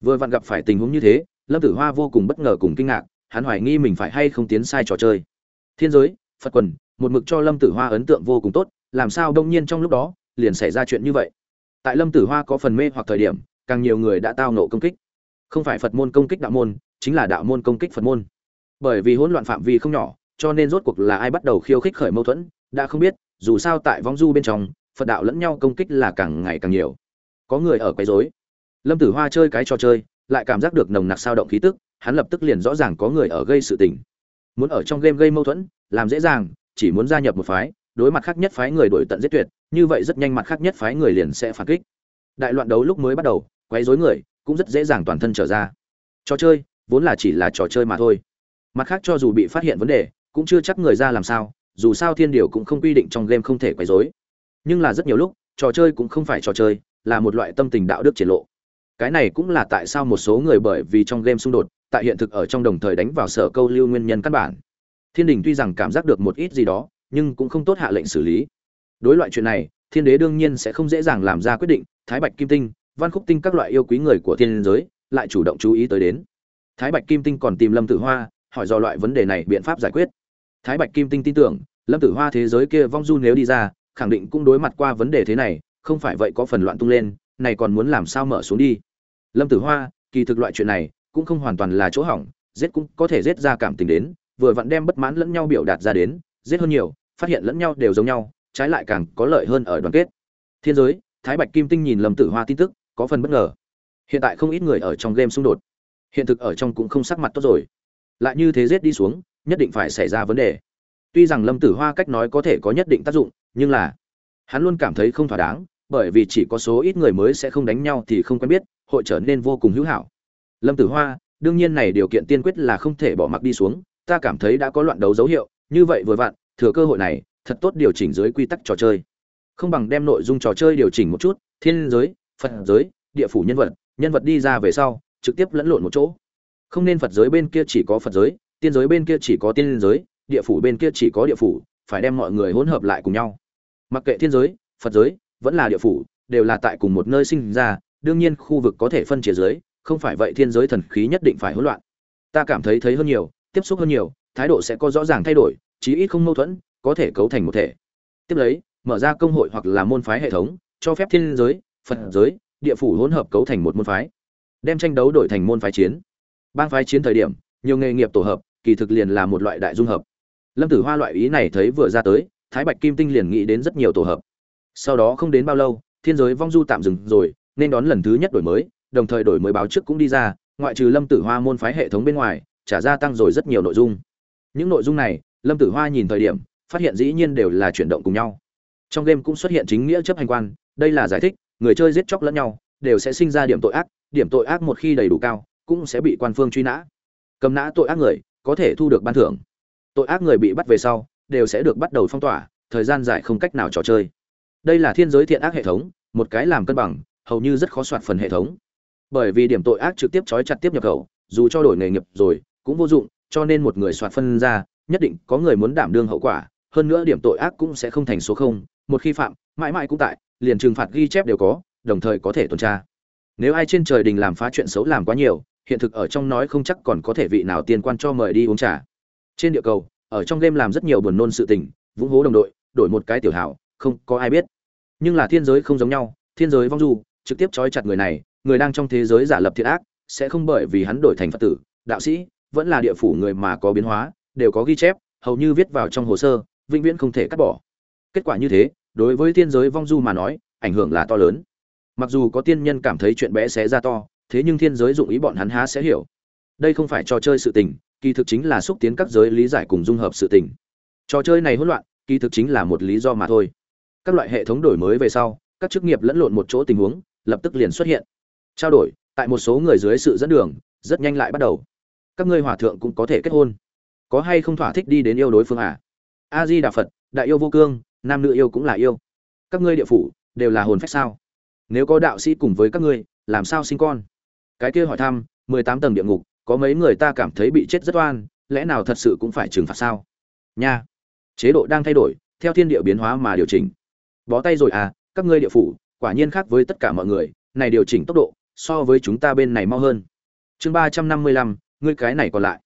vừa vặn gặp phải tình huống như thế, lâm tử hoa vô cùng bất ngờ cùng kinh ngạc, hắn hoài nghi mình phải hay không tiến sai trò chơi. Thiên giới, phật quần, một mực cho lâm tử hoa ấn tượng vô cùng tốt, làm sao đông nhiên trong lúc đó, liền xảy ra chuyện như vậy? Tại lâm tử hoa có phần mê hoặc thời điểm, càng nhiều người đã tao nộ công kích. Không phải phật môn công kích đạo môn, chính là đạo môn công kích phật môn. Bởi vì hỗn loạn phạm vi không nhỏ, cho nên rốt cuộc là ai bắt đầu khiêu khích khởi mâu thuẫn, đã không biết, dù sao tại vong du bên trong, phật đạo lẫn nhau công kích là càng ngày càng nhiều. Có người ở quấy rối lâm tử hoa chơi cái trò chơi, lại cảm giác được nồng nặc sao động khí tức, hắn lập tức liền rõ ràng có người ở gây sự tình. Muốn ở trong game gây mâu thuẫn, làm dễ dàng, chỉ muốn gia nhập một phái, đối mặt khác nhất phái người đổi tận giết tuyệt, như vậy rất nhanh mặt khác nhất phái người liền sẽ phản kích. Đại loạn đấu lúc mới bắt đầu, quấy rối người, cũng rất dễ dàng toàn thân trở ra. Trò chơi, vốn là chỉ là trò chơi mà thôi. Mặt khác cho dù bị phát hiện vấn đề, cũng chưa chắc người ra làm sao, dù sao thiên điều cũng không quy định trong game không thể quấy rối. Nhưng là rất nhiều lúc, trò chơi cũng không phải trò chơi, là một loại tâm tình đạo đức triển lộ cái này cũng là tại sao một số người bởi vì trong game xung đột, tại hiện thực ở trong đồng thời đánh vào sở câu lưu nguyên nhân căn bản. Thiên đình tuy rằng cảm giác được một ít gì đó, nhưng cũng không tốt hạ lệnh xử lý. Đối loại chuyện này, thiên đế đương nhiên sẽ không dễ dàng làm ra quyết định, thái bạch kim tinh, văn khúc tinh các loại yêu quý người của thiên giới, lại chủ động chú ý tới đến. Thái bạch kim tinh còn tìm lâm tử hoa, hỏi do loại vấn đề này biện pháp giải quyết. Thái bạch kim tinh tin tưởng, lâm tử hoa thế giới kia vong du nếu đi ra, khẳng định cũng đối mặt qua vấn đề thế này, không phải vậy có phần loạn tung lên, này còn muốn làm sao mở xuống đi lâm tử hoa, kỳ thực loại chuyện này cũng không hoàn toàn là chỗ hỏng, giết cũng có thể giết ra cảm tình đến, vừa vặn đem bất mãn lẫn nhau biểu đạt ra đến, giết hơn nhiều, phát hiện lẫn nhau đều giống nhau, trái lại càng có lợi hơn ở đoàn kết. Thiên giới, thái bạch kim tinh nhìn lâm tử hoa tin tức, có phần bất ngờ. Hiện tại không ít người ở trong game xung đột. Hiện thực ở trong cũng không sắc mặt tốt rồi. Lại như thế giết đi xuống, nhất định phải xảy ra vấn đề. Tuy rằng lâm tử hoa cách nói có thể có nhất định tác dụng, nhưng là hắn luôn cảm thấy không thỏa đáng, bởi vì chỉ có số ít người mới sẽ không đánh nhau thì không quen biết hội trở nên vô cùng hữu hảo. Lâm tử hoa, đương nhiên này điều kiện tiên quyết là không thể bỏ mặc đi xuống, ta cảm thấy đã có loạn đấu dấu hiệu, như vậy vừa vặn, thừa cơ hội này, thật tốt điều chỉnh dưới quy tắc trò chơi. Không bằng đem nội dung trò chơi điều chỉnh một chút, thiên giới, phật giới, địa phủ nhân vật nhân vật đi ra về sau, trực tiếp lẫn lộn một chỗ. Không nên phật giới bên kia chỉ có phật giới, tiên giới bên kia chỉ có tiên giới, địa phủ bên kia chỉ có địa phủ, phải đem mọi người hỗn hợp lại cùng nhau. Mặc kệ thiên giới, phật giới, vẫn là địa phủ, đều là tại cùng một nơi sinh ra đương nhiên khu vực có thể phân chia giới, không phải vậy thiên giới thần khí nhất định phải hỗn loạn. Ta cảm thấy thấy hơn nhiều, tiếp xúc hơn nhiều, thái độ sẽ có rõ ràng thay đổi, chí ít không mâu thuẫn, có thể cấu thành một thể. Tiếp lấy, mở ra công hội hoặc là môn phái hệ thống, cho phép thiên giới, phật giới, địa phủ hỗn hợp cấu thành một môn phái, đem tranh đấu đổi thành môn phái chiến. Bang phái chiến thời điểm, nhiều nghề nghiệp tổ hợp, kỳ thực liền là một loại đại dung hợp. Lâm tử hoa loại ý này thấy vừa ra tới, thái bạch kim tinh liền nghĩ đến rất nhiều tổ hợp. Sau đó không đến bao lâu, thiên giới vong du tạm dừng rồi nên đón lần thứ nhất đổi mới, đồng thời đổi mới báo trước cũng đi ra, ngoại trừ lâm tử hoa môn phái hệ thống bên ngoài trả ra tăng rồi rất nhiều nội dung. Những nội dung này, lâm tử hoa nhìn thời điểm, phát hiện dĩ nhiên đều là chuyển động cùng nhau. Trong game cũng xuất hiện chính nghĩa chấp hành quan, đây là giải thích, người chơi giết chóc lẫn nhau, đều sẽ sinh ra điểm tội ác, điểm tội ác một khi đầy đủ cao, cũng sẽ bị quan phương truy nã. Cầm nã tội ác người, có thể thu được ban thưởng. Tội ác người bị bắt về sau, đều sẽ được bắt đầu phong tỏa, thời gian dài không cách nào trò chơi. Đây là thiên giới thiện ác hệ thống, một cái làm cân bằng hầu như rất khó soạt phần hệ thống. Bởi vì điểm tội ác trực tiếp trói chặt tiếp nhập khẩu, dù cho đổi nghề nghiệp rồi, cũng vô dụng, cho nên một người soạt phân ra, nhất định có người muốn đảm đương hậu quả. Hơn nữa điểm tội ác cũng sẽ không thành số không, một khi phạm, mãi mãi cũng tại, liền trừng phạt ghi chép đều có, đồng thời có thể tuần tra. Nếu ai trên trời đình làm phá chuyện xấu làm quá nhiều, hiện thực ở trong nói không chắc còn có thể vị nào tiên quan cho mời đi uống trà. Trên địa cầu, ở trong game làm rất nhiều buồn nôn sự tình, vũng hố đồng đội, đổi một cái tiểu hảo, không có ai biết. Nhưng là thiên giới không giống nhau, thiên giới vong du trực tiếp trói chặt người này, người đang trong thế giới giả lập thiện ác, sẽ không bởi vì hắn đổi thành phật tử, đạo sĩ, vẫn là địa phủ người mà có biến hóa, đều có ghi chép, hầu như viết vào trong hồ sơ, vĩnh viễn không thể cắt bỏ. Kết quả như thế, đối với thiên giới vong du mà nói, ảnh hưởng là to lớn. Mặc dù có tiên nhân cảm thấy chuyện bé xé ra to, thế nhưng thiên giới dụng ý bọn hắn há sẽ hiểu. Đây không phải trò chơi sự tình, kỳ thực chính là xúc tiến các giới lý giải cùng dung hợp sự tình. Trò chơi này hỗn loạn, kỳ thực chính là một lý do mà thôi. Các loại hệ thống đổi mới về sau, các chức nghiệp lẫn lộn một chỗ tình huống lập tức liền xuất hiện. Trao đổi, tại một số người dưới sự dẫn đường, rất nhanh lại bắt đầu. Các ngươi hòa thượng cũng có thể kết hôn. Có hay không thỏa thích đi đến yêu đối phương à? A di đà phật đại yêu vô cương, nam nữ yêu cũng là yêu. Các ngươi địa phủ, đều là hồn phách sao? Nếu có đạo sĩ cùng với các ngươi, làm sao sinh con? Cái kia hỏi thăm, mười tám tầng địa ngục, có mấy người ta cảm thấy bị chết rất oan, lẽ nào thật sự cũng phải trừng phạt sao? Nha. Chế độ đang thay đổi, theo thiên địa biến hóa mà điều chỉnh. Bó tay rồi à các ngươi địa phủ quả nhiên khác với tất cả mọi người, này điều chỉnh tốc độ, so với chúng ta bên này mau hơn. Chương ba trăm năm mươi lăm, ngươi cái này còn lại.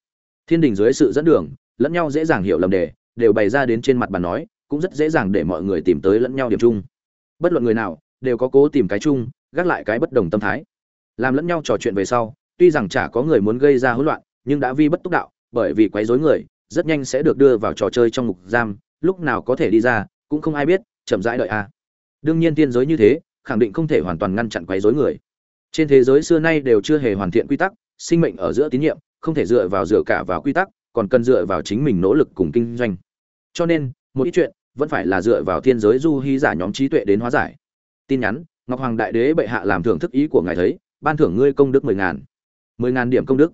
Thiên đình dưới sự dẫn đường, lẫn nhau dễ dàng hiểu lầm đề, đều bày ra đến trên mặt bàn nói, cũng rất dễ dàng để mọi người tìm tới lẫn nhau điểm chung. Bất luận người nào, đều có cố tìm cái chung, gác lại cái bất đồng tâm thái. Làm lẫn nhau trò chuyện về sau, tuy rằng chả có người muốn gây ra hỗn loạn, nhưng đã vi bất túc đạo, bởi vì quấy rối người, rất nhanh sẽ được đưa vào trò chơi trong ngục giam, lúc nào có thể đi ra, cũng không ai biết, chậm rãi đợi a đương nhiên tiên giới như thế, khẳng định không thể hoàn toàn ngăn chặn quấy rối người. Trên thế giới xưa nay đều chưa hề hoàn thiện quy tắc, sinh mệnh ở giữa tín nhiệm, không thể dựa vào dựa cả vào quy tắc, còn cần dựa vào chính mình nỗ lực cùng kinh doanh. Cho nên, một ít chuyện vẫn phải là dựa vào thiên giới du hy giả nhóm trí tuệ đến hóa giải. Tin nhắn, ngọc hoàng đại đế bệ hạ làm thưởng thức ý của ngài thấy, ban thưởng ngươi công đức mười ngàn. Mười ngàn điểm công đức.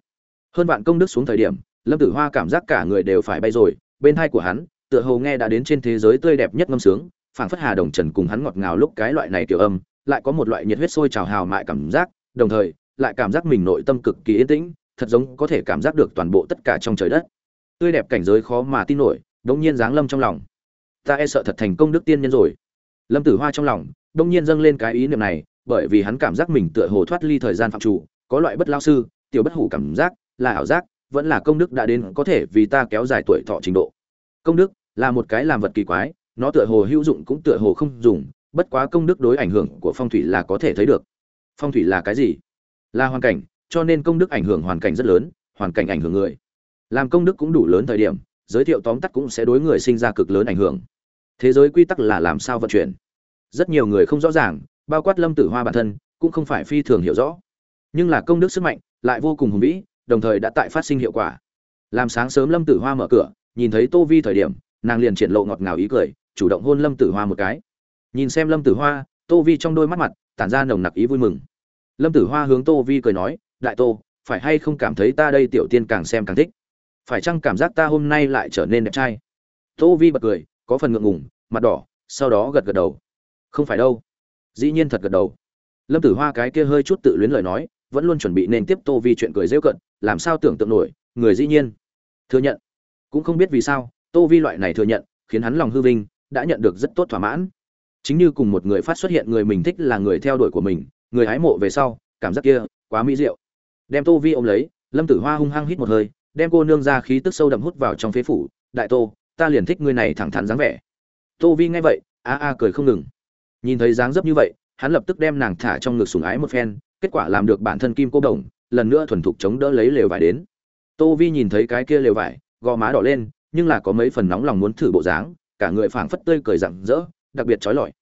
Hơn vạn công đức xuống thời điểm, lâm tử hoa cảm giác cả người đều phải bay rồi, bên hai của hắn, tựa hồ nghe đã đến trên thế giới tươi đẹp nhất ngâm sướng phảng phất hà đồng trần cùng hắn ngọt ngào lúc cái loại này tiểu âm, lại có một loại nhiệt huyết sôi trào hào mại cảm giác, đồng thời, lại cảm giác mình nội tâm cực kỳ yên tĩnh, thật giống có thể cảm giác được toàn bộ tất cả trong trời đất. Tươi đẹp cảnh giới khó mà tin nổi, đống nhiên giáng lâm trong lòng. Ta e sợ thật thành công đức tiên nhân rồi. Lâm tử hoa trong lòng, đống nhiên dâng lên cái ý niệm này, bởi vì hắn cảm giác mình tựa hồ thoát ly thời gian phạm chủ, có loại bất lao sư, tiểu bất hủ cảm giác, là ảo giác, vẫn là công đức đã đến có thể vì ta kéo dài tuổi thọ trình độ. Công đức là một cái làm vật kỳ quái nó tựa hồ hữu dụng cũng tựa hồ không dùng, bất quá công đức đối ảnh hưởng của phong thủy là có thể thấy được. Phong thủy là cái gì? Là hoàn cảnh, cho nên công đức ảnh hưởng hoàn cảnh rất lớn, hoàn cảnh ảnh hưởng người. Làm công đức cũng đủ lớn thời điểm, giới thiệu tóm tắt cũng sẽ đối người sinh ra cực lớn ảnh hưởng. Thế giới quy tắc là làm sao vận chuyển? Rất nhiều người không rõ ràng, bao quát lâm tử hoa bản thân, cũng không phải phi thường hiểu rõ. Nhưng là công đức sức mạnh lại vô cùng hùng vĩ, đồng thời đã tại phát sinh hiệu quả. Làm sáng sớm lâm tử hoa mở cửa, nhìn thấy tô vi thời điểm, nàng liền triển lộ ngọt ngào ý cười chủ động hôn lâm tử hoa một cái. Nhìn xem lâm tử hoa, tô vi trong đôi mắt mặt, tản ra nồng nặc ý vui mừng. Lâm tử hoa hướng tô vi cười nói, đại tô, phải hay không cảm thấy ta đây tiểu tiên càng xem càng thích? Phải chăng cảm giác ta hôm nay lại trở nên đẹp trai? Tô vi bật cười, có phần ngượng ngùng, mặt đỏ, sau đó gật gật đầu. Không phải đâu. Dĩ nhiên thật gật đầu. Lâm tử hoa cái kia hơi chút tự luyến lời nói, vẫn luôn chuẩn bị nên tiếp tô vi chuyện cười rêu cận làm sao tưởng tượng nổi, người dĩ nhiên. Thừa nhận. Cũng không biết vì sao, tô vi loại này thừa nhận, khiến hắn lòng hư vinh đã nhận được rất tốt thỏa mãn. Chính như cùng một người phát xuất hiện người mình thích là người theo đuổi của mình, người hái mộ về sau, cảm giác kia quá mỹ diệu. Đem tô vi ôm lấy, lâm tử hoa hung hăng hít một hơi, đem cô nương ra khí tức sâu đậm hút vào trong phế phủ, đại tô, ta liền thích ngươi này thẳng thắn dáng vẻ. Tô vi nghe vậy, a a cười không ngừng. Nhìn thấy dáng dấp như vậy, hắn lập tức đem nàng thả trong ngực sùng ái một phen, kết quả làm được bản thân kim cô đồng, lần nữa thuần thục chống đỡ lấy lều vải đến. Tô vi nhìn thấy cái kia lều vải, gò má đỏ lên, nhưng là có mấy phần nóng lòng muốn thử bộ dáng cả người phảng phất tươi cười rạng rỡ, đặc biệt trói lọi.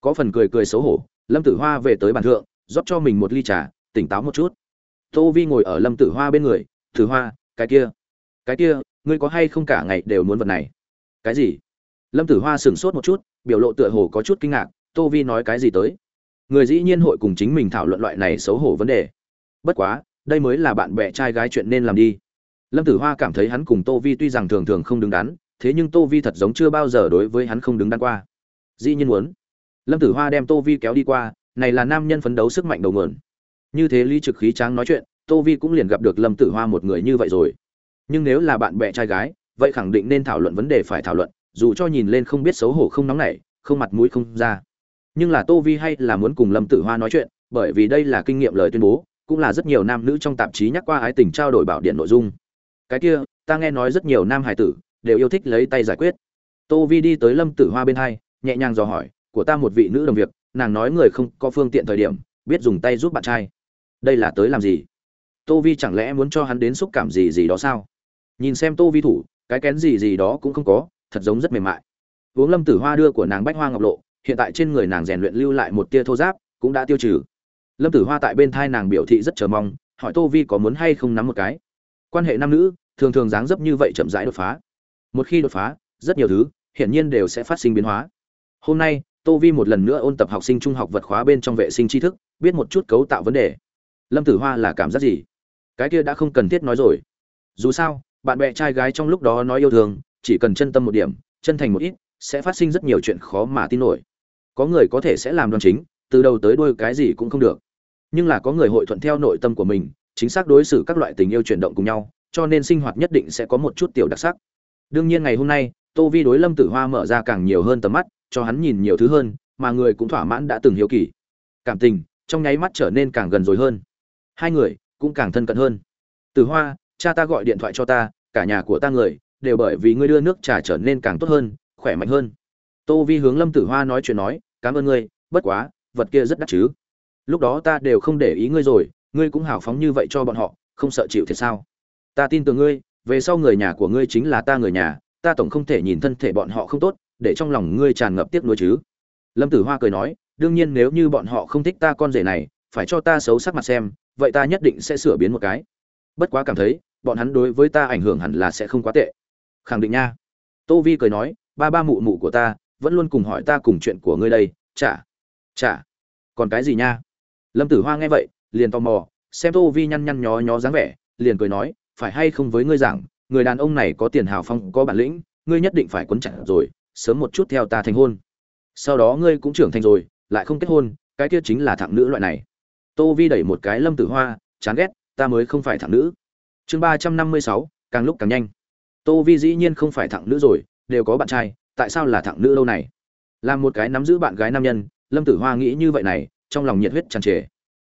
Có phần cười cười xấu hổ, lâm tử hoa về tới bàn thượng, rót cho mình một ly trà, tỉnh táo một chút. Tô vi ngồi ở lâm tử hoa bên người, tử hoa, cái kia cái kia, ngươi có hay không cả ngày đều muốn vật này? Cái gì? Lâm tử hoa sửng sốt một chút, biểu lộ tựa hồ có chút kinh ngạc, tô vi nói cái gì tới? Người dĩ nhiên hội cùng chính mình thảo luận loại này xấu hổ vấn đề. Bất quá, đây mới là bạn bè trai gái chuyện nên làm đi. Lâm tử hoa cảm thấy hắn cùng tô vi tuy rằng thường thường không đứng đắn thế nhưng tô vi thật giống chưa bao giờ đối với hắn không đứng đắn qua. Dĩ nhiên muốn. Lâm tử hoa đem tô vi kéo đi qua, này là nam nhân phấn đấu sức mạnh đầu nguồn. Như thế lý trực khí tráng nói chuyện, tô vi cũng liền gặp được lâm tử hoa một người như vậy rồi. Nhưng nếu là bạn bè trai gái, vậy khẳng định nên thảo luận vấn đề phải thảo luận, dù cho nhìn lên không biết xấu hổ không nóng nảy, không mặt mũi không ra. Nhưng là tô vi hay là muốn cùng lâm tử hoa nói chuyện, bởi vì đây là kinh nghiệm lời tuyên bố, cũng là rất nhiều nam nữ trong tạp chí nhắc qua ái tình trao đổi bảo điện nội dung. Cái kia, ta nghe nói rất nhiều nam hải tử đều yêu thích lấy tay giải quyết. Tô vi đi tới lâm tử hoa bên hai, nhẹ nhàng dò hỏi, của ta một vị nữ đồng việc, nàng nói người không có phương tiện thời điểm, biết dùng tay giúp bạn trai. Đây là tới làm gì? Tô vi chẳng lẽ muốn cho hắn đến xúc cảm gì gì đó sao? Nhìn xem tô vi thủ, cái kén gì gì đó cũng không có, thật giống rất mềm mại. Uống lâm tử hoa đưa của nàng bách hoa ngọc lộ, hiện tại trên người nàng rèn luyện lưu lại một tia thô giáp, cũng đã tiêu trừ. Lâm tử hoa tại bên thai nàng biểu thị rất chờ mong, hỏi tô vi có muốn hay không nắm một cái. Quan hệ nam nữ, thường thường dáng dấp như vậy chậm rãi đột phá một khi đột phá, rất nhiều thứ, hiển nhiên đều sẽ phát sinh biến hóa. Hôm nay, tô vi một lần nữa ôn tập học sinh trung học vật khóa bên trong vệ sinh tri thức, biết một chút cấu tạo vấn đề. Lâm tử hoa là cảm giác gì? Cái kia đã không cần thiết nói rồi. Dù sao, bạn bè trai gái trong lúc đó nói yêu thương, chỉ cần chân tâm một điểm, chân thành một ít, sẽ phát sinh rất nhiều chuyện khó mà tin nổi. Có người có thể sẽ làm đoan chính, từ đầu tới đuôi cái gì cũng không được. Nhưng là có người hội thuận theo nội tâm của mình, chính xác đối xử các loại tình yêu chuyển động cùng nhau, cho nên sinh hoạt nhất định sẽ có một chút tiểu đặc sắc đương nhiên ngày hôm nay, tô vi đối lâm tử hoa mở ra càng nhiều hơn tầm mắt, cho hắn nhìn nhiều thứ hơn, mà người cũng thỏa mãn đã từng hiếu kỳ. Cảm tình, trong nháy mắt trở nên càng gần rồi hơn. Hai người, cũng càng thân cận hơn. Tử hoa, cha ta gọi điện thoại cho ta, cả nhà của ta người, đều bởi vì ngươi đưa nước trà trở nên càng tốt hơn, khỏe mạnh hơn. Tô vi hướng lâm tử hoa nói chuyện nói, cảm ơn ngươi, bất quá, vật kia rất đắt chứ. Lúc đó ta đều không để ý ngươi rồi, ngươi cũng hào phóng như vậy cho bọn họ, không sợ chịu thiệt sao? Ta tin tưởng ngươi về sau người nhà của ngươi chính là ta người nhà, ta tổng không thể nhìn thân thể bọn họ không tốt, để trong lòng ngươi tràn ngập tiếc nuối chứ. Lâm tử hoa cười nói, đương nhiên nếu như bọn họ không thích ta con rể này, phải cho ta xấu sắc mặt xem, vậy ta nhất định sẽ sửa biến một cái. Bất quá cảm thấy, bọn hắn đối với ta ảnh hưởng hẳn là sẽ không quá tệ. Khẳng định nha. Tô vi cười nói, ba ba mụ mụ của ta vẫn luôn cùng hỏi ta cùng chuyện của ngươi đây, chả chả, còn cái gì nha? Lâm tử hoa nghe vậy, liền tò mò, xem tô vi nhăn nhăn nhó nhó dáng vẻ, liền cười nói phải hay không với ngươi rằng người đàn ông này có tiền hào phong có bản lĩnh, ngươi nhất định phải quấn chặt rồi, sớm một chút theo ta thành hôn. Sau đó ngươi cũng trưởng thành rồi, lại không kết hôn, cái kia chính là thằng nữ loại này. Tô vi đẩy một cái lâm tử hoa, chán ghét, ta mới không phải thằng nữ. Chương ba trăm năm mươi sáu, càng lúc càng nhanh. Tô vi dĩ nhiên không phải thằng nữ rồi, đều có bạn trai, tại sao là thằng nữ lâu này? Là một cái nắm giữ bạn gái nam nhân, lâm tử hoa nghĩ như vậy này, trong lòng nhiệt huyết tràn trề.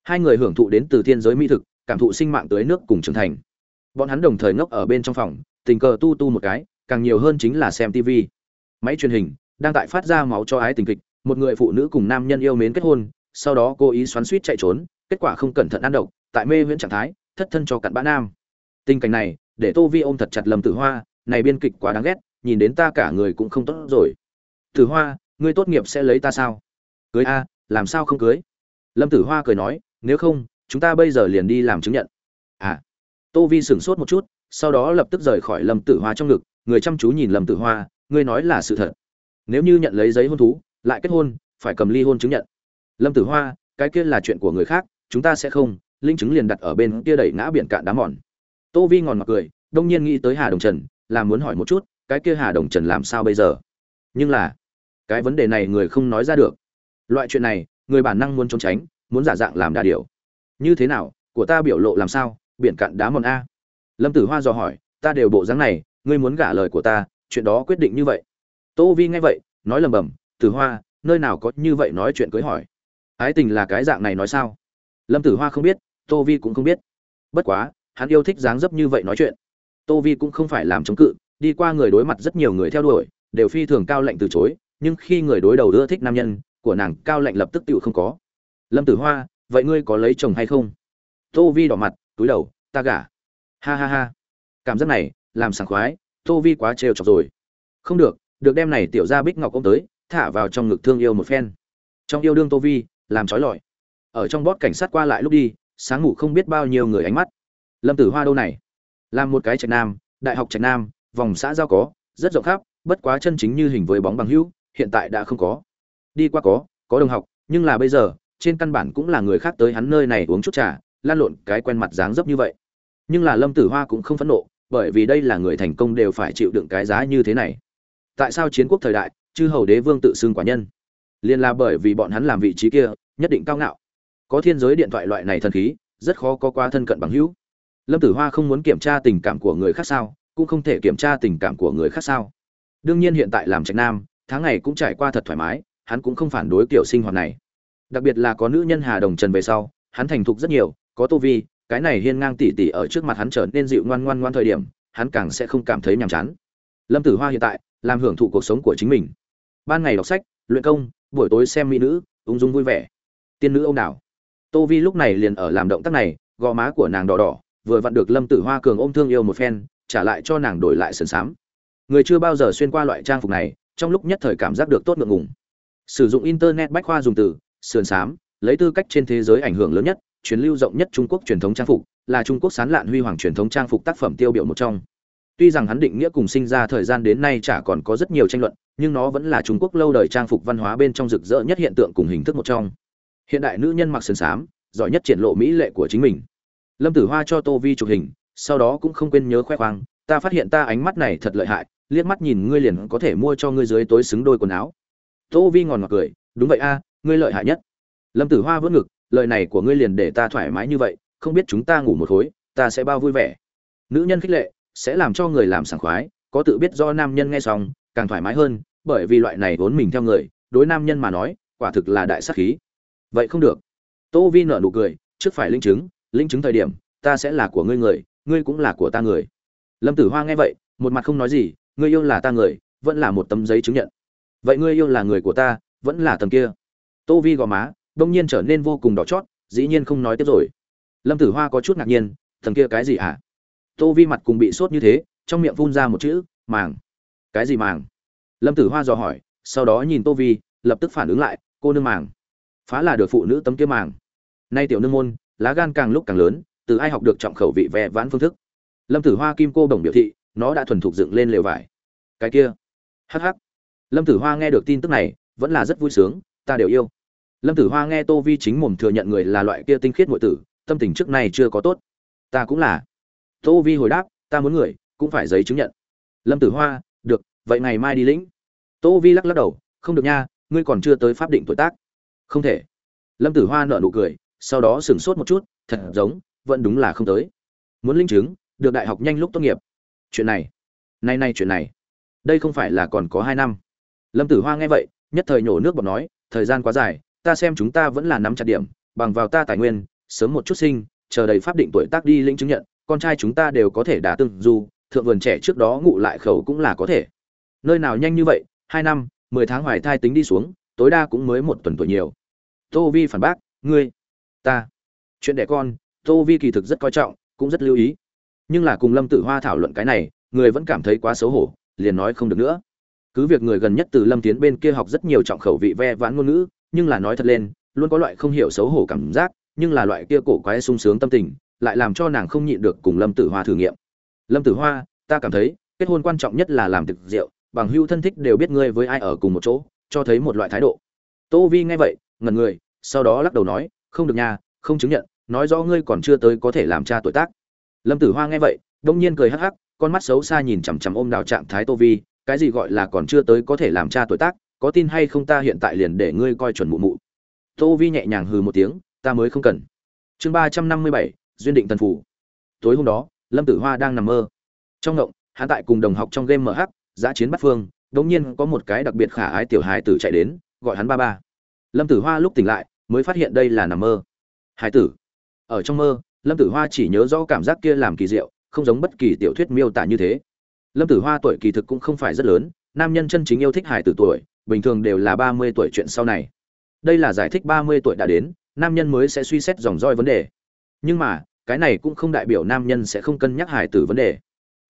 Hai người hưởng thụ đến từ thiên giới mỹ thực, cảm thụ sinh mạng tới nước cùng trưởng thành bọn hắn đồng thời ngốc ở bên trong phòng, tình cờ tu tu một cái, càng nhiều hơn chính là xem tv máy truyền hình đang tại phát ra máu cho ái tình kịch, một người phụ nữ cùng nam nhân yêu mến kết hôn, sau đó cô ý xoắn suýt chạy trốn, kết quả không cẩn thận ăn độc, tại mê viễn trạng thái, thất thân cho cặn bã nam. Tình cảnh này, để tô vi ôm thật chặt lầm tử hoa, này biên kịch quá đáng ghét, nhìn đến ta cả người cũng không tốt rồi. Tử hoa, ngươi tốt nghiệp sẽ lấy ta sao? Cưới a, làm sao không cưới? Lâm tử hoa cười nói, nếu không, chúng ta bây giờ liền đi làm chứng nhận tô vi sửng sốt một chút, sau đó lập tức rời khỏi lâm tử hoa trong ngực, người chăm chú nhìn lâm tử hoa, ngươi nói là sự thật. Nếu như nhận lấy giấy hôn thú, lại kết hôn, phải cầm ly hôn chứng nhận. Lâm tử hoa, cái kia là chuyện của người khác, chúng ta sẽ không, linh chứng liền đặt ở bên kia đẩy ngã biển cạn đá mòn. Tô vi ngòn mặc cười, đông nhiên nghĩ tới hà đồng trần, là muốn hỏi một chút, cái kia hà đồng trần làm sao bây giờ? Nhưng là, cái vấn đề này người không nói ra được. Loại chuyện này, người bản năng muốn trốn tránh, muốn giả dạng làm đa điều. Như thế nào, của ta biểu lộ làm sao biển cạn đá mòn a. Lâm tử hoa dò hỏi, ta đều bộ dáng này, ngươi muốn gả lời của ta, chuyện đó quyết định như vậy. Tô vi nghe vậy, nói lầm bầm tử hoa, nơi nào có như vậy nói chuyện cưới hỏi? Ái tình là cái dạng này nói sao? Lâm tử hoa không biết, tô vi cũng không biết. Bất quá, hắn yêu thích dáng dấp như vậy nói chuyện. Tô vi cũng không phải làm chống cự, đi qua người đối mặt rất nhiều người theo đuổi, đều phi thường cao lệnh từ chối, nhưng khi người đối đầu ưa thích nam nhân, của nàng cao lệnh lập tức tự không có. Lâm tử hoa, vậy ngươi có lấy chồng hay không? Tô vi đỏ mặt túi đầu, ta gả. Ha ha ha. Cảm giác này, làm sảng khoái, tô vi quá trêu chọc rồi. Không được được đem này tiểu ra bích ngọc ông tới, thả vào trong ngực thương yêu một phen. Trong yêu đương tô vi, làm trói lọi. Ở trong bót cảnh sát qua lại lúc đi, sáng ngủ không biết bao nhiêu người ánh mắt. Lâm tử hoa đâu này? Làm một cái trạch nam, đại học trạch nam, vòng xã giao có, rất rộng khắp, bất quá chân chính như hình với bóng bằng hữu, hiện tại đã không có. Đi qua có có đồng học, nhưng là bây giờ, trên căn bản cũng là người khác tới hắn nơi này uống chút trà lan lộn cái quen mặt dáng dấp như vậy. Nhưng là lâm tử hoa cũng không phẫn nộ, bởi vì đây là người thành công đều phải chịu đựng cái giá như thế này. Tại sao chiến quốc thời đại, chư hầu đế vương tự xưng quả nhân? Liền là bởi vì bọn hắn làm vị trí kia, nhất định cao ngạo. Có thiên giới điện thoại loại này thần khí, rất khó có qua thân cận bằng hữu. Lâm tử hoa không muốn kiểm tra tình cảm của người khác sao, cũng không thể kiểm tra tình cảm của người khác sao. Đương nhiên hiện tại làm trạch nam, tháng ngày cũng trải qua thật thoải mái, hắn cũng không phản đối kiểu sinh hoạt này. Đặc biệt là có nữ nhân hà đồng trần về sau, hắn thành thục rất nhiều có tô vi, cái này hiên ngang tỉ tỉ ở trước mặt hắn trở nên dịu ngoan ngoan ngoan thời điểm, hắn càng sẽ không cảm thấy nhàm chán. Lâm tử hoa hiện tại, làm hưởng thụ cuộc sống của chính mình. Ban ngày đọc sách, luyện công, buổi tối xem mỹ nữ, ung dung vui vẻ. Tiên nữ ông đảo. Tô vi lúc này liền ở làm động tác này, gò má của nàng đỏ đỏ, vừa vặn được lâm tử hoa cường ôm thương yêu một phen, trả lại cho nàng đổi lại sườn xám người chưa bao giờ xuyên qua loại trang phục này, trong lúc nhất thời cảm giác được tốt ngượng ngùng. Sử dụng internet bách khoa dùng từ, sườn xám lấy tư cách trên thế giới ảnh hưởng lớn nhất truyền lưu rộng nhất trung quốc truyền thống trang phục, là trung quốc sán lạn huy hoàng truyền thống trang phục tác phẩm tiêu biểu một trong. Tuy rằng hắn định nghĩa cùng sinh ra thời gian đến nay chả còn có rất nhiều tranh luận, nhưng nó vẫn là trung quốc lâu đời trang phục văn hóa bên trong rực rỡ nhất hiện tượng cùng hình thức một trong. Hiện đại nữ nhân mặc sườn xám, giỏi nhất triển lộ mỹ lệ của chính mình. Lâm tử hoa cho tô vi chụp hình, sau đó cũng không quên nhớ khoe khoang, ta phát hiện ta ánh mắt này thật lợi hại, liếc mắt nhìn ngươi liền có thể mua cho ngươi dưới tối xứng đôi quần áo. Tô vi ngòn ngọt cười, đúng vậy a, ngươi lợi hại nhất. Lâm tử hoa vớt ngực lời này của ngươi liền để ta thoải mái như vậy, không biết chúng ta ngủ một khối, ta sẽ bao vui vẻ. Nữ nhân khích lệ, sẽ làm cho người làm sảng khoái, có tự biết do nam nhân nghe xong, càng thoải mái hơn, bởi vì loại này vốn mình theo người, đối nam nhân mà nói, quả thực là đại sắc khí. Vậy không được. Tô vi nở nụ cười, trước phải linh chứng linh chứng thời điểm, ta sẽ là của ngươi người, ngươi cũng là của ta người. Lâm tử hoa nghe vậy, một mặt không nói gì, ngươi yêu là ta người, vẫn là một tấm giấy chứng nhận. Vậy ngươi yêu là người của ta, vẫn là tầm kia. Tô vi gò má đông nhiên trở nên vô cùng đỏ chót, dĩ nhiên không nói tiếp rồi. Lâm tử hoa có chút ngạc nhiên thần kia cái gì hả? À? tô vi mặt cùng bị sốt như thế, trong miệng phun ra một chữ, màng. Cái gì màng? Lâm tử hoa dò hỏi, sau đó nhìn tô vi, lập tức phản ứng lại, cô nương màng. Phá là được phụ nữ tấm kia màng. Nay tiểu nương môn, lá gan càng lúc càng lớn, từ ai học được trọng khẩu vị vẽ vãn phương thức? Lâm tử hoa kim cô đồng biểu thị, nó đã thuần thục dựng lên lều vải. Cái kia. Hh lâm tử hoa nghe được tin tức này, vẫn là rất vui sướng, ta đều yêu lâm tử hoa nghe tô vi chính mồm thừa nhận người là loại kia tinh khiết ngụy tử, tâm tình trước này chưa có tốt. Ta cũng là. Tô vi hồi đáp, ta muốn người, cũng phải giấy chứng nhận. Lâm tử hoa, được, vậy ngày mai đi lĩnh. Tô vi lắc lắc đầu, không được nha, ngươi còn chưa tới pháp định tuổi tác. Không thể. Lâm tử hoa nợ nụ cười, sau đó sửng sốt một chút, thật giống, vẫn đúng là không tới. Muốn linh chứng, được đại học nhanh lúc tốt nghiệp. Chuyện này. Nay nay chuyện này. Đây không phải là còn có hai năm. Lâm tử hoa nghe vậy, nhất thời nhổ nước bọt nói, thời gian quá dài ta xem chúng ta vẫn là nắm chặt điểm, bằng vào ta tài nguyên, sớm một chút sinh, chờ đầy pháp định tuổi tác đi lĩnh chứng nhận, con trai chúng ta đều có thể đả tương du, thượng vườn trẻ trước đó ngụ lại khẩu cũng là có thể. Nơi nào nhanh như vậy, hai năm, mười tháng hoài thai tính đi xuống, tối đa cũng mới một tuần tuổi nhiều. Tô vi phản bác, ngươi, ta, chuyện đẻ con, tô vi kỳ thực rất coi trọng, cũng rất lưu ý. Nhưng là cùng lâm tử hoa thảo luận cái này, người vẫn cảm thấy quá xấu hổ, liền nói không được nữa. Cứ việc người gần nhất từ lâm tiến bên kia học rất nhiều trọng khẩu vị ve vãn ngôn ngữ nhưng là nói thật lên, luôn có loại không hiểu xấu hổ cảm giác, nhưng là loại kia cổ quái sung sướng tâm tình, lại làm cho nàng không nhịn được cùng lâm tử hoa thử nghiệm. Lâm tử hoa, ta cảm thấy, kết hôn quan trọng nhất là làm thực rượu, bằng hưu thân thích đều biết ngươi với ai ở cùng một chỗ, cho thấy một loại thái độ. Tô vi nghe vậy, ngẩn người, sau đó lắc đầu nói, không được nha, không chứng nhận, nói rõ ngươi còn chưa tới có thể làm cha tuổi tác. Lâm tử hoa nghe vậy, đông nhiên cười hắc hắc, con mắt xấu xa nhìn chằm chằm ôm đào trạng thái tô vi, cái gì gọi là còn chưa tới có thể làm cha tuổi tác có tin hay không ta hiện tại liền để ngươi coi chuẩn mụ mụ. Tô vi nhẹ nhàng hừ một tiếng, ta mới không cần. Chương ba trăm năm mươi bảy, duyên định tần phủ. Tối hôm đó, lâm tử hoa đang nằm mơ. Trong ngộng, hắn tại cùng đồng học trong game mh giã chiến bắt phương đống nhiên có một cái đặc biệt khả ái tiểu hài tử chạy đến, gọi hắn ba ba. Lâm tử hoa lúc tỉnh lại, mới phát hiện đây là nằm mơ. Hải tử. Ở trong mơ, lâm tử hoa chỉ nhớ rõ cảm giác kia làm kỳ diệu, không giống bất kỳ tiểu thuyết miêu tả như thế. Lâm tử hoa tuổi kỳ thực cũng không phải rất lớn, nam nhân chân chính yêu thích hải tử tuổi bình thường đều là ba mươi tuổi chuyện sau này. Đây là giải thích ba mươi tuổi đã đến, nam nhân mới sẽ suy xét dòng roi vấn đề. Nhưng mà, cái này cũng không đại biểu nam nhân sẽ không cân nhắc hải tử vấn đề.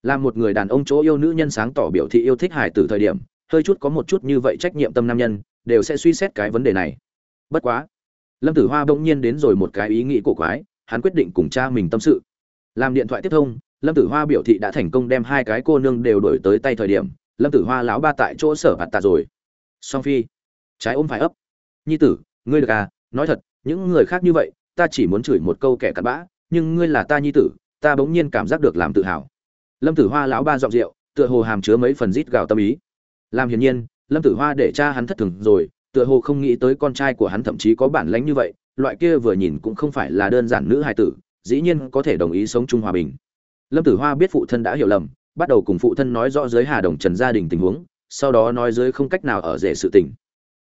Là một người đàn ông chỗ yêu nữ nhân sáng tỏ biểu thị yêu thích hải tử thời điểm, hơi chút có một chút như vậy trách nhiệm tâm nam nhân, đều sẽ suy xét cái vấn đề này. Bất quá, lâm tử hoa bỗng nhiên đến rồi một cái ý nghĩ cổ quái, hắn quyết định cùng cha mình tâm sự. Làm điện thoại tiếp thông, lâm tử hoa biểu thị đã thành công đem hai cái cô nương đều đổi tới tay thời điểm, lâm tử hoa lão ba tại chỗ sở hạt tạ rồi song phi. Trái ôm phải ấp. Nhi tử, ngươi được à nói thật, những người khác như vậy, ta chỉ muốn chửi một câu kẻ cặn bã, nhưng ngươi là ta nhi tử, ta bỗng nhiên cảm giác được làm tự hào. Lâm tử hoa lão ba giọng rượu, tựa hồ hàm chứa mấy phần rít gào tâm ý. Làm hiển nhiên, lâm tử hoa để cha hắn thất thường rồi, tựa hồ không nghĩ tới con trai của hắn thậm chí có bản lánh như vậy, loại kia vừa nhìn cũng không phải là đơn giản nữ hài tử, dĩ nhiên có thể đồng ý sống chung hòa bình. Lâm tử hoa biết phụ thân đã hiểu lầm, bắt đầu cùng phụ thân nói rõ giới hà đồng trần gia đình tình huống sau đó nói dưới không cách nào ở rể sự tình.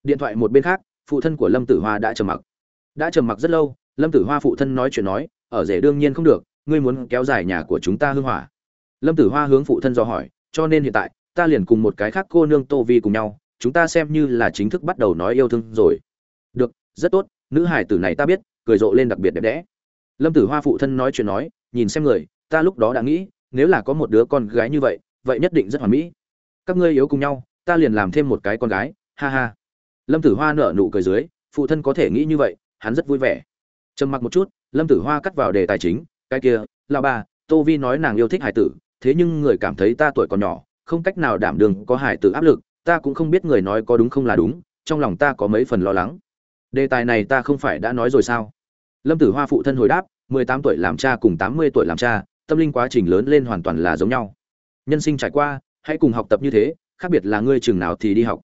Điện thoại một bên khác, phụ thân của lâm tử hoa đã trầm mặc. Đã trầm mặc rất lâu, lâm tử hoa phụ thân nói chuyện nói, ở rể đương nhiên không được, ngươi muốn kéo dài nhà của chúng ta hưng hỏa. Lâm tử hoa hướng phụ thân do hỏi, cho nên hiện tại, ta liền cùng một cái khác cô nương tô vi cùng nhau, chúng ta xem như là chính thức bắt đầu nói yêu thương rồi. Được, rất tốt, nữ hải tử này ta biết, cười rộ lên đặc biệt đẹp đẽ. Lâm tử hoa phụ thân nói chuyện nói, nhìn xem người, ta lúc đó đã nghĩ, nếu là có một đứa con gái như vậy vậy nhất định rất hoàn mỹ các ngươi yếu cùng nhau ta liền làm thêm một cái con gái ha ha. Lâm tử hoa nở nụ cười dưới phụ thân có thể nghĩ như vậy hắn rất vui vẻ. Trầm mặc một chút lâm tử hoa cắt vào đề tài chính cái kia là bà, tô vi nói nàng yêu thích hải tử thế nhưng người cảm thấy ta tuổi còn nhỏ không cách nào đảm đường có hải tử áp lực ta cũng không biết người nói có đúng không là đúng trong lòng ta có mấy phần lo lắng. Đề tài này ta không phải đã nói rồi sao? Lâm tử hoa phụ thân hồi đáp mười tám tuổi làm cha cùng tám mươi tuổi làm cha tâm linh quá trình lớn lên hoàn toàn là giống nhau. Nhân sinh trải qua hãy cùng học tập như thế, khác biệt là ngươi chừng nào thì đi học.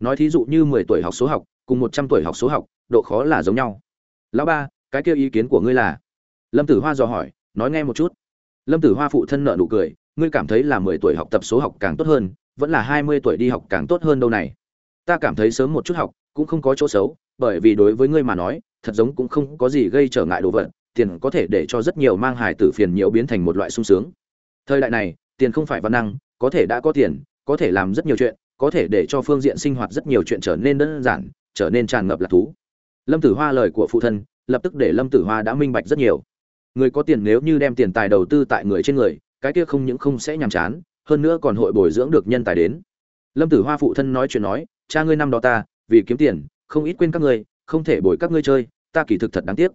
Nói thí dụ như mười tuổi học số học, cùng một trăm tuổi học số học, độ khó là giống nhau. Lão ba, cái kêu ý kiến của ngươi là? Lâm tử hoa dò hỏi, nói nghe một chút. Lâm tử hoa phụ thân nợ nụ cười, ngươi cảm thấy là mười tuổi học tập số học càng tốt hơn, vẫn là hai mươi tuổi đi học càng tốt hơn đâu này? Ta cảm thấy sớm một chút học, cũng không có chỗ xấu, bởi vì đối với ngươi mà nói, thật giống cũng không có gì gây trở ngại đồ vật, tiền có thể để cho rất nhiều mang hài tử phiền nhiễu biến thành một loại sung sướng. Thời đại này, tiền không phải văn năng có thể đã có tiền, có thể làm rất nhiều chuyện, có thể để cho phương diện sinh hoạt rất nhiều chuyện trở nên đơn giản, trở nên tràn ngập lạc thú. Lâm tử hoa lời của phụ thân, lập tức để lâm tử hoa đã minh bạch rất nhiều. Người có tiền nếu như đem tiền tài đầu tư tại người trên người, cái kia không những không sẽ nhàm chán, hơn nữa còn hội bồi dưỡng được nhân tài đến. Lâm tử hoa phụ thân nói chuyện nói, cha ngươi năm đó ta, vì kiếm tiền, không ít quên các ngươi, không thể bồi các ngươi chơi, ta kỳ thực thật đáng tiếc.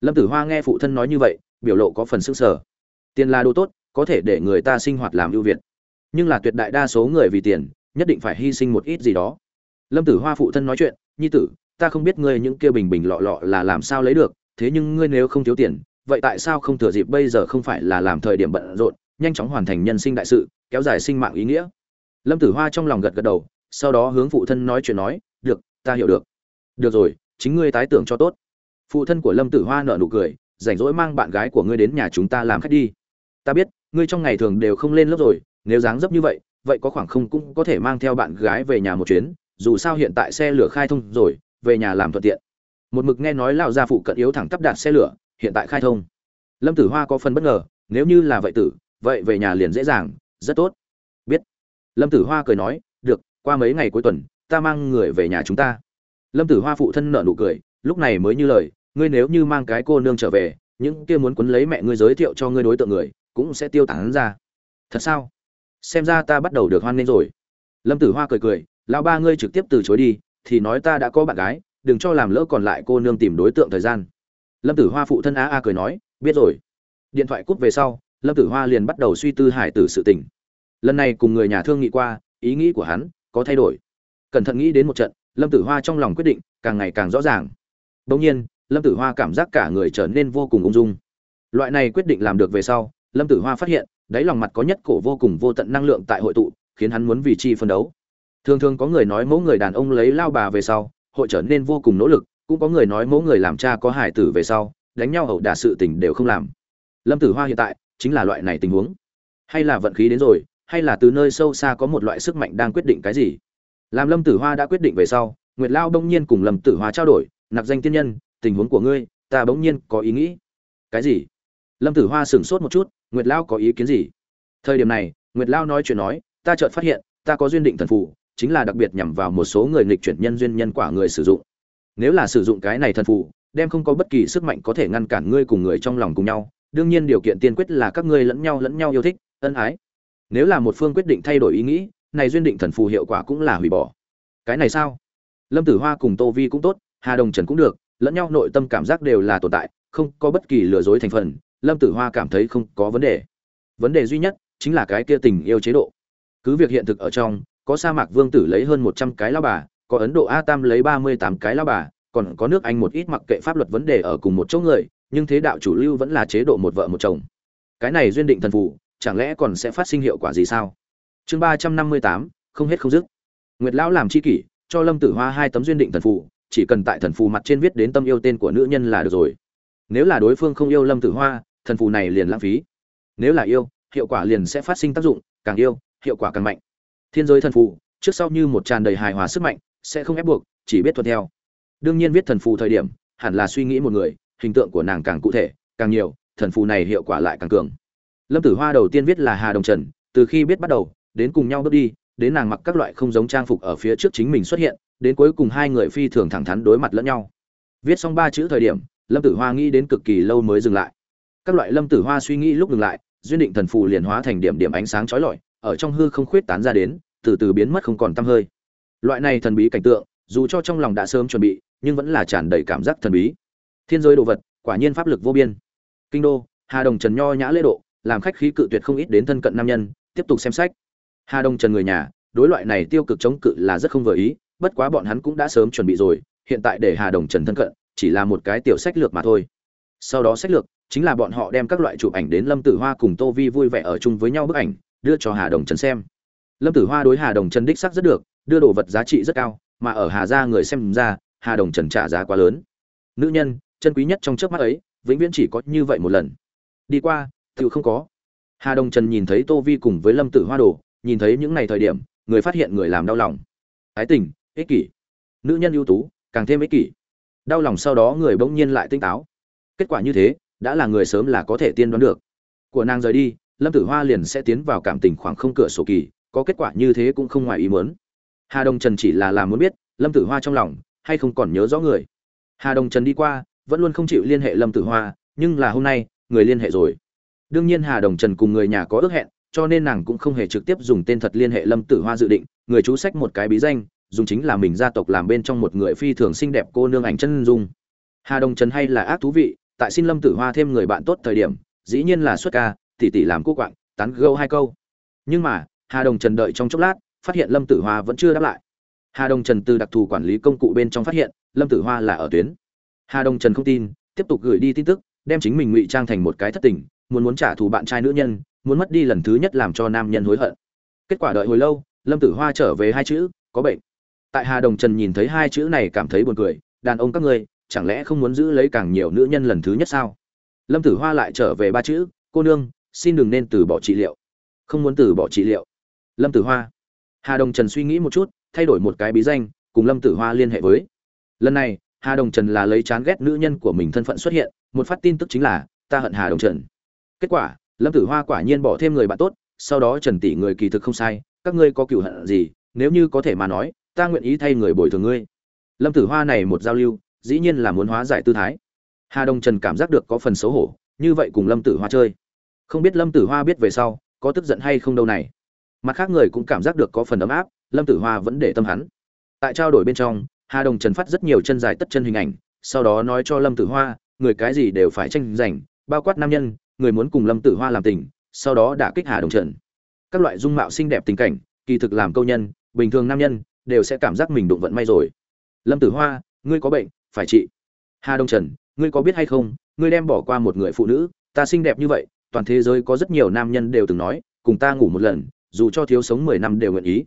Lâm tử hoa nghe phụ thân nói như vậy, biểu lộ có phần s ư n g sở tiền là đồ tốt, có thể để người ta sinh hoạt làm ưu việt nhưng là tuyệt đại đa số người vì tiền, nhất định phải hy sinh một ít gì đó. Lâm tử hoa phụ thân nói chuyện, nhi tử, ta không biết ngươi những kia bình bình lọ lọ là làm sao lấy được, thế nhưng ngươi nếu không thiếu tiền, vậy tại sao không thừa dịp bây giờ không phải là làm thời điểm bận rộn, nhanh chóng hoàn thành nhân sinh đại sự, kéo dài sinh mạng ý nghĩa? Lâm tử hoa trong lòng gật gật đầu, sau đó hướng phụ thân nói chuyện nói, được, ta hiểu được. Được rồi, chính ngươi tái tưởng cho tốt. Phụ thân của lâm tử hoa nở nụ cười, rảnh rỗi mang bạn gái của ngươi đến nhà chúng ta làm khách đi. Ta biết, ngươi trong ngày thường đều không lên lớp rồi nếu dáng dấp như vậy vậy có khoảng không cũng có thể mang theo bạn gái về nhà một chuyến, dù sao hiện tại xe lửa khai thông rồi, về nhà làm thuận tiện. Một mực nghe nói lão gia phụ cận yếu thẳng tắp đạt xe lửa, hiện tại khai thông. Lâm tử hoa có phần bất ngờ, nếu như là vậy tử, vậy về nhà liền dễ dàng, rất tốt. Biết. Lâm tử hoa cười nói, được, qua mấy ngày cuối tuần, ta mang người về nhà chúng ta. Lâm tử hoa phụ thân nợ nụ cười, lúc này mới như lời, ngươi nếu như mang cái cô nương trở về, những kia muốn quấn lấy mẹ ngươi giới thiệu cho ngươi đối tượng người, cũng sẽ tiêu tán ra. Thật sao? Xem ra ta bắt đầu được hoan nghênh rồi. Lâm tử hoa cười cười, lão ba ngươi trực tiếp từ chối đi, thì nói ta đã có bạn gái, đừng cho làm lỡ còn lại cô nương tìm đối tượng thời gian. Lâm tử hoa phụ thân a a cười nói, biết rồi. Điện thoại cút về sau, lâm tử hoa liền bắt đầu suy tư hải tử sự tình. Lần này cùng người nhà thương nghị qua, ý nghĩ của hắn có thay đổi. Cẩn thận nghĩ đến một trận, lâm tử hoa trong lòng quyết định càng ngày càng rõ ràng. Bỗng nhiên, lâm tử hoa cảm giác cả người trở nên vô cùng ung dung. Loại này quyết định làm được về sau, lâm tử hoa phát hiện đáy lòng mặt có nhất cổ vô cùng vô tận năng lượng tại hội tụ, khiến hắn muốn vì chi phân đấu. Thường thường có người nói mẫu người đàn ông lấy lao bà về sau, hội trở nên vô cùng nỗ lực, cũng có người nói mẫu người làm cha có hải tử về sau, đánh nhau ẩu đả sự tình đều không làm. Lâm tử hoa hiện tại chính là loại này tình huống. Hay là vận khí đến rồi, hay là từ nơi sâu xa có một loại sức mạnh đang quyết định cái gì? Làm lâm tử hoa đã quyết định về sau, nguyệt lao đông nhiên cùng lâm tử hoa trao đổi nạp danh tiên nhân, tình huống của ngươi, ta bỗng nhiên có ý nghĩ. Cái gì? Lâm tử hoa sửng sốt một chút, nguyệt lao có ý kiến gì? Thời điểm này, nguyệt lao nói chuyện nói, ta chợt phát hiện, ta có duyên định thần phù, chính là đặc biệt nhằm vào một số người nghịch chuyển nhân duyên nhân quả người sử dụng. Nếu là sử dụng cái này thần phù, đem không có bất kỳ sức mạnh có thể ngăn cản ngươi cùng người trong lòng cùng nhau, đương nhiên điều kiện tiên quyết là các ngươi lẫn nhau lẫn nhau yêu thích, ân ái. Nếu là một phương quyết định thay đổi ý nghĩ, này duyên định thần phù hiệu quả cũng là hủy bỏ. Cái này sao? Lâm tử hoa cùng tô vi cũng tốt, hà đồng trần cũng được, lẫn nhau nội tâm cảm giác đều là tồn tại, không có bất kỳ lừa dối thành phần lâm tử hoa cảm thấy không có vấn đề. Vấn đề duy nhất chính là cái kia tình yêu chế độ. Cứ việc hiện thực ở trong, có sa mạc vương tử lấy hơn một trăm cái lao bà, có ấn độ a tam lấy ba mươi tám cái lao bà, còn có nước anh một ít mặc kệ pháp luật vấn đề ở cùng một chỗ người, nhưng thế đạo chủ lưu vẫn là chế độ một vợ một chồng. Cái này duyên định thần phù, chẳng lẽ còn sẽ phát sinh hiệu quả gì sao? Chương ba trăm năm mươi tám, không hết không dứt. Nguyệt lão làm chi kỷ, cho lâm tử hoa hai tấm duyên định thần phù, chỉ cần tại thần phù mặt trên viết đến tâm yêu tên của nữ nhân là được rồi. Nếu là đối phương không yêu lâm tử hoa thần phù này liền lãng phí. Nếu là yêu, hiệu quả liền sẽ phát sinh tác dụng, càng yêu, hiệu quả càng mạnh. Thiên giới thần phù, trước sau như một tràn đầy hài hòa sức mạnh, sẽ không ép buộc, chỉ biết thuận theo. Đương nhiên viết thần phù thời điểm, hẳn là suy nghĩ một người, hình tượng của nàng càng cụ thể, càng nhiều, thần phù này hiệu quả lại càng cường. Lâm tử hoa đầu tiên viết là hà đồng trần, từ khi biết bắt đầu, đến cùng nhau bước đi, đến nàng mặc các loại không giống trang phục ở phía trước chính mình xuất hiện, đến cuối cùng hai người phi thường thẳng thắn đối mặt lẫn nhau. Viết xong ba chữ thời điểm, lâm tử hoa nghĩ đến cực kỳ lâu mới dừng lại các loại lâm tử hoa suy nghĩ lúc ngừng lại, duyên định thần phù liền hóa thành điểm điểm ánh sáng chói lọi, ở trong hư không khuyết tán ra đến, từ từ biến mất không còn tăm hơi. Loại này thần bí cảnh tượng, dù cho trong lòng đã sớm chuẩn bị, nhưng vẫn là tràn đầy cảm giác thần bí. Thiên giới đồ vật, quả nhiên pháp lực vô biên. Kinh đô, hà đồng trần nho nhã lễ độ, làm khách khí cự tuyệt không ít đến thân cận nam nhân, tiếp tục xem sách. Hà đồng trần người nhà, đối loại này tiêu cực chống cự là rất không vừa ý, bất quá bọn hắn cũng đã sớm chuẩn bị rồi, hiện tại để hà đồng trần thân cận, chỉ là một cái tiểu sách lược mà thôi sau đó sách lược, chính là bọn họ đem các loại chụp ảnh đến lâm tử hoa cùng tô vi vui vẻ ở chung với nhau bức ảnh, đưa cho hà đồng trần xem. Lâm tử hoa đối hà đồng trần đích sắc rất được, đưa đồ vật giá trị rất cao, mà ở hà gia người xem ra, hà đồng trần trả giá quá lớn. Nữ nhân, chân quý nhất trong trước mắt ấy, vĩnh viễn chỉ có như vậy một lần. Đi qua tự không có. Hà đồng trần nhìn thấy tô vi cùng với lâm tử hoa đồ, nhìn thấy những ngày thời điểm, người phát hiện người làm đau lòng. Ái tình, ích kỷ. Nữ nhân ưu tú, càng thêm ích kỷ. Đau lòng sau đó người bỗng nhiên lại tinh táo kết quả như thế, đã là người sớm là có thể tiên đoán được. Của nàng rời đi, lâm tử hoa liền sẽ tiến vào cảm tình khoảng không cửa sổ kỳ, có kết quả như thế cũng không ngoài ý muốn. Hà đông trần chỉ là làm muốn biết lâm tử hoa trong lòng, hay không còn nhớ rõ người. Hà đông trần đi qua, vẫn luôn không chịu liên hệ lâm tử hoa, nhưng là hôm nay, người liên hệ rồi. Đương nhiên hà đồng trần cùng người nhà có ước hẹn, cho nên nàng cũng không hề trực tiếp dùng tên thật liên hệ lâm tử hoa dự định. Người chú sách một cái bí danh, dùng chính là mình gia tộc làm bên trong một người phi thường xinh đẹp cô nương ảnh chân dung. Hà đồng trần hay là ác thú vị tại xin lâm tử hoa thêm người bạn tốt thời điểm, dĩ nhiên là xuất ca tỷ tỷ làm cô quạng, tán gâu hai câu. Nhưng mà, hà đồng trần đợi trong chốc lát, phát hiện lâm tử hoa vẫn chưa đáp lại. Hà đồng trần từ đặc thù quản lý công cụ bên trong phát hiện, lâm tử hoa là ở tuyến. Hà đồng trần không tin, tiếp tục gửi đi tin tức, đem chính mình ngụy trang thành một cái thất tình, muốn muốn trả thù bạn trai nữ nhân, muốn mất đi lần thứ nhất làm cho nam nhân hối hận. Kết quả đợi hồi lâu, lâm tử hoa trở về hai chữ, có bệnh. Tại hà đồng trần nhìn thấy hai chữ này cảm thấy buồn cười, đàn ông các ngươi chẳng lẽ không muốn giữ lấy càng nhiều nữ nhân lần thứ nhất sao? Lâm tử hoa lại trở về ba chữ, cô nương, xin đừng nên từ bỏ trị liệu. Không muốn từ bỏ trị liệu. Lâm tử hoa. Hà đồng trần suy nghĩ một chút, thay đổi một cái bí danh, cùng lâm tử hoa liên hệ với. Lần này, hà đồng trần là lấy chán ghét nữ nhân của mình thân phận xuất hiện, một phát tin tức chính là, ta hận hà đồng trần. Kết quả, lâm tử hoa quả nhiên bỏ thêm người bạn tốt, sau đó trần tỷ người kỳ thực không sai, các ngươi có cựu hận gì, nếu như có thể mà nói, ta nguyện ý thay người bồi thường ngươi. Lâm tử hoa này một giao lưu dĩ nhiên là muốn hóa giải tư thái. Hà đông trần cảm giác được có phần xấu hổ, như vậy cùng lâm tử hoa chơi. Không biết lâm tử hoa biết về sau, có tức giận hay không đâu này. Mặt khác người cũng cảm giác được có phần ấm áp, lâm tử hoa vẫn để tâm hắn. Tại trao đổi bên trong, hà đồng trần phát rất nhiều chân dài tất chân hình ảnh, sau đó nói cho lâm tử hoa, người cái gì đều phải tranh giành, bao quát nam nhân, người muốn cùng lâm tử hoa làm tình, sau đó đã kích hà đồng trần. Các loại dung mạo xinh đẹp tình cảnh, kỳ thực làm câu nhân, bình thường nam nhân, đều sẽ cảm giác mình đụng vận may rồi. Lâm tử hoa, ngươi có bệnh phải trị hà đông trần, ngươi có biết hay không, ngươi đem bỏ qua một người phụ nữ, ta xinh đẹp như vậy, toàn thế giới có rất nhiều nam nhân đều từng nói, cùng ta ngủ một lần, dù cho thiếu sống mười năm đều nguyện ý.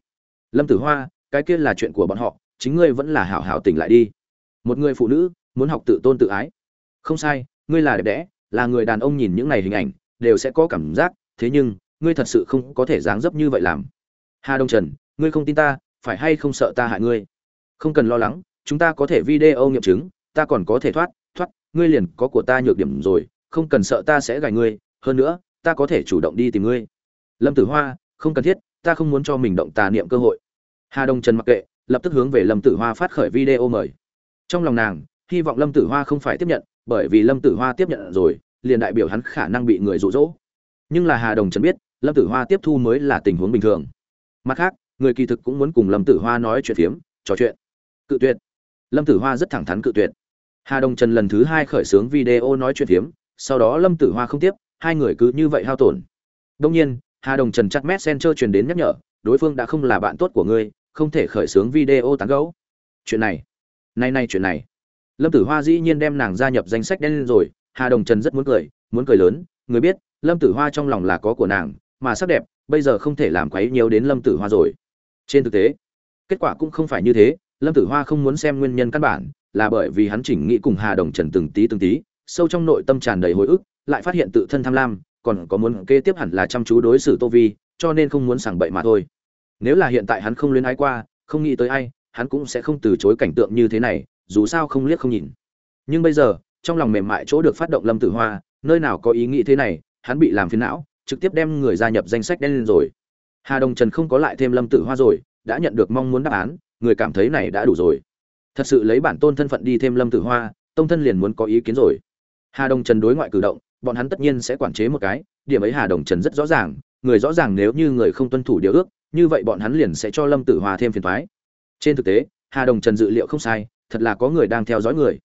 Lâm tử hoa, cái kia là chuyện của bọn họ, chính ngươi vẫn là hảo hảo tỉnh lại đi. Một người phụ nữ, muốn học tự tôn tự ái. Không sai, ngươi là đẹp đẽ, là người đàn ông nhìn những này hình ảnh, đều sẽ có cảm giác, thế nhưng, ngươi thật sự không có thể dáng dấp như vậy làm. Hà đông trần, ngươi không tin ta, phải hay không sợ ta hại ngươi? Không cần lo lắng chúng ta có thể video nghiệm chứng, ta còn có thể thoát thoát, ngươi liền có của ta nhược điểm rồi, không cần sợ ta sẽ gài ngươi, hơn nữa, ta có thể chủ động đi tìm ngươi. Lâm tử hoa, không cần thiết, ta không muốn cho mình động tà niệm cơ hội. Hà đông trần mặc kệ, lập tức hướng về lâm tử hoa phát khởi video mời. Trong lòng nàng, hy vọng lâm tử hoa không phải tiếp nhận, bởi vì lâm tử hoa tiếp nhận rồi, liền đại biểu hắn khả năng bị người rụ rỗ nhưng là hà đồng trần biết, lâm tử hoa tiếp thu mới là tình huống bình thường. Mặt khác, người kỳ thực cũng muốn cùng lâm tử hoa nói chuyện phiếm, trò chuyện. Cự tuyệt lâm tử hoa rất thẳng thắn cự tuyệt. Hà đồng trần lần thứ hai khởi xướng video nói chuyện phiếm, sau đó lâm tử hoa không tiếp, hai người cứ như vậy hao tổn. Đông nhiên, hà đồng trần chặt messenger truyền đến nhắc nhở, đối phương đã không là bạn tốt của ngươi, không thể khởi xướng video tán gẫu. Chuyện này nay nay chuyện này. Lâm tử hoa dĩ nhiên đem nàng gia nhập danh sách đen lên rồi, hà đồng trần rất muốn cười muốn cười lớn, người biết, lâm tử hoa trong lòng là có của nàng, mà sắc đẹp, bây giờ không thể làm quấy nhiều đến lâm tử hoa rồi. Trên thực tế, kết quả cũng không phải như thế lâm tử hoa không muốn xem nguyên nhân căn bản, là bởi vì hắn chỉnh nghĩ cùng hà đồng trần từng tí từng tí, sâu trong nội tâm tràn đầy hồi ức, lại phát hiện tự thân tham lam, còn có muốn kế tiếp hẳn là chăm chú đối xử tô vi, cho nên không muốn sảng bậy mà thôi. Nếu là hiện tại hắn không luyến ái qua, không nghĩ tới ai, hắn cũng sẽ không từ chối cảnh tượng như thế này, dù sao không liếc không nhìn. Nhưng bây giờ, trong lòng mềm mại chỗ được phát động lâm tử hoa, nơi nào có ý nghĩ thế này, hắn bị làm phiền não, trực tiếp đem người gia nhập danh sách đen lên rồi. Hà đồng trần không có lại thêm lâm tử hoa rồi, đã nhận được mong muốn đáp án người cảm thấy này đã đủ rồi. Thật sự lấy bản tôn thân phận đi thêm lâm tử hoa, tông thân liền muốn có ý kiến rồi. Hà đồng trần đối ngoại cử động, bọn hắn tất nhiên sẽ quản chế một cái, điểm ấy hà đồng trần rất rõ ràng, người rõ ràng nếu như người không tuân thủ điều ước, như vậy bọn hắn liền sẽ cho lâm tử hoa thêm phiền thoái trên thực tế, hà đồng trần dự liệu không sai, thật là có người đang theo dõi người.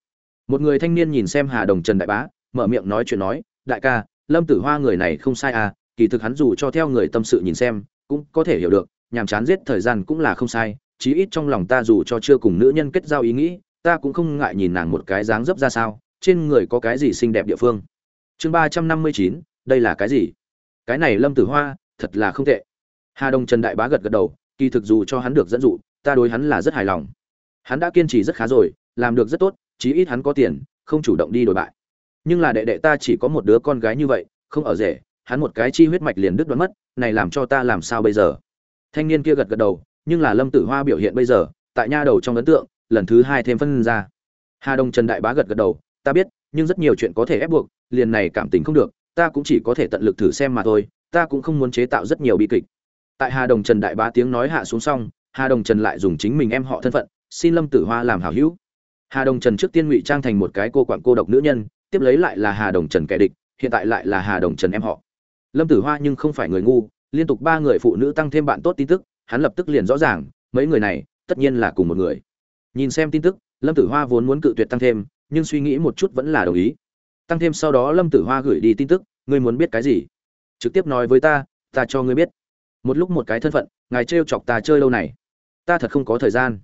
Một người thanh niên nhìn xem hà đồng trần đại bá, mở miệng nói chuyện nói, đại ca, lâm tử hoa người này không sai à kỳ thực hắn dù cho theo người tâm sự nhìn xem, cũng có thể hiểu được, nhàm chán giết thời gian cũng là không sai chí ít trong lòng ta dù cho chưa cùng nữ nhân kết giao ý nghĩ, ta cũng không ngại nhìn nàng một cái dáng dấp ra sao, trên người có cái gì xinh đẹp địa phương. Chương ba trăm năm mươi chín, đây là cái gì? Cái này lâm tử hoa, thật là không tệ. Hà đông trần đại bá gật gật đầu, kỳ thực dù cho hắn được dẫn dụ, ta đối hắn là rất hài lòng. Hắn đã kiên trì rất khá rồi, làm được rất tốt, chí ít hắn có tiền, không chủ động đi đổi bại. Nhưng là đệ đệ ta chỉ có một đứa con gái như vậy, không ở rể, hắn một cái chi huyết mạch liền đứt đoán mất, này làm cho ta làm sao bây giờ? Thanh niên kia gật gật đầu nhưng là lâm tử hoa biểu hiện bây giờ, tại nha đầu trong ấn tượng, lần thứ hai thêm phân ra. Hà đồng trần đại bá gật gật đầu, ta biết, nhưng rất nhiều chuyện có thể ép buộc, liền này cảm tình không được, ta cũng chỉ có thể tận lực thử xem mà thôi, ta cũng không muốn chế tạo rất nhiều bi kịch. Tại hà đồng trần đại bá tiếng nói hạ xuống xong, hà đồng trần lại dùng chính mình em họ thân phận, xin lâm tử hoa làm hảo hữu. Hà đồng trần trước tiên ngụy trang thành một cái cô quặn cô độc nữ nhân, tiếp lấy lại là hà đồng trần kẻ địch, hiện tại lại là hà đồng trần em họ. Lâm tử hoa nhưng không phải người ngu, liên tục ba người phụ nữ tăng thêm bạn tốt tin tức hắn lập tức liền rõ ràng, mấy người này, tất nhiên là cùng một người. Nhìn xem tin tức, lâm tử hoa vốn muốn cự tuyệt tăng thêm, nhưng suy nghĩ một chút vẫn là đồng ý. Tăng thêm sau đó lâm tử hoa gửi đi tin tức, ngươi muốn biết cái gì? Trực tiếp nói với ta ta cho ngươi biết. Một lúc một cái thân phận, ngài trêu chọc ta chơi lâu này. Ta thật không có thời gian.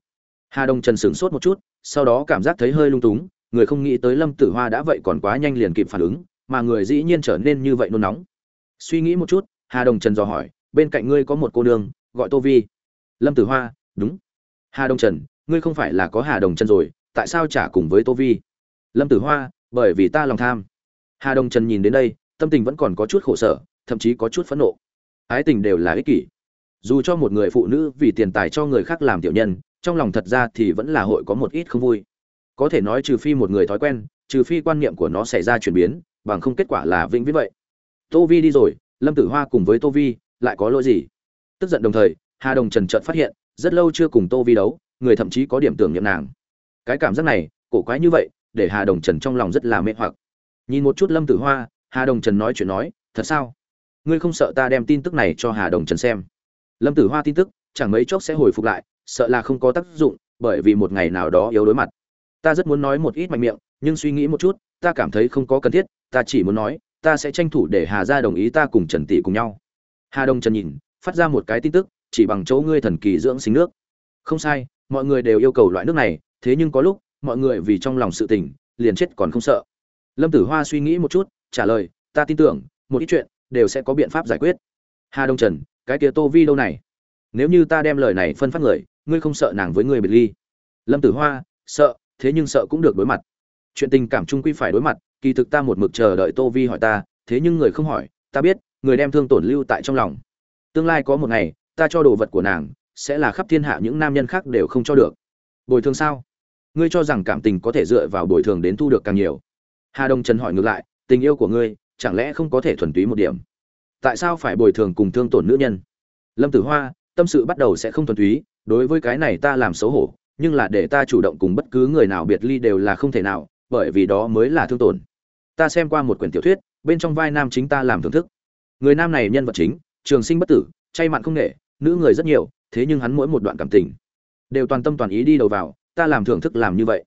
Hà đông trần sửng sốt một chút, sau đó cảm giác thấy hơi lung túng, người không nghĩ tới lâm tử hoa đã vậy còn quá nhanh liền kịp phản ứng, mà người dĩ nhiên trở nên như vậy nôn nóng. Suy nghĩ một chút, hà đồng trần dò hỏi, bên cạnh ngươi có một cô nương gọi tô vi. Lâm tử hoa, đúng. Hà đông trần, ngươi không phải là có hà đồng trần rồi, tại sao trả cùng với tô vi? Lâm tử hoa, bởi vì ta lòng tham. Hà đồng trần nhìn đến đây, tâm tình vẫn còn có chút khổ sở, thậm chí có chút phẫn nộ. Ái tình đều là ích kỷ. Dù cho một người phụ nữ vì tiền tài cho người khác làm tiểu nhân, trong lòng thật ra thì vẫn là hội có một ít không vui. Có thể nói trừ phi một người thói quen, trừ phi quan niệm của nó xảy ra chuyển biến, bằng không kết quả là vĩnh viễn vậy. Tô vi đi rồi, lâm tử hoa cùng với tô vi, lại có lỗi gì? Tức giận đồng thời, hà đồng trần trợt phát hiện, rất lâu chưa cùng tô vi đấu, người thậm chí có điểm tưởng nhậm nàng. Cái cảm giác này, cổ quái như vậy, để hà đồng trần trong lòng rất là mê hoặc. Nhìn một chút lâm tử hoa, hà đồng trần nói chuyện nói, thật sao? Ngươi không sợ ta đem tin tức này cho hà đồng trần xem? Lâm tử hoa tin tức, chẳng mấy chốc sẽ hồi phục lại, sợ là không có tác dụng, bởi vì một ngày nào đó yếu đối mặt. Ta rất muốn nói một ít mạnh miệng, nhưng suy nghĩ một chút, ta cảm thấy không có cần thiết, ta chỉ muốn nói, ta sẽ tranh thủ để hà gia đồng ý ta cùng trần tỷ cùng nhau. Hà đông trần nhìn phát ra một cái tin tức, chỉ bằng chỗ ngươi thần kỳ dưỡng sinh nước. Không sai, mọi người đều yêu cầu loại nước này, thế nhưng có lúc, mọi người vì trong lòng sự tình, liền chết còn không sợ. Lâm tử hoa suy nghĩ một chút, trả lời, ta tin tưởng, một ít chuyện, đều sẽ có biện pháp giải quyết. Hà đông trần, cái kia tô vi đâu này? Nếu như ta đem lời này phân phát người, ngươi không sợ nàng với người biệt ly? Lâm tử hoa, sợ, thế nhưng sợ cũng được đối mặt. Chuyện tình cảm chung quy phải đối mặt, kỳ thực ta một mực chờ đợi tô vi hỏi ta, thế nhưng người không hỏi, ta biết, người đem thương tổn lưu tại trong lòng tương lai có một ngày, ta cho đồ vật của nàng, sẽ là khắp thiên hạ những nam nhân khác đều không cho được. Bồi thường sao? Ngươi cho rằng cảm tình có thể dựa vào bồi thường đến thu được càng nhiều. Hà đông trần hỏi ngược lại, tình yêu của ngươi, chẳng lẽ không có thể thuần túy một điểm? Tại sao phải bồi thường cùng thương tổn nữ nhân? Lâm tử hoa, tâm sự bắt đầu sẽ không thuần túy, đối với cái này ta làm xấu hổ, nhưng là để ta chủ động cùng bất cứ người nào biệt ly đều là không thể nào, bởi vì đó mới là thương tổn. Ta xem qua một quyển tiểu thuyết, bên trong vai nam chính ta làm thưởng thức. Người nam này nhân vật chính trường sinh bất tử, chay mặn không nghệ nữ người rất nhiều, thế nhưng hắn mỗi một đoạn cảm tình đều toàn tâm toàn ý đi đầu vào, ta làm thưởng thức làm như vậy.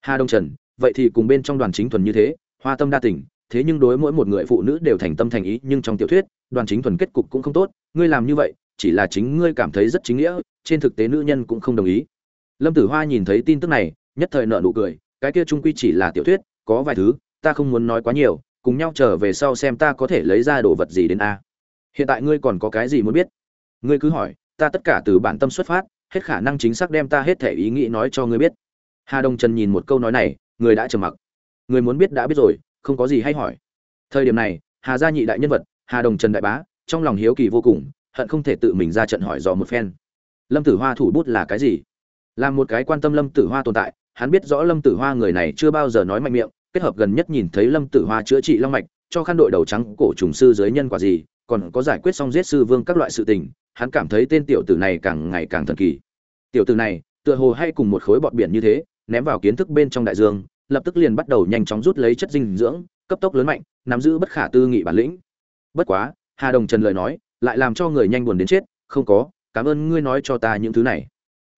Hà đông trần, vậy thì cùng bên trong đoàn chính thuần như thế, hoa tâm đa tình, thế nhưng đối mỗi một người phụ nữ đều thành tâm thành ý, nhưng trong tiểu thuyết, đoàn chính thuần kết cục cũng không tốt, ngươi làm như vậy, chỉ là chính ngươi cảm thấy rất chính nghĩa, trên thực tế nữ nhân cũng không đồng ý. Lâm tử hoa nhìn thấy tin tức này, nhất thời nợ nụ cười, cái kia trung quy chỉ là tiểu thuyết, có vài thứ, ta không muốn nói quá nhiều, cùng nhau trở về sau xem ta có thể lấy ra đồ vật gì đến a hiện tại ngươi còn có cái gì muốn biết? Ngươi cứ hỏi, ta tất cả từ bản tâm xuất phát, hết khả năng chính xác đem ta hết thể ý nghĩ nói cho ngươi biết. Hà đông trần nhìn một câu nói này, người đã trầm mặc. Người muốn biết đã biết rồi, không có gì hay hỏi. Thời điểm này, hà gia nhị đại nhân vật, hà đồng trần đại bá, trong lòng hiếu kỳ vô cùng, hận không thể tự mình ra trận hỏi dò một phen. Lâm tử hoa thủ bút là cái gì? Là một cái quan tâm lâm tử hoa tồn tại, hắn biết rõ lâm tử hoa người này chưa bao giờ nói mạnh miệng, kết hợp gần nhất nhìn thấy lâm tử hoa chữa trị long mạch, cho khăn đội đầu trắng cổ trùng sư dưới nhân quả gì còn có giải quyết xong giết sư vương các loại sự tình, hắn cảm thấy tên tiểu tử này càng ngày càng thần kỳ. Tiểu tử này, tựa hồ hay cùng một khối bọt biển như thế, ném vào kiến thức bên trong đại dương, lập tức liền bắt đầu nhanh chóng rút lấy chất dinh dưỡng, cấp tốc lớn mạnh, nắm giữ bất khả tư nghị bản lĩnh. Bất quá, hà đồng trần lời nói, lại làm cho người nhanh buồn đến chết, không có, cảm ơn ngươi nói cho ta những thứ này.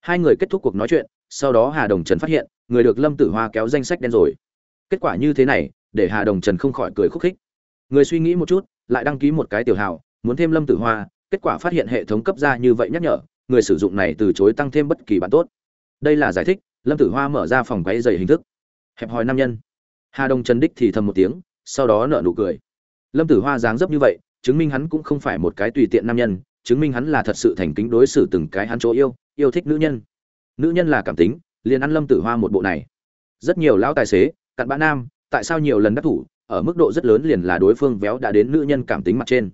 Hai người kết thúc cuộc nói chuyện, sau đó hà đồng trần phát hiện, người được lâm tử hoa kéo danh sách đen rồi. Kết quả như thế này, để hà đồng trần không khỏi cười khúc khích. Người suy nghĩ một chút lại đăng ký một cái tiểu hào, muốn thêm lâm tử hoa, kết quả phát hiện hệ thống cấp ra như vậy nhắc nhở, người sử dụng này từ chối tăng thêm bất kỳ bạn tốt. Đây là giải thích, lâm tử hoa mở ra phòng quáy dày hình thức. Hẹp hòi nam nhân. Hà đông trần đích thì thầm một tiếng, sau đó nở nụ cười. Lâm tử hoa dáng dấp như vậy, chứng minh hắn cũng không phải một cái tùy tiện nam nhân, chứng minh hắn là thật sự thành kính đối xử từng cái hắn chỗ yêu yêu thích nữ nhân. Nữ nhân là cảm tính, liền ăn lâm tử hoa một bộ này. Rất nhiều lão tài xế, cặn bã nam, tại sao nhiều lần đắc thủ ở mức độ rất lớn liền là đối phương véo đã đến nữ nhân cảm tính mặt trên.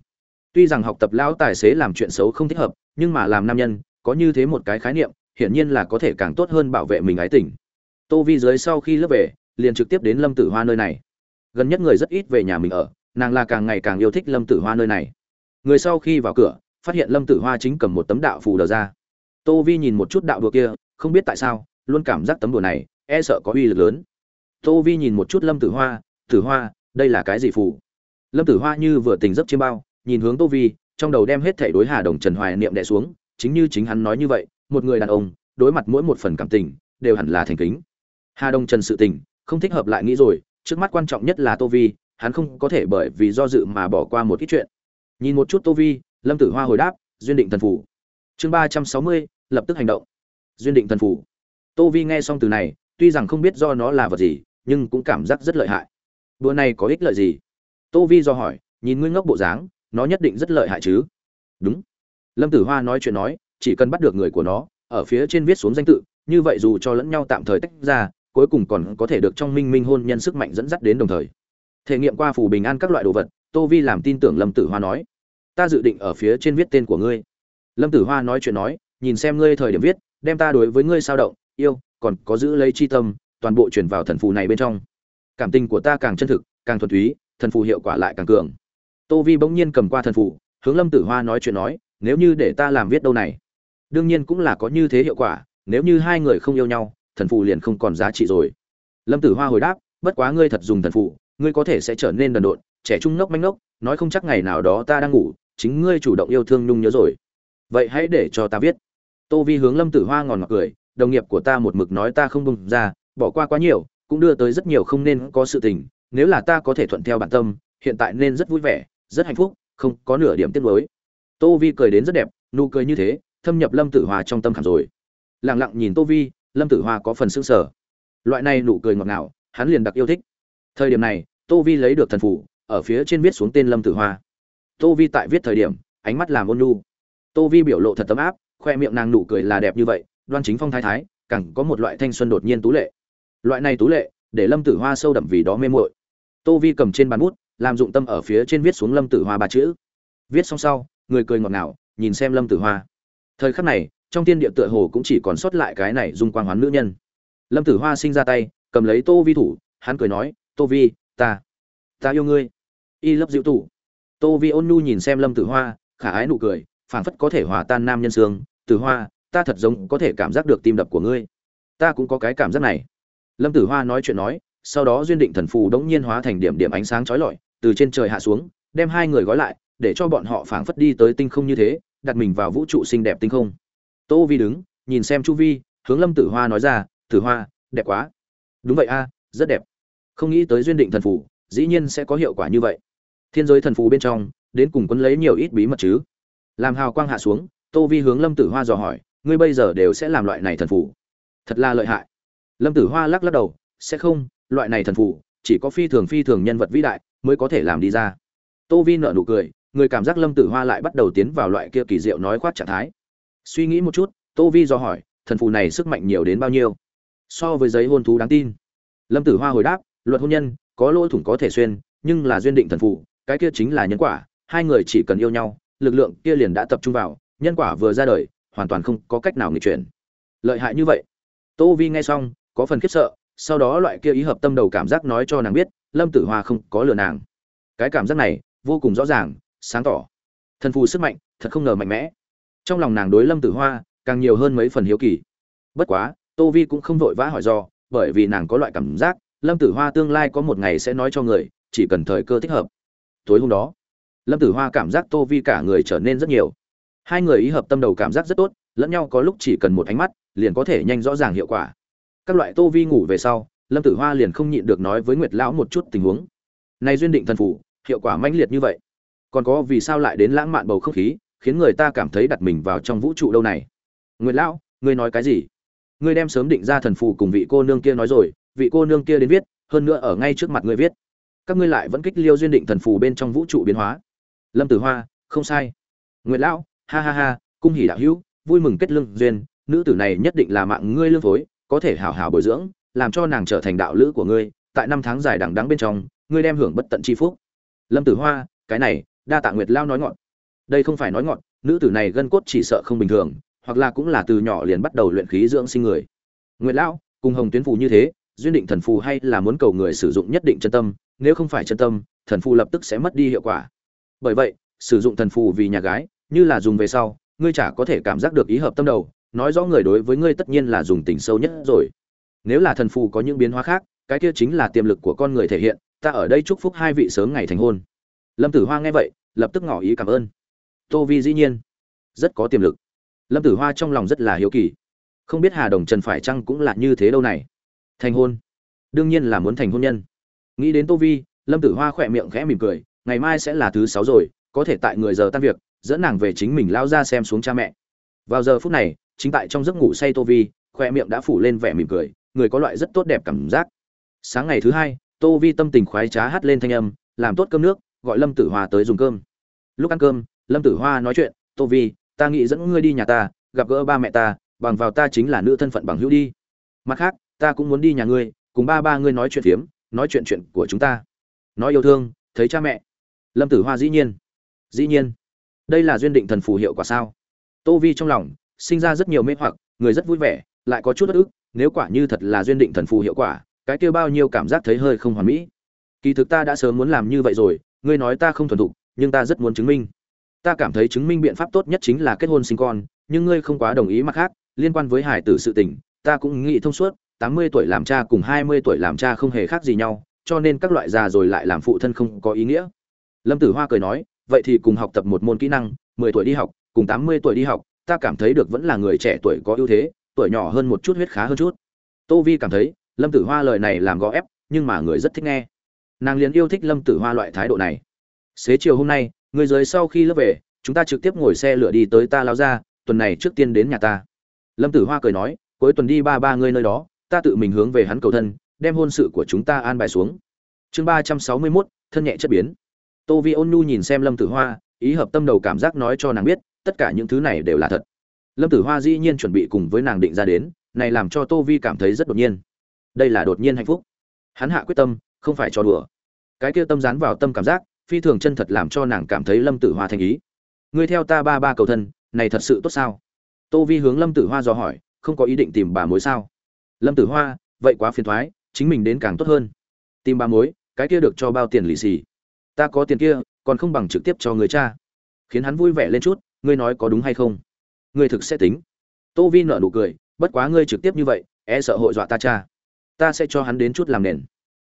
Tuy rằng học tập lão tài xế làm chuyện xấu không thích hợp, nhưng mà làm nam nhân, có như thế một cái khái niệm, hiển nhiên là có thể càng tốt hơn bảo vệ mình ái tình. Tô vi dưới sau khi lớp về, liền trực tiếp đến lâm tử hoa nơi này. Gần nhất người rất ít về nhà mình ở, nàng là càng ngày càng yêu thích lâm tử hoa nơi này. Người sau khi vào cửa, phát hiện lâm tử hoa chính cầm một tấm đạo phù đờ ra. Tô vi nhìn một chút đạo đùa kia, không biết tại sao, luôn cảm giác tấm đùa này e sợ có uy lực lớn. Tô vi nhìn một chút lâm tử hoa tử hoa đây là cái gì phù? Lâm tử hoa như vừa tình giấc chiêm bao, nhìn hướng tô vi, trong đầu đem hết thể đối hà đồng trần hoài niệm đẻ xuống, chính như chính hắn nói như vậy, một người đàn ông, đối mặt mỗi một phần cảm tình, đều hẳn là thành kính. Hà đồng trần sự tình, không thích hợp lại nghĩ rồi, trước mắt quan trọng nhất là tô vi, hắn không có thể bởi vì do dự mà bỏ qua một ít chuyện. Nhìn một chút tô vi, lâm tử hoa hồi đáp, duyên định thần phủ chương ba trăm sáu mươi, lập tức hành động. Duyên định thần phủ tô vi nghe xong từ này, tuy rằng không biết do nó là vật gì, nhưng cũng cảm giác rất lợi hại đùa này có ích lợi gì? Tô vi do hỏi, nhìn ngươi ngốc bộ dáng, nó nhất định rất lợi hại chứ? Đúng. Lâm tử hoa nói chuyện nói, chỉ cần bắt được người của nó, ở phía trên viết xuống danh tự, như vậy dù cho lẫn nhau tạm thời tách ra, cuối cùng còn có thể được trong minh minh hôn nhân sức mạnh dẫn dắt đến đồng thời. Thể nghiệm qua phù bình an các loại đồ vật, tô vi làm tin tưởng lâm tử hoa nói, ta dự định ở phía trên viết tên của ngươi. Lâm tử hoa nói chuyện nói, nhìn xem ngươi thời điểm viết, đem ta đối với ngươi sao động, yêu, còn có giữ lấy chi tâm, toàn bộ chuyển vào thần phù này bên trong cảm tình của ta càng chân thực, càng thuần túy, thần phù hiệu quả lại càng cường. Tô vi bỗng nhiên cầm qua thần phù, hướng lâm tử hoa nói chuyện nói, nếu như để ta làm viết đâu này? Đương nhiên cũng là có như thế hiệu quả, nếu như hai người không yêu nhau, thần phù liền không còn giá trị rồi. Lâm tử hoa hồi đáp, bất quá ngươi thật dùng thần phù, ngươi có thể sẽ trở nên đần độn, trẻ trung ngốc manh ngốc, nói không chắc ngày nào đó ta đang ngủ, chính ngươi chủ động yêu thương nhung nhớ rồi. Vậy hãy để cho ta viết. Tô vi hướng lâm tử hoa ngòn ngọt cười, đồng nghiệp của ta một mực nói ta không bông ra, bỏ qua quá nhiều cũng đưa tới rất nhiều không nên có sự tình, nếu là ta có thể thuận theo bản tâm, hiện tại nên rất vui vẻ, rất hạnh phúc, không có nửa điểm tiếc nuối. Tô vi cười đến rất đẹp, nụ cười như thế, thâm nhập lâm tử hoa trong tâm khảm rồi. Lẳng lặng nhìn tô vi, lâm tử hoa có phần sững sờ. Loại này nụ cười ngọt ngào, hắn liền đặc yêu thích. Thời điểm này, tô vi lấy được thần phủ, ở phía trên viết xuống tên lâm tử hoa tô vi tại viết thời điểm, ánh mắt làm ôn nhu. Tô vi biểu lộ thật tấm áp, khoe miệng nàng nụ cười là đẹp như vậy, đoan chính phong thái thái, càng có một loại thanh xuân đột nhiên tú lệ loại này tú lệ, để lâm tử hoa sâu đậm vì đó mê muội. Tô vi cầm trên bàn bút, làm dụng tâm ở phía trên viết xuống lâm tử hoa ba chữ. Viết xong sau, người cười ngọt ngào, nhìn xem lâm tử hoa. Thời khắc này, trong tiên địa tựa hồ cũng chỉ còn sót lại cái này dung quang hoán nữ nhân. Lâm tử hoa sinh ra tay, cầm lấy tô vi thủ, hắn cười nói, tô vi, ta ta yêu ngươi. Y lấp dịu tủ. Tô vi ôn nhu nhìn xem lâm tử hoa, khả ái nụ cười, phảng phất có thể hòa tan nam nhân sương tử hoa, ta thật giống có thể cảm giác được tim đập của ngươi. Ta cũng có cái cảm giác này lâm tử hoa nói chuyện nói, sau đó duyên định thần phù đống nhiên hóa thành điểm điểm ánh sáng chói lọi, từ trên trời hạ xuống, đem hai người gói lại, để cho bọn họ phảng phất đi tới tinh không như thế, đặt mình vào vũ trụ xinh đẹp tinh không. Tô vi đứng, nhìn xem chu vi, hướng lâm tử hoa nói ra, tử hoa, đẹp quá. Đúng vậy a, rất đẹp. Không nghĩ tới duyên định thần phù, dĩ nhiên sẽ có hiệu quả như vậy. Thiên giới thần phù bên trong, đến cùng quấn lấy nhiều ít bí mật chứ? Làm hào quang hạ xuống, tô vi hướng lâm tử hoa dò hỏi, ngươi bây giờ đều sẽ làm loại này thần phù? Thật là lợi hại lâm tử hoa lắc lắc đầu, sẽ không, loại này thần phụ, chỉ có phi thường phi thường nhân vật vĩ đại mới có thể làm đi ra. Tô vi nợ nụ cười, người cảm giác lâm tử hoa lại bắt đầu tiến vào loại kia kỳ diệu nói khoát trạng thái. Suy nghĩ một chút, tô vi do hỏi, thần phù này sức mạnh nhiều đến bao nhiêu? So với giấy hôn thú đáng tin. Lâm tử hoa hồi đáp, luật hôn nhân, có lỗ thủng có thể xuyên, nhưng là duyên định thần phù cái kia chính là nhân quả, hai người chỉ cần yêu nhau, lực lượng kia liền đã tập trung vào, nhân quả vừa ra đời, hoàn toàn không có cách nào nghịch chuyển. Lợi hại như vậy. Tô vi nghe xong có phần khiếp sợ, sau đó loại kia ý hợp tâm đầu cảm giác nói cho nàng biết, lâm tử hoa không có lừa nàng. Cái cảm giác này, vô cùng rõ ràng, sáng tỏ. Thần phù sức mạnh, thật không ngờ mạnh mẽ. Trong lòng nàng đối lâm tử hoa, càng nhiều hơn mấy phần hiếu kỳ. Bất quá, tô vi cũng không vội vã hỏi do, bởi vì nàng có loại cảm giác, lâm tử hoa tương lai có một ngày sẽ nói cho người, chỉ cần thời cơ thích hợp. Tối hôm đó, lâm tử hoa cảm giác tô vi cả người trở nên rất nhiều. Hai người ý hợp tâm đầu cảm giác rất tốt, lẫn nhau có lúc chỉ cần một ánh mắt, liền có thể nhanh rõ ràng hiệu quả các loại tô vi ngủ về sau, lâm tử hoa liền không nhịn được nói với nguyệt lão một chút tình huống. Này duyên định thần phủ, hiệu quả mãnh liệt như vậy. Còn có vì sao lại đến lãng mạn bầu không khí, khiến người ta cảm thấy đặt mình vào trong vũ trụ đâu này? Nguyệt lão, ngươi nói cái gì? Ngươi đem sớm định ra thần phù cùng vị cô nương kia nói rồi, vị cô nương kia đến viết, hơn nữa ở ngay trước mặt ngươi viết. Các ngươi lại vẫn kích liêu duyên định thần phù bên trong vũ trụ biến hóa. Lâm tử hoa, không sai. Nguyệt lão, ha ha ha, cung hỉ đạo hữu, vui mừng kết lương duyên, nữ tử này nhất định là mạng ngươi lương phối có thể hảo hảo bồi dưỡng, làm cho nàng trở thành đạo lữ của ngươi, tại năm tháng dài đằng đẵng bên trong, ngươi đem hưởng bất tận chi phúc. Lâm tử hoa, cái này, đa tạ nguyệt lao nói ngọn. Đây không phải nói ngọn, nữ tử này gân cốt chỉ sợ không bình thường, hoặc là cũng là từ nhỏ liền bắt đầu luyện khí dưỡng sinh người. Nguyệt lão cùng hồng tuyến phù như thế, duyên định thần phù hay là muốn cầu người sử dụng nhất định chân tâm, nếu không phải chân tâm, thần phù lập tức sẽ mất đi hiệu quả. Bởi vậy, sử dụng thần phù vì nhà gái, như là dùng về sau, ngươi chả có thể cảm giác được ý hợp tâm đầu nói rõ người đối với ngươi tất nhiên là dùng tình sâu nhất rồi. Nếu là thần phù có những biến hóa khác, cái kia chính là tiềm lực của con người thể hiện, ta ở đây chúc phúc hai vị sớm ngày thành hôn. Lâm tử hoa nghe vậy, lập tức ngỏ ý cảm ơn. Tô vi dĩ nhiên, rất có tiềm lực. Lâm tử hoa trong lòng rất là hiếu kỳ. Không biết hà đồng trần phải chăng cũng là như thế đâu này. Thành hôn? Đương nhiên là muốn thành hôn nhân. Nghĩ đến tô vi, lâm tử hoa khỏe miệng khẽ mỉm cười, ngày mai sẽ là thứ sáu rồi, có thể tại người giờ tan việc, dẫn nàng về chính mình lao ra xem xuống cha mẹ. Vào giờ phút này chính tại trong giấc ngủ say tô vi, khoe miệng đã phủ lên vẻ mỉm cười, người có loại rất tốt đẹp cảm giác. Sáng ngày thứ hai, tô vi tâm tình khoái trá hát lên thanh âm, làm tốt cơm nước, gọi lâm tử hoa tới dùng cơm. Lúc ăn cơm, lâm tử hoa nói chuyện, tô vi, ta nghĩ dẫn ngươi đi nhà ta, gặp gỡ ba mẹ ta, bằng vào ta chính là nữ thân phận bằng hữu đi. Mặt khác, ta cũng muốn đi nhà ngươi, cùng ba ba ngươi nói chuyện phiếm, nói chuyện chuyện của chúng ta. Nói yêu thương, thấy cha mẹ. Lâm tử hoa dĩ nhiên. Dĩ nhiên. Đây là duyên định thần phù hiệu quả sao? Tô vi trong lòng sinh ra rất nhiều mê hoặc, người rất vui vẻ, lại có chút bất ức, nếu quả như thật là duyên định thần phù hiệu quả, cái kia bao nhiêu cảm giác thấy hơi không hoàn mỹ. Kỳ thực ta đã sớm muốn làm như vậy rồi, ngươi nói ta không thuần thục, nhưng ta rất muốn chứng minh. Ta cảm thấy chứng minh biện pháp tốt nhất chính là kết hôn sinh con, nhưng ngươi không quá đồng ý mặt khác, liên quan với hải tử sự tình, ta cũng nghĩ thông suốt, tám mươi tuổi làm cha cùng hai mươi tuổi làm cha không hề khác gì nhau, cho nên các loại già rồi lại làm phụ thân không có ý nghĩa. Lâm tử hoa cười nói, vậy thì cùng học tập một môn kỹ năng, mười tuổi đi học, cùng tám mươi tuổi đi học ta cảm thấy được vẫn là người trẻ tuổi có ưu thế, tuổi nhỏ hơn một chút huyết khá hơn chút. Tô vi cảm thấy, lâm tử hoa lời này làm gò ép, nhưng mà người rất thích nghe. Nàng liền yêu thích lâm tử hoa loại thái độ này. Xế chiều hôm nay, người dưới sau khi lớp về, chúng ta trực tiếp ngồi xe lửa đi tới ta lao ra, tuần này trước tiên đến nhà ta. Lâm tử hoa cười nói, cuối tuần đi ba ba ngươi nơi đó, ta tự mình hướng về hắn cầu thân, đem hôn sự của chúng ta an bài xuống. Chương ba trăm sáu mươi mốt, thân nhẹ chất biến. Tô vi ôn nhu nhìn xem lâm tử hoa, ý hợp tâm đầu cảm giác nói cho nàng biết tất cả những thứ này đều là thật. Lâm tử hoa dĩ nhiên chuẩn bị cùng với nàng định ra đến, này làm cho tô vi cảm thấy rất đột nhiên. Đây là đột nhiên hạnh phúc. Hắn hạ quyết tâm, không phải cho đùa. Cái kia tâm dán vào tâm cảm giác, phi thường chân thật làm cho nàng cảm thấy lâm tử hoa thành ý. Ngươi theo ta ba ba cầu thân, này thật sự tốt sao? Tô vi hướng lâm tử hoa dò hỏi, không có ý định tìm bà mối sao? Lâm tử hoa, vậy quá phiền thoái chính mình đến càng tốt hơn. Tìm bà mối, cái kia được cho bao tiền lì xì. Ta có tiền kia, còn không bằng trực tiếp cho người cha. Khiến hắn vui vẻ lên chút ngươi nói có đúng hay không? Ngươi thực sẽ tính. Tô vi nợ nụ cười, bất quá ngươi trực tiếp như vậy e sợ hội dọa ta cha. Ta sẽ cho hắn đến chút làm nền.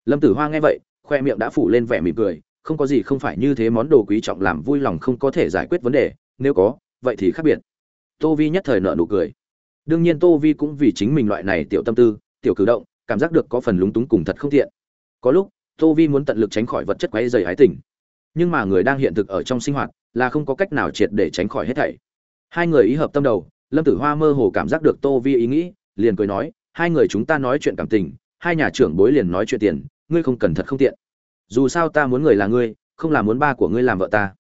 Lâm tử hoa nghe vậy, khoe miệng đã phủ lên vẻ mỉm cười, không có gì không phải như thế món đồ quý trọng làm vui lòng không có thể giải quyết vấn đề, nếu có, vậy thì khác biệt. Tô vi nhất thời nợ nụ cười. Đương nhiên tô vi cũng vì chính mình loại này tiểu tâm tư, tiểu cử động, cảm giác được có phần lúng túng cùng thật không thiện có lúc, tô vi muốn tận lực tránh khỏi vật chất quấy dày hái tình nhưng mà người đang hiện thực ở trong sinh hoạt là không có cách nào triệt để tránh khỏi hết thảy. Hai người ý hợp tâm đầu, lâm tử hoa mơ hồ cảm giác được tô vi ý nghĩ, liền cười nói, hai người chúng ta nói chuyện cảm tình, hai nhà trưởng bối liền nói chuyện tiền, ngươi không cần thật không tiện. Dù sao ta muốn người là ngươi, không là muốn ba của ngươi làm vợ ta.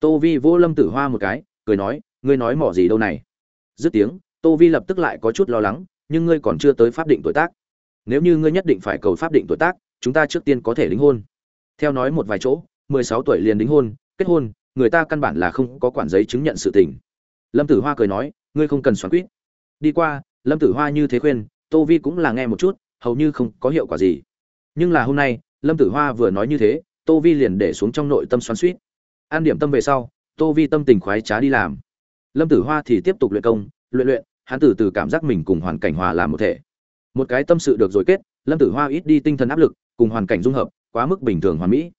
Tô vi vô lâm tử hoa một cái, cười nói, ngươi nói mỏ gì đâu này? Dứt tiếng, tô vi lập tức lại có chút lo lắng, nhưng ngươi còn chưa tới pháp định tuổi tác. Nếu như ngươi nhất định phải cầu pháp định tuổi tác, chúng ta trước tiên có thể đính hôn. Theo nói một vài chỗ mười sáu tuổi liền đính hôn, kết hôn, người ta căn bản là không có quản giấy chứng nhận sự tình. Lâm tử hoa cười nói, ngươi không cần xoắn quýt. Đi qua, lâm tử hoa như thế khuyên, tô vi cũng là nghe một chút, hầu như không có hiệu quả gì. Nhưng là hôm nay, lâm tử hoa vừa nói như thế, tô vi liền để xuống trong nội tâm xoắn xuýt. an điểm tâm về sau, tô vi tâm tình khoái trá đi làm. Lâm tử hoa thì tiếp tục luyện công, luyện luyện, hắn từ từ cảm giác mình cùng hoàn cảnh hòa làm một thể. Một cái tâm sự được rồi kết, lâm tử hoa ít đi tinh thần áp lực, cùng hoàn cảnh dung hợp, quá mức bình thường hoàn mỹ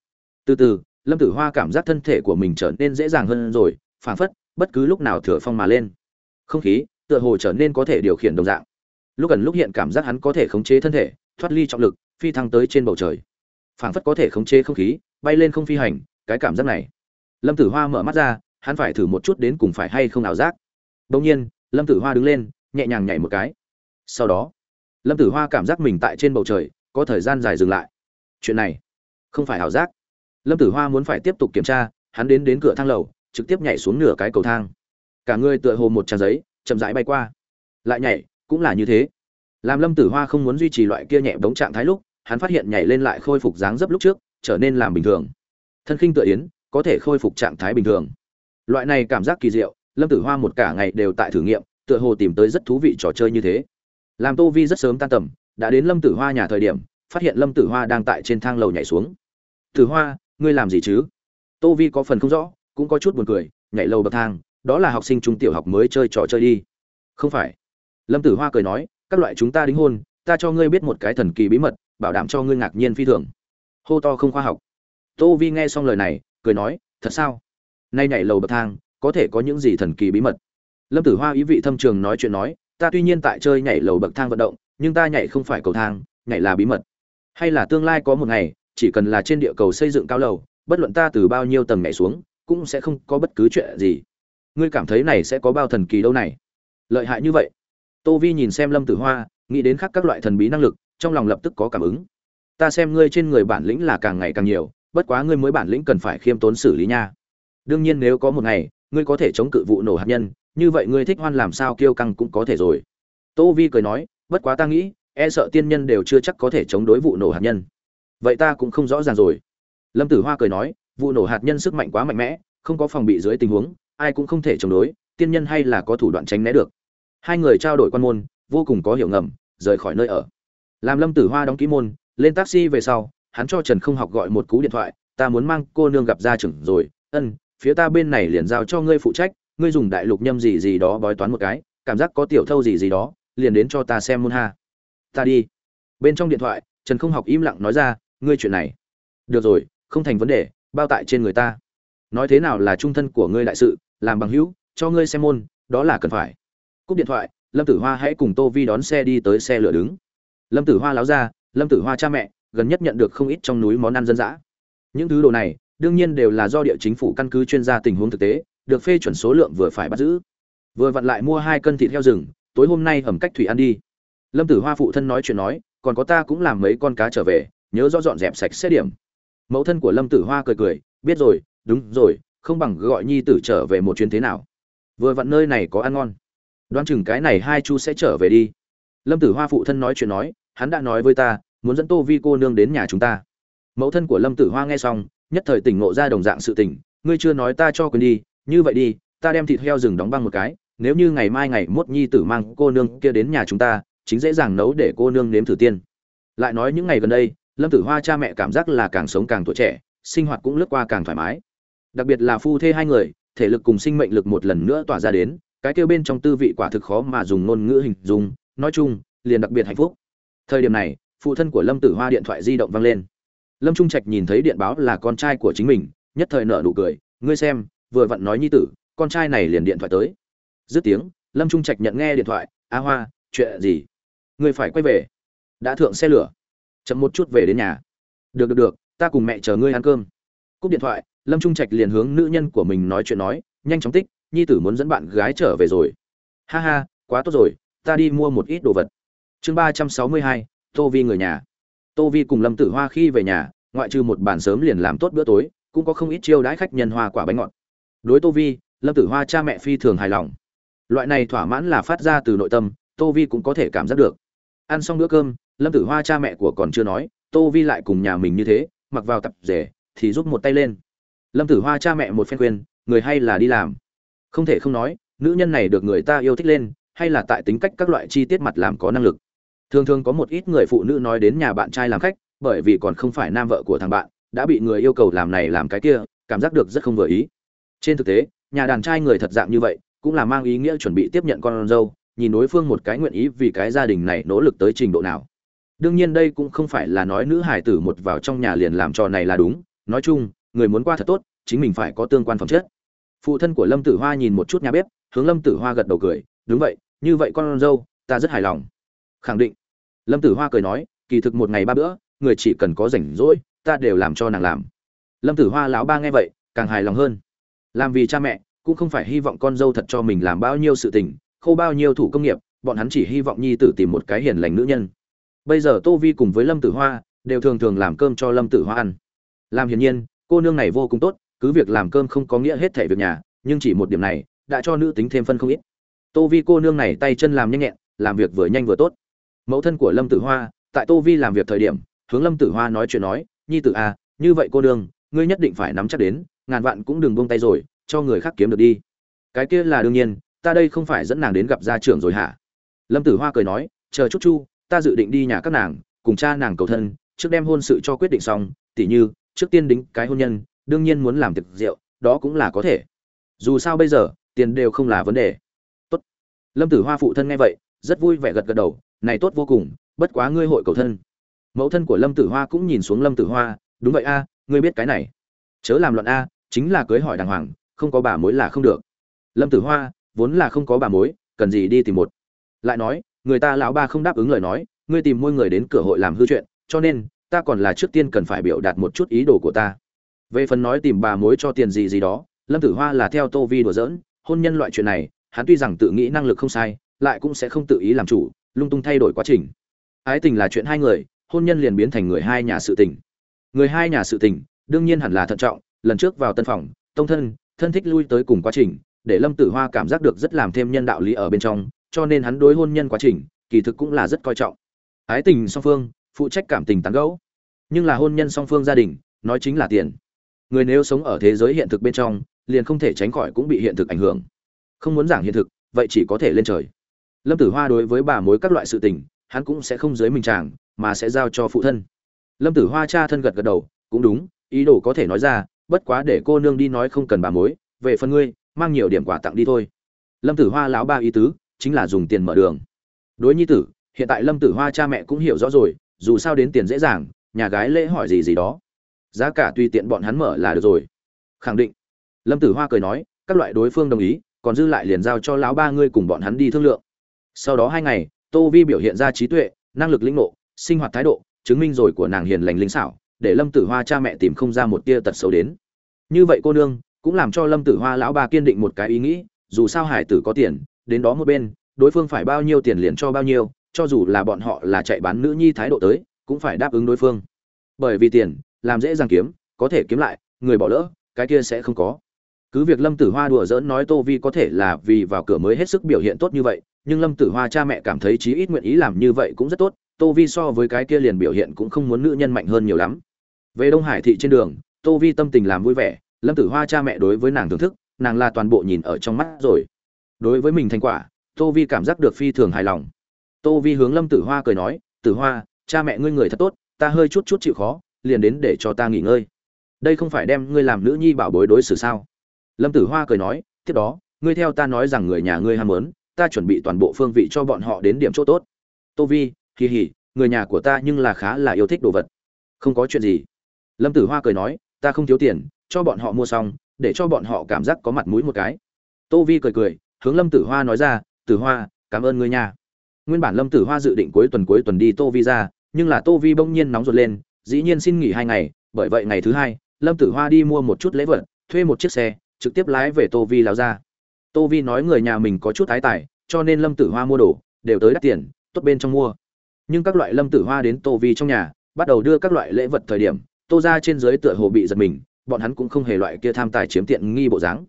từ từ, lâm tử hoa cảm giác thân thể của mình trở nên dễ dàng hơn rồi, phảng phất, bất cứ lúc nào thừa phong mà lên. Không khí, tựa hồ trở nên có thể điều khiển đồng dạng. Lúc gần lúc hiện cảm giác hắn có thể khống chế thân thể, thoát ly trọng lực, phi thăng tới trên bầu trời. Phảng phất có thể khống chế không khí, bay lên không phi hành, cái cảm giác này. Lâm tử hoa mở mắt ra, hắn phải thử một chút đến cùng phải hay không nào giác. Đông nhiên, lâm tử hoa đứng lên, nhẹ nhàng nhảy một cái. Sau đó, lâm tử hoa cảm giác mình tại trên bầu trời, có thời gian dài dừng lại. Chuyện này không phải ảo giác lâm tử hoa muốn phải tiếp tục kiểm tra, hắn đến đến cửa thang lầu, trực tiếp nhảy xuống nửa cái cầu thang. Cả người tựa hồ một trang giấy, chậm rãi bay qua. Lại nhảy, cũng là như thế. Làm lâm tử hoa không muốn duy trì loại kia nhẹ bóng trạng thái lúc, hắn phát hiện nhảy lên lại khôi phục dáng dấp lúc trước, trở nên làm bình thường. Thân khinh tựa yến, có thể khôi phục trạng thái bình thường. Loại này cảm giác kỳ diệu, lâm tử hoa một cả ngày đều tại thử nghiệm, tựa hồ tìm tới rất thú vị trò chơi như thế. Làm tô vi rất sớm tan tầm, đã đến lâm tử hoa nhà thời điểm, phát hiện lâm tử hoa đang tại trên thang lầu nhảy xuống. Tử hoa ngươi làm gì chứ? Tô vi có phần không rõ, cũng có chút buồn cười, nhảy lầu bậc thang, đó là học sinh trung tiểu học mới chơi trò chơi đi. Không phải. Lâm tử hoa cười nói, các loại chúng ta đính hôn, ta cho ngươi biết một cái thần kỳ bí mật, bảo đảm cho ngươi ngạc nhiên phi thường. Hô to không khoa học. Tô vi nghe xong lời này, cười nói, thật sao? Nay nhảy lầu bậc thang, có thể có những gì thần kỳ bí mật? Lâm tử hoa ý vị thâm trường nói chuyện nói, ta tuy nhiên tại chơi nhảy lầu bậc thang vận động, nhưng ta nhảy không phải cầu thang, nhảy là bí mật. Hay là tương lai có một ngày chỉ cần là trên địa cầu xây dựng cao lầu, bất luận ta từ bao nhiêu tầng nhảy xuống, cũng sẽ không có bất cứ chuyện gì. Ngươi cảm thấy này sẽ có bao thần kỳ đâu này? Lợi hại như vậy. Tô vi nhìn xem lâm tử hoa, nghĩ đến khác các loại thần bí năng lực, trong lòng lập tức có cảm ứng. Ta xem ngươi trên người bản lĩnh là càng ngày càng nhiều, bất quá ngươi mới bản lĩnh cần phải khiêm tốn xử lý nha. Đương nhiên nếu có một ngày, ngươi có thể chống cự vụ nổ hạt nhân, như vậy ngươi thích hoan làm sao kiêu căng cũng có thể rồi. Tô vi cười nói, bất quá ta nghĩ e sợ tiên nhân đều chưa chắc có thể chống đối vụ nổ hạt nhân vậy ta cũng không rõ ràng rồi. Lâm tử hoa cười nói, vụ nổ hạt nhân sức mạnh quá mạnh mẽ, không có phòng bị dưới tình huống, ai cũng không thể chống đối, tiên nhân hay là có thủ đoạn tránh né được. Hai người trao đổi quan môn, vô cùng có hiểu ngầm, rời khỏi nơi ở. Làm lâm tử hoa đóng ký môn, lên taxi về sau, hắn cho trần không học gọi một cú điện thoại, ta muốn mang cô nương gặp gia trưởng rồi, ân, phía ta bên này liền giao cho ngươi phụ trách, ngươi dùng đại lục nhâm gì gì đó bói toán một cái, cảm giác có tiểu thâu gì gì đó, liền đến cho ta xem môn ha. Ta đi. Bên trong điện thoại, trần không học im lặng nói ra ngươi chuyện này. Được rồi, không thành vấn đề, bao tại trên người ta. Nói thế nào là trung thân của ngươi đại sự, làm bằng hữu, cho ngươi xem môn, đó là cần phải. Cúp điện thoại, lâm tử hoa hãy cùng tô vi đón xe đi tới xe lửa đứng. Lâm tử hoa láo ra, lâm tử hoa cha mẹ, gần nhất nhận được không ít trong núi món ăn dân dã. Những thứ đồ này, đương nhiên đều là do địa chính phủ căn cứ chuyên gia tình huống thực tế, được phê chuẩn số lượng vừa phải bắt giữ. Vừa vặn lại mua hai cân thịt heo rừng, tối hôm nay hầm cách thủy ăn đi. Lâm tử hoa phụ thân nói chuyện nói, còn có ta cũng làm mấy con cá trở về nhớ rõ dọn dẹp sạch sẽ điểm. Mẫu thân của lâm tử hoa cười cười, biết rồi, đúng rồi, không bằng gọi nhi tử trở về một chuyến thế nào. Vừa vặn nơi này có ăn ngon. Đoán chừng cái này hai chu sẽ trở về đi. Lâm tử hoa phụ thân nói chuyện nói, hắn đã nói với ta, muốn dẫn tô vi cô nương đến nhà chúng ta. Mẫu thân của lâm tử hoa nghe xong, nhất thời tỉnh ngộ ra đồng dạng sự tỉnh ngươi chưa nói ta cho quên đi, như vậy đi, ta đem thịt heo rừng đóng băng một cái, nếu như ngày mai ngày mốt nhi tử mang cô nương kia đến nhà chúng ta, chính dễ dàng nấu để cô nương nếm thử tiên. Lại nói những ngày gần đây lâm tử hoa cha mẹ cảm giác là càng sống càng tuổi trẻ, sinh hoạt cũng lướt qua càng thoải mái. Đặc biệt là phu thê hai người, thể lực cùng sinh mệnh lực một lần nữa tỏa ra đến, cái kêu bên trong tư vị quả thực khó mà dùng ngôn ngữ hình dung, nói chung, liền đặc biệt hạnh phúc. Thời điểm này, phụ thân của lâm tử hoa điện thoại di động vang lên. Lâm trung trạch nhìn thấy điện báo là con trai của chính mình, nhất thời nợ nụ cười, ngươi xem, vừa vặn nói nhi tử, con trai này liền điện thoại tới. Dứt tiếng, lâm trung trạch nhận nghe điện thoại, a hoa, chuyện gì? Ngươi phải quay về. Đã thượng xe lửa chậm một chút về đến nhà. Được được được, ta cùng mẹ chờ ngươi ăn cơm. Cúp điện thoại, lâm trung trạch liền hướng nữ nhân của mình nói chuyện nói, nhanh chóng tích, nhi tử muốn dẫn bạn gái trở về rồi. Ha ha, quá tốt rồi, ta đi mua một ít đồ vật. Chương ba trăm sáu mươi hai, tô vi người nhà. Tô vi cùng lâm tử hoa khi về nhà, ngoại trừ một bàn sớm liền làm tốt bữa tối, cũng có không ít chiêu đãi khách nhân hoa quả bánh ngọt. Đối tô vi, lâm tử hoa cha mẹ phi thường hài lòng. Loại này thỏa mãn là phát ra từ nội tâm, tô vi cũng có thể cảm giác được. Ăn xong bữa cơm lâm tử hoa cha mẹ của còn chưa nói, tô vi lại cùng nhà mình như thế, mặc vào tập rể, thì giúp một tay lên. Lâm tử hoa cha mẹ một phen khuyên, người hay là đi làm. Không thể không nói, nữ nhân này được người ta yêu thích lên, hay là tại tính cách các loại chi tiết mặt làm có năng lực. Thường thường có một ít người phụ nữ nói đến nhà bạn trai làm khách, bởi vì còn không phải nam vợ của thằng bạn, đã bị người yêu cầu làm này làm cái kia, cảm giác được rất không vừa ý. Trên thực tế, nhà đàn trai người thật dạng như vậy, cũng là mang ý nghĩa chuẩn bị tiếp nhận con dâu, nhìn đối phương một cái nguyện ý vì cái gia đình này nỗ lực tới trình độ nào đương nhiên đây cũng không phải là nói nữ hải tử một vào trong nhà liền làm trò này là đúng. Nói chung, người muốn qua thật tốt, chính mình phải có tương quan phẩm chất. Phụ thân của lâm tử hoa nhìn một chút nhà bếp, hướng lâm tử hoa gật đầu cười. Đúng vậy, như vậy con dâu, ta rất hài lòng. Khẳng định. Lâm tử hoa cười nói, kỳ thực một ngày ba bữa, người chỉ cần có rảnh rỗi, ta đều làm cho nàng làm. Lâm tử hoa lão ba nghe vậy, càng hài lòng hơn. Làm vì cha mẹ, cũng không phải hy vọng con dâu thật cho mình làm bao nhiêu sự tình, khâu bao nhiêu thủ công nghiệp, bọn hắn chỉ hy vọng nhi tử tìm một cái hiền lành nữ nhân bây giờ tô vi cùng với lâm tử hoa đều thường thường làm cơm cho lâm tử hoa ăn. Làm hiển nhiên cô nương này vô cùng tốt cứ việc làm cơm không có nghĩa hết thảy việc nhà nhưng chỉ một điểm này đã cho nữ tính thêm phân không ít. Tô vi cô nương này tay chân làm nhanh nhẹn làm việc vừa nhanh vừa tốt. Mẫu thân của lâm tử hoa tại tô vi làm việc thời điểm hướng lâm tử hoa nói chuyện nói nhi tử a à, như vậy cô nương ngươi nhất định phải nắm chắc đến ngàn vạn cũng đừng buông tay rồi cho người khác kiếm được đi. Cái kia là đương nhiên ta đây không phải dẫn nàng đến gặp gia trưởng rồi hả? Lâm tử hoa cười nói chờ chút chu ta dự định đi nhà các nàng, cùng cha nàng cầu thân, trước đem hôn sự cho quyết định xong, tỉ như, trước tiên đính cái hôn nhân, đương nhiên muốn làm tiệc rượu, đó cũng là có thể. Dù sao bây giờ, tiền đều không là vấn đề. Tốt. Lâm tử hoa phụ thân nghe vậy, rất vui vẻ gật gật đầu, này tốt vô cùng, bất quá ngươi hội cầu thân. Mẫu thân của lâm tử hoa cũng nhìn xuống lâm tử hoa, đúng vậy a, ngươi biết cái này. Chớ làm loạn a, chính là cưới hỏi đàng hoàng, không có bà mối là không được. Lâm tử hoa, vốn là không có bà mối, cần gì đi tìm một. Lại nói người ta lão ba không đáp ứng lời nói, ngươi tìm môi người đến cửa hội làm hư chuyện, cho nên, ta còn là trước tiên cần phải biểu đạt một chút ý đồ của ta. Về phần nói tìm bà mối cho tiền gì gì đó, lâm tử hoa là theo tô vi đùa giỡn, hôn nhân loại chuyện này, hắn tuy rằng tự nghĩ năng lực không sai, lại cũng sẽ không tự ý làm chủ, lung tung thay đổi quá trình. Ái tình là chuyện hai người, hôn nhân liền biến thành người hai nhà sự tình. Người hai nhà sự tình, đương nhiên hẳn là thận trọng, lần trước vào tân phòng, tông thân thân thích lui tới cùng quá trình, để lâm tử hoa cảm giác được rất làm thêm nhân đạo lý ở bên trong cho nên hắn đối hôn nhân quá trình, kỳ thực cũng là rất coi trọng. Ái tình song phương, phụ trách cảm tình tán gẫu. Nhưng là hôn nhân song phương gia đình, nói chính là tiền. Người nếu sống ở thế giới hiện thực bên trong, liền không thể tránh khỏi cũng bị hiện thực ảnh hưởng. Không muốn giảng hiện thực, vậy chỉ có thể lên trời. Lâm tử hoa đối với bà mối các loại sự tình, hắn cũng sẽ không dưới mình chàng, mà sẽ giao cho phụ thân. Lâm tử hoa cha thân gật gật đầu, cũng đúng, ý đồ có thể nói ra, bất quá để cô nương đi nói không cần bà mối, về phần ngươi, mang nhiều điểm quà tặng đi thôi. Lâm tử hoa lão ba ý tứ chính là dùng tiền mở đường. Đối nhi tử, hiện tại lâm tử hoa cha mẹ cũng hiểu rõ rồi, dù sao đến tiền dễ dàng, nhà gái lễ hỏi gì gì đó. Giá cả tùy tiện bọn hắn mở là được rồi. Khẳng định. Lâm tử hoa cười nói, các loại đối phương đồng ý, còn dư lại liền giao cho lão ba ngươi cùng bọn hắn đi thương lượng. Sau đó hai ngày, tô vi biểu hiện ra trí tuệ, năng lực lĩnh ngộ, sinh hoạt thái độ, chứng minh rồi của nàng hiền lành linh xảo, để lâm tử hoa cha mẹ tìm không ra một tia tật xấu đến. Như vậy cô nương, cũng làm cho lâm tử hoa lão ba kiên định một cái ý nghĩ, dù sao hải tử có tiền đến đó một bên, đối phương phải bao nhiêu tiền liền cho bao nhiêu, cho dù là bọn họ là chạy bán nữ nhi thái độ tới, cũng phải đáp ứng đối phương. Bởi vì tiền, làm dễ dàng kiếm, có thể kiếm lại, người bỏ lỡ, cái kia sẽ không có. Cứ việc lâm tử hoa đùa giỡn nói tô vi có thể là vì vào cửa mới hết sức biểu hiện tốt như vậy, nhưng lâm tử hoa cha mẹ cảm thấy chí ít nguyện ý làm như vậy cũng rất tốt, tô vi so với cái kia liền biểu hiện cũng không muốn nữ nhân mạnh hơn nhiều lắm. Về đông hải thị trên đường, tô vi tâm tình làm vui vẻ, lâm tử hoa cha mẹ đối với nàng thưởng thức, nàng là toàn bộ nhìn ở trong mắt rồi đối với mình thành quả, tô vi cảm giác được phi thường hài lòng. Tô vi hướng lâm tử hoa cười nói, tử hoa, cha mẹ ngươi người thật tốt, ta hơi chút chút chịu khó, liền đến để cho ta nghỉ ngơi. Đây không phải đem ngươi làm nữ nhi bảo bối đối xử sao? Lâm tử hoa cười nói, tiếp đó, ngươi theo ta nói rằng người nhà ngươi ham muốn, ta chuẩn bị toàn bộ phương vị cho bọn họ đến điểm chỗ tốt. Tô vi kỳ hỉ người nhà của ta nhưng là khá là yêu thích đồ vật. Không có chuyện gì. Lâm tử hoa cười nói, ta không thiếu tiền, cho bọn họ mua xong, để cho bọn họ cảm giác có mặt mũi một cái. Tô vi cười cười hướng lâm tử hoa nói ra, tử hoa, cảm ơn ngươi nha. Nguyên bản lâm tử hoa dự định cuối tuần cuối tuần đi tô vi ra, nhưng là tô vi bỗng nhiên nóng ruột lên, dĩ nhiên xin nghỉ hai ngày, bởi vậy ngày thứ hai, lâm tử hoa đi mua một chút lễ vật, thuê một chiếc xe, trực tiếp lái về tô vi lão ra. Tô vi nói người nhà mình có chút thái tài, cho nên lâm tử hoa mua đồ, đều tới đắt tiền, tốt bên trong mua. Nhưng các loại lâm tử hoa đến tô vi trong nhà, bắt đầu đưa các loại lễ vật thời điểm, tô ra trên dưới tựa hồ bị giật mình, bọn hắn cũng không hề loại kia tham tài chiếm tiện nghi bộ dáng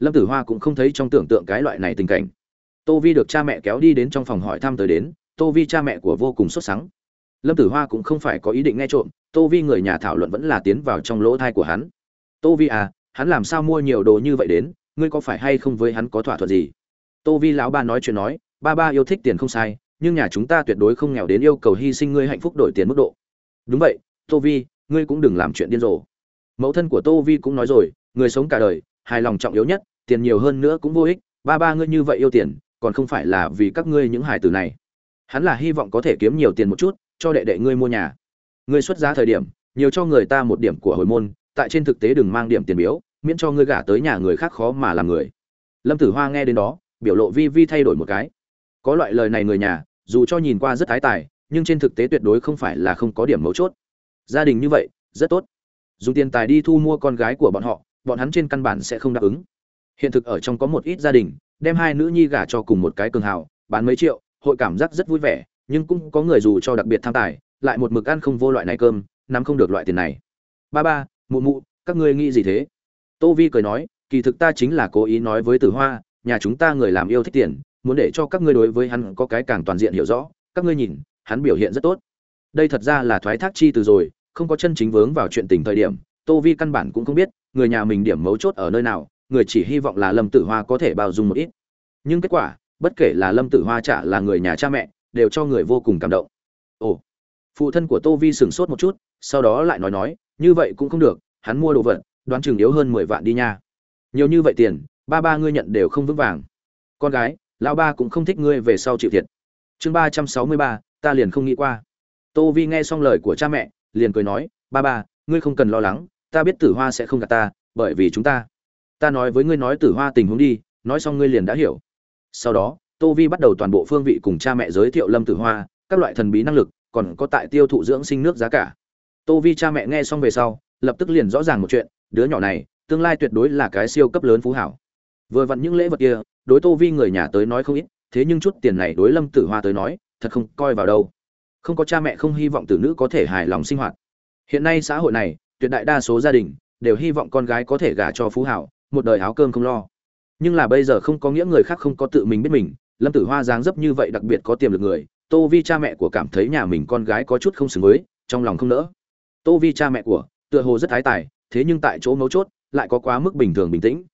lâm tử hoa cũng không thấy trong tưởng tượng cái loại này tình cảnh. Tô vi được cha mẹ kéo đi đến trong phòng hỏi thăm tới đến, tô vi cha mẹ của vô cùng xuất sắc lâm tử hoa cũng không phải có ý định nghe trộm, tô vi người nhà thảo luận vẫn là tiến vào trong lỗ thai của hắn. Tô vi à hắn làm sao mua nhiều đồ như vậy đến, ngươi có phải hay không với hắn có thỏa thuận gì? Tô vi lão ba nói chuyện nói, ba ba yêu thích tiền không sai, nhưng nhà chúng ta tuyệt đối không nghèo đến yêu cầu hy sinh ngươi hạnh phúc đổi tiền mức độ. Đúng vậy, tô vi, ngươi cũng đừng làm chuyện điên rồ. Mẫu thân của tô vi cũng nói rồi, người sống cả đời, hài lòng trọng yếu nhất tiền nhiều hơn nữa cũng vô ích, ba ba ngươi như vậy yêu tiền, còn không phải là vì các ngươi những hải tử này. Hắn là hy vọng có thể kiếm nhiều tiền một chút, cho đệ đệ ngươi mua nhà. Ngươi xuất giá thời điểm, nhiều cho người ta một điểm của hồi môn, tại trên thực tế đừng mang điểm tiền biếu, miễn cho ngươi gả tới nhà người khác khó mà làm người. Lâm tử hoa nghe đến đó, biểu lộ vi vi thay đổi một cái. Có loại lời này người nhà, dù cho nhìn qua rất thái tài, nhưng trên thực tế tuyệt đối không phải là không có điểm mấu chốt. Gia đình như vậy, rất tốt. Dùng tiền tài đi thu mua con gái của bọn họ, bọn hắn trên căn bản sẽ không đáp ứng hiện thực ở trong có một ít gia đình, đem hai nữ nhi gả cho cùng một cái cường hào, bán mấy triệu, hội cảm giác rất vui vẻ, nhưng cũng có người dù cho đặc biệt tham tài, lại một mực ăn không vô loại này cơm, nắm không được loại tiền này. Ba ba, mụ mụ, các ngươi nghĩ gì thế? Tô vi cười nói, kỳ thực ta chính là cố ý nói với tử hoa, nhà chúng ta người làm yêu thích tiền, muốn để cho các ngươi đối với hắn có cái càng toàn diện hiểu rõ, các ngươi nhìn, hắn biểu hiện rất tốt. Đây thật ra là thoái thác chi từ rồi, không có chân chính vướng vào chuyện tình thời điểm, tô vi căn bản cũng không biết, người nhà mình điểm mấu chốt ở nơi nào người chỉ hy vọng là lâm tử hoa có thể bao dung một ít. Nhưng kết quả, bất kể là lâm tử hoa trả là người nhà cha mẹ, đều cho người vô cùng cảm động. Ồ, phụ thân của tô vi sửng sốt một chút, sau đó lại nói nói, như vậy cũng không được, hắn mua đồ vật, đoán chừng yếu hơn mười vạn đi nha. Nhiều như vậy tiền, ba ba ngươi nhận đều không vững vàng. Con gái, lão ba cũng không thích ngươi về sau chịu thiệt. Chương ba trăm sáu mươi ba, ta liền không nghĩ qua. Tô vi nghe xong lời của cha mẹ, liền cười nói, ba ba, ngươi không cần lo lắng, ta biết tử hoa sẽ không gạt ta, bởi vì chúng ta ta nói với ngươi nói tử hoa tình huống đi, nói xong ngươi liền đã hiểu. Sau đó, tô vi bắt đầu toàn bộ phương vị cùng cha mẹ giới thiệu lâm tử hoa, các loại thần bí năng lực, còn có tại tiêu thụ dưỡng sinh nước giá cả. Tô vi cha mẹ nghe xong về sau, lập tức liền rõ ràng một chuyện, đứa nhỏ này, tương lai tuyệt đối là cái siêu cấp lớn phú hảo. Vừa vặn những lễ vật kia, đối tô vi người nhà tới nói không ít, thế nhưng chút tiền này đối lâm tử hoa tới nói, thật không coi vào đâu. Không có cha mẹ không hy vọng tử nữ có thể hài lòng sinh hoạt. Hiện nay xã hội này, tuyệt đại đa số gia đình, đều hy vọng con gái có thể gả cho phú hảo một đời áo cơm không lo. Nhưng là bây giờ không có nghĩa người khác không có tự mình biết mình, lâm tử hoa dáng dấp như vậy đặc biệt có tiềm lực người, tô vi cha mẹ của cảm thấy nhà mình con gái có chút không xứng với, trong lòng không nỡ. Tô vi cha mẹ của, tựa hồ rất thái tài, thế nhưng tại chỗ mấu chốt, lại có quá mức bình thường bình tĩnh.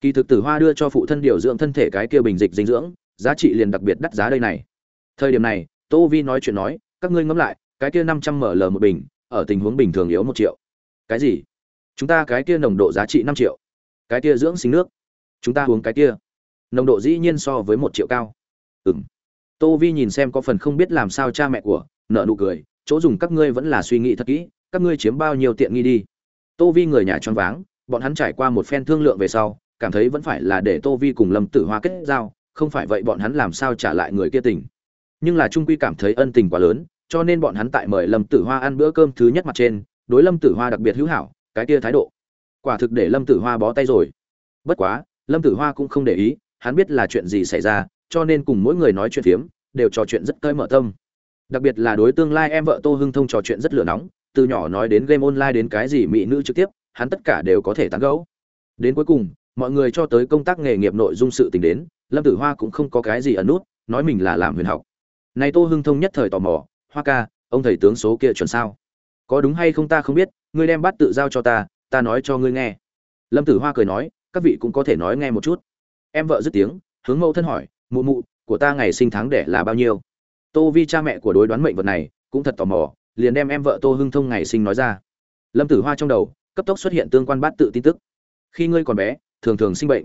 Kỳ thực tử hoa đưa cho phụ thân điều dưỡng thân thể cái kia bình dịch dinh dưỡng, giá trị liền đặc biệt đắt giá đây này. Thời điểm này, tô vi nói chuyện nói, các ngươi ngẫm lại, cái kia năm trăm ml một bình, ở tình huống bình thường yếu một triệu. Cái gì? Chúng ta cái kia nồng độ giá trị năm triệu cái kia dưỡng sinh nước. Chúng ta uống cái kia. Nồng độ dĩ nhiên so với một triệu cao. Ừ m tô vi nhìn xem có phần không biết làm sao cha mẹ của nợ nụ cười, chỗ dùng các ngươi vẫn là suy nghĩ thật kỹ, các ngươi chiếm bao nhiêu tiện nghi đi. Tô vi người nhà choáng váng, bọn hắn trải qua một phen thương lượng về sau, cảm thấy vẫn phải là để tô vi cùng lâm tử hoa kết giao, không phải vậy bọn hắn làm sao trả lại người kia tình. Nhưng là trung quy cảm thấy ân tình quá lớn, cho nên bọn hắn tại mời lâm tử hoa ăn bữa cơm thứ nhất mặt trên, đối lâm tử hoa đặc biệt hữu hảo, cái kia thái độ quả thực để lâm tử hoa bó tay rồi. Bất quá, lâm tử hoa cũng không để ý, hắn biết là chuyện gì xảy ra, cho nên cùng mỗi người nói chuyện phiếm, đều trò chuyện rất cơi mở tâm. Đặc biệt là đối tương lai em vợ tô hưng thông trò chuyện rất lửa nóng, từ nhỏ nói đến game online đến cái gì mỹ nữ trực tiếp, hắn tất cả đều có thể tán gẫu. Đến cuối cùng, mọi người cho tới công tác nghề nghiệp nội dung sự tình đến, lâm tử hoa cũng không có cái gì ẩn nút, nói mình là làm huyền học. Này tô hưng thông nhất thời tò mò, hoa ca, ông thầy tướng số kia chuẩn sao? Có đúng hay không ta không biết, ngươi đem bắt tự giao cho ta ta nói cho ngươi nghe. Lâm tử hoa cười nói, các vị cũng có thể nói nghe một chút. Em vợ dứt tiếng, hướng mẫu thân hỏi, mụ mụ, của ta ngày sinh tháng đẻ là bao nhiêu? Tô vi cha mẹ của đối đoán mệnh vật này cũng thật tò mò, liền đem em vợ tô hưng thông ngày sinh nói ra. Lâm tử hoa trong đầu, cấp tốc xuất hiện tương quan bát tự tin tức. Khi ngươi còn bé, thường thường sinh bệnh.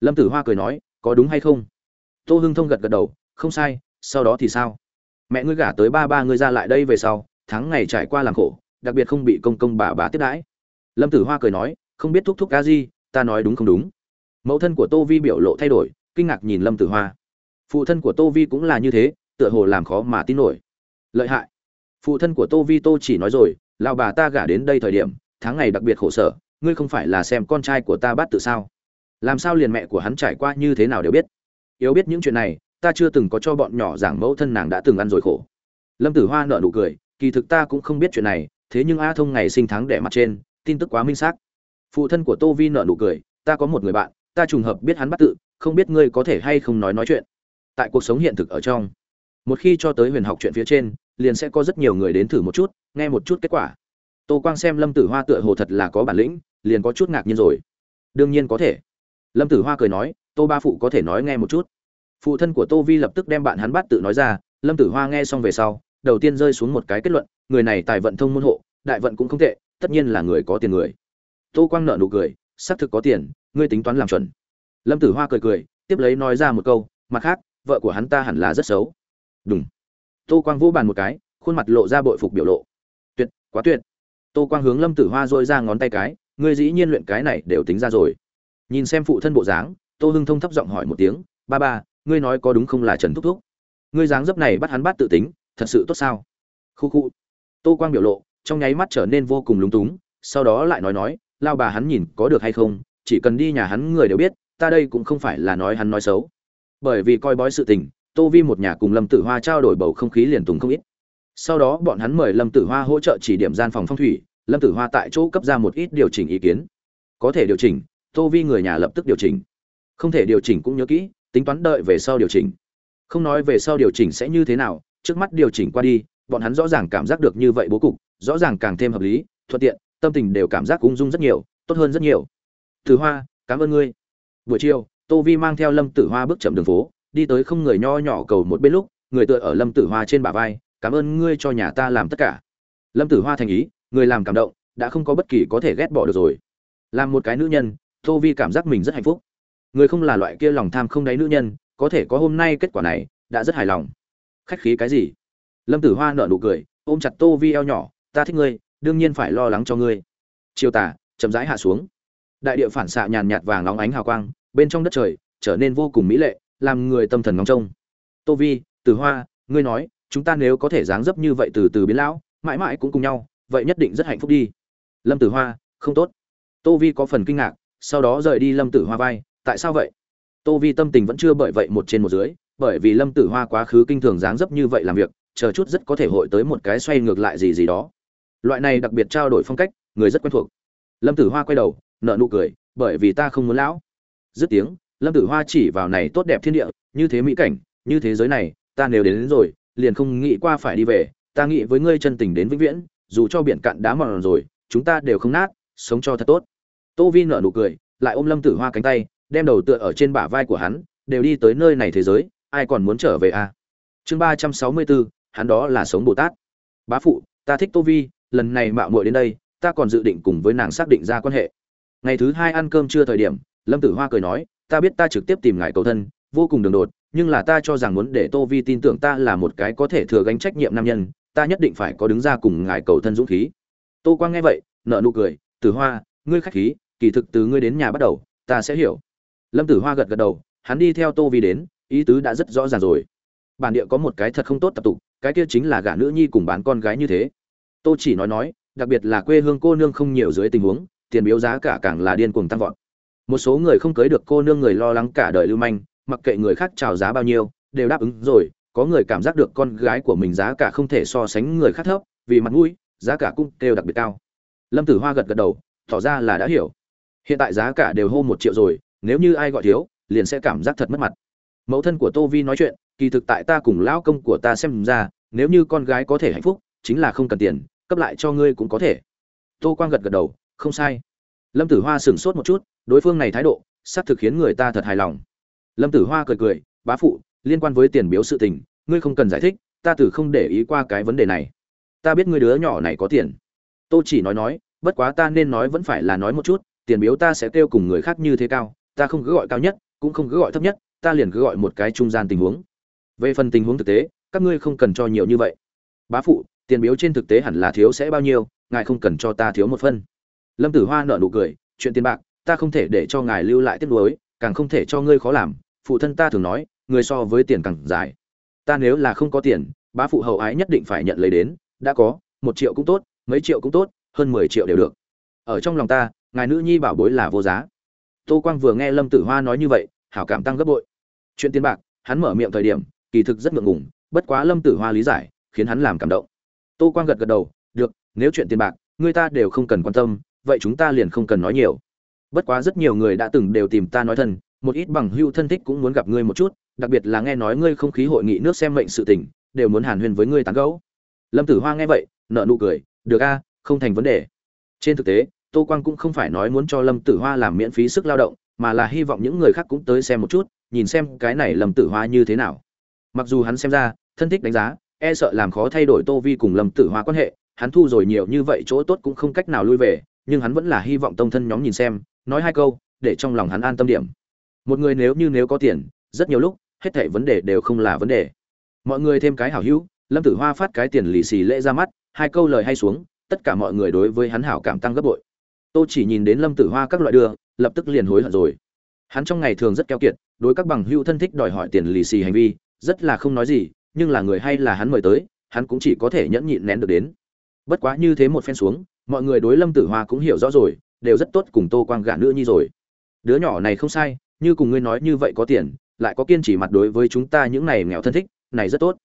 Lâm tử hoa cười nói, có đúng hay không? Tô hưng thông gật gật đầu, không sai, sau đó thì sao? Mẹ ngươi gả tới ba ba ngươi ra lại đây về sau, tháng ngày trải qua làm khổ, đặc biệt không bị công công bà bà tiếp đãi lâm tử hoa cười nói, không biết thúc thúc ca gì ta nói đúng không đúng? Mẫu thân của tô vi biểu lộ thay đổi, kinh ngạc nhìn lâm tử hoa. Phụ thân của tô vi cũng là như thế, tựa hồ làm khó mà tin nổi. Lợi hại. Phụ thân của tô vi tô chỉ nói rồi, lão bà ta gả đến đây thời điểm, tháng ngày đặc biệt khổ sở, ngươi không phải là xem con trai của ta bắt tự sao? Làm sao liền mẹ của hắn trải qua như thế nào đều biết? Yếu biết những chuyện này, ta chưa từng có cho bọn nhỏ giảng mẫu thân nàng đã từng ăn rồi khổ. Lâm tử hoa nợ nụ cười, kỳ thực ta cũng không biết chuyện này, thế nhưng a thông ngày sinh tháng đẻ mặt trên tin tức quá minh xác. Phụ thân của tô vi nợ nụ cười, ta có một người bạn, ta trùng hợp biết hắn bắt tự, không biết ngươi có thể hay không nói nói chuyện. Tại cuộc sống hiện thực ở trong, một khi cho tới huyền học chuyện phía trên, liền sẽ có rất nhiều người đến thử một chút, nghe một chút kết quả. Tô quang xem lâm tử hoa tựa hồ thật là có bản lĩnh, liền có chút ngạc nhiên rồi. Đương nhiên có thể. Lâm tử hoa cười nói, tô ba phụ có thể nói nghe một chút. Phụ thân của tô vi lập tức đem bạn hắn bắt tự nói ra, lâm tử hoa nghe xong về sau, đầu tiên rơi xuống một cái kết luận, người này tài vận thông môn hộ, đại vận cũng không tệ tất nhiên là người có tiền người. Tô quang nợ nụ cười, xác thực có tiền, ngươi tính toán làm chuẩn. Lâm tử hoa cười cười, tiếp lấy nói ra một câu, mặt khác, vợ của hắn ta hẳn là rất xấu. Đúng tô quang vô bàn một cái, khuôn mặt lộ ra bội phục biểu lộ. Tuyệt, quá tuyệt. Tô quang hướng lâm tử hoa dôi ra ngón tay cái, ngươi dĩ nhiên luyện cái này đều tính ra rồi. Nhìn xem phụ thân bộ dáng, tô hưng thông thấp giọng hỏi một tiếng, ba ba, ngươi nói có đúng không là trần thúc thúc? Ngươi dáng dấp này bắt hắn bắt tự tính, thật sự tốt sao? Khu khu. Tô quang biểu lộ trong nháy mắt trở nên vô cùng lúng túng, sau đó lại nói nói, lao bà hắn nhìn có được hay không, chỉ cần đi nhà hắn người đều biết, ta đây cũng không phải là nói hắn nói xấu. Bởi vì coi bói sự tình, tô vi một nhà cùng lâm tử hoa trao đổi bầu không khí liền tùng không ít. Sau đó bọn hắn mời lâm tử hoa hỗ trợ chỉ điểm gian phòng phong thủy, lâm tử hoa tại chỗ cấp ra một ít điều chỉnh ý kiến. Có thể điều chỉnh, tô vi người nhà lập tức điều chỉnh. Không thể điều chỉnh cũng nhớ kỹ, tính toán đợi về sau điều chỉnh. Không nói về sau điều chỉnh sẽ như thế nào, trước mắt điều chỉnh qua đi, bọn hắn rõ ràng cảm giác được như vậy bố cục rõ ràng càng thêm hợp lý, thuận tiện, tâm tình đều cảm giác ung dung rất nhiều, tốt hơn rất nhiều. Thứ hoa, cảm ơn ngươi. Buổi chiều, tô vi mang theo lâm tử hoa bước chậm đường phố, đi tới không người nho nhỏ cầu một bên lúc, người tựa ở lâm tử hoa trên bả vai, cảm ơn ngươi cho nhà ta làm tất cả. Lâm tử hoa thành ý, người làm cảm động, đã không có bất kỳ có thể ghét bỏ được rồi. Làm một cái nữ nhân, tô vi cảm giác mình rất hạnh phúc. Người không là loại kia lòng tham không đáy nữ nhân, có thể có hôm nay kết quả này, đã rất hài lòng. Khách khí cái gì? Lâm tử hoa nở nụ cười, ôm chặt tô vi eo nhỏ ta thích ngươi, đương nhiên phải lo lắng cho ngươi. Chiều tà, chậm rãi hạ xuống. Đại địa phản xạ nhàn nhạt vàng óng ánh hào quang, bên trong đất trời trở nên vô cùng mỹ lệ, làm người tâm thần ngóng trông. Tô vi, tử hoa, ngươi nói, chúng ta nếu có thể dáng dấp như vậy từ từ biến lão, mãi mãi cũng cùng nhau, vậy nhất định rất hạnh phúc đi. Lâm tử hoa, không tốt. Tô vi có phần kinh ngạc, sau đó rời đi lâm tử hoa vai, tại sao vậy? Tô vi tâm tình vẫn chưa bởi vậy một trên một dưới, bởi vì lâm tử hoa quá khứ kinh thường dáng dấp như vậy làm việc, chờ chút rất có thể hội tới một cái xoay ngược lại gì gì đó loại này đặc biệt trao đổi phong cách người rất quen thuộc. Lâm tử hoa quay đầu nợ nụ cười bởi vì ta không muốn lão. Dứt tiếng lâm tử hoa chỉ vào này tốt đẹp thiên địa như thế mỹ cảnh như thế giới này ta nếu đến, đến rồi liền không nghĩ qua phải đi về ta nghĩ với ngươi chân tình đến vĩnh viễn dù cho biển cạn đá mòn rồi chúng ta đều không nát sống cho thật tốt. Tô vi nở nụ cười lại ôm lâm tử hoa cánh tay đem đầu tựa ở trên bả vai của hắn đều đi tới nơi này thế giới ai còn muốn trở về à? Chương ba trăm sáu mươi bốn hắn đó là sống bồ tát. Bá phụ ta thích tô vi lần này mạo muội đến đây, ta còn dự định cùng với nàng xác định ra quan hệ. Ngày thứ hai ăn cơm trưa thời điểm, lâm tử hoa cười nói, ta biết ta trực tiếp tìm ngài cầu thân, vô cùng đường đột, nhưng là ta cho rằng muốn để tô vi tin tưởng ta là một cái có thể thừa gánh trách nhiệm nam nhân, ta nhất định phải có đứng ra cùng ngài cầu thân dũng khí. Tô quang nghe vậy, nở nụ cười, tử hoa, ngươi khách khí, kỳ thực từ ngươi đến nhà bắt đầu, ta sẽ hiểu. Lâm tử hoa gật gật đầu, hắn đi theo tô vi đến, ý tứ đã rất rõ ràng rồi. Bản địa có một cái thật không tốt tập tục, cái kia chính là gả nữ nhi cùng bán con gái như thế tô chỉ nói nói, đặc biệt là quê hương cô nương không nhiều dưới tình huống, tiền biếu giá cả càng là điên cuồng tăng vọt. Một số người không cưới được cô nương người lo lắng cả đời lưu manh, mặc kệ người khác chào giá bao nhiêu, đều đáp ứng rồi, có người cảm giác được con gái của mình giá cả không thể so sánh người khác thấp, vì mặt mũi, giá cả cũng đều đặc biệt cao. Lâm tử hoa gật gật đầu, tỏ ra là đã hiểu. Hiện tại giá cả đều hô một triệu rồi, nếu như ai gọi thiếu, liền sẽ cảm giác thật mất mặt. Mẫu thân của tô vi nói chuyện, kỳ thực tại ta cùng lão công của ta xem ra, nếu như con gái có thể hạnh phúc, chính là không cần tiền cấp lại cho ngươi cũng có thể. Tô quang gật gật đầu, không sai. Lâm tử hoa sửng sốt một chút, đối phương này thái độ, xác thực khiến người ta thật hài lòng. Lâm tử hoa cười cười, bá phụ, liên quan với tiền biếu sự tình, ngươi không cần giải thích, ta từ không để ý qua cái vấn đề này. Ta biết ngươi đứa nhỏ này có tiền. Tô chỉ nói nói, bất quá ta nên nói vẫn phải là nói một chút, tiền biếu ta sẽ kêu cùng người khác như thế cao, ta không cứ gọi cao nhất, cũng không cứ gọi thấp nhất, ta liền cứ gọi một cái trung gian tình huống. Về phần tình huống thực tế, các ngươi không cần cho nhiều như vậy. Bá phụ tiền biếu trên thực tế hẳn là thiếu sẽ bao nhiêu, ngài không cần cho ta thiếu một phân. Lâm tử hoa nợ nụ cười, chuyện tiền bạc, ta không thể để cho ngài lưu lại tiếp nối càng không thể cho ngươi khó làm. Phụ thân ta thường nói, người so với tiền càng dài. Ta nếu là không có tiền, bá phụ hậu ái nhất định phải nhận lấy đến, đã có, một triệu cũng tốt, mấy triệu cũng tốt, hơn mười triệu đều được. Ở trong lòng ta, ngài nữ nhi bảo bối là vô giá. Tô quang vừa nghe lâm tử hoa nói như vậy, hảo cảm tăng gấp bội. Chuyện tiền bạc, hắn mở miệng thời điểm, kỳ thực rất ngượng ngùng, bất quá lâm tử hoa lý giải, khiến hắn làm cảm động tô quang gật gật đầu, được, nếu chuyện tiền bạc, người ta đều không cần quan tâm, vậy chúng ta liền không cần nói nhiều. Bất quá rất nhiều người đã từng đều tìm ta nói thân, một ít bằng hưu thân thích cũng muốn gặp ngươi một chút, đặc biệt là nghe nói ngươi không khí hội nghị nước xem mệnh sự tình, đều muốn hàn huyên với ngươi tán gẫu. Lâm tử hoa nghe vậy nợ nụ cười, được a, không thành vấn đề. Trên thực tế, tô quang cũng không phải nói muốn cho lâm tử hoa làm miễn phí sức lao động, mà là hy vọng những người khác cũng tới xem một chút, nhìn xem cái này lâm tử hoa như thế nào. Mặc dù hắn xem ra, thân thích đánh giá e sợ làm khó thay đổi tô vi cùng lâm tử hoa quan hệ, hắn thu rồi nhiều như vậy chỗ tốt cũng không cách nào lui về, nhưng hắn vẫn là hy vọng tông thân nhóm nhìn xem, nói hai câu, để trong lòng hắn an tâm điểm. Một người nếu như nếu có tiền, rất nhiều lúc, hết thảy vấn đề đều không là vấn đề. Mọi người thêm cái hảo hữu, lâm tử hoa phát cái tiền lì xì lễ ra mắt, hai câu lời hay xuống, tất cả mọi người đối với hắn hảo cảm tăng gấp bội. Tô chỉ nhìn đến lâm tử hoa các loại đưa, lập tức liền hối hận rồi. Hắn trong ngày thường rất keo kiệt, đối các bằng hữu thân thích đòi hỏi tiền lì xì hành vi, rất là không nói gì nhưng là người hay là hắn mời tới, hắn cũng chỉ có thể nhẫn nhịn nén được đến. Bất quá như thế một phen xuống, mọi người đối lâm tử hoa cũng hiểu rõ rồi, đều rất tốt cùng tô quang gả nữ nhi rồi. Đứa nhỏ này không sai, như cùng ngươi nói như vậy có tiền, lại có kiên trì mặt đối với chúng ta những này nghèo thân thích, này rất tốt.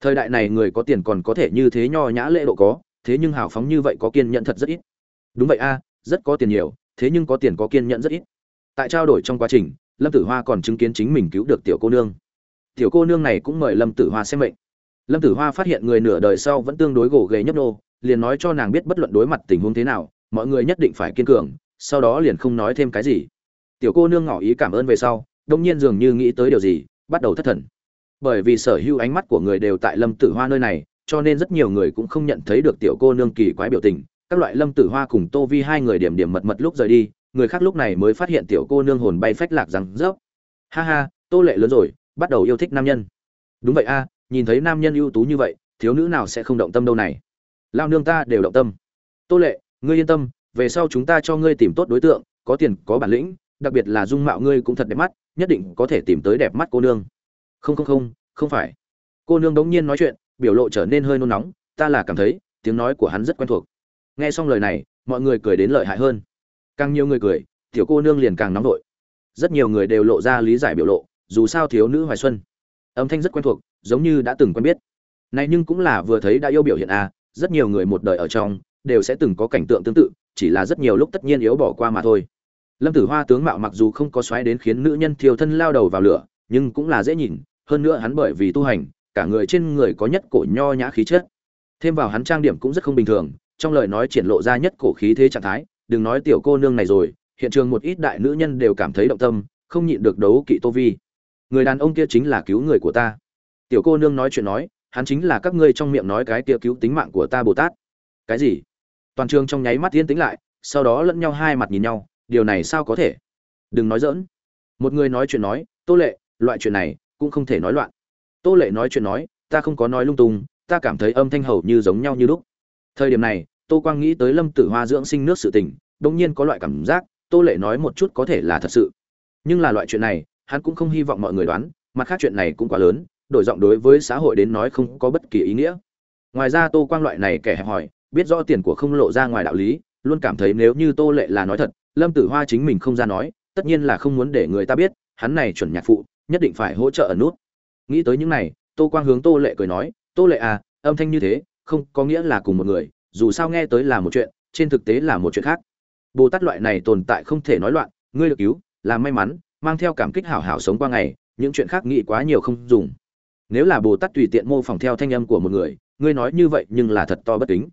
Thời đại này người có tiền còn có thể như thế nho nhã lễ độ có, thế nhưng hào phóng như vậy có kiên nhẫn thật rất ít. Đúng vậy a, rất có tiền nhiều, thế nhưng có tiền có kiên nhẫn rất ít. Tại trao đổi trong quá trình, lâm tử hoa còn chứng kiến chính mình cứu được tiểu cô nương tiểu cô nương này cũng mời lâm tử hoa xem mệnh lâm tử hoa phát hiện người nửa đời sau vẫn tương đối gồ ghề nhấp nô liền nói cho nàng biết bất luận đối mặt tình huống thế nào, mọi người nhất định phải kiên cường, sau đó liền không nói thêm cái gì. Tiểu cô nương ngỏ ý cảm ơn về sau, đông nhiên dường như nghĩ tới điều gì, bắt đầu thất thần. Bởi vì sở hữu ánh mắt của người đều tại lâm tử hoa nơi này, cho nên rất nhiều người cũng không nhận thấy được tiểu cô nương kỳ quái biểu tình. Các loại lâm tử hoa cùng tô vi hai người điểm điểm mật mật lúc rời đi, người khác lúc này mới phát hiện tiểu cô nương hồn bay phách lạc rằng rớp ha ha, tô lệ lớn rồi bắt đầu yêu thích nam nhân. Đúng vậy a, nhìn thấy nam nhân ưu tú như vậy, thiếu nữ nào sẽ không động tâm đâu này? Lao nương ta đều động tâm. Tô lệ, ngươi yên tâm, về sau chúng ta cho ngươi tìm tốt đối tượng, có tiền, có bản lĩnh, đặc biệt là dung mạo ngươi cũng thật đẹp mắt, nhất định có thể tìm tới đẹp mắt cô nương. Không không không không phải. Cô nương đống nhiên nói chuyện, biểu lộ trở nên hơi nôn nóng, ta là cảm thấy, tiếng nói của hắn rất quen thuộc. Nghe xong lời này, mọi người cười đến lợi hại hơn. Càng nhiều người cười, tiểu cô nương liền càng nóng nổi rất nhiều người đều lộ ra lý giải biểu lộ dù sao thiếu nữ hoài xuân. Âm thanh rất quen thuộc, giống như đã từng quen biết. Này nhưng cũng là vừa thấy đã yêu biểu hiện a rất nhiều người một đời ở trong, đều sẽ từng có cảnh tượng tương tự, chỉ là rất nhiều lúc tất nhiên yếu bỏ qua mà thôi. Lâm tử hoa tướng mạo mặc dù không có xoáy đến khiến nữ nhân thiêu thân lao đầu vào lửa, nhưng cũng là dễ nhìn, hơn nữa hắn bởi vì tu hành, cả người trên người có nhất cổ nho nhã khí chất. Thêm vào hắn trang điểm cũng rất không bình thường, trong lời nói triển lộ ra nhất cổ khí thế trạng thái, đừng nói tiểu cô nương này rồi, hiện trường một ít đại nữ nhân đều cảm thấy động tâm, không nhịn được đấu kỵ tô vi người đàn ông kia chính là cứu người của ta. Tiểu cô nương nói chuyện nói, hắn chính là các ngươi trong miệng nói cái kia cứu tính mạng của ta bồ tát. Cái gì? Toàn trường trong nháy mắt yên tĩnh lại, sau đó lẫn nhau hai mặt nhìn nhau, điều này sao có thể? Đừng nói dỡn một người nói chuyện nói, tô lệ, loại chuyện này cũng không thể nói loạn. Tô lệ nói chuyện nói, ta không có nói lung tung, ta cảm thấy âm thanh hầu như giống nhau như lúc. Thời điểm này, tô quang nghĩ tới lâm tử hoa dưỡng sinh nước sự tình đông nhiên có loại cảm giác, tô lệ nói một chút có thể là thật sự. Nhưng là loại chuyện này hắn cũng không hy vọng mọi người đoán, mặt khác chuyện này cũng quá lớn, đổi giọng đối với xã hội đến nói không có bất kỳ ý nghĩa. Ngoài ra tô quang loại này kẻ hẹp hòi, biết rõ tiền của không lộ ra ngoài đạo lý, luôn cảm thấy nếu như tô lệ là nói thật, lâm tử hoa chính mình không ra nói, tất nhiên là không muốn để người ta biết, hắn này chuẩn nhạc phụ, nhất định phải hỗ trợ ở nút. Nghĩ tới những này, tô quang hướng tô lệ cười nói, tô lệ à âm thanh như thế, không có nghĩa là cùng một người, dù sao nghe tới là một chuyện, trên thực tế là một chuyện khác. Bồ tát loại này tồn tại không thể nói loạn, ngươi được cứu, là may mắn mang theo cảm kích hảo hảo sống qua ngày, những chuyện khác nghĩ quá nhiều không dùng. Nếu là bồ tát tùy tiện mô phỏng theo thanh âm của một người, ngươi nói như vậy nhưng là thật to bất kính.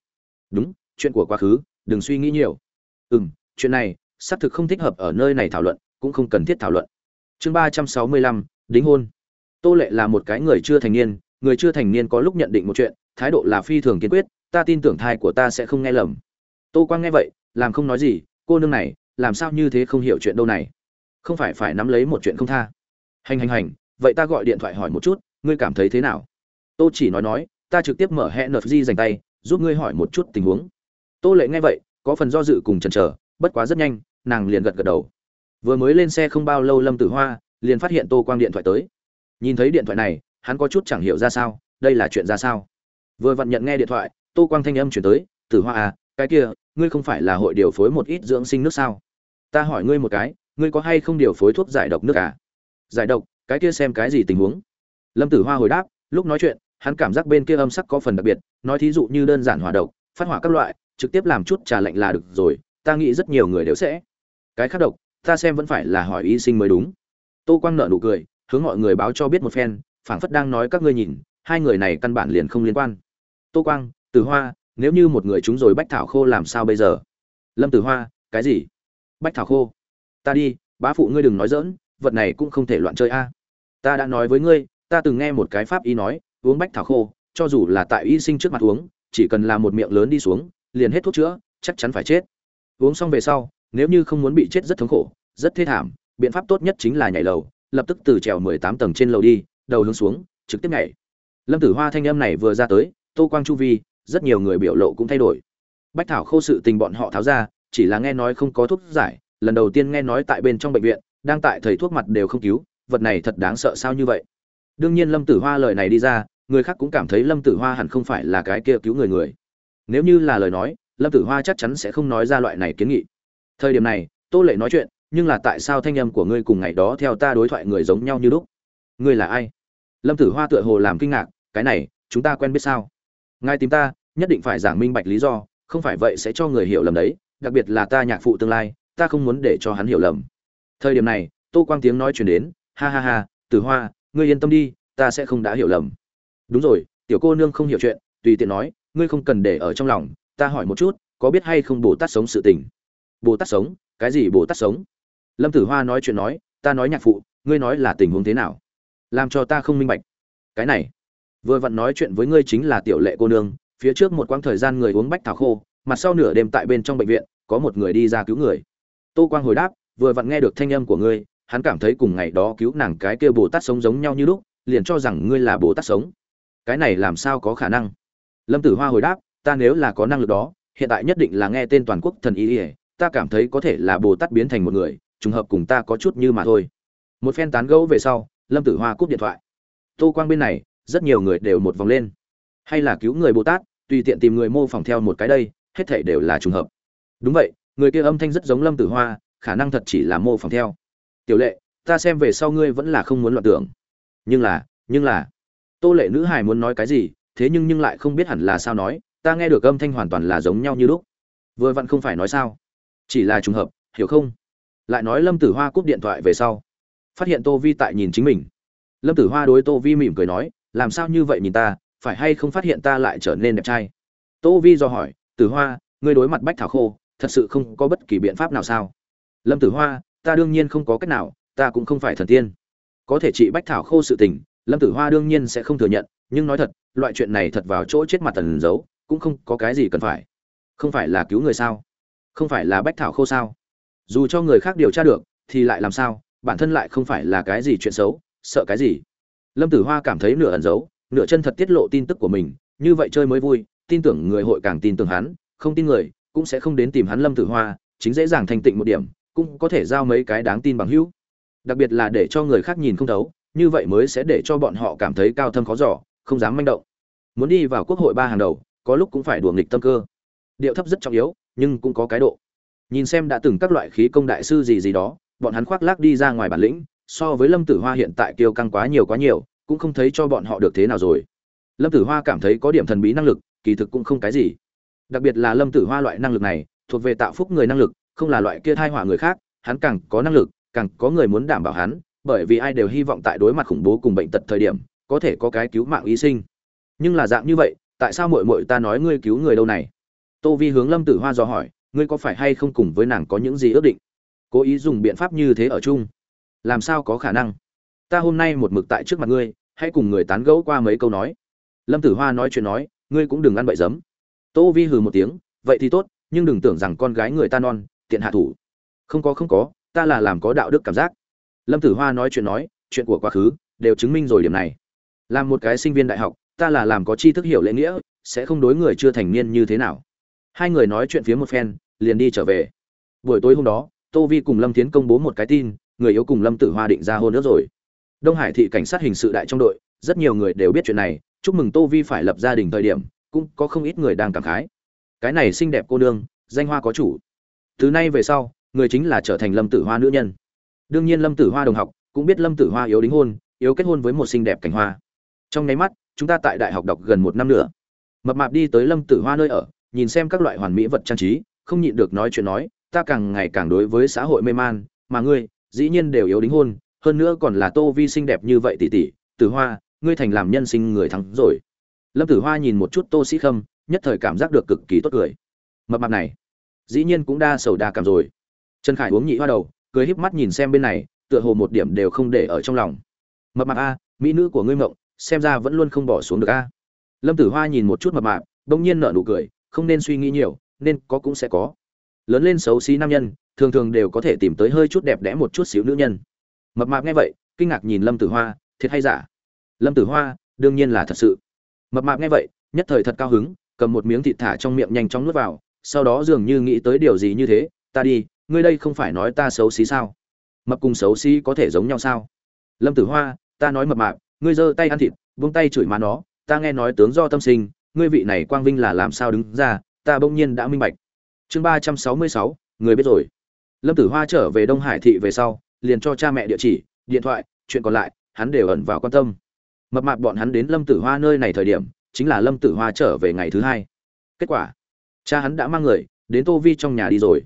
Đúng, chuyện của quá khứ, đừng suy nghĩ nhiều. Ừ m chuyện này, xác thực không thích hợp ở nơi này thảo luận, cũng không cần thiết thảo luận. Chương ba trăm sáu mươi lăm, đính hôn. Tô lệ là một cái người chưa thành niên, người chưa thành niên có lúc nhận định một chuyện, thái độ là phi thường kiên quyết, ta tin tưởng thai của ta sẽ không nghe lầm. Tô quang nghe vậy, làm không nói gì, cô nương này, làm sao như thế không hiểu chuyện đâu này? Không phải phải nắm lấy một chuyện không tha. Hành hành hành, vậy ta gọi điện thoại hỏi một chút, ngươi cảm thấy thế nào? Tô chỉ nói nói, ta trực tiếp mở hẹn nợt di dành tay, giúp ngươi hỏi một chút tình huống. Tô lệ nghe vậy, có phần do dự cùng chần chờ, bất quá rất nhanh, nàng liền gật gật đầu. Vừa mới lên xe không bao lâu lâm tử hoa liền phát hiện tô quang điện thoại tới. Nhìn thấy điện thoại này, hắn có chút chẳng hiểu ra sao, đây là chuyện ra sao? Vừa vặn nhận nghe điện thoại, tô quang thanh âm chuyển tới, tử hoa à cái kia, ngươi không phải là hội điều phối một ít dưỡng sinh nước sao? Ta hỏi ngươi một cái ngươi có hay không điều phối thuốc giải độc nước à? Giải độc? Cái kia xem cái gì tình huống? Lâm tử hoa hồi đáp, lúc nói chuyện, hắn cảm giác bên kia âm sắc có phần đặc biệt, nói thí dụ như đơn giản hỏa độc, phát hỏa các loại, trực tiếp làm chút trà lạnh là được rồi, ta nghĩ rất nhiều người đều sẽ. Cái khác độc, ta xem vẫn phải là hỏi y sinh mới đúng. Tô quang nợ nụ cười, hướng mọi người báo cho biết một phen, phảng phất đang nói các ngươi nhìn, hai người này căn bản liền không liên quan. Tô quang, tử hoa, nếu như một người chúng rồi bách thảo khô làm sao bây giờ? Lâm tử hoa, cái gì? Bách thảo khô? Ta đi, bá phụ ngươi đừng nói dỡn vật này cũng không thể loạn chơi a. Ta đã nói với ngươi, ta từng nghe một cái pháp y nói, uống bách thảo khô, cho dù là tại y sinh trước mặt uống, chỉ cần làm một miệng lớn đi xuống, liền hết thuốc chữa, chắc chắn phải chết. Uống xong về sau, nếu như không muốn bị chết rất thống khổ, rất thê thảm, biện pháp tốt nhất chính là nhảy lầu, lập tức từ trèo mười tám tầng trên lầu đi, đầu hướng xuống, trực tiếp nhảy. Lâm tử hoa thanh âm này vừa ra tới, tô quang chu vi, rất nhiều người biểu lộ cũng thay đổi. Bách thảo khô sự tình bọn họ tháo ra, chỉ là nghe nói không có thuốc giải lần đầu tiên nghe nói tại bên trong bệnh viện, đang tại thầy thuốc mặt đều không cứu, vật này thật đáng sợ sao như vậy? Đương nhiên lâm tử hoa lời này đi ra, người khác cũng cảm thấy lâm tử hoa hẳn không phải là cái kia cứu người người. Nếu như là lời nói, lâm tử hoa chắc chắn sẽ không nói ra loại này kiến nghị. Thời điểm này, tô lệ nói chuyện, nhưng là tại sao thanh âm của ngươi cùng ngày đó theo ta đối thoại người giống nhau như lúc? Ngươi là ai? Lâm tử hoa tựa hồ làm kinh ngạc, cái này, chúng ta quen biết sao? Ngài tìm ta, nhất định phải giảng minh bạch lý do, không phải vậy sẽ cho người hiểu lầm đấy, đặc biệt là ta nhạc phụ tương lai ta không muốn để cho hắn hiểu lầm. Thời điểm này, tô quang tiếng nói chuyển đến, ha ha ha, tử hoa, ngươi yên tâm đi, ta sẽ không đã hiểu lầm. Đúng rồi, tiểu cô nương không hiểu chuyện, tùy tiện nói, ngươi không cần để ở trong lòng, ta hỏi một chút, có biết hay không bồ tát sống sự tình? Bồ tát sống? Cái gì bồ tát sống? Lâm tử hoa nói chuyện nói, ta nói nhạc phụ, ngươi nói là tình huống thế nào? Làm cho ta không minh bạch. Cái này, vừa vặn nói chuyện với ngươi chính là tiểu lệ cô nương, phía trước một quãng thời gian người uống bách thảo khô mặt sau nửa đêm tại bên trong bệnh viện, có một người đi ra cứu người tô quang hồi đáp, vừa vặn nghe được thanh âm của ngươi, hắn cảm thấy cùng ngày đó cứu nàng cái kia bồ tát sống giống nhau như lúc, liền cho rằng ngươi là bồ tát sống. Cái này làm sao có khả năng? Lâm tử hoa hồi đáp, ta nếu là có năng lực đó, hiện tại nhất định là nghe tên toàn quốc thần y ỉa ta cảm thấy có thể là bồ tát biến thành một người, trùng hợp cùng ta có chút như mà thôi. Một phen tán gẫu về sau, lâm tử hoa cúp điện thoại. Tô quang bên này, rất nhiều người đều một vòng lên. Hay là cứu người bồ tát, tùy tiện tìm người mô phỏng theo một cái đây, hết thể đều là trùng hợp. Đúng vậy người kia âm thanh rất giống lâm tử hoa, khả năng thật chỉ là mô phỏng theo. Tiểu lệ, ta xem về sau ngươi vẫn là không muốn loạn tưởng. Nhưng là nhưng là. Tô lệ nữ hài muốn nói cái gì, thế nhưng nhưng lại không biết hẳn là sao nói, ta nghe được âm thanh hoàn toàn là giống nhau như lúc. Vừa vặn không phải nói sao? Chỉ là trùng hợp, hiểu không? Lại nói lâm tử hoa cúp điện thoại về sau. Phát hiện tô vi tại nhìn chính mình. Lâm tử hoa đối tô vi mỉm cười nói, làm sao như vậy nhìn ta, phải hay không phát hiện ta lại trở nên đẹp trai? Tô vi do hỏi, tử hoa, ngươi đối mặt bách thảo khô thật sự không có bất kỳ biện pháp nào sao? Lâm tử hoa, ta đương nhiên không có cách nào, ta cũng không phải thần tiên. Có thể trị bách thảo khô sự tình, lâm tử hoa đương nhiên sẽ không thừa nhận, nhưng nói thật, loại chuyện này thật vào chỗ chết mặt tần giấu, cũng không có cái gì cần phải. Không phải là cứu người sao? Không phải là bách thảo khô sao? Dù cho người khác điều tra được, thì lại làm sao? Bản thân lại không phải là cái gì chuyện xấu, sợ cái gì? Lâm tử hoa cảm thấy nửa ẩn giấu, nửa chân thật tiết lộ tin tức của mình, như vậy chơi mới vui, tin tưởng người hội càng tin tưởng hắn, không tin người cũng sẽ không đến tìm hắn lâm tử hoa chính dễ dàng thành tịnh một điểm cũng có thể giao mấy cái đáng tin bằng hữu. Đặc biệt là để cho người khác nhìn không thấu như vậy mới sẽ để cho bọn họ cảm thấy cao thâm khó dò, không dám manh động. Muốn đi vào quốc hội ba hàng đầu có lúc cũng phải đùa nghịch tâm cơ. Điệu thấp rất trọng yếu nhưng cũng có cái độ. Nhìn xem đã từng các loại khí công đại sư gì gì đó bọn hắn khoác lác đi ra ngoài bản lĩnh so với lâm tử hoa hiện tại kiêu căng quá nhiều quá nhiều cũng không thấy cho bọn họ được thế nào rồi. Lâm tử hoa cảm thấy có điểm thần bí năng lực kỳ thực cũng không cái gì đặc biệt là lâm tử hoa loại năng lực này, thuộc về tạo phúc người năng lực, không là loại kia thai họa người khác, hắn càng có năng lực, càng có người muốn đảm bảo hắn, bởi vì ai đều hy vọng tại đối mặt khủng bố cùng bệnh tật thời điểm, có thể có cái cứu mạng y sinh. Nhưng là dạng như vậy, tại sao muội muội ta nói ngươi cứu người đâu này? Tô vi hướng lâm tử hoa dò hỏi, ngươi có phải hay không cùng với nàng có những gì ước định? Cố ý dùng biện pháp như thế ở chung. Làm sao có khả năng? Ta hôm nay một mực tại trước mặt ngươi, hãy cùng người tán gẫu qua mấy câu nói. Lâm tử hoa nói chuyện nói, ngươi cũng đừng ăn bậy giấm tô vi hừ một tiếng, vậy thì tốt, nhưng đừng tưởng rằng con gái người ta non, tiện hạ thủ. Không có không có, ta là làm có đạo đức cảm giác. Lâm tử hoa nói chuyện nói, chuyện của quá khứ, đều chứng minh rồi điểm này. Làm một cái sinh viên đại học, ta là làm có tri thức hiểu lễ nghĩa, sẽ không đối người chưa thành niên như thế nào. Hai người nói chuyện phía một phen, liền đi trở về. Buổi tối hôm đó, tô vi cùng lâm tiến công bố một cái tin, người yêu cùng lâm tử hoa định ra hôn nữa rồi. Đông hải thị cảnh sát hình sự đại trong đội, rất nhiều người đều biết chuyện này, chúc mừng tô vi phải lập gia đình thời điểm cũng có không ít người đang cảm khái. Cái này xinh đẹp cô nương, danh hoa có chủ. Từ nay về sau, người chính là trở thành lâm tử hoa nữ nhân. Đương nhiên lâm tử hoa đồng học cũng biết lâm tử hoa yếu đính hôn, yếu kết hôn với một xinh đẹp cảnh hoa. Trong nháy mắt, chúng ta tại đại học đọc gần một năm nữa. Mập mạp đi tới lâm tử hoa nơi ở, nhìn xem các loại hoàn mỹ vật trang trí, không nhịn được nói chuyện nói, ta càng ngày càng đối với xã hội mê man, mà ngươi, dĩ nhiên đều yếu đính hôn, hơn nữa còn là tô vi xinh đẹp như vậy tỷ tỷ, tử hoa, ngươi thành làm nhân sinh người thắng rồi lâm tử hoa nhìn một chút tô sĩ khâm, nhất thời cảm giác được cực kỳ tốt cười. Mập mặt này, dĩ nhiên cũng đa sầu đa cảm rồi. Trần khải uống nhị hoa đầu, cười híp mắt nhìn xem bên này, tựa hồ một điểm đều không để ở trong lòng. Mập mặt a, mỹ nữ của ngươi mộng, xem ra vẫn luôn không bỏ xuống được a. Lâm tử hoa nhìn một chút mập mạp, bỗng nhiên nở nụ cười, không nên suy nghĩ nhiều, nên có cũng sẽ có. Lớn lên xấu xí nam nhân, thường thường đều có thể tìm tới hơi chút đẹp đẽ một chút xíu nữ nhân. Mập mạp nghe vậy, kinh ngạc nhìn lâm tử hoa, thiệt hay giả? Lâm tử hoa, đương nhiên là thật sự mập mạp nghe vậy, nhất thời thật cao hứng, cầm một miếng thịt thả trong miệng nhanh chóng nuốt vào, sau đó dường như nghĩ tới điều gì như thế, ta đi, ngươi đây không phải nói ta xấu xí sao? Mập cùng xấu xí có thể giống nhau sao? Lâm tử hoa, ta nói mập mạp, ngươi giơ tay ăn thịt, buông tay chửi má nó, ta nghe nói tướng do tâm sinh, ngươi vị này quang vinh là làm sao đứng ra, ta bỗng nhiên đã minh bạch. Chương ba trăm sáu mươi sáu, người biết rồi. Lâm tử hoa trở về đông hải thị về sau, liền cho cha mẹ địa chỉ, điện thoại, chuyện còn lại, hắn đều ẩn vào quan tâm mập mạp bọn hắn đến lâm tử hoa nơi này thời điểm, chính là lâm tử hoa trở về ngày thứ hai. Kết quả, cha hắn đã mang người đến tô vi trong nhà đi rồi.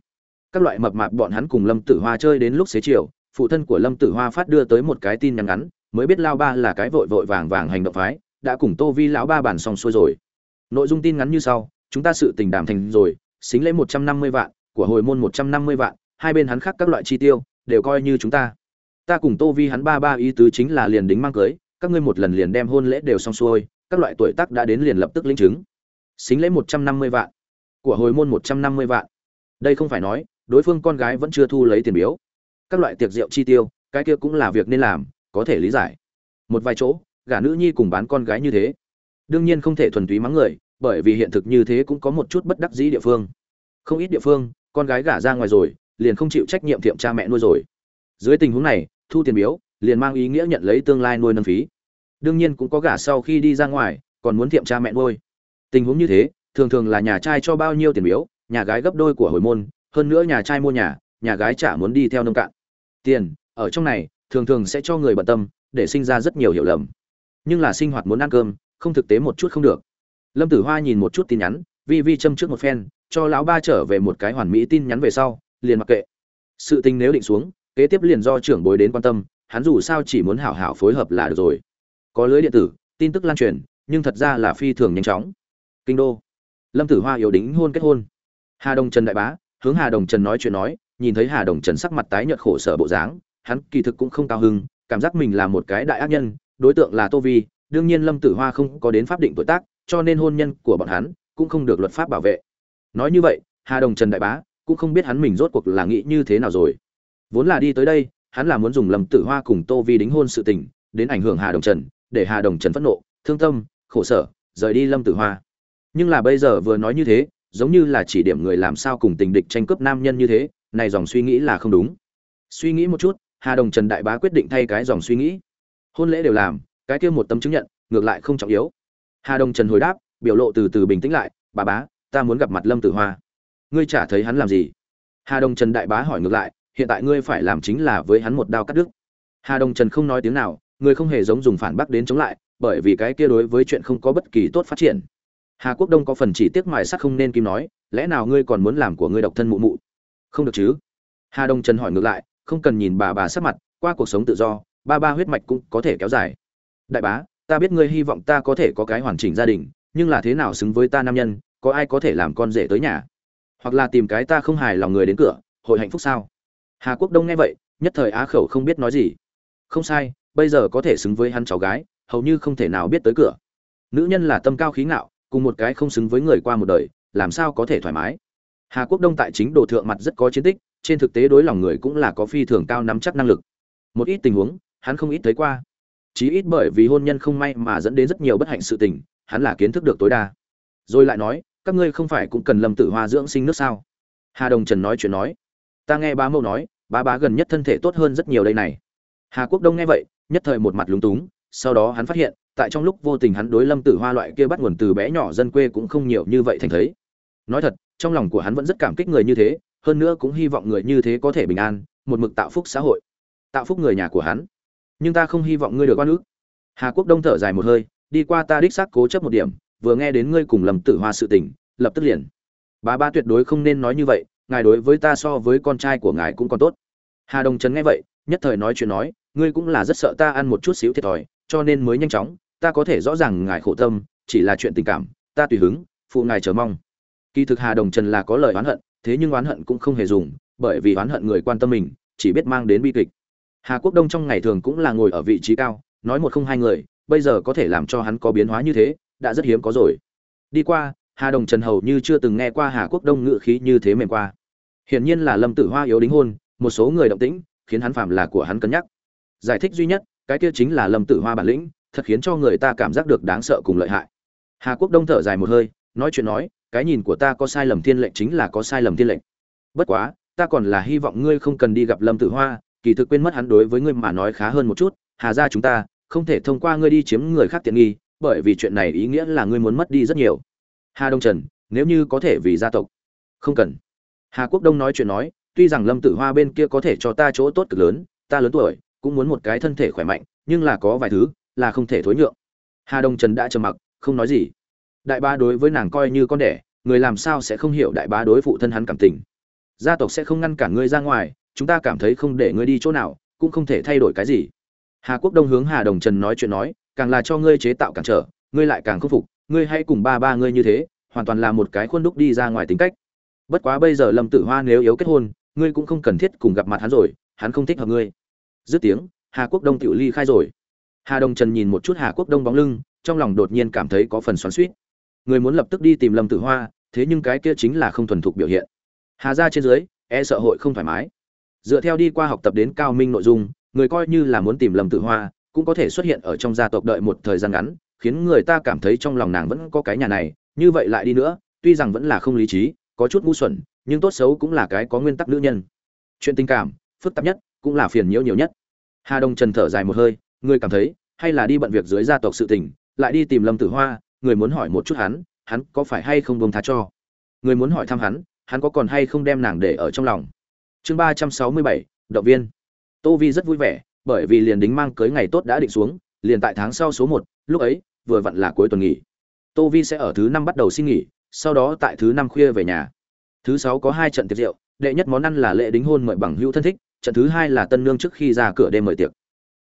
Các loại mập mạp bọn hắn cùng lâm tử hoa chơi đến lúc xế chiều, phụ thân của lâm tử hoa phát đưa tới một cái tin nhắn ngắn, mới biết lao ba là cái vội vội vàng vàng hành động phái, đã cùng tô vi lão ba bàn xong xuôi rồi. Nội dung tin ngắn như sau, chúng ta sự tình đàm thành rồi, xính lễ một trăm năm mươi vạn, của hồi môn một trăm năm mươi vạn, hai bên hắn khác các loại chi tiêu, đều coi như chúng ta. Ta cùng tô vi hắn ba ba ý tứ chính là liền đính mang cưới các ngươi một lần liền đem hôn lễ đều xong xuôi, các loại tuổi tác đã đến liền lập tức lĩnh chứng. Xính lễ một trăm năm mươi vạn, của hồi môn một trăm năm mươi vạn. Đây không phải nói, đối phương con gái vẫn chưa thu lấy tiền biếu. Các loại tiệc rượu chi tiêu, cái kia cũng là việc nên làm, có thể lý giải. Một vài chỗ, gả nữ nhi cùng bán con gái như thế. Đương nhiên không thể thuần túy mắng người, bởi vì hiện thực như thế cũng có một chút bất đắc dĩ địa phương. Không ít địa phương, con gái gả ra ngoài rồi, liền không chịu trách nhiệm tiệm cha mẹ nuôi rồi. Dưới tình huống này, thu tiền biếu liền mang ý nghĩa nhận lấy tương lai nuôi nâng phí. Đương nhiên cũng có gả sau khi đi ra ngoài, còn muốn tiệm cha mẹ nuôi. Tình huống như thế, thường thường là nhà trai cho bao nhiêu tiền biếu, nhà gái gấp đôi của hồi môn, hơn nữa nhà trai mua nhà nhà gái chả muốn đi theo nông cạn. Tiền, ở trong này, thường thường sẽ cho người bận tâm, để sinh ra rất nhiều hiểu lầm. Nhưng là sinh hoạt muốn ăn cơm, không thực tế một chút không được. Lâm tử hoa nhìn một chút tin nhắn, vi vi châm trước một phen, cho lão ba trở về một cái hoàn mỹ tin nhắn về sau, liền mặc kệ. Sự tình nếu định xuống, kế tiếp liền do trưởng bối đến quan tâm hắn dù sao chỉ muốn hảo hảo phối hợp là được rồi. Có lưới điện tử, tin tức lan truyền, nhưng thật ra là phi thường nhanh chóng. Kinh đô. Lâm tử hoa yếu đính hôn kết hôn. Hà đồng trần đại bá, hướng hà đồng trần nói chuyện nói, nhìn thấy hà đồng trần sắc mặt tái nhợt khổ sở bộ dáng, hắn kỳ thực cũng không cao hứng, cảm giác mình là một cái đại ác nhân, đối tượng là tô vi, đương nhiên lâm tử hoa không có đến pháp định tuổi tác, cho nên hôn nhân của bọn hắn cũng không được luật pháp bảo vệ. Nói như vậy, hà đồng trần đại bá cũng không biết hắn mình rốt cuộc là nghĩ như thế nào rồi. Vốn là đi tới đây hắn là muốn dùng lâm tử hoa cùng tô vi đính hôn sự tình, đến ảnh hưởng hà đồng trần, để hà đồng trần phẫn nộ, thương tâm, khổ sở, rời đi lâm tử hoa. Nhưng là bây giờ vừa nói như thế, giống như là chỉ điểm người làm sao cùng tình địch tranh cướp nam nhân như thế, này dòng suy nghĩ là không đúng. Suy nghĩ một chút, hà đồng trần đại bá quyết định thay cái dòng suy nghĩ. Hôn lễ đều làm, cái kia một tấm chứng nhận, ngược lại không trọng yếu. Hà đồng trần hồi đáp, biểu lộ từ từ bình tĩnh lại, bà bá, ta muốn gặp mặt lâm tử hoa. Ngươi chả thấy hắn làm gì? Hà đồng trần đại bá hỏi ngược lại hiện tại ngươi phải làm chính là với hắn một đao cắt đứt. Hà đồng trần không nói tiếng nào, người không hề giống dùng phản bác đến chống lại, bởi vì cái kia đối với chuyện không có bất kỳ tốt phát triển. Hà quốc đông có phần chỉ tiếc mài sắc không nên kim nói, lẽ nào ngươi còn muốn làm của ngươi độc thân mụ mụ? Không được chứ. Hà đông trần hỏi ngược lại, không cần nhìn bà bà sắc mặt, qua cuộc sống tự do, ba ba huyết mạch cũng có thể kéo dài. Đại bá, ta biết ngươi hy vọng ta có thể có cái hoàn chỉnh gia đình, nhưng là thế nào xứng với ta nam nhân, có ai có thể làm con rể tới nhà? Hoặc là tìm cái ta không hài lòng người đến cửa, hội hạnh phúc sao? Hà quốc đông nghe vậy, nhất thời á khẩu không biết nói gì. Không sai, bây giờ có thể xứng với hắn cháu gái, hầu như không thể nào biết tới cửa. Nữ nhân là tâm cao khí ngạo, cùng một cái không xứng với người qua một đời, làm sao có thể thoải mái? Hà quốc đông tại chính đồ thượng mặt rất có chiến tích, trên thực tế đối lòng người cũng là có phi thường cao nắm chắc năng lực. Một ít tình huống, hắn không ít thấy qua. Chí ít bởi vì hôn nhân không may mà dẫn đến rất nhiều bất hạnh sự tình, hắn là kiến thức được tối đa. Rồi lại nói, các ngươi không phải cũng cần lâm tử hoa dưỡng sinh nước sao? Hà đồng trần nói chuyện nói. Ta nghe ba mâu nói Bá bá gần nhất thân thể tốt hơn rất nhiều đây này. Hà quốc đông nghe vậy, nhất thời một mặt lúng túng, sau đó hắn phát hiện, tại trong lúc vô tình hắn đối lâm tử hoa loại kia bắt nguồn từ bé nhỏ dân quê cũng không nhiều như vậy thành thấy. Nói thật, trong lòng của hắn vẫn rất cảm kích người như thế, hơn nữa cũng hy vọng người như thế có thể bình an, một mực tạo phúc xã hội, tạo phúc người nhà của hắn. Nhưng ta không hy vọng ngươi được oan ức. Hà quốc đông thở dài một hơi, đi qua ta đích xác cố chấp một điểm, vừa nghe đến ngươi cùng lầm tử hoa sự tình, lập tức liền. Bà ba tuyệt đối không nên nói như vậy ngài đối với ta so với con trai của ngài cũng còn tốt. Hà đồng trấn nghe vậy, nhất thời nói chuyện nói, ngươi cũng là rất sợ ta ăn một chút xíu thiệt thòi, cho nên mới nhanh chóng, ta có thể rõ ràng ngài khổ tâm, chỉ là chuyện tình cảm, ta tùy hứng, phụ ngài chờ mong. Kỳ thực hà đồng trần là có lời oán hận, thế nhưng oán hận cũng không hề dùng, bởi vì oán hận người quan tâm mình, chỉ biết mang đến bi kịch. Hà quốc đông trong ngày thường cũng là ngồi ở vị trí cao, nói một không hai người, bây giờ có thể làm cho hắn có biến hóa như thế, đã rất hiếm có rồi. Đi qua, hà đồng trần hầu như chưa từng nghe qua hà quốc đông ngự khí như thế mềm qua hiển nhiên là lâm tử hoa yếu đính hôn, một số người động tĩnh, khiến hắn phạm là của hắn cân nhắc. Giải thích duy nhất, cái kia chính là lâm tử hoa bản lĩnh, thật khiến cho người ta cảm giác được đáng sợ cùng lợi hại. Hà quốc đông thở dài một hơi, nói chuyện nói, cái nhìn của ta có sai lầm thiên lệnh chính là có sai lầm thiên lệnh. Bất quá, ta còn là hy vọng ngươi không cần đi gặp lâm tử hoa, kỳ thực quên mất hắn đối với ngươi mà nói khá hơn một chút. Hà ra chúng ta, không thể thông qua ngươi đi chiếm người khác tiện nghi, bởi vì chuyện này ý nghĩa là ngươi muốn mất đi rất nhiều. Hà đông trần, nếu như có thể vì gia tộc. Không cần hà quốc đông nói chuyện nói, tuy rằng lâm tử hoa bên kia có thể cho ta chỗ tốt cực lớn, ta lớn tuổi, cũng muốn một cái thân thể khỏe mạnh, nhưng là có vài thứ, là không thể thối nhượng. Hà đông trần đã trầm mặc, không nói gì. Đại bá đối với nàng coi như con đẻ, người làm sao sẽ không hiểu đại bá đối phụ thân hắn cảm tình. Gia tộc sẽ không ngăn cản ngươi ra ngoài, chúng ta cảm thấy không để ngươi đi chỗ nào, cũng không thể thay đổi cái gì. Hà quốc đông hướng hà đồng trần nói chuyện nói, càng là cho ngươi chế tạo cản trở, ngươi lại càng khâm phục, ngươi hãy cùng ba ba ngươi như thế, hoàn toàn là một cái khuôn đúc đi ra ngoài tính cách bất quá bây giờ lâm tử hoa nếu yếu kết hôn, ngươi cũng không cần thiết cùng gặp mặt hắn rồi, hắn không thích hợp ngươi. Dứt tiếng, hà quốc đông tự ly khai rồi. Hà đồng trần nhìn một chút hà quốc đông bóng lưng, trong lòng đột nhiên cảm thấy có phần xoắn suýt người muốn lập tức đi tìm lâm tử hoa, thế nhưng cái kia chính là không thuần thục biểu hiện. Hà ra trên dưới e sợ hội không thoải mái. Dựa theo đi qua học tập đến cao minh nội dung, người coi như là muốn tìm lâm tử hoa, cũng có thể xuất hiện ở trong gia tộc đợi một thời gian ngắn, khiến người ta cảm thấy trong lòng nàng vẫn có cái nhà này, như vậy lại đi nữa, tuy rằng vẫn là không lý trí có chút ngu xuẩn, nhưng tốt xấu cũng là cái có nguyên tắc nữ nhân. Chuyện tình cảm, phức tạp nhất, cũng là phiền nhiễu nhiều nhất. Hà đông trần thở dài một hơi, người cảm thấy, hay là đi bận việc dưới gia tộc sự tình, lại đi tìm lâm tử hoa, người muốn hỏi một chút hắn hắn có phải hay không bông tha cho? Người muốn hỏi thăm hắn hắn có còn hay không đem nàng để ở trong lòng? Chương ba trăm sáu mươi bảy, động viên. Tô vi rất vui vẻ, bởi vì liền đính mang cưới ngày tốt đã định xuống, liền tại tháng sau số một, lúc ấy, vừa vặn là cuối tuần nghỉ. Tô vi sẽ ở thứ năm bắt đầu xin nghỉ sau đó tại thứ năm khuya về nhà. Thứ sáu có hai trận tiệc rượu, đệ nhất món ăn là lễ đính hôn mời bằng hữu thân thích, trận thứ hai là tân nương trước khi ra cửa đêm mời tiệc.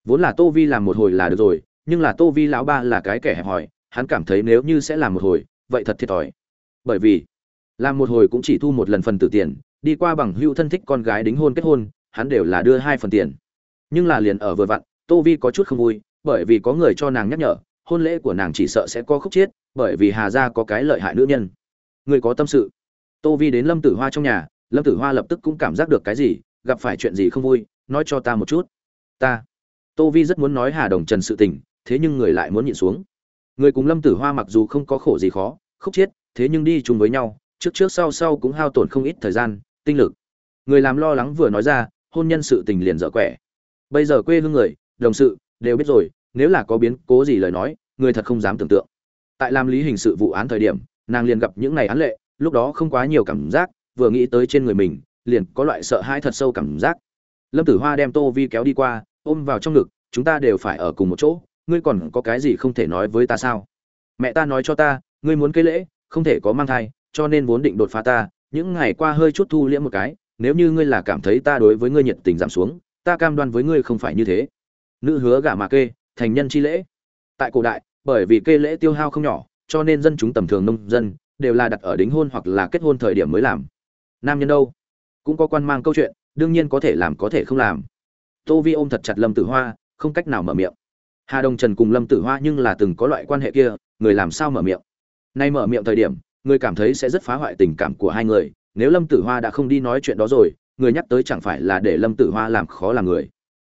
Vốn là tô vi làm một hồi là được rồi, nhưng là tô vi lão ba là cái kẻ hẹp hòi, hắn cảm thấy nếu như sẽ làm một hồi, vậy thật thiệt thòi. Bởi vì, làm một hồi cũng chỉ thu một lần phần tử tiền, đi qua bằng hữu thân thích con gái đính hôn kết hôn, hắn đều là đưa hai phần tiền. Nhưng là liền ở vừa vặn, tô vi có chút không vui, bởi vì có người cho nàng nhắc nhở, hôn lễ của nàng chỉ sợ sẽ có khúc chiết bởi vì hà gia có cái lợi hại nữ nhân người có tâm sự. Tô vi đến lâm tử hoa trong nhà, lâm tử hoa lập tức cũng cảm giác được cái gì, gặp phải chuyện gì không vui, nói cho ta một chút. Ta. Tô vi rất muốn nói hà đồng trần sự tình, thế nhưng người lại muốn nhịn xuống. Người cùng lâm tử hoa mặc dù không có khổ gì khó, khúc chiết, thế nhưng đi chung với nhau, trước trước sau sau cũng hao tổn không ít thời gian, tinh lực. Người làm lo lắng vừa nói ra, hôn nhân sự tình liền dở quẻ. Bây giờ quê hương người, đồng sự, đều biết rồi, nếu là có biến cố gì lời nói, người thật không dám tưởng tượng. Tại làm lý hình sự vụ án thời điểm nàng liền gặp những ngày án lệ, lúc đó không quá nhiều cảm giác, vừa nghĩ tới trên người mình, liền có loại sợ hãi thật sâu cảm giác. Lâm tử hoa đem tô vi kéo đi qua, ôm vào trong ngực, chúng ta đều phải ở cùng một chỗ, ngươi còn có cái gì không thể nói với ta sao? Mẹ ta nói cho ta, ngươi muốn cây lễ, không thể có mang thai, cho nên vốn định đột phá ta, những ngày qua hơi chút thu liễm một cái, nếu như ngươi là cảm thấy ta đối với ngươi nhiệt tình giảm xuống, ta cam đoan với ngươi không phải như thế. Nữ hứa gả mà kê, thành nhân chi lễ. Tại cổ đại, bởi vì kê lễ tiêu hao không nhỏ cho nên dân chúng tầm thường nông dân đều là đặt ở đính hôn hoặc là kết hôn thời điểm mới làm. Nam nhân đâu? Cũng có quan mang câu chuyện, đương nhiên có thể làm có thể không làm. Tô vi ôm thật chặt lâm tử hoa, không cách nào mở miệng. Hà đông trần cùng lâm tử hoa nhưng là từng có loại quan hệ kia, người làm sao mở miệng? Nay mở miệng thời điểm, người cảm thấy sẽ rất phá hoại tình cảm của hai người, nếu lâm tử hoa đã không đi nói chuyện đó rồi, người nhắc tới chẳng phải là để lâm tử hoa làm khó làm người.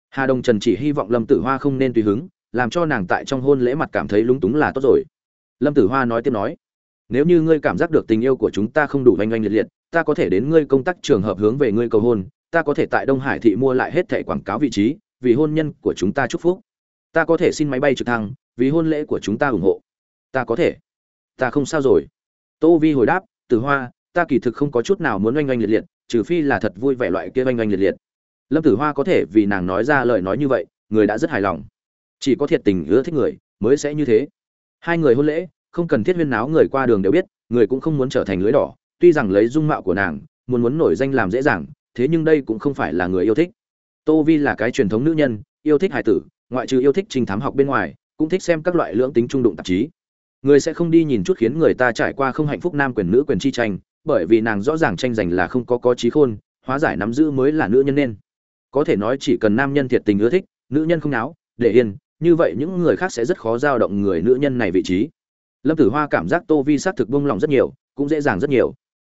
Hà đông trần chỉ hy vọng lâm tử hoa không nên tùy hứng, làm cho nàng tại trong hôn lễ mặt cảm thấy lúng túng là tốt rồi lâm tử hoa nói tiếp nói, nếu như ngươi cảm giác được tình yêu của chúng ta không đủ oanh oanh liệt liệt, ta có thể đến ngươi công tác trường hợp hướng về ngươi cầu hôn, ta có thể tại đông hải thị mua lại hết thẻ quảng cáo vị trí, vì hôn nhân của chúng ta chúc phúc. Ta có thể xin máy bay trực thăng, vì hôn lễ của chúng ta ủng hộ. Ta có thể. Ta không sao rồi. Tô vi hồi đáp từ hoa, ta kỳ thực không có chút nào muốn oanh oanh liệt liệt, trừ phi là thật vui vẻ loại kia oanh oanh liệt liệt. Lâm tử hoa có thể vì nàng nói ra lời nói như vậy, người đã rất hài lòng. Chỉ có thiệt tình ưa thích người mới sẽ như thế hai người hôn lễ, không cần thiết huyên náo người qua đường đều biết, người cũng không muốn trở thành lưới đỏ, tuy rằng lấy dung mạo của nàng, muốn muốn nổi danh làm dễ dàng, thế nhưng đây cũng không phải là người yêu thích. Tô vi là cái truyền thống nữ nhân, yêu thích hài tử, ngoại trừ yêu thích trình thám học bên ngoài, cũng thích xem các loại lưỡng tính trung đụng tạp chí. Người sẽ không đi nhìn chút khiến người ta trải qua không hạnh phúc nam quyền nữ quyền chi tranh, bởi vì nàng rõ ràng tranh giành là không có có trí khôn, hóa giải nắm giữ mới là nữ nhân nên. Có thể nói chỉ cần nam nhân thiệt tình ưa thích, nữ nhân không náo, để yên như vậy những người khác sẽ rất khó giao động người nữ nhân này vị trí. Lâm tử hoa cảm giác tô vi s á c thực bông lòng rất nhiều, cũng dễ dàng rất nhiều.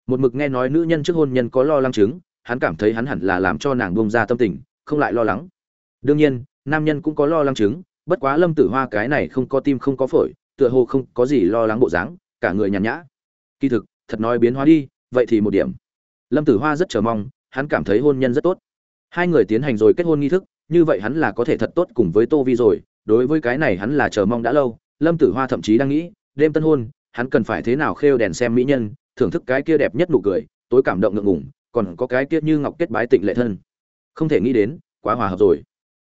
Một mực nghe nói nữ nhân trước hôn nhân có lo lắng chứng, hắn cảm thấy hắn hẳn là làm cho nàng bông ra tâm tình, không lại lo lắng. Đương nhiên, nam nhân cũng có lo lắng chứng, bất quá lâm tử hoa cái này không có tim không có phổi, tựa hồ không có gì lo lắng bộ dáng, cả người nhàn nhã. Kỳ thực, thật nói biến hóa đi, vậy thì một điểm. Lâm tử hoa rất chờ mong, hắn cảm thấy hôn nhân rất tốt. Hai người tiến hành rồi kết hôn nghi thức, như vậy hắn là có thể thật tốt cùng với tô vi rồi đối với cái này hắn là chờ mong đã lâu, lâm tử hoa thậm chí đang nghĩ, đêm tân hôn, hắn cần phải thế nào khêu đèn xem mỹ nhân, thưởng thức cái kia đẹp nhất nụ cười, tối cảm động ngượng ngùng, còn có cái kia như ngọc kết bái tịnh lệ thân. Không thể nghĩ đến, quá hòa hợp rồi.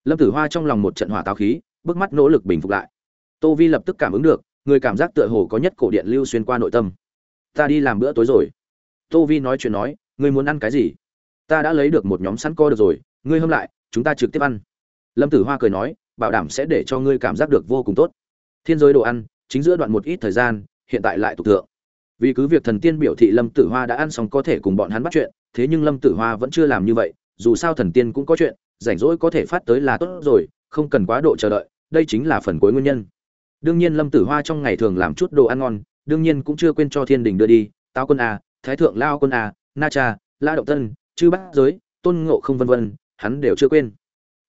Lâm tử hoa trong lòng một trận hỏa táo khí, bước mắt nỗ lực bình phục lại. Tô vi lập tức cảm ứng được, người cảm giác tựa hồ có nhất cổ điện lưu xuyên qua nội tâm. Ta đi làm bữa tối rồi. Tô vi nói chuyện nói, ngươi muốn ăn cái gì? Ta đã lấy được một nhóm sẵn co được rồi, ngươi hâm lại, chúng ta trực tiếp ăn. Lâm tử hoa cười nói bảo đảm sẽ để cho ngươi cảm giác được vô cùng tốt. Thiên giới đồ ăn, chính giữa đoạn một ít thời gian, hiện tại lại tục thượng. Vì cứ việc thần tiên biểu thị lâm tử hoa đã ăn xong có thể cùng bọn hắn bắt chuyện, thế nhưng lâm tử hoa vẫn chưa làm như vậy, dù sao thần tiên cũng có chuyện, rảnh rỗi có thể phát tới là tốt rồi, không cần quá độ chờ đợi, đây chính là phần cuối nguyên nhân. Đương nhiên lâm tử hoa trong ngày thường làm chút đồ ăn ngon, đương nhiên cũng chưa quên cho thiên đình đưa đi, táo quân a, thái thượng lao quân a, na cha, la động tân, chư bát giới, tôn ngộ không vân vân, hắn đều chưa quên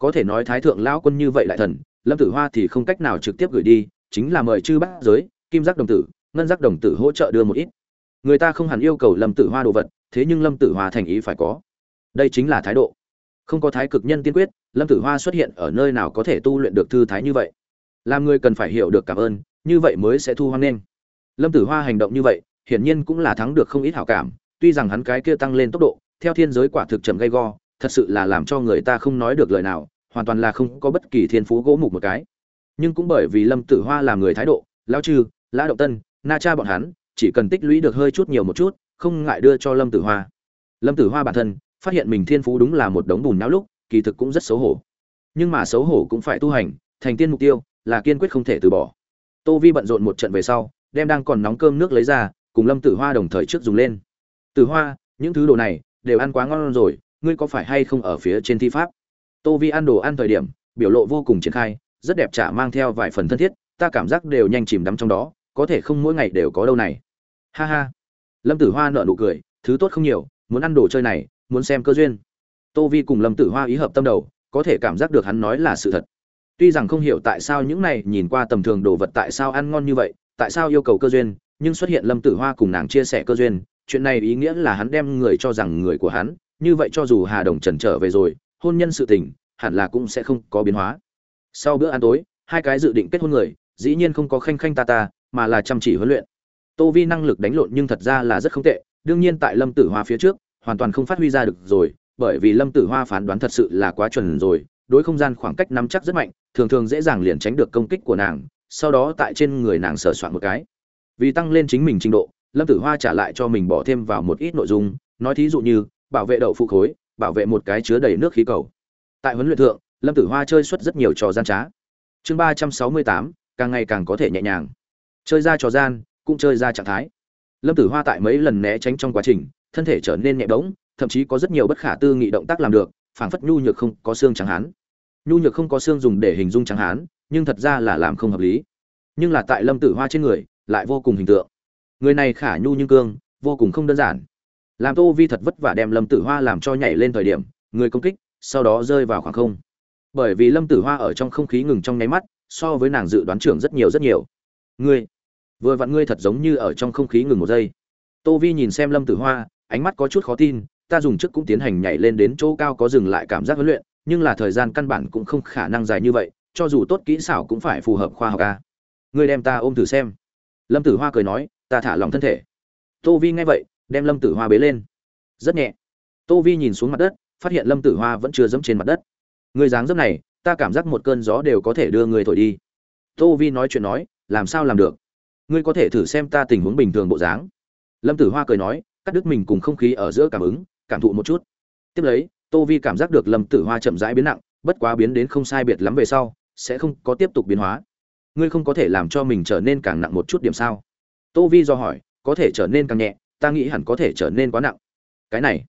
có thể nói thái thượng lão quân như vậy lại thần, lâm tử hoa thì không cách nào trực tiếp gửi đi, chính là mời chư bát giới, kim giác đồng tử, ngân giác đồng tử hỗ trợ đưa một ít. Người ta không hẳn yêu cầu lâm tử hoa đồ vật, thế nhưng lâm tử hoa thành ý phải có. Đây chính là thái độ. Không có thái cực nhân tiên quyết, lâm tử hoa xuất hiện ở nơi nào có thể tu luyện được thư thái như vậy. Làm người cần phải hiểu được cảm ơn, như vậy mới sẽ thu hoang nghênh. Lâm tử hoa hành động như vậy, hiển nhiên cũng là thắng được không ít hảo cảm, tuy rằng hắn cái kia tăng lên tốc độ, theo thiên giới quả thực trầm gay go, thật sự là làm cho người ta không nói được lời nào hoàn toàn là không có bất kỳ thiên phú gỗ mục một cái. Nhưng cũng bởi vì lâm tử hoa làm người thái độ, lão trừ lã động tân, na cha bọn hắn, chỉ cần tích lũy được hơi chút nhiều một chút, không ngại đưa cho lâm tử hoa. Lâm tử hoa bản thân, phát hiện mình thiên phú đúng là một đống bùn náo lúc, kỳ thực cũng rất xấu hổ. Nhưng mà xấu hổ cũng phải tu hành, thành tiên mục tiêu, là kiên quyết không thể từ bỏ. Tô vi bận rộn một trận về sau, đem đang còn nóng cơm nước lấy ra, cùng lâm tử hoa đồng thời trước dùng lên. Tử hoa, những thứ đồ này đều ăn quá ngon rồi, ngươi có phải hay không ở phía trên thi pháp? Tô vi ăn đồ ăn thời điểm, biểu lộ vô cùng triển khai, rất đẹp trả mang theo vài phần thân thiết, ta cảm giác đều nhanh chìm đắm trong đó, có thể không mỗi ngày đều có đâu này. Ha ha. Lâm tử hoa nợ nụ cười, thứ tốt không nhiều, muốn ăn đồ chơi này, muốn xem cơ duyên. Tô vi cùng lâm tử hoa ý hợp tâm đầu, có thể cảm giác được hắn nói là sự thật. Tuy rằng không hiểu tại sao những này nhìn qua tầm thường đồ vật tại sao ăn ngon như vậy, tại sao yêu cầu cơ duyên, nhưng xuất hiện lâm tử hoa cùng nàng chia sẻ cơ duyên, chuyện này ý nghĩa là hắn đem người cho rằng người của hắn, như vậy cho dù hà đồng trần trở về rồi hôn nhân sự tình, hẳn là cũng sẽ không có biến hóa. Sau bữa ăn tối, hai cái dự định kết hôn người, dĩ nhiên không có khanh khanh ta ta, mà là chăm chỉ huấn luyện. Tô vi năng lực đánh lộn nhưng thật ra là rất không tệ, đương nhiên tại lâm tử hoa phía trước, hoàn toàn không phát huy ra được rồi, bởi vì lâm tử hoa phán đoán thật sự là quá chuẩn rồi, đối không gian khoảng cách nắm chắc rất mạnh, thường thường dễ dàng liền tránh được công kích của nàng, sau đó tại trên người nàng sửa soạn một cái. Vì tăng lên chính mình trình độ, lâm tử hoa trả lại cho mình bỏ thêm vào một ít nội dung, nói thí dụ như, bảo vệ đậu phụ khối bảo vệ một cái chứa đầy nước khí cầu. Tại huấn luyện thượng, lâm tử hoa chơi xuất rất nhiều trò gian trá. Chương ba trăm sáu mươi tám, càng ngày càng có thể nhẹ nhàng. Chơi ra trò gian, cũng chơi ra trạng thái. Lâm tử hoa tại mấy lần né tránh trong quá trình, thân thể trở nên nhẹ bỗng, thậm chí có rất nhiều bất khả tư nghị động tác làm được, phảng phất nhu nhược không có xương trắng hán. Nhu nhược không có xương dùng để hình dung trắng hán, nhưng thật ra là làm không hợp lý. Nhưng là tại lâm tử hoa trên người, lại vô cùng hình tượng. Người này khả nhu như cương, vô cùng không đơn giản làm tô vi thật vất vả đem lâm tử hoa làm cho nhảy lên thời điểm, người công kích, sau đó rơi vào khoảng không. Bởi vì lâm tử hoa ở trong không khí ngừng trong nháy mắt, so với nàng dự đoán trưởng rất nhiều rất nhiều. Ngươi, vừa vặn ngươi thật giống như ở trong không khí ngừng một giây. Tô vi nhìn xem lâm tử hoa, ánh mắt có chút khó tin, ta dùng chức cũng tiến hành nhảy lên đến chỗ cao có dừng lại cảm giác huấn luyện, nhưng là thời gian căn bản cũng không khả năng dài như vậy, cho dù tốt kỹ xảo cũng phải phù hợp khoa học a. Ngươi đem ta ôm thử xem. Lâm tử hoa cười nói, ta thả lòng thân thể. Tô vi nghe vậy đem lâm tử hoa bế lên. Rất nhẹ. Tô vi nhìn xuống mặt đất, phát hiện lâm tử hoa vẫn chưa dẫm trên mặt đất. Người dáng dấp này, ta cảm giác một cơn gió đều có thể đưa người thổi đi. Tô vi nói chuyện nói, làm sao làm được? Ngươi có thể thử xem ta tình huống bình thường bộ dáng. Lâm tử hoa cười nói, cắt đứt mình cùng không khí ở giữa cảm ứng, cảm thụ một chút. Tiếp lấy, tô vi cảm giác được lâm tử hoa chậm rãi biến nặng, bất quá biến đến không sai biệt lắm về sau, sẽ không có tiếp tục biến hóa. Ngươi không có thể làm cho mình trở nên càng nặng một chút điểm sao? Tô vi do hỏi, có thể trở nên càng nhẹ ta nghĩ hẳn có thể trở nên quá nặng. Cái này,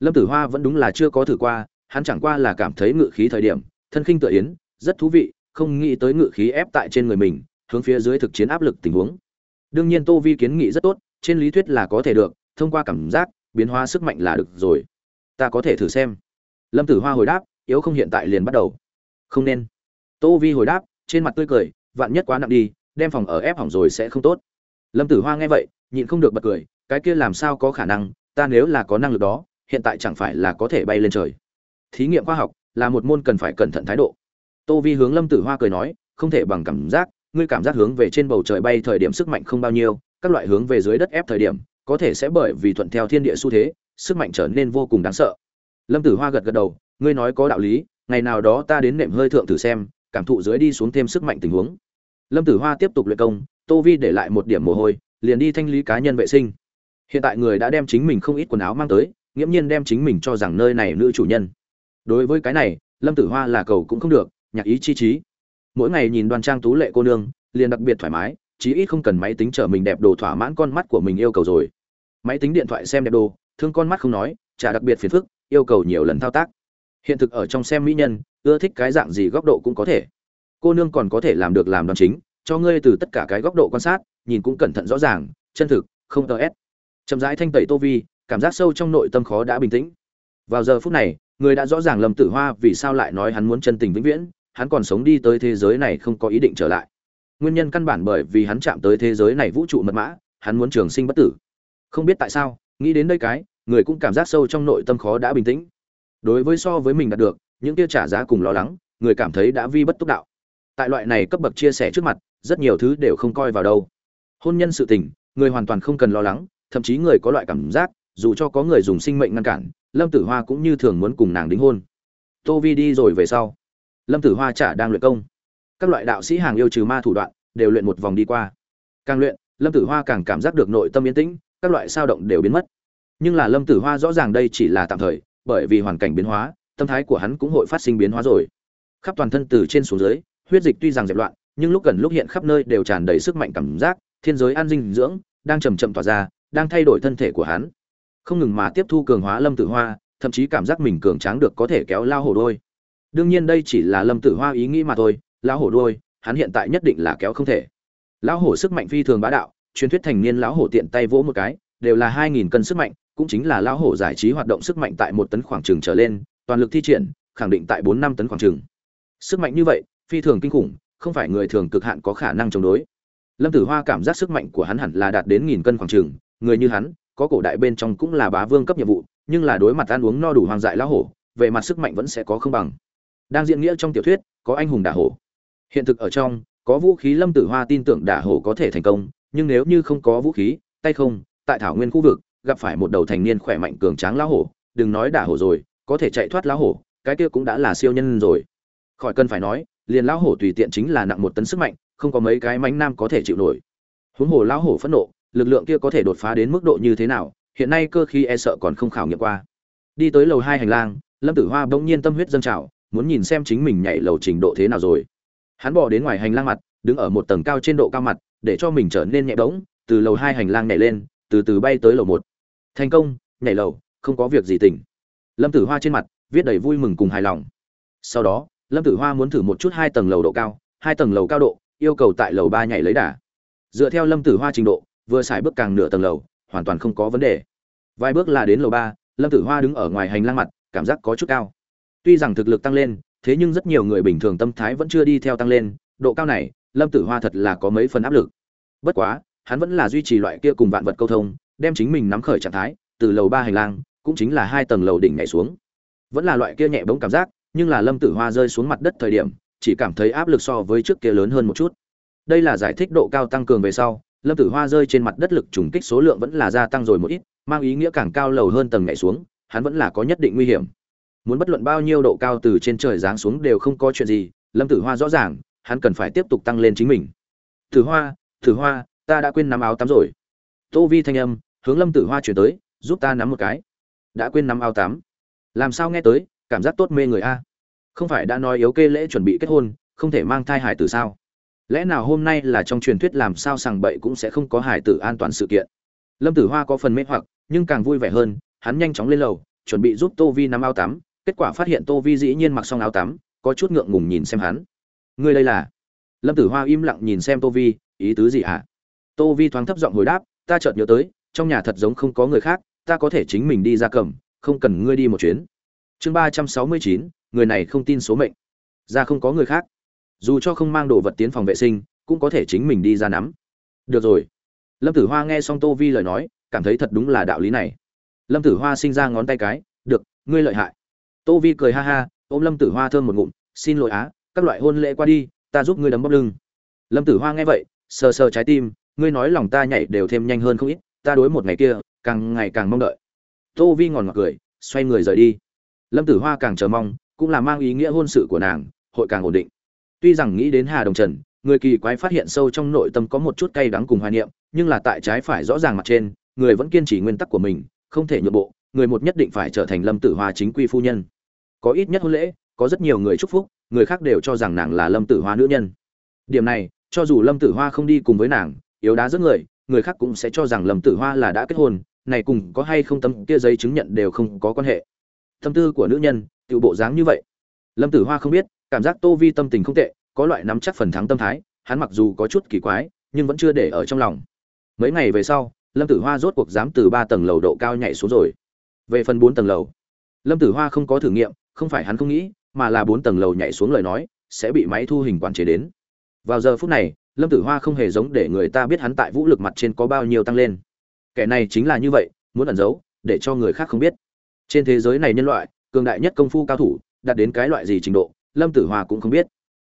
lâm tử hoa vẫn đúng là chưa có thử qua, hắn chẳng qua là cảm thấy ngự khí thời điểm, thân khinh tự yến, rất thú vị, không nghĩ tới ngự khí ép tại trên người mình, hướng phía dưới thực chiến áp lực tình huống. Đương nhiên tô vi kiến nghị rất tốt, trên lý thuyết là có thể được, thông qua cảm giác, biến hóa sức mạnh là được rồi. Ta có thể thử xem. Lâm tử hoa hồi đáp, yếu không hiện tại liền bắt đầu. Không nên. Tô vi hồi đáp, trên mặt tươi cười, vạn nhất quá nặng đi, đem phòng ở ép hỏng rồi sẽ không tốt. Lâm tử hoa nghe vậy, nhịn không được bật cười cái kia làm sao có khả năng, ta nếu là có năng lực đó, hiện tại chẳng phải là có thể bay lên trời. Thí nghiệm khoa học là một môn cần phải cẩn thận thái độ. Tô vi hướng lâm tử hoa cười nói, không thể bằng cảm giác, ngươi cảm giác hướng về trên bầu trời bay thời điểm sức mạnh không bao nhiêu, các loại hướng về dưới đất ép thời điểm, có thể sẽ bởi vì thuận theo thiên địa xu thế, sức mạnh trở nên vô cùng đáng sợ. Lâm tử hoa gật gật đầu, ngươi nói có đạo lý, ngày nào đó ta đến nệm hơi thượng thử xem, cảm thụ dưới đi xuống thêm sức mạnh tình huống. Lâm tử hoa tiếp tục luyện công, tô vi để lại một điểm mồ hôi, liền đi thanh lý cá nhân vệ sinh hiện tại người đã đem chính mình không ít quần áo mang tới, nghiễm nhiên đem chính mình cho rằng nơi này nữ chủ nhân. Đối với cái này, lâm tử hoa là cầu cũng không được, nhạc ý chi trí mỗi ngày nhìn đoan trang tú lệ cô nương, liền đặc biệt thoải mái, chí ít không cần máy tính trở mình đẹp đồ thỏa mãn con mắt của mình yêu cầu rồi. Máy tính điện thoại xem đẹp đồ, thương con mắt không nói, chả đặc biệt phiền phức, yêu cầu nhiều lần thao tác. Hiện thực ở trong xem mỹ nhân, ưa thích cái dạng gì góc độ cũng có thể. Cô nương còn có thể làm được làm đoan chính, cho ngươi từ tất cả cái góc độ quan sát, nhìn cũng cẩn thận rõ ràng, chân thực, không tờ ép chậm rãi thanh tẩy tô vi, cảm giác sâu trong nội tâm khó đã bình tĩnh. Vào giờ phút này, người đã rõ ràng lâm tử hoa vì sao lại nói hắn muốn chân tình vĩnh viễn, hắn còn sống đi tới thế giới này không có ý định trở lại. Nguyên nhân căn bản bởi vì hắn chạm tới thế giới này vũ trụ mật mã, hắn muốn trường sinh bất tử. Không biết tại sao, nghĩ đến đây cái, người cũng cảm giác sâu trong nội tâm khó đã bình tĩnh. Đối với so với mình đạt được, những kia trả giá cùng lo lắng, người cảm thấy đã vi bất túc đạo. Tại loại này cấp bậc chia sẻ trước mặt, rất nhiều thứ đều không coi vào đâu. Hôn nhân sự tình, người hoàn toàn không cần lo lắng thậm chí người có loại cảm giác, dù cho có người dùng sinh mệnh ngăn cản, lâm tử hoa cũng như thường muốn cùng nàng đính hôn. Tô vi đi rồi về sau, lâm tử hoa chả đang luyện công. Các loại đạo sĩ hàng yêu trừ ma thủ đoạn, đều luyện một vòng đi qua. Càng luyện, lâm tử hoa càng cảm giác được nội tâm yên tĩnh, các loại sao động đều biến mất. Nhưng là lâm tử hoa rõ ràng đây chỉ là tạm thời, bởi vì hoàn cảnh biến hóa, tâm thái của hắn cũng hội phát sinh biến hóa rồi. Khắp toàn thân từ trên xuống dưới, huyết dịch tuy rằng dẹp loạn, nhưng lúc gần lúc hiện khắp nơi đều tràn đầy sức mạnh cảm giác, thiên giới an dinh dưỡng đang chầm chậm tỏa ra đang thay đổi thân thể của hắn. Không ngừng mà tiếp thu cường hóa lâm tử hoa, thậm chí cảm giác mình cường tráng được có thể kéo lao hổ đôi. Đương nhiên đây chỉ là lâm tử hoa ý nghĩ mà thôi lão hổ đôi, hắn hiện tại nhất định là kéo không thể. Lão hổ sức mạnh phi thường bá đạo, truyền thuyết thành niên lão hổ tiện tay vỗ một cái, đều là hai nghìn cân sức mạnh, cũng chính là lão hổ giải trí hoạt động sức mạnh tại một tấn khoảng trừng trở lên, toàn lực thi triển, khẳng định tại bốn năm tấn khoảng trừng sức mạnh như vậy, phi thường kinh khủng, không phải người thường cực hạn có khả năng chống đối. Lâm tử hoa cảm giác sức mạnh của hắn hẳn là đạt đến nghìn cân khoảng trừng người như hắn, có cổ đại bên trong cũng là bá vương cấp nhiệm vụ, nhưng là đối mặt ăn uống no đủ hoang dại lão hổ, về mặt sức mạnh vẫn sẽ có không bằng. Đang diễn nghĩa trong tiểu thuyết, có anh hùng đả hổ. Hiện thực ở trong, có vũ khí lâm tử hoa tin tưởng đả hổ có thể thành công, nhưng nếu như không có vũ khí, tay không, tại thảo nguyên khu vực, gặp phải một đầu thành niên khỏe mạnh cường tráng lão hổ, đừng nói đả hổ rồi, có thể chạy thoát lão hổ, cái kia cũng đã là siêu nhân rồi. Khỏi cần phải nói, liền lão hổ tùy tiện chính là nặng một tấn sức mạnh, không có mấy cái mánh nam có thể chịu nổi. Huống hồ lão hổ phẫn nộ lực lượng kia có thể đột phá đến mức độ như thế nào, hiện nay cơ khi e sợ còn không khảo nghiệm qua. Đi tới lầu hai hành lang, lâm tử hoa bỗng nhiên tâm huyết dâng trào, muốn nhìn xem chính mình nhảy lầu trình độ thế nào rồi. Hắn bỏ đến ngoài hành lang mặt, đứng ở một tầng cao trên độ cao mặt, để cho mình trở nên nhẹ bỗng, từ lầu hai hành lang nhảy lên, từ từ bay tới lầu một. Thành công, nhảy lầu, không có việc gì tỉnh. Lâm tử hoa trên mặt, viết đầy vui mừng cùng hài lòng. Sau đó, lâm tử hoa muốn thử một chút hai tầng lầu độ cao, hai tầng lầu cao độ, yêu cầu tại lầu ba nhảy lấy đà. Dựa theo lâm tử hoa trình độ vừa xài bước càng nửa tầng lầu, hoàn toàn không có vấn đề. Vài bước là đến lầu ba, lâm tử hoa đứng ở ngoài hành lang mặt, cảm giác có chút cao. Tuy rằng thực lực tăng lên, thế nhưng rất nhiều người bình thường tâm thái vẫn chưa đi theo tăng lên, độ cao này, lâm tử hoa thật là có mấy phần áp lực. Bất quá, hắn vẫn là duy trì loại kia cùng vạn vật câu thông, đem chính mình nắm khởi trạng thái, từ lầu ba hành lang, cũng chính là hai tầng lầu đỉnh nhảy xuống. Vẫn là loại kia nhẹ bỗng cảm giác, nhưng là lâm tử hoa rơi xuống mặt đất thời điểm, chỉ cảm thấy áp lực so với trước kia lớn hơn một chút. Đây là giải thích độ cao tăng cường về sau lâm tử hoa rơi trên mặt đất lực trùng kích số lượng vẫn là gia tăng rồi một ít, mang ý nghĩa càng cao lầu hơn tầng nhảy xuống, hắn vẫn là có nhất định nguy hiểm. Muốn bất luận bao nhiêu độ cao từ trên trời giáng xuống đều không có chuyện gì, lâm tử hoa rõ ràng, hắn cần phải tiếp tục tăng lên chính mình. Tử hoa tử hoa, ta đã quên nắm áo tắm rồi. Tô vi thanh âm, hướng lâm tử hoa chuyển tới, giúp ta nắm một cái. Đã quên nắm áo tắm. Làm sao nghe tới, cảm giác tốt mê người a. Không phải đã nói yếu kê lễ chuẩn bị kết hôn, không thể mang thai hải tử sao? Lẽ nào hôm nay là trong truyền thuyết làm sao sằng bậy cũng sẽ không có hải tử an toàn sự kiện? Lâm tử hoa có phần mê hoặc, nhưng càng vui vẻ hơn, hắn nhanh chóng lên lầu, chuẩn bị giúp tô vi nắm áo tắm, kết quả phát hiện tô vi dĩ nhiên mặc xong áo tắm, có chút ngượng ngùng nhìn xem hắn. Ngươi đây là? Lâm tử hoa im lặng nhìn xem tô vi, ý tứ gì hả? Tô vi thoáng thấp giọng hồi đáp, ta chợt nhớ tới, trong nhà thật giống không có người khác, ta có thể chính mình đi ra cầm, không cần ngươi đi một chuyến. Chương ba trăm sáu mươi chín, người này không tin số mệnh. Ra không có người khác dù cho không mang đồ vật tiến phòng vệ sinh, cũng có thể chính mình đi ra nắm. Được rồi. Lâm tử hoa nghe xong tô vi lời nói, cảm thấy thật đúng là đạo lý này. Lâm tử hoa sinh ra ngón tay cái, được, ngươi lợi hại. Tô vi cười ha ha, ôm lâm tử hoa thơm một ngụm, xin lỗi á, các loại hôn lễ qua đi, ta giúp ngươi đấm bóc lưng. Lâm tử hoa nghe vậy, sờ sờ trái tim, ngươi nói lòng ta nhảy đều thêm nhanh hơn không ít, ta đối một ngày kia, càng ngày càng mong đợi. Tô vi ngòn ngọt cười, xoay người rời đi. Lâm tử hoa càng chờ mong, cũng là mang ý nghĩa hôn sự của nàng, hội càng ổn định tuy rằng nghĩ đến hà đồng trần, người kỳ quái phát hiện sâu trong nội tâm có một chút cay đắng cùng hoài niệm, nhưng là tại trái phải rõ ràng mặt trên, người vẫn kiên trì nguyên tắc của mình, không thể nhượng bộ, người một nhất định phải trở thành lâm tử hoa chính quy phu nhân. Có ít nhất hôn lễ, có rất nhiều người chúc phúc, người khác đều cho rằng nàng là lâm tử hoa nữ nhân. Điểm này, cho dù lâm tử hoa không đi cùng với nàng, yếu đá rất người người khác cũng sẽ cho rằng lâm tử hoa là đã kết hôn, này cùng có hay không tấm kia giấy chứng nhận đều không có quan hệ. Tâm tư của nữ nhân tự bộ dáng như vậy. Lâm tử hoa không biết cảm giác tô vi tâm tình không tệ, có loại nắm chắc phần thắng tâm thái, hắn mặc dù có chút kỳ quái, nhưng vẫn chưa để ở trong lòng. Mấy ngày về sau, lâm tử hoa rốt cuộc dám từ ba tầng lầu độ cao nhảy xuống rồi. Về phần bốn tầng lầu, lâm tử hoa không có thử nghiệm, không phải hắn không nghĩ, mà là bốn tầng lầu nhảy xuống lời nói, sẽ bị máy thu hình quản chế đến. Vào giờ phút này, lâm tử hoa không hề giống để người ta biết hắn tại vũ lực mặt trên có bao nhiêu tăng lên. Kẻ này chính là như vậy, muốn ẩn giấu, để cho người khác không biết. Trên thế giới này nhân loại, cường đại nhất công phu cao thủ, đạt đến cái loại gì trình độ lâm tử hoa cũng không biết.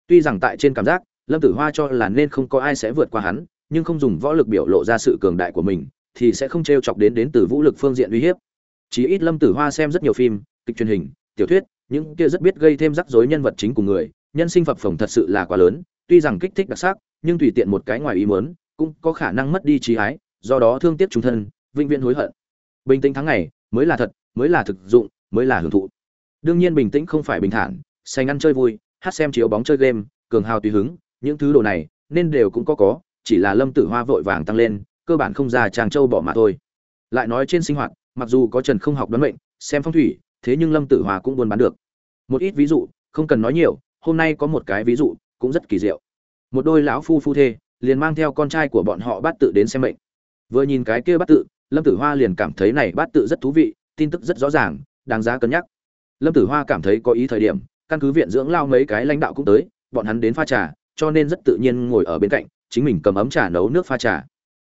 Tuy rằng tại trên cảm giác, lâm tử hoa cho là nên không có ai sẽ vượt qua hắn, nhưng không dùng võ lực biểu lộ ra sự cường đại của mình, thì sẽ không t r e o chọc đến đến từ vũ lực phương diện uy hiếp. Chí ít lâm tử hoa xem rất nhiều phim, kịch truyền hình, tiểu thuyết, những kia rất biết gây thêm rắc rối nhân vật chính của người, nhân sinh phập phồng thật sự là quá lớn, tuy rằng kích thích đặc sắc, nhưng tùy tiện một cái ngoài ý muốn, cũng có khả năng mất đi trí ái, do đó thương tiếc trung thân, vĩnh viễn hối hận. Bình tĩnh tháng ngày, mới là thật, mới là thực dụng, mới là hưởng thụ. Đương nhiên bình tĩnh không phải bình thản xanh ăn chơi vui, hát xem chiếu bóng chơi game, cường hào tùy hứng, những thứ đồ này nên đều cũng có có, chỉ là lâm tử hoa vội vàng tăng lên, cơ bản không ra tràng châu bỏ mà thôi. Lại nói trên sinh hoạt, mặc dù có trần không học đoán mệnh, xem phong thủy, thế nhưng lâm tử hoa cũng buôn bán được. Một ít ví dụ, không cần nói nhiều, hôm nay có một cái ví dụ cũng rất kỳ diệu. Một đôi lão phu phu thê liền mang theo con trai của bọn họ bắt tự đến xem mệnh. Vừa nhìn cái kia bắt tự, lâm tử hoa liền cảm thấy này bắt tự rất thú vị, tin tức rất rõ ràng, đáng giá cân nhắc. Lâm tử hoa cảm thấy có ý thời điểm căn cứ viện dưỡng lao mấy cái lãnh đạo cũng tới, bọn hắn đến pha trà, cho nên rất tự nhiên ngồi ở bên cạnh, chính mình cầm ấm trà nấu nước pha trà.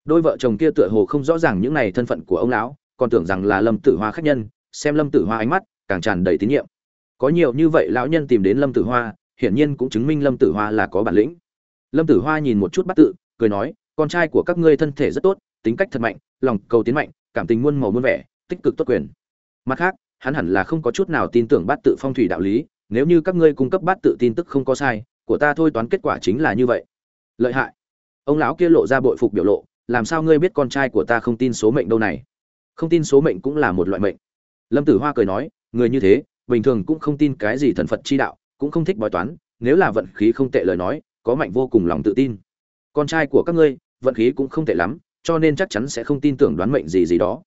Đôi vợ chồng kia tựa hồ không rõ ràng những này thân phận của ông lão, còn tưởng rằng là lâm tử hoa khách nhân, xem lâm tử hoa ánh mắt, càng tràn đầy tín nhiệm. Có nhiều như vậy lão nhân tìm đến lâm tử hoa, hiển nhiên cũng chứng minh lâm tử hoa là có bản lĩnh. Lâm tử hoa nhìn một chút bắt tự, cười nói, con trai của các ngươi thân thể rất tốt, tính cách thật mạnh, lòng cầu tiến mạnh, cảm tình muôn màu muôn vẻ, tích cực tốt quyền. Mặt khác, hắn hẳn là không có chút nào tin tưởng bắt tự phong thủy đạo lý nếu như các ngươi cung cấp bát tự tin tức không có sai, của ta thôi toán kết quả chính là như vậy. Lợi hại. Ông lão kia lộ ra bội phục biểu lộ, làm sao ngươi biết con trai của ta không tin số mệnh đâu này? Không tin số mệnh cũng là một loại mệnh. Lâm tử hoa cười nói, người như thế, bình thường cũng không tin cái gì thần phật chi đạo, cũng không thích bói toán, nếu là vận khí không tệ lời nói, có mạnh vô cùng lòng tự tin. Con trai của các ngươi, vận khí cũng không tệ lắm, cho nên chắc chắn sẽ không tin tưởng đoán mệnh gì gì đó.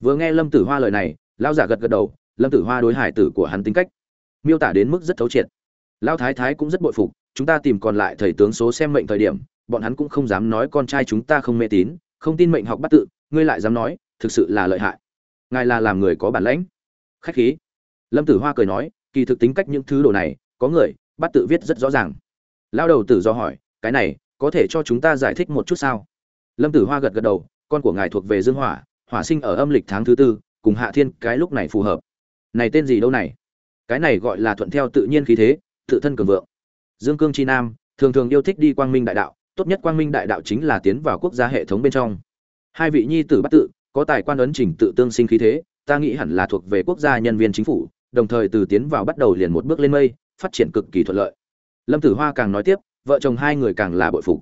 Vừa nghe lâm tử hoa lời này lao giả gật gật đầu, lâm tử hoa đối hải tử của hắn tính cách miêu tả đến mức rất thấu triệt. Lão thái thái cũng rất bội phục, chúng ta tìm còn lại thầy tướng số xem mệnh thời điểm, bọn hắn cũng không dám nói con trai chúng ta không mê tín, không tin mệnh học bắt tự, ngươi lại dám nói, thực sự là lợi hại. Ngài là làm người có bản lãnh. Khách khí. Lâm tử hoa cười nói, kỳ thực tính cách những thứ đồ này, có người, bắt tự viết rất rõ ràng. Lao đầu tử do hỏi, cái này, có thể cho chúng ta giải thích một chút sao? Lâm tử hoa gật gật đầu, con của ngài thuộc về dương hỏa hỏa sinh ở âm lịch tháng thứ tư, cùng hạ thiên, cái lúc này phù hợp. Này tên gì đâu này? Cái này gọi là thuận theo tự nhiên khí thế, tự thân cường vượng. Dương cương chi nam, thường thường yêu thích đi quang minh đại đạo, tốt nhất quang minh đại đạo chính là tiến vào quốc gia hệ thống bên trong. Hai vị nhi tử bắt tự, có tài quan ấn trình tự tương sinh khí thế, ta nghĩ hẳn là thuộc về quốc gia nhân viên chính phủ, đồng thời từ tiến vào bắt đầu liền một bước lên mây, phát triển cực kỳ thuận lợi. Lâm tử hoa càng nói tiếp, vợ chồng hai người càng là bội phục.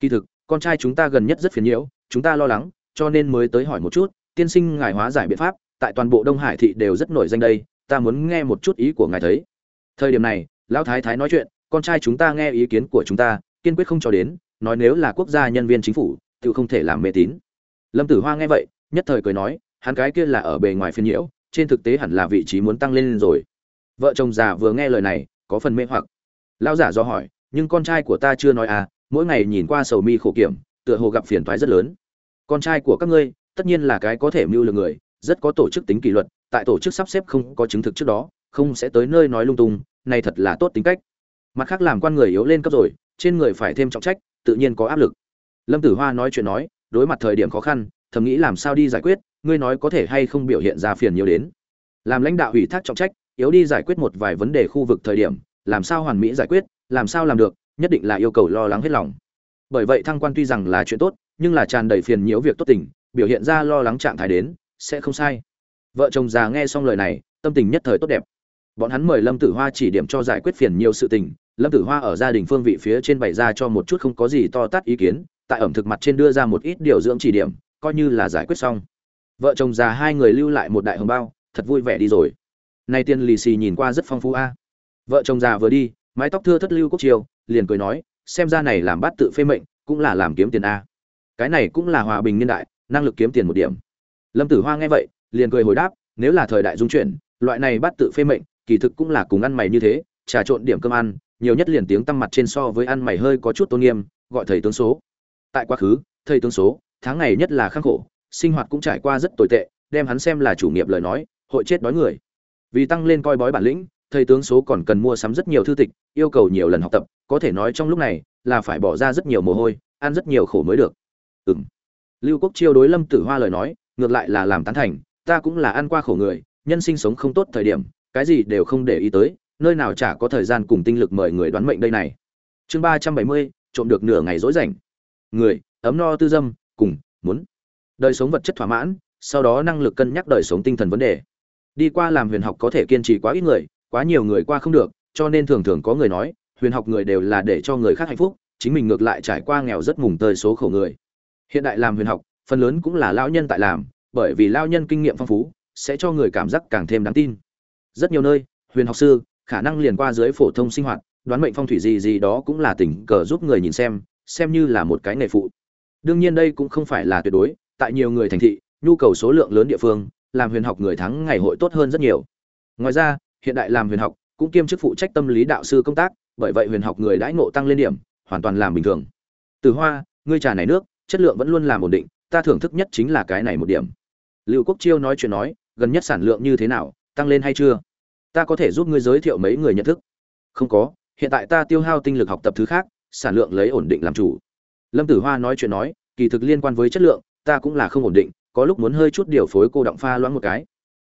Kỳ thực, con trai chúng ta gần nhất rất phiền nhiễu, chúng ta lo lắng, cho nên mới tới hỏi một chút, tiên sinh ngài hóa giải biện pháp, tại toàn bộ đông hải thị đều rất nổi danh đây ta muốn nghe một chút ý của ngài thấy. Thời điểm này, lão thái thái nói chuyện, con trai chúng ta nghe ý kiến của chúng ta, kiên quyết không cho đến, nói nếu là quốc gia nhân viên chính phủ tự không thể làm mê tín. Lâm tử hoa nghe vậy, nhất thời cười nói, hắn cái kia là ở bề ngoài phiên nhiễu, trên thực tế hẳn là vị trí muốn tăng lên rồi. Vợ chồng già vừa nghe lời này, có phần mê hoặc. Lão giả do hỏi, nhưng con trai của ta chưa nói à mỗi ngày nhìn qua sầu mi khổ kiểm, tựa hồ gặp phiền toái rất lớn. Con trai của các ngươi, tất nhiên là cái có thể mưu lược người rất có tổ chức tính kỷ luật, tại tổ chức sắp xếp không có chứng thực trước đó, không sẽ tới nơi nói lung tung, này thật là tốt tính cách. Mặt khác làm quan người yếu lên cấp rồi, trên người phải thêm trọng trách, tự nhiên có áp lực. Lâm tử hoa nói chuyện nói, đối mặt thời điểm khó khăn, thầm nghĩ làm sao đi giải quyết, ngươi nói có thể hay không biểu hiện ra phiền nhiều đến. Làm lãnh đạo ủy thác trọng trách, yếu đi giải quyết một vài vấn đề khu vực thời điểm, làm sao hoàn mỹ giải quyết, làm sao làm được, nhất định là yêu cầu lo lắng hết lòng. Bởi vậy thăng quan tuy rằng là chuyện tốt, nhưng là tràn đầy phiền nhiễu việc tốt tình, biểu hiện ra lo lắng trạng thái đến sẽ không sai. Vợ chồng già nghe xong lời này, tâm tình nhất thời tốt đẹp. Bọn hắn mời lâm tử hoa chỉ điểm cho giải quyết phiền nhiều sự tình. Lâm tử hoa ở gia đình phương vị phía trên bày ra cho một chút không có gì to tát ý kiến, tại ẩm thực mặt trên đưa ra một ít điều dưỡng chỉ điểm, coi như là giải quyết xong. Vợ chồng già hai người lưu lại một đại hồng bao, thật vui vẻ đi rồi. Nay tiên lì xì nhìn qua rất phong phú a. Vợ chồng già vừa đi, mái tóc thưa thất lưu quốc triều, liền cười nói, xem ra này làm bát tự phê mệnh, cũng là làm kiếm tiền a. Cái này cũng là hòa bình niên đại, năng lực kiếm tiền một điểm lâm tử hoa nghe vậy, liền cười hồi đáp, nếu là thời đại dung chuyển, loại này bắt tự phê mệnh, kỳ thực cũng là cùng ăn mày như thế, trà trộn điểm cơm ăn, nhiều nhất liền tiếng tăm mặt trên so với ăn mày hơi có chút tôn nghiêm, gọi thầy tướng số. Tại quá khứ, thầy tướng số, tháng ngày nhất là khắc khổ, sinh hoạt cũng trải qua rất tồi tệ, đem hắn xem là chủ nghiệp lời nói, hội chết đói người. Vì tăng lên coi bói bản lĩnh, thầy tướng số còn cần mua sắm rất nhiều thư tịch, yêu cầu nhiều lần học tập, có thể nói trong lúc này, là phải bỏ ra rất nhiều mồ hôi, ăn rất nhiều khổ mới được. Ừng lưu quốc chiêu đối lâm tử hoa lời nói ngược lại là làm tán thành, ta cũng là ăn qua khổ người, nhân sinh sống không tốt thời điểm, cái gì đều không để ý tới, nơi nào chả có thời gian cùng tinh lực mời người đoán mệnh đây này. Chương ba trăm bảy mươi, trộm được nửa ngày dối rảnh. Người, ấm no tư dâm, cùng, muốn. Đời sống vật chất thỏa mãn, sau đó năng lực cân nhắc đời sống tinh thần vấn đề. Đi qua làm huyền học có thể kiên trì quá ít người, quá nhiều người qua không được, cho nên thường thường có người nói, huyền học người đều là để cho người khác hạnh phúc, chính mình ngược lại trải qua nghèo rất mùng tơi số khổ người. Hiện đại làm huyền học phần lớn cũng là lao nhân tại làm, bởi vì lao nhân kinh nghiệm phong phú, sẽ cho người cảm giác càng thêm đáng tin. Rất nhiều nơi, huyền học sư, khả năng liền qua dưới phổ thông sinh hoạt, đoán mệnh phong thủy gì gì đó cũng là tình cờ giúp người nhìn xem xem như là một cái nghề phụ. Đương nhiên đây cũng không phải là tuyệt đối, tại nhiều người thành thị, nhu cầu số lượng lớn địa phương, làm huyền học người thắng ngày hội tốt hơn rất nhiều. Ngoài ra, hiện đại làm huyền học, cũng kiêm chức phụ trách tâm lý đạo sư công tác, bởi vậy huyền học người đãi ngộ tăng lên điểm, hoàn toàn làm bình thường. Từ hoa, ngươi trà này nước, chất lượng vẫn luôn làm ổn định ta thưởng thức nhất chính là cái này một điểm. Lưu quốc chiêu nói chuyện nói, gần nhất sản lượng như thế nào, tăng lên hay chưa? Ta có thể giúp ngươi giới thiệu mấy người nhận thức. Không có, hiện tại ta tiêu hao tinh lực học tập thứ khác, sản lượng lấy ổn định làm chủ. Lâm tử hoa nói chuyện nói, kỳ thực liên quan với chất lượng, ta cũng là không ổn định, có lúc muốn hơi chút điều phối cô động pha loãng một cái.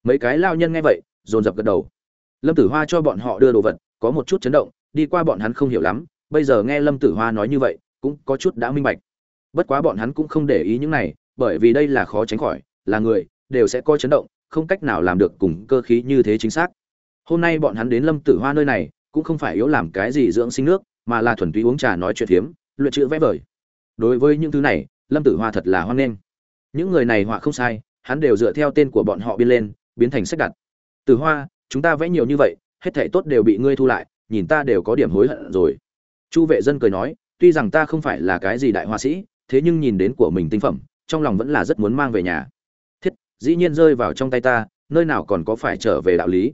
Mấy cái lao nhân nghe vậy, dồn dập gật đầu. Lâm tử hoa cho bọn họ đưa đồ vật, có một chút chấn động, đi qua bọn hắn không hiểu lắm, bây giờ nghe lâm tử hoa nói như vậy, cũng có chút đã minh bạch bất quá bọn hắn cũng không để ý những này bởi vì đây là khó tránh khỏi là người đều sẽ có chấn động không cách nào làm được cùng cơ khí như thế chính xác. Hôm nay bọn hắn đến lâm tử hoa nơi này cũng không phải yếu làm cái gì dưỡng sinh nước mà là thuần túy uống trà nói chuyện hiếm, luyện chữ vẽ vời. Đối với những thứ này lâm tử hoa thật là hoan nghênh. Những người này họa không sai hắn đều dựa theo tên của bọn họ biên lên biến thành sách đặt. Tử hoa chúng ta vẽ nhiều như vậy hết thảy tốt đều bị ngươi thu lại nhìn ta đều có điểm hối hận rồi. Chu vệ dân cười nói tuy rằng ta không phải là cái gì đại họa sĩ thế nhưng nhìn đến của mình tinh phẩm, trong lòng vẫn là rất muốn mang về nhà. Thiết, dĩ nhiên rơi vào trong tay ta, nơi nào còn có phải trở về đạo lý?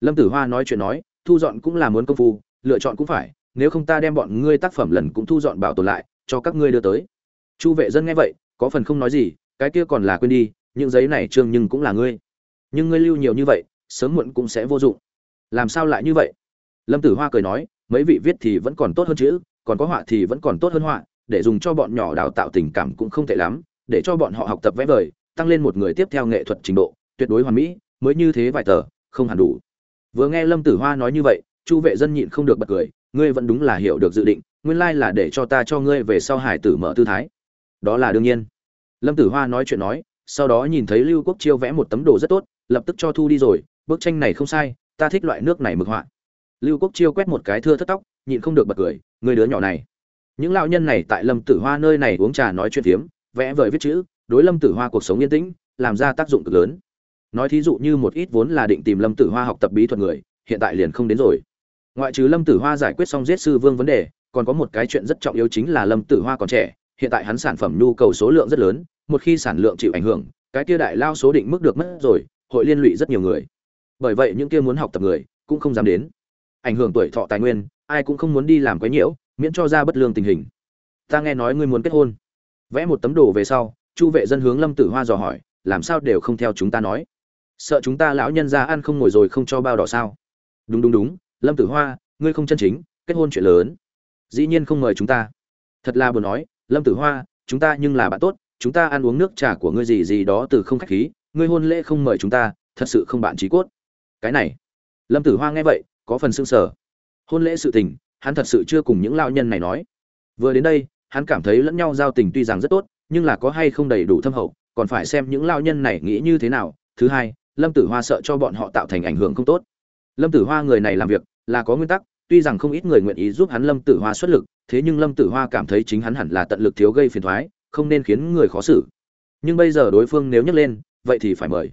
Lâm tử hoa nói chuyện nói, thu dọn cũng là muốn công phu, lựa chọn cũng phải, nếu không ta đem bọn ngươi tác phẩm lần cũng thu dọn bảo tồn lại, cho các ngươi đưa tới. Chu vệ dân nghe vậy, có phần không nói gì, cái kia còn là quên đi, những giấy này trương nhưng cũng là ngươi. Nhưng ngươi lưu nhiều như vậy, sớm muộn cũng sẽ vô dụng. Làm sao lại như vậy? Lâm tử hoa cười nói, mấy vị viết thì vẫn còn tốt hơn chữ, còn có họa thì vẫn còn tốt hơn họa để dùng cho bọn nhỏ đào tạo tình cảm cũng không tệ lắm, để cho bọn họ học tập vẽ vời, tăng lên một người tiếp theo nghệ thuật trình độ, tuyệt đối hoàn mỹ, mới như thế vài tờ, không hẳn đủ. Vừa nghe lâm tử hoa nói như vậy, chu vệ dân nhịn không được bật cười, ngươi vẫn đúng là hiểu được dự định, nguyên lai là để cho ta cho ngươi về sau hải tử mở tư thái. Đó là đương nhiên. Lâm tử hoa nói chuyện nói, sau đó nhìn thấy lưu quốc chiêu vẽ một tấm đồ rất tốt, lập tức cho thu đi rồi, bức tranh này không sai, ta thích loại nước này mực họa. Lưu quốc chiêu quét một cái thưa thất tóc, nhịn không được bật cười người đứa nhỏ này những lão nhân này tại lâm tử hoa nơi này uống trà nói chuyện phiếm, vẽ vời viết chữ, đối lâm tử hoa cuộc sống yên tĩnh, làm ra tác dụng cực lớn. Nói thí dụ như một ít vốn là định tìm lâm tử hoa học tập bí thuật người, hiện tại liền không đến rồi. Ngoại trừ lâm tử hoa giải quyết xong giết sư vương vấn đề, còn có một cái chuyện rất trọng yếu chính là lâm tử hoa còn trẻ, hiện tại hắn sản phẩm nhu cầu số lượng rất lớn, một khi sản lượng chịu ảnh hưởng, cái kia đại lao số định mức được mất rồi, hội liên lụy rất nhiều người. Bởi vậy những kia muốn học tập người, cũng không dám đến. Ảnh hưởng tuổi thọ tài nguyên, ai cũng không muốn đi làm quái nhiễu miễn cho ra bất lương tình hình. Ta nghe nói ngươi muốn kết hôn. Vẽ một tấm đồ về sau, chu vệ dân hướng lâm tử hoa dò hỏi, làm sao đều không theo chúng ta nói? Sợ chúng ta lão nhân ra ăn không ngồi rồi không cho bao đỏ sao? Đúng đúng đúng, lâm tử hoa, ngươi không chân chính, kết hôn chuyện lớn. Dĩ nhiên không mời chúng ta. Thật là buồn nói, lâm tử hoa, chúng ta nhưng là bạn tốt, chúng ta ăn uống nước trà của ngươi gì gì đó từ không khách khí, ngươi hôn lễ không mời chúng ta, thật sự không bạn trí cốt. Cái này, lâm tử hoa nghe vậy, có phần sưng sở hôn lễ sự tình hắn thật sự chưa cùng những lao nhân này nói. Vừa đến đây, hắn cảm thấy lẫn nhau giao tình tuy rằng rất tốt, nhưng là có hay không đầy đủ thâm hậu, còn phải xem những lao nhân này nghĩ như thế nào. Thứ hai, lâm tử hoa sợ cho bọn họ tạo thành ảnh hưởng không tốt. Lâm tử hoa người này làm việc là có nguyên tắc, tuy rằng không ít người nguyện ý giúp hắn lâm tử hoa xuất lực, thế nhưng lâm tử hoa cảm thấy chính hắn hẳn là tận lực thiếu gây phiền thoái không nên khiến người khó xử. Nhưng bây giờ đối phương nếu nhắc lên, vậy thì phải mời.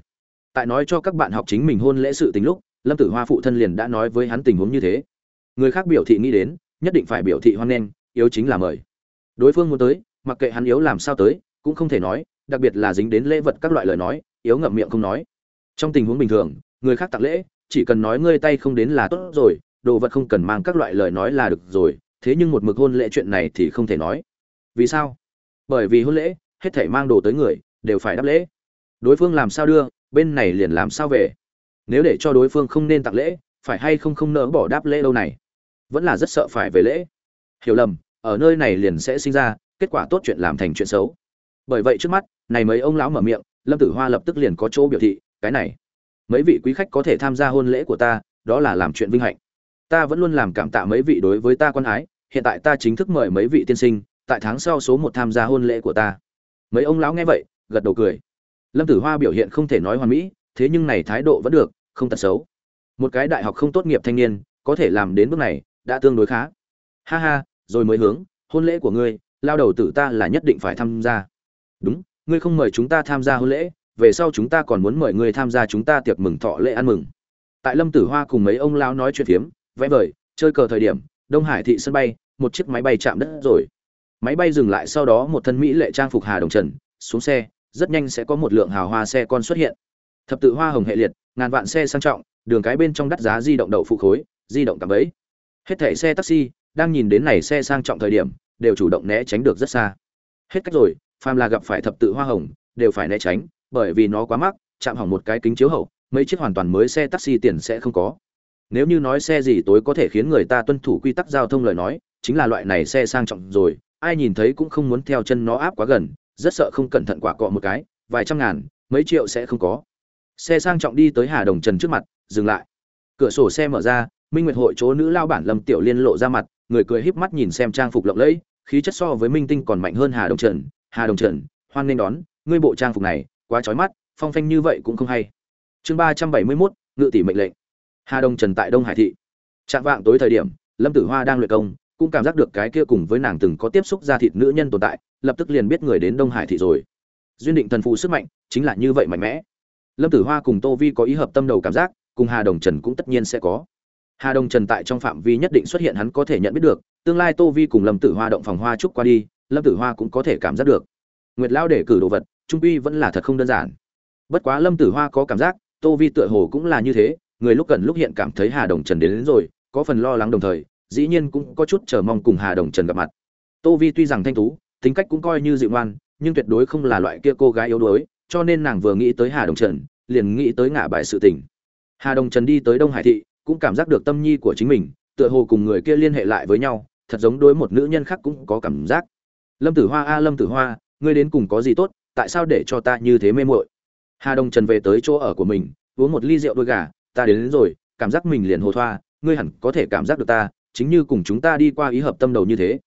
Tại nói cho các bạn học chính mình hôn lễ sự tình lúc, lâm tử hoa phụ thân liền đã nói với hắn tình huống như thế người khác biểu thị nghĩ đến, nhất định phải biểu thị hoan nghênh, yếu chính là mời. Đối phương muốn tới, mặc kệ hắn yếu làm sao tới, cũng không thể nói, đặc biệt là dính đến lễ vật các loại lời nói, yếu ngậm miệng không nói. Trong tình huống bình thường, người khác tặng lễ, chỉ cần nói ngươi tay không đến là tốt rồi, đồ vật không cần mang các loại lời nói là được rồi, thế nhưng một mực hôn lễ chuyện này thì không thể nói. Vì sao? Bởi vì hôn lễ, hết thảy mang đồ tới người, đều phải đáp lễ. Đối phương làm sao đưa, bên này liền làm sao về. Nếu để cho đối phương không nên tặng lễ, phải hay không không nỡ bỏ đáp lễ lâu này? Vẫn là rất sợ phải về lễ. Hiểu lầm, ở nơi này liền sẽ sinh ra, kết quả tốt chuyện làm thành chuyện xấu. Bởi vậy trước mắt, này mấy ông lão mở miệng, lâm tử hoa lập tức liền có chỗ biểu thị, cái này, mấy vị quý khách có thể tham gia hôn lễ của ta, đó là làm chuyện vinh hạnh. Ta vẫn luôn làm cảm tạ mấy vị đối với ta quan ái, hiện tại ta chính thức mời mấy vị tiên sinh, tại tháng sau số một tham gia hôn lễ của ta. Mấy ông lão nghe vậy, gật đầu cười. Lâm tử hoa biểu hiện không thể nói hoàn mỹ, thế nhưng này thái độ vẫn được, không tật xấu. Một cái đại học không tốt nghiệp thanh niên, có thể làm đến bước này đã tương đối khá. Ha ha, rồi mới hướng, hôn lễ của ngươi, lao đầu tử ta là nhất định phải tham gia. Đúng, ngươi không mời chúng ta tham gia hôn lễ, về sau chúng ta còn muốn mời ngươi tham gia chúng ta tiệc mừng thọ lễ ăn mừng. Tại lâm tử hoa cùng mấy ông lao nói chuyện phiếm, vẽ vời, chơi cờ thời điểm, đông hải thị sân bay, một chiếc máy bay chạm đất rồi. Máy bay dừng lại sau đó một thân mỹ lệ trang phục hà đồng trần, xuống xe, rất nhanh sẽ có một lượng hào hoa xe con xuất hiện. Thập tự hoa hồng hệ liệt, ngàn vạn xe sang trọng, đường cái bên trong đắt giá di động đậu phụ khối, di động cảm ấy hết thẻ xe taxi đang nhìn đến này xe sang trọng thời điểm, đều chủ động né tránh được rất xa. Hết cách rồi, phàm là gặp phải thập tự hoa hồng, đều phải né tránh, bởi vì nó quá mắc, chạm hỏng một cái kính chiếu hậu, mấy chiếc hoàn toàn mới xe taxi tiền sẽ không có. Nếu như nói xe gì tối có thể khiến người ta tuân thủ quy tắc giao thông lời nói, chính là loại này xe sang trọng rồi, ai nhìn thấy cũng không muốn theo chân nó áp quá gần, rất sợ không cẩn thận quả cọ một cái, vài trăm ngàn, mấy triệu sẽ không có. Xe sang trọng đi tới hà đồng trần trước mặt, dừng lại. Cửa sổ xe mở ra minh nguyệt hội chỗ nữ lao bản lâm tiểu liên lộ ra mặt, người cười híp mắt nhìn xem trang phục lộng lẫy, khí chất so với minh tinh còn mạnh hơn hà đồng trần. Hà đồng trần, hoan nên đón, ngươi bộ trang phục này, quá trói mắt, phong phanh như vậy cũng không hay. Chương ba trăm bảy mươi mốt, ngự tỷ mệnh lệnh. Hà đồng trần tại đông hải thị. Trạng vạng tối thời điểm, lâm tử hoa đang luyện công, cũng cảm giác được cái kia cùng với nàng từng có tiếp xúc ra thịt nữ nhân tồn tại, lập tức liền biết người đến đông hải thị rồi. Duyên định thần phụ sức mạnh, chính là như vậy mạnh mẽ. Lâm tử hoa cùng tô vi có ý hợp tâm đầu cảm giác, cùng hà đồng trần cũng tất nhiên sẽ có hà đồng trần tại trong phạm vi nhất định xuất hiện hắn có thể nhận biết được tương lai tô vi cùng lâm tử hoa động phòng hoa trúc qua đi lâm tử hoa cũng có thể cảm giác được. Nguyệt Lão để cử đồ vật trung quy vẫn là thật không đơn giản. Bất quá lâm tử hoa có cảm giác tô vi tựa hồ cũng là như thế người lúc cần lúc hiện cảm thấy hà đồng trần đến, đến rồi có phần lo lắng đồng thời dĩ nhiên cũng có chút chờ mong cùng hà đồng trần gặp mặt. Tô vi tuy rằng thanh tú tính cách cũng coi như dịu ngoan nhưng tuyệt đối không là loại kia cô gái yếu đuối cho nên nàng vừa nghĩ tới hà đồng trần liền nghĩ tới ngã bài sự tình. Hà đồng trần đi tới đông hải thị cũng cảm giác được tâm nhi của chính mình tựa hồ cùng người kia liên hệ lại với nhau thật giống đối một nữ nhân khác cũng có cảm giác. Lâm tử hoa a lâm tử hoa ngươi đến cùng có gì tốt tại sao để cho ta như thế mê muội? Hà Đông trần về tới chỗ ở của mình uống một ly rượu đôi gà ta đến, đến rồi cảm giác mình liền hồ thoa ngươi hẳn có thể cảm giác được ta chính như cùng chúng ta đi qua ý hợp tâm đầu như thế.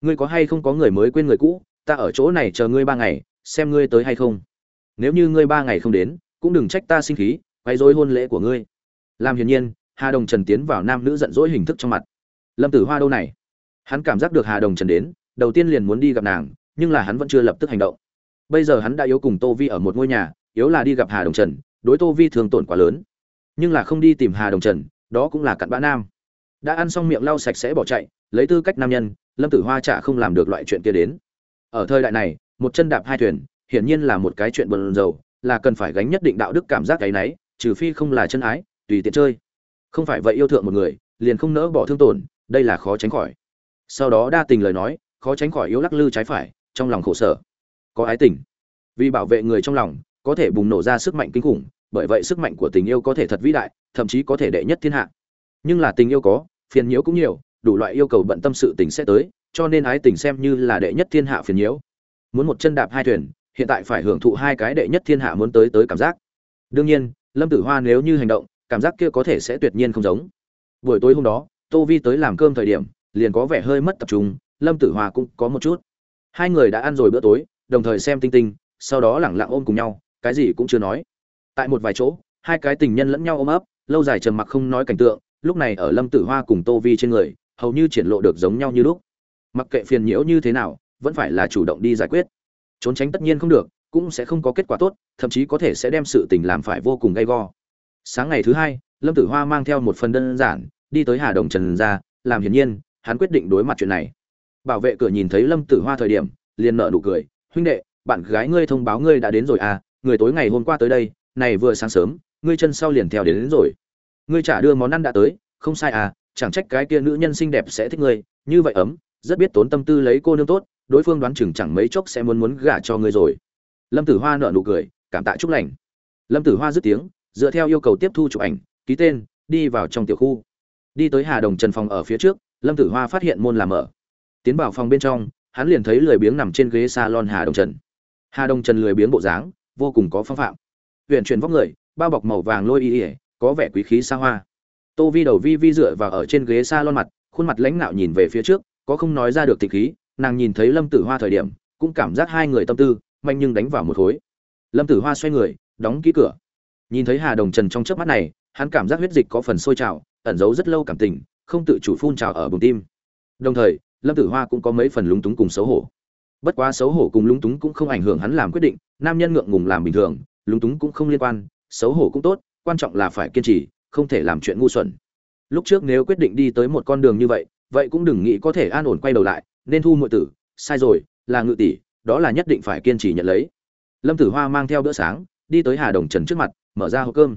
Ngươi có hay không có người mới quên người cũ ta ở chỗ này chờ ngươi ba ngày xem ngươi tới hay không. Nếu như ngươi ba ngày không đến cũng đừng trách ta sinh khí quay dối hôn lễ của ngươi. Làm hiển nhiên hà đồng trần tiến vào nam nữ giận dỗi hình thức trong mặt. Lâm tử hoa đâu này? Hắn cảm giác được hà đồng trần đến, đầu tiên liền muốn đi gặp nàng, nhưng là hắn vẫn chưa lập tức hành động. Bây giờ hắn đã yếu cùng tô vi ở một ngôi nhà, yếu là đi gặp hà đồng trần, đối tô vi thường tổn quá lớn. Nhưng là không đi tìm hà đồng trần, đó cũng là cặn bã nam. Đã ăn xong miệng lau sạch sẽ bỏ chạy, lấy tư cách nam nhân, lâm tử hoa chả không làm được loại chuyện kia đến. Ở thời đại này, một chân đạp hai thuyền, hiển nhiên là một cái chuyện bần dầu là cần phải gánh nhất định đạo đức cảm giác cái náy trừ phi không là chân ái, tùy tiện chơi không phải vậy yêu thượng một người, liền không nỡ bỏ thương tổn, đây là khó tránh khỏi. Sau đó đa tình lời nói, khó tránh khỏi yếu lắc lư trái phải, trong lòng khổ sở. Có ái tình. Vì bảo vệ người trong lòng, có thể bùng nổ ra sức mạnh kinh khủng, bởi vậy sức mạnh của tình yêu có thể thật vĩ đại, thậm chí có thể đệ nhất thiên hạ. Nhưng là tình yêu có, phiền nhiễu cũng nhiều, đủ loại yêu cầu bận tâm sự tình sẽ tới, cho nên ái tình xem như là đệ nhất thiên hạ phiền nhiễu. Muốn một chân đạp hai thuyền, hiện tại phải hưởng thụ hai cái đệ nhất thiên hạ muốn tới tới cảm giác. Đương nhiên, lâm tử hoa nếu như hành động cảm giác kia có thể sẽ tuyệt nhiên không giống. Buổi tối hôm đó, tô vi tới làm cơm thời điểm, liền có vẻ hơi mất tập trung, lâm tử hoa cũng có một chút. Hai người đã ăn rồi bữa tối, đồng thời xem tinh tinh, sau đó lẳng lặng ôm cùng nhau, cái gì cũng chưa nói. Tại một vài chỗ, hai cái tình nhân lẫn nhau ôm ấp, lâu dài trầm mặc không nói cảnh tượng, lúc này ở lâm tử hoa cùng tô vi trên người, hầu như triển lộ được giống nhau như lúc. Mặc kệ phiền nhiễu như thế nào, vẫn phải là chủ động đi giải quyết. Trốn tránh tất nhiên không được, cũng sẽ không có kết quả tốt, thậm chí có thể sẽ đem sự tình làm phải vô cùng gay go sáng ngày thứ hai lâm tử hoa mang theo một phần đơn giản đi tới hà đồng trần ra làm hiển nhiên hắn quyết định đối mặt chuyện này. Bảo vệ cửa nhìn thấy lâm tử hoa thời điểm liền nợ nụ cười huynh đệ bạn gái ngươi thông báo ngươi đã đến rồi à người tối ngày hôm qua tới đây này vừa sáng sớm ngươi chân sau liền theo đến, đến rồi. Ngươi trả đưa món ăn đã tới không sai à chẳng trách cái kia nữ nhân xinh đẹp sẽ thích ngươi như vậy ấm rất biết tốn tâm tư lấy cô nương tốt đối phương đoán chừng chẳng mấy chốc sẽ muốn muốn gả cho ngươi rồi. Lâm tử hoa nợ nụ cười cảm tạ chúc lành. Lâm tử hoa dứt tiếng dựa theo yêu cầu tiếp thu chụp ảnh, ký tên, đi vào trong tiểu khu. Đi tới hà đồng trần phòng ở phía trước, lâm tử hoa phát hiện môn làm mở. Tiến vào phòng bên trong, hắn liền thấy lười biếng nằm trên ghế salon hà đồng trần. Hà đồng trần lười biếng bộ dáng, vô cùng có phong phạm. Huyện chuyển vóc người, bao bọc màu vàng lôi y ỉa có vẻ quý khí xa hoa. Tô vi đầu vi vi dựa vào ở trên ghế salon mặt, khuôn mặt lãnh nạo nhìn về phía trước, có không nói ra được tịch khí, nàng nhìn thấy lâm tử hoa thời điểm, cũng cảm giác hai người tâm tư mạnh nhưng đánh vào một khối. Lâm tử hoa xoay người, đóng ký cửa nhìn thấy hà đồng trần trong chớp mắt này, hắn cảm giác huyết dịch có phần sôi trào, ẩn giấu rất lâu cảm tình, không tự chủ phun trào ở bụng tim. Đồng thời, lâm tử hoa cũng có mấy phần lúng túng cùng xấu hổ. Bất quá xấu hổ cùng lúng túng cũng không ảnh hưởng hắn làm quyết định, nam nhân ngượng ngùng làm bình thường, lúng túng cũng không liên quan, xấu hổ cũng tốt, quan trọng là phải kiên trì, không thể làm chuyện ngu xuẩn. Lúc trước nếu quyết định đi tới một con đường như vậy vậy cũng đừng nghĩ có thể an ổn quay đầu lại, nên thu muội tử, sai rồi, là ngự tỷ, đó là nhất định phải kiên trì nhận lấy. Lâm tử hoa mang theo bữa sáng, đi tới hà đồng trần trước mặt mở ra hộp cơm.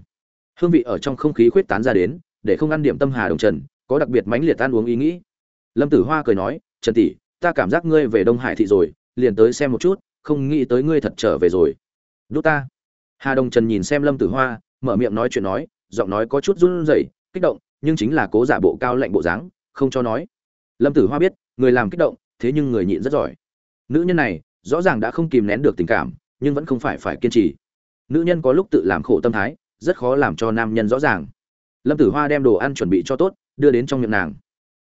Hương vị ở trong không khí khuyết tán ra đến, để không ăn điểm tâm hà đồng trần, có đặc biệt mãnh liệt ăn uống ý nghĩ. Lâm tử hoa cười nói, trần tỷ, ta cảm giác ngươi về đông hải thị rồi, liền tới xem một chút, không nghĩ tới ngươi thật trở về rồi. Đút ta. Hà đồng trần nhìn xem lâm tử hoa, mở miệng nói chuyện nói, giọng nói có chút run rẩy, kích động, nhưng chính là cố giả bộ cao lạnh bộ dáng, không cho nói. Lâm tử hoa biết, người làm kích động, thế nhưng người nhịn rất giỏi. Nữ nhân này, rõ ràng đã không kìm nén được tình cảm, nhưng vẫn không phải phải kiên trì nữ nhân có lúc tự làm khổ tâm thái, rất khó làm cho nam nhân rõ ràng. Lâm tử hoa đem đồ ăn chuẩn bị cho tốt, đưa đến trong miệng nàng.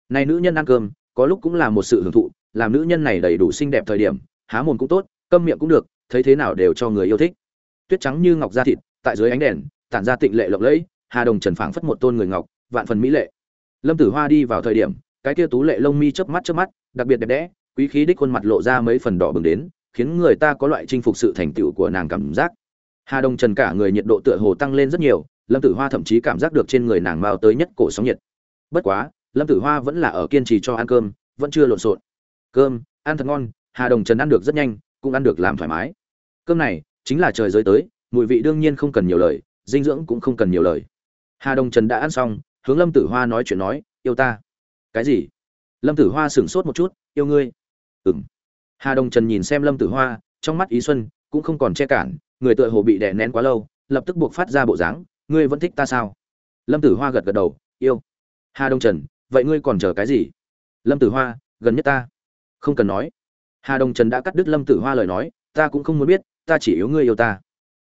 Này nữ nhân ăn cơm, có lúc cũng là một sự hưởng thụ, làm nữ nhân này đầy đủ xinh đẹp thời điểm, há mồm cũng tốt câm miệng cũng được, thấy thế nào đều cho người yêu thích. Tuyết trắng như ngọc da thịt, tại dưới ánh đèn, tản ra tịnh lệ lộng lẫy, hà đồng trần phảng phất một tôn người ngọc, vạn phần mỹ lệ. Lâm tử hoa đi vào thời điểm, cái kia tú lệ lông mi chớp mắt chớp mắt, đặc biệt đẹp đẽ, quý khí đích khuôn mặt lộ ra mấy phần đỏ bừng đến, khiến người ta có loại chinh phục sự thành tựu của nàng cảm giác hà đồng trần cả người nhiệt độ tựa hồ tăng lên rất nhiều, lâm tử hoa thậm chí cảm giác được trên người nàng mao tới nhất cổ sóng nhiệt. Bất quá, lâm tử hoa vẫn là ở kiên trì cho ăn cơm, vẫn chưa lộn xộn. Cơm, ăn thật ngon, hà đồng trần ăn được rất nhanh, cũng ăn được làm thoải mái. Cơm này, chính là trời giới tới, mùi vị đương nhiên không cần nhiều lời, dinh dưỡng cũng không cần nhiều lời. Hà đồng trần đã ăn xong, hướng lâm tử hoa nói chuyện nói, yêu ta. Cái gì? Lâm tử hoa sửng sốt một chút, yêu ngươi. Ừng hà đồng trần nhìn xem lâm tử hoa, trong mắt ý xuân cũng không còn che cản người tựa hồ bị đè nén quá lâu, lập tức buộc phát ra bộ dáng, ngươi vẫn thích ta sao? Lâm tử hoa gật gật đầu, yêu. Hà đông trần, vậy ngươi còn chờ cái gì? Lâm tử hoa, gần nhất ta không cần nói. Hà đông trần đã cắt đứt lâm tử hoa lời nói, ta cũng không muốn biết, ta chỉ yếu ngươi yêu ta.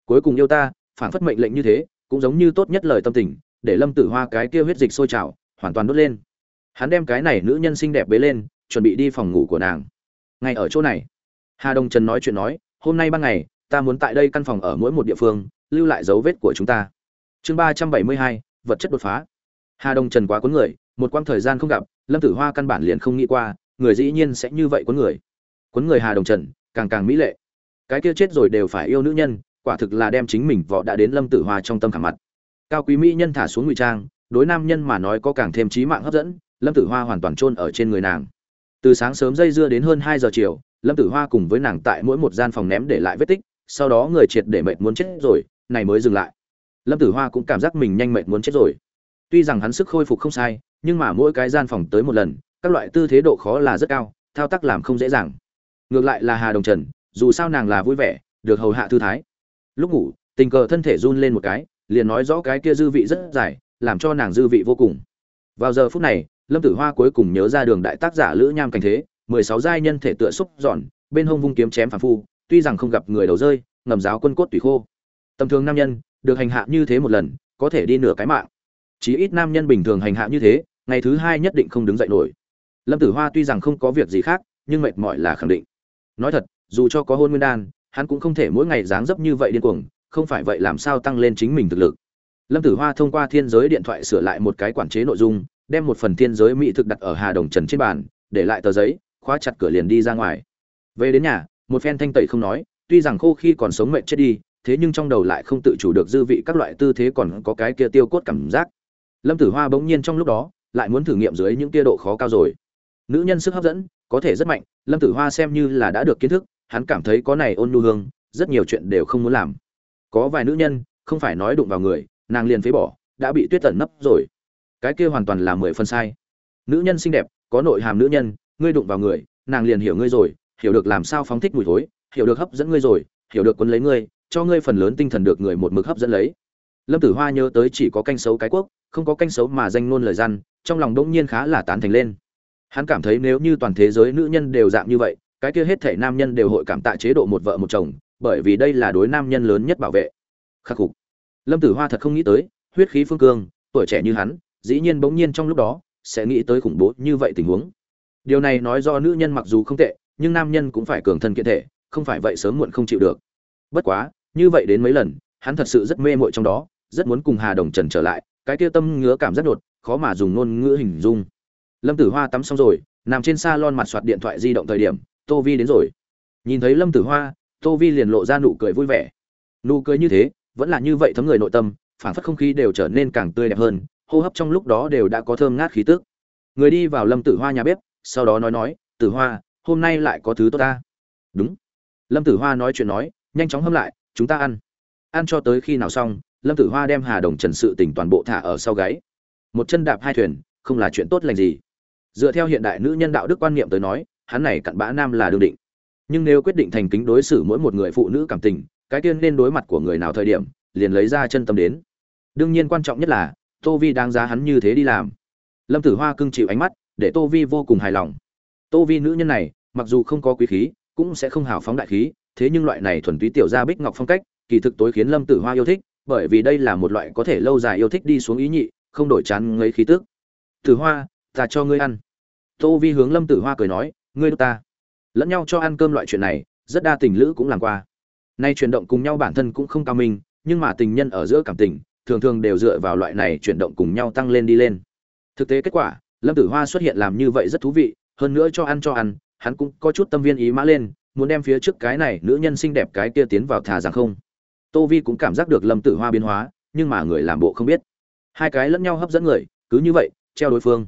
Cuối cùng yêu ta, phản phất mệnh lệnh như thế, cũng giống như tốt nhất lời tâm tình, để lâm tử hoa cái kia huyết dịch sôi trào, hoàn toàn đốt lên. Hắn đem cái này nữ nhân xinh đẹp bế lên, chuẩn bị đi phòng ngủ của nàng. Ngay ở chỗ này, hà đông trần nói chuyện nói, hôm nay ban ngày ta muốn tại đây căn phòng ở mỗi một địa phương, lưu lại dấu vết của chúng ta. Chương ba trăm bảy mươi hai, vật chất đột phá. Hà đông trần quá cuốn người, một quãng thời gian không gặp, lâm tử hoa căn bản liền không nghĩ qua, người dĩ nhiên sẽ như vậy cuốn người. Cuốn người hà đông trần, càng càng mỹ lệ. Cái kia chết rồi đều phải yêu nữ nhân, quả thực là đem chính mình vọ đã đến lâm tử hoa trong tâm khảm mặt. Cao quý mỹ nhân thả xuống ngụy trang, đối nam nhân mà nói có càng thêm trí mạng hấp dẫn, lâm tử hoa hoàn toàn chôn ở trên người nàng. Từ sáng sớm dây dưa đến hơn hai giờ chiều, lâm tử hoa cùng với nàng tại mỗi một gian phòng ném để lại vết tích sau đó người triệt để mệt muốn chết rồi, này mới dừng lại. Lâm tử hoa cũng cảm giác mình nhanh mệt muốn chết rồi. Tuy rằng hắn sức khôi phục không sai, nhưng mà mỗi cái gian phòng tới một lần, các loại tư thế độ khó là rất cao, thao tác làm không dễ dàng. Ngược lại là hà đồng trần, dù sao nàng là vui vẻ, được hầu hạ thư thái. Lúc ngủ, tình cờ thân thể run lên một cái, liền nói rõ cái kia dư vị rất dài, làm cho nàng dư vị vô cùng. Vào giờ phút này, lâm tử hoa cuối cùng nhớ ra đường đại tác giả lữ nham cảnh thế, mười sáu giai nhân thể tựa xúc giòn bên hông vung kiếm chém phản phu tuy rằng không gặp người đầu rơi, ngầm giáo quân cốt tùy khô. Tầm thường nam nhân, được hành hạ như thế một lần, có thể đi nửa cái mạng. Chí ít nam nhân bình thường hành hạ như thế, ngày thứ hai nhất định không đứng dậy nổi. Lâm tử hoa tuy rằng không có việc gì khác, nhưng mệt mỏi là khẳng định. Nói thật, dù cho có hôn nguyên đan, hắn cũng không thể mỗi ngày dáng dấp như vậy điên cuồng, không phải vậy làm sao tăng lên chính mình thực lực. Lâm tử hoa thông qua thiên giới điện thoại sửa lại một cái quản chế nội dung, đem một phần thiên giới mỹ thực đặt ở hà đồng trần trên bàn, để lại tờ giấy, khóa chặt cửa liền đi ra ngoài. Về đến nhà một phen thanh tẩy không nói, tuy rằng khô khi còn sống mệnh chết đi, thế nhưng trong đầu lại không tự chủ được dư vị các loại tư thế còn có cái kia tiêu cốt cảm giác. Lâm tử hoa bỗng nhiên trong lúc đó, lại muốn thử nghiệm dưới những kia độ khó cao rồi. Nữ nhân sức hấp dẫn, có thể rất mạnh, lâm tử hoa xem như là đã được kiến thức, hắn cảm thấy có này ôn nhu hương, rất nhiều chuyện đều không muốn làm. Có vài nữ nhân, không phải nói đụng vào người, nàng liền phế bỏ, đã bị tuyết tẩn nấp rồi. Cái kia hoàn toàn là mười phần sai. Nữ nhân xinh đẹp, có nội hàm nữ nhân, ngươi đụng vào người, nàng liền hiểu ngươi rồi hiểu được làm sao phóng thích mùi thối, hiểu được hấp dẫn ngươi rồi, hiểu được quấn lấy ngươi, cho ngươi phần lớn tinh thần được người một mực hấp dẫn lấy. Lâm tử hoa nhớ tới chỉ có canh xấu cái quốc, không có canh xấu mà danh ngôn lời răn trong lòng đông nhiên khá là tán thành lên. Hắn cảm thấy nếu như toàn thế giới nữ nhân đều dạng như vậy, cái kia hết thể nam nhân đều hội cảm tạ chế độ một vợ một chồng, bởi vì đây là đối nam nhân lớn nhất bảo vệ. Khắc phục lâm tử hoa thật không nghĩ tới, huyết khí phương cương, tuổi trẻ như hắn, dĩ nhiên bỗng nhiên trong lúc đó, sẽ nghĩ tới khủng bố như vậy tình huống. Điều này nói do nữ nhân mặc dù không tệ nhưng nam nhân cũng phải cường thân kiện thể, không phải vậy sớm muộn không chịu được. Bất quá, như vậy đến mấy lần, hắn thật sự rất mê mội trong đó, rất muốn cùng hà đồng trần trở lại, cái kia tâm ngứa cảm rất đột, khó mà dùng ngôn ngữ hình dung. Lâm tử hoa tắm xong rồi, nằm trên s a lon mặt soạt điện thoại di động thời điểm, tô vi đến rồi. Nhìn thấy lâm tử hoa, tô vi liền lộ ra nụ cười vui vẻ. Nụ cười như thế, vẫn là như vậy thấm người nội tâm phản phất không khí đều trở nên càng tươi đẹp hơn, hô hấp trong lúc đó đều đã có thơm ngát khí tức. Người đi vào lâm tử hoa nhà bếp, sau đó nói nói, tử hoa hôm nay lại có thứ tốt ta. Đúng. Lâm tử hoa nói chuyện nói, nhanh chóng hâm lại, chúng ta ăn. Ăn cho tới khi nào xong, lâm tử hoa đem hà đồng trần sự tỉnh toàn bộ thả ở sau gáy. Một chân đạp hai thuyền, không là chuyện tốt lành gì. Dựa theo hiện đại nữ nhân đạo đức quan niệm tới nói, hắn này cặn bã nam là đương định. Nhưng nếu quyết định thành kính đối xử mỗi một người phụ nữ cảm tình, cái tiên nên đối mặt của người nào thời điểm, liền lấy ra chân tâm đến. Đương nhiên quan trọng nhất là, tô vi đáng giá hắn như thế đi làm. Lâm tử hoa cưng chịu ánh mắt, để tô vi vô cùng hài lòng tô vi nữ nhân này, mặc dù không có quý khí, cũng sẽ không hào phóng đại khí, thế nhưng loại này thuần túy tiểu gia bích ngọc phong cách, kỳ thực tối khiến lâm tử hoa yêu thích, bởi vì đây là một loại có thể lâu dài yêu thích đi xuống ý nhị, không đổi chán ngấy khí tức. Tử hoa, ta cho ngươi ăn. Tô vi hướng lâm tử hoa cười nói, ngươi đ ta. Lẫn nhau cho ăn cơm loại chuyện này, rất đa tình lữ cũng làm qua. Nay chuyển động cùng nhau bản thân cũng không cao minh, nhưng mà tình nhân ở giữa cảm tình, thường thường đều dựa vào loại này chuyển động cùng nhau tăng lên đi lên. Thực tế kết quả, lâm tử hoa xuất hiện làm như vậy rất thú vị hơn nữa cho ăn cho ăn, hắn cũng có chút tâm viên ý mã lên, muốn đem phía trước cái này nữ nhân xinh đẹp cái kia tiến vào thà rằng không. Tô vi cũng cảm giác được lâm tử hoa biến hóa, nhưng mà người làm bộ không biết. Hai cái lẫn nhau hấp dẫn người, cứ như vậy, treo đối phương.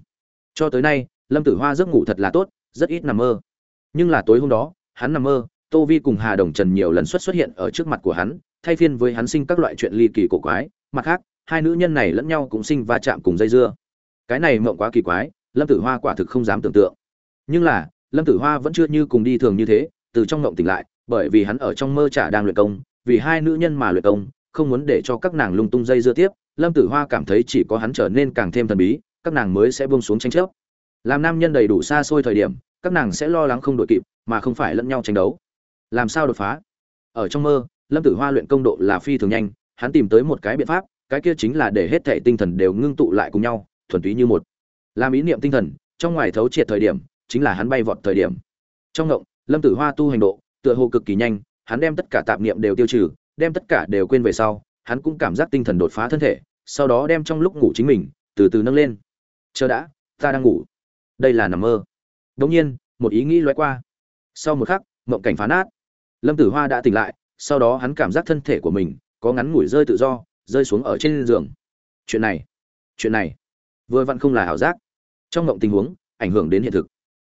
Cho tới nay, lâm tử hoa giấc ngủ thật là tốt, rất ít nằm mơ. Nhưng là tối hôm đó, hắn nằm mơ, tô vi cùng hà đồng trần nhiều lần xuất xuất hiện ở trước mặt của hắn, thay phiên với hắn sinh các loại chuyện ly kỳ cổ quái. Mặt khác, hai nữ nhân này lẫn nhau cũng sinh va chạm cùng dây dưa. Cái này mộng quá kỳ quái, lâm tử hoa quả thực không dám tưởng tượng nhưng là, lâm tử hoa vẫn chưa như cùng đi thường như thế, từ trong ngộng tỉnh lại, bởi vì hắn ở trong mơ chả đang luyện công, vì hai nữ nhân mà luyện công, không muốn để cho các nàng lung tung dây dưa tiếp, lâm tử hoa cảm thấy chỉ có hắn trở nên càng thêm thần bí, các nàng mới sẽ buông xuống tranh chấp. Làm nam nhân đầy đủ xa xôi thời điểm, các nàng sẽ lo lắng không đội kịp, mà không phải lẫn nhau tranh đấu. Làm sao đột phá? Ở trong mơ, lâm tử hoa luyện công độ là phi thường nhanh, hắn tìm tới một cái biện pháp, cái kia chính là để hết thể tinh thần đều ngưng tụ lại cùng nhau, thuần túy như một. Làm ý niệm tinh thần, trong ngoài thấu triệt thời điểm chính là hắn bay vọt thời điểm. Trong ngộng, lâm tử hoa tu hành độ, tựa hồ cực kỳ nhanh, hắn đem tất cả tạp niệm đều tiêu trừ, đem tất cả đều quên về sau, hắn cũng cảm giác tinh thần đột phá thân thể, sau đó đem trong lúc ngủ chính mình, từ từ nâng lên. Chờ đã, ta đang ngủ. Đây là nằm mơ. Đống nhiên, một ý nghĩ loay qua. Sau một khắc mộng cảnh phá nát. Lâm tử hoa đã tỉnh lại, sau đó hắn cảm giác thân thể của mình có ngắn ngủi rơi tự do, rơi xuống ở trên giường. Chuyện này chuyện này, vừa vặn không là ảo giác. Trong mộng tình huống, ảnh hưởng đến hiện thực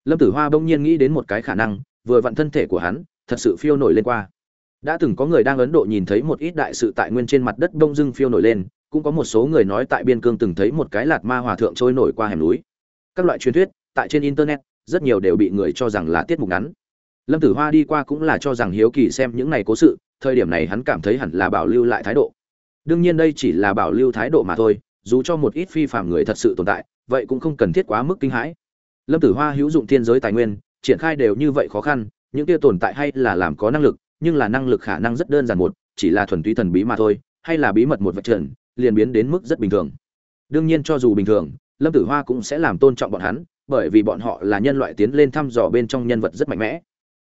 lâm tử hoa bỗng nhiên nghĩ đến một cái khả năng, vừa vặn thân thể của hắn, thật sự phiêu nổi lên qua. Đã từng có người đang ấn độ nhìn thấy một ít đại sự tại nguyên trên mặt đất đông dưng phiêu nổi lên, cũng có một số người nói tại biên cương từng thấy một cái lạt ma hòa thượng trôi nổi qua hẻm núi. Các loại truyền thuyết, tại trên internet, rất nhiều đều bị người cho rằng là tiết mục ngắn. Lâm tử hoa đi qua cũng là cho rằng hiếu kỳ xem những này cố sự, thời điểm này hắn cảm thấy hẳn là bảo lưu lại thái độ. Đương nhiên đây chỉ là bảo lưu thái độ mà thôi, dù cho một ít phi phạm người thật sự tồn tại, vậy cũng không cần thiết quá mức kinh hãi lâm tử hoa hữu dụng thiên giới tài nguyên, triển khai đều như vậy khó khăn, những kia tồn tại hay là làm có năng lực, nhưng là năng lực khả năng rất đơn giản một, chỉ là thuần túy thần bí mà thôi, hay là bí mật một vật trần, liền biến đến mức rất bình thường. Đương nhiên cho dù bình thường, lâm tử hoa cũng sẽ làm tôn trọng bọn hắn, bởi vì bọn họ là nhân loại tiến lên thăm dò bên trong nhân vật rất mạnh mẽ.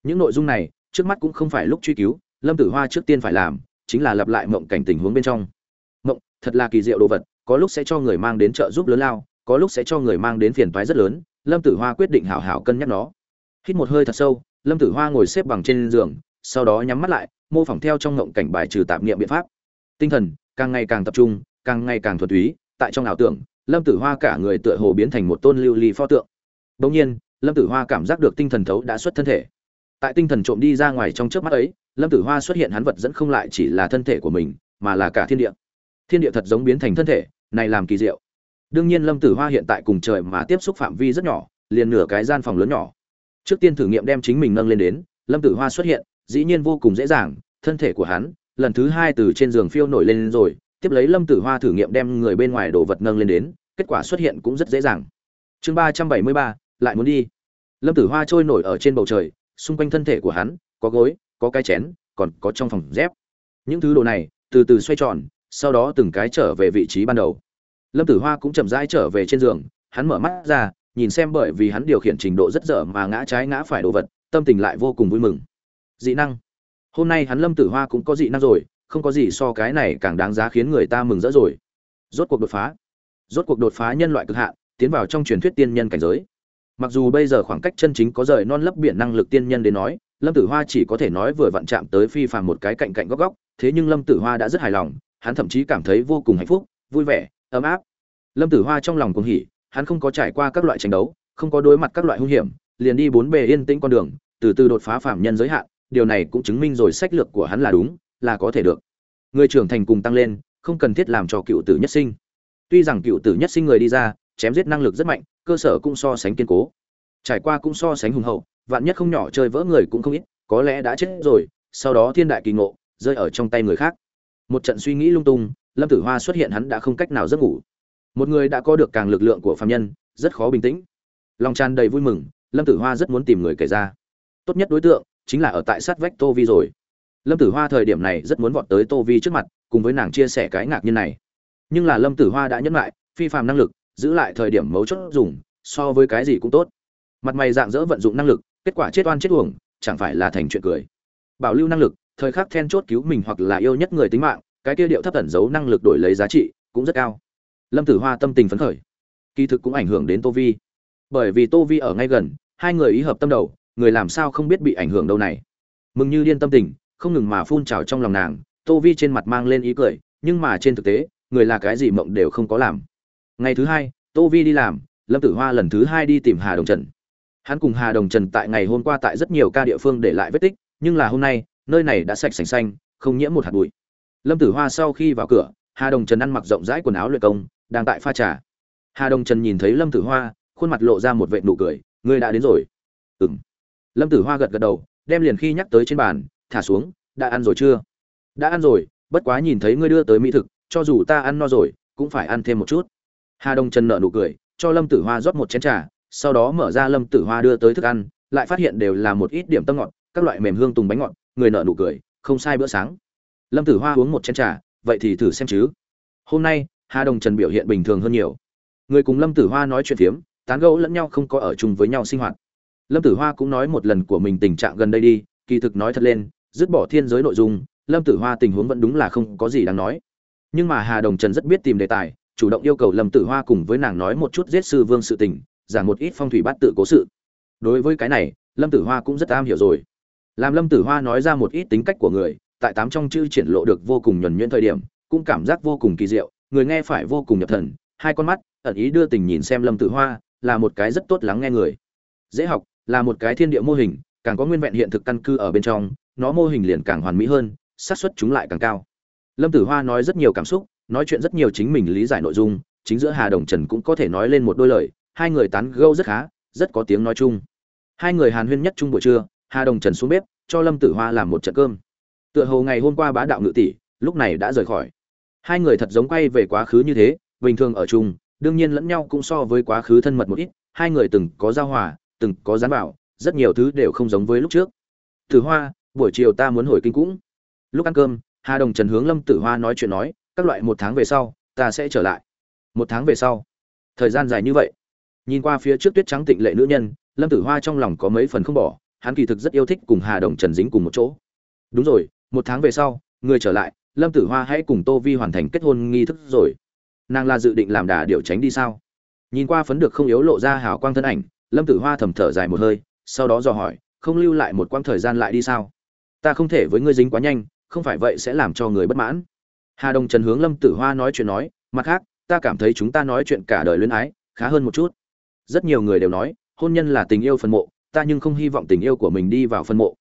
Những nội dung này, trước mắt cũng không phải lúc truy cứu, lâm tử hoa trước tiên phải làm, chính là lặp lại mộng cảnh tình huống bên trong. Mộng, thật là kỳ diệu đồ vật, có lúc sẽ cho người mang đến trợ giúp lớn lao, có lúc sẽ cho người mang đến phiền toái rất lớn lâm tử hoa quyết định hảo hảo cân nhắc nó. Hít một hơi thật sâu, lâm tử hoa ngồi xếp bằng trên giường, sau đó nhắm mắt lại, mô phỏng theo trong ngộng cảnh bài trừ tạp niệm biện pháp. Tinh thần càng ngày càng tập trung, càng ngày càng thuần túy, tại trong ảo tưởng, lâm tử hoa cả người tựa hồ biến thành một tôn lưu ly pho tượng. Bỗng nhiên, lâm tử hoa cảm giác được tinh thần thấu đã xuất thân thể. Tại tinh thần trộm đi ra ngoài trong trước mắt ấy, lâm tử hoa xuất hiện hắn vật dẫn không lại chỉ là thân thể của mình, mà là cả thiên địa. Thiên địa thật giống biến thành thân thể, này làm kỳ diệu đương nhiên lâm tử hoa hiện tại cùng trời mà tiếp xúc phạm vi rất nhỏ, liền nửa cái gian phòng lớn nhỏ. Trước tiên thử nghiệm đem chính mình nâng lên đến, lâm tử hoa xuất hiện, dĩ nhiên vô cùng dễ dàng, thân thể của hắn, lần thứ hai từ trên giường phiêu nổi lên rồi, tiếp lấy lâm tử hoa thử nghiệm đem người bên ngoài đồ vật nâng lên đến, kết quả xuất hiện cũng rất dễ dàng. Chương ba trăm bảy mươi ba, lại muốn đi. Lâm tử hoa trôi nổi ở trên bầu trời, xung quanh thân thể của hắn, có gối, có cái chén, còn có trong phòng dép. Những thứ đồ này, từ từ xoay tròn, sau đó từng cái trở về vị trí ban đầu lâm tử hoa cũng chậm rãi trở về trên giường, hắn mở mắt ra, nhìn xem bởi vì hắn điều khiển trình độ rất dở mà ngã trái ngã phải đồ vật, tâm tình lại vô cùng vui mừng. Dị năng. Hôm nay hắn lâm tử hoa cũng có dị năng rồi, không có gì so cái này càng đáng giá khiến người ta mừng rỡ rồi. Rốt cuộc đột phá. Rốt cuộc đột phá nhân loại cực hạn, tiến vào trong truyền thuyết tiên nhân cảnh giới. Mặc dù bây giờ khoảng cách chân chính có rời non lấp biển năng lực tiên nhân đến nói, lâm tử hoa chỉ có thể nói vừa vặn chạm tới phi phàm một cái cạnh cạnh góc góc, thế nhưng lâm tử hoa đã rất hài lòng, hắn thậm chí cảm thấy vô cùng hạnh phúc, vui vẻ ấm áp. Lâm tử hoa trong lòng cuồng hỉ, hắn không có trải qua các loại tranh đấu, không có đối mặt các loại hung hiểm, liền đi bốn bề yên tĩnh con đường, từ từ đột phá phạm nhân giới hạn, điều này cũng chứng minh rồi sách lược của hắn là đúng, là có thể được. Người trưởng thành cùng tăng lên, không cần thiết làm cho cựu tử nhất sinh. Tuy rằng cựu tử nhất sinh người đi ra, chém giết năng lực rất mạnh, cơ sở cũng so sánh kiên cố. Trải qua cũng so sánh hùng hậu, vạn nhất không nhỏ chơi vỡ người cũng không ít, có lẽ đã chết rồi, sau đó thiên đại kỳ ngộ, rơi ở trong tay người khác. Một trận suy nghĩ lung tung lâm tử hoa xuất hiện hắn đã không cách nào giấc ngủ. Một người đã có được càng lực lượng của phạm nhân, rất khó bình tĩnh. Lòng tràn đầy vui mừng, lâm tử hoa rất muốn tìm người kể ra. Tốt nhất đối tượng chính là ở tại sát vách tô vi rồi. Lâm tử hoa thời điểm này rất muốn vọt tới tô vi trước mặt, cùng với nàng chia sẻ cái ngạc nhiên này. Nhưng là lâm tử hoa đã nhấn lại phi phạm năng lực, giữ lại thời điểm mấu chốt dùng, so với cái gì cũng tốt. Mặt mày dạng dỡ vận dụng năng lực, kết quả chết oan chết uổng, chẳng phải là thành chuyện cười. Bảo lưu năng lực, thời khắc then chốt cứu mình hoặc là yêu nhất người tính mạng cái kia điệu thấp tẩn giấu năng lực đổi lấy giá trị cũng rất cao. Lâm tử hoa tâm tình phấn khởi. Kỳ thực cũng ảnh hưởng đến tô vi. Bởi vì tô vi ở ngay gần, hai người ý hợp tâm đầu, người làm sao không biết bị ảnh hưởng đâu này. Mừng như điên tâm tình, không ngừng mà phun trào trong lòng nàng, tô vi trên mặt mang lên ý cười, nhưng mà trên thực tế, người là cái gì mộng đều không có làm. Ngày thứ hai, tô vi đi làm, lâm tử hoa lần thứ hai đi tìm hà đồng trần. Hắn cùng hà đồng trần tại ngày hôm qua tại rất nhiều ca địa phương để lại vết tích, nhưng là hôm nay, nơi này đã sạch sành xanh, không nhiễm một hạt bụi lâm tử hoa sau khi vào cửa, hà đồng trần ăn mặc rộng rãi quần áo luyện công, đang tại pha trà. Hà đồng trần nhìn thấy lâm tử hoa, khuôn mặt lộ ra một vệ nụ cười, ngươi đã đến rồi. Ừng lâm tử hoa gật gật đầu, đem liền khi nhắc tới trên bàn, thả xuống, đã ăn rồi chưa? Đã ăn rồi, bất quá nhìn thấy ngươi đưa tới mỹ thực, cho dù ta ăn no rồi, cũng phải ăn thêm một chút. Hà đồng trần nợ nụ cười, cho lâm tử hoa rót một chén trà, sau đó mở ra lâm tử hoa đưa tới thức ăn, lại phát hiện đều là một ít điểm tâm ngọt, các loại mềm hương tùng bánh ngọt, người nợ nụ cười, không sai bữa sáng lâm tử hoa uống một chén trà, vậy thì thử xem chứ. Hôm nay, hà đồng trần biểu hiện bình thường hơn nhiều. Người cùng lâm tử hoa nói chuyện phiếm, tán gẫu lẫn nhau không có ở chung với nhau sinh hoạt. Lâm tử hoa cũng nói một lần của mình tình trạng gần đây đi, kỳ thực nói thật lên, dứt bỏ thiên giới nội dung, lâm tử hoa tình huống vẫn đúng là không có gì đáng nói. Nhưng mà hà đồng trần rất biết tìm đề tài, chủ động yêu cầu lâm tử hoa cùng với nàng nói một chút giết sư vương sự tình, giảng một ít phong thủy bát tự cố sự. Đối với cái này, lâm tử hoa cũng rất am hiểu rồi. Làm lâm tử hoa nói ra một ít tính cách của người tại tám trong chữ triển lộ được vô cùng nhuần nhuyễn thời điểm, cũng cảm giác vô cùng kỳ diệu, người nghe phải vô cùng nhập thần, hai con mắt, ẩn ý đưa tình nhìn xem lâm tử hoa, là một cái rất tốt lắng nghe người. Dễ học, là một cái thiên địa mô hình, càng có nguyên vẹn hiện thực căn cư ở bên trong, nó mô hình liền càng hoàn mỹ hơn, xác suất chúng lại càng cao. Lâm tử hoa nói rất nhiều cảm xúc, nói chuyện rất nhiều chính mình lý giải nội dung, chính giữa hà đồng trần cũng có thể nói lên một đôi lời, hai người tán gẫu rất khá, rất có tiếng nói chung. Hai người hàn huyên nhất chung buổi trưa, hà đồng trần xuống bếp, cho lâm tử hoa làm một trận cơm tựa hồ ngày hôm qua bá đạo ngự tỷ, lúc này đã rời khỏi. Hai người thật giống quay về quá khứ như thế, bình thường ở chung, đương nhiên lẫn nhau cũng so với quá khứ thân mật một ít, hai người từng có giao hòa, từng có gián bảo, rất nhiều thứ đều không giống với lúc trước. Tử hoa, buổi chiều ta muốn hồi kinh cũng. Lúc ăn cơm, hà đồng trần hướng lâm tử hoa nói chuyện nói, các loại một tháng về sau, ta sẽ trở lại. Một tháng về sau. Thời gian dài như vậy. Nhìn qua phía trước tuyết trắng tịnh lệ nữ nhân, lâm tử hoa trong lòng có mấy phần không bỏ, hắn kỳ thực rất yêu thích cùng hà đồng trần dính cùng một chỗ. Đúng rồi một tháng về sau, người trở lại, lâm tử hoa hãy cùng tô vi hoàn thành kết hôn nghi thức rồi. Nàng là dự định làm đà điều tránh đi sao? Nhìn qua phấn được không yếu lộ ra hào quang thân ảnh, lâm tử hoa thầm thở dài một hơi, sau đó dò hỏi, không lưu lại một quãng thời gian lại đi sao? Ta không thể với ngươi dính quá nhanh, không phải vậy sẽ làm cho người bất mãn. Hà đồng trần hướng lâm tử hoa nói chuyện nói, mặt khác, ta cảm thấy chúng ta nói chuyện cả đời luyến ái, khá hơn một chút. Rất nhiều người đều nói, hôn nhân là tình yêu phân mộ, ta nhưng không hy vọng tình yêu của mình đi vào phân mộ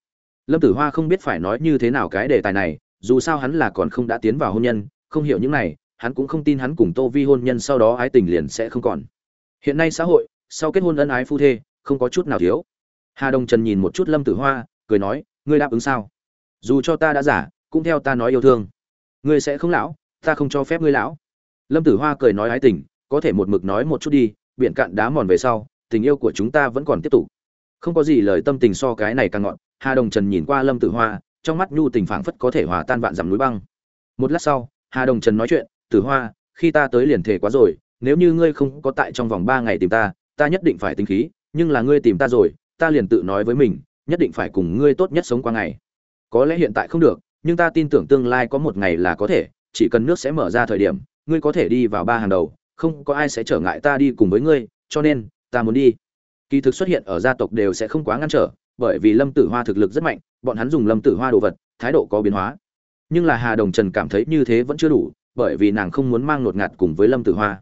lâm tử hoa không biết phải nói như thế nào cái đề tài này, dù sao hắn là còn không đã tiến vào hôn nhân, không hiểu những này, hắn cũng không tin hắn cùng tô vi hôn nhân sau đó ái tình liền sẽ không còn. Hiện nay xã hội, sau kết hôn ân ái phu thê, không có chút nào thiếu. Hà đông trần nhìn một chút lâm tử hoa, cười nói, ngươi đáp ứng sao? Dù cho ta đã giả, cũng theo ta nói yêu thương. Ngươi sẽ không lão, ta không cho phép ngươi lão. Lâm tử hoa cười nói ái tình, có thể một mực nói một chút đi biện cạn đá mòn về sau, tình yêu của chúng ta vẫn còn tiếp tục. Không có gì lời tâm tình so cái này càng ngọn hà đồng trần nhìn qua lâm tử hoa, trong mắt nhu tình phảng phất có thể hòa tan vạn dặm núi băng. Một lát sau, hà đồng trần nói chuyện, tử hoa, khi ta tới liền thể quá rồi, nếu như ngươi không có tại trong vòng ba ngày tìm ta ta nhất định phải tính khí, nhưng là ngươi tìm ta rồi, ta liền tự nói với mình, nhất định phải cùng ngươi tốt nhất sống qua ngày. Có lẽ hiện tại không được, nhưng ta tin tưởng tương lai có một ngày là có thể, chỉ cần nước sẽ mở ra thời điểm, ngươi có thể đi vào ba hàng đầu, không có ai sẽ trở ngại ta đi cùng với ngươi, cho nên, ta muốn đi. Kỳ thực xuất hiện ở gia tộc đều sẽ không quá ngăn trở bởi vì lâm tử hoa thực lực rất mạnh, bọn hắn dùng lâm tử hoa đồ vật, thái độ có biến hóa. Nhưng là hà đồng trần cảm thấy như thế vẫn chưa đủ, bởi vì nàng không muốn mang ngột ngạt cùng với lâm tử hoa.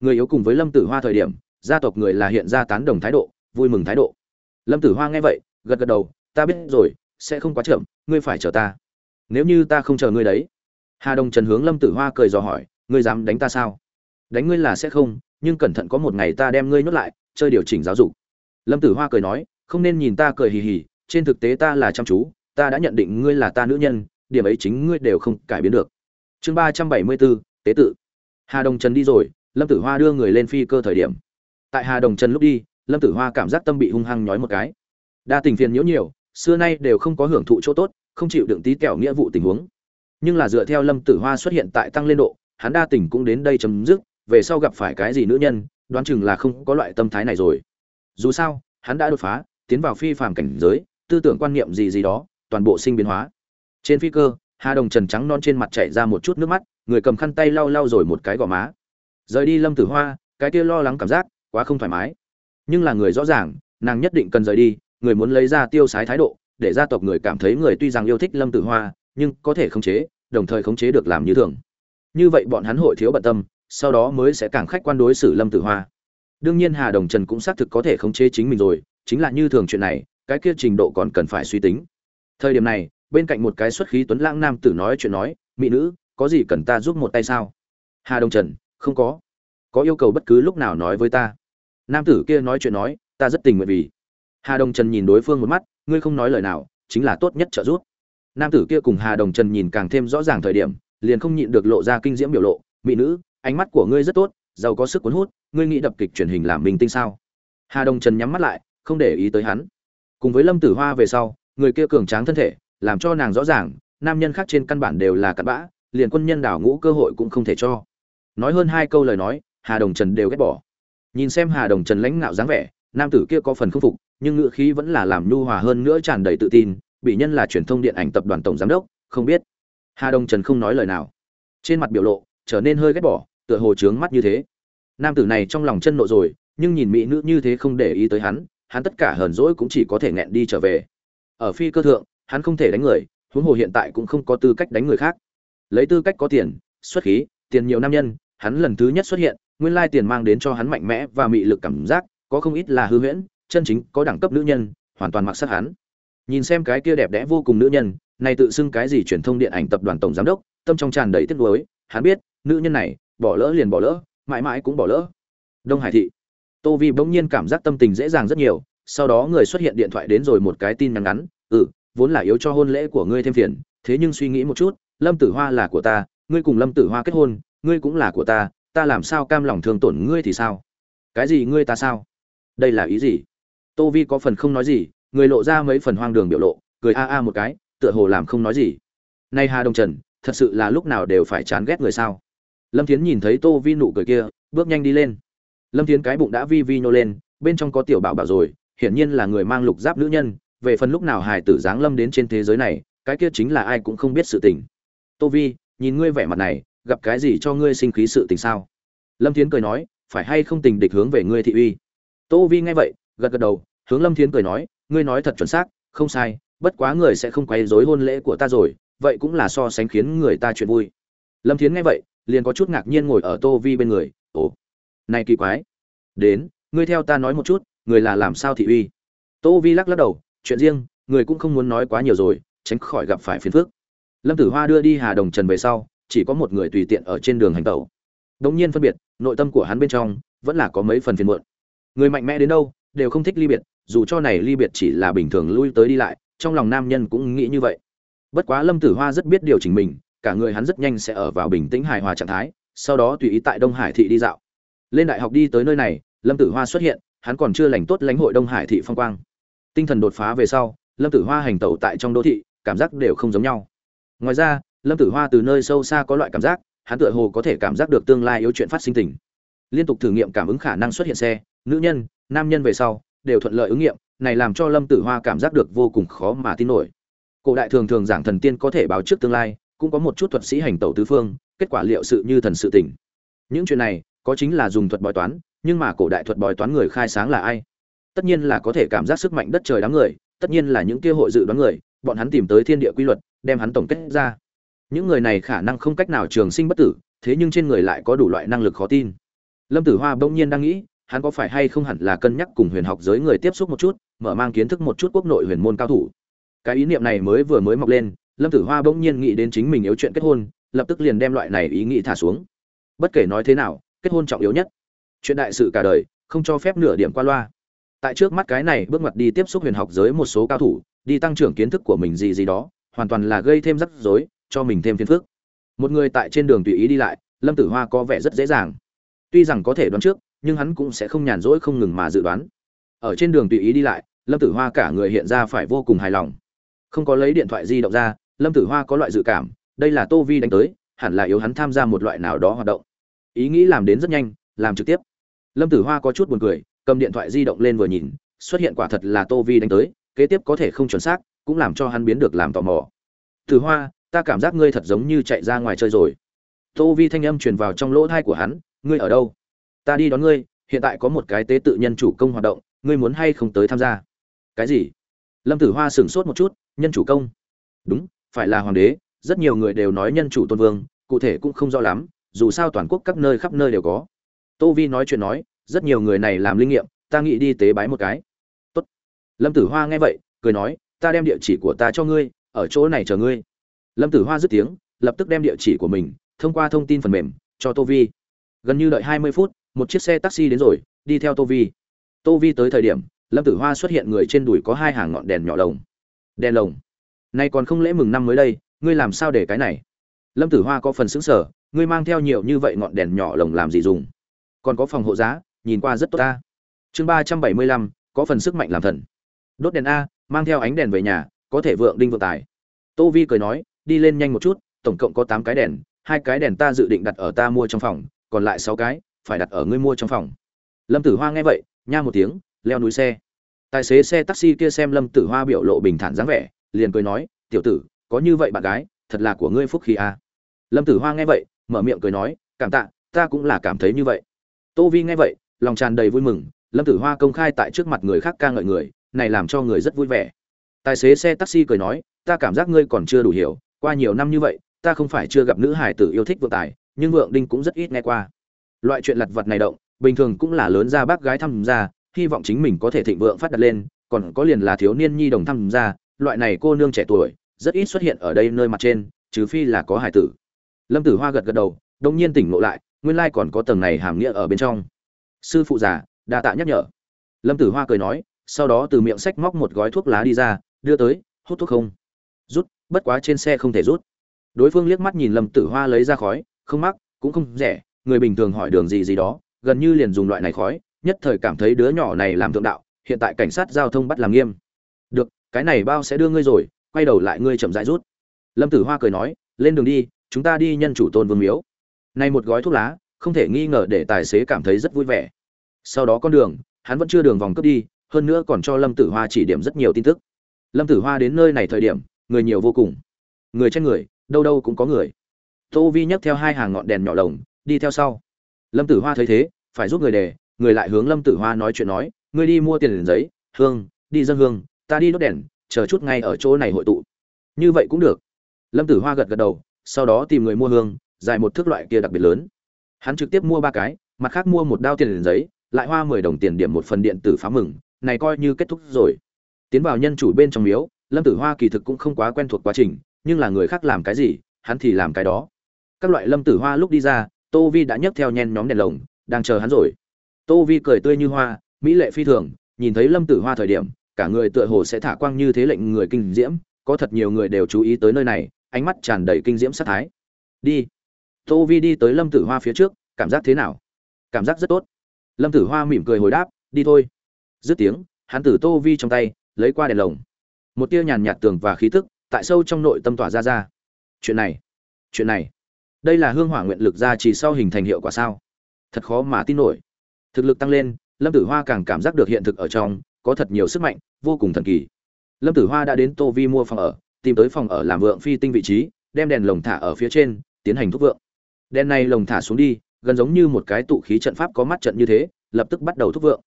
Người yếu cùng với lâm tử hoa thời điểm, gia tộc người là hiện ra tán đồng thái độ, vui mừng thái độ. Lâm tử hoa nghe vậy, gật gật đầu, ta biết rồi, sẽ không quá chậm, ngươi phải chờ ta. Nếu như ta không chờ ngươi đấy. Hà đồng trần hướng lâm tử hoa cười dò hỏi, ngươi dám đánh ta sao? Đánh ngươi là sẽ không, nhưng cẩn thận có một ngày ta đem ngươi nhốt lại, chơi điều chỉnh giáo dục. Lâm tử hoa cười nói không nên nhìn ta cười hì hì, trên thực tế ta là chăm chú, ta đã nhận định ngươi là ta nữ nhân, điểm ấy chính ngươi đều không cải biến được. Chương ba trăm bảy mươi bốn, tế tự. Hà đồng trần đi rồi, lâm tử hoa đưa người lên phi cơ thời điểm. Tại hà đồng trần lúc đi, lâm tử hoa cảm giác tâm bị hung hăng nhói một cái. Đa tình phiền nhiễu nhiều, xưa nay đều không có hưởng thụ chỗ tốt, không chịu đựng tí kẹo nghĩa vụ tình huống. Nhưng là dựa theo lâm tử hoa xuất hiện tại tăng lên độ, hắn đa tình cũng đến đây chấm dứt, về sau gặp phải cái gì nữ nhân, đoán chừng là không có loại tâm thái này rồi. Dù sao, hắn đã đột phá tiến vào phi phàm cảnh giới, tư tưởng quan niệm gì gì đó, toàn bộ sinh biến hóa. Trên phi cơ, hà đồng trần trắng non trên mặt chảy ra một chút nước mắt, người cầm khăn tay lau lau rồi một cái gò má. Rời đi lâm tử hoa, cái kia lo lắng cảm giác quá không thoải mái. Nhưng là người rõ ràng, nàng nhất định cần rời đi, người muốn lấy ra tiêu sái thái độ, để gia tộc người cảm thấy người tuy rằng yêu thích lâm tử hoa, nhưng có thể khống chế, đồng thời khống chế được làm như thường. Như vậy bọn hắn hội thiếu bận tâm, sau đó mới sẽ càng khách quan đối xử lâm tử hoa. Đương nhiên hà đồng trần cũng xác thực có thể khống chế chính mình rồi chính là như thường chuyện này, cái kia trình độ còn cần phải suy tính. Thời điểm này, bên cạnh một cái xuất khí tuấn lãng nam tử nói chuyện nói, mỹ nữ, có gì cần ta giúp một tay sao? Hà Đông trần, không có. Có yêu cầu bất cứ lúc nào nói với ta. Nam tử kia nói chuyện nói, ta rất tình nguyện vì. Hà Đông trần nhìn đối phương một mắt, ngươi không nói lời nào, chính là tốt nhất trợ giúp. Nam tử kia cùng hà đồng trần nhìn càng thêm rõ ràng thời điểm, liền không nhịn được lộ ra kinh diễm biểu lộ, mỹ nữ, ánh mắt của ngươi rất tốt, giàu có sức cuốn hút, ngươi nghĩ đập kịch truyền hình làm mình tinh sao? Hà đồng trần nhắm mắt lại không để ý tới hắn. Cùng với lâm tử hoa về sau, người kia cường tráng thân thể, làm cho nàng rõ ràng, nam nhân khác trên căn bản đều là cặn bã, liền quân nhân đảo ngũ cơ hội cũng không thể cho. Nói hơn hai câu lời nói, hà đồng trần đều ghét bỏ. Nhìn xem hà đồng trần lãnh ngạo dáng vẻ, nam tử kia có phần không phục, nhưng ngữ khí vẫn là làm nhu hòa hơn nữa tràn đầy tự tin, bị nhân là truyền thông điện ảnh tập đoàn tổng giám đốc, không biết. Hà đồng trần không nói lời nào. Trên mặt biểu lộ, trở nên hơi ghét bỏ, tựa hồ trướng mắt như thế. Nam tử này trong lòng chân nộ rồi, nhưng nhìn mỹ nữ như thế không để ý tới hắn hắn tất cả hờn dỗi cũng chỉ có thể nghẹn đi trở về. Ở phi cơ thượng, hắn không thể đánh người, huống hồ hiện tại cũng không có tư cách đánh người khác. Lấy tư cách có tiền, xuất khí, tiền nhiều nam nhân, hắn lần thứ nhất xuất hiện, nguyên lai tiền mang đến cho hắn mạnh mẽ và mị lực cảm giác, có không ít là hư huyễn, chân chính có đẳng cấp nữ nhân, hoàn toàn mặc sắc hắn. Nhìn xem cái kia đẹp đẽ vô cùng nữ nhân, này tự xưng cái gì truyền thông điện ảnh tập đoàn tổng giám đốc, tâm trong tràn đầy tiếc nuối, hắn biết, nữ nhân này, bỏ lỡ liền bỏ lỡ, mãi mãi cũng bỏ lỡ. Đông hải thị tô vi bỗng nhiên cảm giác tâm tình dễ dàng rất nhiều, sau đó người xuất hiện điện thoại đến rồi một cái tin nhắn ngắn ừ vốn là yếu cho hôn lễ của ngươi thêm phiền, thế nhưng suy nghĩ một chút, lâm tử hoa là của ta, ngươi cùng lâm tử hoa kết hôn, ngươi cũng là của ta ta làm sao cam lòng thương tổn ngươi thì sao? Cái gì ngươi ta sao? Đây là ý gì? Tô vi có phần không nói gì, người lộ ra mấy phần hoang đường biểu lộ, cười a a một cái, tựa hồ làm không nói gì. Nay hà đồng trần, thật sự là lúc nào đều phải chán ghét người sao? Lâm thiến nhìn thấy tô vi nụ cười kia, bước nhanh đi lên lâm thiến cái bụng đã vi vi nhô lên, bên trong có tiểu bảo bảo rồi, hiển nhiên là người mang lục giáp nữ nhân, về phần lúc nào hài tử giáng lâm đến trên thế giới này, cái kia chính là ai cũng không biết sự tình. Tô vi, nhìn ngươi vẻ mặt này, gặp cái gì cho ngươi sinh khí sự tình sao? Lâm thiến cười nói, phải hay không tình địch hướng về ngươi thị uy? Tô vi nghe vậy, gật gật đầu, hướng lâm thiến cười nói, ngươi nói thật chuẩn xác, không sai, bất quá người sẽ không quấy rối hôn lễ của ta rồi, vậy cũng là so sánh khiến người ta chuyện vui. Lâm thiến nghe vậy, liền có chút ngạc nhiên ngồi ở tô vi bên người, ồ này kỳ quái. Đến, ngươi theo ta nói một chút, người là làm sao thị uy? Tô vi lắc lắc đầu, chuyện riêng, người cũng không muốn nói quá nhiều rồi, tránh khỏi gặp phải phiền phức. Lâm tử hoa đưa đi hà đồng trần về sau, chỉ có một người tùy tiện ở trên đường hành tẩu. Đống nhiên phân biệt, nội tâm của hắn bên trong vẫn là có mấy phần phiền muộn. Người mạnh mẽ đến đâu, đều không thích ly biệt, dù cho này ly biệt chỉ là bình thường lui tới đi lại, trong lòng nam nhân cũng nghĩ như vậy. Bất quá lâm tử hoa rất biết điều chỉnh mình, cả người hắn rất nhanh sẽ ở vào bình tĩnh hài hòa trạng thái, sau đó tùy ý tại đông hải thị đi dạo lên đại học đi tới nơi này, lâm tử hoa xuất hiện, hắn còn chưa lành tốt lãnh hội đông hải thị phong quang. Tinh thần đột phá về sau, lâm tử hoa hành tẩu tại trong đô thị, cảm giác đều không giống nhau. Ngoài ra, lâm tử hoa từ nơi sâu xa có loại cảm giác, hắn tựa hồ có thể cảm giác được tương lai yếu chuyện phát sinh tình. Liên tục thử nghiệm cảm ứng khả năng xuất hiện xe, nữ nhân, nam nhân về sau, đều thuận lợi ứng nghiệm, này làm cho lâm tử hoa cảm giác được vô cùng khó mà tin nổi. Cổ đại thường thường giảng thần tiên có thể báo trước tương lai, cũng có một chút thuật sĩ hành tẩu tứ phương, kết quả liệu sự như thần sự tỉnh những chuyện này có chính là dùng thuật bói toán, nhưng mà cổ đại thuật bói toán người khai sáng là ai? Tất nhiên là có thể cảm giác sức mạnh đất trời đám người, tất nhiên là những kia hội dự đoán người, bọn hắn tìm tới thiên địa quy luật, đem hắn tổng kết ra. Những người này khả năng không cách nào trường sinh bất tử, thế nhưng trên người lại có đủ loại năng lực khó tin. Lâm tử hoa bỗng nhiên đang nghĩ, hắn có phải hay không hẳn là cân nhắc cùng huyền học giới người tiếp xúc một chút, mở mang kiến thức một chút quốc nội huyền môn cao thủ. Cái ý niệm này mới vừa mới mọc lên, lâm tử hoa bỗng nhiên nghĩ đến chính mình yếu chuyện kết hôn, lập tức liền đem loại này ý nghĩ thả xuống. Bất kể nói thế nào kết hôn trọng yếu nhất. Chuyện đại sự cả đời, không cho phép nửa điểm qua loa. Tại trước mắt cái này, bước ngoặt đi tiếp xúc huyền học giới một số cao thủ, đi tăng trưởng kiến thức của mình gì gì đó, hoàn toàn là gây thêm rắc rối, cho mình thêm phiền phức. Một người tại trên đường tùy ý đi lại, lâm tử hoa có vẻ rất dễ dàng. Tuy rằng có thể đoán trước, nhưng hắn cũng sẽ không nhàn rỗi không ngừng mà dự đoán. Ở trên đường tùy ý đi lại, lâm tử hoa cả người hiện ra phải vô cùng hài lòng. Không có lấy điện thoại di động ra, lâm tử hoa có loại dự cảm, đây là tô vi đánh tới, hẳn là yếu hắn tham gia một loại nào đó hoạt động ý nghĩ làm đến rất nhanh, làm trực tiếp. Lâm tử hoa có chút buồn cười, cầm điện thoại di động lên vừa nhìn, xuất hiện quả thật là tô vi đánh tới, kế tiếp có thể không chuẩn xác, cũng làm cho hắn biến được làm tò mò. Tử hoa, ta cảm giác ngươi thật giống như chạy ra ngoài chơi rồi. Tô vi thanh âm truyền vào trong lỗ thai của hắn, ngươi ở đâu? Ta đi đón ngươi, hiện tại có một cái tế tự nhân chủ công hoạt động, ngươi muốn hay không tới tham gia? Cái gì? Lâm tử hoa sửng sốt một chút, nhân chủ công? Đúng, phải là hoàng đế, rất nhiều người đều nói nhân chủ tôn vương, cụ thể cũng không rõ lắm dù sao toàn quốc các nơi khắp nơi đều có. Tô vi nói chuyện nói, rất nhiều người này làm linh nghiệm, ta nghĩ đi tế bái một cái. Tốt. lâm tử hoa nghe vậy, cười nói, ta đem địa chỉ của ta cho ngươi, ở chỗ này chờ ngươi. Lâm tử hoa dứt tiếng, lập tức đem địa chỉ của mình, thông qua thông tin phần mềm, cho tô vi. Gần như đợi hai mươi phút, một chiếc xe taxi đến rồi, đi theo tô vi. Tô vi tới thời điểm, lâm tử hoa xuất hiện người trên đùi có hai hàng ngọn đèn nhỏ lồng. Đèn lồng? Nay còn không lễ mừng năm mới đây, ngươi làm sao để cái này? Lâm tử hoa có phần xứng sở ngươi mang theo nhiều như vậy ngọn đèn nhỏ lồng làm gì dùng? Còn có phòng hộ giá, nhìn qua rất tốt ta. Chương ba trăm bảy mươi lăm, có phần sức mạnh làm thần. Đốt đèn a, mang theo ánh đèn về nhà, có thể vượng đinh vượng tài. Tô vi cười nói, đi lên nhanh một chút, tổng cộng có tám cái đèn, hai cái đèn ta dự định đặt ở ta mua trong phòng, còn lại sáu cái, phải đặt ở ngươi mua trong phòng. Lâm tử hoa nghe vậy, nha một tiếng, leo núi xe. Tài xế xe taxi kia xem lâm tử hoa biểu lộ bình thản dáng vẻ, liền cười nói, tiểu tử, có như vậy bạn gái, thật là của ngươi phúc khí a. Lâm tử hoa nghe vậy mở miệng cười nói, cảm tạ, ta cũng là cảm thấy như vậy. Tô vi nghe vậy, lòng tràn đầy vui mừng, lâm tử hoa công khai tại trước mặt người khác ca ngợi người, này làm cho người rất vui vẻ. Tài xế xe taxi cười nói, ta cảm giác ngươi còn chưa đủ hiểu, qua nhiều năm như vậy, ta không phải chưa gặp nữ hải tử yêu thích vượng tài, nhưng vượng đinh cũng rất ít nghe qua. Loại chuyện lặt vặt này động, bình thường cũng là lớn ra bác gái tham gia, hy vọng chính mình có thể thịnh vượng phát đặt lên, còn có liền là thiếu niên nhi đồng tham gia, loại này cô nương trẻ tuổi, rất ít xuất hiện ở đây nơi mặt trên, trừ phi là có hải tử lâm tử hoa gật gật đầu, đông nhiên tỉnh ngộ lại, nguyên lai còn có tầng này hàm nghĩa ở bên trong. Sư phụ già, đa tạ nhắc nhở. Lâm tử hoa cười nói, sau đó từ miệng sách móc một gói thuốc lá đi ra, đưa tới, hút thuốc không? Rút, bất quá trên xe không thể rút. Đối phương liếc mắt nhìn lâm tử hoa lấy ra khói, không mắc, cũng không rẻ, người bình thường hỏi đường gì gì đó, gần như liền dùng loại này khói, nhất thời cảm thấy đứa nhỏ này làm thượng đạo, hiện tại cảnh sát giao thông bắt làm nghiêm. Được, cái này bao sẽ đưa ngươi rồi, quay đầu lại ngươi chậm rãi rút. Lâm tử hoa cười nói, lên đường đi chúng ta đi nhân chủ tôn vương miếu. Nay một gói thuốc lá, không thể nghi ngờ để tài xế cảm thấy rất vui vẻ. Sau đó con đường, hắn vẫn chưa đường vòng cướp đi, hơn nữa còn cho lâm tử hoa chỉ điểm rất nhiều tin tức. Lâm tử hoa đến nơi này thời điểm, người nhiều vô cùng. Người trên người, đâu đâu cũng có người. Tô vi nhấc theo hai hàng ngọn đèn nhỏ lồng, đi theo sau. Lâm tử hoa thấy thế, phải giúp người đề, người lại hướng lâm tử hoa nói chuyện nói, ngươi đi mua tiền giấy, hương, đi dân hương, ta đi đốt đèn, chờ chút ngay ở chỗ này hội tụ. Như vậy cũng được. Lâm tử hoa gật gật đầu sau đó tìm người mua hương, dài một thước loại kia đặc biệt lớn. Hắn trực tiếp mua ba cái, mặt khác mua một đao tiền liền giấy, lại hoa mười đồng tiền điểm một phần điện tử phá mừng, này coi như kết thúc rồi. Tiến vào nhân chủ bên trong miếu, lâm tử hoa kỳ thực cũng không quá quen thuộc quá trình, nhưng là người khác làm cái gì, hắn thì làm cái đó. Các loại lâm tử hoa lúc đi ra, tô vi đã nhấc theo nhen nhóm đèn lồng, đang chờ hắn rồi. Tô vi cười tươi như hoa, mỹ lệ phi thường, nhìn thấy lâm tử hoa thời điểm, cả người tựa hồ sẽ thả quang như thế lệnh người kinh diễm, có thật nhiều người đều chú ý tới nơi này ánh mắt tràn đầy kinh diễm sát thái. Đi. Tô vi đi tới lâm tử hoa phía trước, cảm giác thế nào? Cảm giác rất tốt. Lâm tử hoa mỉm cười hồi đáp, đi thôi. Dứt tiếng, hắn Tử tô vi trong tay, lấy qua đèn lồng. Một tia nhàn nhạt tường và khí tức, tại sâu trong nội tâm tỏa ra ra. Chuyện này chuyện này. Đây là hương hỏa nguyện lực ra chỉ sau hình thành hiệu quả sao? Thật khó mà tin nổi. Thực lực tăng lên, lâm tử hoa càng cảm giác được hiện thực ở trong, có thật nhiều sức mạnh, vô cùng thần kỳ. Lâm tử hoa đã đến tô vi mua phòng ở tìm tới phòng ở làm vượng phi tinh vị trí, đem đèn lồng thả ở phía trên, tiến hành thúc vượng. Đèn này lồng thả xuống đi, gần giống như một cái tụ khí trận pháp có mắt trận như thế, lập tức bắt đầu thúc vượng.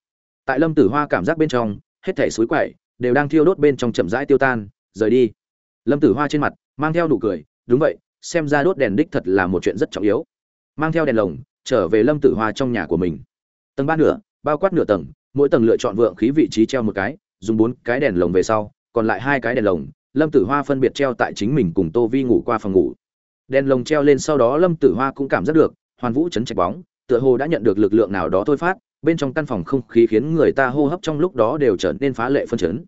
Tại lâm tử hoa cảm giác bên trong, hết thẻ suối quậy đều đang thiêu đốt bên trong chậm rãi tiêu tan, rời đi. Lâm tử hoa trên mặt mang theo nụ cười, đúng vậy, xem ra đốt đèn đích thật là một chuyện rất trọng yếu. Mang theo đèn lồng, trở về lâm tử hoa trong nhà của mình. Tầng ba nửa, bao quát nửa tầng, mỗi tầng lựa chọn vượng khí vị trí treo một cái, dùng bốn cái đèn lồng về sau, còn lại hai cái đèn lồng lâm tử hoa phân biệt treo tại chính mình cùng tô vi ngủ qua phòng ngủ. Đèn lồng treo lên sau đó lâm tử hoa cũng cảm giác được, hoàn vũ chấn chạch bóng, tựa hồ đã nhận được lực lượng nào đó thôi phát, bên trong căn phòng không khí khiến người ta hô hấp trong lúc đó đều trở nên phá lệ phân chấn.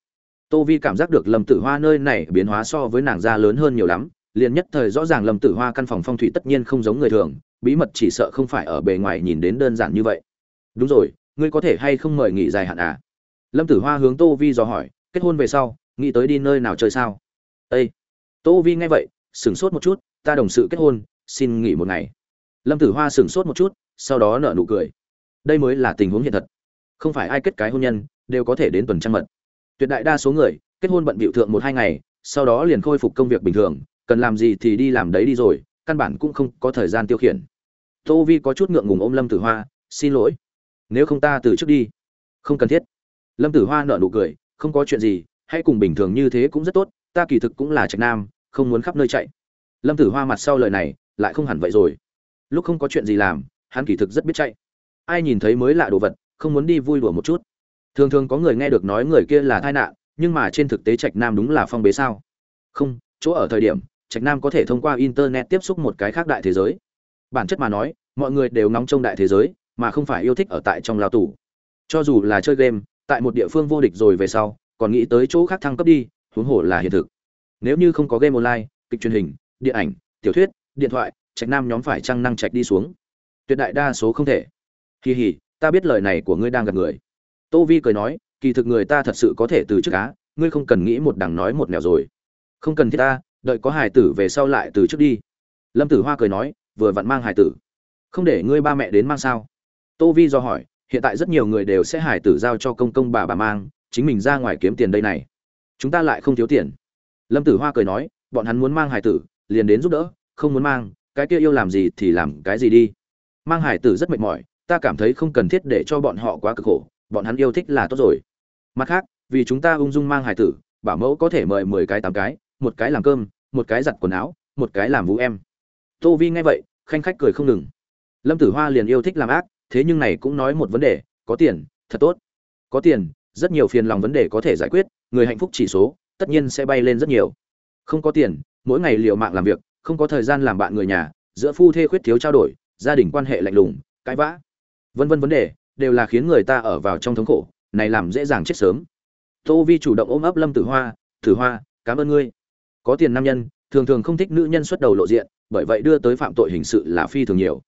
Tô vi cảm giác được lâm tử hoa nơi này biến hóa so với nàng ra lớn hơn nhiều lắm, liền nhất thời rõ ràng lâm tử hoa căn phòng phong thủy tất nhiên không giống người thường, bí mật chỉ sợ không phải ở bề ngoài nhìn đến đơn giản như vậy. Đúng rồi, ngươi có thể hay không mời nghỉ dài hạn à? Lâm tử hoa hướng tô vi dò hỏi, kết hôn về sau nghĩ tới đi nơi nào chơi sao? Ây tô vi nghe vậy, sửng sốt một chút, ta đồng sự kết hôn, xin nghỉ một ngày. Lâm tử hoa sửng sốt một chút, sau đó nở nụ cười. Đây mới là tình huống hiện thật. Không phải ai kết cái hôn nhân, đều có thể đến tuần trăng mật. Tuyệt đại đa số người, kết hôn bận bịu thượng một hai ngày, sau đó liền khôi phục công việc bình thường, cần làm gì thì đi làm đấy đi rồi, căn bản cũng không có thời gian tiêu khiển. Tô vi có chút ngượng ngùng ôm lâm tử hoa, xin lỗi, nếu không ta từ trước đi. Không cần thiết. Lâm tử hoa nở nụ cười, không có chuyện gì hãy cùng bình thường như thế cũng rất tốt, ta kỳ thực cũng là trạch nam, không muốn khắp nơi chạy. Lâm tử hoa mặt sau lời này lại không hẳn vậy rồi. Lúc không có chuyện gì làm, hắn kỳ thực rất biết chạy. Ai nhìn thấy mới lạ đồ vật, không muốn đi vui đùa một chút. Thường thường có người nghe được nói người kia là tai nạn, nhưng mà trên thực tế trạch nam đúng là phong bế sao? Không, chỗ ở thời điểm, trạch nam có thể thông qua internet tiếp xúc một cái khác đại thế giới. Bản chất mà nói, mọi người đều ngóng trông đại thế giới, mà không phải yêu thích ở tại trong lao tù. Cho dù là chơi game, tại một địa phương vô địch rồi về sau còn nghĩ tới chỗ khác thăng cấp đi, huống hồ là hiện thực. Nếu như không có game online, kịch truyền hình, điện ảnh, tiểu thuyết, điện thoại, trạch nam nhóm phải trăng năng trạch đi xuống. Tuyệt đại đa số không thể. Kỳ hỉ ta biết lời này của ngươi đang gặp người. Tô vi cười nói, kỳ thực người ta thật sự có thể từ trước cá ngươi không cần nghĩ một đằng nói một nẻo rồi. Không cần thiết ta, đợi có hải tử về sau lại từ trước đi. Lâm tử hoa cười nói, vừa vặn mang hải tử. Không để ngươi ba mẹ đến mang sao? Tô vi do hỏi, hiện tại rất nhiều người đều sẽ hải tử giao cho công công bà bà mang chính mình ra ngoài kiếm tiền đây này. Chúng ta lại không thiếu tiền. Lâm tử hoa cười nói, bọn hắn muốn mang hải tử, liền đến giúp đỡ, không muốn mang, cái kia yêu làm gì thì làm cái gì đi. Mang hải tử rất mệt mỏi, ta cảm thấy không cần thiết để cho bọn họ quá cực khổ, bọn hắn yêu thích là tốt rồi. Mặt khác, vì chúng ta ung dung mang hải tử, bảo mẫu có thể mời mười cái tám cái, một cái làm cơm, một cái giặt quần áo, một cái làm vũ em. Tô vi nghe vậy, khanh khách cười không ngừng. Lâm tử hoa liền yêu thích làm ác, thế nhưng này cũng nói một vấn đề, có tiền, thật tốt. Có tiền rất nhiều phiền lòng vấn đề có thể giải quyết, người hạnh phúc chỉ số, tất nhiên sẽ bay lên rất nhiều. Không có tiền, mỗi ngày liều mạng làm việc, không có thời gian làm bạn người nhà, giữa phu thê khuyết thiếu trao đổi, gia đình quan hệ lạnh lùng, cãi vã. Vân vân vấn đề, đều là khiến người ta ở vào trong thống khổ, này làm dễ dàng chết sớm. Tô vi chủ động ôm ấp lâm tử hoa tử hoa, cảm ơn ngươi. Có tiền nam nhân, thường thường không thích nữ nhân xuất đầu lộ diện, bởi vậy đưa tới phạm tội hình sự là phi thường nhiều.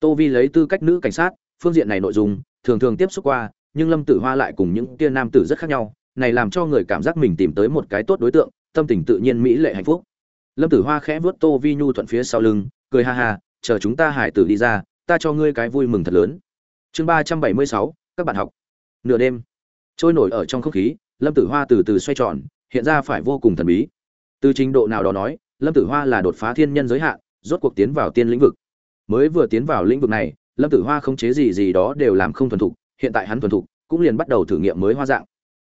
Tô vi lấy tư cách nữ cảnh sát, phương diện này nội dung, thường thường tiếp xúc qua nhưng lâm tử hoa lại cùng những tia nam tử rất khác nhau, này làm cho người cảm giác mình tìm tới một cái tốt đối tượng, tâm tình tự nhiên mỹ lệ hạnh phúc. Lâm tử hoa khẽ vuốt tô vi nhu thuận phía sau lưng, cười ha ha, chờ chúng ta hải tử đi ra, ta cho ngươi cái vui mừng thật lớn. Chương ba trăm bảy mươi sáu, các bạn học. Nửa đêm, trôi nổi ở trong không khí, lâm tử hoa từ từ xoay tròn, hiện ra phải vô cùng thần bí. Từ trình độ nào đó nói, lâm tử hoa là đột phá thiên nhân giới hạn, rốt cuộc tiến vào tiên lĩnh vực. Mới vừa tiến vào lĩnh vực này, lâm tử hoa không chế gì gì đó đều làm không thuần thục hiện tại hắn thuần thục, cũng liền bắt đầu thử nghiệm mới hoa dạng.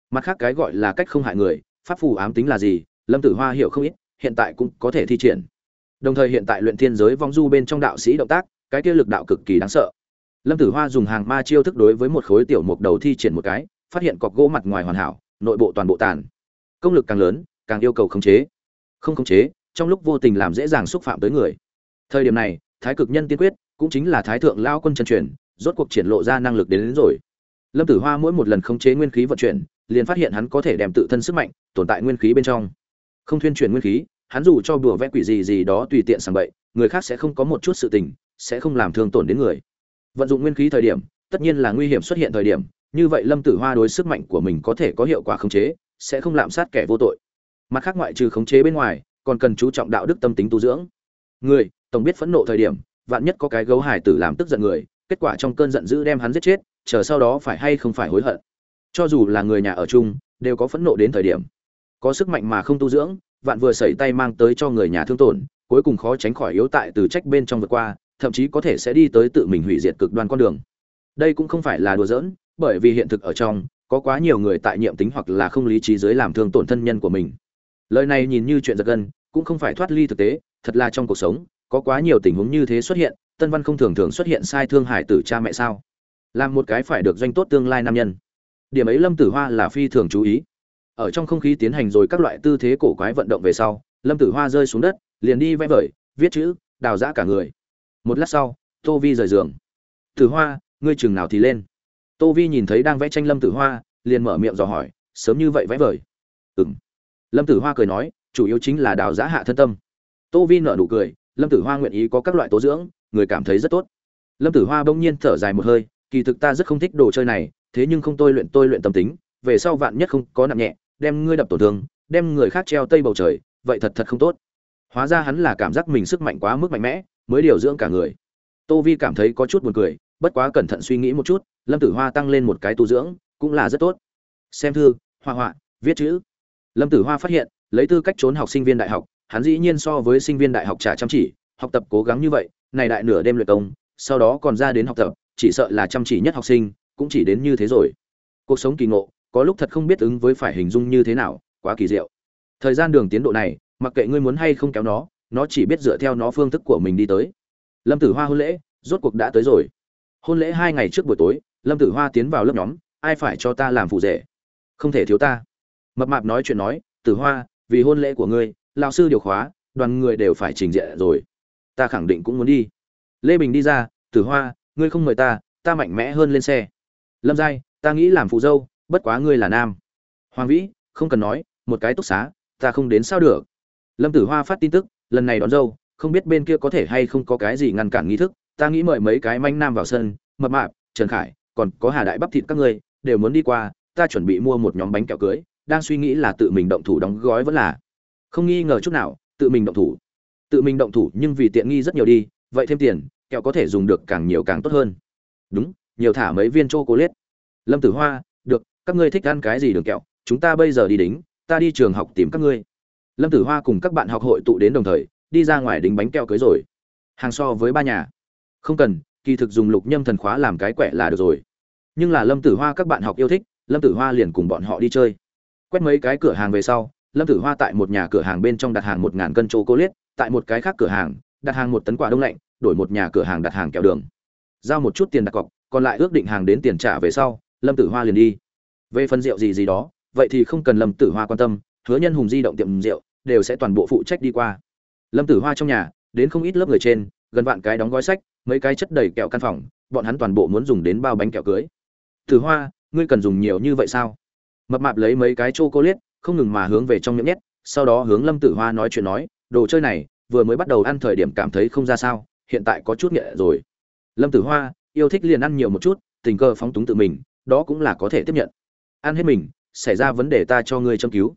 Mặt khác cái gọi là cách không hại người, pháp phù ám tính là gì, lâm tử hoa hiểu không ít, hiện tại cũng có thể thi triển. Đồng thời hiện tại luyện thiên giới vong du bên trong đạo sĩ động tác, cái kia lực đạo cực kỳ đáng sợ. Lâm tử hoa dùng hàng ma chiêu thức đối với một khối tiểu mục đầu thi triển một cái, phát hiện cọc gỗ mặt ngoài hoàn hảo, nội bộ toàn bộ tàn. Công lực càng lớn, càng yêu cầu khống chế. Không khống chế, trong lúc vô tình làm dễ dàng xúc phạm tới người. Thời điểm này, thái cực nhân tiên quyết, cũng chính là thái thượng lao quân chân truyền rốt cuộc triển lộ ra năng lực đến, đến rồi. Lâm tử hoa mỗi một lần khống chế nguyên khí vận chuyển liền phát hiện hắn có thể đem tự thân sức mạnh tồn tại nguyên khí bên trong. Không thuyên chuyển nguyên khí hắn dù cho bùa vẽ quỷ gì gì đó tùy tiện sàng bậy người khác sẽ không có một chút sự tình sẽ không làm thương tổn đến người. Vận dụng nguyên khí thời điểm tất nhiên là nguy hiểm xuất hiện thời điểm như vậy lâm tử hoa đối sức mạnh của mình có thể có hiệu quả khống chế sẽ không lạm sát kẻ vô tội. Mặt khác ngoại trừ khống chế bên ngoài còn cần chú trọng đạo đức tâm tính tu dưỡng. Người tổng biết phẫn nộ thời điểm vạn nhất có cái gấu hải tử làm tức giận người kết quả trong cơn giận dữ đem hắn giết chết, chờ sau đó phải hay không phải hối hận. Cho dù là người nhà ở chung, đều có phẫn nộ đến thời điểm. Có sức mạnh mà không tu dưỡng, vạn vừa sẩy tay mang tới cho người nhà thương tổn, cuối cùng khó tránh khỏi yếu tại từ trách bên trong vượt qua, thậm chí có thể sẽ đi tới tự mình hủy diệt cực đoan con đường. Đây cũng không phải là đùa giỡn, bởi vì hiện thực ở trong, có quá nhiều người tại nhiệm tính hoặc là không lý trí dưới làm thương tổn thân nhân của mình. Lời này nhìn như chuyện giật gân, cũng không phải thoát ly thực tế, thật là trong cuộc sống có quá nhiều tình huống như thế xuất hiện, tân văn không thường thường xuất hiện sai thương hải tử cha mẹ sao? Làm một cái phải được doanh tốt tương lai nam nhân. Điểm ấy lâm tử hoa là phi thường chú ý. Ở trong không khí tiến hành rồi các loại tư thế cổ quái vận động về sau, lâm tử hoa rơi xuống đất, liền đi vẽ vời, viết chữ, đào giã cả người. Một lát sau, tô vi rời giường. Tử hoa, ngươi chừng nào thì lên? Tô vi nhìn thấy đang vẽ tranh lâm tử hoa, liền mở miệng dò hỏi, sớm như vậy vẽ vời? Ừ m lâm tử hoa cười nói, chủ yếu chính là đào giã hạ thân tâm. Tô vi nở nụ cười lâm tử hoa nguyện ý có các loại tố dưỡng, người cảm thấy rất tốt. Lâm tử hoa bỗng nhiên thở dài một hơi, kỳ thực ta rất không thích đồ chơi này, thế nhưng không tôi luyện tôi luyện tâm tính, về sau vạn nhất không có nặng nhẹ, đem ngươi đập tổn thương, đem người khác treo tây bầu trời, vậy thật thật không tốt. Hóa ra hắn là cảm giác mình sức mạnh quá mức mạnh mẽ, mới điều dưỡng cả người. Tô vi cảm thấy có chút buồn cười, bất quá cẩn thận suy nghĩ một chút, lâm tử hoa tăng lên một cái tu dưỡng, cũng là rất tốt. Xem thư hoa họa, viết chữ. Lâm tử hoa phát hiện, lấy tư cách trốn học sinh viên đại học hắn dĩ nhiên so với sinh viên đại học trả chăm chỉ, học tập cố gắng như vậy, này đại nửa đêm luyện công, sau đó còn ra đến học tập, chỉ sợ là chăm chỉ nhất học sinh, cũng chỉ đến như thế rồi. Cuộc sống kỳ ngộ, có lúc thật không biết ứng với phải hình dung như thế nào, quá kỳ diệu. Thời gian đường tiến độ này, mặc kệ ngươi muốn hay không kéo nó nó chỉ biết dựa theo nó phương thức của mình đi tới. Lâm tử hoa hôn lễ, rốt cuộc đã tới rồi. Hôn lễ hai ngày trước buổi tối, lâm tử hoa tiến vào lớp nhóm, ai phải cho ta làm phụ rể? Không thể thiếu ta. Mập mạp nói chuyện nói, tử hoa, vì hôn lễ của ngươi lao sư điều khóa, đoàn người đều phải trình diện rồi. Ta khẳng định cũng muốn đi. Lê bình đi ra, tử hoa, ngươi không mời ta ta mạnh mẽ hơn lên xe. Lâm giai, ta nghĩ làm phụ dâu, bất quá ngươi là nam. Hoàng vĩ, không cần nói, một cái túc xá, ta không đến sao được. Lâm tử hoa phát tin tức, lần này đón dâu, không biết bên kia có thể hay không có cái gì ngăn cản nghi thức, ta nghĩ mời mấy cái manh nam vào sân, mập mạp, trần khải, còn có hà đại bắp thịt các ngươi, đều muốn đi qua, ta chuẩn bị mua một nhóm bánh kẹo cưới, đang suy nghĩ là tự mình động thủ đóng gói vẫn là không nghi ngờ chút nào, tự mình động thủ. Tự mình động thủ nhưng vì tiện nghi rất nhiều đi, vậy thêm tiền, kẹo có thể dùng được càng nhiều càng tốt hơn. Đúng, nhiều thả mấy viên chocolate. Lâm tử hoa, được, các ngươi thích ăn cái gì đường kẹo? Chúng ta bây giờ đi đính, ta đi trường học tìm các ngươi. Lâm tử hoa cùng các bạn học hội tụ đến đồng thời, đi ra ngoài đính bánh kẹo cưới rồi. Hàng so với ba nhà. Không cần, kỳ thực dùng lục nhâm thần khóa làm cái quẻ là được rồi. Nhưng là lâm tử hoa các bạn học yêu thích, lâm tử hoa liền cùng bọn họ đi chơi. Quét mấy cái cửa hàng về sau lâm tử hoa tại một nhà cửa hàng bên trong đặt hàng một ngàn cân chô cô liết tại một cái khác cửa hàng, đặt hàng một tấn quả đông lạnh, đổi một nhà cửa hàng đặt hàng kẹo đường. Giao một chút tiền đặt cọc, còn lại ước định hàng đến tiền trả về sau, lâm tử hoa liền đi. Về phần rượu gì gì đó, vậy thì không cần lâm tử hoa quan tâm, hứa nhân hùng di động tiệm rượu, đều sẽ toàn bộ phụ trách đi qua. Lâm tử hoa trong nhà, đến không ít lớp người trên, gần vạn cái đóng gói sách, mấy cái chất đầy kẹo căn phòng, bọn hắn toàn bộ muốn dùng đến bao bánh kẹo cưới. Tử hoa, ngươi cần dùng nhiều như vậy sao? Mập mạp lấy mấy cái chocolate không ngừng mà hướng về trong miệng nhét, sau đó hướng lâm tử hoa nói chuyện nói, đồ chơi này, vừa mới bắt đầu ăn thời điểm cảm thấy không ra sao, hiện tại có chút nghệ rồi. Lâm tử hoa, yêu thích liền ăn nhiều một chút, tình cờ phóng túng tự mình, đó cũng là có thể tiếp nhận. Ăn hết mình, xảy ra vấn đề ta cho ngươi châm cứu.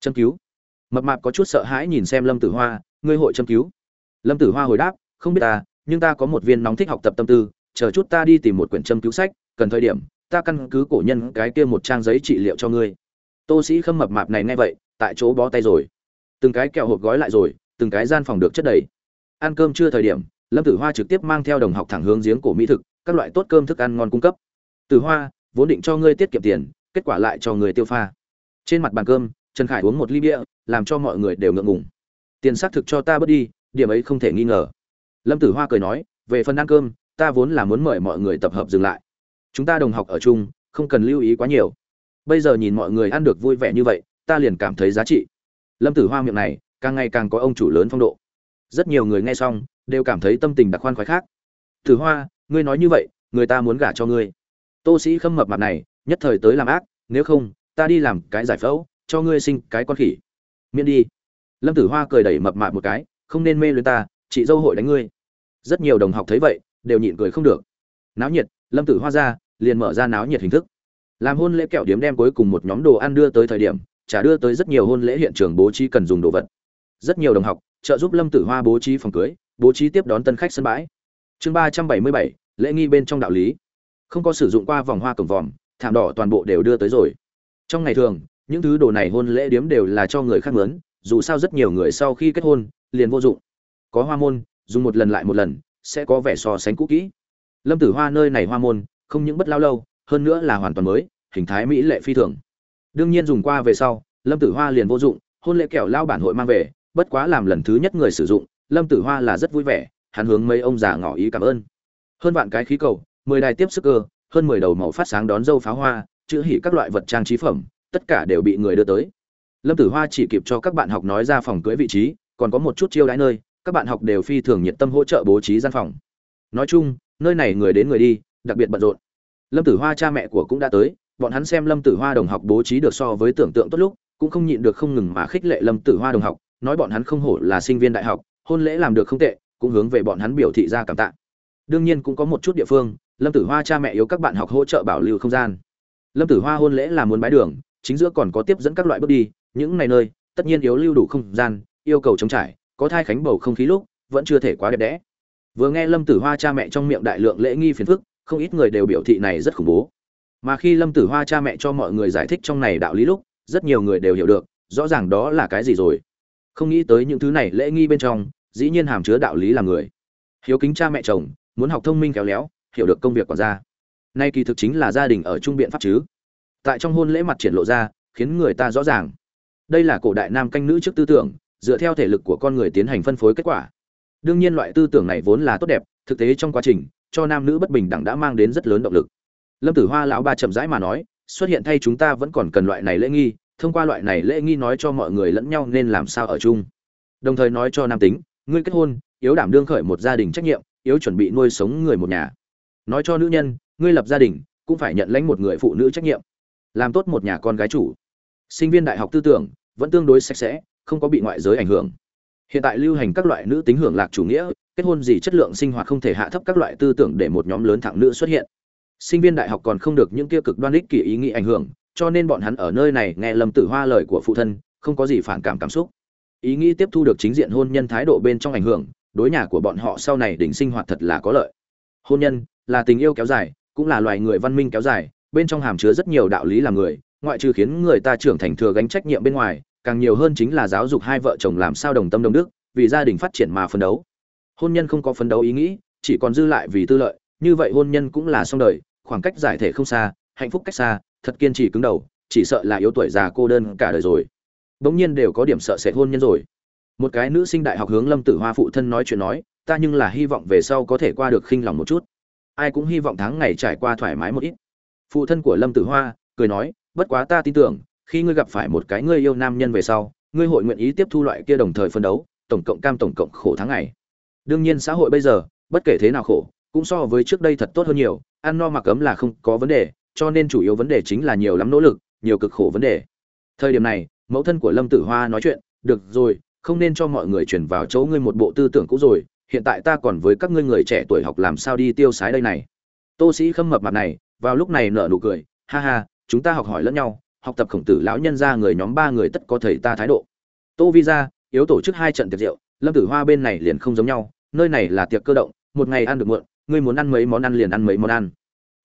Châm cứu? Mập mạp có chút sợ hãi nhìn xem lâm tử hoa, ngươi hội châm cứu? Lâm tử hoa hồi đáp, không biết ta, nhưng ta có một viên nóng thích học tập tâm tư, chờ chút ta đi tìm một quyển châm cứu sách, cần thời điểm, ta căn cứ cổ nhân cái kia một trang giấy trị liệu cho ngươi tô sĩ khâm mập mạp này nghe vậy, tại chỗ bó tay rồi. Từng cái kẹo hộp gói lại rồi, từng cái gian phòng được chất đầy. Ăn cơm chưa thời điểm, lâm tử hoa trực tiếp mang theo đồng học thẳng hướng giếng cổ mỹ thực, các loại tốt cơm thức ăn ngon cung cấp. Tử hoa, vốn định cho ngươi tiết kiệm tiền, kết quả lại cho người tiêu pha. Trên mặt bàn cơm, trần khải uống một ly bia, làm cho mọi người đều ngượng ngùng. Tiền xác thực cho ta bớt đi, điểm ấy không thể nghi ngờ. Lâm tử hoa cười nói, về phần ăn cơm, ta vốn là muốn mời mọi người tập hợp dừng lại. Chúng ta đồng học ở chung, không cần lưu ý quá nhiều bây giờ nhìn mọi người ăn được vui vẻ như vậy, ta liền cảm thấy giá trị. Lâm tử hoa miệng này, càng ngày càng có ông chủ lớn phong độ. Rất nhiều người nghe xong, đều cảm thấy tâm tình đặc khoan khoái khác. Tử hoa, ngươi nói như vậy, người ta muốn gả cho ngươi. Tô sĩ khâm mập mặt này, nhất thời tới làm ác, nếu không, ta đi làm cái giải phẫu, cho ngươi sinh cái con khỉ. Miễn đi. Lâm tử hoa cười đẩy mập mạp một cái, không nên mê luyến ta, chị dâu hội đánh ngươi. Rất nhiều đồng học thấy vậy, đều nhịn cười không được. Náo nhiệt, lâm tử hoa ra, liền mở ra náo nhiệt hình thức làm hôn lễ kẹo điếm đem cuối cùng một nhóm đồ ăn đưa tới thời điểm trả đưa tới rất nhiều hôn lễ hiện trường bố trí cần dùng đồ vật. Rất nhiều đồng học, trợ giúp lâm tử hoa bố trí phòng cưới, bố trí tiếp đón tân khách sân bãi. Chương ba trăm bảy mươi bảy, lễ nghi bên trong đạo lý. Không có sử dụng qua vòng hoa cổng vòm, thảm đỏ toàn bộ đều đưa tới rồi. Trong ngày thường, những thứ đồ này hôn lễ điếm đều là cho người khác mướn, dù sao rất nhiều người sau khi kết hôn, liền vô dụng. Có hoa môn, dùng một lần lại một lần, sẽ có vẻ so sánh cũ kỹ. Lâm tử hoa nơi này hoa môn, không những bất lao lâu hơn nữa là hoàn toàn mới, hình thái mỹ lệ phi thường. Đương nhiên dùng qua về sau, lâm tử hoa liền vô dụng, hôn lễ kẹo lao bản hội mang về, bất quá làm lần thứ nhất người sử dụng, lâm tử hoa là rất vui vẻ, hắn hướng mấy ông già ngỏ ý cảm ơn. Hơn vạn cái khí cầu, mười đài tiếp sức cơ, hơn mười đầu màu phát sáng đón dâu pháo hoa chữ hỉ các loại vật trang trí phẩm, tất cả đều bị người đưa tới. Lâm tử hoa chỉ kịp cho các bạn học nói ra phòng cưới vị trí, còn có một chút chiêu đãi nơi, các bạn học đều phi thường nhiệt tâm hỗ trợ bố trí gian phòng. Nói chung, nơi này người đến người đi, đặc biệt bận rộn lâm tử hoa cha mẹ của cũng đã tới, bọn hắn xem lâm tử hoa đồng học bố trí được so với tưởng tượng tốt lúc, cũng không nhịn được không ngừng mà khích lệ lâm tử hoa đồng học, nói bọn hắn không hổ là sinh viên đại học, hôn lễ làm được không tệ, cũng hướng về bọn hắn biểu thị ra cảm tạ. Đương nhiên cũng có một chút địa phương, lâm tử hoa cha mẹ yếu các bạn học hỗ trợ bảo lưu không gian. Lâm tử hoa hôn lễ là muốn bái đường, chính giữa còn có tiếp dẫn các loại bước đi, những này nơi, tất nhiên yếu lưu đủ không gian, yêu cầu chống trải, có thai khánh bầu không khí lúc, vẫn chưa thể quá đẹp đẽ. Vừa nghe lâm tử hoa cha mẹ trong miệng đại lượng lễ nghi phiền phức không ít người đều biểu thị này rất khủng bố. Mà khi lâm tử hoa cha mẹ cho mọi người giải thích trong này đạo lý lúc, rất nhiều người đều hiểu được, rõ ràng đó là cái gì rồi. Không nghĩ tới những thứ này lễ nghi bên trong, dĩ nhiên hàm chứa đạo lý làm người. Hiếu kính cha mẹ chồng, muốn học thông minh khéo léo, hiểu được công việc của gia. Nay kỳ thực chính là gia đình ở trung biện pháp chứ. Tại trong hôn lễ mặt triển lộ ra, khiến người ta rõ ràng. Đây là cổ đại nam canh nữ trước tư tưởng, dựa theo thể lực của con người tiến hành phân phối kết quả. Đương nhiên loại tư tưởng này vốn là tốt đẹp, thực tế trong quá trình cho nam nữ bất bình đẳng đã mang đến rất lớn động lực. Lâm tử hoa lão ba chậm rãi mà nói, xuất hiện thay chúng ta vẫn còn cần loại này lễ nghi, thông qua loại này lễ nghi nói cho mọi người lẫn nhau nên làm sao ở chung. Đồng thời nói cho nam tính, ngươi kết hôn, yếu đảm đương khởi một gia đình trách nhiệm, yếu chuẩn bị nuôi sống người một nhà. Nói cho nữ nhân, ngươi lập gia đình, cũng phải nhận lãnh một người phụ nữ trách nhiệm, làm tốt một nhà con gái chủ. Sinh viên đại học tư tưởng vẫn tương đối sạch sẽ, không có bị ngoại giới ảnh hưởng. Hiện tại lưu hành các loại nữ tính hưởng lạc chủ nghĩa kết hôn gì chất lượng sinh hoạt không thể hạ thấp các loại tư tưởng để một nhóm lớn thẳng nữ xuất hiện. Sinh viên đại học còn không được những kia cực đoan ích kỷ ý nghĩ ảnh hưởng, cho nên bọn hắn ở nơi này nghe lâm tử hoa lời của phụ thân, không có gì phản cảm cảm xúc. Ý nghĩ tiếp thu được chính diện hôn nhân thái độ bên trong ảnh hưởng, đối nhà của bọn họ sau này đỉnh sinh hoạt thật là có lợi. Hôn nhân là tình yêu kéo dài, cũng là loài người văn minh kéo dài, bên trong hàm chứa rất nhiều đạo lý làm người, ngoại trừ khiến người ta trưởng thành thừa gánh trách nhiệm bên ngoài, càng nhiều hơn chính là giáo dục hai vợ chồng làm sao đồng tâm đồng đức, vì gia đình phát triển mà phấn đấu hôn nhân không có phấn đấu ý nghĩ, chỉ còn dư lại vì tư lợi, như vậy hôn nhân cũng là xong đời, khoảng cách giải thể không xa, hạnh phúc cách xa, thật kiên trì cứng đầu, chỉ sợ là yếu tuổi già cô đơn cả đời rồi. Bỗng nhiên đều có điểm sợ sẽ hôn nhân rồi. Một cái nữ sinh đại học hướng lâm tử hoa phụ thân nói chuyện nói, ta nhưng là hy vọng về sau có thể qua được khinh lòng một chút. Ai cũng hy vọng tháng ngày trải qua thoải mái một ít. Phụ thân của lâm tử hoa cười nói, bất quá ta tin tưởng, khi ngươi gặp phải một cái ngươi yêu nam nhân về sau, ngươi hội nguyện ý tiếp thu loại kia đồng thời phân đấu, tổng cộng cam tổng cộng khổ tháng ngày đương nhiên xã hội bây giờ, bất kể thế nào khổ, cũng so với trước đây thật tốt hơn nhiều, ăn no mặc ấm là không có vấn đề, cho nên chủ yếu vấn đề chính là nhiều lắm nỗ lực, nhiều cực khổ vấn đề. Thời điểm này, mẫu thân của lâm tử hoa nói chuyện, được rồi, không nên cho mọi người chuyển vào chỗ ngươi một bộ tư tưởng cũ rồi, hiện tại ta còn với các ngươi người trẻ tuổi học làm sao đi tiêu sái đây này. Tô sĩ khâm mập mặt này, vào lúc này nở nụ cười, ha ha, chúng ta học hỏi lẫn nhau, học tập khổng tử lão nhân ra người nhóm ba người tất có thầy ta thái độ. Tô vi ra, yếu tổ chức hai trận tiệc rượu, lâm tử hoa bên này liền không giống nhau nơi này là tiệc cơ động, một ngày ăn được muộn, ngươi muốn ăn mấy món ăn liền ăn mấy món ăn.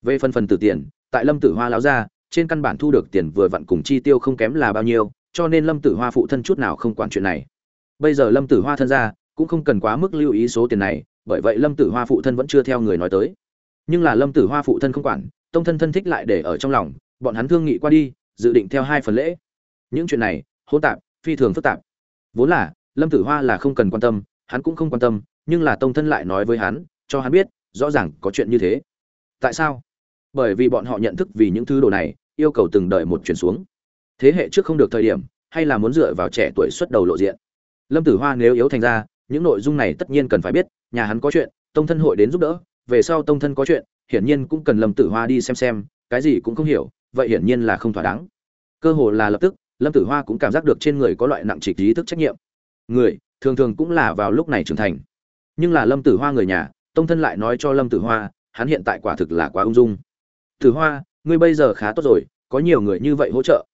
Về phần phần tử tiền, tại lâm tử hoa lão ra trên căn bản thu được tiền vừa vặn cùng chi tiêu không kém là bao nhiêu, cho nên lâm tử hoa phụ thân chút nào không quản chuyện này. Bây giờ lâm tử hoa thân ra cũng không cần quá mức lưu ý số tiền này, bởi vậy lâm tử hoa phụ thân vẫn chưa theo người nói tới. Nhưng là lâm tử hoa phụ thân không quản, tông thân thân thích lại để ở trong lòng, bọn hắn thương nghị qua đi, dự định theo hai phần lễ. Những chuyện này, hỗn tạp, phi thường phức tạp. Vốn là, lâm tử hoa là không cần quan tâm, hắn cũng không quan tâm nhưng là tông thân lại nói với hắn, cho hắn biết, rõ ràng có chuyện như thế. Tại sao? Bởi vì bọn họ nhận thức vì những thứ đồ này, yêu cầu từng đợi một chuyển xuống. Thế hệ trước không được thời điểm, hay là muốn dựa vào trẻ tuổi xuất đầu lộ diện. Lâm tử hoa nếu yếu thành ra, những nội dung này tất nhiên cần phải biết, nhà hắn có chuyện, tông thân hội đến giúp đỡ, về sau tông thân có chuyện, hiển nhiên cũng cần lâm tử hoa đi xem xem, cái gì cũng không hiểu, vậy hiển nhiên là không thỏa đáng. Cơ hồ là lập tức, lâm tử hoa cũng cảm giác được trên người có loại nặng trịch ý thức trách nhiệm. Người, thường thường cũng là vào lúc này trưởng thành nhưng là lâm tử hoa người nhà, tông thân lại nói cho lâm tử hoa, hắn hiện tại quả thực là quá ung dung. Tử hoa, ngươi bây giờ khá tốt rồi, có nhiều người như vậy hỗ trợ.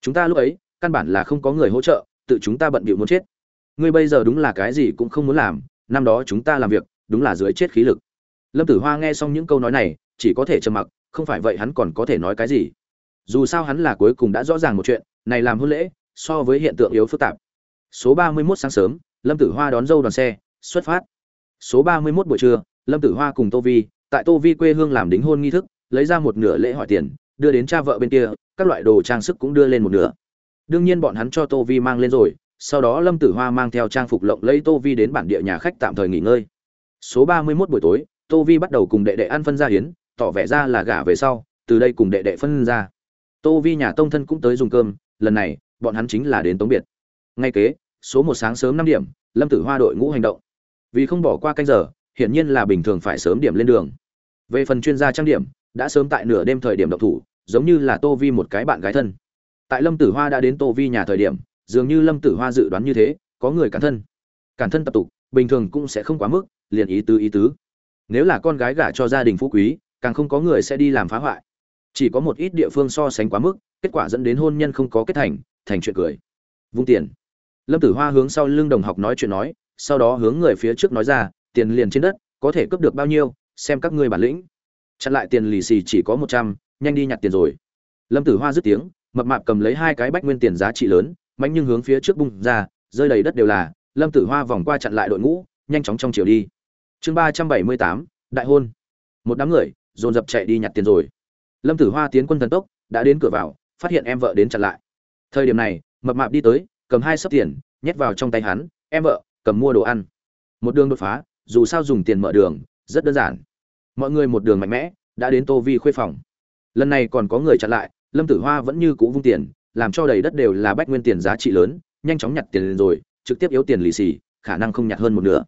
Chúng ta lúc ấy, căn bản là không có người hỗ trợ, tự chúng ta bận bịu muốn chết. Ngươi bây giờ đúng là cái gì cũng không muốn làm, năm đó chúng ta làm việc, đúng là dưới chết khí lực. Lâm tử hoa nghe xong những câu nói này, chỉ có thể trầm mặc, không phải vậy hắn còn có thể nói cái gì. Dù sao hắn là cuối cùng đã rõ ràng một chuyện, này làm hôn lễ, so với hiện tượng yếu phức tạp. Số ba mươi 31 sáng sớm, lâm tử hoa đón dâu đoàn xe, xuất phát số ba mươi 31 buổi trưa, lâm tử hoa cùng tô vi, tại tô vi quê hương làm đính hôn nghi thức, lấy ra một nửa lễ hỏi tiền, đưa đến cha vợ bên kia, các loại đồ trang sức cũng đưa lên một nửa. Đương nhiên bọn hắn cho tô vi mang lên rồi, sau đó lâm tử hoa mang theo trang phục lộng lấy tô vi đến bản địa nhà khách tạm thời nghỉ ngơi. Số ba mươi 31 buổi tối, tô vi bắt đầu cùng đệ đệ ăn phân gia hiến tỏ vẻ ra là gả về sau, từ đây cùng đệ đệ phân ra tô vi nhà tông thân cũng tới dùng cơm, lần này, bọn hắn chính là đến tống biệt. Ngay kế, số một sáng sớm năm điểm, lâm tử hoa đội ngũ hành động vì không bỏ qua canh giờ, hiển nhiên là bình thường phải sớm điểm lên đường. Về phần chuyên gia trang điểm, đã sớm tại nửa đêm thời điểm độc thủ, giống như là tô vi một cái bạn gái thân. Tại lâm tử hoa đã đến tô vi nhà thời điểm, dường như lâm tử hoa dự đoán như thế, có người cản thân. Cản thân tập tục, bình thường cũng sẽ không quá mức, liền ý tứ ý tứ. Nếu là con gái gả cho gia đình phú quý, càng không có người sẽ đi làm phá hoại. Chỉ có một ít địa phương so sánh quá mức, kết quả dẫn đến hôn nhân không có kết thành thành chuyện cười. Vung tiền. Lâm tử hoa hướng sau lưng đồng học nói chuyện nói sau đó hướng người phía trước nói ra, tiền liền trên đất, có thể cướp được bao nhiêu, xem các ngươi bản lĩnh. Chặn lại tiền lì xì chỉ có một trăm, nhanh đi nhặt tiền rồi. Lâm tử hoa dứt tiếng, mập mạp cầm lấy hai cái bách nguyên tiền giá trị lớn mạnh nhưng hướng phía trước bung ra, rơi đầy đất đều là. Lâm tử hoa vòng qua chặn lại đội ngũ, nhanh chóng trong chiều đi. Chương ba trăm bảy mươi tám, đại hôn. Một đám người, dồn dập chạy đi nhặt tiền rồi. Lâm tử hoa tiến quân thần tốc, đã đến cửa vào, phát hiện em vợ đến chặn lại. Thời điểm này, mập mạp đi tới, cầm hai sấp tiền, nhét vào trong tay hắn, em vợ cầm mua đồ ăn. Một đường đột phá dù sao dùng tiền mở đường rất đơn giản. Mọi người một đường mạnh mẽ đã đến tô vi khuê phòng. Lần này còn có người chặn lại lâm tử hoa vẫn như cũ vung tiền làm cho đầy đất đều là bách nguyên tiền giá trị lớn nhanh chóng nhặt tiền lên rồi trực tiếp yếu tiền lì xì khả năng không nhặt hơn một nửa.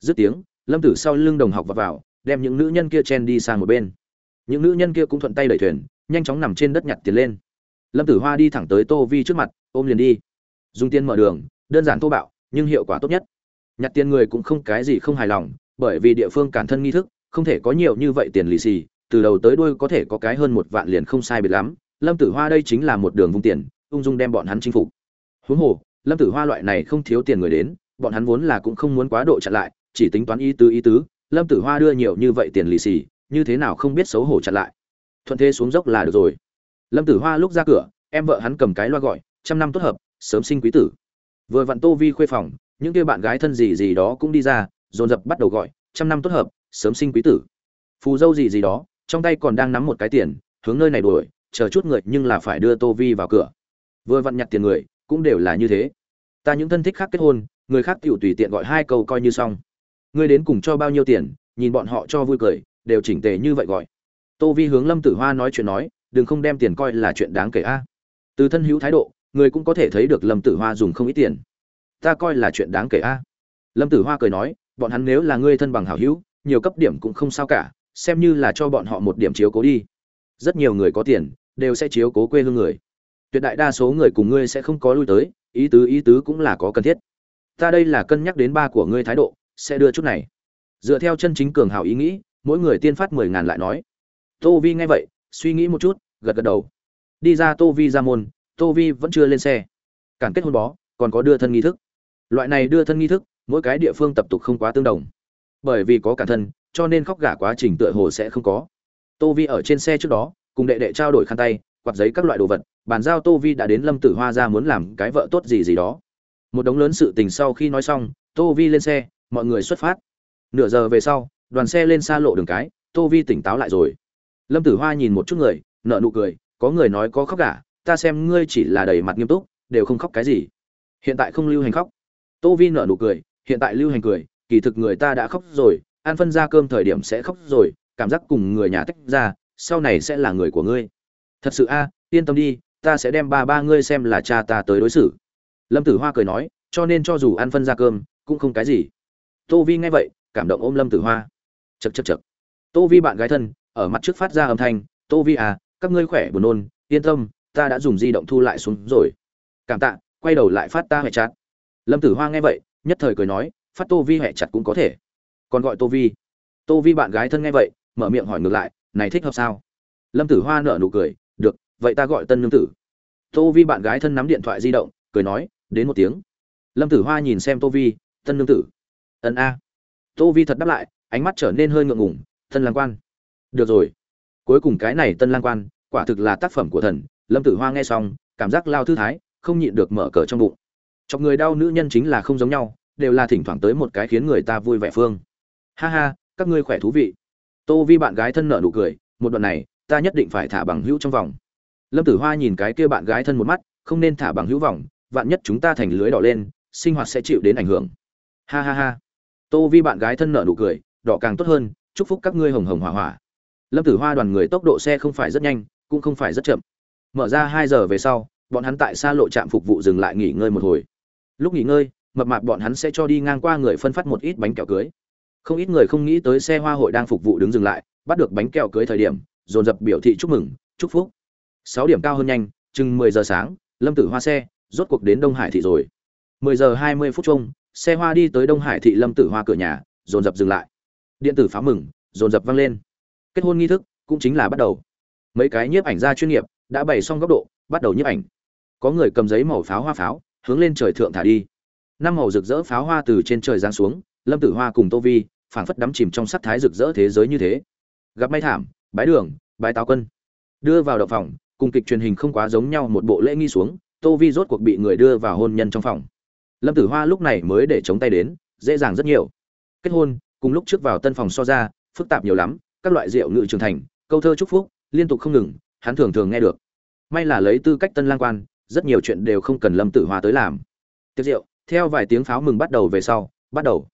Dứt tiếng lâm tử sau lưng đồng học vào, vào đem những nữ nhân kia chen đi sang một bên. Những nữ nhân kia cũng thuận tay đẩy thuyền nhanh chóng nằm trên đất nhặt tiền lên. Lâm tử hoa đi thẳng tới tô vi trước mặt ôm liền đi. Dùng tiền mở đường đơn giản thô bạo nhưng hiệu quả tốt nhất nhặt tiền người cũng không cái gì không hài lòng, bởi vì địa phương cản thân nghi thức, không thể có nhiều như vậy tiền lì xì, từ đầu tới đuôi có thể có cái hơn một vạn liền không sai biệt lắm. Lâm tử hoa đây chính là một đường vung tiền, ung dung đem bọn hắn chinh phục. Huống hồ, lâm tử hoa loại này không thiếu tiền người đến, bọn hắn vốn là cũng không muốn quá độ chặn lại, chỉ tính toán ý tứ ý tứ, lâm tử hoa đưa nhiều như vậy tiền lì xì, như thế nào không biết xấu hổ chặn lại. Thuận thế xuống dốc là được rồi. Lâm tử hoa lúc ra cửa, em vợ hắn cầm cái loa gọi, trăm năm tốt hợp, sớm sinh quý tử. Vừa vặn tô vi khuê phòng những kia bạn gái thân gì gì đó cũng đi ra, dồn dập bắt đầu gọi, trăm năm tốt hợp, sớm sinh quý tử. Phù dâu gì gì đó, trong tay còn đang nắm một cái tiền, hướng nơi này đuổi, chờ chút người nhưng là phải đưa tô vi vào cửa. Vừa vặn nhặt tiền người, cũng đều là như thế. Ta những thân thích khác kết hôn, người khác tiểu tùy tiện gọi hai câu coi như xong. Ngươi đến cùng cho bao nhiêu tiền, nhìn bọn họ cho vui cười, đều chỉnh tề như vậy gọi. Tô vi hướng lâm tử hoa nói chuyện nói, đừng không đem tiền coi là chuyện đáng kể a. Từ thân hữu thái độ, người cũng có thể thấy được lâm tử hoa dùng không ít tiền ta coi là chuyện đáng kể a. Lâm tử hoa cười nói, bọn hắn nếu là ngươi thân bằng hảo hữu, nhiều cấp điểm cũng không sao cả, xem như là cho bọn họ một điểm chiếu cố đi. Rất nhiều người có tiền, đều sẽ chiếu cố quê hương người. Tuyệt đại đa số người cùng ngươi sẽ không có lui tới, ý tứ ý tứ cũng là có cần thiết. Ta đây là cân nhắc đến ba của ngươi thái độ, sẽ đưa chút này. Dựa theo chân chính cường hảo ý nghĩ, mỗi người tiên phát mười ngàn lại nói. Tô vi nghe vậy, suy nghĩ một chút, gật gật đầu. Đi ra tô vi ra môn, tô vi vẫn chưa lên xe. Cản kết hôn bó, còn có đưa thân nghi thức loại này đưa thân nghi thức, mỗi cái địa phương tập tục không quá tương đồng. Bởi vì có cả thân, cho nên khóc gả quá trình tựa hồ sẽ không có. Tô vi ở trên xe trước đó, cùng đệ đệ trao đổi khăn tay, quạt giấy các loại đồ vật, bàn giao tô vi đã đến lâm tử hoa ra muốn làm cái vợ tốt gì gì đó. Một đống lớn sự tình sau khi nói xong, tô vi lên xe, mọi người xuất phát. Nửa giờ về sau, đoàn xe lên xa lộ đường cái, tô vi tỉnh táo lại rồi. Lâm tử hoa nhìn một chút người nợ nụ cười, có người nói có khóc cả ta xem ngươi chỉ là đầy mặt nghiêm túc, đều không khóc cái gì. Hiện tại không lưu hành khóc tô vi nở nụ cười, hiện tại lưu hành cười, kỳ thực người ta đã khóc rồi ăn phân ra cơm thời điểm sẽ khóc rồi, cảm giác cùng người nhà tách ra, sau này sẽ là người của ngươi. Thật sự a, yên tâm đi, ta sẽ đem ba ba ngươi xem là cha ta tới đối xử. Lâm tử hoa cười nói, cho nên cho dù ăn phân ra cơm, cũng không cái gì. Tô vi nghe vậy, cảm động ôm lâm tử hoa. Chật chật chật tô vi bạn gái thân, ở mặt trước phát ra âm thanh, tô vi à các ngươi khỏe buồn nôn, yên tâm, ta đã dùng di động thu lại xuống rồi. Cảm tạ, quay đầu lại phát ta hệ chát lâm tử hoa nghe vậy, nhất thời cười nói, phát tô vi hệ chặt cũng có thể. Còn gọi tô vi. Tô vi bạn gái thân nghe vậy, mở miệng hỏi ngược lại, này thích hợp sao? Lâm tử hoa nở nụ cười, được, vậy ta gọi tân nương tử. Tô vi bạn gái thân nắm điện thoại di động, cười nói, đến một tiếng. Lâm tử hoa nhìn xem tô vi, tân nương tử. Ân a. Tô vi thật đáp lại, ánh mắt trở nên hơi ngượng ngùng, tân lang quan. Được rồi. Cuối cùng cái này tân lang quan, quả thực là tác phẩm của thần. Lâm tử hoa nghe xong, cảm giác lao thư thái, không nhịn được mở cờ trong bụng chọc người đau nữ nhân chính là không giống nhau, đều là thỉnh thoảng tới một cái khiến người ta vui vẻ phương. Ha ha, các ngươi khỏe thú vị. Tô vi bạn gái thân nợ nụ cười, một đoạn này, ta nhất định phải thả bằng hữu trong vòng. Lâm tử hoa nhìn cái kia bạn gái thân một mắt, không nên thả bằng hữu vòng, vạn nhất chúng ta thành lưới đỏ lên, sinh hoạt sẽ chịu đến ảnh hưởng. Ha ha ha. Tô vi bạn gái thân nợ nụ cười, đỏ càng tốt hơn, chúc phúc các ngươi hồng hồng hỏa hỏa. Lâm tử hoa đoàn người tốc độ xe không phải rất nhanh, cũng không phải rất chậm. Mở ra hai giờ về sau, bọn hắn tại xa lộ trạm phục vụ dừng lại nghỉ ngơi một hồi lúc nghỉ ngơi, mập mạp bọn hắn sẽ cho đi ngang qua người phân phát một ít bánh kẹo cưới. Không ít người không nghĩ tới xe hoa hội đang phục vụ đứng dừng lại, bắt được bánh kẹo cưới thời điểm, dồn dập biểu thị chúc mừng, chúc phúc. Sáu điểm cao hơn nhanh, chừng mười giờ sáng, lâm tử hoa xe, rốt cuộc đến đông hải thị rồi. Mười giờ hai mươi phút chung, xe hoa đi tới đông hải thị lâm tử hoa cửa nhà, dồn dập dừng lại. Điện tử phá mừng, dồn dập vang lên. Kết hôn nghi thức cũng chính là bắt đầu. Mấy cái nhiếp ảnh gia chuyên nghiệp đã bày xong góc độ, bắt đầu nhiếp ảnh. Có người cầm giấy màu pháo hoa pháo hướng lên trời thượng thả đi. Năm màu rực rỡ pháo hoa từ trên trời giáng xuống, lâm tử hoa cùng tô vi, phảng phất đắm chìm trong sắc thái rực rỡ thế giới như thế. Gặp may thảm, bái đường, bái táo quân. Đưa vào đậu phòng, cùng kịch truyền hình không quá giống nhau một bộ lễ nghi xuống, tô vi rốt cuộc bị người đưa vào hôn nhân trong phòng. Lâm tử hoa lúc này mới để chống tay đến, dễ dàng rất nhiều. Kết hôn, cùng lúc trước vào tân phòng so ra, phức tạp nhiều lắm, các loại rượu ngự trưởng thành, câu thơ chúc phúc, liên tục không ngừng, hắn thường thường nghe được. May là lấy tư cách tân lang quan rất nhiều chuyện đều không cần lâm tử hoa tới làm. Tiệc rượu, theo vài tiếng pháo mừng bắt đầu về sau, bắt đầu.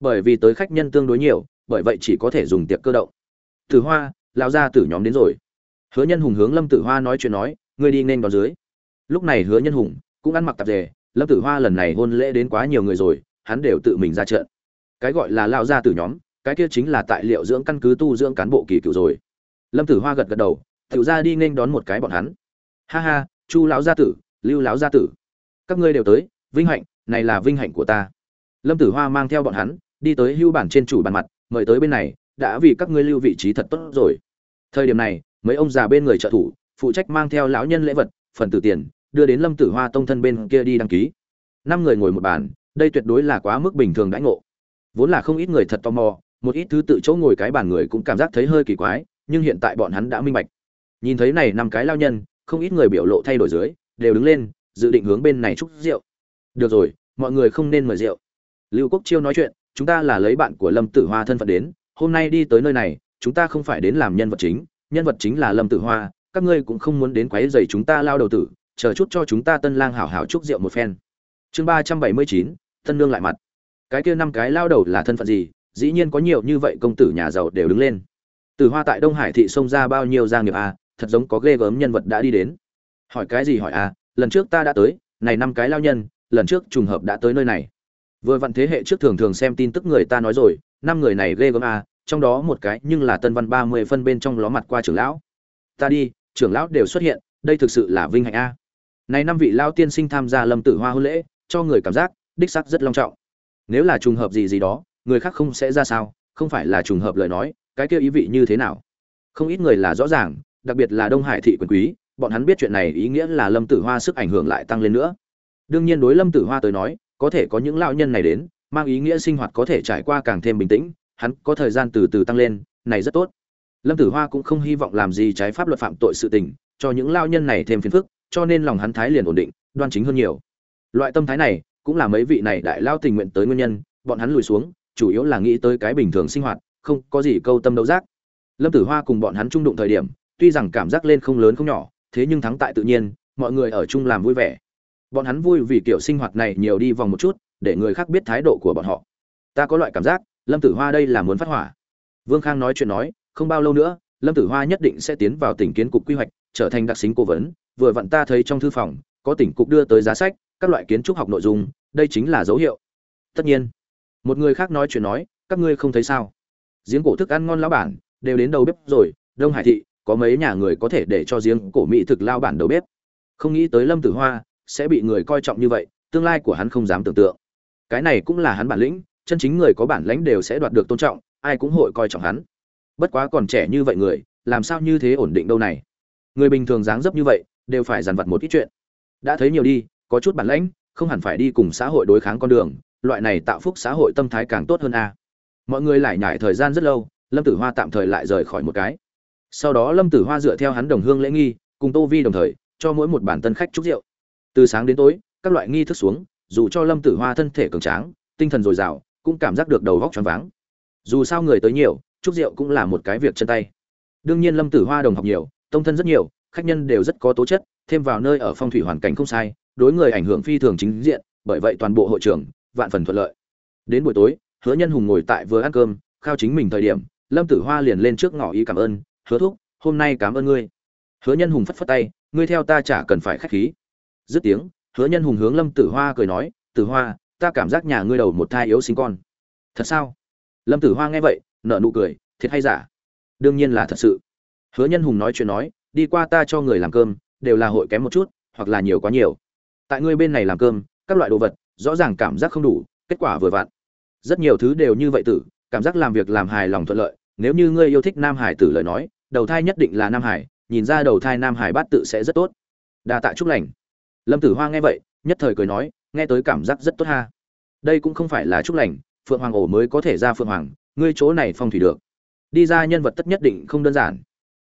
Bởi vì tới khách nhân tương đối nhiều, bởi vậy chỉ có thể dùng tiệc cơ động. Tử hoa lao ra tử nhóm đến rồi. Hứa nhân hùng hướng lâm tử hoa nói chuyện nói, ngươi đi nên vào dưới. Lúc này hứa nhân hùng cũng ăn mặc tạp dề, lâm tử hoa lần này hôn lễ đến quá nhiều người rồi, hắn đều tự mình ra trận. Cái gọi là lao ra tử nhóm, cái kia chính là tại liệu dưỡng căn cứ tu dưỡng cán bộ kỳ cựu rồi. Lâm tử hoa gật gật đầu tự ra đi nên đón một cái bọn hắn. Ha ha chu lão gia tử, lưu lão gia tử. Các ngươi đều tới, vinh hạnh, này là vinh hạnh của ta. Lâm tử hoa mang theo bọn hắn, đi tới hưu bản trên chủ bàn mặt, mời tới bên này, đã vì các ngươi lưu vị trí thật tốt rồi. Thời điểm này, mấy ông già bên người trợ thủ, phụ trách mang theo lão nhân lễ vật, phần tử tiền, đưa đến lâm tử hoa tông thân bên kia đi đăng ký. Năm người ngồi một bàn, đây tuyệt đối là quá mức bình thường đãi ngộ. Vốn là không ít người thật tò mò, một ít thứ tự chỗ ngồi cái bàn người cũng cảm giác thấy hơi kỳ quái, nhưng hiện tại bọn hắn đã minh bạch. Nhìn thấy này năm cái lao nhân không ít người biểu lộ thay đổi dưới, đều đứng lên, dự định hướng bên này chúc rượu. Được rồi, mọi người không nên mời rượu. Lưu quốc chiêu nói chuyện, chúng ta là lấy bạn của lâm tử hoa thân phận đến, hôm nay đi tới nơi này, chúng ta không phải đến làm nhân vật chính, nhân vật chính là lâm tử hoa, các ngươi cũng không muốn đến quấy rầy chúng ta lao đầu tử, chờ chút cho chúng ta tân lang hảo hảo chúc rượu một phen. Chương ba trăm bảy mươi chín tân nương lại mặt. Cái kia năm cái lao đầu là thân phận gì? Dĩ nhiên có nhiều như vậy công tử nhà giàu đều đứng lên. Tử hoa tại đông hải thị xông ra bao nhiêu gia nghiệp à? Thật giống có ghê gớm nhân vật đã đi đến. Hỏi cái gì hỏi à lần trước ta đã tới, này năm cái lao nhân, lần trước trùng hợp đã tới nơi này. Vừa vặn thế hệ trước thường thường xem tin tức người ta nói rồi, năm người này ghê gớm à trong đó một cái nhưng là tân văn ba mươi phân bên trong ló mặt qua trưởng lão. Ta đi, trưởng lão đều xuất hiện, đây thực sự là vinh hạnh a này năm vị lao tiên sinh tham gia lâm tử hoa hôn lễ, cho người cảm giác, đích sắc rất long trọng. Nếu là trùng hợp gì gì đó, người khác không sẽ ra sao, không phải là trùng hợp lời nói, cái kia ý vị như thế nào? Không ít người là rõ ràng đặc biệt là đông hải thị quyền quý, bọn hắn biết chuyện này ý nghĩa là lâm tử hoa sức ảnh hưởng lại tăng lên nữa. Đương nhiên đối lâm tử hoa tới nói, có thể có những lão nhân này đến, mang ý nghĩa sinh hoạt có thể trải qua càng thêm bình tĩnh, hắn có thời gian từ từ tăng lên, này rất tốt. Lâm tử hoa cũng không hy vọng làm gì trái pháp luật phạm tội sự tình, cho những lao nhân này thêm phiền phức, cho nên lòng hắn thái liền ổn định, đoan chính hơn nhiều. Loại tâm thái này, cũng là mấy vị này đại lao tình nguyện tới nguyên nhân, bọn hắn lùi xuống, chủ yếu là nghĩ tới cái bình thường sinh hoạt, không có gì câu tâm đấu giác. Lâm tử hoa cùng bọn hắn trung đụng thời điểm tuy rằng cảm giác lên không lớn không nhỏ, thế nhưng thắng tại tự nhiên, mọi người ở chung làm vui vẻ. Bọn hắn vui vì kiểu sinh hoạt này nhiều đi vòng một chút, để người khác biết thái độ của bọn họ. Ta có loại cảm giác, lâm tử hoa đây là muốn phát hỏa. Vương khang nói chuyện nói, không bao lâu nữa, lâm tử hoa nhất định sẽ tiến vào tỉnh kiến cục quy hoạch, trở thành đặc xính cố vấn, vừa vặn ta thấy trong thư phòng, có tỉnh cục đưa tới giá sách, các loại kiến trúc học nội dung, đây chính là dấu hiệu. Tất nhiên. Một người khác nói chuyện nói, các ngươi không thấy sao? Giếng cổ thức ăn ngon lão bản, đều đến đầu bếp rồi, đông hải thị có mấy nhà người có thể để cho giếng cổ mỹ thực lao bản đầu bếp. Không nghĩ tới lâm tử hoa sẽ bị người coi trọng như vậy, tương lai của hắn không dám tưởng tượng. Cái này cũng là hắn bản lĩnh, chân chính người có bản lãnh đều sẽ đoạt được tôn trọng, ai cũng hội coi trọng hắn. Bất quá còn trẻ như vậy người, làm sao như thế ổn định đâu này? Người bình thường dáng dấp như vậy, đều phải dằn vặt một ít chuyện. Đã thấy nhiều đi, có chút bản lãnh, không hẳn phải đi cùng xã hội đối kháng con đường, loại này tạo phúc xã hội tâm thái càng tốt hơn a. Mọi người lại nhải thời gian rất lâu, lâm tử hoa tạm thời lại rời khỏi một cái sau đó lâm tử hoa dựa theo hắn đồng hương lễ nghi, cùng tô vi đồng thời, cho mỗi một bản tân khách chúc rượu. Từ sáng đến tối, các loại nghi thức xuống, dù cho lâm tử hoa thân thể cường tráng, tinh thần dồi dào, cũng cảm giác được đầu góc choáng váng. Dù sao người tới nhiều, chúc rượu cũng là một cái việc chân tay. Đương nhiên lâm tử hoa đồng học nhiều, tông thân rất nhiều, khách nhân đều rất có tố chất, thêm vào nơi ở phong thủy hoàn cảnh không sai, đối người ảnh hưởng phi thường chính diện, bởi vậy toàn bộ hội trường, vạn phần thuận lợi. Đến buổi tối, hứa nhân hùng ngồi tại vừa ăn cơm, khao chính mình thời điểm, lâm tử hoa liền lên trước ngỏ ý cảm ơn hứa thúc, hôm nay cảm ơn ngươi. Hứa nhân hùng phất phất tay, ngươi theo ta chả cần phải khách khí. Dứt tiếng, hứa nhân hùng hướng lâm tử hoa cười nói, tử hoa, ta cảm giác nhà ngươi đầu một thai yếu sinh con. Thật sao? Lâm tử hoa nghe vậy, nở nụ cười, thiệt hay giả? Đương nhiên là thật sự. Hứa nhân hùng nói chuyện nói, đi qua ta cho người làm cơm, đều là hội kém một chút, hoặc là nhiều quá nhiều. Tại ngươi bên này làm cơm, các loại đồ vật, rõ ràng cảm giác không đủ, kết quả vừa vặn. Rất nhiều thứ đều như vậy tử, cảm giác làm việc làm hài lòng thuận lợi nếu như ngươi yêu thích nam hải tử lời nói, đầu thai nhất định là nam hải, nhìn ra đầu thai nam hải bát tự sẽ rất tốt. Đa tạ chúc lành. Lâm tử hoa nghe vậy, nhất thời cười nói, nghe tới cảm giác rất tốt ha. Đây cũng không phải là chúc lành, phượng hoàng ổ mới có thể ra phượng hoàng, ngươi chỗ này phong thủy được. Đi ra nhân vật tất nhất định không đơn giản.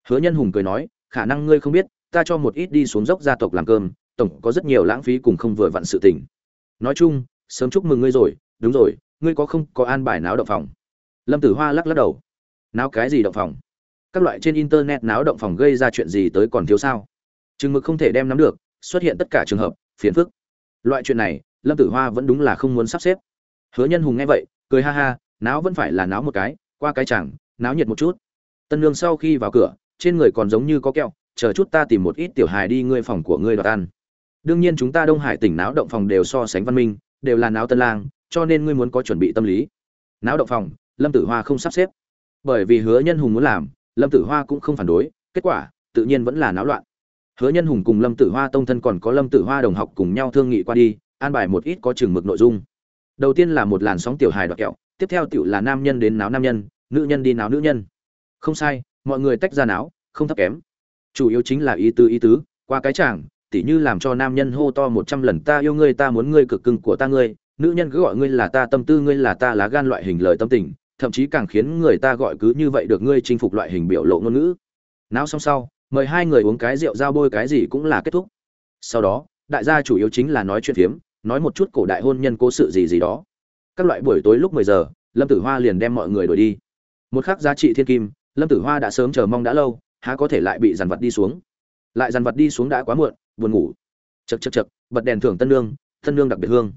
Hứa nhân hùng cười nói, khả năng ngươi không biết, ta cho một ít đi xuống dốc gia tộc làm cơm, tổng có rất nhiều lãng phí cùng không vừa vặn sự tình. Nói chung, sớm chúc mừng ngươi rồi, đúng rồi, ngươi có không có an bài náo động phòng? Lâm tử hoa lắc lắc đầu náo cái gì động phòng? Các loại trên internet náo động phòng gây ra chuyện gì tới còn thiếu sao? Chừng mực không thể đem nắm được, xuất hiện tất cả trường hợp, phiền phức. Loại chuyện này, lâm tử hoa vẫn đúng là không muốn sắp xếp. Hứa nhân hùng nghe vậy, cười ha ha, náo vẫn phải là náo một cái, qua cái chẳng, náo nhiệt một chút. Tân lương sau khi vào cửa, trên người còn giống như có kẹo, chờ chút ta tìm một ít tiểu hài đi ngươi phòng của ngươi đoạt ăn. Đương nhiên chúng ta đông hải tỉnh náo động phòng đều so sánh văn minh, đều là náo tân lang, cho nên ngươi muốn có chuẩn bị tâm lý. Náo động phòng, lâm tử hoa không sắp xếp bởi vì hứa nhân hùng muốn làm, lâm tử hoa cũng không phản đối, kết quả, tự nhiên vẫn là náo loạn. Hứa nhân hùng cùng lâm tử hoa tông thân còn có lâm tử hoa đồng học cùng nhau thương nghị qua đi, an bài một ít có chừng mực nội dung. Đầu tiên là một làn sóng tiểu hài đoạt kẹo, tiếp theo tiểu là nam nhân đến náo nam nhân, nữ nhân đi náo nữ nhân. Không sai, mọi người tách ra náo, không thấp kém. Chủ yếu chính là ý tứ ý tứ, qua cái chàng, tỉ như làm cho nam nhân hô to một trăm lần, ta yêu ngươi, ta muốn ngươi, cực cưng của ta ngươi, nữ nhân cứ gọi ngươi là ta, tâm tư ngươi là ta, lá gan loại hình lời tâm tình thậm chí càng khiến người ta gọi cứ như vậy được ngươi chinh phục loại hình biểu lộ ngôn ngữ. Não xong sau mời hai người uống cái rượu giao bôi cái gì cũng là kết thúc. Sau đó đại gia chủ yếu chính là nói chuyện phiếm nói một chút cổ đại hôn nhân cố sự gì gì đó. Các loại buổi tối lúc mười giờ lâm tử hoa liền đem mọi người đổi đi. Một khắc giá trị thiên kim lâm tử hoa đã sớm chờ mong đã lâu há có thể lại bị dàn vật đi xuống. Lại dàn vật đi xuống đã quá muộn buồn ngủ. Chật chật chật bật đèn thưởng tân Nương, tân Nương đặc biệt hương.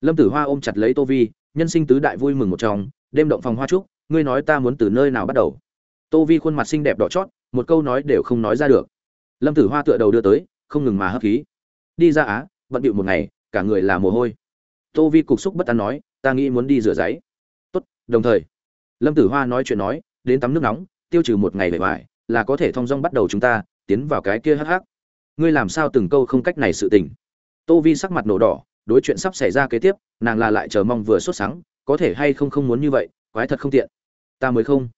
Lâm tử hoa ôm chặt lấy tô vi nhân sinh tứ đại vui mừng một trong, đêm động phòng hoa trúc, ngươi nói ta muốn từ nơi nào bắt đầu? Tô vi khuôn mặt xinh đẹp đỏ chót, một câu nói đều không nói ra được. Lâm tử hoa tựa đầu đưa tới, không ngừng mà hấp khí. Đi ra á, bận bịu một ngày, cả người là mồ hôi. Tô vi cục xúc bất an nói, ta nghĩ muốn đi rửa giấy. Tốt, đồng thời. Lâm tử hoa nói chuyện nói, đến tắm nước nóng, tiêu trừ một ngày bề ngoài, là có thể thong dong bắt đầu chúng ta, tiến vào cái kia hắc hắc. Ngươi làm sao từng câu không cách này sự tình? Tô vi sắc mặt nổ đỏ đối chuyện sắp xảy ra kế tiếp, nàng là lại chờ mong vừa sốt sắng có thể hay không không muốn như vậy, quái thật không tiện. Ta mới không.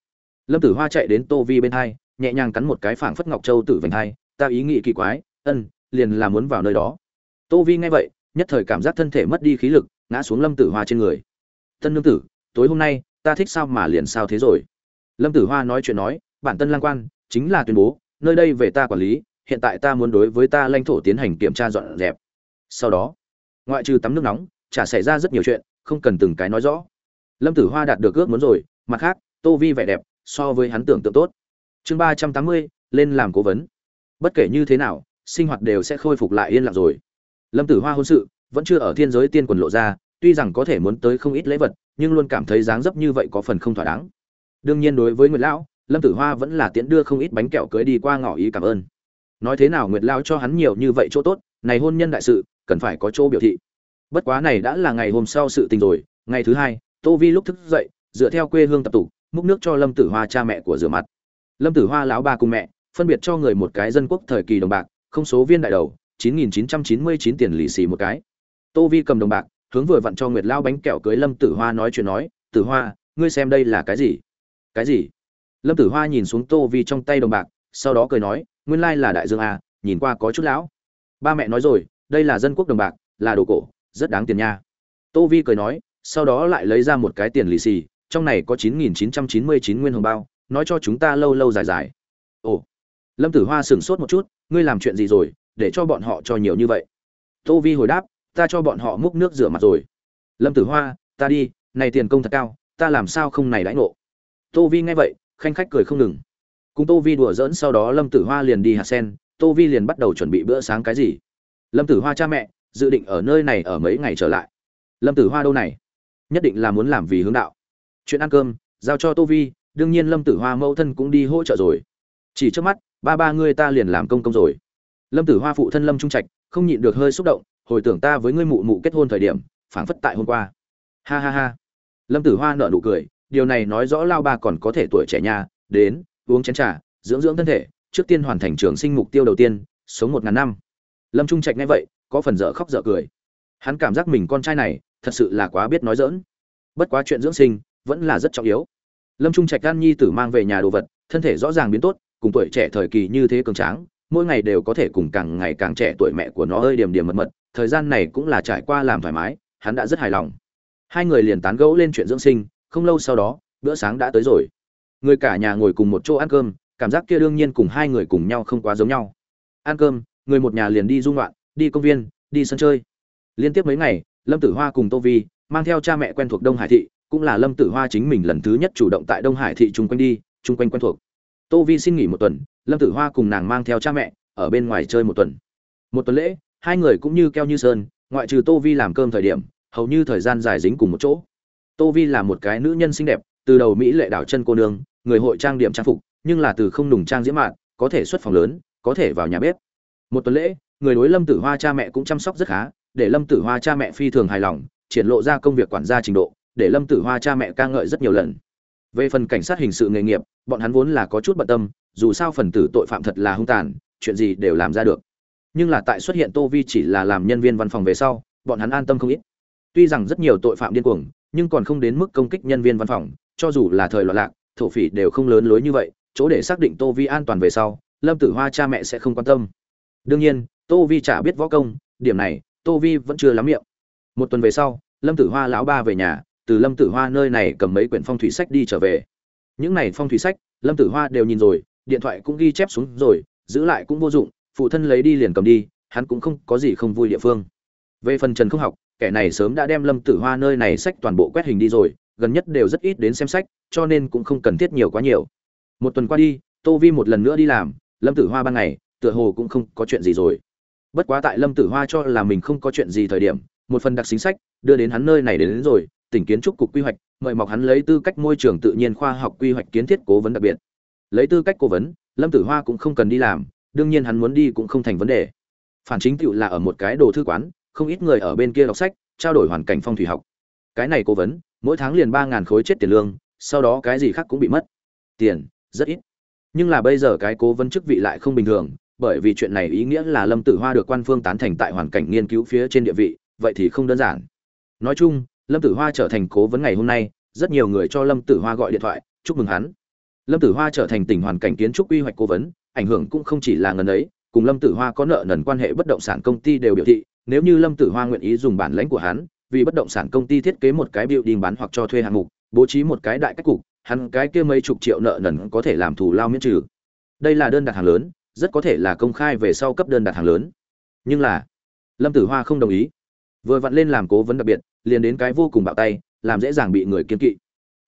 Lâm tử hoa chạy đến tô vi bên hai, nhẹ nhàng cắn một cái phảng phất ngọc châu tử vành hai, ta ý nghĩ kỳ quái, ân, liền là muốn vào nơi đó. Tô vi nghe vậy, nhất thời cảm giác thân thể mất đi khí lực, ngã xuống lâm tử hoa trên người. Tân nương tử, tối hôm nay, ta thích sao mà liền sao thế rồi? Lâm tử hoa nói chuyện nói, bản tân lang quan, chính là tuyên bố, nơi đây về ta quản lý, hiện tại ta muốn đối với ta lãnh thổ tiến hành kiểm tra dọn dẹp. Sau đó ngoại trừ tắm nước nóng, chả xảy ra rất nhiều chuyện, không cần từng cái nói rõ. Lâm tử hoa đạt được ước muốn rồi, mặt khác, tô vi vẻ đẹp, so với hắn tưởng tượng tốt. Chương ba trăm tám mươi, lên làm cố vấn. Bất kể như thế nào, sinh hoạt đều sẽ khôi phục lại yên lặng rồi. Lâm tử hoa hôn sự, vẫn chưa ở thiên giới tiên quần lộ ra, tuy rằng có thể muốn tới không ít lễ vật, nhưng luôn cảm thấy dáng dấp như vậy có phần không thỏa đáng. Đương nhiên đối với nguyệt lão, lâm tử hoa vẫn là tiễn đưa không ít bánh kẹo cưới đi qua ngỏ ý cảm ơn. Nói thế nào nguyệt lão cho hắn nhiều như vậy chỗ tốt, này hôn nhân đại sự cần phải có chỗ biểu thị. Bất quá này đã là ngày hôm sau sự tình rồi, ngày thứ hai, tô vi lúc thức dậy, dựa theo quê hương tập tục, múc nước cho lâm tử hoa cha mẹ của rửa mặt. Lâm tử hoa lão ba cùng mẹ, phân biệt cho người một cái dân quốc thời kỳ đồng bạc, không số viên đại đầu 9.999 tiền lì xì một cái. Tô vi cầm đồng bạc, hướng vừa vặn cho nguyệt lao bánh kẹo cưới lâm tử hoa nói chuyện nói, tử hoa, ngươi xem đây là cái gì? Cái gì? Lâm tử hoa nhìn xuống tô vi trong tay đồng bạc, sau đó cười nói, nguyên lai là đại dương à nhìn qua có chút lão. Ba mẹ nói rồi đây là dân quốc đồng bạc, là đồ cổ, rất đáng tiền nha. Tô vi cười nói, sau đó lại lấy ra một cái tiền lì xì, trong này có chín nghìn chín trăm chín mươi chín nguyên hồng bao, nói cho chúng ta lâu lâu dài dài. Ồ, lâm tử hoa sửng sốt một chút, ngươi làm chuyện gì rồi, để cho bọn họ cho nhiều như vậy? Tô vi hồi đáp, ta cho bọn họ múc nước rửa mặt rồi. Lâm tử hoa, ta đi, này tiền công thật cao, ta làm sao không này đãi ngộ? Tô vi nghe vậy, khanh khách cười không ngừng. Cùng tô vi đùa dỡn sau đó lâm tử hoa liền đi hạt sen, tô vi liền bắt đầu chuẩn bị bữa sáng cái gì lâm tử hoa cha mẹ, dự định ở nơi này ở mấy ngày trở lại. Lâm tử hoa đâu này? Nhất định là muốn làm vì hướng đạo. Chuyện ăn cơm, giao cho tô vi, đương nhiên lâm tử hoa mẫu thân cũng đi hỗ trợ rồi. Chỉ trước mắt, ba ba ngươi ta liền làm công công rồi. Lâm tử hoa phụ thân lâm trung trạch, không nhịn được hơi xúc động, hồi tưởng ta với ngươi mụ mụ kết hôn thời điểm, phảng phất tại hôm qua. Ha ha ha. Lâm tử hoa nở nụ cười, điều này nói rõ lao ba còn có thể tuổi trẻ nha đến, uống chén trà, dưỡng dưỡng thân thể, trước tiên hoàn thành trường sinh mục tiêu đầu tiên, sống một ngàn năm lâm trung trạch nghe vậy, có phần dở khóc dở cười. Hắn cảm giác mình con trai này thật sự là quá biết nói dỡn bất quá chuyện dưỡng sinh vẫn là rất trọng yếu. Lâm trung trạch gan nhi tử mang về nhà đồ vật, thân thể rõ ràng biến tốt, cùng tuổi trẻ thời kỳ như thế cường tráng, mỗi ngày đều có thể cùng càng ngày càng trẻ tuổi mẹ của nó ơi điểm điểm mật mật, thời gian này cũng là trải qua làm thoải mái, hắn đã rất hài lòng. Hai người liền tán gẫu lên chuyện dưỡng sinh, không lâu sau đó, bữa sáng đã tới rồi. Người cả nhà ngồi cùng một chỗ ăn cơm, cảm giác kia đương nhiên cùng hai người cùng nhau không quá giống nhau. Ăn cơm người một nhà liền đi dung loạn đi công viên, đi sân chơi. Liên tiếp mấy ngày, lâm tử hoa cùng tô vi mang theo cha mẹ quen thuộc đông hải thị, cũng là lâm tử hoa chính mình lần thứ nhất chủ động tại đông hải thị chung quanh đi, chung quanh quen thuộc. Tô vi xin nghỉ một tuần, lâm tử hoa cùng nàng mang theo cha mẹ ở bên ngoài chơi một tuần. Một tuần lễ, hai người cũng như keo như sơn, ngoại trừ tô vi làm cơm thời điểm, hầu như thời gian dài dính cùng một chỗ. Tô vi là một cái nữ nhân xinh đẹp, từ đầu mỹ lệ đảo chân cô nương, người hội trang điểm trang phục, nhưng là từ không nùng trang diễm mạn, có thể xuất phòng lớn, có thể vào nhà bếp một tuần lễ, người đối lâm tử hoa cha mẹ cũng chăm sóc rất khá, để lâm tử hoa cha mẹ phi thường hài lòng, triển lộ ra công việc quản gia trình độ, để lâm tử hoa cha mẹ ca ngợi rất nhiều lần. Về phần cảnh sát hình sự nghề nghiệp, bọn hắn vốn là có chút bận tâm, dù sao phần tử tội phạm thật là hung tàn, chuyện gì đều làm ra được. Nhưng là tại xuất hiện tô vi chỉ là làm nhân viên văn phòng về sau, bọn hắn an tâm không ít. Tuy rằng rất nhiều tội phạm điên cuồng, nhưng còn không đến mức công kích nhân viên văn phòng, cho dù là thời loạn lạc, thổ phỉ đều không lớn lối như vậy, chỗ để xác định tô vi an toàn về sau, lâm tử hoa cha mẹ sẽ không quan tâm đương nhiên, tô vi chả biết võ công, điểm này, tô vi vẫn chưa lắm miệng. Một tuần về sau, lâm tử hoa lão ba về nhà, từ lâm tử hoa nơi này cầm mấy quyển phong thủy sách đi trở về. Những này phong thủy sách, lâm tử hoa đều nhìn rồi, điện thoại cũng ghi chép xuống rồi, giữ lại cũng vô dụng, phụ thân lấy đi liền cầm đi, hắn cũng không có gì không vui địa phương. Về phần trần không học, kẻ này sớm đã đem lâm tử hoa nơi này sách toàn bộ quét hình đi rồi, gần nhất đều rất ít đến xem sách, cho nên cũng không cần thiết nhiều quá nhiều. Một tuần qua đi, tô vi một lần nữa đi làm, lâm tử hoa ban ngày tựa hồ cũng không có chuyện gì rồi. Bất quá tại lâm tử hoa cho là mình không có chuyện gì thời điểm một phần đặc xính sách đưa đến hắn nơi này đến, đến rồi tỉnh kiến trúc cục quy hoạch mời mọc hắn lấy tư cách môi trường tự nhiên khoa học quy hoạch kiến thiết cố vấn đặc biệt. Lấy tư cách cố vấn lâm tử hoa cũng không cần đi làm đương nhiên hắn muốn đi cũng không thành vấn đề. Phản chính tựu là ở một cái đồ thư quán không ít người ở bên kia đọc sách trao đổi hoàn cảnh phong thủy học. Cái này cố vấn mỗi tháng liền ba ngàn khối chết tiền lương sau đó cái gì khác cũng bị mất. Tiền rất ít. Nhưng là bây giờ cái cố vấn chức vị lại không bình thường bởi vì chuyện này ý nghĩa là lâm tử hoa được quan phương tán thành tại hoàn cảnh nghiên cứu phía trên địa vị, vậy thì không đơn giản. Nói chung, lâm tử hoa trở thành cố vấn ngày hôm nay, rất nhiều người cho lâm tử hoa gọi điện thoại, chúc mừng hắn. Lâm tử hoa trở thành tỉnh hoàn cảnh kiến trúc quy hoạch cố vấn, ảnh hưởng cũng không chỉ là ngần ấy, cùng lâm tử hoa có nợ nần quan hệ bất động sản công ty đều biểu thị, nếu như lâm tử hoa nguyện ý dùng bản lãnh của hắn, vì bất động sản công ty thiết kế một cái biểu đình bán hoặc cho thuê hạng mục, bố trí một cái đại cách cục, hắn cái kia mấy chục triệu nợ nần có thể làm thù lao miễn trừ. Đây là đơn đặt hàng lớn rất có thể là công khai về sau cấp đơn đặt hàng lớn. Nhưng là, lâm tử hoa không đồng ý. Vừa vặn lên làm cố vấn đặc biệt, liền đến cái vô cùng bạo tay, làm dễ dàng bị người kiếm kỵ.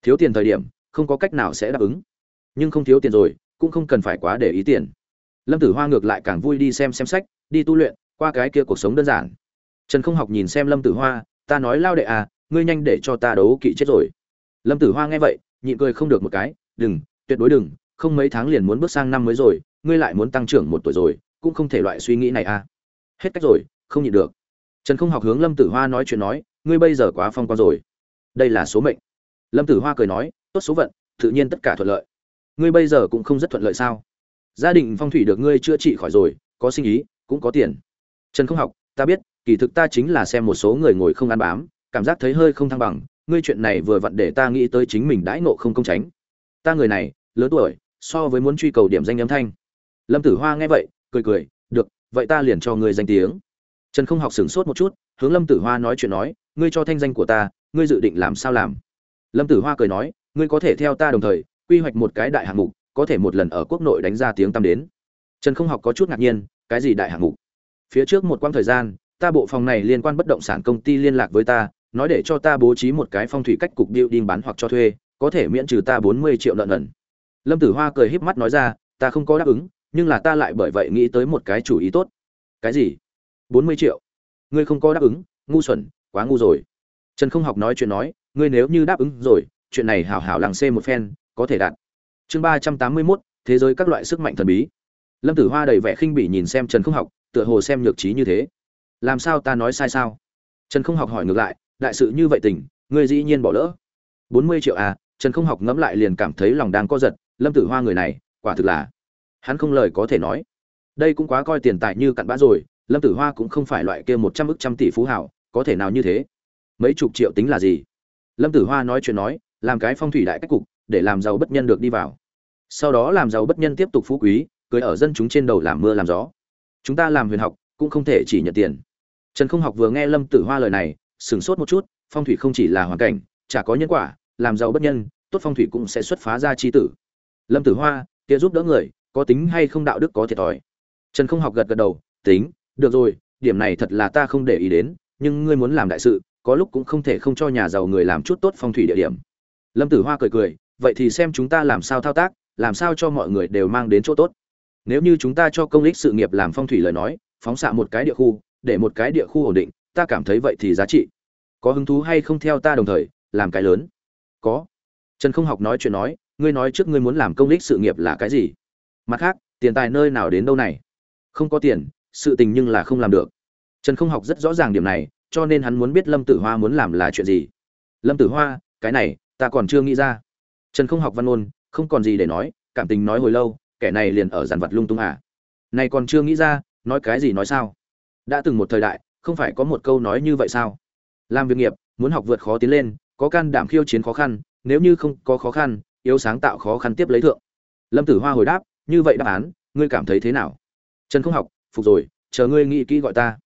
Thiếu tiền thời điểm, không có cách nào sẽ đáp ứng. Nhưng không thiếu tiền rồi, cũng không cần phải quá để ý tiền. Lâm tử hoa ngược lại càng vui đi xem xem sách, đi tu luyện, qua cái kia cuộc sống đơn giản. Trần không học nhìn xem lâm tử hoa, ta nói lao đệ à ngươi nhanh để cho ta đấu kỵ chết rồi. Lâm tử hoa nghe vậy, nhịn cười không được một cái, đừng, tuyệt đối đừng, không mấy tháng liền muốn bước sang năm mới rồi ngươi lại muốn tăng trưởng một tuổi rồi, cũng không thể loại suy nghĩ này à. Hết cách rồi, không nhịn được. Trần không học hướng lâm tử hoa nói chuyện nói, ngươi bây giờ quá phong quan rồi. Đây là số mệnh. Lâm tử hoa cười nói, tốt số vận, tự nhiên tất cả thuận lợi. Ngươi bây giờ cũng không rất thuận lợi sao? Gia đình phong thủy được ngươi chữa trị khỏi rồi, có sinh ý, cũng có tiền. Trần không học, ta biết, kỳ thực ta chính là xem một số người ngồi không ăn bám, cảm giác thấy hơi không thăng bằng, ngươi chuyện này vừa vặn để ta nghĩ tới chính mình đãi nộ không công tránh. Ta người này, lớn tuổi, so với muốn truy cầu điểm danh âm thanh lâm tử hoa nghe vậy, cười cười, được, vậy ta liền cho ngươi danh tiếng. Trần không học sửng sốt một chút, hướng lâm tử hoa nói chuyện nói, ngươi cho thanh danh của ta, ngươi dự định làm sao làm? Lâm tử hoa cười nói, ngươi có thể theo ta đồng thời, quy hoạch một cái đại hạng mục, có thể một lần ở quốc nội đánh ra tiếng tăm đến. Trần không học có chút ngạc nhiên, cái gì đại hạng mục? Phía trước một quãng thời gian, ta bộ phòng này liên quan bất động sản công ty liên lạc với ta, nói để cho ta bố trí một cái phong thủy cách cục building bán hoặc cho thuê, có thể miễn trừ ta bốn mươi triệu lợn nần. Lâm tử hoa cười híp mắt nói ra, ta không có đáp ứng nhưng là ta lại bởi vậy nghĩ tới một cái chủ ý tốt. Cái gì? Bốn mươi triệu. Ngươi không có đáp ứng, ngu xuẩn, quá ngu rồi. Trần không học nói chuyện nói, ngươi nếu như đáp ứng rồi, chuyện này hảo hảo làng xê một phen, có thể đạt. Chương ba trăm tám mươi mốt, thế giới các loại sức mạnh thần bí. Lâm tử hoa đầy vẻ khinh bỉ nhìn xem trần không học, tựa hồ xem nhược trí như thế. Làm sao ta nói sai sao? Trần không học hỏi ngược lại, đại sự như vậy tình, ngươi dĩ nhiên bỏ lỡ. Bốn mươi triệu à trần không học ngẫm lại liền cảm thấy lòng đang co giật, lâm tử hoa người này, quả thực là hắn không lời có thể nói. Đây cũng quá coi tiền tài như cặn bã rồi, lâm tử hoa cũng không phải loại kia một trăm ức trăm tỷ phú hảo, có thể nào như thế? Mấy chục triệu tính là gì? Lâm tử hoa nói chuyện nói, làm cái phong thủy đại cách cục, để làm giàu bất nhân được đi vào. Sau đó làm giàu bất nhân tiếp tục phú quý, cưới ở dân chúng trên đầu làm mưa làm gió. Chúng ta làm huyền học, cũng không thể chỉ nhận tiền. Trần không học vừa nghe lâm tử hoa lời này, sửng sốt một chút, phong thủy không chỉ là hoàn cảnh, chả có nhân quả, làm giàu bất nhân, tốt phong thủy cũng sẽ xuất phá ra chi tử. Lâm tử hoa, kia giúp đỡ người có tính hay không đạo đức có thiệt thòi. Trần không học gật gật đầu, tính, được rồi, điểm này thật là ta không để ý đến, nhưng ngươi muốn làm đại sự, có lúc cũng không thể không cho nhà giàu người làm chút tốt phong thủy địa điểm. Lâm tử hoa cười cười, vậy thì xem chúng ta làm sao thao tác, làm sao cho mọi người đều mang đến chỗ tốt. Nếu như chúng ta cho công ích sự nghiệp làm phong thủy lời nói, phóng xạ một cái địa khu, để một cái địa khu ổn định, ta cảm thấy vậy thì giá trị. Có hứng thú hay không theo ta đồng thời, làm cái lớn. Có. Trần không học nói chuyện nói, ngươi nói trước ngươi muốn làm công ích sự nghiệp là cái gì? Mặt khác, tiền tài nơi nào đến đâu này? Không có tiền, sự tình nhưng là không làm được. Trần không học rất rõ ràng điểm này, cho nên hắn muốn biết lâm tử hoa muốn làm là chuyện gì. Lâm tử hoa, cái này, ta còn chưa nghĩ ra. Trần không học văn ôn không còn gì để nói, cảm tình nói hồi lâu, kẻ này liền ở giàn vật lung tung à. Này còn chưa nghĩ ra, nói cái gì nói sao? Đã từng một thời đại, không phải có một câu nói như vậy sao? Làm việc nghiệp, muốn học vượt khó tiến lên, có can đảm khiêu chiến khó khăn, nếu như không có khó khăn, yếu sáng tạo khó khăn tiếp lấy thượng. Lâm tử hoa hồi đáp như vậy đáp án, ngươi cảm thấy thế nào? Trần không học, phục rồi, chờ ngươi nghĩ kỹ gọi ta.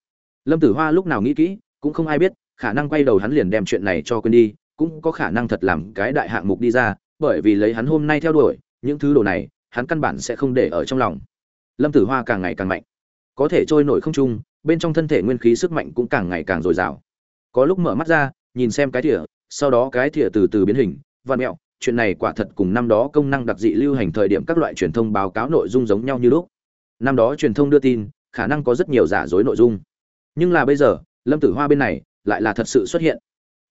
Lâm tử hoa lúc nào nghĩ kỹ, cũng không ai biết, khả năng quay đầu hắn liền đem chuyện này cho quên đi, cũng có khả năng thật làm cái đại hạng mục đi ra, bởi vì lấy hắn hôm nay theo đuổi, những thứ đồ này, hắn căn bản sẽ không để ở trong lòng. Lâm tử hoa càng ngày càng mạnh. Có thể trôi nổi không trung bên trong thân thể nguyên khí sức mạnh cũng càng ngày càng dồi dào. Có lúc mở mắt ra, nhìn xem cái thìa, sau đó cái thìa từ từ biến hình, vặn mẹo chuyện này quả thật cùng năm đó công năng đặc dị lưu hành thời điểm các loại truyền thông báo cáo nội dung giống nhau như lúc. Năm đó truyền thông đưa tin, khả năng có rất nhiều giả dối nội dung. Nhưng là bây giờ, lâm tử hoa bên này, lại là thật sự xuất hiện.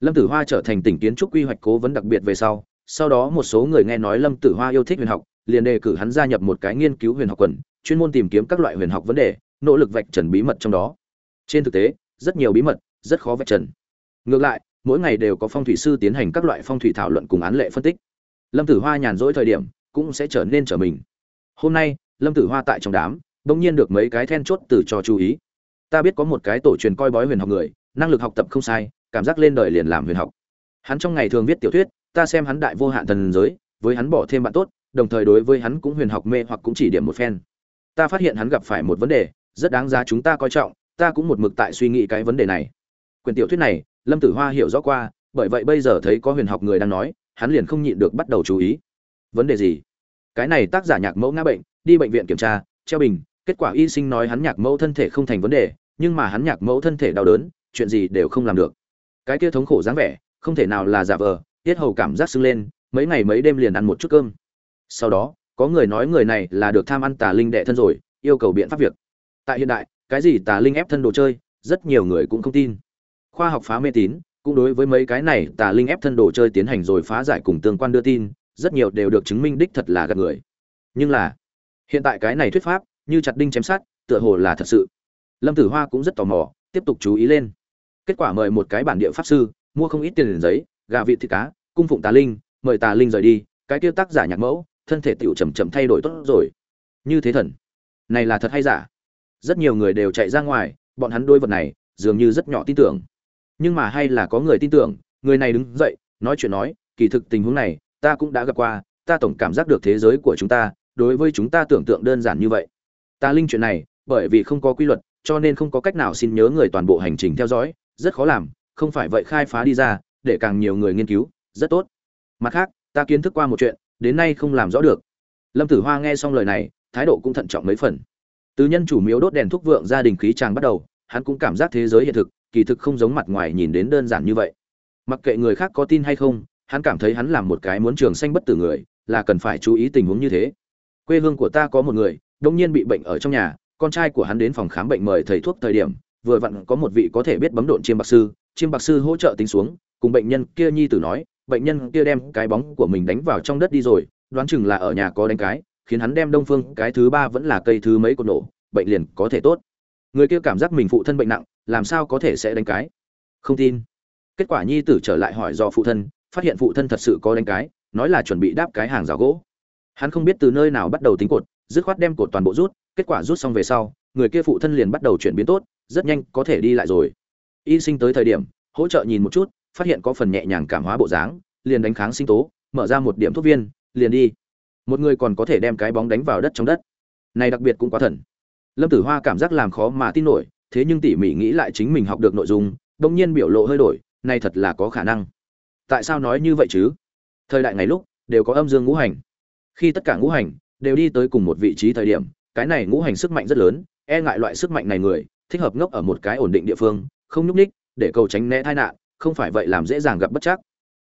Lâm tử hoa trở thành tỉnh kiến trúc quy hoạch cố vấn đặc biệt về sau sau đó một số người nghe nói lâm tử hoa yêu thích huyền học, liền đề cử hắn gia nhập một cái nghiên cứu huyền học quần, chuyên môn tìm kiếm các loại huyền học vấn đề, nỗ lực vạch trần bí mật trong đó. Trên thực tế, rất nhiều bí mật, rất khó vạch trần. Ngược lại mỗi ngày đều có phong thủy sư tiến hành các loại phong thủy thảo luận cùng án lệ phân tích. Lâm tử hoa nhàn rỗi thời điểm, cũng sẽ trở nên trở mình. Hôm nay, lâm tử hoa tại trong đám, bỗng nhiên được mấy cái then chốt từ cho chú ý. Ta biết có một cái tổ truyền coi bói huyền học người, năng lực học tập không sai, cảm giác lên đời liền làm huyền học. Hắn trong ngày thường viết tiểu thuyết, ta xem hắn đại vô hạn thần giới, với hắn bỏ thêm bạn tốt, đồng thời đối với hắn cũng huyền học mê hoặc cũng chỉ điểm một phen. Ta phát hiện hắn gặp phải một vấn đề, rất đáng giá chúng ta coi trọng, ta cũng một mực tại suy nghĩ cái vấn đề này. Quyền tiểu thuyết này lâm tử hoa hiểu rõ qua, bởi vậy bây giờ thấy có huyền học người đang nói, hắn liền không nhịn được bắt đầu chú ý. Vấn đề gì? Cái này tác giả nhạc mẫu ngã bệnh, đi bệnh viện kiểm tra, treo bình, kết quả y sinh nói hắn nhạc mẫu thân thể không thành vấn đề, nhưng mà hắn nhạc mẫu thân thể đau đớn, chuyện gì đều không làm được. Cái kia thống khổ dáng vẻ, không thể nào là giả vờ, tiết hầu cảm giác sưng lên, mấy ngày mấy đêm liền ăn một chút cơm. Sau đó, có người nói người này là được tham ăn tà linh đệ thân rồi, yêu cầu biện pháp việc. Tại hiện đại, cái gì tà linh ép thân đồ chơi, rất nhiều người cũng không tin khoa học phá mê tín, cũng đối với mấy cái này tà linh ép thân đồ chơi tiến hành rồi phá giải cùng tương quan đưa tin, rất nhiều đều được chứng minh đích thật là gạt người. Nhưng là, hiện tại cái này thuyết pháp, như chặt đinh chém sát tựa hồ là thật sự. Lâm tử hoa cũng rất tò mò, tiếp tục chú ý lên. Kết quả mời một cái bản địa pháp sư, mua không ít tiền giấy, gà vịt thịt cá, cung phụng tà linh, mời tà linh rời đi, cái kia tác giả nhạc mẫu, thân thể tựu chầm chậm thay đổi tốt rồi. Như thế thần. Này là thật hay giả? Rất nhiều người đều chạy ra ngoài, bọn hắn đôi vật này, dường như rất nhỏ tin tưởng nhưng mà hay là có người tin tưởng, người này đứng dậy, nói chuyện nói, kỳ thực tình huống này, ta cũng đã gặp qua, ta tổng cảm giác được thế giới của chúng ta, đối với chúng ta tưởng tượng đơn giản như vậy. Ta linh chuyện này, bởi vì không có quy luật, cho nên không có cách nào xin nhớ người toàn bộ hành trình theo dõi, rất khó làm, không phải vậy khai phá đi ra, để càng nhiều người nghiên cứu, rất tốt. Mặt khác, ta kiến thức qua một chuyện, đến nay không làm rõ được. Lâm tử hoa nghe xong lời này, thái độ cũng thận trọng mấy phần. Từ nhân chủ miếu đốt đèn thuốc vượng gia đình khí tràng bắt đầu, hắn cũng cảm giác thế giới hiện thực kỳ thực không giống mặt ngoài nhìn đến đơn giản như vậy. Mặc kệ người khác có tin hay không, hắn cảm thấy hắn làm một cái muốn trường sanh bất tử người, là cần phải chú ý tình huống như thế. Quê hương của ta có một người, đông nhiên bị bệnh ở trong nhà, con trai của hắn đến phòng khám bệnh mời thầy thuốc thời điểm, vừa vặn có một vị có thể biết bấm độn chiêm bạc sư, chiêm bạc sư hỗ trợ tính xuống, cùng bệnh nhân kia nhi tử nói, bệnh nhân kia đem cái bóng của mình đánh vào trong đất đi rồi, đoán chừng là ở nhà có đánh cái, khiến hắn đem đông phương cái thứ ba vẫn là cây thứ mấy cột nổ, bệnh liền có thể tốt người kia cảm giác mình phụ thân bệnh nặng, làm sao có thể sẽ đánh cái? Không tin. Kết quả nhi tử trở lại hỏi do phụ thân, phát hiện phụ thân thật sự có đánh cái, nói là chuẩn bị đáp cái hàng rào gỗ. Hắn không biết từ nơi nào bắt đầu tính cột, dứt khoát đem cột toàn bộ rút, kết quả rút xong về sau, người kia phụ thân liền bắt đầu chuyển biến tốt, rất nhanh có thể đi lại rồi. Y sinh tới thời điểm, hỗ trợ nhìn một chút, phát hiện có phần nhẹ nhàng cảm hóa bộ dáng, liền đánh kháng sinh tố, mở ra một điểm thuốc viên, liền đi. Một người còn có thể đem cái bóng đánh vào đất trong đất. Này đặc biệt cũng quá thần lâm tử hoa cảm giác làm khó mà tin nổi, thế nhưng tỉ mỉ nghĩ lại chính mình học được nội dung đông nhiên biểu lộ hơi đổi, này thật là có khả năng. Tại sao nói như vậy chứ? Thời đại ngày lúc, đều có âm dương ngũ hành. Khi tất cả ngũ hành đều đi tới cùng một vị trí thời điểm, cái này ngũ hành sức mạnh rất lớn e ngại loại sức mạnh này người, thích hợp ngốc ở một cái ổn định địa phương, không nhúc ních để cầu tránh né tai nạn, không phải vậy làm dễ dàng gặp bất chắc.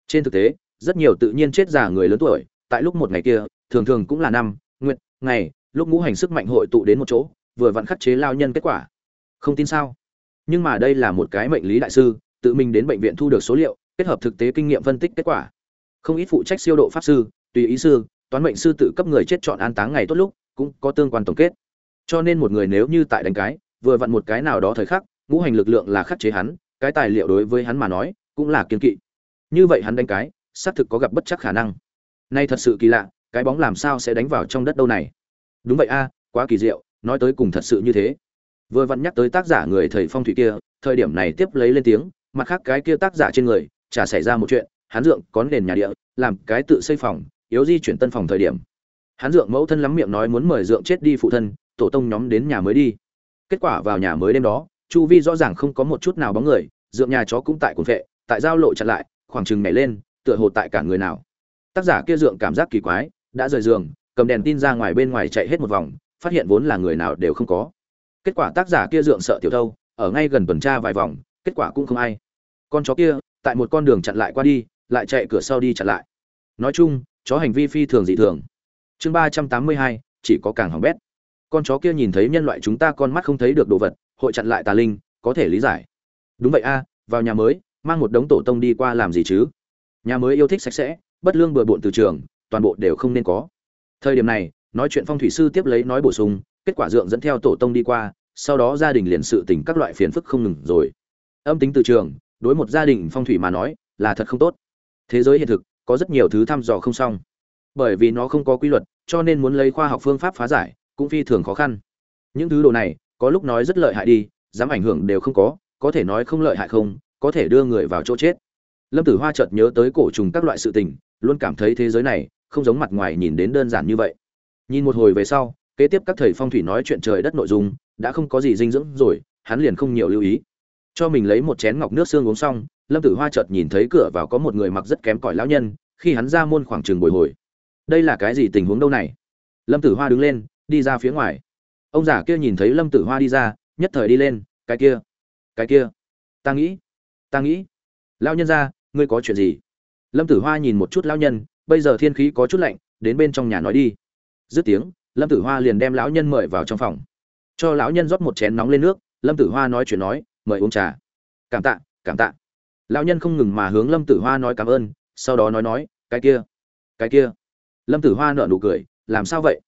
Trên thực tế, rất nhiều tự nhiên chết già người lớn tuổi, tại lúc một ngày kia, thường thường cũng là năm nguyện ngày, lúc ngũ hành sức mạnh hội tụ đến một chỗ vừa vặn khắc chế lao nhân kết quả. Không tin sao? Nhưng mà đây là một cái mệnh lý đại sư, tự mình đến bệnh viện thu được số liệu, kết hợp thực tế kinh nghiệm phân tích kết quả. Không ít phụ trách siêu độ pháp sư, tùy ý sư, toán mệnh sư tự cấp người chết chọn an táng ngày tốt lúc, cũng có tương quan tổng kết. Cho nên một người nếu như tại đánh cái, vừa vặn một cái nào đó thời khắc, ngũ hành lực lượng là khắc chế hắn, cái tài liệu đối với hắn mà nói, cũng là kiên kỵ. Như vậy hắn đánh cái, xác thực có gặp bất chắc khả năng. Nay thật sự kỳ lạ, cái bóng làm sao sẽ đánh vào trong đất đâu này? Đúng vậy a, quá kỳ diệu nói tới cùng thật sự như thế. Vừa vặn nhắc tới tác giả người thầy phong thủy kia, thời điểm này tiếp lấy lên tiếng, mặt khác cái kia tác giả trên người, chả xảy ra một chuyện, hắn dượng có nền nhà địa, làm cái tự xây phòng, yếu di chuyển tân phòng thời điểm. Hắn dượng mẫu thân lắm miệng nói muốn mời dượng chết đi phụ thân, tổ tông nhóm đến nhà mới đi. Kết quả vào nhà mới đêm đó, chu vi rõ ràng không có một chút nào bóng người, dượng nhà chó cũng tại cuốn vệ, tại giao lộ chặn lại, khoảng chừng nhảy lên, tựa hồ tại cả người nào. Tác giả kia dượng cảm giác kỳ quái, đã rời giường, cầm đèn tin ra ngoài bên ngoài chạy hết một vòng phát hiện vốn là người nào đều không có. Kết quả tác giả kia dượng sợ tiểu thâu, ở ngay gần tuần tra vài vòng, kết quả cũng không ai. Con chó kia, tại một con đường chặn lại qua đi, lại chạy cửa sau đi chặn lại. Nói chung, chó hành vi phi thường dị thường. Chương ba trăm tám mươi hai, chỉ có càng hỏng bét. Con chó kia nhìn thấy nhân loại chúng ta con mắt không thấy được đồ vật, hội chặn lại tà linh, có thể lý giải. Đúng vậy a, vào nhà mới, mang một đống tổ tông đi qua làm gì chứ? Nhà mới yêu thích sạch sẽ, bất lương bừa bộn từ trường, toàn bộ đều không nên có. Thời điểm này nói chuyện phong thủy sư tiếp lấy nói bổ sung, kết quả dượng dẫn theo tổ tông đi qua, sau đó gia đình liền sự tình các loại phiền phức không ngừng rồi. Âm tính từ trường, đối một gia đình phong thủy mà nói, là thật không tốt. Thế giới hiện thực, có rất nhiều thứ thăm dò không xong. Bởi vì nó không có quy luật, cho nên muốn lấy khoa học phương pháp phá giải, cũng phi thường khó khăn. Những thứ đồ này, có lúc nói rất lợi hại đi, dám ảnh hưởng đều không có có thể nói không lợi hại không, có thể đưa người vào chỗ chết. Lâm tử hoa chợt nhớ tới cổ trùng các loại sự tình, luôn cảm thấy thế giới này không giống mặt ngoài nhìn đến đơn giản như vậy nhìn một hồi về sau, kế tiếp các thầy phong thủy nói chuyện trời đất nội dung, đã không có gì dinh dưỡng rồi, hắn liền không nhiều lưu ý. Cho mình lấy một chén ngọc nước xương uống xong, lâm tử hoa chợt nhìn thấy cửa vào có một người mặc rất kém cỏi lão nhân, khi hắn ra môn khoảng trường bồi hồi. Đây là cái gì tình huống đâu này? Lâm tử hoa đứng lên, đi ra phía ngoài. Ông già kia nhìn thấy lâm tử hoa đi ra, nhất thời đi lên, cái kia cái kia, ta nghĩ ta nghĩ, lão nhân ra, ngươi có chuyện gì? Lâm tử hoa nhìn một chút lão nhân, bây giờ thiên khí có chút lạnh, đến bên trong nhà nói đi dứt tiếng, lâm tử hoa liền đem lão nhân mời vào trong phòng. Cho lão nhân rót một chén nóng lên nước, lâm tử hoa nói chuyện nói, mời uống trà. Cảm tạ cảm tạ. Lão nhân không ngừng mà hướng lâm tử hoa nói cảm ơn, sau đó nói nói, cái kia cái kia. Lâm tử hoa nợ nụ cười, làm sao vậy?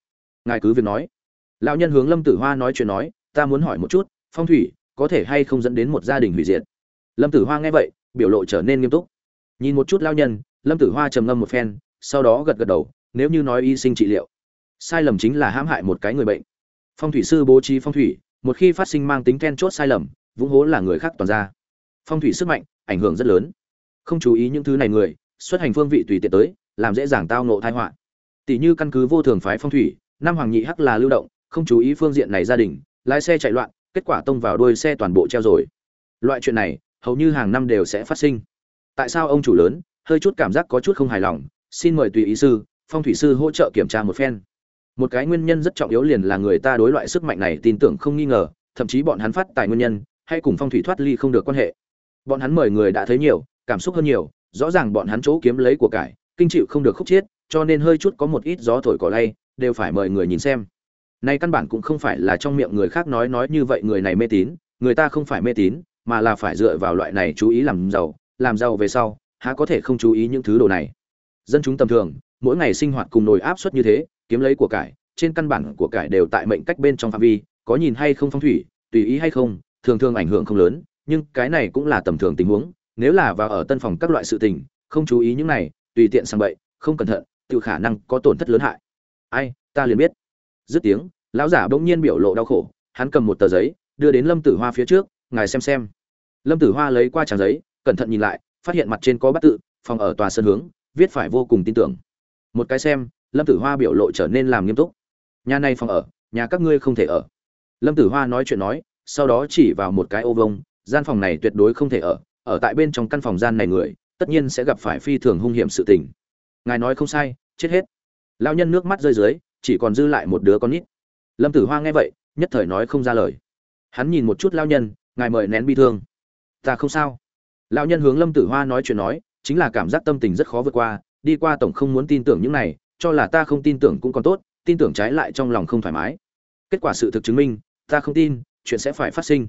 Ngài cứ việc nói. Lão nhân hướng lâm tử hoa nói chuyện nói, ta muốn hỏi một chút, phong thủy có thể hay không dẫn đến một gia đình hủy diệt? Lâm tử hoa nghe vậy, biểu lộ trở nên nghiêm túc. Nhìn một chút lao nhân, lâm tử hoa trầm ngâm một phen, sau đó gật gật đầu, nếu như nói y sinh trị liệu sai lầm chính là hãm hại một cái người bệnh. Phong thủy sư bố trí phong thủy, một khi phát sinh mang tính then chốt sai lầm, vũng hố là người khác toàn ra. Phong thủy sức mạnh, ảnh hưởng rất lớn. Không chú ý những thứ này người, xuất hành phương vị tùy tiện tới, làm dễ dàng tao nộ thai họa. Tỷ như căn cứ vô thường phái phong thủy, năm hoàng nhị hắc là lưu động, không chú ý phương diện này gia đình, lái xe chạy loạn, kết quả tông vào đuôi xe toàn bộ treo rồi. Loại chuyện này, hầu như hàng năm đều sẽ phát sinh. Tại sao ông chủ lớn, hơi chút cảm giác có chút không hài lòng, xin mời tùy ý sư, phong thủy sư hỗ trợ kiểm tra một phen một cái nguyên nhân rất trọng yếu liền là người ta đối loại sức mạnh này tin tưởng không nghi ngờ, thậm chí bọn hắn phát tài nguyên nhân, hay cùng phong thủy thoát ly không được quan hệ. Bọn hắn mời người đã thấy nhiều, cảm xúc hơn nhiều, rõ ràng bọn hắn chỗ kiếm lấy của cải, kinh chịu không được khúc chiết, cho nên hơi chút có một ít gió thổi cỏ lay, đều phải mời người nhìn xem. Nay căn bản cũng không phải là trong miệng người khác nói nói như vậy người này mê tín, người ta không phải mê tín, mà là phải dựa vào loại này chú ý làm giàu làm giàu về sau, há có thể không chú ý những thứ đồ này. Dân chúng tầm thường, mỗi ngày sinh hoạt cùng nồi áp suất như thế kiếm lấy của cải, trên căn bản của cải đều tại mệnh cách bên trong phạm vi, có nhìn hay không phong thủy, tùy ý hay không, thường thường ảnh hưởng không lớn, nhưng cái này cũng là tầm thường tình huống, nếu là vào ở tân phòng các loại sự tình, không chú ý những này, tùy tiện sang bậy, không cẩn thận tự khả năng có tổn thất lớn hại. Ai, ta liền biết. Dứt tiếng, lão giả bỗng nhiên biểu lộ đau khổ, hắn cầm một tờ giấy, đưa đến lâm tử hoa phía trước, ngài xem xem. Lâm tử hoa lấy qua trang giấy, cẩn thận nhìn lại, phát hiện mặt trên có bát tự, phòng ở tòa sân hướng, viết phải vô cùng tin tưởng. Một cái xem lâm tử hoa biểu lộ trở nên làm nghiêm túc. Nhà này phòng ở, nhà các ngươi không thể ở. Lâm tử hoa nói chuyện nói, sau đó chỉ vào một cái ô vông gian phòng này tuyệt đối không thể ở ở tại bên trong căn phòng gian này người, tất nhiên sẽ gặp phải phi thường hung hiểm sự tình. Ngài nói không sai, chết hết. Lao nhân nước mắt rơi dưới, chỉ còn dư lại một đứa con nít. Lâm tử hoa nghe vậy, nhất thời nói không ra lời. Hắn nhìn một chút lao nhân, ngài mời nén bi thương. Ta không sao. Lao nhân hướng lâm tử hoa nói chuyện nói, chính là cảm giác tâm tình rất khó vượt qua, đi qua tổng không muốn tin tưởng những này cho là ta không tin tưởng cũng còn tốt, tin tưởng trái lại trong lòng không thoải mái. Kết quả sự thực chứng minh, ta không tin, chuyện sẽ phải phát sinh.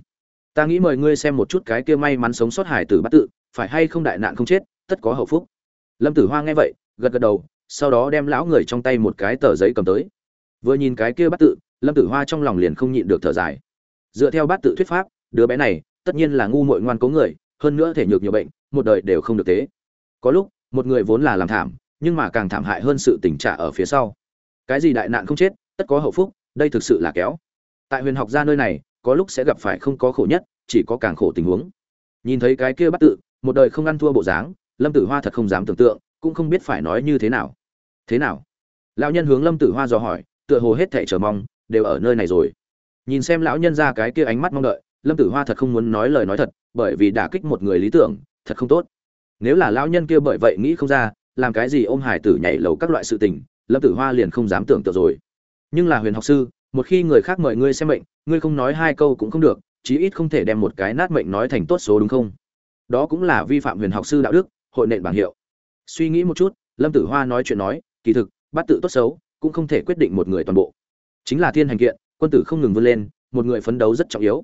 Ta nghĩ mời ngươi xem một chút cái kia may mắn sống sót hải tử bắt tự, phải hay không đại nạn không chết, tất có hậu phúc. Lâm tử hoa nghe vậy, gật gật đầu, sau đó đem lão người trong tay một cái tờ giấy cầm tới. Vừa nhìn cái kia bắt tự, lâm tử hoa trong lòng liền không nhịn được thở dài. Dựa theo bát tự thuyết pháp, đứa bé này, tất nhiên là ngu muội ngoan cố người, hơn nữa thể nhược nhiều bệnh, một đời đều không được thế có lúc, một người vốn là làm thảm nhưng mà càng thảm hại hơn sự tình trạng ở phía sau. Cái gì đại nạn không chết, tất có hậu phúc, đây thực sự là kéo. Tại huyền học gia nơi này, có lúc sẽ gặp phải không có khổ nhất, chỉ có càng khổ tình huống. Nhìn thấy cái kia bắt tự, một đời không ăn thua bộ dáng, lâm tử hoa thật không dám tưởng tượng, cũng không biết phải nói như thế nào. Thế nào? Lão nhân hướng lâm tử hoa dò hỏi, tựa hồ hết thảy chờ mong, đều ở nơi này rồi. Nhìn xem lão nhân ra cái kia ánh mắt mong đợi, lâm tử hoa thật không muốn nói lời nói thật, bởi vì đả kích một người lý tưởng, thật không tốt. Nếu là lão nhân kia bởi vậy nghĩ không ra làm cái gì ôm hải tử nhảy lầu các loại sự tình, lâm tử hoa liền không dám tưởng tượng rồi. Nhưng là huyền học sư, một khi người khác mời ngươi xem mệnh, ngươi không nói hai câu cũng không được, chí ít không thể đem một cái nát mệnh nói thành tốt số đúng không? Đó cũng là vi phạm huyền học sư đạo đức, hội nện bảng hiệu. Suy nghĩ một chút, lâm tử hoa nói chuyện nói, kỳ thực, bắt tự tốt xấu, cũng không thể quyết định một người toàn bộ. Chính là thiên hành kiện, quân tử không ngừng vươn lên, một người phấn đấu rất trọng yếu.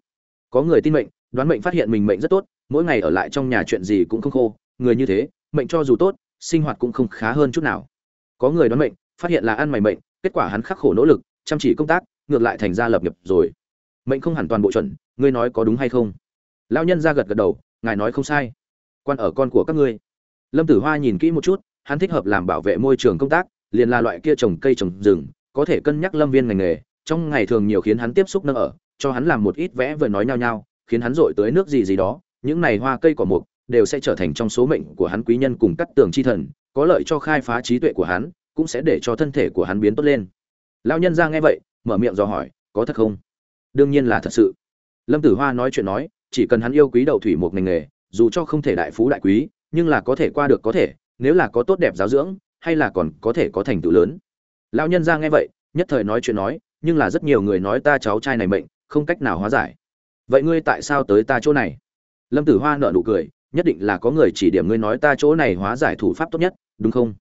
Có người tin mệnh, đoán mệnh phát hiện mình mệnh rất tốt, mỗi ngày ở lại trong nhà chuyện gì cũng không khô, người như thế, mệnh cho dù tốt sinh hoạt cũng không khá hơn chút nào. Có người đoán mệnh, phát hiện là ăn mày mệnh, kết quả hắn khắc khổ nỗ lực, chăm chỉ công tác, ngược lại thành ra lập nghiệp rồi. Mệnh không hẳn toàn bộ chuẩn, ngươi nói có đúng hay không? Lão nhân ra gật gật đầu, ngài nói không sai. Quan ở con của các ngươi. Lâm tử hoa nhìn kỹ một chút, hắn thích hợp làm bảo vệ môi trường công tác, liền là loại kia trồng cây trồng rừng, có thể cân nhắc lâm viên ngành nghề. Trong ngày thường nhiều khiến hắn tiếp xúc nâng ở, cho hắn làm một ít vẽ vừa nói nhau nhau, khiến hắn rội tới nước gì gì đó, những này hoa cây cỏ mục đều sẽ trở thành trong số mệnh của hắn quý nhân cùng cắt tường chi thần, có lợi cho khai phá trí tuệ của hắn, cũng sẽ để cho thân thể của hắn biến tốt lên. Lão nhân ra nghe vậy, mở miệng dò hỏi, có thật không? Đương nhiên là thật sự. Lâm tử hoa nói chuyện nói, chỉ cần hắn yêu quý đậu thủy một ngành nghề, dù cho không thể đại phú đại quý, nhưng là có thể qua được có thể, nếu là có tốt đẹp giáo dưỡng, hay là còn có thể có thành tựu lớn. Lão nhân ra nghe vậy, nhất thời nói chuyện nói, nhưng là rất nhiều người nói ta cháu trai này mệnh, không cách nào hóa giải. Vậy ngươi tại sao tới ta chỗ này? Lâm tử hoa nở nụ cười nhất định là có người chỉ điểm ngươi nói ta chỗ này hóa giải thủ pháp tốt nhất, đúng không?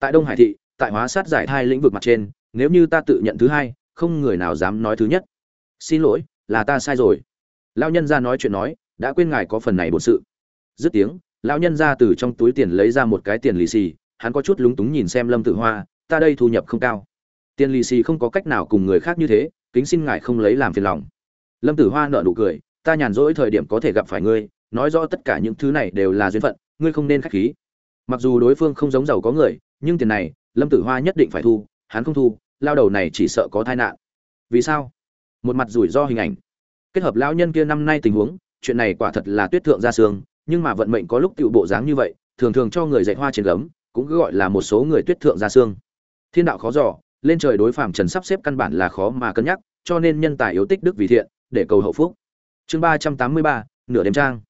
Tại đông hải thị, tại hóa sát giải hai lĩnh vực mặt trên, nếu như ta tự nhận thứ hai, không người nào dám nói thứ nhất. Xin lỗi, là ta sai rồi. Lão nhân ra nói chuyện nói, đã quên ngài có phần này bổn sự. Dứt tiếng, lão nhân ra từ trong túi tiền lấy ra một cái tiền lì xì, hắn có chút lúng túng nhìn xem lâm tử hoa, ta đây thu nhập không cao. Tiền lì xì không có cách nào cùng người khác như thế, kính xin ngài không lấy làm phiền lòng. Lâm tử hoa nợ nụ cười, ta nhàn rỗi thời điểm có thể gặp phải ngươi nói rõ tất cả những thứ này đều là duyên phận, ngươi không nên khách khí. Mặc dù đối phương không giống giàu có người, nhưng tiền này, lâm tử hoa nhất định phải thu, hắn không thu, lao đầu này chỉ sợ có tai nạn. Vì sao? Một mặt rủi ro hình ảnh. Kết hợp lão nhân kia năm nay tình huống, chuyện này quả thật là tuyết thượng ra sương, nhưng mà vận mệnh có lúc tựu bộ dáng như vậy, thường thường cho người dạy hoa trên gấm, cũng cứ gọi là một số người tuyết thượng ra sương. Thiên đạo khó dò, lên trời đối phàm trần sắp xếp căn bản là khó mà cân nhắc, cho nên nhân tài yếu tích đức vì thiện, để cầu hậu phúc. Chương ba trăm tám mươi ba, nửa đêm trang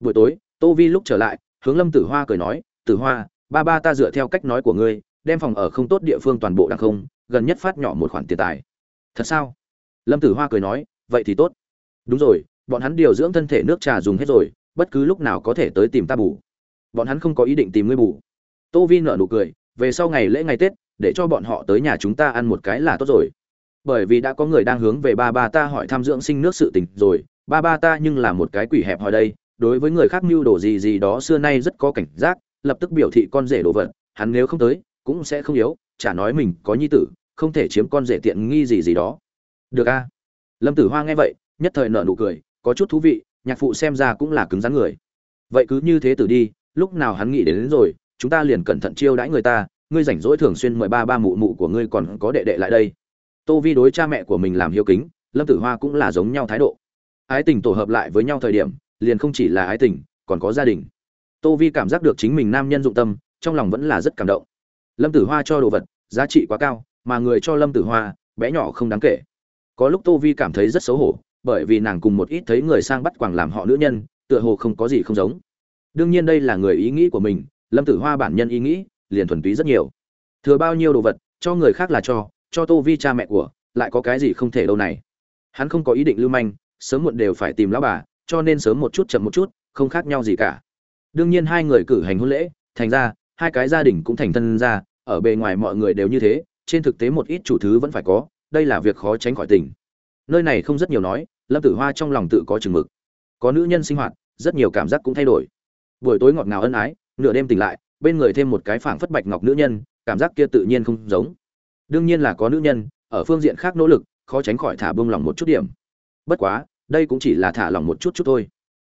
buổi tối, tô vi lúc trở lại, hướng lâm tử hoa cười nói, tử hoa, ba ba ta dựa theo cách nói của ngươi, đem phòng ở không tốt địa phương toàn bộ đang không, gần nhất phát nhỏ một khoản tiền tài. Thật sao? Lâm tử hoa cười nói, vậy thì tốt. Đúng rồi, bọn hắn điều dưỡng thân thể nước trà dùng hết rồi, bất cứ lúc nào có thể tới tìm ta bù. Bọn hắn không có ý định tìm ngươi bù. Tô vi nợ nụ cười, về sau ngày lễ ngày tết, để cho bọn họ tới nhà chúng ta ăn một cái là tốt rồi. Bởi vì đã có người đang hướng về ba ba ta hỏi tham dưỡng sinh nước sự tình rồi, ba ba ta nhưng là một cái quỷ hẹp hỏi đây đối với người khác mưu đồ gì gì đó xưa nay rất có cảnh giác lập tức biểu thị con rể đồ vật hắn nếu không tới cũng sẽ không yếu chả nói mình có nhi tử không thể chiếm con rể tiện nghi gì gì đó. Được a? Lâm tử hoa nghe vậy nhất thời nợ nụ cười có chút thú vị nhạc phụ xem ra cũng là cứng rắn người. Vậy cứ như thế tử đi lúc nào hắn nghĩ đến, đến rồi chúng ta liền cẩn thận chiêu đãi người ta ngươi rảnh rỗi thường xuyên mời ba ba mụ mụ của ngươi còn có đệ đệ lại đây. Tô vi đối cha mẹ của mình làm hiếu kính lâm tử hoa cũng là giống nhau thái độ. Ái tình tổ hợp lại với nhau thời điểm liền không chỉ là ái tình, còn có gia đình. Tô vi cảm giác được chính mình nam nhân dụng tâm, trong lòng vẫn là rất cảm động. Lâm tử hoa cho đồ vật, giá trị quá cao, mà người cho lâm tử hoa, bé nhỏ không đáng kể. Có lúc tô vi cảm thấy rất xấu hổ, bởi vì nàng cùng một ít thấy người sang bắt quàng làm họ nữ nhân, tựa hồ không có gì không giống. Đương nhiên đây là người ý nghĩ của mình, lâm tử hoa bản nhân ý nghĩ, liền thuần túy rất nhiều. Thừa bao nhiêu đồ vật, cho người khác là cho cho tô vi cha mẹ của, lại có cái gì không thể đâu này. Hắn không có ý định lưu manh, sớm muộn đều phải tìm lão bà cho nên sớm một chút, chậm một chút, không khác nhau gì cả. Đương nhiên hai người cử hành hôn lễ, thành ra, hai cái gia đình cũng thành thân ra, ở bề ngoài mọi người đều như thế, trên thực tế một ít chủ thứ vẫn phải có, đây là việc khó tránh khỏi tình. Nơi này không rất nhiều nói, lâm tử hoa trong lòng tự có chừng mực. Có nữ nhân sinh hoạt, rất nhiều cảm giác cũng thay đổi. Buổi tối ngọt ngào ân ái, nửa đêm tỉnh lại, bên người thêm một cái phảng phất bạch ngọc nữ nhân, cảm giác kia tự nhiên không giống. Đương nhiên là có nữ nhân, ở phương diện khác nỗ lực, khó tránh khỏi thả bông lòng một chút điểm. Bất quá đây cũng chỉ là thả lỏng một chút chút thôi.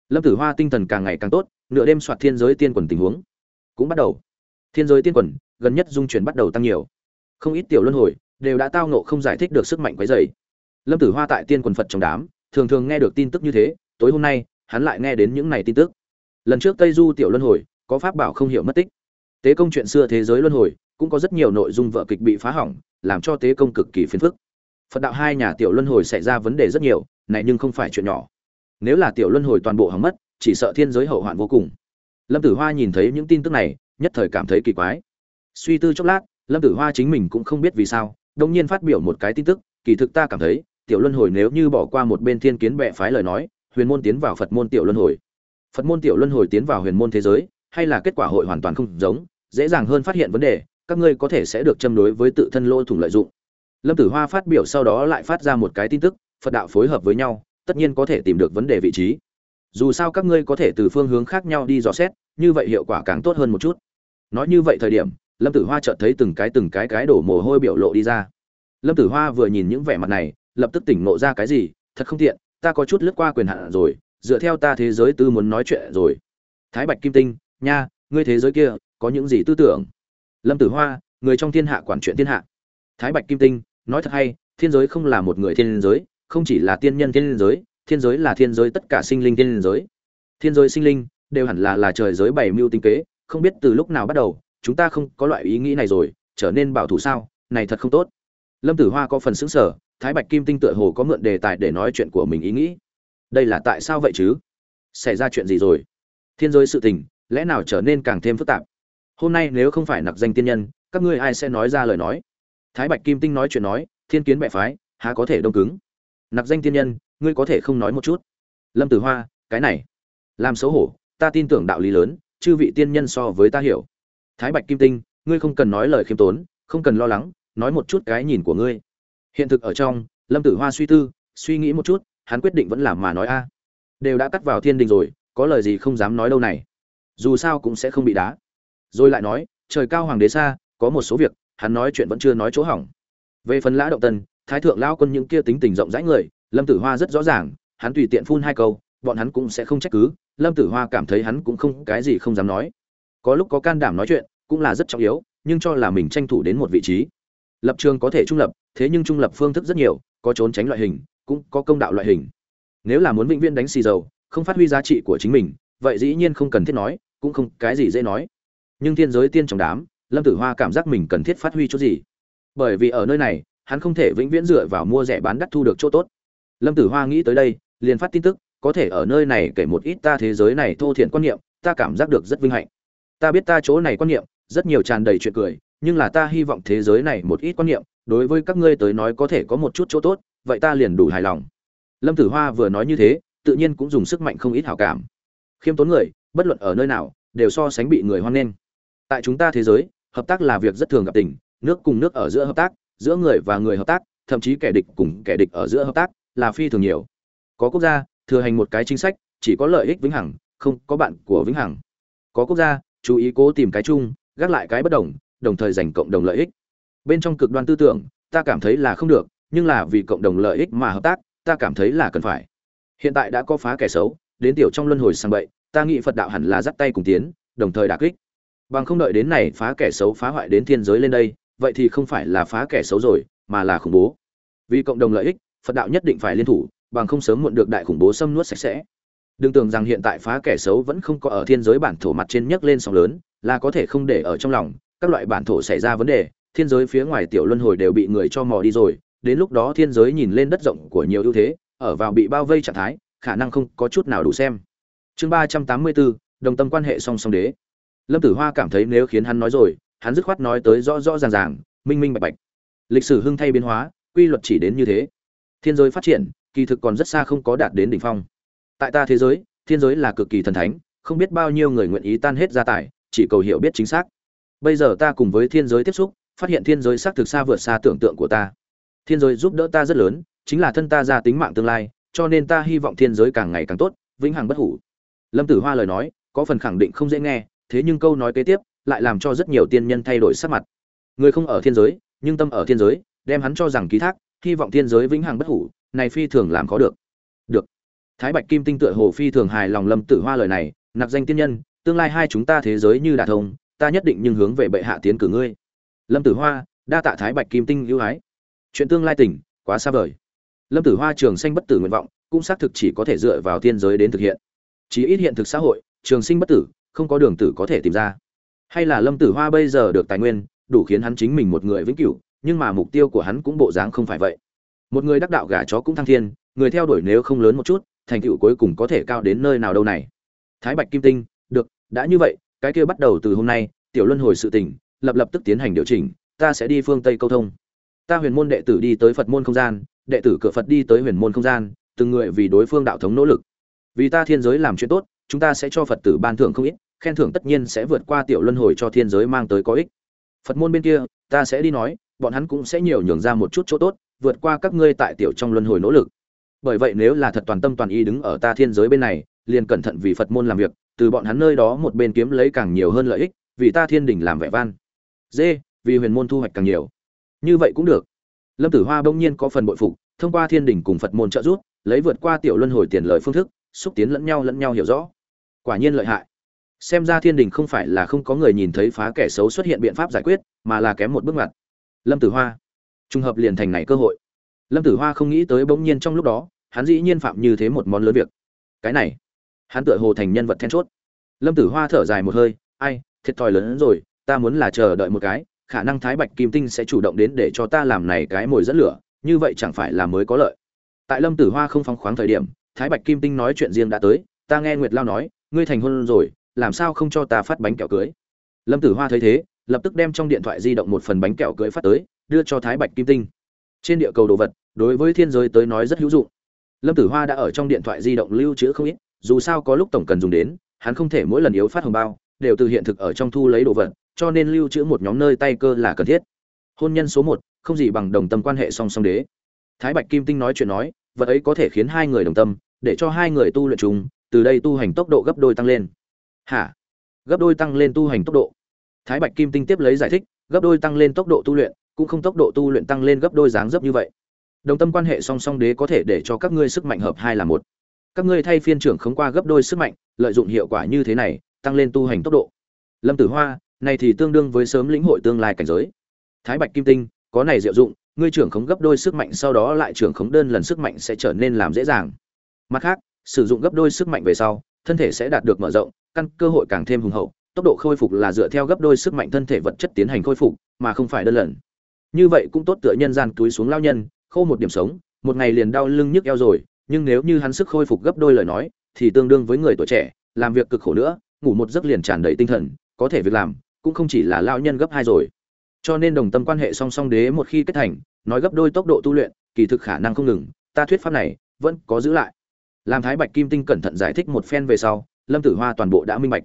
Lâm tử hoa tinh thần càng ngày càng tốt, nửa đêm soạt thiên giới tiên quần tình huống cũng bắt đầu. Thiên giới tiên quần gần nhất dung chuyển bắt đầu tăng nhiều. Không ít tiểu luân hồi đều đã tao nộ không giải thích được sức mạnh quấy dày lâm tử hoa tại tiên quần phật trong đám, thường thường nghe được tin tức như thế, tối hôm nay, hắn lại nghe đến những này tin tức. Lần trước tây du tiểu luân hồi có pháp bảo không hiểu mất tích. Tế công chuyện xưa thế giới luân hồi cũng có rất nhiều nội dung vợ kịch bị phá hỏng, làm cho tế công cực kỳ phiền phức. Phật đạo hai nhà tiểu luân hồi xảy ra vấn đề rất nhiều này nhưng không phải chuyện nhỏ. Nếu là tiểu luân hồi toàn bộ hỏng mất, chỉ sợ thiên giới hậu hoạn vô cùng. Lâm tử hoa nhìn thấy những tin tức này, nhất thời cảm thấy kỳ quái. Suy tư chốc lát, lâm tử hoa chính mình cũng không biết vì sao đông nhiên phát biểu một cái tin tức, kỳ thực ta cảm thấy, tiểu luân hồi nếu như bỏ qua một bên thiên kiến bệ phái lời nói, huyền môn tiến vào phật môn tiểu luân hồi. Phật môn tiểu luân hồi tiến vào huyền môn thế giới, hay là kết quả hội hoàn toàn không giống, dễ dàng hơn phát hiện vấn đề, các ngươi có thể sẽ được châm đối với tự thân lỗ thủng lợi dụng. Lâm tử hoa phát biểu sau đó lại phát ra một cái tin tức phật đạo phối hợp với nhau, tất nhiên có thể tìm được vấn đề vị trí. Dù sao các ngươi có thể từ phương hướng khác nhau đi dò xét, như vậy hiệu quả càng tốt hơn một chút. Nói như vậy thời điểm, lâm tử hoa chợt thấy từng cái từng cái cái đổ mồ hôi biểu lộ đi ra. Lâm tử hoa vừa nhìn những vẻ mặt này, lập tức tỉnh nộ ra cái gì, thật không tiện, ta có chút lướt qua quyền hạn rồi, dựa theo ta thế giới tư muốn nói chuyện rồi. Thái bạch kim tinh, nha, ngươi thế giới kia, có những gì tư tưởng? Lâm tử hoa, người trong thiên hạ quản chuyện thiên hạ. Thái bạch kim tinh, nói thật hay, thiên giới không là một người thiên giới không chỉ là tiên nhân thiên giới thiên giới là thiên giới tất cả sinh linh thiên giới. Thiên giới sinh linh đều hẳn là là trời giới bảy mưu tinh kế, không biết từ lúc nào bắt đầu, chúng ta không có loại ý nghĩ này rồi, trở nên bảo thủ sao? Này thật không tốt. Lâm tử hoa có phần sững sở thái bạch kim tinh tựa hồ có mượn đề tài để nói chuyện của mình ý nghĩ. Đây là tại sao vậy chứ? Xảy ra chuyện gì rồi? Thiên giới sự tình, lẽ nào trở nên càng thêm phức tạp? Hôm nay nếu không phải nặc danh tiên nhân, các ngươi ai sẽ nói ra lời nói? Thái bạch kim tinh nói chuyện nói, thiên kiến bệ phái, há có thể đông cứng? Nặc danh tiên nhân, ngươi có thể không nói một chút. Lâm tử hoa, cái này, làm xấu hổ, ta tin tưởng đạo lý lớn, chư vị tiên nhân so với ta hiểu. Thái bạch kim tinh, ngươi không cần nói lời khiêm tốn, không cần lo lắng, nói một chút cái nhìn của ngươi. Hiện thực ở trong, lâm tử hoa suy tư, suy nghĩ một chút, hắn quyết định vẫn làm mà nói a. Đều đã cắt vào thiên đình rồi, có lời gì không dám nói đâu này. Dù sao cũng sẽ không bị đá. Rồi lại nói, trời cao hoàng đế xa, có một số việc, hắn nói chuyện vẫn chưa nói chỗ hỏng. Về phần lã động tân thái thượng lao quân những kia tính tình rộng rãi người, lâm tử hoa rất rõ ràng, hắn tùy tiện phun hai câu, bọn hắn cũng sẽ không trách cứ. Lâm tử hoa cảm thấy hắn cũng không, cái gì không dám nói. Có lúc có can đảm nói chuyện, cũng là rất trọng yếu, nhưng cho là mình tranh thủ đến một vị trí. Lập trường có thể trung lập, thế nhưng trung lập phương thức rất nhiều, có trốn tránh loại hình, cũng có công đạo loại hình. Nếu là muốn vĩnh viễn đánh xì dầu, không phát huy giá trị của chính mình, vậy dĩ nhiên không cần thiết nói, cũng không cái gì dễ nói. Nhưng thiên giới tiên trong đám, lâm tử hoa cảm giác mình cần thiết phát huy chút gì? Bởi vì ở nơi này hắn không thể vĩnh viễn dựa vào mua rẻ bán đắt thu được chỗ tốt. Lâm tử hoa nghĩ tới đây, liền phát tin tức, có thể ở nơi này kể một ít ta thế giới này thô thiện quan niệm, ta cảm giác được rất vinh hạnh. Ta biết ta chỗ này quan niệm, rất nhiều tràn đầy chuyện cười, nhưng là ta hy vọng thế giới này một ít quan niệm, đối với các ngươi tới nói có thể có một chút chỗ tốt, vậy ta liền đủ hài lòng. Lâm tử hoa vừa nói như thế, tự nhiên cũng dùng sức mạnh không ít hảo cảm. Khiêm tốn người, bất luận ở nơi nào, đều so sánh bị người hoan nghênh. Tại chúng ta thế giới, hợp tác là việc rất thường gặp tình, nước cùng nước ở giữa hợp tác giữa người và người hợp tác, thậm chí kẻ địch cùng kẻ địch ở giữa hợp tác là phi thường nhiều. Có quốc gia thừa hành một cái chính sách, chỉ có lợi ích vĩnh hằng, không có bạn của vĩnh hằng. Có quốc gia chú ý cố tìm cái chung, gác lại cái bất đồng đồng thời giành cộng đồng lợi ích. Bên trong cực đoan tư tưởng, ta cảm thấy là không được, nhưng là vì cộng đồng lợi ích mà hợp tác, ta cảm thấy là cần phải. Hiện tại đã có phá kẻ xấu, đến tiểu trong luân hồi sang bậy, ta nghĩ phật đạo hẳn là dắt tay cùng tiến, đồng thời đả kích. Bằng không đợi đến này phá kẻ xấu phá hoại đến thiên giới lên đây vậy thì không phải là phá kẻ xấu rồi, mà là khủng bố. Vì cộng đồng lợi ích, phật đạo nhất định phải liên thủ, bằng không sớm muộn được đại khủng bố xâm nuốt sạch sẽ. Đừng tưởng rằng hiện tại phá kẻ xấu vẫn không có ở thiên giới bản thổ mặt trên nhấc lên sóng lớn, là có thể không để ở trong lòng, các loại bản thổ xảy ra vấn đề, thiên giới phía ngoài tiểu luân hồi đều bị người cho mò đi rồi, đến lúc đó thiên giới nhìn lên đất rộng của nhiều ưu thế, ở vào bị bao vây trạng thái, khả năng không có chút nào đủ xem. Chương ba trăm tám mươi bốn, đồng tâm quan hệ song song đế. Lâm tử hoa cảm thấy nếu khiến hắn nói rồi hắn dứt khoát nói tới rõ rõ ràng ràng, minh minh bạch bạch. Lịch sử hưng thay biến hóa, quy luật chỉ đến như thế. Thiên giới phát triển, kỳ thực còn rất xa không có đạt đến đỉnh phong. Tại ta thế giới, thiên giới là cực kỳ thần thánh, không biết bao nhiêu người nguyện ý tan hết gia tài, chỉ cầu hiểu biết chính xác. Bây giờ ta cùng với thiên giới tiếp xúc, phát hiện thiên giới xác thực xa vượt xa tưởng tượng của ta. Thiên giới giúp đỡ ta rất lớn, chính là thân ta ra tính mạng tương lai, cho nên ta hy vọng thiên giới càng ngày càng tốt, vĩnh hằng bất hủ. Lâm tử hoa lời nói, có phần khẳng định không dễ nghe, thế nhưng câu nói kế tiếp lại làm cho rất nhiều tiên nhân thay đổi sắc mặt. Người không ở thiên giới, nhưng tâm ở thiên giới, đem hắn cho rằng ký thác, hy vọng thiên giới vĩnh hằng bất hủ, này phi thường làm khó được. Được. Thái bạch kim tinh tựa hồ phi thường hài lòng lâm tử hoa lời này nạp danh tiên nhân, tương lai hai chúng ta thế giới như đả thông, ta nhất định nhưng hướng về bệ hạ tiến cử ngươi. Lâm tử hoa, đa tạ thái bạch kim tinh ưu ái. Chuyện tương lai tỉnh quá xa vời. Lâm tử hoa trường sinh bất tử nguyện vọng, cũng xác thực chỉ có thể dựa vào thiên giới đến thực hiện. Chỉ ít hiện thực xã hội, trường sinh bất tử, không có đường tử có thể tìm ra hay là lâm tử hoa bây giờ được tài nguyên, đủ khiến hắn chính mình một người vĩnh cửu, nhưng mà mục tiêu của hắn cũng bộ dáng không phải vậy. Một người đắc đạo gà chó cũng thăng thiên, người theo đuổi nếu không lớn một chút, thành tựu cuối cùng có thể cao đến nơi nào đâu này. Thái bạch kim tinh, được, đã như vậy, cái kia bắt đầu từ hôm nay, tiểu luân hồi sự tỉnh lập lập tức tiến hành điều chỉnh, ta sẽ đi phương tây câu thông. Ta huyền môn đệ tử đi tới phật môn không gian, đệ tử cửa phật đi tới huyền môn không gian, từng người vì đối phương đạo thống nỗ lực. Vì ta thiên giới làm chuyện tốt, chúng ta sẽ cho phật tử ban thưởng không ít khen thưởng tất nhiên sẽ vượt qua tiểu luân hồi cho thiên giới mang tới có ích. Phật môn bên kia, ta sẽ đi nói, bọn hắn cũng sẽ nhiều nhường ra một chút chỗ tốt, vượt qua các ngươi tại tiểu trong luân hồi nỗ lực. Bởi vậy nếu là thật toàn tâm toàn ý đứng ở ta thiên giới bên này, liền cẩn thận vì phật môn làm việc, từ bọn hắn nơi đó một bên kiếm lấy càng nhiều hơn lợi ích, vì ta thiên đình làm vẻ van. Dê, vì huyền môn thu hoạch càng nhiều. Như vậy cũng được. Lâm tử hoa bỗng nhiên có phần bội phục, thông qua thiên đình cùng phật môn trợ giúp, lấy vượt qua tiểu luân hồi tiền lợi phương thức, xúc tiến lẫn nhau lẫn nhau hiểu rõ. Quả nhiên lợi hại xem ra thiên đình không phải là không có người nhìn thấy phá kẻ xấu xuất hiện biện pháp giải quyết, mà là kém một bước ngoặt. Lâm tử hoa. Trùng hợp liền thành này cơ hội. Lâm tử hoa không nghĩ tới bỗng nhiên trong lúc đó, hắn dĩ nhiên phạm như thế một món lớn việc. Cái này. Hắn tựa hồ thành nhân vật then chốt. Lâm tử hoa thở dài một hơi, ai, thiệt thòi lớn hơn rồi, ta muốn là chờ đợi một cái, khả năng thái bạch kim tinh sẽ chủ động đến để cho ta làm này cái mồi dẫn lửa, như vậy chẳng phải là mới có lợi. Tại lâm tử hoa không phóng khoáng thời điểm, thái bạch kim tinh nói chuyện riêng đã tới, ta nghe nguyệt lao nói, ngươi thành hôn rồi làm sao không cho ta phát bánh kẹo cưới? Lâm tử hoa thấy thế, lập tức đem trong điện thoại di động một phần bánh kẹo cưới phát tới, đưa cho thái bạch kim tinh. Trên địa cầu đồ vật, đối với thiên giới tới nói rất hữu dụng. Lâm tử hoa đã ở trong điện thoại di động lưu trữ không ít, dù sao có lúc tổng cần dùng đến, hắn không thể mỗi lần yếu phát hồng bao, đều từ hiện thực ở trong thu lấy đồ vật, cho nên lưu trữ một nhóm nơi tay cơ là cần thiết. Hôn nhân số một, không gì bằng đồng tâm quan hệ song song đế. Thái bạch kim tinh nói chuyện nói, vật ấy có thể khiến hai người đồng tâm, để cho hai người tu luyện chúng từ đây tu hành tốc độ gấp đôi tăng lên hả? Gấp đôi tăng lên tu hành tốc độ. Thái bạch kim tinh tiếp lấy giải thích, gấp đôi tăng lên tốc độ tu luyện, cũng không tốc độ tu luyện tăng lên gấp đôi dáng dấp như vậy. Đồng tâm quan hệ song song đế có thể để cho các ngươi sức mạnh hợp hai là một. Các ngươi thay phiên trưởng khống qua gấp đôi sức mạnh, lợi dụng hiệu quả như thế này, tăng lên tu hành tốc độ. Lâm tử hoa, này thì tương đương với sớm lĩnh hội tương lai cảnh giới. Thái bạch kim tinh, có này diệu dụng, ngươi trưởng khống gấp đôi sức mạnh sau đó lại trưởng khống đơn lần sức mạnh sẽ trở nên làm dễ dàng. Mặt khác, sử dụng gấp đôi sức mạnh về sau, thân thể sẽ đạt được mở rộng căn cơ hội càng thêm hùng hậu, tốc độ khôi phục là dựa theo gấp đôi sức mạnh thân thể vật chất tiến hành khôi phục, mà không phải đơn lần. Như vậy cũng tốt tựa nhân gian túi xuống lao nhân, khô một điểm sống, một ngày liền đau lưng nhức eo rồi, nhưng nếu như hắn sức khôi phục gấp đôi lời nói, thì tương đương với người tuổi trẻ, làm việc cực khổ nữa, ngủ một giấc liền tràn đầy tinh thần, có thể việc làm, cũng không chỉ là lao nhân gấp hai rồi. Cho nên đồng tâm quan hệ song song đế một khi kết thành, nói gấp đôi tốc độ tu luyện, kỳ thực khả năng không ngừng, ta thuyết pháp này vẫn có giữ lại. Làm thái bạch kim tinh cẩn thận giải thích một phen về sau lâm tử hoa toàn bộ đã minh bạch.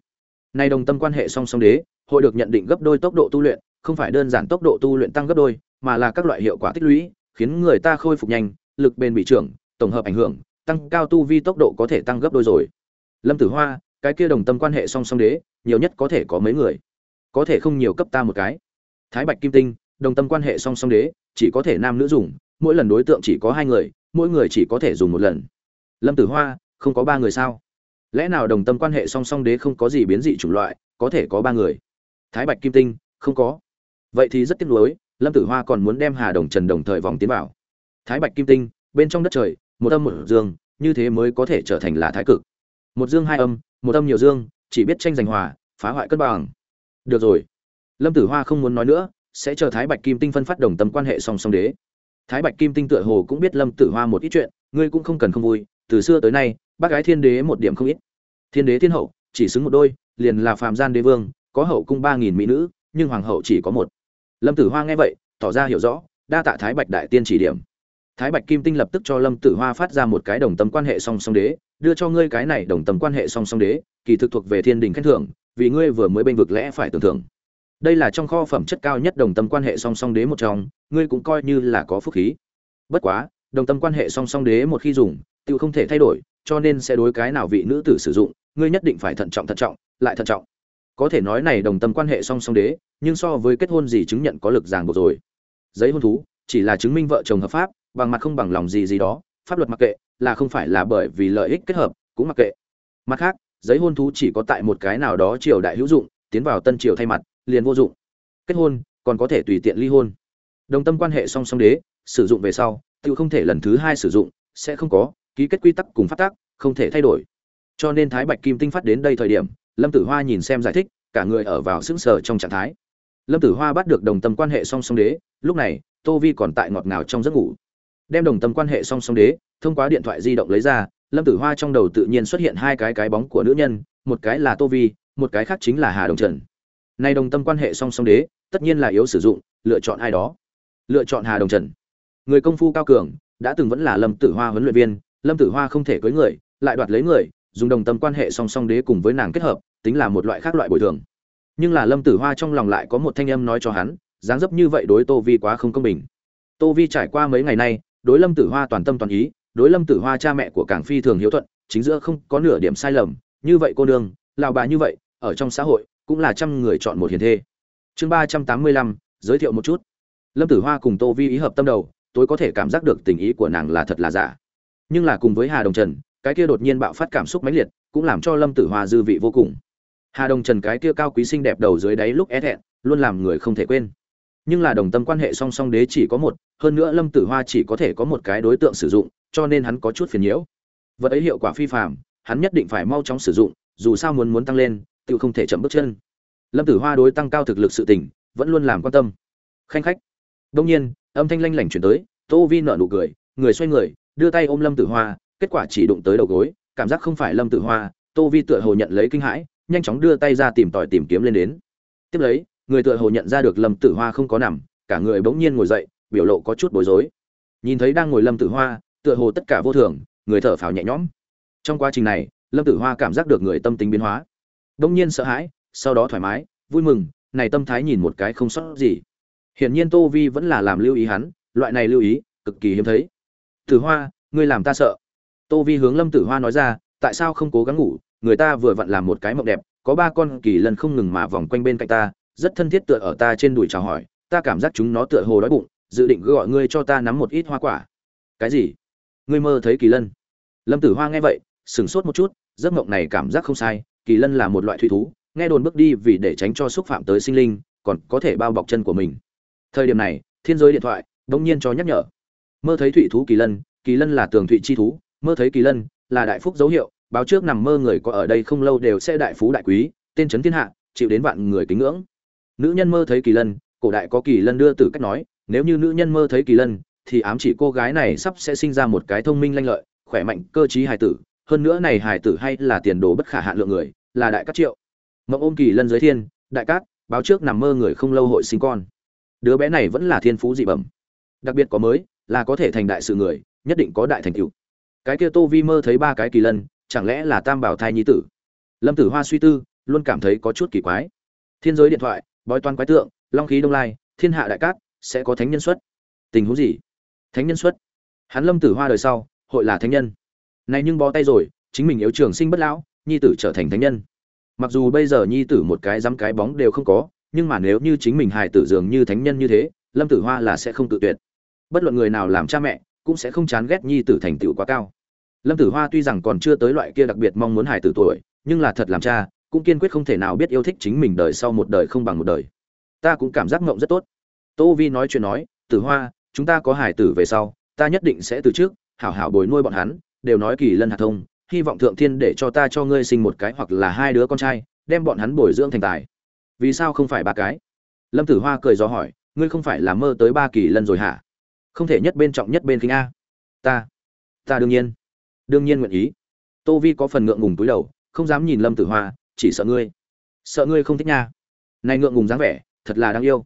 Nay đồng tâm quan hệ song song đế, hội được nhận định gấp đôi tốc độ tu luyện, không phải đơn giản tốc độ tu luyện tăng gấp đôi, mà là các loại hiệu quả tích lũy, khiến người ta khôi phục nhanh, lực bền bị trưởng, tổng hợp ảnh hưởng, tăng cao tu vi tốc độ có thể tăng gấp đôi rồi. Lâm tử hoa, cái kia đồng tâm quan hệ song song đế, nhiều nhất có thể có mấy người? Có thể không nhiều cấp ta một cái. Thái bạch kim tinh, đồng tâm quan hệ song song đế, chỉ có thể nam nữ dùng, mỗi lần đối tượng chỉ có hai người, mỗi người chỉ có thể dùng một lần. Lâm tử hoa, không có ba người sao? Lẽ nào đồng tâm quan hệ song song đế không có gì biến dị chủng loại, có thể có ba người? Thái bạch kim tinh, không có. Vậy thì rất tiếc nuối, lâm tử hoa còn muốn đem hà đồng trần đồng thời vòng tiến vào. Thái bạch kim tinh, bên trong đất trời, một âm một dương, như thế mới có thể trở thành là thái cực. Một dương hai âm, một âm nhiều dương, chỉ biết tranh giành hòa, phá hoại cân bằng. Được rồi. Lâm tử hoa không muốn nói nữa, sẽ chờ thái bạch kim tinh phân phát đồng tâm quan hệ song song đế. Thái bạch kim tinh tựa hồ cũng biết lâm tử hoa một ít chuyện, ngươi cũng không cần không vui, từ xưa tới nay bác gái thiên đế một điểm không ít. Thiên đế thiên hậu, chỉ xứng một đôi, liền là phàm gian đế vương, có hậu cung ba nghìn mỹ nữ, nhưng hoàng hậu chỉ có một. Lâm tử hoa nghe vậy, tỏ ra hiểu rõ, đa tạ thái bạch đại tiên chỉ điểm. Thái bạch kim tinh lập tức cho lâm tử hoa phát ra một cái đồng tâm quan hệ song song đế, đưa cho ngươi cái này đồng tâm quan hệ song song đế, kỳ thực thuộc về thiên đình khen thưởng, vì ngươi vừa mới bênh vực lẽ phải tưởng thưởng. Đây là trong kho phẩm chất cao nhất đồng tâm quan hệ song song đế một trong, ngươi cũng coi như là có phúc khí. Bất quá, đồng tâm quan hệ song song đế một khi dùng tự không thể thay đổi, cho nên sẽ đối cái nào vị nữ tử sử dụng, ngươi nhất định phải thận trọng thận trọng, lại thận trọng. Có thể nói này đồng tâm quan hệ song song đế, nhưng so với kết hôn gì chứng nhận có lực ràng buộc rồi. Giấy hôn thú, chỉ là chứng minh vợ chồng hợp pháp, bằng mặt không bằng lòng gì gì đó, pháp luật mặc kệ, là không phải là bởi vì lợi ích kết hợp, cũng mặc kệ. Mặt khác, giấy hôn thú chỉ có tại một cái nào đó triều đại hữu dụng, tiến vào tân triều thay mặt, liền vô dụng. Kết hôn, còn có thể tùy tiện ly hôn. Đồng tâm quan hệ song song đế, sử dụng về sau tự không thể lần thứ hai sử dụng, sẽ không có ký kết quy tắc cùng phát tác, không thể thay đổi. Cho nên thái bạch kim tinh phát đến đây thời điểm, lâm tử hoa nhìn xem giải thích, cả người ở vào sững sờ trong trạng thái. Lâm tử hoa bắt được đồng tâm quan hệ song song đế, lúc này, tô vi còn tại ngọt ngào trong giấc ngủ. Đem đồng tâm quan hệ song song đế, thông qua điện thoại di động lấy ra, lâm tử hoa trong đầu tự nhiên xuất hiện hai cái cái bóng của nữ nhân, một cái là tô vi, một cái khác chính là hà đồng trần. Nay đồng tâm quan hệ song song đế, tất nhiên là yếu sử dụng, lựa chọn ai đó. Lựa chọn hà đồng trần. Người công phu cao cường, đã từng vẫn là lâm tử hoa huấn luyện viên lâm tử hoa không thể cưới người, lại đoạt lấy người, dùng đồng tâm quan hệ song song đế cùng với nàng kết hợp, tính là một loại khác loại bồi thường. Nhưng là lâm tử hoa trong lòng lại có một thanh âm nói cho hắn, dáng dấp như vậy đối tô vi quá không công bình. Tô vi trải qua mấy ngày nay, đối lâm tử hoa toàn tâm toàn ý, đối lâm tử hoa cha mẹ của cảng phi thường hiếu thuận, chính giữa không có nửa điểm sai lầm, như vậy cô nương lào bà như vậy, ở trong xã hội, cũng là trăm người chọn một hiền thê. Chương ba trăm tám mươi lăm, giới thiệu một chút. Lâm tử hoa cùng tô vi ý hợp tâm đầu tôi có thể cảm giác được tình ý của nàng là thật là giả nhưng là cùng với hà đồng trần, cái kia đột nhiên bạo phát cảm xúc mãnh liệt, cũng làm cho lâm tử hoa dư vị vô cùng. Hà đồng trần cái kia cao quý xinh đẹp đầu dưới đáy lúc é thẹn, luôn làm người không thể quên. Nhưng là đồng tâm quan hệ song song đế chỉ có một, hơn nữa lâm tử hoa chỉ có thể có một cái đối tượng sử dụng, cho nên hắn có chút phiền nhiễu. Vật ấy hiệu quả phi phạm hắn nhất định phải mau chóng sử dụng, dù sao muốn muốn tăng lên, tự không thể chậm bước chân. Lâm tử hoa đối tăng cao thực lực sự tỉnh vẫn luôn làm quan tâm. Khanh khách. Đông nhiên, âm thanh lanh lảnh chuyển tới, tô vi nợ nụ cười, người xoay người đưa tay ôm lâm tử hoa, kết quả chỉ đụng tới đầu gối, cảm giác không phải lâm tử hoa, tô vi tựa hồ nhận lấy kinh hãi, nhanh chóng đưa tay ra tìm tòi tìm kiếm lên đến. Tiếp lấy, người tựa hồ nhận ra được lâm tử hoa không có nằm, cả người bỗng nhiên ngồi dậy, biểu lộ có chút bối rối. Nhìn thấy đang ngồi lâm tử hoa, tựa hồ tất cả vô thường, người thở phào nhẹ nhõm. Trong quá trình này, lâm tử hoa cảm giác được người tâm tính biến hóa. Bỗng nhiên sợ hãi, sau đó thoải mái, vui mừng, này tâm thái nhìn một cái không sót gì. Hiển nhiên tô vi vẫn là làm lưu ý hắn, loại này lưu ý, cực kỳ hiếm thấy tử hoa, ngươi làm ta sợ. Tô vi hướng lâm tử hoa nói ra, tại sao không cố gắng ngủ? Người ta vừa vặn làm một cái mộng đẹp, có ba con kỳ lân không ngừng mà vòng quanh bên cạnh ta, rất thân thiết tựa ở ta trên đùi chào hỏi, ta cảm giác chúng nó tựa hồ đói bụng, dự định gọi ngươi cho ta nắm một ít hoa quả. Cái gì? Ngươi mơ thấy kỳ lân? Lâm tử hoa nghe vậy sững sốt một chút, giấc mộng này cảm giác không sai, kỳ lân là một loại thủy thú, nghe đồn bước đi vì để tránh cho xúc phạm tới sinh linh, còn có thể bao bọc chân của mình. Thời điểm này, thiên giới điện thoại đống nhiên cho nhắc nhở mơ thấy thụy thú kỳ lân kỳ lân là tường thụy chi thú, mơ thấy kỳ lân là đại phúc dấu hiệu, báo trước nằm mơ người có ở đây không lâu đều sẽ đại phú đại quý, tên trấn thiên hạ, chịu đến vạn người kính ngưỡng. Nữ nhân mơ thấy kỳ lân, cổ đại có kỳ lân đưa từ cách nói, nếu như nữ nhân mơ thấy kỳ lân, thì ám chỉ cô gái này sắp sẽ sinh ra một cái thông minh lanh lợi, khỏe mạnh, cơ trí hài tử, hơn nữa này hài tử hay là tiền đồ bất khả hạ lượng người, là đại cát triệu. Mộng ôm kỳ lân giới thiên, đại cát, báo trước nằm mơ người không lâu hội sinh con. Đứa bé này vẫn là thiên phú dị bẩm. Đặc biệt có mới là có thể thành đại sự người, nhất định có đại thành tựu. Cái kia tô vi mơ thấy ba cái kỳ lân, chẳng lẽ là tam bảo thai nhi tử? Lâm tử hoa suy tư, luôn cảm thấy có chút kỳ quái. Thiên giới điện thoại, bói toán quái tượng, long khí đông lai, thiên hạ đại cát, sẽ có thánh nhân xuất. Tình huống gì? Thánh nhân xuất. Hắn lâm tử hoa đời sau, hội là thánh nhân. Này nhưng bó tay rồi, chính mình yếu trường sinh bất lão, nhi tử trở thành thánh nhân. Mặc dù bây giờ nhi tử một cái dám cái bóng đều không có, nhưng mà nếu như chính mình hài tử dường như thánh nhân như thế, lâm tử hoa là sẽ không tự tuyệt bất luận người nào làm cha mẹ, cũng sẽ không chán ghét nhi tử thành tựu quá cao. Lâm tử hoa tuy rằng còn chưa tới loại kia đặc biệt mong muốn hài tử tuổi, nhưng là thật làm cha, cũng kiên quyết không thể nào biết yêu thích chính mình đời sau một đời không bằng một đời. Ta cũng cảm giác ngộng rất tốt. Tô vi nói chuyện nói, tử hoa, chúng ta có hài tử về sau, ta nhất định sẽ từ trước, hảo hảo bồi nuôi bọn hắn, đều nói kỳ lân hạt thông, hy vọng thượng thiên để cho ta cho ngươi sinh một cái hoặc là hai đứa con trai, đem bọn hắn bồi dưỡng thành tài. Vì sao không phải ba cái? Lâm tử hoa cười do hỏi, ngươi không phải là mơ tới ba kỳ lân rồi hả? Không thể nhất bên trọng nhất bên kính a. Ta ta đương nhiên đương nhiên nguyện ý. Tô vi có phần ngượng ngùng túi đầu, không dám nhìn lâm tử hoa, chỉ sợ ngươi. Sợ ngươi không thích nha. Này ngượng ngùng dáng vẻ, thật là đáng yêu.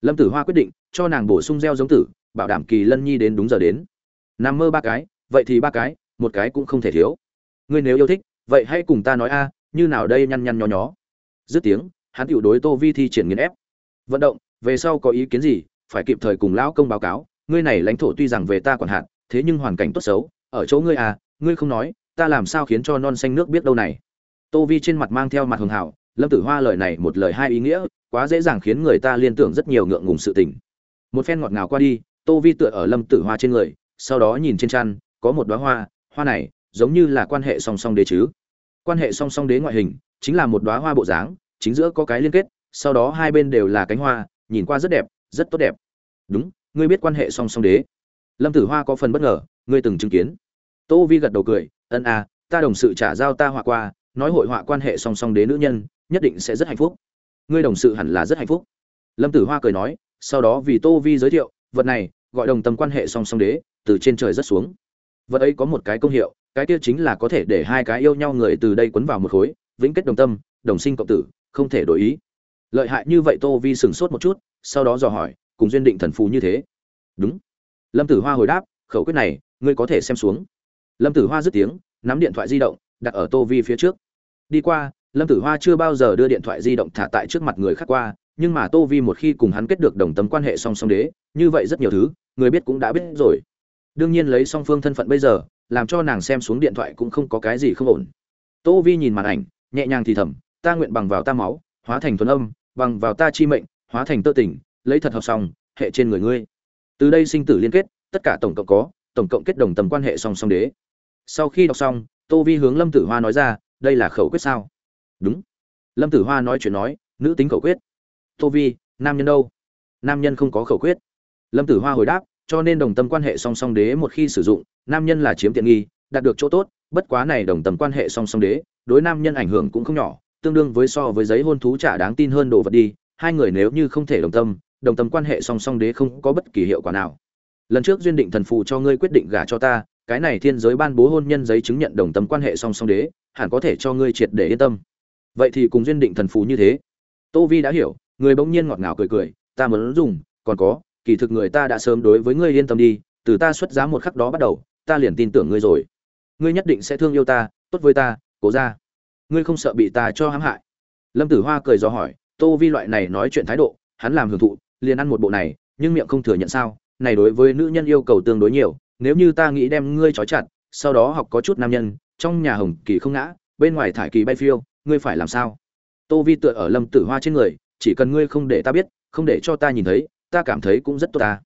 Lâm tử hoa quyết định, cho nàng bổ sung gieo giống tử, bảo đảm kỳ lân nhi đến đúng giờ đến. Nằm mơ ba cái, vậy thì ba cái, một cái cũng không thể thiếu. Ngươi nếu yêu thích, vậy hãy cùng ta nói a, như nào đây nhăn nhăn nhó nhó. Dứt tiếng, hắn tiểu đối tô vi thi triển nghiền ép. Vận động, về sau có ý kiến gì, phải kịp thời cùng lão công báo cáo ngươi này lãnh thổ tuy rằng về ta quản hạt, thế nhưng hoàn cảnh tốt xấu, ở chỗ ngươi à ngươi không nói, ta làm sao khiến cho non xanh nước biết đâu này? Tô vi trên mặt mang theo mặt hường hảo, lâm tử hoa lời này một lời hai ý nghĩa, quá dễ dàng khiến người ta liên tưởng rất nhiều ngượng ngùng sự tình. Một phen ngọt ngào qua đi, tô vi tựa ở lâm tử hoa trên người, sau đó nhìn trên chăn, có một đoá hoa hoa này giống như là quan hệ song song đế chứ. Quan hệ song song đế ngoại hình, chính là một đoá hoa bộ dáng, chính giữa có cái liên kết, sau đó hai bên đều là cánh hoa, nhìn qua rất đẹp, rất tốt đẹp. Đúng ngươi biết quan hệ song song đế. Lâm tử hoa có phần bất ngờ, ngươi từng chứng kiến. Tô vi gật đầu cười, ân à ta đồng sự trả giao ta họa qua, nói hội họa quan hệ song song đế nữ nhân, nhất định sẽ rất hạnh phúc. Ngươi đồng sự hẳn là rất hạnh phúc. Lâm tử hoa cười nói, sau đó vì tô vi giới thiệu, vật này, gọi đồng tâm quan hệ song song đế, từ trên trời rất xuống. Vật ấy có một cái công hiệu, cái kia chính là có thể để hai cái yêu nhau người từ đây quấn vào một khối, vĩnh kết đồng tâm, đồng sinh cộng tử, không thể đổi ý. Lợi hại như vậy tô vi sửng sốt một chút, sau đó dò hỏi cùng duyên định thần phù như thế. Đúng. Lâm tử hoa hồi đáp, khẩu quyết này, ngươi có thể xem xuống. Lâm tử hoa dứt tiếng, nắm điện thoại di động, đặt ở tô vi phía trước. Đi qua, lâm tử hoa chưa bao giờ đưa điện thoại di động thả tại trước mặt người khác qua, nhưng mà tô vi một khi cùng hắn kết được đồng tâm quan hệ song song đế, như vậy rất nhiều thứ, người biết cũng đã biết rồi. Đương nhiên lấy song phương thân phận bây giờ, làm cho nàng xem xuống điện thoại cũng không có cái gì không ổn. Tô vi nhìn màn ảnh, nhẹ nhàng thì thầm, ta nguyện bằng vào ta máu, hóa thành thuần âm, bằng vào ta chi mệnh, hóa thành tơ tình lấy thật hợp xong, hệ trên người ngươi. Từ đây sinh tử liên kết, tất cả tổng cộng có, tổng cộng kết đồng tầm quan hệ song song đế. Sau khi đọc xong, tô vi hướng lâm tử hoa nói ra, đây là khẩu quyết sao? Đúng. Lâm tử hoa nói chuyện nói, nữ tính khẩu quyết. Tô vi, nam nhân đâu? Nam nhân không có khẩu quyết. Lâm tử hoa hồi đáp, cho nên đồng tâm quan hệ song song đế một khi sử dụng, nam nhân là chiếm tiện nghi, đạt được chỗ tốt, bất quá này đồng tâm quan hệ song song đế, đối nam nhân ảnh hưởng cũng không nhỏ, tương đương với so với giấy hôn thú trả đáng tin hơn đồ vật đi, hai người nếu như không thể đồng tâm đồng tâm quan hệ song song đế không có bất kỳ hiệu quả nào. Lần trước duyên định thần phù cho ngươi quyết định gả cho ta, cái này thiên giới ban bố hôn nhân giấy chứng nhận đồng tâm quan hệ song song đế, hẳn có thể cho ngươi triệt để yên tâm. Vậy thì cùng duyên định thần phù như thế. Tô vi đã hiểu, người bỗng nhiên ngọt ngào cười cười, ta muốn dùng, còn có, kỳ thực người ta đã sớm đối với ngươi yên tâm đi, từ ta xuất giá một khắc đó bắt đầu, ta liền tin tưởng ngươi rồi. Ngươi nhất định sẽ thương yêu ta, tốt với ta, cố ra. Ngươi không sợ bị ta cho hãm hại. Lâm tử hoa cười do hỏi, tô vi loại này nói chuyện thái độ, hắn làm hưởng thụ liền ăn một bộ này, nhưng miệng không thừa nhận sao, này đối với nữ nhân yêu cầu tương đối nhiều, nếu như ta nghĩ đem ngươi trói chặt, sau đó học có chút nam nhân, trong nhà hồng kỳ không ngã, bên ngoài thải kỳ bay phiêu, ngươi phải làm sao? Tô vi tựa ở lâm tử hoa trên người, chỉ cần ngươi không để ta biết, không để cho ta nhìn thấy, ta cảm thấy cũng rất tốt ta.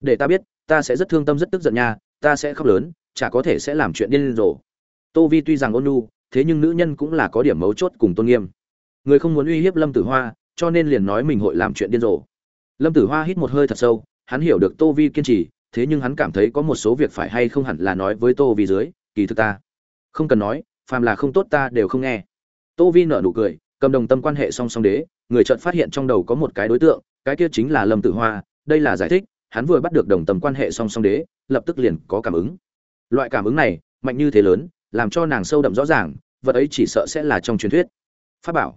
Để ta biết, ta sẽ rất thương tâm rất tức giận nha, ta sẽ khóc lớn, chả có thể sẽ làm chuyện điên rồ. Tô vi tuy rằng ôn nhu, thế nhưng nữ nhân cũng là có điểm mấu chốt cùng tôn nghiêm. Người không muốn uy hiếp lâm tử hoa, cho nên liền nói mình hội làm chuyện điên rồ lâm tử hoa hít một hơi thật sâu, hắn hiểu được tô vi kiên trì, thế nhưng hắn cảm thấy có một số việc phải hay không hẳn là nói với tô vi dưới, kỳ thực ta không cần nói, phàm là không tốt ta đều không nghe. Tô vi nở nụ cười, cầm đồng tâm quan hệ song song đế, người chợt phát hiện trong đầu có một cái đối tượng, cái kia chính là lâm tử hoa, đây là giải thích, hắn vừa bắt được đồng tâm quan hệ song song đế, lập tức liền có cảm ứng. Loại cảm ứng này, mạnh như thế lớn, làm cho nàng sâu đậm rõ ràng, vật ấy chỉ sợ sẽ là trong truyền thuyết. Pháp bảo.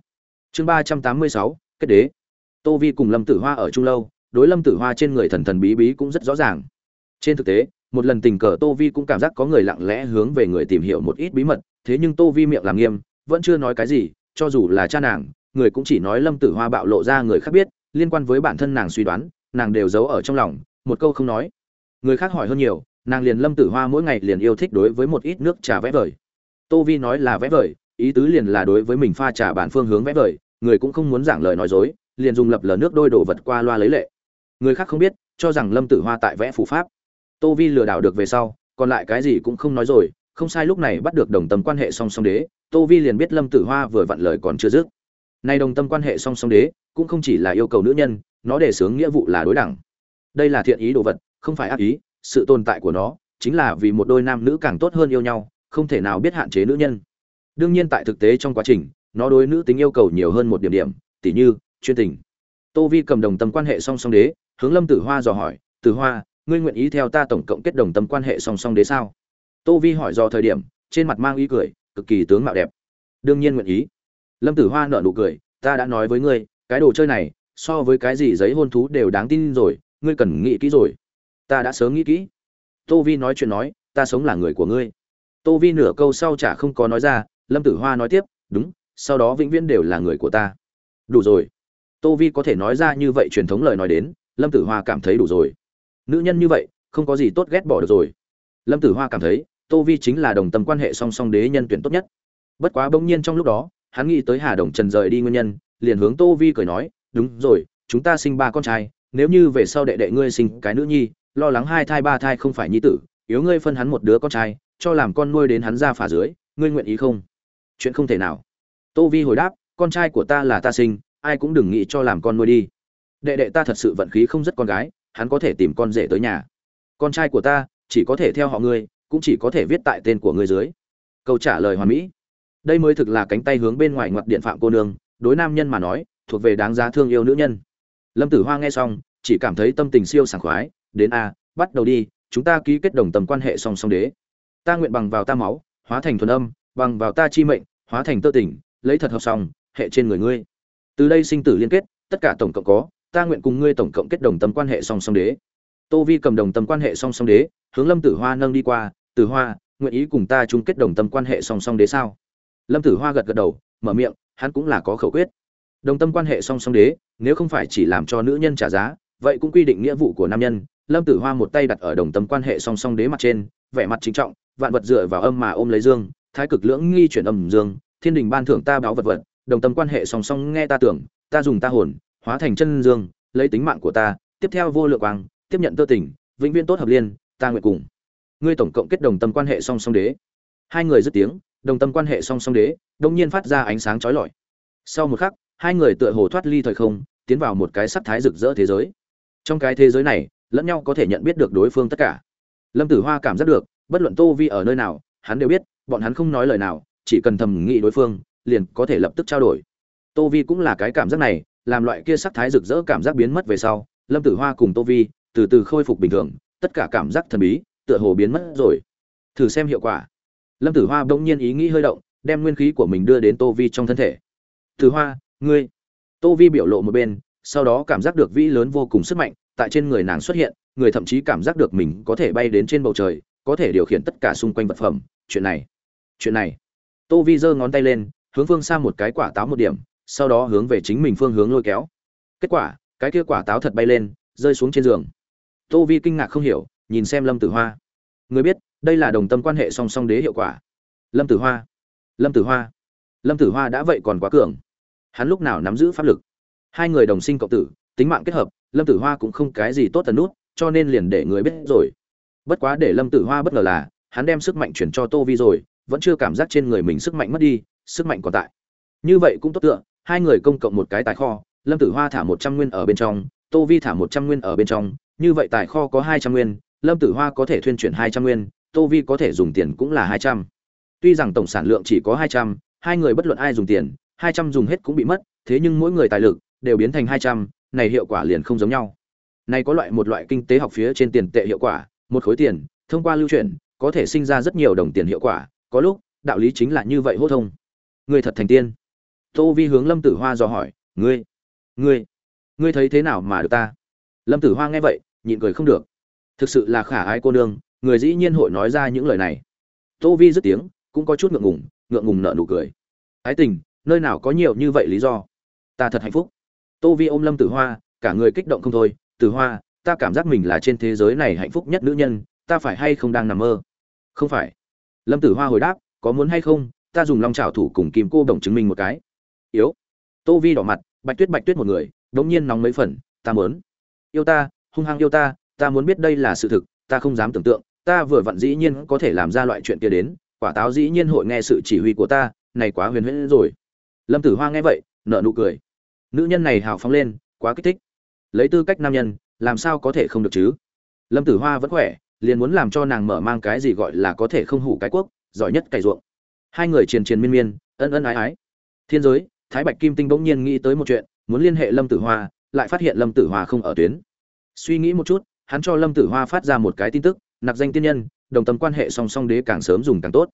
Chương ba trăm tám mươi sáu, kết đế tô vi cùng lâm tử hoa ở chung lâu, đối lâm tử hoa trên người thần thần bí bí cũng rất rõ ràng. Trên thực tế, một lần tình cờ tô vi cũng cảm giác có người lặng lẽ hướng về người tìm hiểu một ít bí mật, thế nhưng tô vi miệng làm nghiêm, vẫn chưa nói cái gì, cho dù là cha nàng, người cũng chỉ nói lâm tử hoa bạo lộ ra người khác biết, liên quan với bản thân nàng suy đoán, nàng đều giấu ở trong lòng, một câu không nói. Người khác hỏi hơn nhiều, nàng liền lâm tử hoa mỗi ngày liền yêu thích đối với một ít nước trà vẽ vời. Tô vi nói là vẽ vời, ý tứ liền là đối với mình pha trà bản phương hướng vẽ vời, người cũng không muốn giảng lời nói dối liền dùng lập lờ nước đôi đổ vật qua loa lấy lệ. Người khác không biết, cho rằng lâm tử hoa tại vẽ phù pháp. Tô vi lừa đảo được về sau, còn lại cái gì cũng không nói rồi, không sai lúc này bắt được đồng tâm quan hệ song song đế, tô vi liền biết lâm tử hoa vừa vặn lời còn chưa dứt. Nay đồng tâm quan hệ song song đế, cũng không chỉ là yêu cầu nữ nhân, nó để sướng nghĩa vụ là đối đẳng. Đây là thiện ý đồ vật, không phải ác ý, sự tồn tại của nó chính là vì một đôi nam nữ càng tốt hơn yêu nhau, không thể nào biết hạn chế nữ nhân. Đương nhiên tại thực tế trong quá trình, nó đối nữ tính yêu cầu nhiều hơn một điểm điểm, tỉ như chuyên tình. Tô vi cầm đồng tâm quan hệ song song đế, hướng lâm tử hoa dò hỏi, tử hoa, ngươi nguyện ý theo ta tổng cộng kết đồng tâm quan hệ song song đế sao? Tô vi hỏi do thời điểm, trên mặt mang ý cười, cực kỳ tướng mạo đẹp. Đương nhiên nguyện ý. Lâm tử hoa nở nụ cười, ta đã nói với ngươi, cái đồ chơi này, so với cái gì giấy hôn thú đều đáng tin rồi, ngươi cần nghĩ kỹ rồi. Ta đã sớm nghĩ kỹ. Tô vi nói chuyện nói, ta sống là người của ngươi. Tô vi nửa câu sau chả không có nói ra, lâm tử hoa nói tiếp, đúng, sau đó vĩnh viễn đều là người của ta. Đủ rồi tô vi có thể nói ra như vậy truyền thống lời nói đến, lâm tử hoa cảm thấy đủ rồi. Nữ nhân như vậy, không có gì tốt ghét bỏ được rồi. Lâm tử hoa cảm thấy, tô vi chính là đồng tâm quan hệ song song đế nhân tuyển tốt nhất. Bất quá bỗng nhiên trong lúc đó, hắn nghĩ tới hà đồng trần rời đi nguyên nhân, liền hướng tô vi cười nói, đúng rồi, chúng ta sinh ba con trai, nếu như về sau đệ đệ ngươi sinh cái nữ nhi, lo lắng hai thai ba thai không phải nhi tử, yếu ngươi phân hắn một đứa con trai, cho làm con nuôi đến hắn ra phả dưới, ngươi nguyện ý không? Chuyện không thể nào. Tô vi hồi đáp, con trai của ta là ta sinh ai cũng đừng nghĩ cho làm con nuôi đi. Đệ đệ ta thật sự vận khí không rất con gái, hắn có thể tìm con rể tới nhà. Con trai của ta, chỉ có thể theo họ ngươi, cũng chỉ có thể viết tại tên của ngươi dưới. Câu trả lời hoàn mỹ. Đây mới thực là cánh tay hướng bên ngoài ngoặt điện phạm cô nương, đối nam nhân mà nói, thuộc về đáng giá thương yêu nữ nhân. Lâm tử hoa nghe xong, chỉ cảm thấy tâm tình siêu sảng khoái, đến a, bắt đầu đi, chúng ta ký kết đồng tầm quan hệ song song đế. Ta nguyện bằng vào ta máu, hóa thành thuần âm, bằng vào ta chi mệnh, hóa thành tơ tình, lấy thật hợp song, hệ trên người ngươi từ đây sinh tử liên kết, tất cả tổng cộng có, ta nguyện cùng ngươi tổng cộng kết đồng tâm quan hệ song song đế. Tô vi cầm đồng tâm quan hệ song song đế, hướng lâm tử hoa nâng đi qua, tử hoa, nguyện ý cùng ta chung kết đồng tâm quan hệ song song đế sao? Lâm tử hoa gật gật đầu, mở miệng, hắn cũng là có khẩu quyết. Đồng tâm quan hệ song song đế, nếu không phải chỉ làm cho nữ nhân trả giá, vậy cũng quy định nghĩa vụ của nam nhân. Lâm tử hoa một tay đặt ở đồng tâm quan hệ song song đế mặt trên, vẻ mặt chính trọng, vạn vật dựa vào âm mà ôm lấy dương, thái cực lưỡng nghi chuyển âm dương, thiên đình ban thưởng ta báo vật vật đồng tâm quan hệ song song nghe ta tưởng, ta dùng ta hồn, hóa thành chân dương, lấy tính mạng của ta, tiếp theo vô lượng quang, tiếp nhận tơ tình, vĩnh viễn tốt hợp liên, ta nguyện cùng. Ngươi tổng cộng kết đồng tâm quan hệ song song đế. Hai người dứt tiếng, đồng tâm quan hệ song song đế đông nhiên phát ra ánh sáng chói lọi. Sau một khắc, hai người tựa hồ thoát ly thời không, tiến vào một cái sắc thái rực rỡ thế giới. Trong cái thế giới này, lẫn nhau có thể nhận biết được đối phương tất cả. Lâm tử hoa cảm giác được, bất luận tô vi ở nơi nào, hắn đều biết, bọn hắn không nói lời nào, chỉ cần thầm nghĩ đối phương liền có thể lập tức trao đổi. Tô vi cũng là cái cảm giác này, làm loại kia sắc thái rực rỡ cảm giác biến mất về sau, lâm tử hoa cùng tô vi từ từ khôi phục bình thường, tất cả cảm giác thần bí, tựa hồ biến mất rồi. Thử xem hiệu quả. Lâm tử hoa bỗng nhiên ý nghĩ hơi động, đem nguyên khí của mình đưa đến tô vi trong thân thể. Tử hoa, ngươi. Tô vi biểu lộ một bên, sau đó cảm giác được vĩ lớn vô cùng sức mạnh tại trên người nàng xuất hiện, người thậm chí cảm giác được mình có thể bay đến trên bầu trời, có thể điều khiển tất cả xung quanh vật phẩm. Chuyện này chuyện này. Tô vi giơ ngón tay lên hướng phương xa một cái quả táo một điểm, sau đó hướng về chính mình phương hướng lôi kéo. Kết quả, cái kia quả táo thật bay lên, rơi xuống trên giường. Tô vi kinh ngạc không hiểu, nhìn xem lâm tử hoa. Người biết, đây là đồng tâm quan hệ song song đế hiệu quả. Lâm tử hoa. Lâm tử hoa. Lâm tử hoa đã vậy còn quá cường. Hắn lúc nào nắm giữ pháp lực? Hai người đồng sinh cộng tử, tính mạng kết hợp, lâm tử hoa cũng không cái gì tốt tần nút, cho nên liền để người biết rồi. Bất quá để lâm tử hoa bất ngờ là, hắn đem sức mạnh chuyển cho tô vi rồi vẫn chưa cảm giác trên người mình sức mạnh mất đi, sức mạnh còn tại. Như vậy cũng tốt tựa, hai người công cộng một cái tài kho, lâm tử hoa thả một trăm nguyên ở bên trong, tô vi thả một trăm nguyên ở bên trong, như vậy tài kho có hai trăm nguyên, lâm tử hoa có thể thuyên chuyển hai trăm nguyên, tô vi có thể dùng tiền cũng là hai trăm. Tuy rằng tổng sản lượng chỉ có hai trăm, hai người bất luận ai dùng tiền, hai trăm dùng hết cũng bị mất, thế nhưng mỗi người tài lực đều biến thành hai trăm, này hiệu quả liền không giống nhau. Này có loại một loại kinh tế học phía trên tiền tệ hiệu quả, một khối tiền, thông qua lưu chuyển, có thể sinh ra rất nhiều đồng tiền hiệu quả có lúc, đạo lý chính là như vậy hô thông. Người thật thành tiên. Tô vi hướng lâm tử hoa dò hỏi, ngươi ngươi ngươi thấy thế nào mà được ta? Lâm tử hoa nghe vậy, nhịn cười không được. Thực sự là khả ai cô nương, người dĩ nhiên hội nói ra những lời này. Tô vi dứt tiếng, cũng có chút ngượng ngùng ngượng ngùng nợ nụ cười. Ái tình, nơi nào có nhiều như vậy lý do? Ta thật hạnh phúc. Tô vi ôm lâm tử hoa, cả người kích động không thôi. Tử hoa, ta cảm giác mình là trên thế giới này hạnh phúc nhất nữ nhân, ta phải hay không đang nằm mơ? Không phải lâm tử hoa hồi đáp, có muốn hay không, ta dùng lòng trào thủ cùng kìm cô đồng chứng minh một cái. Yếu. Tô vi đỏ mặt, bạch tuyết bạch tuyết một người, đống nhiên nóng mấy phần, ta muốn. Yêu ta, hung hăng yêu ta ta muốn biết đây là sự thực, ta không dám tưởng tượng, ta vừa vặn dĩ nhiên có thể làm ra loại chuyện kia đến, quả táo dĩ nhiên hội nghe sự chỉ huy của ta, này quá huyền huyễn rồi. Lâm tử hoa nghe vậy, nở nụ cười. Nữ nhân này hào phóng lên, quá kích thích. Lấy tư cách nam nhân, làm sao có thể không được chứ? Lâm tử hoa vẫn khỏe liền muốn làm cho nàng mở mang cái gì gọi là có thể không hủ cái quốc, giỏi nhất cày ruộng. Hai người triền triền miên miên, ân ân ái ái. Thiên giới, thái bạch kim tinh bỗng nhiên nghĩ tới một chuyện, muốn liên hệ lâm tử hoa, lại phát hiện lâm tử hoa không ở tuyến. Suy nghĩ một chút, hắn cho lâm tử hoa phát ra một cái tin tức, nạp danh tiên nhân, đồng tâm quan hệ song song đế càng sớm dùng càng tốt.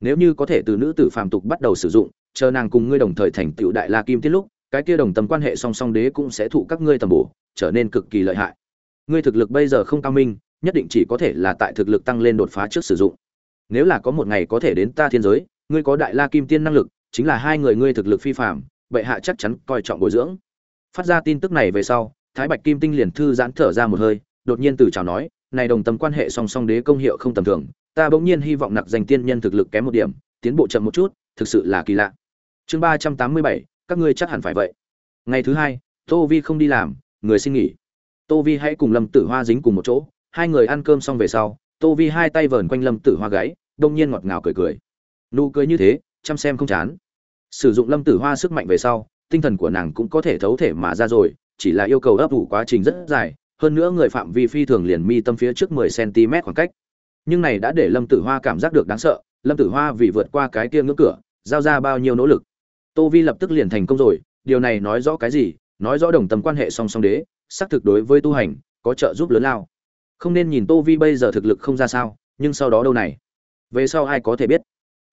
Nếu như có thể từ nữ tử phàm tục bắt đầu sử dụng, chờ nàng cùng ngươi đồng thời thành tựu đại la kim tiết lúc, cái kia đồng tâm quan hệ song song đế cũng sẽ thụ các ngươi tầm bổ, trở nên cực kỳ lợi hại. Ngươi thực lực bây giờ không cao minh nhất định chỉ có thể là tại thực lực tăng lên đột phá trước sử dụng. Nếu là có một ngày có thể đến ta thiên giới, ngươi có đại la kim tiên năng lực, chính là hai người ngươi thực lực phi phạm bệ hạ chắc chắn coi trọng bồi dưỡng. Phát ra tin tức này về sau, thái bạch kim tinh liền thư giãn thở ra một hơi, đột nhiên từ chào nói, này đồng tâm quan hệ song song đế công hiệu không tầm thường, ta bỗng nhiên hy vọng nặc danh tiên nhân thực lực kém một điểm, tiến bộ chậm một chút, thực sự là kỳ lạ. Chương ba trăm tám mươi bảy, các ngươi chắc hẳn phải vậy. Ngày thứ hai, tô vi không đi làm, người xin nghỉ. Tô vi hãy cùng lâm tử hoa dính cùng một chỗ hai người ăn cơm xong về sau, tô vi hai tay vờn quanh lâm tử hoa gáy, đông nhiên ngọt ngào cười cười. Nụ cười như thế, chăm xem không chán. Sử dụng lâm tử hoa sức mạnh về sau, tinh thần của nàng cũng có thể thấu thể mà ra rồi, chỉ là yêu cầu ấp ủ quá trình rất dài, hơn nữa người phạm vi phi thường liền mi tâm phía trước 10 cm khoảng cách. Nhưng này đã để lâm tử hoa cảm giác được đáng sợ, lâm tử hoa vì vượt qua cái kia ngưỡng cửa, giao ra bao nhiêu nỗ lực. Tô vi lập tức liền thành công rồi, điều này nói rõ cái gì? Nói rõ đồng tâm quan hệ song song đế, xác thực đối với tu hành, có trợ giúp lớn lao không nên nhìn tô vi bây giờ thực lực không ra sao, nhưng sau đó đâu này? Về sau ai có thể biết?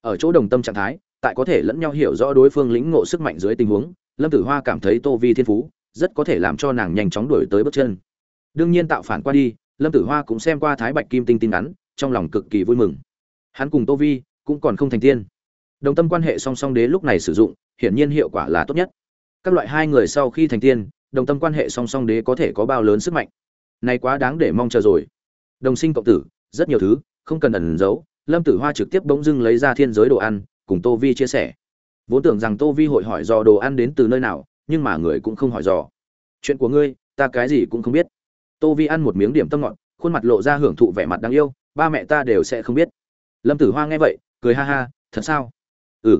Ở chỗ đồng tâm trạng thái, tại có thể lẫn nhau hiểu rõ đối phương lĩnh ngộ sức mạnh dưới tình huống, lâm tử hoa cảm thấy tô vi thiên phú, rất có thể làm cho nàng nhanh chóng đuổi tới bước chân. Đương nhiên tạo phản qua đi, lâm tử hoa cũng xem qua thái bạch kim tinh tin ngắn, trong lòng cực kỳ vui mừng. Hắn cùng tô vi cũng còn không thành tiên. Đồng tâm quan hệ song song đế lúc này sử dụng, hiển nhiên hiệu quả là tốt nhất. Các loại hai người sau khi thành tiên, đồng tâm quan hệ song song đế có thể có bao lớn sức mạnh này quá đáng để mong chờ rồi. Đồng sinh cộng tử, rất nhiều thứ, không cần ẩn giấu. Lâm tử hoa trực tiếp bỗng dưng lấy ra thiên giới đồ ăn, cùng tô vi chia sẻ. Vốn tưởng rằng tô vi hội hỏi dò đồ ăn đến từ nơi nào, nhưng mà người cũng không hỏi dò. Chuyện của ngươi, ta cái gì cũng không biết. Tô vi ăn một miếng điểm tâm ngọt, khuôn mặt lộ ra hưởng thụ vẻ mặt đáng yêu, ba mẹ ta đều sẽ không biết. Lâm tử hoa nghe vậy, cười ha ha, thật sao? Ừ.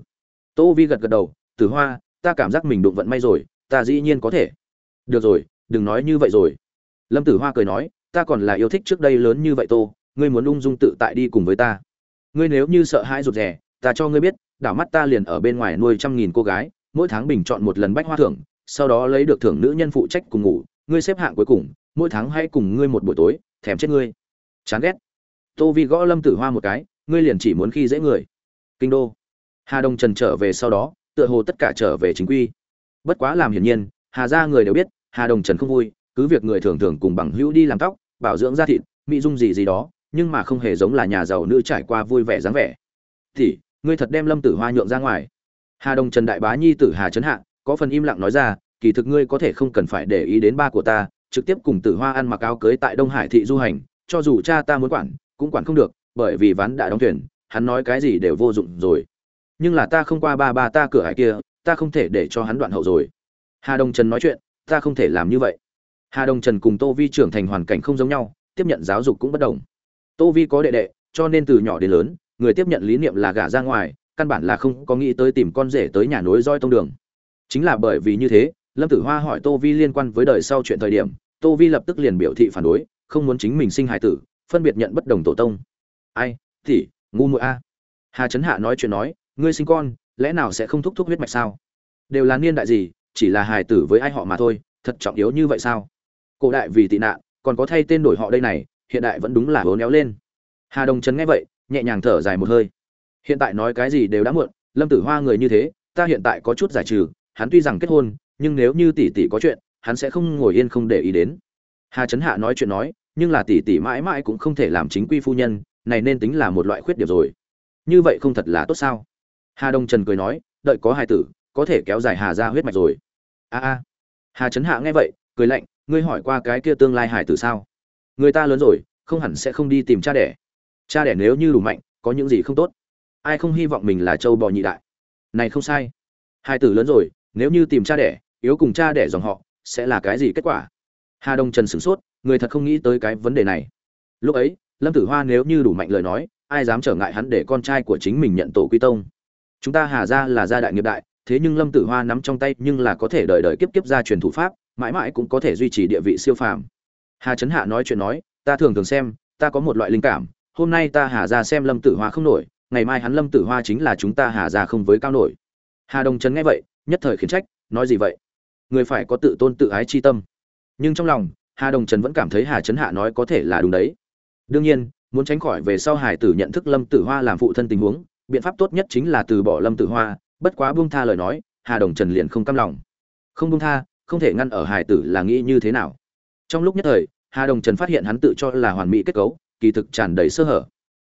Tô vi gật gật đầu, tử hoa, ta cảm giác mình đụng vận may rồi, ta dĩ nhiên có thể. Được rồi, đừng nói như vậy rồi lâm tử hoa cười nói, ta còn là yêu thích trước đây lớn như vậy tô, ngươi muốn ung dung tự tại đi cùng với ta. Ngươi nếu như sợ hãi rụt rè, ta cho ngươi biết, đảo mắt ta liền ở bên ngoài nuôi trăm nghìn cô gái, mỗi tháng bình chọn một lần bách hoa thưởng, sau đó lấy được thưởng nữ nhân phụ trách cùng ngủ, ngươi xếp hạng cuối cùng, mỗi tháng hãy cùng ngươi một buổi tối, thèm chết ngươi. Chán ghét. Tô vi gõ lâm tử hoa một cái, ngươi liền chỉ muốn khi dễ người. Kinh đô. Hà đông trần trở về sau đó, tựa hồ tất cả trở về chính quy. Bất quá làm hiển nhiên, hà ra người đều biết, hà đồng trần không vui cứ việc người thường thường cùng bằng hữu đi làm tóc, bảo dưỡng da thịt, mỹ dung gì gì đó, nhưng mà không hề giống là nhà giàu nữ trải qua vui vẻ dáng vẻ. Thì, ngươi thật đem lâm tử hoa nhượng ra ngoài. Hà đồng trần đại bá nhi tử hà trấn hạ, có phần im lặng nói ra, kỳ thực ngươi có thể không cần phải để ý đến ba của ta, trực tiếp cùng tử hoa ăn mặc áo cưới tại đông hải thị du hành, cho dù cha ta muốn quản, cũng quản không được, bởi vì ván đã đóng thuyền, hắn nói cái gì đều vô dụng rồi. Nhưng là ta không qua ba ba ta cửa hải kia, ta không thể để cho hắn đoạn hậu rồi. Hà đồng trần nói chuyện, ta không thể làm như vậy hà đồng trần cùng tô vi trưởng thành hoàn cảnh không giống nhau, tiếp nhận giáo dục cũng bất đồng. Tô vi có đệ đệ, cho nên từ nhỏ đến lớn, người tiếp nhận lý niệm là gả ra ngoài, căn bản là không có nghĩ tới tìm con rể tới nhà nối roi tông đường. Chính là bởi vì như thế, lâm tử hoa hỏi tô vi liên quan với đời sau chuyện thời điểm, tô vi lập tức liền biểu thị phản đối, không muốn chính mình sinh hài tử, phân biệt nhận bất đồng tổ tông. Ai thì ngu muội a. Hà trấn hạ nói chuyện nói, ngươi sinh con, lẽ nào sẽ không thúc thúc huyết mạch sao? Đều là niên đại gì, chỉ là hài tử với ai họ mà thôi, thật trọng yếu như vậy sao? Cổ đại vì tị nạn, còn có thay tên đổi họ đây này, hiện đại vẫn đúng là hố néo lên. Hà đồng trấn nghe vậy, nhẹ nhàng thở dài một hơi. Hiện tại nói cái gì đều đã muộn, lâm tử hoa người như thế, ta hiện tại có chút giải trừ, hắn tuy rằng kết hôn, nhưng nếu như tỷ tỷ có chuyện, hắn sẽ không ngồi yên không để ý đến. Hà trấn hạ nói chuyện nói, nhưng là tỷ tỷ mãi mãi cũng không thể làm chính quy phu nhân, này nên tính là một loại khuyết điểm rồi. Như vậy không thật là tốt sao? Hà đông trần cười nói, đợi có hai tử, có thể kéo dài hà ra huyết mạch rồi. A a. Hà trấn hạ nghe vậy, cười lạnh ngươi hỏi qua cái kia tương lai hải tử sao? Người ta lớn rồi, không hẳn sẽ không đi tìm cha đẻ. Cha đẻ nếu như đủ mạnh, có những gì không tốt? Ai không hy vọng mình là châu bò nhị đại? Này không sai. Hai tử lớn rồi, nếu như tìm cha đẻ, yếu cùng cha đẻ dòng họ, sẽ là cái gì kết quả? Hà đông trần sửng sốt, người thật không nghĩ tới cái vấn đề này. Lúc ấy, lâm tử hoa nếu như đủ mạnh lời nói, ai dám trở ngại hắn để con trai của chính mình nhận tổ quy tông? Chúng ta hà ra là gia đại nghiệp đại, thế nhưng lâm tử hoa nắm trong tay nhưng là có thể đời đời kiếp kiếp ra truyền thủ pháp mãi mãi cũng có thể duy trì địa vị siêu phàm. Hà trấn hạ nói chuyện nói, ta thường thường xem, ta có một loại linh cảm, hôm nay ta hà ra xem lâm tử hoa không nổi, ngày mai hắn lâm tử hoa chính là chúng ta hà ra không với cao nổi. Hà đồng trấn nghe vậy, nhất thời khiển trách, nói gì vậy? Người phải có tự tôn tự ái chi tâm. Nhưng trong lòng, hà đồng trần vẫn cảm thấy hà trấn hạ nói có thể là đúng đấy. Đương nhiên, muốn tránh khỏi về sau hải tử nhận thức lâm tử hoa làm phụ thân tình huống, biện pháp tốt nhất chính là từ bỏ lâm tử hoa, bất quá buông tha lời nói, hà đồng trần liền không căm lòng. Không buông tha không thể ngăn ở hải tử là nghĩ như thế nào. Trong lúc nhất thời, hà đồng trần phát hiện hắn tự cho là hoàn mỹ kết cấu, kỳ thực tràn đầy sơ hở.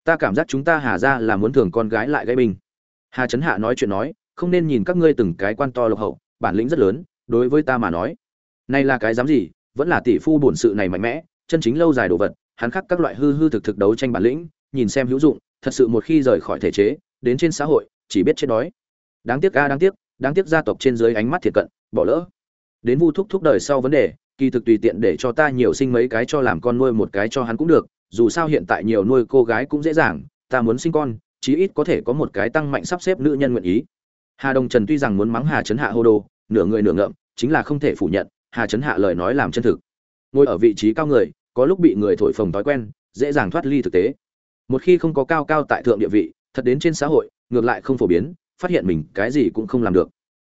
Ta cảm giác chúng ta hà ra là muốn thường con gái lại gây binh hà trấn hạ nói chuyện nói, không nên nhìn các ngươi từng cái quan to lộc hậu, bản lĩnh rất lớn, đối với ta mà nói. Này là cái dám gì, vẫn là tỷ phu bổn sự này mạnh mẽ, chân chính lâu dài đồ vật, hắn khắc các loại hư hư thực thực đấu tranh bản lĩnh, nhìn xem hữu dụng, thật sự một khi rời khỏi thể chế, đến trên xã hội, chỉ biết chết đói. Đáng tiếc a, đáng tiếc đáng tiếc gia tộc trên dưới ánh mắt thiệt cận, bỏ lỡ đến vu thúc thúc đời sau vấn đề, kỳ thực tùy tiện để cho ta nhiều sinh mấy cái cho làm con nuôi một cái cho hắn cũng được, dù sao hiện tại nhiều nuôi cô gái cũng dễ dàng, ta muốn sinh con, chí ít có thể có một cái tăng mạnh sắp xếp nữ nhân nguyện ý. Hà đồng trần tuy rằng muốn mắng hà trấn hạ hô đồ nửa người nửa ngậm, chính là không thể phủ nhận, hà trấn hạ lời nói làm chân thực. Ngồi ở vị trí cao người, có lúc bị người thổi phồng thói quen, dễ dàng thoát ly thực tế. Một khi không có cao cao tại thượng địa vị, thật đến trên xã hội, ngược lại không phổ biến, phát hiện mình cái gì cũng không làm được.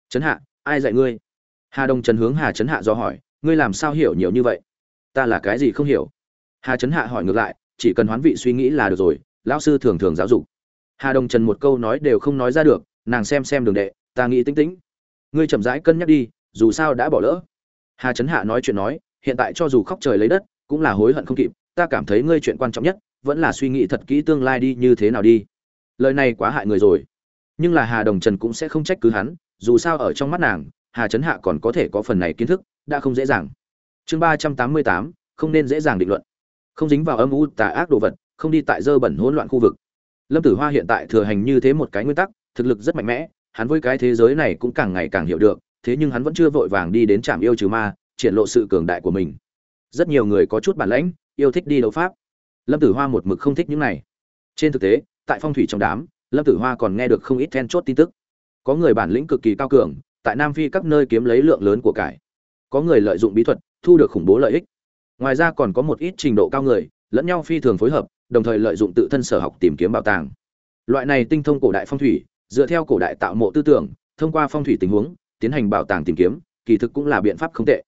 Trấn hạ, ai dạy ngươi? Hà đông trần hướng hà trấn hạ do hỏi, ngươi làm sao hiểu nhiều như vậy? Ta là cái gì không hiểu? Hà trấn hạ hỏi ngược lại, chỉ cần hoán vị suy nghĩ là được rồi, lão sư thường thường giáo dục. Hà đông trần một câu nói đều không nói ra được, nàng xem xem đường đệ, ta nghĩ tính tính. Ngươi chậm rãi cân nhắc đi, dù sao đã bỏ lỡ. Hà trấn hạ nói chuyện nói, hiện tại cho dù khóc trời lấy đất, cũng là hối hận không kịp, ta cảm thấy ngươi chuyện quan trọng nhất, vẫn là suy nghĩ thật kỹ tương lai đi, như thế nào đi. Lời này quá hại người rồi. Nhưng là hà đồng trần cũng sẽ không trách cứ hắn, dù sao ở trong mắt nàng hà trấn hạ còn có thể có phần này kiến thức, đã không dễ dàng. Chương ba trăm tám mươi tám, không nên dễ dàng định luận. Không dính vào âm u tà ác đồ vật, không đi tại dơ bẩn hỗn loạn khu vực. Lâm tử hoa hiện tại thừa hành như thế một cái nguyên tắc, thực lực rất mạnh mẽ, hắn với cái thế giới này cũng càng ngày càng hiểu được, thế nhưng hắn vẫn chưa vội vàng đi đến trạm yêu trừ ma, triển lộ sự cường đại của mình. Rất nhiều người có chút bản lãnh, yêu thích đi đấu pháp. Lâm tử hoa một mực không thích những này. Trên thực tế, tại phong thủy trong đám, lâm tử hoa còn nghe được không ít then chốt tin tức. Có người bản lĩnh cực kỳ cao cường tại nam phi các nơi kiếm lấy lượng lớn của cải. Có người lợi dụng bí thuật, thu được khủng bố lợi ích. Ngoài ra còn có một ít trình độ cao người, lẫn nhau phi thường phối hợp, đồng thời lợi dụng tự thân sở học tìm kiếm bảo tàng. Loại này tinh thông cổ đại phong thủy, dựa theo cổ đại tạo mộ tư tưởng, thông qua phong thủy tình huống, tiến hành bảo tàng tìm kiếm, kỳ thực cũng là biện pháp không tệ.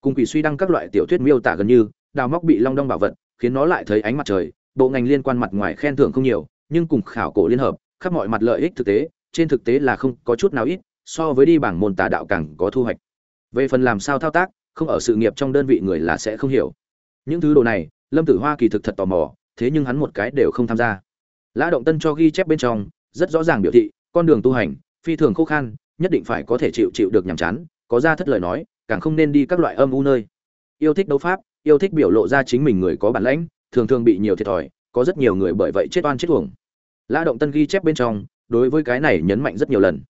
Cùng quỷ suy đăng các loại tiểu thuyết miêu tả gần như, đào móc bị long đong bảo vật, khiến nó lại thấy ánh mặt trời, bộ ngành liên quan mặt ngoài khen thưởng không nhiều, nhưng cùng khảo cổ liên hợp, khắp mọi mặt lợi ích thực tế, trên thực tế là không có chút nào ít so với đi bảng môn tà đạo càng có thu hoạch. Về phần làm sao thao tác, không ở sự nghiệp trong đơn vị người là sẽ không hiểu. Những thứ đồ này, lâm tử hoa kỳ thực thật tò mò, thế nhưng hắn một cái đều không tham gia. Lã động tân cho ghi chép bên trong, rất rõ ràng biểu thị, con đường tu hành, phi thường khô khan, nhất định phải có thể chịu chịu được nhàm chán, có ra thất lời nói, càng không nên đi các loại âm u nơi. Yêu thích đấu pháp, yêu thích biểu lộ ra chính mình người có bản lãnh, thường thường bị nhiều thiệt thòi, có rất nhiều người bởi vậy chết oan chết uổng. Lã động tân ghi chép bên trong, đối với cái này nhấn mạnh rất nhiều lần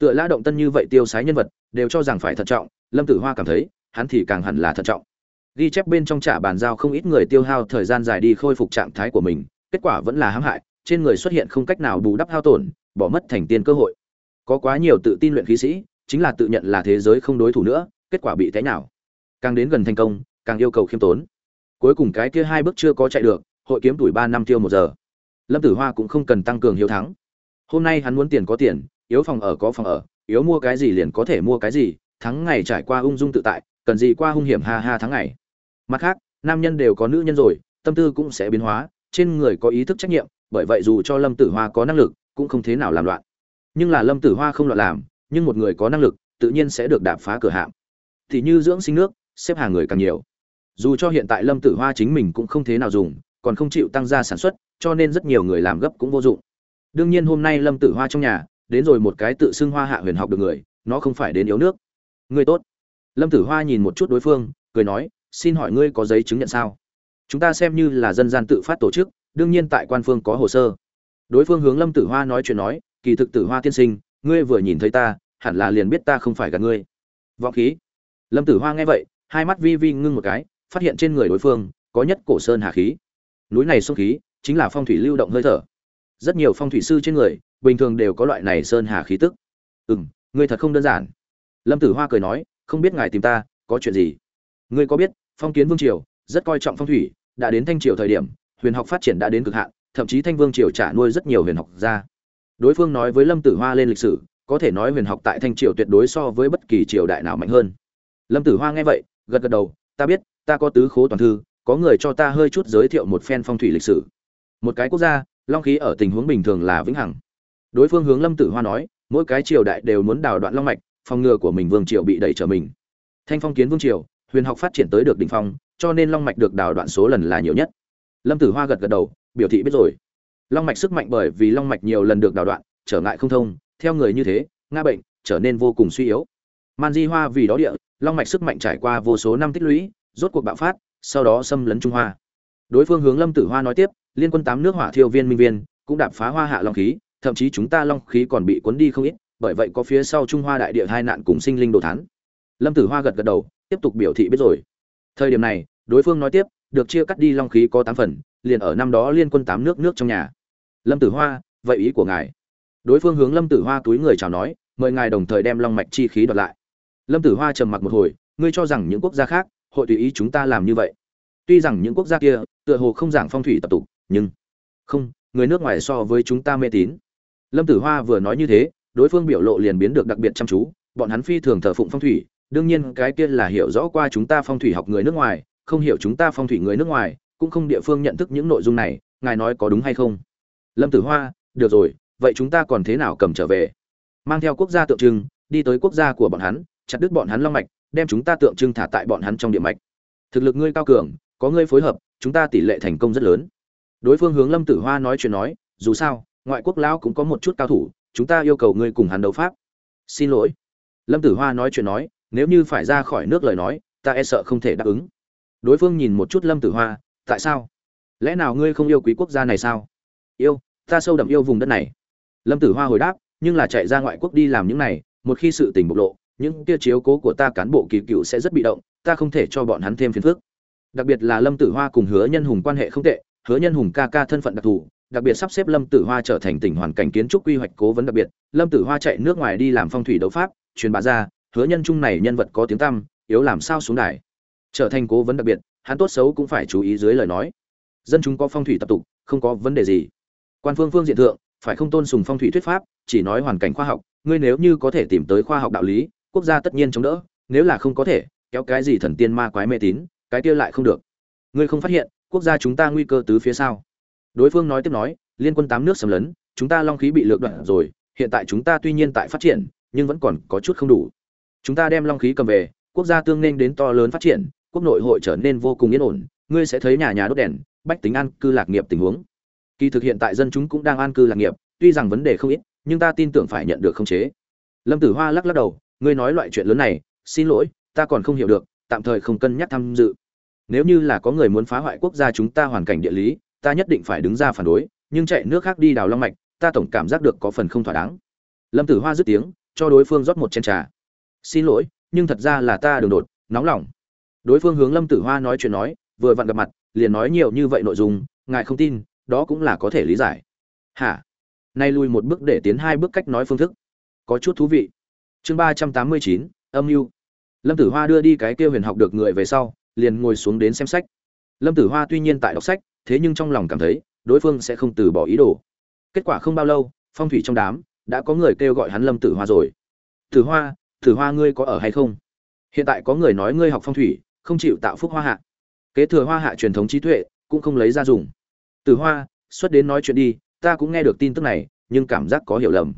tựa lã động tân như vậy tiêu sái nhân vật, đều cho rằng phải thận trọng, lâm tử hoa cảm thấy, hắn thì càng hẳn là thận trọng. Ghi chép bên trong trả bàn giao không ít người tiêu hao thời gian dài đi khôi phục trạng thái của mình, kết quả vẫn là hãm hại, trên người xuất hiện không cách nào bù đắp hao tổn, bỏ mất thành tiên cơ hội. Có quá nhiều tự tin luyện khí sĩ, chính là tự nhận là thế giới không đối thủ nữa, kết quả bị thế nào càng đến gần thành công, càng yêu cầu khiêm tốn. Cuối cùng cái kia hai bước chưa có chạy được, hội kiếm tuổi ba năm tiêu một giờ. Lâm tử hoa cũng không cần tăng cường hiếu thắng. Hôm nay hắn muốn tiền có tiền yếu phòng ở có phòng ở, yếu mua cái gì liền có thể mua cái gì, thắng ngày trải qua ung dung tự tại, cần gì qua hung hiểm ha ha tháng ngày. Mặt khác, nam nhân đều có nữ nhân rồi, tâm tư cũng sẽ biến hóa, trên người có ý thức trách nhiệm, bởi vậy dù cho lâm tử hoa có năng lực, cũng không thế nào làm loạn. Nhưng là lâm tử hoa không loạn làm, nhưng một người có năng lực, tự nhiên sẽ được đạp phá cửa hạm. Thì như dưỡng sinh nước, xếp hàng người càng nhiều. Dù cho hiện tại lâm tử hoa chính mình cũng không thế nào dùng, còn không chịu tăng gia sản xuất, cho nên rất nhiều người làm gấp cũng vô dụng. Đương nhiên hôm nay lâm tử hoa trong nhà đến rồi một cái tự xưng hoa hạ huyền học được người, nó không phải đến yếu nước. Người tốt. Lâm tử hoa nhìn một chút đối phương, cười nói, xin hỏi ngươi có giấy chứng nhận sao? Chúng ta xem như là dân gian tự phát tổ chức, đương nhiên tại quan phương có hồ sơ. Đối phương hướng lâm tử hoa nói chuyện nói, kỳ thực tử hoa tiên sinh, ngươi vừa nhìn thấy ta, hẳn là liền biết ta không phải gạt ngươi. Vọng khí. Lâm tử hoa nghe vậy, hai mắt vi vi ngưng một cái, phát hiện trên người đối phương có nhất cổ sơn hà khí. Núi này sông khí, chính là phong thủy lưu động hơi thở rất nhiều phong thủy sư trên người, bình thường đều có loại này sơn hà khí tức. Ừ m ngươi thật không đơn giản. Lâm tử hoa cười nói, không biết ngài tìm ta, có chuyện gì? Ngươi có biết, phong kiến vương triều rất coi trọng phong thủy, đã đến thanh triều thời điểm, huyền học phát triển đã đến cực hạn, thậm chí thanh vương triều trả nuôi rất nhiều huyền học gia. Đối phương nói với lâm tử hoa lên lịch sử, có thể nói huyền học tại thanh triều tuyệt đối so với bất kỳ triều đại nào mạnh hơn. Lâm tử hoa nghe vậy, gật gật đầu, ta biết, ta có tứ khố toàn thư, có người cho ta hơi chút giới thiệu một phen phong thủy lịch sử. Một cái quốc gia long khí ở tình huống bình thường là vĩnh hằng. Đối phương hướng lâm tử hoa nói, mỗi cái triều đại đều muốn đào đoạn long mạch, phòng ngừa của mình vương triều bị đẩy trở mình. Thanh phong kiến vương triều, huyền học phát triển tới được đỉnh phong, cho nên long mạch được đào đoạn số lần là nhiều nhất. Lâm tử hoa gật gật đầu, biểu thị biết rồi. Long mạch sức mạnh bởi vì long mạch nhiều lần được đào đoạn, trở ngại không thông, theo người như thế nga bệnh, trở nên vô cùng suy yếu. Man di hoa vì đó địa, long mạch sức mạnh trải qua vô số năm tích lũy, rốt cuộc bạo phát, sau đó xâm lấn trung hoa. Đối phương hướng lâm tử hoa nói tiếp liên quân tám nước hỏa thiêu viên minh viên, cũng đạp phá hoa hạ long khí, thậm chí chúng ta long khí còn bị cuốn đi không ít, bởi vậy có phía sau trung hoa đại địa hai nạn cùng sinh linh đồ thán. Lâm tử hoa gật gật đầu, tiếp tục biểu thị biết rồi. Thời điểm này, đối phương nói tiếp, được chia cắt đi long khí có tám phần, liền ở năm đó liên quân tám nước nước trong nhà. Lâm tử hoa, vậy ý của ngài? Đối phương hướng lâm tử hoa túi người chào nói, mời ngài đồng thời đem long mạch chi khí đoạt lại. Lâm tử hoa trầm mặc một hồi, ngươi cho rằng những quốc gia khác, hội tùy ý chúng ta làm như vậy. Tuy rằng những quốc gia kia, tựa hồ không giảng phong thủy tập tục nhưng không, người nước ngoài so với chúng ta mê tín. Lâm tử hoa vừa nói như thế, đối phương biểu lộ liền biến được đặc biệt chăm chú, bọn hắn phi thường thờ phụng phong thủy, đương nhiên cái kia là hiểu rõ qua chúng ta phong thủy học người nước ngoài, không hiểu chúng ta phong thủy người nước ngoài, cũng không địa phương nhận thức những nội dung này, ngài nói có đúng hay không? Lâm tử hoa, được rồi, vậy chúng ta còn thế nào cầm trở về? Mang theo quốc gia tượng trưng, đi tới quốc gia của bọn hắn, chặt đứt bọn hắn long mạch, đem chúng ta tượng trưng thả tại bọn hắn trong địa mạch. Thực lực ngươi cao cường, có ngươi phối hợp, chúng ta tỷ lệ thành công rất lớn đối phương hướng lâm tử hoa nói chuyện nói, dù sao, ngoại quốc lão cũng có một chút cao thủ, chúng ta yêu cầu ngươi cùng hắn đấu pháp. Xin lỗi. Lâm tử hoa nói chuyện nói, nếu như phải ra khỏi nước lời nói, ta e sợ không thể đáp ứng. Đối phương nhìn một chút lâm tử hoa, tại sao? Lẽ nào ngươi không yêu quý quốc gia này sao? Yêu, ta sâu đậm yêu vùng đất này. Lâm tử hoa hồi đáp, nhưng là chạy ra ngoại quốc đi làm những này, một khi sự tình bộc lộ, những kia chiếu cố của ta cán bộ kỳ cựu sẽ rất bị động, ta không thể cho bọn hắn thêm phiền phức. Đặc biệt là lâm tử hoa cùng hứa nhân hùng quan hệ không tệ hứa nhân hùng ca ca thân phận đặc thù, đặc biệt sắp xếp lâm tử hoa trở thành tỉnh hoàn cảnh kiến trúc quy hoạch cố vấn đặc biệt. Lâm tử hoa chạy nước ngoài đi làm phong thủy đấu pháp, truyền bá ra, hứa nhân trung này nhân vật có tiếng tăm, yếu làm sao xuống đài. Trở thành cố vấn đặc biệt, hắn tốt xấu cũng phải chú ý dưới lời nói. Dân chúng có phong thủy tập tục, không có vấn đề gì. Quan phương phương diện thượng, phải không tôn sùng phong thủy thuyết pháp, chỉ nói hoàn cảnh khoa học, ngươi nếu như có thể tìm tới khoa học đạo lý, quốc gia tất nhiên chống đỡ, nếu là không có thể, kéo cái gì thần tiên ma quái mê tín, cái kia lại không được. Ngươi không phát hiện quốc gia chúng ta nguy cơ tứ phía sau đối phương nói tiếp nói, liên quân tám nước xâm lấn, chúng ta long khí bị lược đoạn rồi, hiện tại chúng ta tuy nhiên tại phát triển, nhưng vẫn còn có chút không đủ. Chúng ta đem long khí cầm về, quốc gia tương nên đến to lớn phát triển, quốc nội hội trở nên vô cùng yên ổn, ngươi sẽ thấy nhà nhà đốt đèn, bách tính an cư lạc nghiệp tình huống. Kỳ thực hiện tại dân chúng cũng đang an cư lạc nghiệp, tuy rằng vấn đề không ít, nhưng ta tin tưởng phải nhận được khống chế. Lâm tử hoa lắc lắc đầu, ngươi nói loại chuyện lớn này, xin lỗi, ta còn không hiểu được, tạm thời không cân nhắc tham dự nếu như là có người muốn phá hoại quốc gia chúng ta hoàn cảnh địa lý, ta nhất định phải đứng ra phản đối, nhưng chạy nước khác đi đào long mạch, ta tổng cảm giác được có phần không thỏa đáng. Lâm tử hoa dứt tiếng, cho đối phương rót một chén trà. Xin lỗi, nhưng thật ra là ta đường đột, nóng lòng. Đối phương hướng lâm tử hoa nói chuyện nói, vừa vặn gặp mặt, liền nói nhiều như vậy nội dung, ngài không tin, đó cũng là có thể lý giải. Hả? Nay lùi một bước để tiến hai bước cách nói phương thức. Có chút thú vị. Chương ba trăm tám mươi chín, âm mưu. Lâm tử hoa đưa đi cái kia huyền học được người về sau liền ngồi xuống đến xem sách. Lâm tử hoa tuy nhiên tại đọc sách, thế nhưng trong lòng cảm thấy, đối phương sẽ không từ bỏ ý đồ. Kết quả không bao lâu, phong thủy trong đám, đã có người kêu gọi hắn lâm tử hoa rồi. Tử hoa tử hoa ngươi có ở hay không? Hiện tại có người nói ngươi học phong thủy, không chịu tạo phúc hoa hạ. Kế thừa hoa hạ truyền thống trí tuệ, cũng không lấy ra dùng. Tử hoa, xuất đến nói chuyện đi, ta cũng nghe được tin tức này, nhưng cảm giác có hiểu lầm.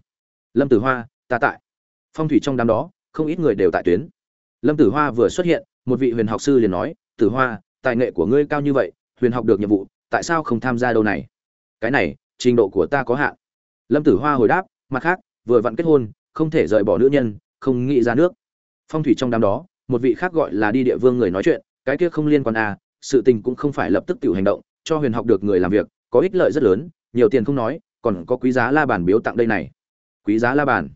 Lâm tử hoa, ta tại. Phong thủy trong đám đó, không ít người đều tại tuyến. Lâm tử hoa vừa xuất hiện một vị huyền học sư liền nói, tử hoa, tài nghệ của ngươi cao như vậy, huyền học được nhiệm vụ, tại sao không tham gia đâu này? Cái này, trình độ của ta có hạn. Lâm tử hoa hồi đáp, mặt khác, vừa vặn kết hôn, không thể rời bỏ nữ nhân, không nghĩ ra nước. Phong thủy trong đám đó, một vị khác gọi là đi địa vương người nói chuyện, cái kia không liên quan à sự tình cũng không phải lập tức tự hành động, cho huyền học được người làm việc, có ích lợi rất lớn, nhiều tiền không nói, còn có quý giá la bàn biếu tặng đây này. Quý giá la bàn?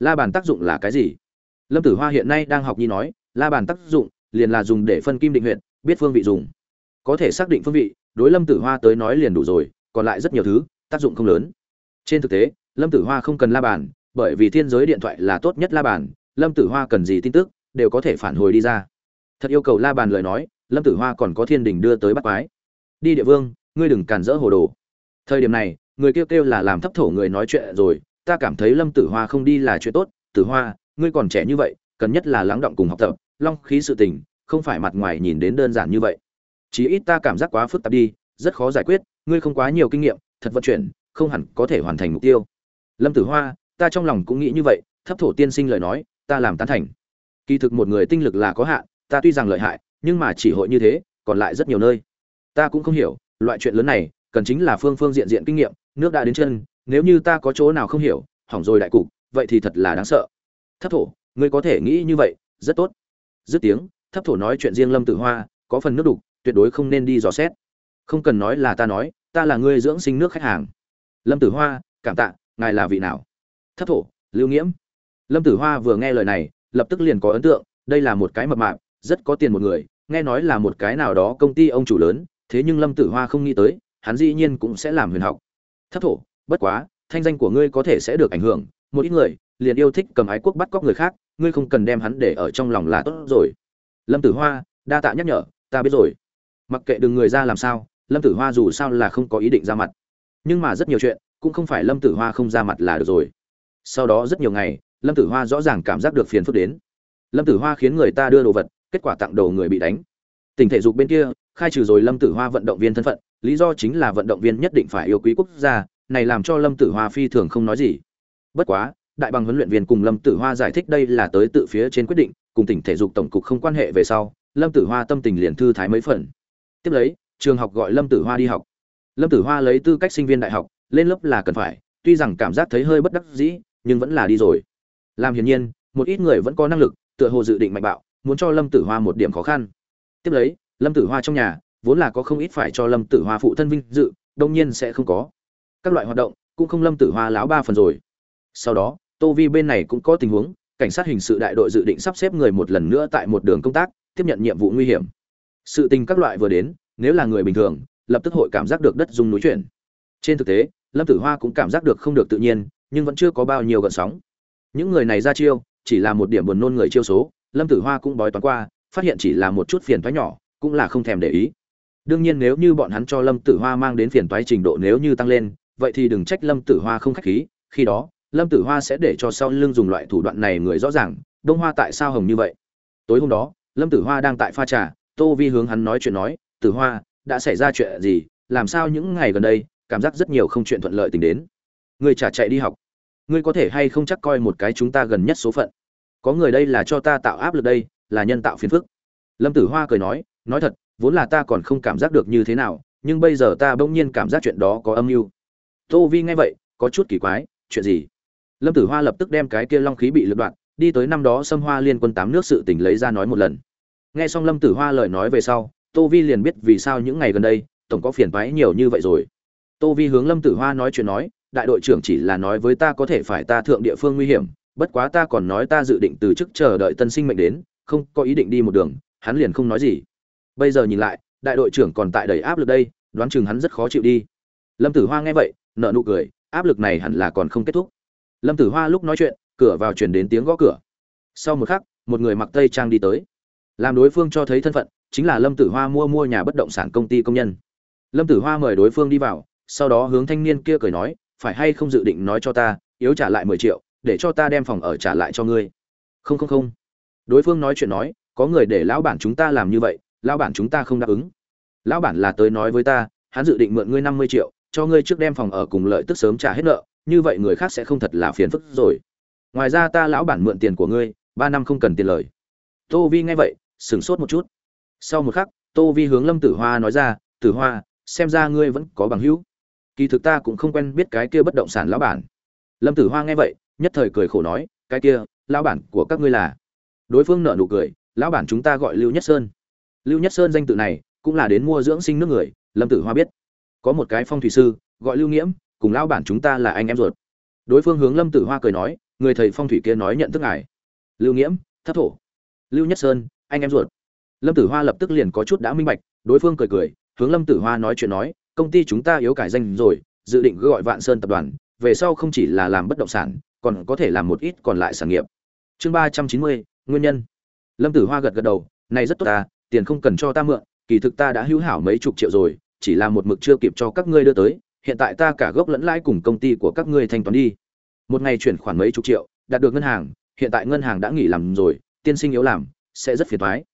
La bàn tác dụng là cái gì? Lâm tử hoa hiện nay đang học nhi nói, la bàn tác dụng liền là dùng để phân kim định huyện biết phương vị dùng. Có thể xác định phương vị, đối lâm tử hoa tới nói liền đủ rồi, còn lại rất nhiều thứ, tác dụng không lớn. Trên thực tế, lâm tử hoa không cần la bàn, bởi vì thiên giới điện thoại là tốt nhất la bàn, lâm tử hoa cần gì tin tức, đều có thể phản hồi đi ra. Thật yêu cầu la bàn lời nói, lâm tử hoa còn có thiên đình đưa tới bắt quái. Đi địa vương, ngươi đừng cản rỡ hồ đồ. Thời điểm này, người kêu kêu là làm thấp thổ người nói chuyện rồi, ta cảm thấy lâm tử hoa không đi là chuyện tốt. Tử hoa, ngươi còn trẻ như vậy, cần nhất là lắng động cùng học tập long khí sự tình, không phải mặt ngoài nhìn đến đơn giản như vậy. Chí ít ta cảm giác quá phức tạp đi, rất khó giải quyết, ngươi không quá nhiều kinh nghiệm, thật vận chuyển, không hẳn có thể hoàn thành mục tiêu. Lâm tử hoa, ta trong lòng cũng nghĩ như vậy, thấp thổ tiên sinh lời nói, ta làm tán thành. Kỳ thực một người tinh lực là có hạn, ta tuy rằng lợi hại, nhưng mà chỉ hội như thế, còn lại rất nhiều nơi. Ta cũng không hiểu, loại chuyện lớn này, cần chính là phương phương diện diện kinh nghiệm, nước đã đến chân, nếu như ta có chỗ nào không hiểu, hỏng rồi đại cục, vậy thì thật là đáng sợ. Thấp thổ, ngươi có thể nghĩ như vậy, rất tốt dứt tiếng, thấp thổ nói chuyện riêng lâm tử hoa, có phần nước đục, tuyệt đối không nên đi dò xét. Không cần nói là ta nói, ta là ngươi dưỡng sinh nước khách hàng. Lâm tử hoa, cảm tạ, ngài là vị nào? Thấp thổ, lưu nghiễm. Lâm tử hoa vừa nghe lời này, lập tức liền có ấn tượng, đây là một cái mập mạp, rất có tiền một người, nghe nói là một cái nào đó công ty ông chủ lớn, thế nhưng lâm tử hoa không nghĩ tới, hắn dĩ nhiên cũng sẽ làm huyền học. Thấp thổ, bất quá, thanh danh của ngươi có thể sẽ được ảnh hưởng, một ít người liền yêu thích cầm ái quốc bắt cóc người khác ngươi không cần đem hắn để ở trong lòng là tốt rồi. Lâm tử hoa, đa tạ nhắc nhở, ta biết rồi. Mặc kệ đừng người ra làm sao, lâm tử hoa dù sao là không có ý định ra mặt. Nhưng mà rất nhiều chuyện, cũng không phải lâm tử hoa không ra mặt là được rồi. Sau đó rất nhiều ngày, lâm tử hoa rõ ràng cảm giác được phiền phức đến. Lâm tử hoa khiến người ta đưa đồ vật, kết quả tặng đồ người bị đánh. Tỉnh thể dục bên kia, khai trừ rồi lâm tử hoa vận động viên thân phận, lý do chính là vận động viên nhất định phải yêu quý quốc gia, này làm cho lâm tử hoa phi thường không nói gì. Bất quá đại bằng huấn luyện viên cùng lâm tử hoa giải thích đây là tới tự phía trên quyết định, cùng tỉnh thể dục tổng cục không quan hệ về sau, lâm tử hoa tâm tình liền thư thái mấy phần. Tiếp lấy, trường học gọi lâm tử hoa đi học. Lâm tử hoa lấy tư cách sinh viên đại học, lên lớp là cần phải, tuy rằng cảm giác thấy hơi bất đắc dĩ, nhưng vẫn là đi rồi. Làm hiển nhiên, một ít người vẫn có năng lực, tựa hồ dự định mạnh bạo, muốn cho lâm tử hoa một điểm khó khăn. Tiếp lấy, lâm tử hoa trong nhà, vốn là có không ít phải cho lâm tử hoa phụ thân vinh dự đông nhiên sẽ không có. Các loại hoạt động, cũng không lâm tử hoa láo ba phần rồi. Sau đó tô vi bên này cũng có tình huống, cảnh sát hình sự đại đội dự định sắp xếp người một lần nữa tại một đường công tác, tiếp nhận nhiệm vụ nguy hiểm. Sự tình các loại vừa đến, nếu là người bình thường, lập tức hội cảm giác được đất dung núi chuyển. Trên thực tế, lâm tử hoa cũng cảm giác được không được tự nhiên, nhưng vẫn chưa có bao nhiêu gợn sóng. Những người này ra chiêu, chỉ là một điểm buồn nôn người chiêu số, lâm tử hoa cũng bói toán qua, phát hiện chỉ là một chút phiền toái nhỏ, cũng là không thèm để ý. Đương nhiên nếu như bọn hắn cho lâm tử hoa mang đến phiền toái trình độ nếu như tăng lên, vậy thì đừng trách lâm tử hoa không khách khí, khi đó lâm tử hoa sẽ để cho sau lưng dùng loại thủ đoạn này người rõ ràng, đông hoa tại sao hồng như vậy? Tối hôm đó, lâm tử hoa đang tại pha trà, tô vi hướng hắn nói chuyện nói, tử hoa, đã xảy ra chuyện gì? Làm sao những ngày gần đây, cảm giác rất nhiều không chuyện thuận lợi tình đến? Người trả chạy đi học. Ngươi có thể hay không chắc coi một cái chúng ta gần nhất số phận? Có người đây là cho ta tạo áp lực đây, là nhân tạo phiền phức. Lâm tử hoa cười nói nói thật, vốn là ta còn không cảm giác được như thế nào, nhưng bây giờ ta bỗng nhiên cảm giác chuyện đó có âm mưu. Tô vi nghe vậy, có chút kỳ quái, chuyện gì? Lâm tử hoa lập tức đem cái kia long khí bị lật đoạn, đi tới năm đó xâm hoa liên quân tám nước sự tình lấy ra nói một lần. Nghe xong lâm tử hoa lời nói về sau, tô vi liền biết vì sao những ngày gần đây, tổng có phiền toái nhiều như vậy rồi. Tô vi hướng lâm tử hoa nói chuyện nói, đại đội trưởng chỉ là nói với ta có thể phải ta thượng địa phương nguy hiểm, bất quá ta còn nói ta dự định từ chức chờ đợi tân sinh mệnh đến, không có ý định đi một đường, hắn liền không nói gì. Bây giờ nhìn lại, đại đội trưởng còn tại đầy áp lực đây, đoán chừng hắn rất khó chịu đi. Lâm tử hoa nghe vậy nợ nụ cười, áp lực này hẳn là còn không kết thúc lâm tử hoa lúc nói chuyện, cửa vào chuyển đến tiếng gõ cửa. Sau một khắc, một người mặc tây trang đi tới. Làm đối phương cho thấy thân phận, chính là lâm tử hoa mua mua nhà bất động sản công ty công nhân. Lâm tử hoa mời đối phương đi vào, sau đó hướng thanh niên kia cười nói, phải hay không dự định nói cho ta, yếu trả lại mười triệu, để cho ta đem phòng ở trả lại cho ngươi? Không không không. Đối phương nói chuyện nói, có người để lão bản chúng ta làm như vậy, lão bản chúng ta không đáp ứng. Lão bản là tới nói với ta, hắn dự định mượn ngươi năm mươi triệu, cho ngươi trước đem phòng ở cùng lợi tức sớm trả hết nợ như vậy người khác sẽ không thật là phiền phức rồi. Ngoài ra ta lão bản mượn tiền của ngươi, ba năm không cần tiền lời. Tô vi nghe vậy, sửng sốt một chút. Sau một khắc, tô vi hướng lâm tử hoa nói ra, tử hoa, xem ra ngươi vẫn có bằng hữu. Kỳ thực ta cũng không quen biết cái kia bất động sản lão bản. Lâm tử hoa nghe vậy, nhất thời cười khổ nói, cái kia, lão bản của các ngươi là? Đối phương nợ nụ cười, lão bản chúng ta gọi lưu nhất sơn. Lưu nhất sơn danh tự này cũng là đến mua dưỡng sinh nước người, lâm tử hoa biết. Có một cái phong thủy sư, gọi lưu nghiễm cùng lão bản chúng ta là anh em ruột. Đối phương hướng lâm tử hoa cười nói, người thầy phong thủy kia nói nhận thức ngài. Lưu nghiễm, thất thổ, lưu nhất sơn, anh em ruột. Lâm tử hoa lập tức liền có chút đã minh bạch, đối phương cười cười, hướng lâm tử hoa nói chuyện nói, công ty chúng ta yếu cải danh rồi, dự định gọi vạn sơn tập đoàn, về sau không chỉ là làm bất động sản, còn có thể làm một ít còn lại sản nghiệp. Chương ba trăm chín mươi, nguyên nhân. Lâm tử hoa gật gật đầu, này rất tốt ta, tiền không cần cho ta mượn, kỳ thực ta đã hữu hảo mấy chục triệu rồi, chỉ là một mực chưa kịp cho các ngươi đưa tới hiện tại ta cả gốc lẫn lãi cùng công ty của các ngươi thanh toán đi. Một ngày chuyển khoản mấy chục triệu, đạt được ngân hàng, hiện tại ngân hàng đã nghỉ làm rồi, tiên sinh yếu làm, sẽ rất phiền toái.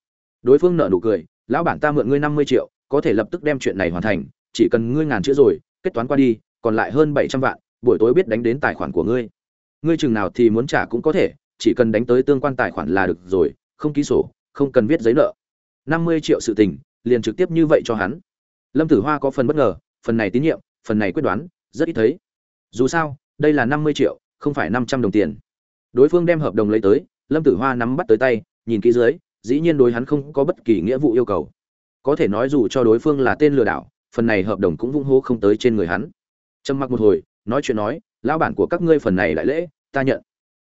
Đối phương nợ nụ cười, lão bản ta mượn ngươi năm mươi triệu, có thể lập tức đem chuyện này hoàn thành, chỉ cần ngươi ngàn chữ rồi, kết toán qua đi, còn lại hơn bảy trăm vạn, buổi tối biết đánh đến tài khoản của ngươi. Ngươi chừng nào thì muốn trả cũng có thể, chỉ cần đánh tới tương quan tài khoản là được rồi, không ký sổ, không cần viết giấy nợ. Năm mươi triệu sự tình, liền trực tiếp như vậy cho hắn. Lâm tử hoa có phần bất ngờ, phần này tín nhiệm phần này quyết đoán, rất ít thấy. Dù sao, đây là năm mươi triệu, không phải năm trăm đồng tiền. Đối phương đem hợp đồng lấy tới, lâm tử hoa nắm bắt tới tay, nhìn kỹ dưới, dĩ nhiên đối hắn không có bất kỳ nghĩa vụ yêu cầu. Có thể nói dù cho đối phương là tên lừa đảo, phần này hợp đồng cũng vung hô không tới trên người hắn. Trầm mặc một hồi, nói chuyện nói, lão bản của các ngươi phần này đại lễ, ta nhận.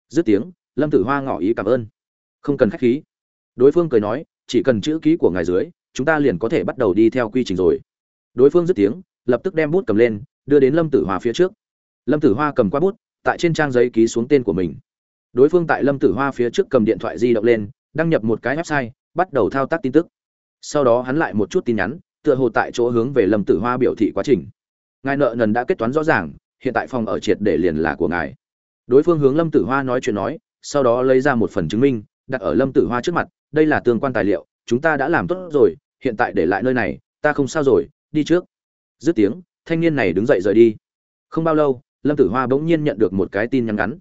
Dứt tiếng, lâm tử hoa ngỏ ý cảm ơn. Không cần khách khí. Đối phương cười nói, chỉ cần chữ ký của ngài dưới, chúng ta liền có thể bắt đầu đi theo quy trình rồi. Đối phương dứt tiếng lập tức đem bút cầm lên, đưa đến lâm tử hoa phía trước. Lâm tử hoa cầm qua bút, tại trên trang giấy ký xuống tên của mình. Đối phương tại lâm tử hoa phía trước cầm điện thoại di động lên, đăng nhập một cái website, bắt đầu thao tác tin tức. Sau đó hắn lại một chút tin nhắn, tựa hồ tại chỗ hướng về lâm tử hoa biểu thị quá trình. Ngài nợ nần đã kết toán rõ ràng, hiện tại phòng ở triệt để liền là của ngài. Đối phương hướng lâm tử hoa nói chuyện nói, sau đó lấy ra một phần chứng minh, đặt ở lâm tử hoa trước mặt, đây là tương quan tài liệu, chúng ta đã làm tốt rồi, hiện tại để lại nơi này, ta không sao rồi, đi trước dứt tiếng, thanh niên này đứng dậy rời đi. Không bao lâu, lâm tử hoa bỗng nhiên nhận được một cái tin nhắn ngắn.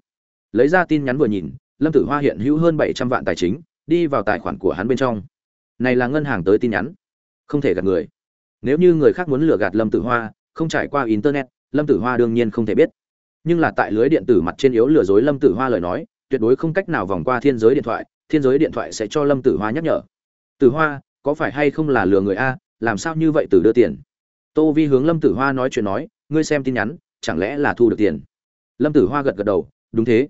Lấy ra tin nhắn vừa nhìn, lâm tử hoa hiện hữu hơn bảy trăm vạn tài chính, đi vào tài khoản của hắn bên trong. Này là ngân hàng tới tin nhắn. Không thể gạt người. Nếu như người khác muốn lừa gạt lâm tử hoa, không trải qua internet, lâm tử hoa đương nhiên không thể biết. Nhưng là tại lưới điện tử mặt trên yếu lừa dối lâm tử hoa lời nói, tuyệt đối không cách nào vòng qua thiên giới điện thoại, thiên giới điện thoại sẽ cho lâm tử hoa nhắc nhở. Tử hoa, có phải hay không là lừa người a? Làm sao như vậy tử đưa tiền? Tô vi hướng lâm tử hoa nói chuyện nói, ngươi xem tin nhắn, chẳng lẽ là thu được tiền? Lâm tử hoa gật gật đầu, đúng thế.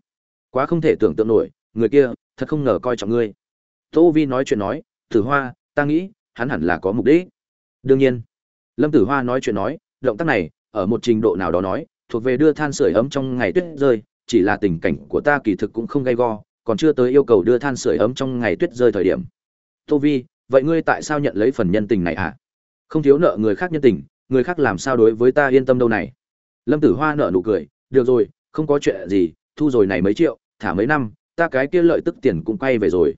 Quá không thể tưởng tượng nổi, người kia, thật không ngờ coi trọng ngươi. Tô vi nói chuyện nói, tử hoa, ta nghĩ, hắn hẳn là có mục đích. Đương nhiên. Lâm tử hoa nói chuyện nói, động tác này, ở một trình độ nào đó nói, thuộc về đưa than sửa ấm trong ngày tuyết rơi, chỉ là tình cảnh của ta kỳ thực cũng không gay go, còn chưa tới yêu cầu đưa than sửa ấm trong ngày tuyết rơi thời điểm. Tô vi, vậy ngươi tại sao nhận lấy phần nhân tình này ạ à? không thiếu nợ người khác nhân tình người khác làm sao đối với ta yên tâm đâu này? Lâm tử hoa nợ nụ cười, được rồi, không có chuyện gì, thu rồi này mấy triệu, thả mấy năm, ta cái kia lợi tức tiền cũng quay về rồi.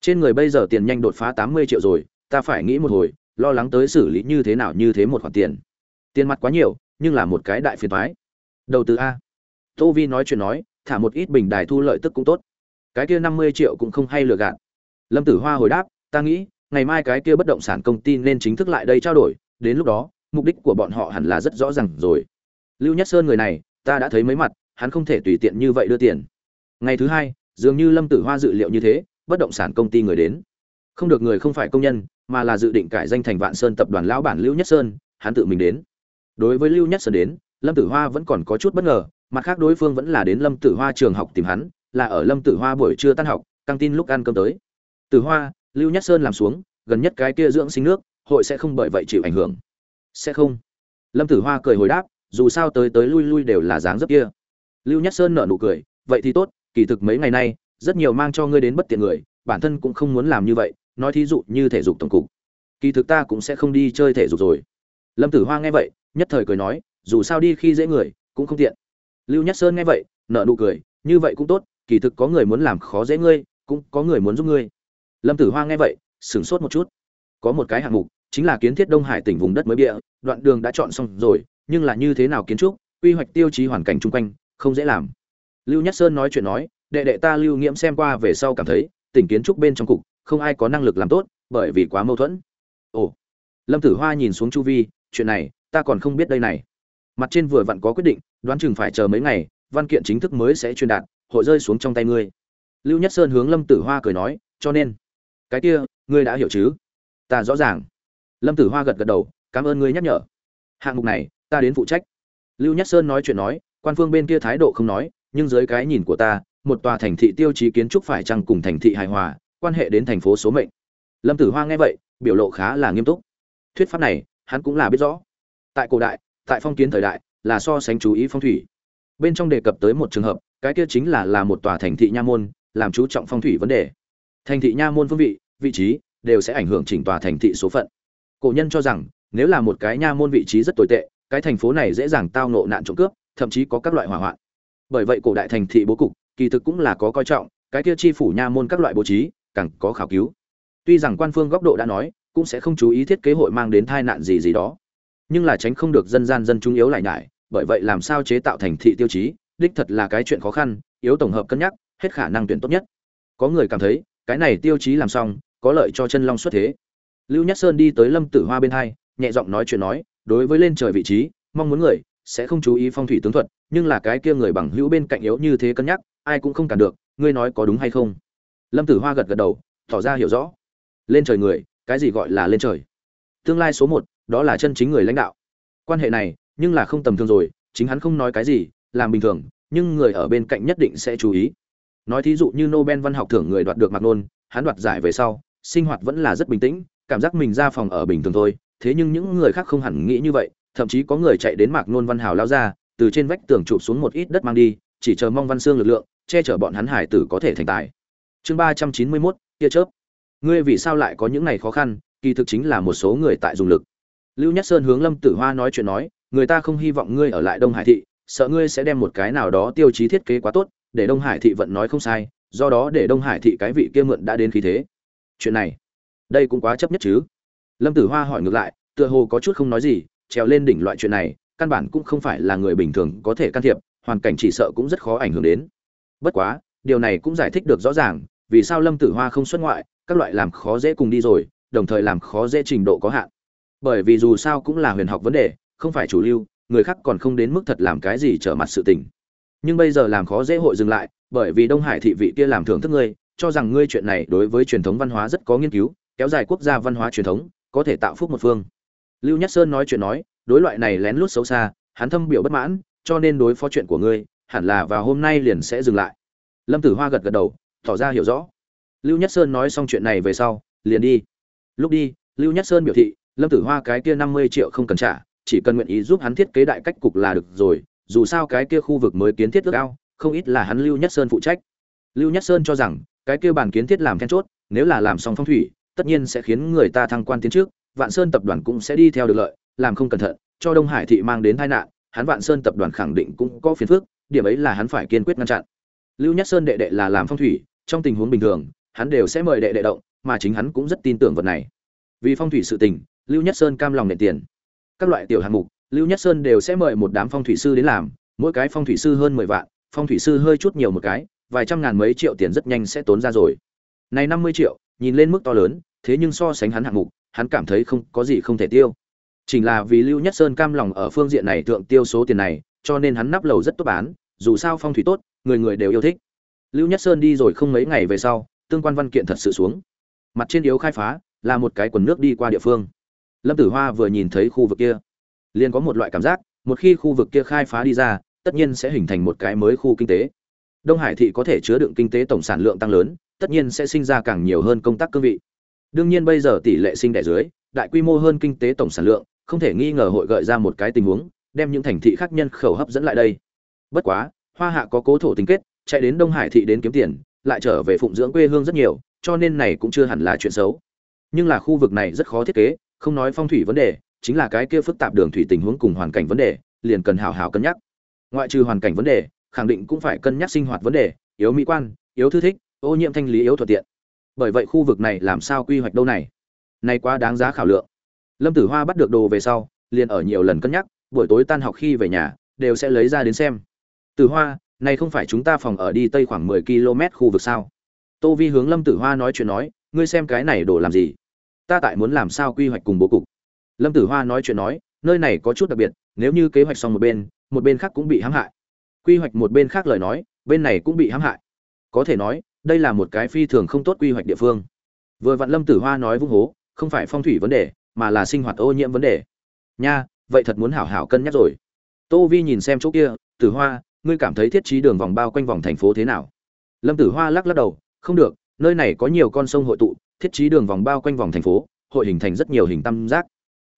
Trên người bây giờ tiền nhanh đột phá tám mươi triệu rồi, ta phải nghĩ một hồi, lo lắng tới xử lý như thế nào như thế một khoản tiền. Tiền mặt quá nhiều, nhưng là một cái đại phiền thoái đầu tư a. Tô vi nói chuyện nói, thả một ít bình đài thu lợi tức cũng tốt. Cái kia năm mươi triệu cũng không hay lừa gạt. Lâm tử hoa hồi đáp, ta nghĩ, ngày mai cái kia bất động sản công ty nên chính thức lại đây trao đổi, đến lúc đó mục đích của bọn họ hẳn là rất rõ ràng rồi. Lưu nhất sơn người này, ta đã thấy mấy mặt, hắn không thể tùy tiện như vậy đưa tiền. Ngày thứ hai, dường như lâm tử hoa dự liệu như thế, bất động sản công ty người đến. Không được người không phải công nhân, mà là dự định cải danh thành vạn sơn tập đoàn lão bản lưu nhất sơn, hắn tự mình đến. Đối với lưu nhất sơn đến, lâm tử hoa vẫn còn có chút bất ngờ, mặt khác đối phương vẫn là đến lâm tử hoa trường học tìm hắn, là ở lâm tử hoa buổi trưa tan học, căng tin lúc ăn cơm tới. Tử hoa, lưu nhất sơn làm xuống, gần nhất cái kia dưỡng sinh nước, hội sẽ không bởi vậy chịu ảnh hưởng sẽ không. Lâm tử hoa cười hồi đáp, dù sao tới tới lui lui đều là dáng dấp kia. Lưu nhất sơn nở nụ cười, vậy thì tốt, kỳ thực mấy ngày nay, rất nhiều mang cho ngươi đến bất tiện người, bản thân cũng không muốn làm như vậy, nói thí dụ như thể dục tổng cục. Kỳ thực ta cũng sẽ không đi chơi thể dục rồi. Lâm tử hoa nghe vậy, nhất thời cười nói, dù sao đi khi dễ người, cũng không tiện. Lưu nhất sơn nghe vậy nợ nụ cười, như vậy cũng tốt, kỳ thực có người muốn làm khó dễ ngươi, cũng có người muốn giúp ngươi. Lâm tử hoa nghe vậy, sửng sốt một chút. Có một cái hạng mục chính là kiến thiết đông hải tỉnh vùng đất mới bịa, đoạn đường đã chọn xong rồi, nhưng là như thế nào kiến trúc, quy hoạch tiêu chí hoàn cảnh chung quanh, không dễ làm. Lưu nhất sơn nói chuyện nói, đệ đệ ta lưu nghiễm xem qua về sau cảm thấy, tỉnh kiến trúc bên trong cục, không ai có năng lực làm tốt, bởi vì quá mâu thuẫn. Ồ. Lâm tử hoa nhìn xuống chu vi, chuyện này, ta còn không biết đây này. Mặt trên vừa vặn có quyết định, đoán chừng phải chờ mấy ngày, văn kiện chính thức mới sẽ truyền đạt, hội rơi xuống trong tay ngươi. Lưu nhất sơn hướng lâm tử hoa cười nói, cho nên, cái kia, ngươi đã hiểu chứ? Ta rõ ràng lâm tử hoa gật gật đầu, cảm ơn ngươi nhắc nhở. Hạng mục này, ta đến phụ trách. Lưu nhất sơn nói chuyện nói, quan phương bên kia thái độ không nói, nhưng dưới cái nhìn của ta, một tòa thành thị tiêu chí kiến trúc phải chăng cùng thành thị hài hòa, quan hệ đến thành phố số mệnh. Lâm tử hoa nghe vậy, biểu lộ khá là nghiêm túc. Thuyết pháp này, hắn cũng là biết rõ. Tại cổ đại, tại phong kiến thời đại, là so sánh chú ý phong thủy. Bên trong đề cập tới một trường hợp, cái kia chính là là một tòa thành thị nha môn, làm chú trọng phong thủy vấn đề. Thành thị nha môn phương vị vị trí, đều sẽ ảnh hưởng chỉnh tòa thành thị số phận cổ nhân cho rằng, nếu là một cái nha môn vị trí rất tồi tệ, cái thành phố này dễ dàng tao nộ nạn trộm cướp, thậm chí có các loại hỏa hoạn. Bởi vậy cổ đại thành thị bố cục, kỳ thực cũng là có coi trọng, cái kia chi phủ nha môn các loại bố trí, càng có khảo cứu. Tuy rằng quan phương góc độ đã nói, cũng sẽ không chú ý thiết kế hội mang đến tai nạn gì gì đó. Nhưng là tránh không được dân gian dân chúng yếu lại nhải, bởi vậy làm sao chế tạo thành thị tiêu chí, đích thật là cái chuyện khó khăn, yếu tổng hợp cân nhắc, hết khả năng tuyển tốt nhất. Có người cảm thấy, cái này tiêu chí làm xong, có lợi cho chân long xuất thế lưu nhất sơn đi tới lâm tử hoa bên hai, nhẹ giọng nói chuyện nói, đối với lên trời vị trí, mong muốn người sẽ không chú ý phong thủy tướng thuật, nhưng là cái kia người bằng hữu bên cạnh yếu như thế cân nhắc, ai cũng không cản được, ngươi nói có đúng hay không? Lâm tử hoa gật gật đầu, tỏ ra hiểu rõ. Lên trời người, cái gì gọi là lên trời? Tương lai số một, đó là chân chính người lãnh đạo. Quan hệ này, nhưng là không tầm thường rồi, chính hắn không nói cái gì, làm bình thường, nhưng người ở bên cạnh nhất định sẽ chú ý. Nói thí dụ như nobel văn học thưởng người đoạt được mặc nôn, hắn đoạt giải về sau, sinh hoạt vẫn là rất bình tĩnh cảm giác mình ra phòng ở bình thường thôi, thế nhưng những người khác không hẳn nghĩ như vậy, thậm chí có người chạy đến mạc nôn văn hào lao ra, từ trên vách tường chụp xuống một ít đất mang đi, chỉ chờ mong văn xương lực lượng, che chở bọn hắn hải tử có thể thành tài. Chương ba trăm chín mươi mốt, tia chớp. Ngươi vì sao lại có những này khó khăn? Kỳ thực chính là một số người tại dùng lực. Lưu nhất sơn hướng lâm tử hoa nói chuyện nói, người ta không hy vọng ngươi ở lại đông hải thị, sợ ngươi sẽ đem một cái nào đó tiêu chí thiết kế quá tốt, để đông hải thị vận nói không sai, do đó để đông hải thị cái vị kia mượn đã đến khí thế. Chuyện này đây cũng quá chấp nhất chứ. Lâm tử hoa hỏi ngược lại, tựa hồ có chút không nói gì, trèo lên đỉnh loại chuyện này, căn bản cũng không phải là người bình thường có thể can thiệp, hoàn cảnh chỉ sợ cũng rất khó ảnh hưởng đến. Bất quá, điều này cũng giải thích được rõ ràng, vì sao lâm tử hoa không xuất ngoại, các loại làm khó dễ cùng đi rồi, đồng thời làm khó dễ trình độ có hạn. Bởi vì dù sao cũng là huyền học vấn đề, không phải chủ lưu, người khác còn không đến mức thật làm cái gì trở mặt sự tình. Nhưng bây giờ làm khó dễ hội dừng lại, bởi vì đông hải thị vị kia làm thưởng thức ngươi, cho rằng ngươi chuyện này đối với truyền thống văn hóa rất có nghiên cứu kéo dài quốc gia văn hóa truyền thống, có thể tạo phúc một phương. Lưu nhất sơn nói chuyện nói, đối loại này lén lút xấu xa, hắn thâm biểu bất mãn, cho nên đối phó chuyện của ngươi, hẳn là vào hôm nay liền sẽ dừng lại. Lâm tử hoa gật gật đầu, tỏ ra hiểu rõ. Lưu nhất sơn nói xong chuyện này về sau, liền đi. Lúc đi, lưu nhất sơn biểu thị, lâm tử hoa cái kia năm mươi triệu không cần trả, chỉ cần nguyện ý giúp hắn thiết kế đại cách cục là được rồi, dù sao cái kia khu vực mới kiến thiết ước ao, không ít là hắn lưu nhất sơn phụ trách. Lưu nhất sơn cho rằng, cái kia bản kiến thiết làm then chốt, nếu là làm xong phong thủy tất nhiên sẽ khiến người ta thăng quan tiến trước, vạn sơn tập đoàn cũng sẽ đi theo được lợi, làm không cẩn thận, cho đông hải thị mang đến tai nạn, hắn vạn sơn tập đoàn khẳng định cũng có phiền phức, điểm ấy là hắn phải kiên quyết ngăn chặn. Lưu nhất sơn đệ đệ là làm phong thủy, trong tình huống bình thường, hắn đều sẽ mời đệ đệ động, mà chính hắn cũng rất tin tưởng vật này. Vì phong thủy sự tình, lưu nhất sơn cam lòng nệ tiền. Các loại tiểu hạng mục, lưu nhất sơn đều sẽ mời một đám phong thủy sư đến làm, mỗi cái phong thủy sư hơn mười vạn, phong thủy sư hơi chút nhiều một cái, vài trăm ngàn mấy triệu tiền rất nhanh sẽ tốn ra rồi. Này năm mươi triệu, nhìn lên mức to lớn thế nhưng so sánh hắn hạng mục, hắn cảm thấy không có gì không thể tiêu. Chỉ là vì lưu nhất sơn cam lòng ở phương diện này thượng tiêu số tiền này, cho nên hắn nắp lầu rất tốt bán, dù sao phong thủy tốt, người người đều yêu thích. Lưu nhất sơn đi rồi không mấy ngày về sau, tương quan văn kiện thật sự xuống. Mặt trên yếu khai phá, là một cái quần nước đi qua địa phương. Lâm tử hoa vừa nhìn thấy khu vực kia, liền có một loại cảm giác, một khi khu vực kia khai phá đi ra, tất nhiên sẽ hình thành một cái mới khu kinh tế. Đông hải thị có thể chứa đựng kinh tế tổng sản lượng tăng lớn, tất nhiên sẽ sinh ra càng nhiều hơn công tác cương vị đương nhiên bây giờ tỷ lệ sinh đẻ dưới, đại quy mô hơn kinh tế tổng sản lượng, không thể nghi ngờ hội gợi ra một cái tình huống, đem những thành thị khác nhân khẩu hấp dẫn lại đây. Bất quá, hoa hạ có cố thổ tính kết, chạy đến đông hải thị đến kiếm tiền, lại trở về phụng dưỡng quê hương rất nhiều, cho nên này cũng chưa hẳn là chuyện xấu. Nhưng là khu vực này rất khó thiết kế, không nói phong thủy vấn đề, chính là cái kia phức tạp đường thủy tình huống cùng hoàn cảnh vấn đề, liền cần hào hào cân nhắc. Ngoại trừ hoàn cảnh vấn đề, khẳng định cũng phải cân nhắc sinh hoạt vấn đề, yếu mỹ quan, yếu thư thích, ô nhiễm thanh lý yếu thuận tiện bởi vậy khu vực này làm sao quy hoạch đâu này? Này quá đáng giá khảo lượng. Lâm tử hoa bắt được đồ về sau, liền ở nhiều lần cân nhắc, buổi tối tan học khi về nhà, đều sẽ lấy ra đến xem. Tử hoa này không phải chúng ta phòng ở đi tây khoảng mười km khu vực sao? Tô vi hướng lâm tử hoa nói chuyện nói, ngươi xem cái này đồ làm gì? Ta tại muốn làm sao quy hoạch cùng bố cục? Lâm tử hoa nói chuyện nói, nơi này có chút đặc biệt, nếu như kế hoạch xong một bên một bên khác cũng bị hãm hại. Quy hoạch một bên khác lời nói, bên này cũng bị hãm hại. Có thể nói đây là một cái phi thường không tốt quy hoạch địa phương. Vừa vặn lâm tử hoa nói vung hố, không phải phong thủy vấn đề, mà là sinh hoạt ô nhiễm vấn đề. Nha, vậy thật muốn hảo hảo cân nhắc rồi. Tô vi nhìn xem chỗ kia, tử hoa, ngươi cảm thấy thiết trí đường vòng bao quanh vòng thành phố thế nào? Lâm tử hoa lắc lắc đầu, không được, nơi này có nhiều con sông hội tụ, thiết trí đường vòng bao quanh vòng thành phố, hội hình thành rất nhiều hình tam giác.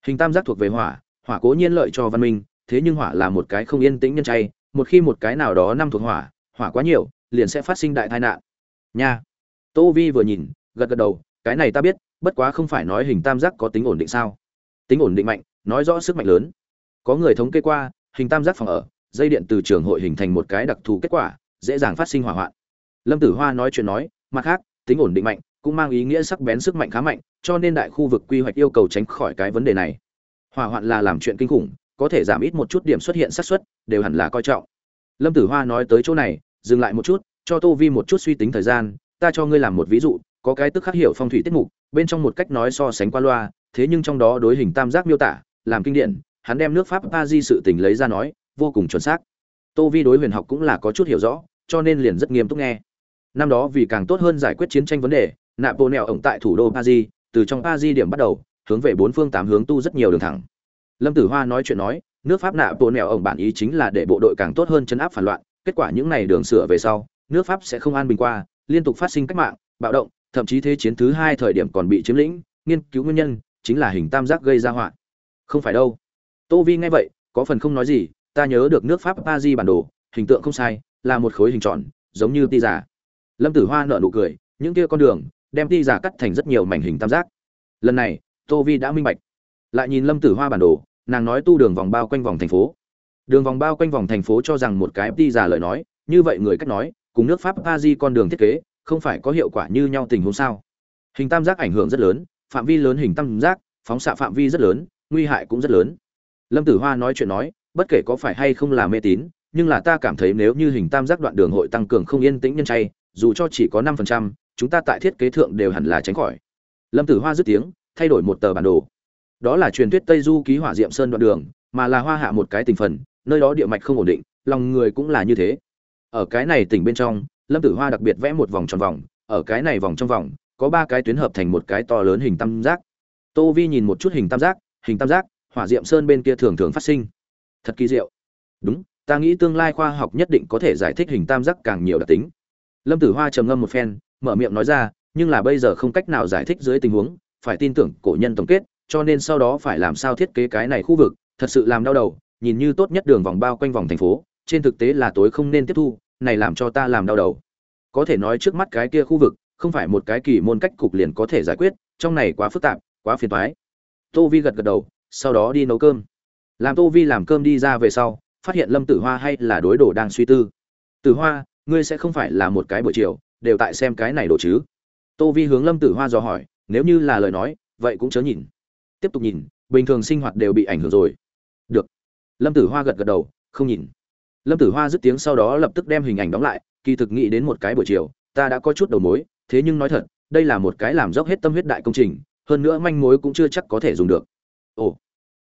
Hình tam giác thuộc về hỏa hỏa cố nhiên lợi cho văn minh, thế nhưng hỏa là một cái không yên tĩnh nhân chay, một khi một cái nào đó năm thuộc hỏa hỏa quá nhiều, liền sẽ phát sinh đại tai nạn nha. Tô vi vừa nhìn, gật gật đầu, cái này ta biết, bất quá không phải nói hình tam giác có tính ổn định sao? Tính ổn định mạnh, nói rõ sức mạnh lớn. Có người thống kê qua, hình tam giác phòng ở, dây điện từ trường hội hình thành một cái đặc thù kết quả, dễ dàng phát sinh hỏa hoạn. Lâm tử hoa nói chuyện nói, mặt khác, tính ổn định mạnh, cũng mang ý nghĩa sắc bén sức mạnh khá mạnh, cho nên đại khu vực quy hoạch yêu cầu tránh khỏi cái vấn đề này. Hỏa hoạn là làm chuyện kinh khủng, có thể giảm ít một chút điểm xuất hiện xác suất, đều hẳn là coi trọng. Lâm tử hoa nói tới chỗ này, dừng lại một chút cho tô vi một chút suy tính thời gian, ta cho ngươi làm một ví dụ, có cái tức khắc hiểu phong thủy tiết mục, bên trong một cách nói so sánh qua loa, thế nhưng trong đó đối hình tam giác miêu tả, làm kinh điển, hắn đem nước pháp Ba di sự tình lấy ra nói, vô cùng chuẩn xác. Tô vi đối huyền học cũng là có chút hiểu rõ, cho nên liền rất nghiêm túc nghe. Năm đó vì càng tốt hơn giải quyết chiến tranh vấn đề nạp bộ nẹo ổng tại thủ đô paris, từ trong paris điểm bắt đầu, hướng về bốn phương tám hướng tu rất nhiều đường thẳng. Lâm tử hoa nói chuyện nói, nước pháp nạp bộ nẹo ổng bản ý chính là để bộ đội càng tốt hơn chấn áp phản loạn, kết quả những này đường sửa về sau nước pháp sẽ không an bình qua, liên tục phát sinh cách mạng, bạo động, thậm chí thế chiến thứ hai thời điểm còn bị chiếm lĩnh, nghiên cứu nguyên nhân chính là hình tam giác gây ra họa. Không phải đâu. Tô vi nghe vậy, có phần không nói gì, ta nhớ được nước pháp Paris bản đồ, hình tượng không sai, là một khối hình tròn, giống như ti giả. Lâm tử hoa nở nụ cười, những kia con đường, đem ti giả cắt thành rất nhiều mảnh hình tam giác. Lần này, tô vi đã minh bạch. Lại nhìn lâm tử hoa bản đồ, nàng nói tu đường vòng bao quanh vòng thành phố. Đường vòng bao quanh vòng thành phố cho rằng một cái ti giả lời nói, như vậy người cách nói cùng nước pháp pa di con đường thiết kế, không phải có hiệu quả như nhau tình huống sao? Hình tam giác ảnh hưởng rất lớn, phạm vi lớn hình tam giác, phóng xạ phạm vi rất lớn, nguy hại cũng rất lớn. Lâm tử hoa nói chuyện nói, bất kể có phải hay không là mê tín, nhưng là ta cảm thấy nếu như hình tam giác đoạn đường hội tăng cường không yên tĩnh nhân chay, dù cho chỉ có năm phần trăm, chúng ta tại thiết kế thượng đều hẳn là tránh khỏi. Lâm tử hoa dứt tiếng, thay đổi một tờ bản đồ. Đó là truyền thuyết tây du ký hỏa diệm sơn đoạn đường, mà là hoa hạ một cái tình phần, nơi đó địa mạch không ổn định, lòng người cũng là như thế ở cái này tỉnh bên trong, lâm tử hoa đặc biệt vẽ một vòng tròn vòng, ở cái này vòng trong vòng, có ba cái tuyến hợp thành một cái to lớn hình tam giác. Tô vi nhìn một chút hình tam giác, hình tam giác, hỏa diệm sơn bên kia thường thường phát sinh. Thật kỳ diệu. Đúng, ta nghĩ tương lai khoa học nhất định có thể giải thích hình tam giác càng nhiều đặc tính. Lâm tử hoa trầm ngâm một phen, mở miệng nói ra, nhưng là bây giờ không cách nào giải thích dưới tình huống, phải tin tưởng cổ nhân tổng kết, cho nên sau đó phải làm sao thiết kế cái này khu vực, thật sự làm đau đầu, nhìn như tốt nhất đường vòng bao quanh vòng thành phố trên thực tế là tối không nên tiếp thu, này làm cho ta làm đau đầu. Có thể nói trước mắt cái kia khu vực, không phải một cái kỳ môn cách cục liền có thể giải quyết, trong này quá phức tạp, quá phiền toái. Tô vi gật gật đầu, sau đó đi nấu cơm. Làm tô vi làm cơm đi ra về sau, phát hiện lâm tử hoa hay là đối đồ đang suy tư. Tử hoa, ngươi sẽ không phải là một cái buổi chiều, đều tại xem cái này đồ chứ? Tô vi hướng lâm tử hoa dò hỏi, nếu như là lời nói, vậy cũng chớ nhìn. Tiếp tục nhìn, bình thường sinh hoạt đều bị ảnh hưởng rồi. Được. Lâm tử hoa gật gật đầu, không nhìn lâm tử hoa dứt tiếng sau đó lập tức đem hình ảnh đóng lại, kỳ thực nghĩ đến một cái buổi chiều, ta đã có chút đầu mối, thế nhưng nói thật, đây là một cái làm dốc hết tâm huyết đại công trình, hơn nữa manh mối cũng chưa chắc có thể dùng được. Ồ,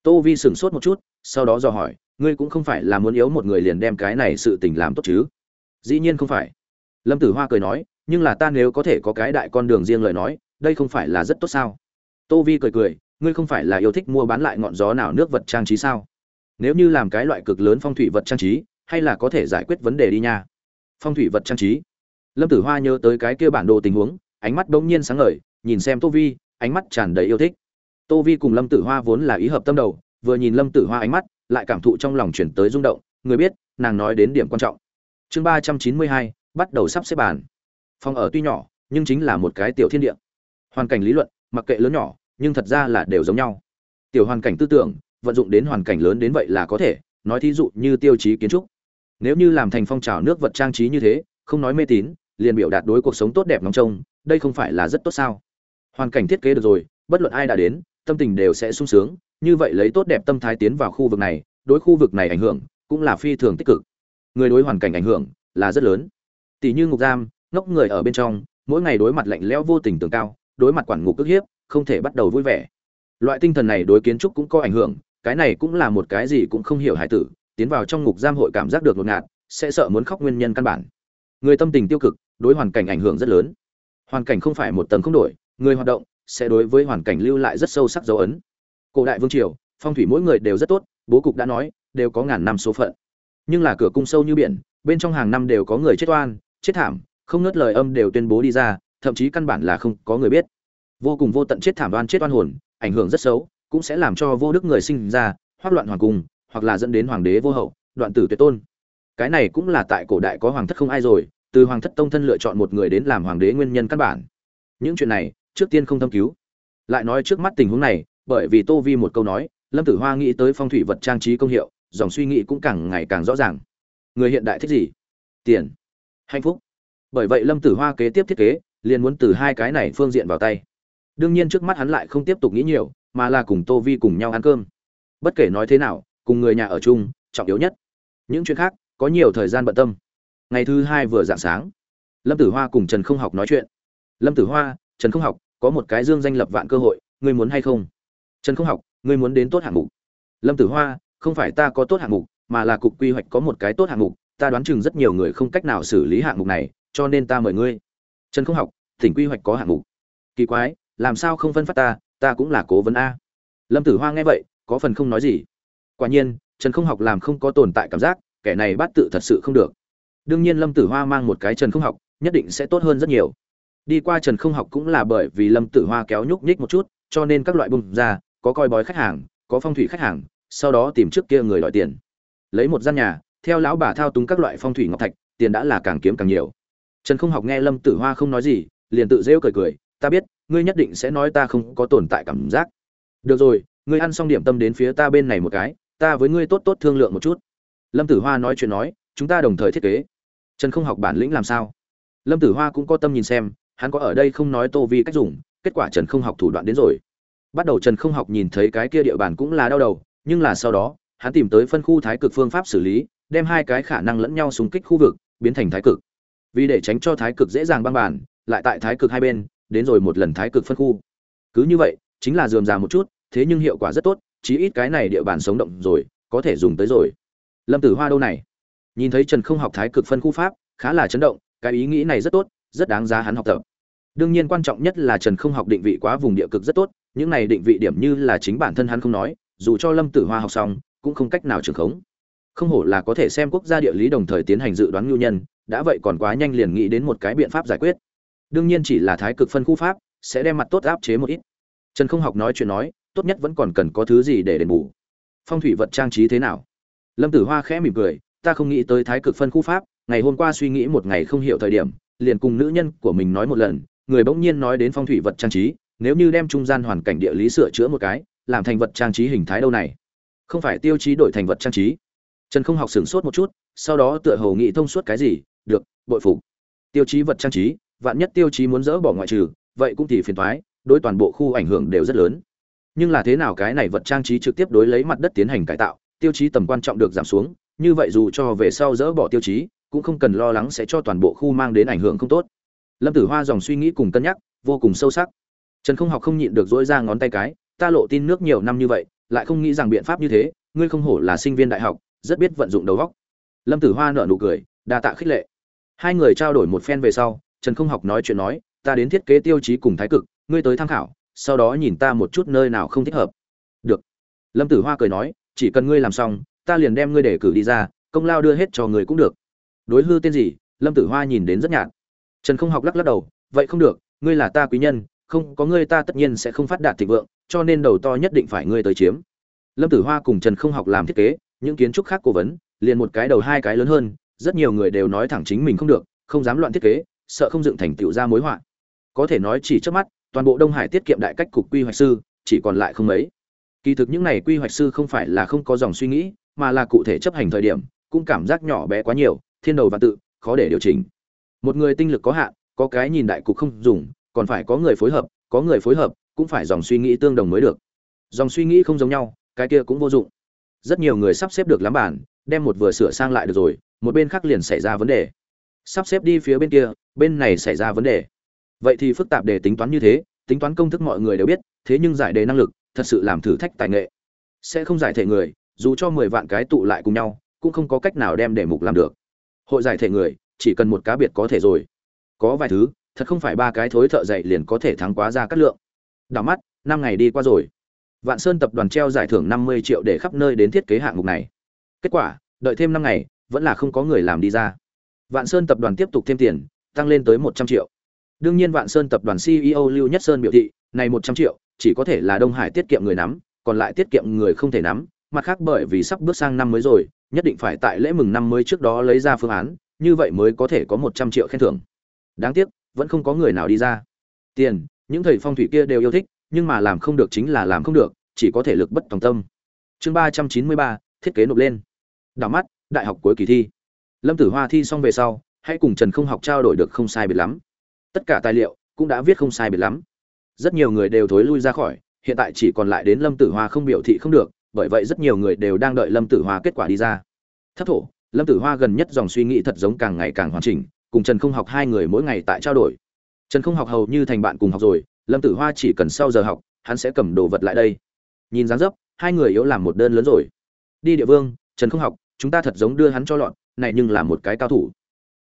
tô vi sửng sốt một chút, sau đó dò hỏi, ngươi cũng không phải là muốn yếu một người liền đem cái này sự tình làm tốt chứ? Dĩ nhiên không phải. Lâm tử hoa cười nói, nhưng là ta nếu có thể có cái đại con đường riêng lời nói, đây không phải là rất tốt sao? Tô vi cười cười, ngươi không phải là yêu thích mua bán lại ngọn gió nào nước vật trang trí sao? Nếu như làm cái loại cực lớn phong thủy vật trang trí hay là có thể giải quyết vấn đề đi nha. Phong thủy vật trang trí. Lâm tử hoa nhớ tới cái kia bản đồ tình huống, ánh mắt bỗng nhiên sáng ngời, nhìn xem tô vi, ánh mắt tràn đầy yêu thích. Tô vi cùng lâm tử hoa vốn là ý hợp tâm đầu, vừa nhìn lâm tử hoa ánh mắt, lại cảm thụ trong lòng chuyển tới rung động, người biết, nàng nói đến điểm quan trọng. Chương ba trăm chín mươi hai, bắt đầu sắp xếp bàn. Phòng ở tuy nhỏ, nhưng chính là một cái tiểu thiên địa. Hoàn cảnh lý luận, mặc kệ lớn nhỏ, nhưng thật ra là đều giống nhau. Tiểu hoàn cảnh tư tưởng, vận dụng đến hoàn cảnh lớn đến vậy là có thể nói thí dụ như tiêu chí kiến trúc. Nếu như làm thành phong trào nước vật trang trí như thế, không nói mê tín, liền biểu đạt đối cuộc sống tốt đẹp nóng trông, đây không phải là rất tốt sao? Hoàn cảnh thiết kế được rồi, bất luận ai đã đến, tâm tình đều sẽ sung sướng, như vậy lấy tốt đẹp tâm thái tiến vào khu vực này, đối khu vực này ảnh hưởng cũng là phi thường tích cực. Người đối hoàn cảnh ảnh hưởng là rất lớn. Tỷ như ngục giam, ngốc người ở bên trong, mỗi ngày đối mặt lạnh lẽo vô tình tường cao, đối mặt quản ngục ức hiếp, không thể bắt đầu vui vẻ. Loại tinh thần này đối kiến trúc cũng có ảnh hưởng cái này cũng là một cái gì cũng không hiểu hải tử, tiến vào trong ngục giam hội cảm giác được ngột ngạt, sẽ sợ muốn khóc nguyên nhân căn bản. Người tâm tình tiêu cực, đối hoàn cảnh ảnh hưởng rất lớn. Hoàn cảnh không phải một tầng không đổi, người hoạt động sẽ đối với hoàn cảnh lưu lại rất sâu sắc dấu ấn. Cổ đại vương triều, phong thủy mỗi người đều rất tốt, bố cục đã nói, đều có ngàn năm số phận. Nhưng là cửa cung sâu như biển, bên trong hàng năm đều có người chết oan, chết thảm, không ngớt lời âm đều tuyên bố đi ra, thậm chí căn bản là không có người biết. Vô cùng vô tận chết thảm oan chết oan hồn, ảnh hưởng rất xấu cũng sẽ làm cho vô đức người sinh ra, hoác loạn hoàng cung, hoặc là dẫn đến hoàng đế vô hậu, đoạn tử tuyệt tôn. Cái này cũng là tại cổ đại có hoàng thất không ai rồi, từ hoàng thất tông thân lựa chọn một người đến làm hoàng đế nguyên nhân căn bản. Những chuyện này, trước tiên không thâm cứu. Lại nói trước mắt tình huống này, bởi vì tô vi một câu nói, lâm tử hoa nghĩ tới phong thủy vật trang trí công hiệu, dòng suy nghĩ cũng càng ngày càng rõ ràng. Người hiện đại thích gì? Tiền. Hạnh phúc. Bởi vậy lâm tử hoa kế tiếp thiết kế, liền muốn từ hai cái này phương diện vào tay. Đương nhiên trước mắt hắn lại không tiếp tục nghĩ nhiều mà là cùng tô vi cùng nhau ăn cơm. Bất kể nói thế nào, cùng người nhà ở chung, trọng yếu nhất. Những chuyện khác, có nhiều thời gian bận tâm. Ngày thứ hai vừa dạng sáng, lâm tử hoa cùng trần không học nói chuyện. Lâm tử hoa, trần không học, có một cái dương danh lập vạn cơ hội, ngươi muốn hay không? Trần không học, ngươi muốn đến tốt hạng mục. Lâm tử hoa, không phải ta có tốt hạng mục, mà là cục quy hoạch có một cái tốt hạng mục, ta đoán chừng rất nhiều người không cách nào xử lý hạng mục này, cho nên ta mời ngươi. Trần không học tỉnh quy hoạch có hạng mục. Kỳ quái, làm sao không phân phát ta ta cũng là cố vấn a. Lâm tử hoa nghe vậy, có phần không nói gì. Quả nhiên, trần không học làm không có tồn tại cảm giác, kẻ này bắt tự thật sự không được. Đương nhiên lâm tử hoa mang một cái trần không học, nhất định sẽ tốt hơn rất nhiều. Đi qua trần không học cũng là bởi vì lâm tử hoa kéo nhúc nhích một chút, cho nên các loại bung ra, có coi bói khách hàng, có phong thủy khách hàng, sau đó tìm trước kia người đòi tiền. Lấy một gian nhà, theo lão bà thao túng các loại phong thủy ngọc thạch, tiền đã là càng kiếm càng nhiều. Trần không học nghe lâm tử hoa không nói gì, liền tự rêu cười cười, ta biết ngươi nhất định sẽ nói ta không có tồn tại cảm giác. Được rồi, ngươi ăn xong điểm tâm đến phía ta bên này một cái, ta với ngươi tốt tốt thương lượng một chút. Lâm tử hoa nói chuyện nói, chúng ta đồng thời thiết kế. Trần không học bản lĩnh làm sao? Lâm tử hoa cũng có tâm nhìn xem, hắn có ở đây không nói tô vi cách dùng, kết quả trần không học thủ đoạn đến rồi. Bắt đầu trần không học nhìn thấy cái kia địa bàn cũng là đau đầu, nhưng là sau đó, hắn tìm tới phân khu thái cực phương pháp xử lý, đem hai cái khả năng lẫn nhau xung kích khu vực, biến thành thái cực. Vì để tránh cho thái cực dễ dàng băng bàn, lại tại thái cực hai bên đến rồi một lần thái cực phân khu. Cứ như vậy, chính là dườm già một chút, thế nhưng hiệu quả rất tốt, chí ít cái này địa bàn sống động rồi, có thể dùng tới rồi. Lâm tử hoa đâu này? Nhìn thấy trần không học thái cực phân khu pháp, khá là chấn động, cái ý nghĩ này rất tốt, rất đáng giá hắn học tập. Đương nhiên quan trọng nhất là trần không học định vị quá vùng địa cực rất tốt, những này định vị điểm như là chính bản thân hắn không nói, dù cho lâm tử hoa học xong, cũng không cách nào trường khống. Không hổ là có thể xem quốc gia địa lý đồng thời tiến hành dự đoán ngưu nhân, đã vậy còn quá nhanh liền nghĩ đến một cái biện pháp giải quyết đương nhiên chỉ là thái cực phân khu pháp, sẽ đem mặt tốt áp chế một ít. Trần không học nói chuyện nói, tốt nhất vẫn còn cần có thứ gì để đền bù. Phong thủy vật trang trí thế nào? Lâm tử hoa khẽ mỉm cười, ta không nghĩ tới thái cực phân khu pháp, ngày hôm qua suy nghĩ một ngày không hiểu thời điểm, liền cùng nữ nhân của mình nói một lần, người bỗng nhiên nói đến phong thủy vật trang trí, nếu như đem trung gian hoàn cảnh địa lý sửa chữa một cái, làm thành vật trang trí hình thái đâu này? Không phải tiêu chí đổi thành vật trang trí. Trần không học sửng sốt một chút, sau đó tựa hồ nghĩ thông suốt cái gì, được, bội phục. Tiêu chí vật trang trí vạn nhất tiêu chí muốn dỡ bỏ ngoại trừ, vậy cũng thì phiền thoái đối toàn bộ khu ảnh hưởng đều rất lớn. Nhưng là thế nào cái này vật trang trí trực tiếp đối lấy mặt đất tiến hành cải tạo, tiêu chí tầm quan trọng được giảm xuống, như vậy dù cho về sau dỡ bỏ tiêu chí, cũng không cần lo lắng sẽ cho toàn bộ khu mang đến ảnh hưởng không tốt. Lâm tử hoa dòng suy nghĩ cùng cân nhắc, vô cùng sâu sắc. Trần không học không nhịn được dỗi ra ngón tay cái, ta lộ tin nước nhiều năm như vậy, lại không nghĩ rằng biện pháp như thế, ngươi không hổ là sinh viên đại học, rất biết vận dụng đầu óc. Lâm tử hoa nở nụ cười, đa tạ khích lệ. Hai người trao đổi một phen về sau trần không học nói chuyện nói, ta đến thiết kế tiêu chí cùng thái cực, ngươi tới tham khảo, sau đó nhìn ta một chút nơi nào không thích hợp. Được. Lâm tử hoa cười nói, chỉ cần ngươi làm xong, ta liền đem ngươi để cử đi ra, công lao đưa hết cho người cũng được. Đối hư tên gì, lâm tử hoa nhìn đến rất nhạt. Trần không học lắc lắc đầu, vậy không được, ngươi là ta quý nhân, không, có ngươi ta tất nhiên sẽ không phát đạt thịnh vượng, cho nên đầu to nhất định phải ngươi tới chiếm. Lâm tử hoa cùng trần không học làm thiết kế, những kiến trúc khác cố vấn, liền một cái đầu hai cái lớn hơn, rất nhiều người đều nói thẳng chính mình không được, không dám loạn thiết kế sợ không dựng thành tựu ra mối họa. Có thể nói chỉ trước mắt, toàn bộ đông hải tiết kiệm đại cách cục quy hoạch sư, chỉ còn lại không mấy. Kỳ thực những này quy hoạch sư không phải là không có dòng suy nghĩ, mà là cụ thể chấp hành thời điểm, cũng cảm giác nhỏ bé quá nhiều, thiên đầu và tự, khó để điều chỉnh. Một người tinh lực có hạn, có cái nhìn đại cục không dùng, còn phải có người phối hợp, có người phối hợp, cũng phải dòng suy nghĩ tương đồng mới được. Dòng suy nghĩ không giống nhau, cái kia cũng vô dụng. Rất nhiều người sắp xếp được lắm bản đem một vừa sửa sang lại được rồi, một bên khác liền xảy ra vấn đề sắp xếp đi phía bên kia, bên này xảy ra vấn đề. Vậy thì phức tạp để tính toán như thế, tính toán công thức mọi người đều biết, thế nhưng giải đề năng lực, thật sự làm thử thách tài nghệ. Sẽ không giải thể người, dù cho mười vạn cái tụ lại cùng nhau, cũng không có cách nào đem đề mục làm được. Hội giải thể người, chỉ cần một cá biệt có thể rồi. Có vài thứ, thật không phải ba cái thối thợ dạy liền có thể thắng quá ra cắt lượng. Đảo mắt, năm ngày đi qua rồi. Vạn sơn tập đoàn treo giải thưởng năm mươi triệu để khắp nơi đến thiết kế hạng mục này. Kết quả, đợi thêm năm ngày, vẫn là không có người làm đi ra vạn sơn tập đoàn tiếp tục thêm tiền, tăng lên tới một trăm triệu. Đương nhiên vạn sơn tập đoàn ceo lưu nhất sơn biểu thị, này một trăm triệu, chỉ có thể là đông hải tiết kiệm người nắm, còn lại tiết kiệm người không thể nắm, mặt khác bởi vì sắp bước sang năm mới rồi, nhất định phải tại lễ mừng năm mới trước đó lấy ra phương án, như vậy mới có thể có một trăm triệu khen thưởng. Đáng tiếc, vẫn không có người nào đi ra. Tiền, những thầy phong thủy kia đều yêu thích, nhưng mà làm không được chính là làm không được, chỉ có thể lực bất tòng tâm. Chương ba trăm chín mươi ba, thiết kế nộp lên. Đảo mắt, đại học cuối kỳ thi lâm tử hoa thi xong về sau, hãy cùng trần không học trao đổi được không sai biệt lắm. Tất cả tài liệu cũng đã viết không sai biệt lắm. Rất nhiều người đều thối lui ra khỏi, hiện tại chỉ còn lại đến lâm tử hoa không biểu thị không được, bởi vậy rất nhiều người đều đang đợi lâm tử hoa kết quả đi ra. Thấp thổ, lâm tử hoa gần nhất dòng suy nghĩ thật giống càng ngày càng hoàn chỉnh, cùng trần không học hai người mỗi ngày tại trao đổi. Trần không học hầu như thành bạn cùng học rồi, lâm tử hoa chỉ cần sau giờ học, hắn sẽ cầm đồ vật lại đây. Nhìn dáng dấp, hai người yếu làm một đơn lớn rồi. Đi địa vương, trần không học, chúng ta thật giống đưa hắn cho lọn này nhưng là một cái cao thủ.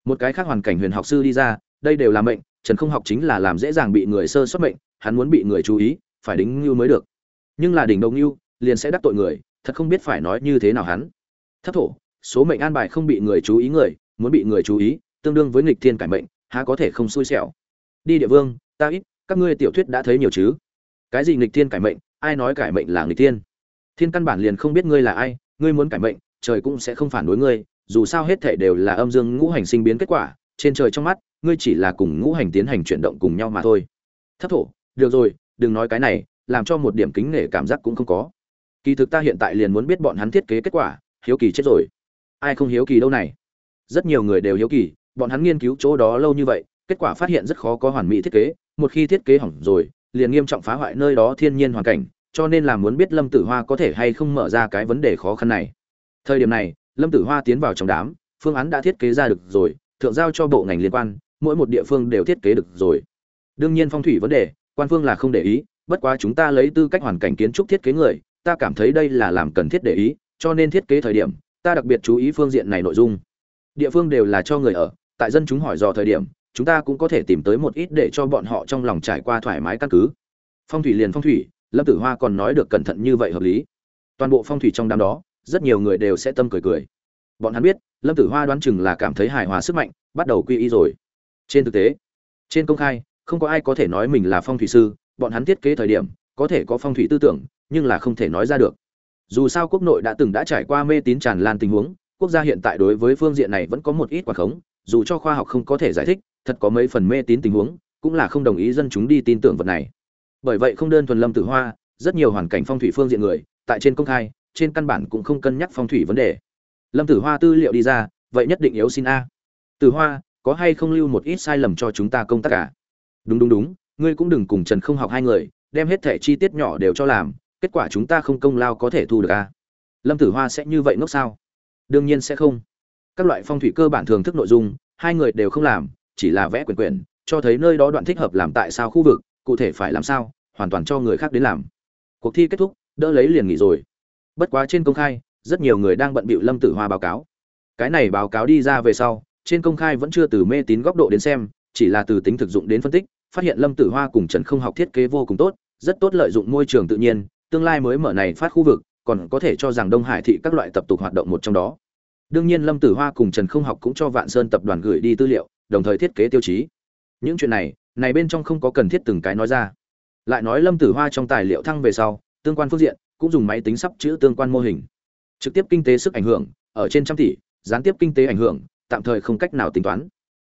Một cái khác hoàn cảnh huyền học sư đi ra, đây đều là mệnh, trần không học chính là làm dễ dàng bị người sơ xuất mệnh, hắn muốn bị người chú ý, phải đính ngưu mới được. Nhưng là đỉnh đầu ngưu, liền sẽ đắc tội người, thật không biết phải nói như thế nào hắn. Thất thổ, số mệnh an bài không bị người chú ý người, muốn bị người chú ý, tương đương với nghịch thiên cải mệnh, há có thể không xui xẻo. Đi địa vương, ta ít, các ngươi tiểu thuyết đã thấy nhiều chứ? Cái gì nghịch thiên cải mệnh, ai nói cải mệnh là nghịch thiên? Thiên căn bản liền không biết ngươi là ai, ngươi muốn cải mệnh, trời cũng sẽ không phản đối ngươi dù sao hết thể đều là âm dương ngũ hành sinh biến kết quả, trên trời trong mắt, ngươi chỉ là cùng ngũ hành tiến hành chuyển động cùng nhau mà thôi. Thấp thổ, được rồi, đừng nói cái này, làm cho một điểm kính nể cảm giác cũng không có. Kỳ thực ta hiện tại liền muốn biết bọn hắn thiết kế kết quả, hiếu kỳ chết rồi. Ai không hiếu kỳ đâu này? Rất nhiều người đều hiếu kỳ, bọn hắn nghiên cứu chỗ đó lâu như vậy, kết quả phát hiện rất khó có hoàn mỹ thiết kế, một khi thiết kế hỏng rồi, liền nghiêm trọng phá hoại nơi đó thiên nhiên hoàn cảnh, cho nên là muốn biết lâm tử hoa có thể hay không mở ra cái vấn đề khó khăn này. Thời điểm này lâm tử hoa tiến vào trong đám, phương án đã thiết kế ra được rồi, thượng giao cho bộ ngành liên quan, mỗi một địa phương đều thiết kế được rồi. Đương nhiên phong thủy vấn đề, quan phương là không để ý, bất quá chúng ta lấy tư cách hoàn cảnh kiến trúc thiết kế người, ta cảm thấy đây là làm cần thiết để ý, cho nên thiết kế thời điểm, ta đặc biệt chú ý phương diện này nội dung. Địa phương đều là cho người ở, tại dân chúng hỏi dò thời điểm, chúng ta cũng có thể tìm tới một ít để cho bọn họ trong lòng trải qua thoải mái căn cứ. Phong thủy liền phong thủy, lâm tử hoa còn nói được cẩn thận như vậy hợp lý. Toàn bộ phong thủy trong đám đó rất nhiều người đều sẽ tâm cười cười. Bọn hắn biết, lâm tử hoa đoán chừng là cảm thấy hài hòa sức mạnh, bắt đầu quy y rồi. Trên thực tế, trên công khai, không có ai có thể nói mình là phong thủy sư, bọn hắn thiết kế thời điểm, có thể có phong thủy tư tưởng, nhưng là không thể nói ra được. Dù sao quốc nội đã từng đã trải qua mê tín tràn lan tình huống, quốc gia hiện tại đối với phương diện này vẫn có một ít quả khống, dù cho khoa học không có thể giải thích, thật có mấy phần mê tín tình huống, cũng là không đồng ý dân chúng đi tin tưởng vật này. Bởi vậy không đơn thuần lâm tử hoa, rất nhiều hoàn cảnh phong thủy phương diện người, tại trên công khai trên căn bản cũng không cân nhắc phong thủy vấn đề. Lâm tử hoa tư liệu đi ra, vậy nhất định yếu xin a. Tử hoa, có hay không lưu một ít sai lầm cho chúng ta công tác cả đúng đúng đúng, ngươi cũng đừng cùng trần không học hai người, đem hết thẻ chi tiết nhỏ đều cho làm, kết quả chúng ta không công lao có thể thu được a lâm tử hoa sẽ như vậy ngốc sao? Đương nhiên sẽ không. Các loại phong thủy cơ bản thường thức nội dung, hai người đều không làm, chỉ là vẽ quyền quyền cho thấy nơi đó đoạn thích hợp làm tại sao khu vực, cụ thể phải làm sao, hoàn toàn cho người khác đến làm. Cuộc thi kết thúc, đỡ lấy liền nghỉ rồi bất quá trên công khai, rất nhiều người đang bận bịu lâm tử hoa báo cáo. Cái này báo cáo đi ra về sau, trên công khai vẫn chưa từ mê tín góc độ đến xem, chỉ là từ tính thực dụng đến phân tích, phát hiện lâm tử hoa cùng trần không học thiết kế vô cùng tốt, rất tốt lợi dụng môi trường tự nhiên, tương lai mới mở này phát khu vực, còn có thể cho rằng đông hải thị các loại tập tục hoạt động một trong đó. Đương nhiên lâm tử hoa cùng trần không học cũng cho vạn sơn tập đoàn gửi đi tư liệu, đồng thời thiết kế tiêu chí. Những chuyện này này bên trong không có cần thiết từng cái nói ra. Lại nói lâm tử hoa trong tài liệu thăng về sau, tương quan phương diện cũng dùng máy tính sắp chữ tương quan mô hình. Trực tiếp kinh tế sức ảnh hưởng, ở trên trăm tỷ, gián tiếp kinh tế ảnh hưởng, tạm thời không cách nào tính toán.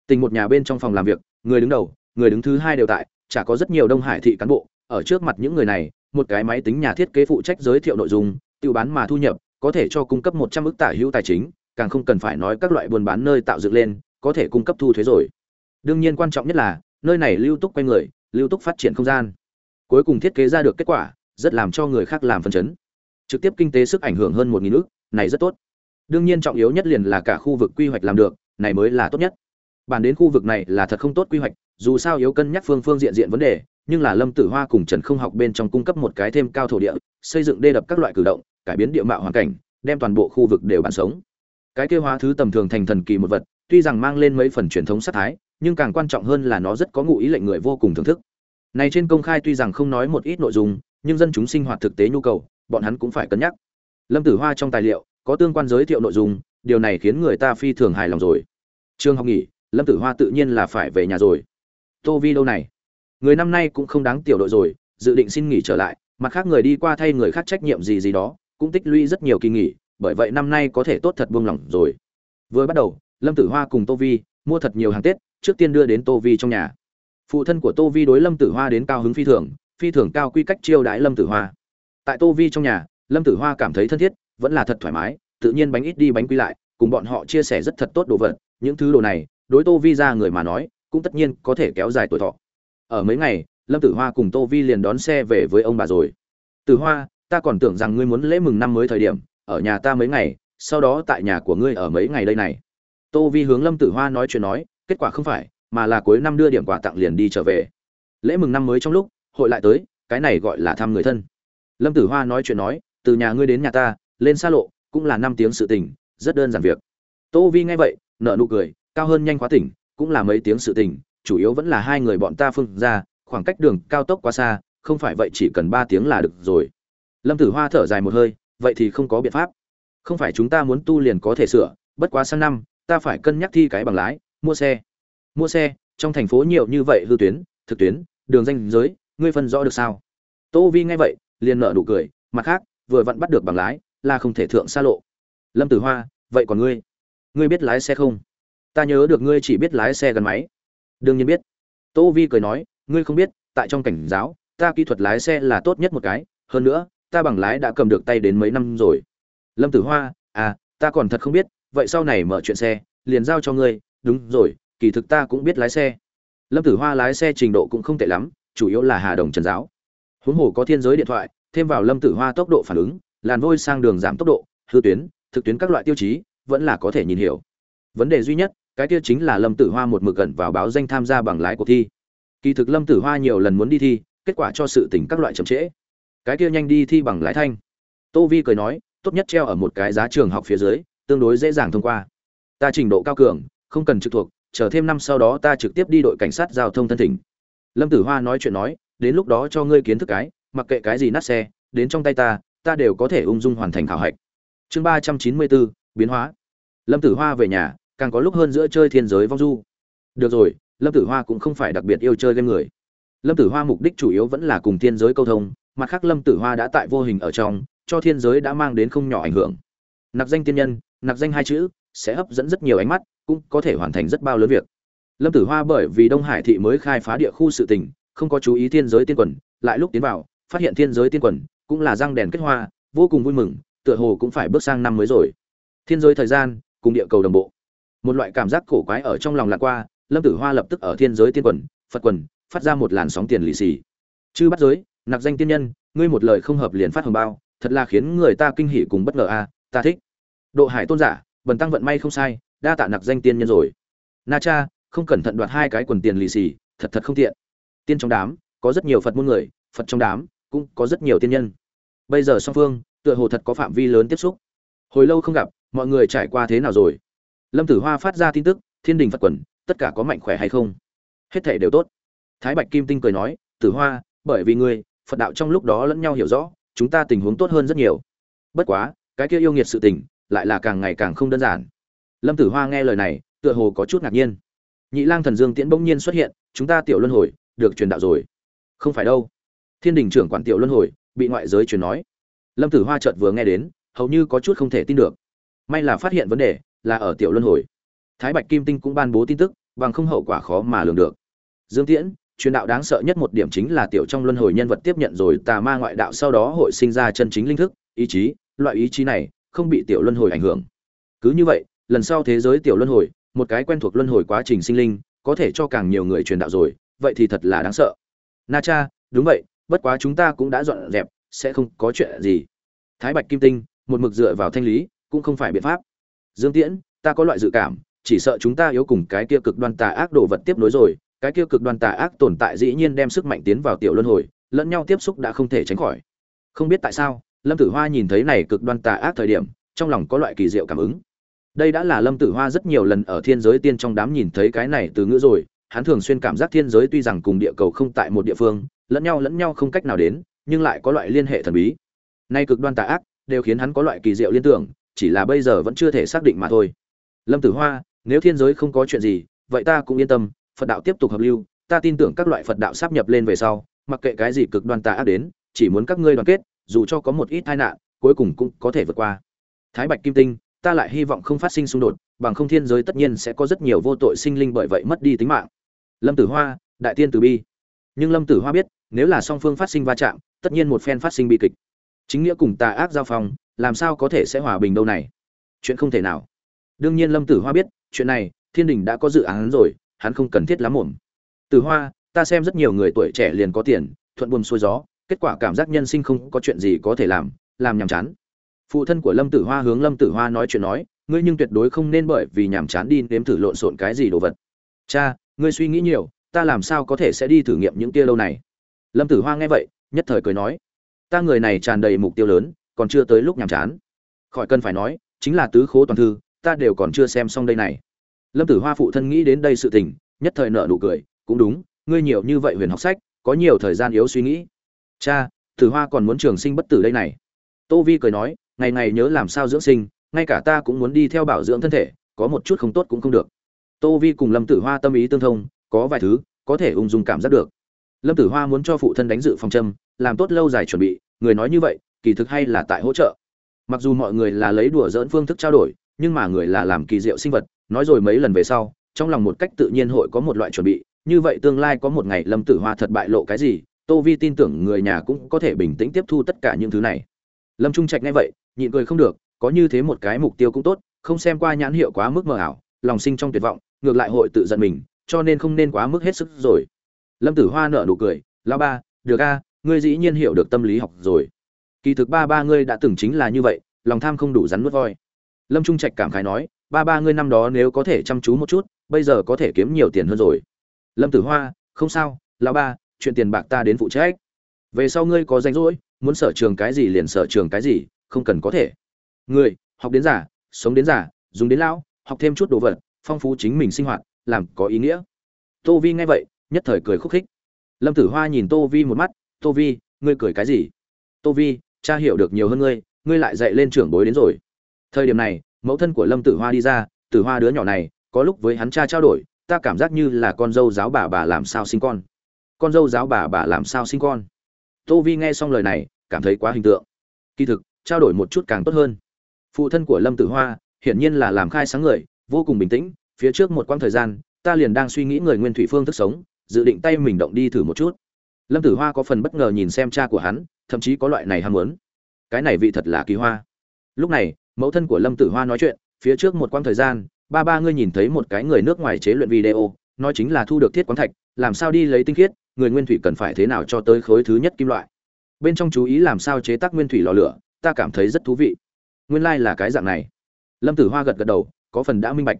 Tình một nhà bên trong phòng làm việc, người đứng đầu, người đứng thứ hai đều tại, chả có rất nhiều đông hải thị cán bộ. Ở trước mặt những người này, một cái máy tính nhà thiết kế phụ trách giới thiệu nội dung tiêu bán mà thu nhập, có thể cho cung cấp một trăm ức tả hữu tài chính, càng không cần phải nói các loại buôn bán nơi tạo dựng lên, có thể cung cấp thu thuế rồi. Đương nhiên quan trọng nhất là, nơi này lưu túc quanh người, lưu túc phát triển không gian. Cuối cùng thiết kế ra được kết quả rất làm cho người khác làm phân chấn. Trực tiếp kinh tế sức ảnh hưởng hơn một nghìn nước này rất tốt. Đương nhiên trọng yếu nhất liền là cả khu vực quy hoạch làm được, này mới là tốt nhất. Bàn đến khu vực này là thật không tốt quy hoạch, dù sao yếu cân nhắc phương phương diện diện vấn đề, nhưng là lâm tử hoa cùng trần không học bên trong cung cấp một cái thêm cao thổ địa, xây dựng đê đập các loại cử động, cải biến địa mạo hoàn cảnh, đem toàn bộ khu vực đều bản sống. Cái kêu hóa thứ tầm thường thành thần kỳ một vật, tuy rằng mang lên mấy phần truyền thống sát thái, nhưng càng quan trọng hơn là nó rất có ngụ ý lệnh người vô cùng thưởng thức. Này trên công khai tuy rằng không nói một ít nội dung nhưng dân chúng sinh hoạt thực tế nhu cầu, bọn hắn cũng phải cân nhắc. Lâm tử hoa trong tài liệu có tương quan giới thiệu nội dung, điều này khiến người ta phi thường hài lòng rồi. Trường học nghỉ, lâm tử hoa tự nhiên là phải về nhà rồi. Tô vi đâu này? Người năm nay cũng không đáng tiểu đội rồi, dự định xin nghỉ trở lại, mặt khác người đi qua thay người khác trách nhiệm gì gì đó, cũng tích lũy rất nhiều kỳ nghỉ, bởi vậy năm nay có thể tốt thật buông lỏng rồi. Vừa bắt đầu, lâm tử hoa cùng tô vi mua thật nhiều hàng tết, trước tiên đưa đến tô vi trong nhà. Phụ thân của tô vi đối lâm tử hoa đến cao hứng phi thường phi thường cao quy cách chiêu đãi lâm tử hoa. Tại tô vi trong nhà, lâm tử hoa cảm thấy thân thiết, vẫn là thật thoải mái, tự nhiên bánh ít đi bánh quy lại, cùng bọn họ chia sẻ rất thật tốt đồ vật, những thứ đồ này, đối tô vi ra người mà nói, cũng tất nhiên có thể kéo dài tuổi thọ. Ở mấy ngày, lâm tử hoa cùng tô vi liền đón xe về với ông bà rồi. Tử hoa, ta còn tưởng rằng ngươi muốn lễ mừng năm mới thời điểm, ở nhà ta mấy ngày, sau đó tại nhà của ngươi ở mấy ngày đây này. Tô vi hướng lâm tử hoa nói chuyện nói, kết quả không phải, mà là cuối năm đưa điểm quà tặng liền đi trở về. Lễ mừng năm mới trong lúc hội lại tới, cái này gọi là thăm người thân. Lâm tử hoa nói chuyện nói, từ nhà ngươi đến nhà ta, lên xa lộ, cũng là năm tiếng sự tình, rất đơn giản việc. Tô vi nghe vậy nợ nụ cười, cao hơn nhanh quá tỉnh, cũng là mấy tiếng sự tình, chủ yếu vẫn là hai người bọn ta phương ra, khoảng cách đường cao tốc quá xa, không phải vậy chỉ cần ba tiếng là được rồi. Lâm tử hoa thở dài một hơi, vậy thì không có biện pháp. Không phải chúng ta muốn tu liền có thể sửa, bất quá sang năm, ta phải cân nhắc thi cái bằng lái, mua xe. Mua xe, trong thành phố nhiều như vậy hư tuyến, thực tuyến, đường danh giới ngươi phân rõ được sao? Tô vi nghe vậy, liền nợ nụ cười, mặt khác, vừa vặn bắt được bằng lái, là không thể thượng xa lộ. Lâm tử hoa, vậy còn ngươi? Ngươi biết lái xe không? Ta nhớ được ngươi chỉ biết lái xe gắn máy. Đương nhiên biết. Tô vi cười nói, ngươi không biết, tại trong cảnh giáo, ta kỹ thuật lái xe là tốt nhất một cái, hơn nữa, ta bằng lái đã cầm được tay đến mấy năm rồi. Lâm tử hoa à ta còn thật không biết, vậy sau này mở chuyện xe, liền giao cho ngươi. Đúng rồi, kỳ thực ta cũng biết lái xe. Lâm tử hoa lái xe trình độ cũng không tệ lắm chủ yếu là hà đồng trần giáo. Huống hồ có thiên giới điện thoại, thêm vào lâm tử hoa tốc độ phản ứng, làn vôi sang đường giảm tốc độ, hư tuyến, thực tuyến các loại tiêu chí, vẫn là có thể nhìn hiểu. Vấn đề duy nhất, cái kia chính là lâm tử hoa một mực gần vào báo danh tham gia bằng lái cuộc thi. Kỳ thực lâm tử hoa nhiều lần muốn đi thi, kết quả cho sự tình các loại chậm trễ. Cái kia nhanh đi thi bằng lái thanh. Tô vi cười nói, tốt nhất treo ở một cái giá trường học phía dưới, tương đối dễ dàng thông qua. Ta trình độ cao cường, không cần trực thuộc, chờ thêm năm sau đó ta trực tiếp đi đội cảnh sát giao thông thân thỉnh lâm tử hoa nói chuyện nói, đến lúc đó cho ngươi kiến thức cái, mặc kệ cái gì nát xe, đến trong tay ta ta đều có thể ung dung hoàn thành khảo hạch. Chương ba trăm chín mươi bốn, biến hóa. Lâm tử hoa về nhà, càng có lúc hơn giữa chơi thiên giới vong du. Được rồi, lâm tử hoa cũng không phải đặc biệt yêu chơi game người. Lâm tử hoa mục đích chủ yếu vẫn là cùng thiên giới câu thông, mặt khác lâm tử hoa đã tại vô hình ở trong, cho thiên giới đã mang đến không nhỏ ảnh hưởng. Nặc danh tiên nhân nặc danh hai chữ, sẽ hấp dẫn rất nhiều ánh mắt, cũng có thể hoàn thành rất bao lớn việc lâm tử hoa bởi vì đông hải thị mới khai phá địa khu sự tình, không có chú ý thiên giới tiên quần, lại lúc tiến vào, phát hiện thiên giới tiên quần cũng là răng đèn kết hoa, vô cùng vui mừng, tựa hồ cũng phải bước sang năm mới rồi. Thiên giới thời gian, cùng địa cầu đồng bộ. Một loại cảm giác cổ quái ở trong lòng lạc qua, lâm tử hoa lập tức ở thiên giới tiên quần, phật quần, phát ra một làn sóng tiền lì xì. Chư bắt giới, nặc danh tiên nhân, ngươi một lời không hợp liền phát hồng bao, thật là khiến người ta kinh hỉ cùng bất ngờ a à, ta thích. Độ hải tôn giả, bần tăng vận may không sai, đa tạ nặc danh tiên nhân rồi. Na cha không cẩn thận đoạt hai cái quần tiền lì xì, thật thật không tiện. Tiên trong đám, có rất nhiều phật môn người, phật trong đám, cũng có rất nhiều tiên nhân. Bây giờ song phương, tựa hồ thật có phạm vi lớn tiếp xúc. Hồi lâu không gặp, mọi người trải qua thế nào rồi? Lâm tử hoa phát ra tin tức, thiên đình phật quần, tất cả có mạnh khỏe hay không? Hết thể đều tốt. Thái bạch kim tinh cười nói, tử hoa, bởi vì ngươi, phật đạo trong lúc đó lẫn nhau hiểu rõ, chúng ta tình huống tốt hơn rất nhiều. Bất quá, cái kia yêu nghiệt sự tình, lại là càng ngày càng không đơn giản. Lâm tử hoa nghe lời này, tựa hồ có chút ngạc nhiên nhị lang thần dương tiễn bỗng nhiên xuất hiện, chúng ta tiểu luân hồi, được truyền đạo rồi. Không phải đâu. Thiên đình trưởng quản tiểu luân hồi, bị ngoại giới truyền nói. Lâm tử hoa chợt vừa nghe đến, hầu như có chút không thể tin được. May là phát hiện vấn đề, là ở tiểu luân hồi. Thái bạch kim tinh cũng ban bố tin tức, bằng không hậu quả khó mà lường được. Dương tiễn, truyền đạo đáng sợ nhất một điểm chính là tiểu trong luân hồi nhân vật tiếp nhận rồi tà ma ngoại đạo sau đó hội sinh ra chân chính linh thức, ý chí, loại ý chí này không bị tiểu luân hồi ảnh hưởng. Cứ như vậy, lần sau thế giới tiểu luân hồi một cái quen thuộc luân hồi quá trình sinh linh, có thể cho càng nhiều người truyền đạo rồi, vậy thì thật là đáng sợ. Na cha, đúng vậy, bất quá chúng ta cũng đã dọn dẹp, sẽ không có chuyện gì. Thái bạch kim tinh, một mực dựa vào thanh lý, cũng không phải biện pháp. Dương tiễn, ta có loại dự cảm, chỉ sợ chúng ta yếu cùng cái kia cực đoan tà ác đồ vật tiếp nối rồi, cái kia cực đoan tà ác tồn tại dĩ nhiên đem sức mạnh tiến vào tiểu luân hồi, lẫn nhau tiếp xúc đã không thể tránh khỏi. Không biết tại sao, lâm tử hoa nhìn thấy này cực đoan tà ác thời điểm, trong lòng có loại kỳ diệu cảm ứng đây đã là lâm tử hoa rất nhiều lần ở thiên giới tiên trong đám nhìn thấy cái này từ ngữ rồi, hắn thường xuyên cảm giác thiên giới tuy rằng cùng địa cầu không tại một địa phương, lẫn nhau lẫn nhau không cách nào đến, nhưng lại có loại liên hệ thần bí. Nay cực đoan tà ác, đều khiến hắn có loại kỳ diệu liên tưởng, chỉ là bây giờ vẫn chưa thể xác định mà thôi. Lâm tử hoa, nếu thiên giới không có chuyện gì, vậy ta cũng yên tâm, phật đạo tiếp tục hợp lưu, ta tin tưởng các loại phật đạo sắp nhập lên về sau, mặc kệ cái gì cực đoan tà ác đến, chỉ muốn các ngươi đoàn kết, dù cho có một ít tai nạn, cuối cùng cũng có thể vượt qua. Thái bạch kim tinh ta lại hy vọng không phát sinh xung đột, bằng không thiên giới tất nhiên sẽ có rất nhiều vô tội sinh linh bởi vậy mất đi tính mạng. Lâm tử hoa, đại tiên từ bi. Nhưng lâm tử hoa biết, nếu là song phương phát sinh va chạm, tất nhiên một phen phát sinh bi kịch. Chính nghĩa cùng tà ác giao phong, làm sao có thể sẽ hòa bình đâu này? Chuyện không thể nào. Đương nhiên lâm tử hoa biết, chuyện này, thiên đình đã có dự án rồi, hắn không cần thiết lắm ổn tử hoa, ta xem rất nhiều người tuổi trẻ liền có tiền, thuận buồm xuôi gió, kết quả cảm giác nhân sinh không có chuyện gì có thể làm làm nhàm chán phụ thân của lâm tử hoa hướng lâm tử hoa nói chuyện nói, ngươi nhưng tuyệt đối không nên bởi vì nhàm chán đi nếm thử lộn xộn cái gì đồ vật. Cha, ngươi suy nghĩ nhiều, ta làm sao có thể sẽ đi thử nghiệm những kia lâu này? Lâm tử hoa nghe vậy, nhất thời cười nói, ta người này tràn đầy mục tiêu lớn, còn chưa tới lúc nhàm chán. Khỏi cần phải nói, chính là tứ khố toàn thư, ta đều còn chưa xem xong đây này. Lâm tử hoa phụ thân nghĩ đến đây sự tình, nhất thời nợ nụ cười, cũng đúng, ngươi nhiều như vậy huyền học sách, có nhiều thời gian yếu suy nghĩ. Cha, tử hoa còn muốn trường sinh bất tử đây này. Tô vi cười nói ngày ngày nhớ làm sao dưỡng sinh, ngay cả ta cũng muốn đi theo bảo dưỡng thân thể, có một chút không tốt cũng không được. Tô vi cùng lâm tử hoa tâm ý tương thông, có vài thứ, có thể ung dung cảm giác được. Lâm tử hoa muốn cho phụ thân đánh dự phòng châm, làm tốt lâu dài chuẩn bị, người nói như vậy, kỳ thực hay là tại hỗ trợ. Mặc dù mọi người là lấy đùa dỡn phương thức trao đổi, nhưng mà người là làm kỳ diệu sinh vật, nói rồi mấy lần về sau, trong lòng một cách tự nhiên hội có một loại chuẩn bị, như vậy tương lai có một ngày lâm tử hoa thật bại lộ cái gì, tô vi tin tưởng người nhà cũng có thể bình tĩnh tiếp thu tất cả những thứ này. Lâm trung trạch nghe vậy nhịn cười không được, có như thế một cái mục tiêu cũng tốt, không xem qua nhãn hiệu quá mức mờ ảo, lòng sinh trong tuyệt vọng, ngược lại hội tự giận mình, cho nên không nên quá mức hết sức rồi. Lâm tử hoa nở nụ cười lao ba, được a, ngươi dĩ nhiên hiểu được tâm lý học rồi. Kỳ thực ba ba ngươi đã từng chính là như vậy, lòng tham không đủ rắn nuốt voi. Lâm trung trạch cảm khái nói, ba ba ngươi năm đó nếu có thể chăm chú một chút, bây giờ có thể kiếm nhiều tiền hơn rồi. Lâm tử hoa, không sao, lão ba, chuyện tiền bạc ta đến phụ trách. Về sau ngươi có danh rỗi, muốn sở trường cái gì liền sở trường cái gì không cần có thể. Người, học đến giả sống đến giả dùng đến lão, học thêm chút đồ vật, phong phú chính mình sinh hoạt, làm có ý nghĩa. Tô vi nghe vậy, nhất thời cười khúc khích. Lâm tử hoa nhìn tô vi một mắt, tô vi, ngươi cười cái gì? Tô vi, cha hiểu được nhiều hơn ngươi ngươi lại dạy lên trưởng bối đến rồi. Thời điểm này, mẫu thân của lâm tử hoa đi ra, tử hoa đứa nhỏ này, có lúc với hắn cha trao đổi, ta cảm giác như là con dâu giáo bà bà làm sao sinh con. Con dâu giáo bà bà làm sao sinh con? Tô vi nghe xong lời này, cảm thấy quá hình tượng. Kỳ thực trao đổi một chút càng tốt hơn. Phụ thân của lâm tử hoa, hiển nhiên là làm khai sáng người, vô cùng bình tĩnh, phía trước một quãng thời gian, ta liền đang suy nghĩ người nguyên thủy phương thức sống, dự định tay mình động đi thử một chút. Lâm tử hoa có phần bất ngờ nhìn xem cha của hắn, thậm chí có loại này ham muốn. Cái này vị thật là kỳ hoa. Lúc này, mẫu thân của lâm tử hoa nói chuyện, phía trước một quãng thời gian, ba ba ngươi nhìn thấy một cái người nước ngoài chế luyện video, nói chính là thu được thiết quán thạch, làm sao đi lấy tinh khiết, người nguyên thủy cần phải thế nào cho tới khối thứ nhất kim loại. Bên trong chú ý làm sao chế tác nguyên thủy lò lửa ta cảm thấy rất thú vị. Nguyên lai、like、là cái dạng này. Lâm tử hoa gật gật đầu, có phần đã minh bạch.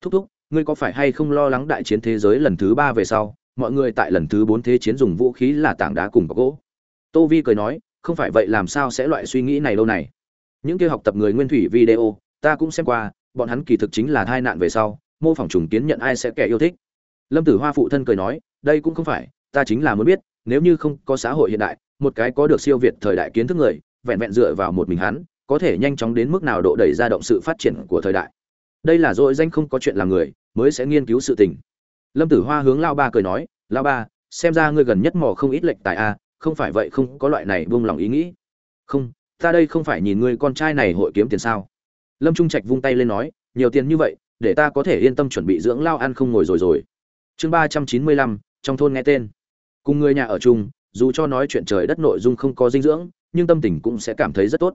Thúc thúc, ngươi có phải hay không lo lắng đại chiến thế giới lần thứ ba về sau, mọi người tại lần thứ bốn thế chiến dùng vũ khí là tảng đá cùng có gỗ? Tô vi cười nói, không phải vậy làm sao sẽ loại suy nghĩ này lâu này. Những kia học tập người nguyên thủy video, ta cũng xem qua, bọn hắn kỳ thực chính là tai nạn về sau, mô phỏng trùng kiến nhận ai sẽ kẻ yêu thích. Lâm tử hoa phụ thân cười nói, đây cũng không phải, ta chính là muốn biết, nếu như không có xã hội hiện đại, một cái có được siêu việt thời đại kiến thức người vẹn vẹn dựa vào một mình hắn, có thể nhanh chóng đến mức nào độ đẩy ra động sự phát triển của thời đại. Đây là dội danh không có chuyện làm người, mới sẽ nghiên cứu sự tình. Lâm tử hoa hướng lao ba cười nói, lao ba, xem ra ngươi gần nhất mò không ít lệnh tại a, không phải vậy không có loại này buông lòng ý nghĩ. Không, ta đây không phải nhìn ngươi con trai này hội kiếm tiền sao? Lâm trung trạch vung tay lên nói, nhiều tiền như vậy, để ta có thể yên tâm chuẩn bị dưỡng lao ăn không ngồi rồi rồi. Chương ba trăm chín mươi lăm, trong thôn nghe tên. Cùng người nhà ở chung, dù cho nói chuyện trời đất nội dung không có dinh dưỡng nhưng tâm tình cũng sẽ cảm thấy rất tốt.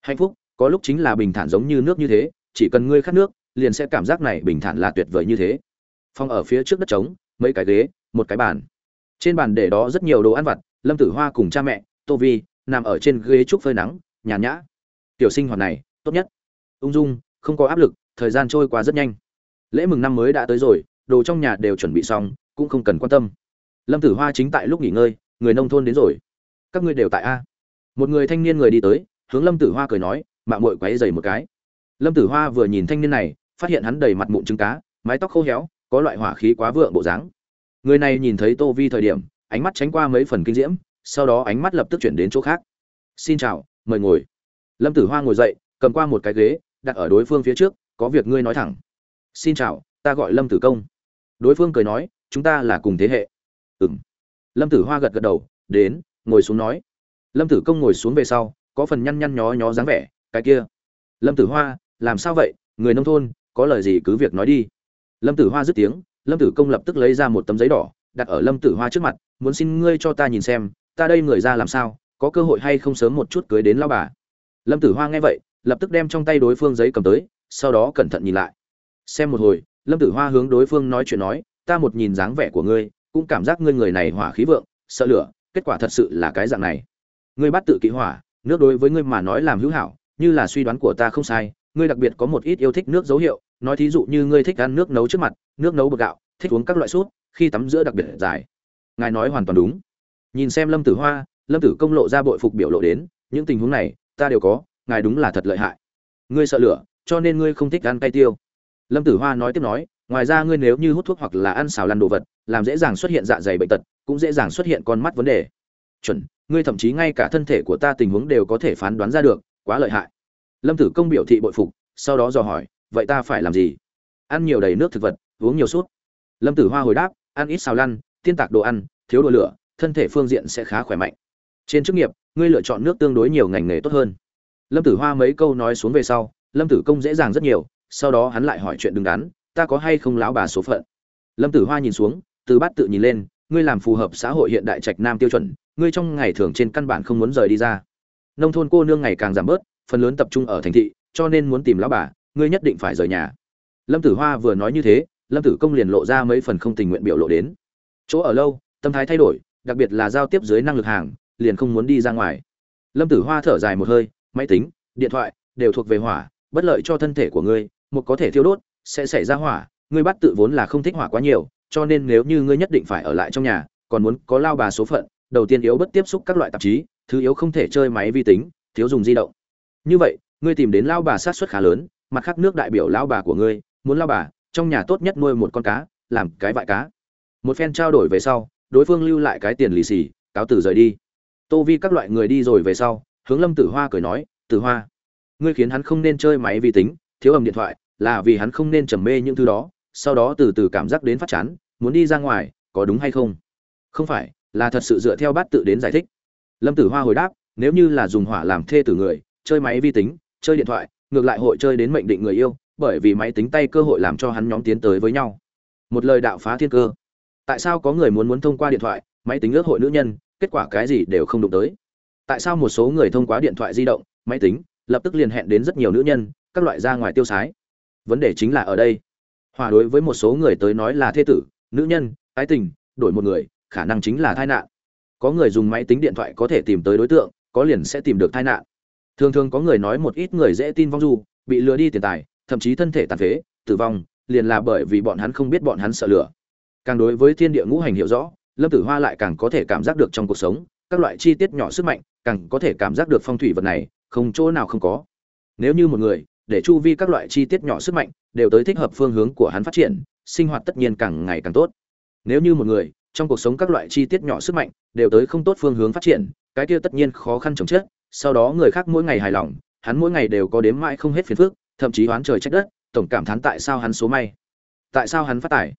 Hạnh phúc, có lúc chính là bình thản giống như nước như thế, chỉ cần ngươi khát nước, liền sẽ cảm giác này bình thản là tuyệt vời như thế. Phòng ở phía trước đất trống, mấy cái ghế, một cái bàn. Trên bàn để đó rất nhiều đồ ăn vặt, lâm tử hoa cùng cha mẹ, tô vi, nằm ở trên ghế trúc phơi nắng, nhàn nhã. Tiểu sinh hoạt này, tốt nhất. Ung dung, không có áp lực, thời gian trôi qua rất nhanh. Lễ mừng năm mới đã tới rồi, đồ trong nhà đều chuẩn bị xong, cũng không cần quan tâm. Lâm tử hoa chính tại lúc nghỉ ngơi, người nông thôn đến rồi. Các ngươi đều tại a một người thanh niên người đi tới, hướng lâm tử hoa cười nói, mạng mội quáy dày một cái. Lâm tử hoa vừa nhìn thanh niên này, phát hiện hắn đầy mặt mụn trứng cá, mái tóc khô héo, có loại hỏa khí quá vượng bộ dáng. Người này nhìn thấy tô vi thời điểm, ánh mắt tránh qua mấy phần kinh diễm, sau đó ánh mắt lập tức chuyển đến chỗ khác. Xin chào, mời ngồi. Lâm tử hoa ngồi dậy, cầm qua một cái ghế, đặt ở đối phương phía trước, có việc ngươi nói thẳng. Xin chào, ta gọi lâm tử công. Đối phương cười nói, chúng ta là cùng thế hệ. Ừ m lâm tử hoa gật gật đầu, đến, ngồi xuống nói lâm tử công ngồi xuống về sau, có phần nhăn nhăn nhó nhó dáng vẻ, cái kia, lâm tử hoa, làm sao vậy? Người nông thôn, có lời gì cứ việc nói đi. Lâm tử hoa dứt tiếng, lâm tử công lập tức lấy ra một tấm giấy đỏ, đặt ở lâm tử hoa trước mặt, muốn xin ngươi cho ta nhìn xem, ta đây người ra làm sao, có cơ hội hay không sớm một chút cưới đến lao bà? Lâm tử hoa nghe vậy, lập tức đem trong tay đối phương giấy cầm tới, sau đó cẩn thận nhìn lại. Xem một hồi, lâm tử hoa hướng đối phương nói chuyện nói, ta một nhìn dáng vẻ của ngươi, cũng cảm giác ngươi người này hỏa khí vượng, sợ lửa, kết quả thật sự là cái dạng này ngươi bắt tự kỵ hỏa, nước đối với ngươi mà nói làm hữu hảo, như là suy đoán của ta không sai, ngươi đặc biệt có một ít yêu thích nước dấu hiệu, nói thí dụ như ngươi thích ăn nước nấu trước mặt, nước nấu bột gạo, thích uống các loại súp, khi tắm giữa đặc biệt dài. Ngài nói hoàn toàn đúng. Nhìn xem lâm tử hoa, lâm tử công lộ ra bội phục biểu lộ đến, những tình huống này, ta đều có, ngài đúng là thật lợi hại. Ngươi sợ lửa, cho nên ngươi không thích ăn cay tiêu. Lâm tử hoa nói tiếp nói, ngoài ra ngươi nếu như hút thuốc hoặc là ăn xào lăn đồ vật, làm dễ dàng xuất hiện dạ dày bệnh tật, cũng dễ dàng xuất hiện con mắt vấn đề. Chuẩn ngươi thậm chí ngay cả thân thể của ta tình huống đều có thể phán đoán ra được, quá lợi hại. Lâm tử công biểu thị bội phục, sau đó dò hỏi, vậy ta phải làm gì? Ăn nhiều đầy nước thực vật, uống nhiều suốt lâm tử hoa hồi đáp, ăn ít xào lăn, tiên tạc đồ ăn, thiếu đồ lửa, thân thể phương diện sẽ khá khỏe mạnh. Trên chức nghiệp, ngươi lựa chọn nước tương đối nhiều ngành nghề tốt hơn. Lâm tử hoa mấy câu nói xuống về sau, lâm tử công dễ dàng rất nhiều, sau đó hắn lại hỏi chuyện đứng đắn, ta có hay không lão bà số phận? Lâm tử hoa nhìn xuống, từ bát tự nhìn lên, ngươi làm phù hợp xã hội hiện đại trạch nam tiêu chuẩn ngươi trong ngày thường trên căn bản không muốn rời đi ra. Nông thôn cô nương ngày càng giảm bớt, phần lớn tập trung ở thành thị, cho nên muốn tìm lão bà, ngươi nhất định phải rời nhà. Lâm tử hoa vừa nói như thế, lâm tử công liền lộ ra mấy phần không tình nguyện biểu lộ đến. Chỗ ở lâu, tâm thái thay đổi, đặc biệt là giao tiếp dưới năng lực hàng, liền không muốn đi ra ngoài. Lâm tử hoa thở dài một hơi, máy tính, điện thoại, đều thuộc về hỏa, bất lợi cho thân thể của ngươi, một có thể thiêu đốt, sẽ xảy ra hỏa, ngươi bắt tự vốn là không thích hỏa quá nhiều, cho nên nếu như ngươi nhất định phải ở lại trong nhà, còn muốn có lao bà số phận đầu tiên yếu bất tiếp xúc các loại tạp chí, thứ yếu không thể chơi máy vi tính, thiếu dùng di động. Như vậy, ngươi tìm đến lao bà sát xuất khá lớn, mặt khác nước đại biểu lao bà của ngươi, muốn lao bà, trong nhà tốt nhất nuôi một con cá, làm cái vại cá. Một phen trao đổi về sau, đối phương lưu lại cái tiền lì xì, cáo tử rời đi. Tô vi các loại người đi rồi về sau, hướng lâm tử hoa cười nói, tử hoa, ngươi khiến hắn không nên chơi máy vi tính, thiếu ầm điện thoại, là vì hắn không nên trầm mê những thứ đó, sau đó từ từ cảm giác đến phát chán, muốn đi ra ngoài, có đúng hay không? Không phải là thật sự dựa theo bát tự đến giải thích. Lâm tử hoa hồi đáp, nếu như là dùng hỏa làm thê tử người, chơi máy vi tính, chơi điện thoại, ngược lại hội chơi đến mệnh định người yêu, bởi vì máy tính tay cơ hội làm cho hắn nhóm tiến tới với nhau. Một lời đạo phá thiên cơ. Tại sao có người muốn muốn thông qua điện thoại, máy tính ước hội nữ nhân, kết quả cái gì đều không đụng tới. Tại sao một số người thông qua điện thoại di động, máy tính, lập tức liền hẹn đến rất nhiều nữ nhân, các loại ra ngoài tiêu sái? Vấn đề chính là ở đây. Hòa đối với một số người tới nói là thê tử, nữ nhân, ái tình, đổi một người khả năng chính là tai nạn. Có người dùng máy tính điện thoại có thể tìm tới đối tượng, có liền sẽ tìm được tai nạn. Thường thường có người nói một ít người dễ tin vong du, bị lừa đi tiền tài, thậm chí thân thể tàn phế, tử vong, liền là bởi vì bọn hắn không biết bọn hắn sợ lửa càng đối với thiên địa ngũ hành hiểu rõ, lâm tử hoa lại càng có thể cảm giác được trong cuộc sống, các loại chi tiết nhỏ sức mạnh, càng có thể cảm giác được phong thủy vật này, không chỗ nào không có. Nếu như một người, để chu vi các loại chi tiết nhỏ sức mạnh, đều tới thích hợp phương hướng của hắn phát triển, sinh hoạt tất nhiên càng ngày càng tốt. Nếu như một người trong cuộc sống các loại chi tiết nhỏ sức mạnh đều tới không tốt phương hướng phát triển, cái kia tất nhiên khó khăn chồng chết, sau đó người khác mỗi ngày hài lòng, hắn mỗi ngày đều có đếm mãi không hết phiền phức, thậm chí oán trời trách đất, tổng cảm thán tại sao hắn số may, tại sao hắn phát tài.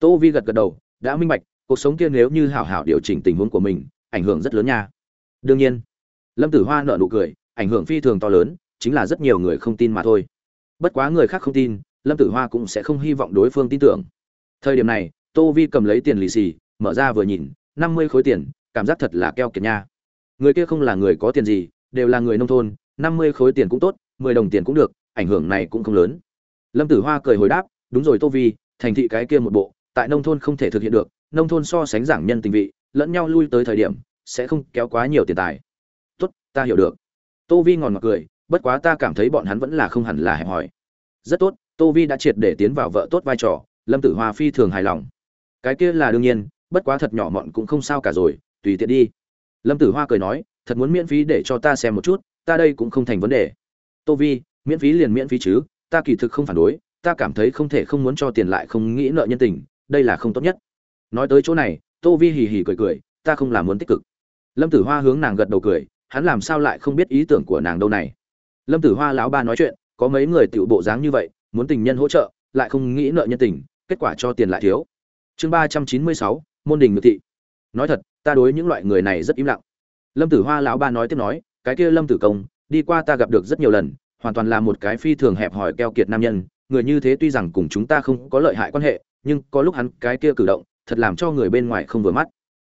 Tô vi gật gật đầu, đã minh bạch, cuộc sống kia nếu như hảo hảo điều chỉnh tình huống của mình, ảnh hưởng rất lớn nha. Đương nhiên, lâm tử hoa nợ nụ cười, ảnh hưởng phi thường to lớn, chính là rất nhiều người không tin mà thôi. Bất quá người khác không tin, lâm tử hoa cũng sẽ không hy vọng đối phương tin tưởng. Thời điểm này, tô vi cầm lấy tiền lì xì mở ra vừa nhìn, năm mươi khối tiền, cảm giác thật là keo kiệt nha. Người kia không là người có tiền gì, đều là người nông thôn, năm mươi khối tiền cũng tốt, mười đồng tiền cũng được, ảnh hưởng này cũng không lớn. Lâm tử hoa cười hồi đáp, đúng rồi tô vi, thành thị cái kia một bộ, tại nông thôn không thể thực hiện được, nông thôn so sánh giảng nhân tình vị, lẫn nhau lui tới thời điểm, sẽ không kéo quá nhiều tiền tài. Tốt, ta hiểu được. Tô vi ngòn ngọt cười, bất quá ta cảm thấy bọn hắn vẫn là không hẳn là hẹp hòi. Rất tốt, tô vi đã triệt để tiến vào vợ tốt vai trò, lâm tử hoa phi thường hài lòng. Cái kia là đương nhiên bất quá thật nhỏ mọn cũng không sao cả rồi, tùy tiện đi. Lâm tử hoa cười nói, thật muốn miễn phí để cho ta xem một chút, ta đây cũng không thành vấn đề. Tô vi, miễn phí liền miễn phí chứ, ta kỳ thực không phản đối, ta cảm thấy không thể không muốn cho tiền lại không nghĩ nợ nhân tình, đây là không tốt nhất. Nói tới chỗ này, tô vi hì hì cười cười, ta không làm muốn tích cực. Lâm tử hoa hướng nàng gật đầu cười, hắn làm sao lại không biết ý tưởng của nàng đâu này? Lâm tử hoa lão ba nói chuyện, có mấy người tiểu bộ dáng như vậy, muốn tình nhân hỗ trợ, lại không nghĩ nợ nhân tình, kết quả cho tiền lại thiếu. Chương ba trăm chín mươi sáu môn đình ngự thị. Nói thật, ta đối những loại người này rất im lặng. Lâm tử hoa lão ba nói tiếp nói, cái kia lâm tử công, đi qua ta gặp được rất nhiều lần, hoàn toàn là một cái phi thường hẹp hòi keo kiệt nam nhân, người như thế tuy rằng cùng chúng ta không có lợi hại quan hệ, nhưng có lúc hắn cái kia cử động, thật làm cho người bên ngoài không vừa mắt.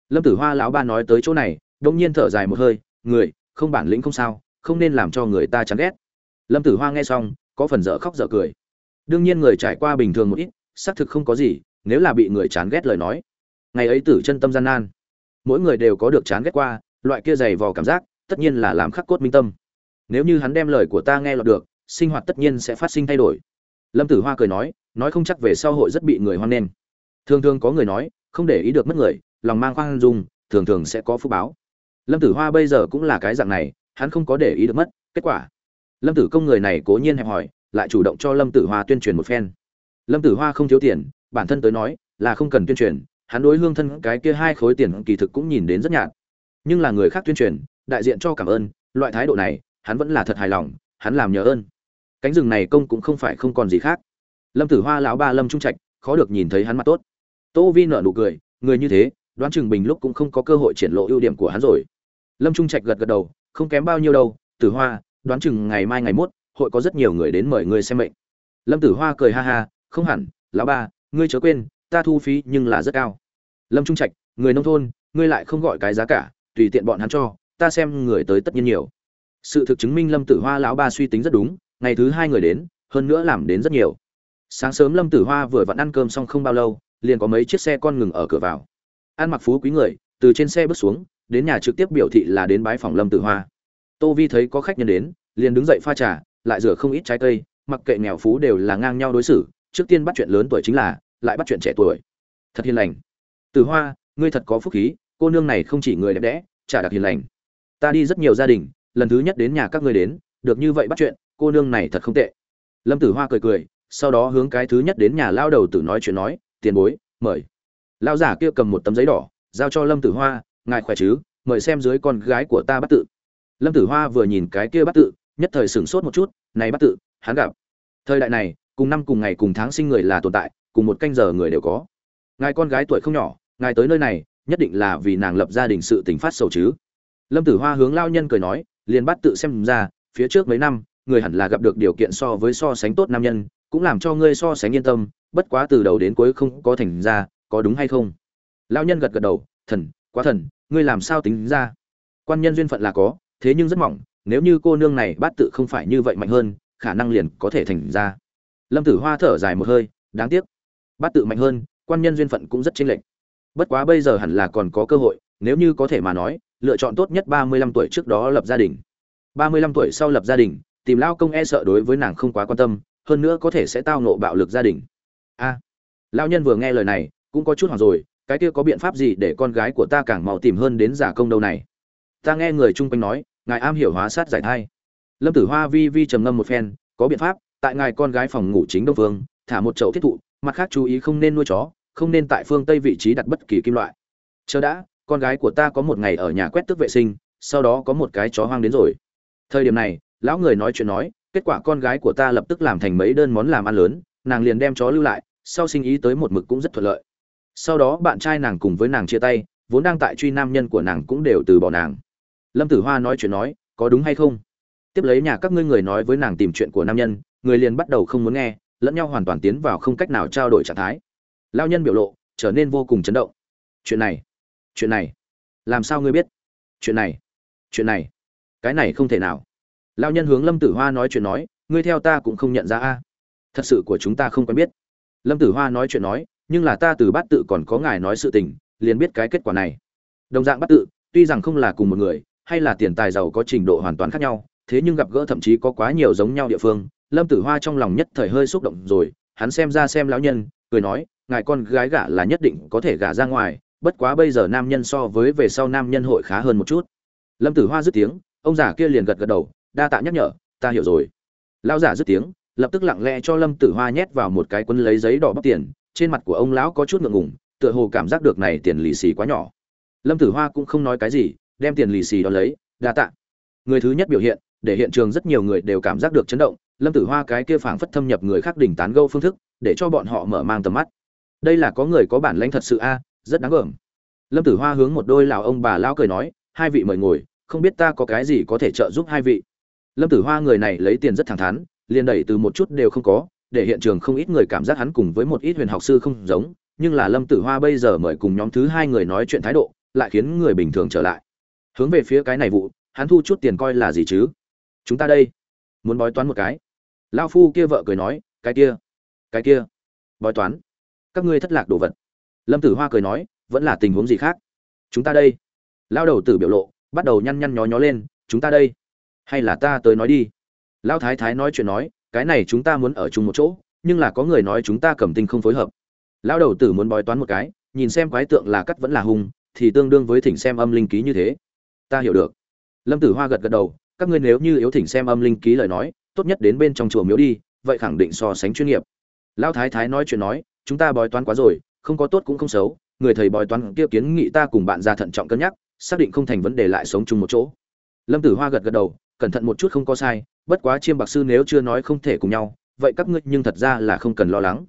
Lâm tử hoa lão ba nói tới chỗ này đông nhiên thở dài một hơi, người, không bản lĩnh không sao, không nên làm cho người ta chán ghét. Lâm tử hoa nghe xong, có phần dở khóc dở cười. Đương nhiên người trải qua bình thường một ít, xác thực không có gì, nếu là bị người chán ghét lời nói ngày ấy tử chân tâm gian nan. Mỗi người đều có được chán ghét qua, loại kia dày vò cảm giác, tất nhiên là làm khắc cốt minh tâm. Nếu như hắn đem lời của ta nghe lọt được, sinh hoạt tất nhiên sẽ phát sinh thay đổi. Lâm tử hoa cười nói nói không chắc về sau hội rất bị người hoan nghênh. Thường thường có người nói, không để ý được mất người, lòng mang khoan dung, thường thường sẽ có phúc báo. Lâm tử hoa bây giờ cũng là cái dạng này, hắn không có để ý được mất, kết quả. Lâm tử công người này cố nhiên hẹp hòi, lại chủ động cho lâm tử hoa tuyên truyền một phen. Lâm tử hoa không thiếu tiền, bản thân tới nói, là không cần tuyên truyền hắn đối hương thân cái kia hai khối tiền kỳ thực cũng nhìn đến rất nhạt. Nhưng là người khác tuyên truyền, đại diện cho cảm ơn, loại thái độ này, hắn vẫn là thật hài lòng, hắn làm nhờ ơn. Cánh rừng này công cũng không phải không còn gì khác. Lâm tử hoa lão ba lâm trung trạch, khó được nhìn thấy hắn mặt tốt. Tô vi nợ nụ cười, người như thế, đoán chừng bình lúc cũng không có cơ hội triển lộ ưu điểm của hắn rồi. Lâm trung trạch gật gật đầu, không kém bao nhiêu đâu, tử hoa, đoán chừng ngày mai ngày mốt, hội có rất nhiều người đến mời ngươi xem mệnh. Lâm tử hoa cười ha ha, không hẳn, lão ba, ngươi chớ quên, ta thu phí nhưng là rất cao lâm trung trạch, người nông thôn, ngươi lại không gọi cái giá cả, tùy tiện bọn hắn cho, ta xem người tới tất nhiên nhiều. Sự thực chứng minh lâm tử hoa lão ba suy tính rất đúng, ngày thứ hai người đến, hơn nữa làm đến rất nhiều. Sáng sớm lâm tử hoa vừa vặn ăn cơm xong không bao lâu, liền có mấy chiếc xe con ngừng ở cửa vào. Ăn mặc phú quý người, từ trên xe bước xuống, đến nhà trực tiếp biểu thị là đến bái phòng lâm tử hoa. Tô vi thấy có khách nhân đến, liền đứng dậy pha trà, lại rửa không ít trái cây, mặc kệ nghèo phú đều là ngang nhau đối xử, trước tiên bắt chuyện lớn tuổi chính là, lại bắt chuyện trẻ tuổi. Thật hiền lành tử hoa, ngươi thật có phúc khí, cô nương này không chỉ người đẹp đẽ, chả đặc hiền lành. Ta đi rất nhiều gia đình, lần thứ nhất đến nhà các ngươi đến, được như vậy bắt chuyện, cô nương này thật không tệ. Lâm tử hoa cười cười, sau đó hướng cái thứ nhất đến nhà lao đầu tử nói chuyện nói, tiền bối, mời. Lao giả kia cầm một tấm giấy đỏ, giao cho lâm tử hoa, ngài khỏe chứ? Mời xem dưới con gái của ta bắt tự. Lâm tử hoa vừa nhìn cái kia bắt tự, nhất thời sửng sốt một chút, này bắt tự, hắn gặp. Thời đại này, cùng năm cùng ngày cùng tháng sinh người là tồn tại, cùng một canh giờ người đều có. Ngài con gái tuổi không nhỏ ngài tới nơi này, nhất định là vì nàng lập gia đình sự tình phát sầu chứ. Lâm tử hoa hướng lao nhân cười nói, liền bắt tự xem ra, phía trước mấy năm, người hẳn là gặp được điều kiện so với so sánh tốt nam nhân, cũng làm cho ngươi so sánh yên tâm, bất quá từ đầu đến cuối không có thành ra, có đúng hay không? Lao nhân gật gật đầu, thần, quá thần, ngươi làm sao tính ra? Quan nhân duyên phận là có, thế nhưng rất mỏng, nếu như cô nương này bát tự không phải như vậy mạnh hơn, khả năng liền có thể thành ra. Lâm tử hoa thở dài một hơi, đáng tiếc bát tự mạnh hơn, quan nhân duyên phận cũng rất chênh lệch bất quá bây giờ hẳn là còn có cơ hội nếu như có thể mà nói lựa chọn tốt nhất ba mươi lăm tuổi trước đó lập gia đình. ba mươi lăm tuổi sau lập gia đình tìm lao công e sợ đối với nàng không quá quan tâm hơn nữa có thể sẽ tao ngộ bạo lực gia đình. A à, nhân vừa nghe lời này cũng có chút hoảng rồi cái kia có biện pháp gì để con gái của ta càng mau tìm hơn đến giả công đâu này? Ta nghe người chung quanh nói ngài am hiểu hóa sát giải thai. Lâm tử hoa vi vi trầm ngâm một phen có biện pháp tại ngài con gái phòng ngủ chính đông Vương thả một chậu thiết thụ mặt khác chú ý không nên nuôi chó không nên tại phương tây vị trí đặt bất kỳ kim loại. Chờ đã, con gái của ta có một ngày ở nhà quét tước vệ sinh, sau đó có một cái chó hoang đến rồi. Thời điểm này, lão người nói chuyện nói, kết quả con gái của ta lập tức làm thành mấy đơn món làm ăn lớn, nàng liền đem chó lưu lại, sau sinh ý tới một mực cũng rất thuận lợi. Sau đó bạn trai nàng cùng với nàng chia tay, vốn đang tại truy nam nhân của nàng cũng đều từ bỏ nàng. Lâm tử hoa nói chuyện nói, có đúng hay không? Tiếp lấy nhà các ngươi người nói với nàng tìm chuyện của nam nhân, người liền bắt đầu không muốn nghe, lẫn nhau hoàn toàn tiến vào không cách nào trao đổi trạng thái lao nhân biểu lộ trở nên vô cùng chấn động. Chuyện này chuyện này, làm sao ngươi biết? Chuyện này chuyện này, cái này không thể nào. Lao nhân hướng lâm tử hoa nói chuyện nói, ngươi theo ta cũng không nhận ra a. Thật sự của chúng ta không quen biết. Lâm tử hoa nói chuyện nói, nhưng là ta từ bát tự còn có ngài nói sự tình, liền biết cái kết quả này. Đồng dạng bát tự, tuy rằng không là cùng một người, hay là tiền tài giàu có trình độ hoàn toàn khác nhau, thế nhưng gặp gỡ thậm chí có quá nhiều giống nhau địa phương, lâm tử hoa trong lòng nhất thời hơi xúc động rồi, hắn xem ra xem lão nhân cười nói, ngài con gái gả là nhất định có thể gả ra ngoài, bất quá bây giờ nam nhân so với về sau nam nhân hội khá hơn một chút. Lâm tử hoa dứt tiếng, ông già kia liền gật gật đầu, đa tạ nhắc nhở, ta hiểu rồi. Lão giả dứt tiếng, lập tức lặng lẽ cho lâm tử hoa nhét vào một cái quân lấy giấy đỏ bóc tiền, trên mặt của ông lão có chút ngượng ngùng, tựa hồ cảm giác được này tiền lì xì quá nhỏ. Lâm tử hoa cũng không nói cái gì, đem tiền lì xì đó lấy, đa tạ. Người thứ nhất biểu hiện, để hiện trường rất nhiều người đều cảm giác được chấn động lâm tử hoa cái kia phảng phất thâm nhập người khác đỉnh tán gâu phương thức, để cho bọn họ mở mang tầm mắt. Đây là có người có bản lãnh thật sự a, rất đáng gờm. Lâm tử hoa hướng một đôi lào ông bà lão cười nói, hai vị mời ngồi, không biết ta có cái gì có thể trợ giúp hai vị. Lâm tử hoa người này lấy tiền rất thẳng thắn, liền đẩy từ một chút đều không có, để hiện trường không ít người cảm giác hắn cùng với một ít huyền học sư không giống, nhưng là lâm tử hoa bây giờ mời cùng nhóm thứ hai người nói chuyện thái độ, lại khiến người bình thường trở lại. Hướng về phía cái này vụ, hắn thu chút tiền coi là gì chứ? Chúng ta đây, muốn bói toán một cái lao phu kia vợ cười nói, cái kia cái kia, bói toán, các ngươi thất lạc đồ vật. Lâm tử hoa cười nói, vẫn là tình huống gì khác? Chúng ta đây. Lao đầu tử biểu lộ, bắt đầu nhăn nhăn nhó nhó lên, chúng ta đây, hay là ta tới nói đi? Lao thái thái nói chuyện nói, cái này chúng ta muốn ở chung một chỗ, nhưng là có người nói chúng ta cầm tinh không phối hợp. Lao đầu tử muốn bói toán một cái, nhìn xem quái tượng là cắt vẫn là hung, thì tương đương với thỉnh xem âm linh ký như thế. Ta hiểu được. Lâm tử hoa gật gật đầu, các ngươi nếu như yếu thỉnh xem âm linh ký lời nói tốt nhất đến bên trong chùa miếu đi, vậy khẳng định so sánh chuyên nghiệp. Lao thái thái nói chuyện nói, chúng ta bói toán quá rồi, không có tốt cũng không xấu, người thầy bói toán kia kiến nghị ta cùng bạn ra thận trọng cân nhắc, xác định không thành vấn đề lại sống chung một chỗ. Lâm tử hoa gật gật đầu, cẩn thận một chút không có sai, bất quá chiêm bạc sư nếu chưa nói không thể cùng nhau, vậy các ngươi nhưng thật ra là không cần lo lắng.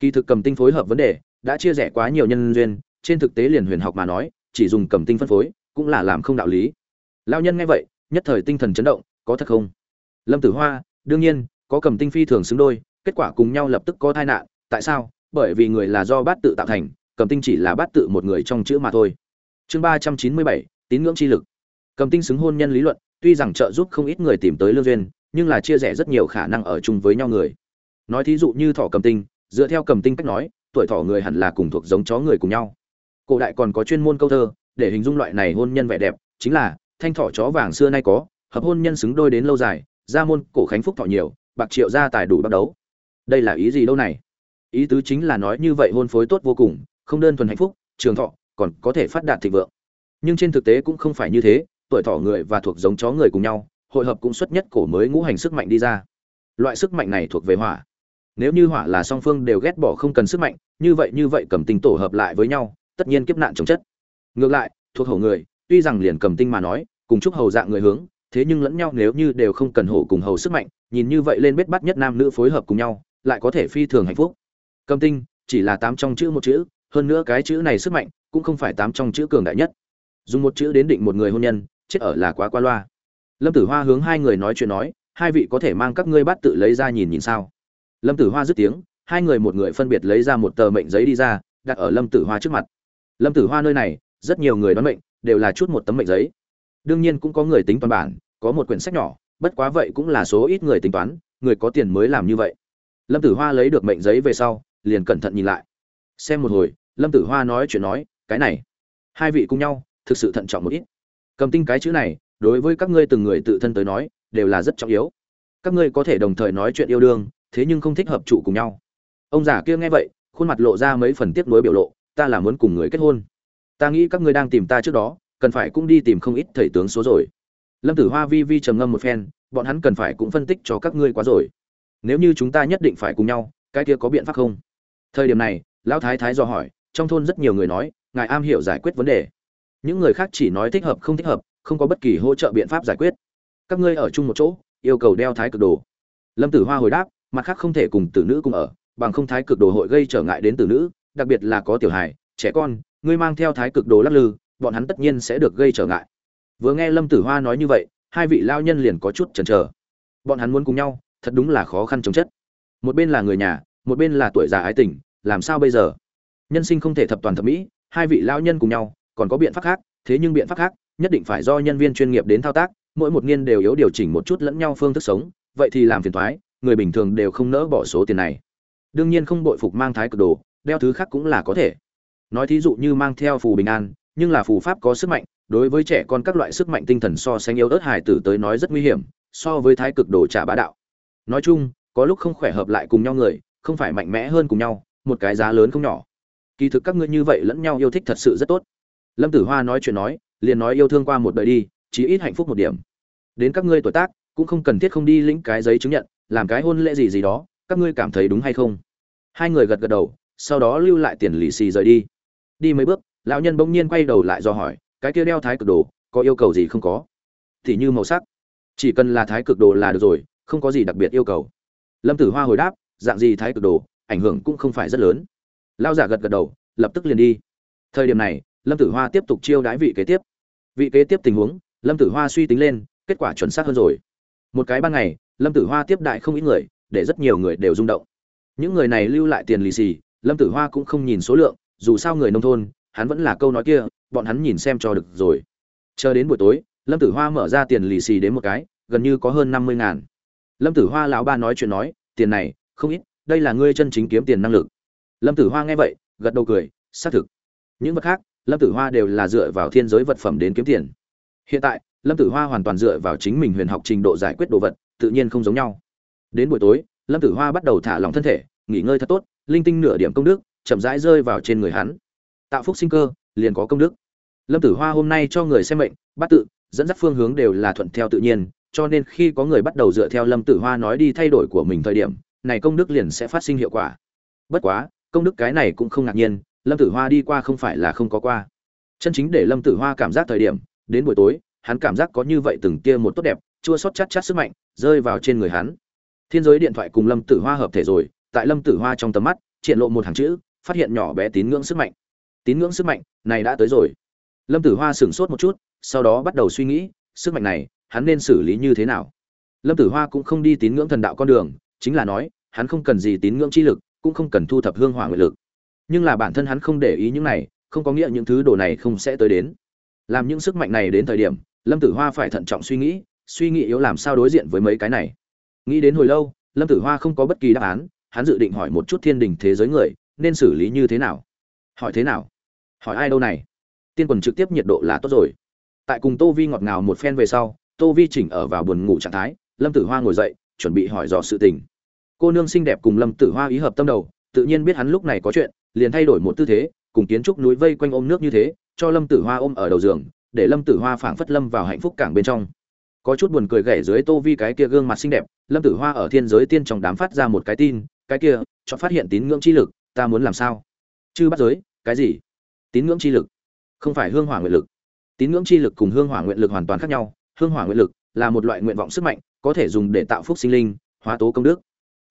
Kỳ thực cầm tinh phối hợp vấn đề, đã chia rẽ quá nhiều nhân duyên, trên thực tế liền huyền học mà nói, chỉ dùng cầm tinh phân phối, cũng là làm không đạo lý. Lao nhân nghe vậy, nhất thời tinh thần chấn động, có thật không? Lâm tử hoa, đương nhiên, có cầm tinh phi thường xứng đôi, kết quả cùng nhau lập tức có tai nạn. Tại sao? Bởi vì người là do bát tự tạo thành, cầm tinh chỉ là bát tự một người trong chữ mà thôi. Chương ba trăm chín mươi bảy, tín ngưỡng chi lực. Cầm tinh xứng hôn nhân lý luận, tuy rằng trợ giúp không ít người tìm tới lương duyên, nhưng là chia rẽ rất nhiều khả năng ở chung với nhau người. Nói thí dụ như thỏ cầm tinh, dựa theo cầm tinh cách nói, tuổi thỏ người hẳn là cùng thuộc giống chó người cùng nhau. Cổ đại còn có chuyên môn câu thơ, để hình dung loại này hôn nhân vẻ đẹp, chính là, thanh thỏ chó vàng xưa nay có, hợp hôn nhân xứng đôi đến lâu dài gia môn cổ khánh phúc thọ nhiều, bạc triệu gia tài đủ bắt đấu. Đây là ý gì đâu này? Ý tứ chính là nói như vậy hôn phối tốt vô cùng, không đơn thuần hạnh phúc, trường thọ còn có thể phát đạt thịnh vượng. Nhưng trên thực tế cũng không phải như thế, tuổi thọ người và thuộc giống chó người cùng nhau, hội hợp cũng xuất nhất cổ mới ngũ hành sức mạnh đi ra. Loại sức mạnh này thuộc về hỏa. Nếu như hỏa là song phương đều ghét bỏ không cần sức mạnh, như vậy như vậy cầm tinh tổ hợp lại với nhau, tất nhiên kiếp nạn chống chất. Ngược lại, thuộc hầu người, tuy rằng liền cầm tinh mà nói, cùng chúc hầu dạng người hướng thế nhưng lẫn nhau nếu như đều không cần hổ cùng hầu sức mạnh, nhìn như vậy lên bết bắt nhất nam nữ phối hợp cùng nhau, lại có thể phi thường hạnh phúc. Cầm tinh, chỉ là tám trong chữ một chữ, hơn nữa cái chữ này sức mạnh cũng không phải tám trong chữ cường đại nhất. Dùng một chữ đến định một người hôn nhân, chết ở là quá qua loa. Lâm tử hoa hướng hai người nói chuyện nói, hai vị có thể mang các ngươi bắt tự lấy ra nhìn nhìn sao? Lâm tử hoa dứt tiếng, hai người một người phân biệt lấy ra một tờ mệnh giấy đi ra, đặt ở lâm tử hoa trước mặt. Lâm tử hoa nơi này, rất nhiều người đón mệnh, đều là chút một tấm mệnh giấy đương nhiên cũng có người tính toán bản, có một quyển sách nhỏ, bất quá vậy cũng là số ít người tính toán, người có tiền mới làm như vậy. Lâm tử hoa lấy được mệnh giấy về sau, liền cẩn thận nhìn lại. Xem một hồi, lâm tử hoa nói chuyện nói, cái này, hai vị cùng nhau, thực sự thận trọng một ít. Cầm tinh cái chữ này, đối với các ngươi từng người tự thân tới nói, đều là rất trọng yếu. Các ngươi có thể đồng thời nói chuyện yêu đương, thế nhưng không thích hợp trụ cùng nhau. Ông già kia nghe vậy, khuôn mặt lộ ra mấy phần tiếp nối biểu lộ, ta là muốn cùng người kết hôn. Ta nghĩ các ngươi đang tìm ta trước đó cần phải cũng đi tìm không ít thầy tướng số rồi. Lâm tử hoa vi vi trầm ngâm một phen, bọn hắn cần phải cũng phân tích cho các ngươi quá rồi. Nếu như chúng ta nhất định phải cùng nhau, cái kia có biện pháp không? Thời điểm này, lão thái thái dò hỏi, trong thôn rất nhiều người nói, ngài am hiểu giải quyết vấn đề. Những người khác chỉ nói thích hợp không thích hợp, không có bất kỳ hỗ trợ biện pháp giải quyết. Các ngươi ở chung một chỗ, yêu cầu đeo thái cực đồ. Lâm tử hoa hồi đáp, mặt khác không thể cùng tử nữ cùng ở, bằng không thái cực đồ hội gây trở ngại đến tử nữ, đặc biệt là có tiểu hài, trẻ con, ngươi mang theo thái cực đồ lắc lư bọn hắn tất nhiên sẽ được gây trở ngại. Vừa nghe lâm tử hoa nói như vậy, hai vị lao nhân liền có chút chần chờ. Bọn hắn muốn cùng nhau, thật đúng là khó khăn chống chất. Một bên là người nhà, một bên là tuổi già ái tình, làm sao bây giờ? Nhân sinh không thể thập toàn thập mỹ, hai vị lao nhân cùng nhau, còn có biện pháp khác, thế nhưng biện pháp khác, nhất định phải do nhân viên chuyên nghiệp đến thao tác, mỗi một niên đều yếu điều chỉnh một chút lẫn nhau phương thức sống, vậy thì làm phiền thoái người bình thường đều không nỡ bỏ số tiền này. Đương nhiên không bội phục mang thái cực đồ, đeo thứ khác cũng là có thể. Nói thí dụ như mang theo phù bình an nhưng là phù pháp có sức mạnh, đối với trẻ con các loại sức mạnh tinh thần so sánh yếu ớt hài tử tới nói rất nguy hiểm, so với thái cực đồ trả bá đạo. Nói chung, có lúc không khỏe hợp lại cùng nhau người, không phải mạnh mẽ hơn cùng nhau, một cái giá lớn không nhỏ. Kỳ thực các ngươi như vậy lẫn nhau yêu thích thật sự rất tốt. Lâm tử hoa nói chuyện nói, liền nói yêu thương qua một đời đi, chí ít hạnh phúc một điểm. Đến các ngươi tuổi tác, cũng không cần thiết không đi lĩnh cái giấy chứng nhận, làm cái hôn lễ gì gì đó, các ngươi cảm thấy đúng hay không? Hai người gật gật đầu, sau đó lưu lại tiền lì xì rời đi. Đi mấy bước lão nhân bỗng nhiên quay đầu lại do hỏi, cái kia đeo thái cực đồ, có yêu cầu gì không có? Thì như màu sắc. Chỉ cần là thái cực đồ là được rồi, không có gì đặc biệt yêu cầu. Lâm tử hoa hồi đáp, dạng gì thái cực đồ, ảnh hưởng cũng không phải rất lớn. Lao giả gật gật đầu, lập tức liền đi. Thời điểm này, lâm tử hoa tiếp tục chiêu đãi vị kế tiếp. Vị kế tiếp tình huống, lâm tử hoa suy tính lên, kết quả chuẩn xác hơn rồi. Một cái ban ngày, lâm tử hoa tiếp đại không ít người, để rất nhiều người đều rung động. Những người này lưu lại tiền lì xì, lâm tử hoa cũng không nhìn số lượng, dù sao người nông thôn hắn vẫn là câu nói kia, bọn hắn nhìn xem cho được rồi. Chờ đến buổi tối, lâm tử hoa mở ra tiền lì xì đến một cái, gần như có hơn năm mươi ngàn. Lâm tử hoa lão ba nói chuyện nói, tiền này, không ít, đây là ngươi chân chính kiếm tiền năng lực. Lâm tử hoa nghe vậy, gật đầu cười, xác thực. Những vật khác, lâm tử hoa đều là dựa vào thiên giới vật phẩm đến kiếm tiền. Hiện tại, lâm tử hoa hoàn toàn dựa vào chính mình huyền học trình độ giải quyết đồ vật, tự nhiên không giống nhau. Đến buổi tối, lâm tử hoa bắt đầu thả lỏng thân thể, nghỉ ngơi thật tốt, linh tinh nửa điểm công đức, chậm rãi rơi vào trên người hắn tạo phúc sinh cơ, liền có công đức. Lâm tử hoa hôm nay cho người xem mệnh, bắt tự, dẫn dắt phương hướng đều là thuận theo tự nhiên, cho nên khi có người bắt đầu dựa theo lâm tử hoa nói đi thay đổi của mình thời điểm, này công đức liền sẽ phát sinh hiệu quả. Bất quá, công đức cái này cũng không ngạc nhiên, lâm tử hoa đi qua không phải là không có qua. Chân chính để lâm tử hoa cảm giác thời điểm, đến buổi tối, hắn cảm giác có như vậy từng tia một tốt đẹp, chua xót chát chát sức mạnh, rơi vào trên người hắn. Thiên giới điện thoại cùng lâm tử hoa hợp thể rồi, tại lâm tử hoa trong tầm mắt, triển lộ một hàng chữ, phát hiện nhỏ bé tín ngưỡng sức mạnh tín ngưỡng sức mạnh, này đã tới rồi. Lâm tử hoa sửng sốt một chút, sau đó bắt đầu suy nghĩ, sức mạnh này, hắn nên xử lý như thế nào? Lâm tử hoa cũng không đi tín ngưỡng thần đạo con đường, chính là nói, hắn không cần gì tín ngưỡng chi lực, cũng không cần thu thập hương hỏa nguyện lực. Nhưng là bản thân hắn không để ý những này, không có nghĩa những thứ đồ này không sẽ tới đến. Làm những sức mạnh này đến thời điểm, lâm tử hoa phải thận trọng suy nghĩ suy nghĩ yếu làm sao đối diện với mấy cái này. Nghĩ đến hồi lâu, lâm tử hoa không có bất kỳ đáp án, hắn dự định hỏi một chút thiên đình thế giới người, nên xử lý như thế nào? Hỏi thế nào? Hỏi ai đâu này? Tiên quần trực tiếp nhiệt độ là tốt rồi. Tại cùng tô vi ngọt ngào một phen về sau, tô vi chỉnh ở vào buồn ngủ trạng thái, lâm tử hoa ngồi dậy, chuẩn bị hỏi dò sự tình. Cô nương xinh đẹp cùng lâm tử hoa ý hợp tâm đầu, tự nhiên biết hắn lúc này có chuyện, liền thay đổi một tư thế, cùng kiến trúc núi vây quanh ôm nước như thế, cho lâm tử hoa ôm ở đầu giường, để lâm tử hoa phảng phất lâm vào hạnh phúc cảng bên trong. Có chút buồn cười gãy dưới tô vi cái kia gương mặt xinh đẹp, lâm tử hoa ở thiên giới tiên trong đám phát ra một cái tin, cái kia, cho phát hiện tín ngưỡng chi lực, ta muốn làm sao? Chư bắt giới, cái gì? Tín ngưỡng chi lực. Không phải hương hỏa nguyện lực. Tín ngưỡng chi lực cùng hương hỏa nguyện lực hoàn toàn khác nhau. Hương hỏa nguyện lực là một loại nguyện vọng sức mạnh, có thể dùng để tạo phúc sinh linh, hóa tố công đức.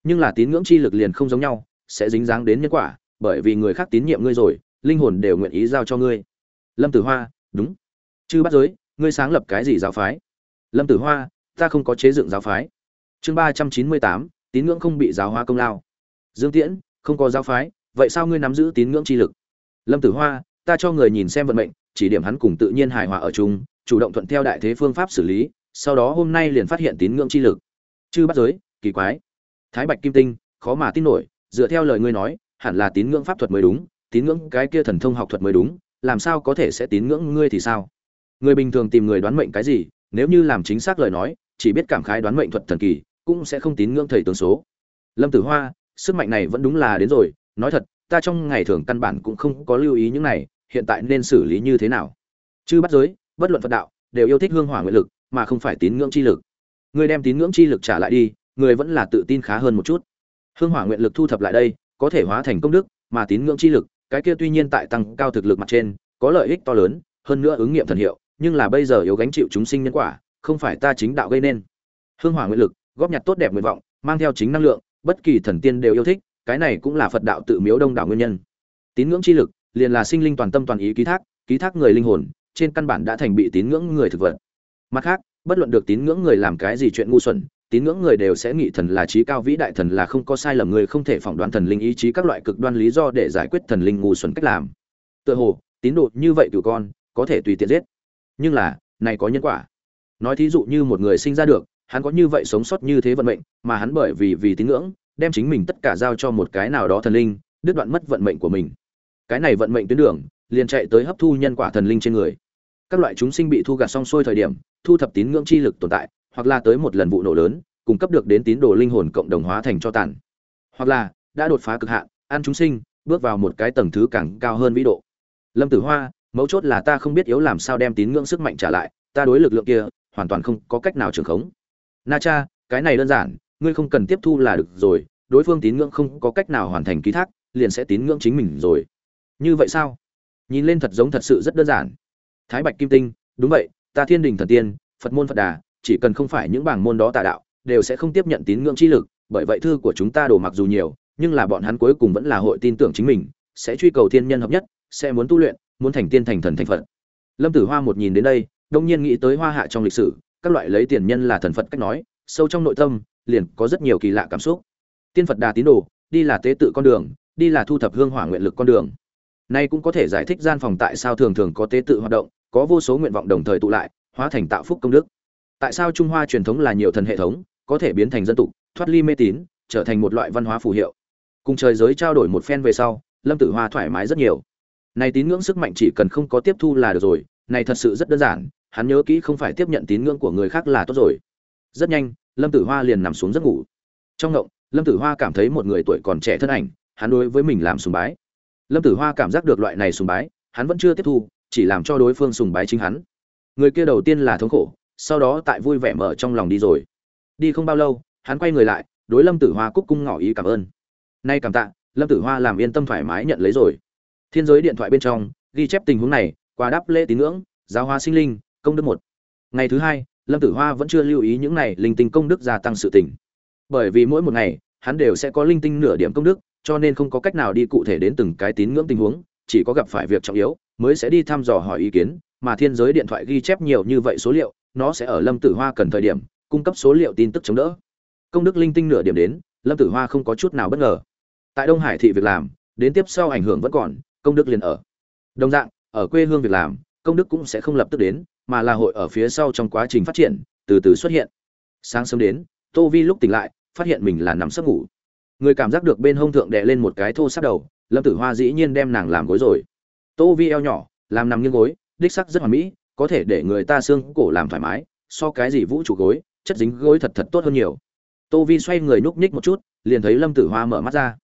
Nhưng là tín ngưỡng chi lực liền không giống nhau, sẽ dính dáng đến nhân quả, bởi vì người khác tín nhiệm ngươi rồi, linh hồn đều nguyện ý giao cho ngươi. Lâm tử hoa, đúng. Chư bắt giới, ngươi sáng lập cái gì giáo phái? Lâm tử hoa, ta không có chế dựng giáo phái. Chương ba trăm chín mươi tám, tín ngưỡng không bị giáo hóa công lao. Dương tiễn, không có giáo phái, vậy sao ngươi nắm giữ tín ngưỡng chi lực? Lâm tử hoa ta cho người nhìn xem vận mệnh, chỉ điểm hắn cùng tự nhiên hài hòa ở chung, chủ động thuận theo đại thế phương pháp xử lý, sau đó hôm nay liền phát hiện tín ngưỡng chi lực. Chư bắt giới, kỳ quái. Thái bạch kim tinh, khó mà tin nổi, dựa theo lời ngươi nói, hẳn là tín ngưỡng pháp thuật mới đúng, tín ngưỡng cái kia thần thông học thuật mới đúng, làm sao có thể sẽ tín ngưỡng ngươi thì sao? Người bình thường tìm người đoán mệnh cái gì, nếu như làm chính xác lời nói, chỉ biết cảm khái đoán mệnh thuật thần kỳ, cũng sẽ không tín ngưỡng thầy tướng số. Lâm tử hoa, sức mạnh này vẫn đúng là đến rồi, nói thật, ta trong ngày thường căn bản cũng không có lưu ý những này hiện tại nên xử lý như thế nào? Chứ bắt giới, bất luận phật đạo, đều yêu thích hương hỏa nguyện lực, mà không phải tín ngưỡng chi lực. Người đem tín ngưỡng chi lực trả lại đi, người vẫn là tự tin khá hơn một chút. Hương hỏa nguyện lực thu thập lại đây, có thể hóa thành công đức, mà tín ngưỡng chi lực, cái kia tuy nhiên tại tăng cao thực lực mặt trên, có lợi ích to lớn, hơn nữa ứng nghiệm thần hiệu, nhưng là bây giờ yếu gánh chịu chúng sinh nhân quả, không phải ta chính đạo gây nên. Hương hỏa nguyện lực, góp nhặt tốt đẹp nguyện vọng, mang theo chính năng lượng, bất kỳ thần tiên đều yêu thích, cái này cũng là phật đạo tự miếu đông đảo nguyên nhân. Tín ngưỡng chi lực liền là sinh linh toàn tâm toàn ý ký thác ký thác người linh hồn, trên căn bản đã thành bị tín ngưỡng người thực vật. Mặt khác, bất luận được tín ngưỡng người làm cái gì chuyện ngu xuẩn, tín ngưỡng người đều sẽ nghĩ thần là trí cao vĩ đại, thần là không có sai lầm, người không thể phỏng đoán thần linh ý chí các loại cực đoan lý do để giải quyết thần linh ngu xuẩn cách làm. Tựa hồ, tín đồ như vậy cửu con, có thể tùy tiện giết. Nhưng là, này có nhân quả. Nói thí dụ như một người sinh ra được, hắn có như vậy sống sót như thế vận mệnh, mà hắn bởi vì vì tín ngưỡng, đem chính mình tất cả giao cho một cái nào đó thần linh, đứt đoạn mất vận mệnh của mình cái này vận mệnh tuyến đường, liền chạy tới hấp thu nhân quả thần linh trên người. Các loại chúng sinh bị thu gạt xong xuôi thời điểm, thu thập tín ngưỡng chi lực tồn tại, hoặc là tới một lần vụ nổ lớn, cung cấp được đến tín đồ linh hồn cộng đồng hóa thành cho tàn. Hoặc là, đã đột phá cực hạn, ăn chúng sinh, bước vào một cái tầng thứ càng cao hơn vĩ độ. Lâm tử hoa, mấu chốt là ta không biết yếu làm sao đem tín ngưỡng sức mạnh trả lại, ta đối lực lượng kia, hoàn toàn không có cách nào trường khống. Na cha, cái này đơn giản, ngươi không cần tiếp thu là được rồi, đối phương tín ngưỡng không có cách nào hoàn thành ký thác, liền sẽ tín ngưỡng chính mình rồi như vậy sao? Nhìn lên thật giống thật sự rất đơn giản. Thái bạch kim tinh, đúng vậy, ta thiên đình thần tiên, phật môn phật đà, chỉ cần không phải những bảng môn đó tà đạo, đều sẽ không tiếp nhận tín ngưỡng chi lực, bởi vậy thư của chúng ta đổ mặc dù nhiều, nhưng là bọn hắn cuối cùng vẫn là hội tin tưởng chính mình, sẽ truy cầu thiên nhân hợp nhất, sẽ muốn tu luyện, muốn thành tiên thành thần thành phật. Lâm tử hoa một nhìn đến đây, đông nhiên nghĩ tới hoa hạ trong lịch sử, các loại lấy tiền nhân là thần phật cách nói, sâu trong nội tâm, liền có rất nhiều kỳ lạ cảm xúc. Tiên phật đà tín đồ, đi là tế tự con đường, đi là thu thập hương hỏa nguyện lực con đường nay cũng có thể giải thích gian phòng tại sao thường thường có tế tự hoạt động có vô số nguyện vọng đồng thời tụ lại hóa thành tạo phúc công đức. Tại sao trung hoa truyền thống là nhiều thần hệ thống có thể biến thành dân tục thoát ly mê tín trở thành một loại văn hóa phù hiệu. Cùng trời giới trao đổi một phen về sau lâm tử hoa thoải mái rất nhiều. Này tín ngưỡng sức mạnh chỉ cần không có tiếp thu là được rồi này thật sự rất đơn giản hắn nhớ kỹ không phải tiếp nhận tín ngưỡng của người khác là tốt rồi. Rất nhanh lâm tử hoa liền nằm xuống giấc ngủ. Trong động, lâm tử hoa cảm thấy một người tuổi còn trẻ thân ảnh hắn đối với mình làm sùng bái lâm tử hoa cảm giác được loại này sùng bái, hắn vẫn chưa tiếp thu, chỉ làm cho đối phương sùng bái chính hắn. Người kia đầu tiên là thống khổ, sau đó tại vui vẻ mở trong lòng đi rồi. Đi không bao lâu, hắn quay người lại, đối lâm tử hoa cúc cung ngỏ ý cảm ơn. Nay cảm tạ, lâm tử hoa làm yên tâm thoải mái nhận lấy rồi. Thiên giới điện thoại bên trong, ghi chép tình huống này qua đáp lễ tín ngưỡng, giáo hoa sinh linh, công đức một. Ngày thứ hai, lâm tử hoa vẫn chưa lưu ý những này linh tinh công đức gia tăng sự tỉnh bởi vì mỗi một ngày, hắn đều sẽ có linh tinh nửa điểm công đức cho nên không có cách nào đi cụ thể đến từng cái tín ngưỡng tình huống, chỉ có gặp phải việc trọng yếu, mới sẽ đi thăm dò hỏi ý kiến, mà thiên giới điện thoại ghi chép nhiều như vậy số liệu, nó sẽ ở lâm tử hoa cần thời điểm, cung cấp số liệu tin tức chống đỡ. Công đức linh tinh nửa điểm đến, lâm tử hoa không có chút nào bất ngờ. Tại đông hải thị việc làm, đến tiếp sau ảnh hưởng vẫn còn, công đức liền ở. Đồng dạng, ở quê hương việc làm, công đức cũng sẽ không lập tức đến, mà là hội ở phía sau trong quá trình phát triển, từ từ xuất hiện. Sáng sớm đến, tô vi lúc tỉnh lại, phát hiện mình là nằm sấp ngủ người cảm giác được bên hông thượng đè lên một cái thô sát đầu, lâm tử hoa dĩ nhiên đem nàng làm gối rồi. Tô vi eo nhỏ, làm nằm nghiêng gối, đích sắc rất hoàn mỹ, có thể để người ta xương cổ làm thoải mái, so cái gì vũ trụ gối, chất dính gối thật thật tốt hơn nhiều. Tô vi xoay người núp nhích một chút, liền thấy lâm tử hoa mở mắt ra.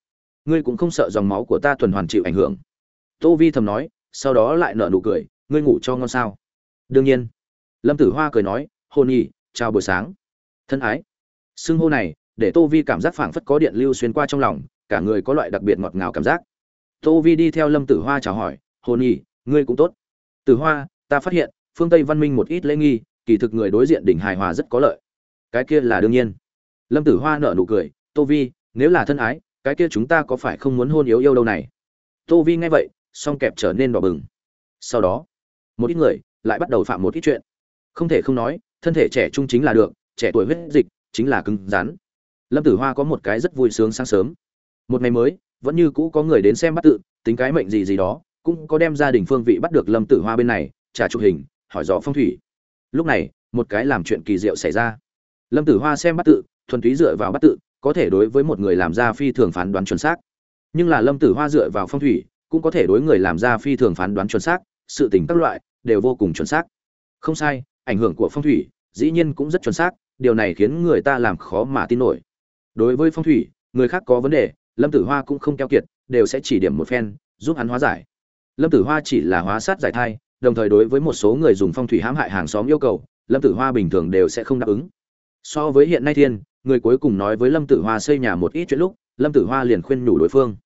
Ngươi cũng không sợ dòng máu của ta tuần hoàn chịu ảnh hưởng. Tô vi thầm nói, sau đó lại nở nụ cười, ngươi ngủ cho ngon sao? Đương nhiên. Lâm tử hoa cười nói hôn nhi chào buổi sáng. Thân ái. Xưng hô này để tô vi cảm giác phảng phất có điện lưu xuyên qua trong lòng, cả người có loại đặc biệt ngọt ngào cảm giác. Tô vi đi theo lâm tử hoa chào hỏi hôn nhi, ngươi cũng tốt. Tử hoa, ta phát hiện, phương tây văn minh một ít lễ nghi, kỳ thực người đối diện đỉnh hài hòa rất có lợi. Cái kia là đương nhiên. Lâm tử hoa nở nụ cười, tô vi, nếu là thân ái, cái kia chúng ta có phải không muốn hôn yếu yêu đâu này? Tô vi nghe vậy, song kẹp trở nên đỏ bừng. Sau đó, một ít người lại bắt đầu phạm một ít chuyện. Không thể không nói, thân thể trẻ trung chính là được, trẻ tuổi huyết dịch chính là cứng rắn lâm tử hoa có một cái rất vui sướng sáng sớm. Một ngày mới, vẫn như cũ có người đến xem bắt tự, tính cái mệnh gì gì đó, cũng có đem gia đình phương vị bắt được lâm tử hoa bên này trả chụp hình, hỏi dò phong thủy. Lúc này, một cái làm chuyện kỳ diệu xảy ra. Lâm tử hoa xem bắt tự, thuần túy dựa vào bắt tự, có thể đối với một người làm ra phi thường phán đoán chuẩn xác. Nhưng là lâm tử hoa dựa vào phong thủy, cũng có thể đối người làm ra phi thường phán đoán chuẩn xác, sự tình các loại, đều vô cùng chuẩn xác. Không sai, ảnh hưởng của phong thủy, dĩ nhiên cũng rất chuẩn xác, điều này khiến người ta làm khó mà tin nổi đối với phong thủy, người khác có vấn đề, lâm tử hoa cũng không keo kiệt, đều sẽ chỉ điểm một phen, giúp hắn hóa giải. Lâm tử hoa chỉ là hóa sát giải thai, đồng thời đối với một số người dùng phong thủy hãm hại hàng xóm yêu cầu, lâm tử hoa bình thường đều sẽ không đáp ứng. So với hiện nay thiên, người cuối cùng nói với lâm tử hoa xây nhà một ít chuyện lúc, lâm tử hoa liền khuyên nhủ đối phương.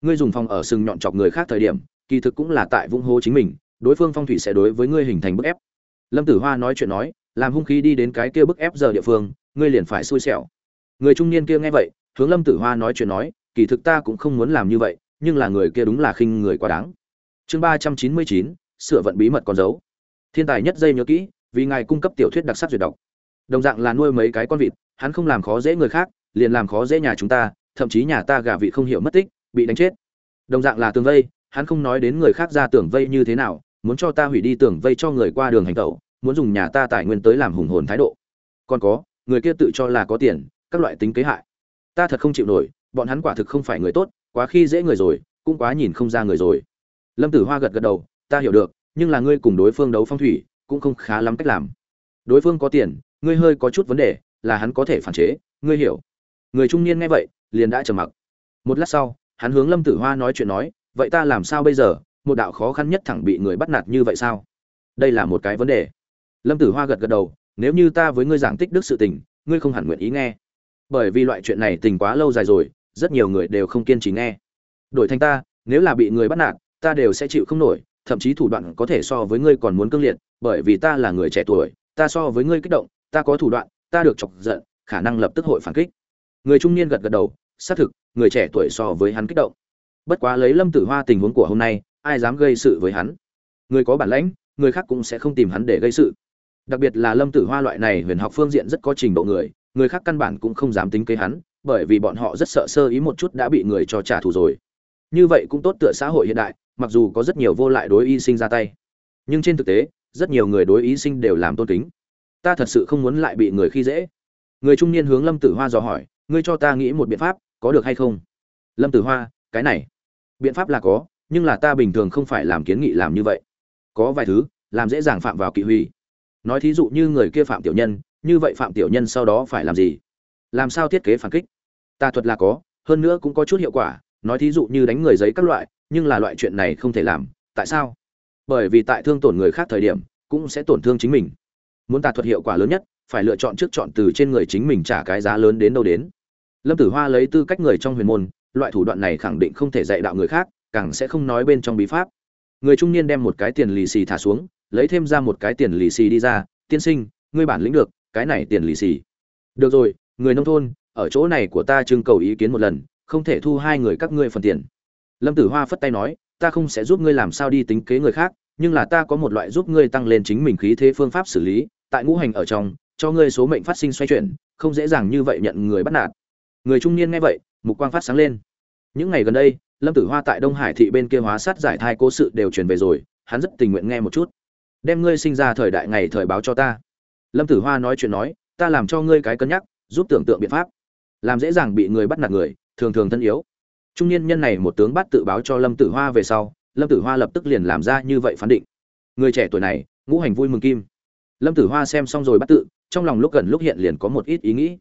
Ngươi dùng phòng ở sừng nhọn chọc người khác thời điểm, kỳ thực cũng là tại vũng hố chính mình, đối phương phong thủy sẽ đối với ngươi hình thành bức ép. Lâm tử hoa nói chuyện nói, làm hung khí đi đến cái kia bức ép giờ địa phương, ngươi liền phải xui xẻo người trung niên kia nghe vậy, hướng lâm tử hoa nói chuyện nói, kỳ thực ta cũng không muốn làm như vậy, nhưng là người kia đúng là khinh người quá đáng. Chương ba trăm chín mươi chín, sửa vận bí mật con dấu. Thiên tài nhất dây nhớ kỹ, vì ngài cung cấp tiểu thuyết đặc sắc duyệt đọc. Đồng dạng là nuôi mấy cái con vịt, hắn không làm khó dễ người khác, liền làm khó dễ nhà chúng ta, thậm chí nhà ta gà vị không hiểu mất tích, bị đánh chết. Đồng dạng là tường vây, hắn không nói đến người khác ra tường vây như thế nào, muốn cho ta hủy đi tường vây cho người qua đường hành tẩu, muốn dùng nhà ta tài nguyên tới làm hùng hồn thái độ. Còn có, người kia tự cho là có tiền các loại tính kế hại. Ta thật không chịu nổi, bọn hắn quả thực không phải người tốt, quá khi dễ người rồi, cũng quá nhìn không ra người rồi. Lâm tử hoa gật gật đầu, ta hiểu được, nhưng là ngươi cùng đối phương đấu phong thủy, cũng không khá lắm cách làm. Đối phương có tiền, ngươi hơi có chút vấn đề, là hắn có thể phản chế, ngươi hiểu. Người trung niên nghe vậy, liền đã trầm mặc. Một lát sau, hắn hướng lâm tử hoa nói chuyện nói, vậy ta làm sao bây giờ, một đạo khó khăn nhất thẳng bị người bắt nạt như vậy sao? Đây là một cái vấn đề. Lâm tử hoa gật gật đầu, nếu như ta với ngươi giảng tích đức sự tình, ngươi không hẳn nguyện ý nghe bởi vì loại chuyện này tình quá lâu dài rồi, rất nhiều người đều không kiên trì nghe. Đổi thành ta, nếu là bị người bắt nạt, ta đều sẽ chịu không nổi, thậm chí thủ đoạn có thể so với ngươi còn muốn cương liệt, bởi vì ta là người trẻ tuổi, ta so với ngươi kích động, ta có thủ đoạn, ta được chọc giận, khả năng lập tức hội phản kích. Người trung niên gật gật đầu, xác thực, người trẻ tuổi so với hắn kích động. Bất quá lấy lâm tử hoa tình huống của hôm nay, ai dám gây sự với hắn? Người có bản lãnh, người khác cũng sẽ không tìm hắn để gây sự. Đặc biệt là lâm tử hoa loại này huyền học phương diện rất có trình độ người người khác căn bản cũng không dám tính kế hắn, bởi vì bọn họ rất sợ sơ ý một chút đã bị người cho trả thù rồi. Như vậy cũng tốt tựa xã hội hiện đại, mặc dù có rất nhiều vô lại đối y sinh ra tay. Nhưng trên thực tế, rất nhiều người đối y sinh đều làm tôn kính. Ta thật sự không muốn lại bị người khi dễ. Người trung niên hướng lâm tử hoa dò hỏi, ngươi cho ta nghĩ một biện pháp, có được hay không? Lâm tử hoa, cái này. Biện pháp là có, nhưng là ta bình thường không phải làm kiến nghị làm như vậy. Có vài thứ, làm dễ dàng phạm vào kỵ huy. Nói thí dụ như người kia phạm tiểu nhân như vậy phạm tiểu nhân sau đó phải làm gì? Làm sao thiết kế phản kích? Tà thuật là có, hơn nữa cũng có chút hiệu quả, nói thí dụ như đánh người giấy các loại, nhưng là loại chuyện này không thể làm, tại sao? Bởi vì tại thương tổn người khác thời điểm, cũng sẽ tổn thương chính mình. Muốn tà thuật hiệu quả lớn nhất, phải lựa chọn trước chọn từ trên người chính mình trả cái giá lớn đến đâu đến. Lâm tử hoa lấy tư cách người trong huyền môn, loại thủ đoạn này khẳng định không thể dạy đạo người khác, càng sẽ không nói bên trong bí pháp. Người trung niên đem một cái tiền lì xì thả xuống, lấy thêm ra một cái tiền lì xì đi ra, tiên sinh, ngươi bản lĩnh được cái này tiền lì xì. Được rồi, người nông thôn, ở chỗ này của ta trưng cầu ý kiến một lần, không thể thu hai người các ngươi phần tiền. Lâm tử hoa phất tay nói, ta không sẽ giúp ngươi làm sao đi tính kế người khác, nhưng là ta có một loại giúp ngươi tăng lên chính mình khí thế phương pháp xử lý, tại ngũ hành ở trong, cho ngươi số mệnh phát sinh xoay chuyển, không dễ dàng như vậy nhận người bắt nạt. Người trung niên nghe vậy, mục quang phát sáng lên. Những ngày gần đây, lâm tử hoa tại đông hải thị bên kia hóa sát giải thai cố sự đều truyền về rồi, hắn rất tình nguyện nghe một chút. Đem ngươi sinh ra thời đại ngày thời báo cho ta lâm tử hoa nói chuyện nói, ta làm cho ngươi cái cân nhắc, giúp tưởng tượng biện pháp. Làm dễ dàng bị người bắt nạt người, thường thường thân yếu. Trung niên nhân này một tướng bắt tự báo cho lâm tử hoa về sau, lâm tử hoa lập tức liền làm ra như vậy phán định. Người trẻ tuổi này, ngũ hành vui mừng kim. Lâm tử hoa xem xong rồi bắt tự, trong lòng lúc gần lúc hiện liền có một ít ý nghĩ.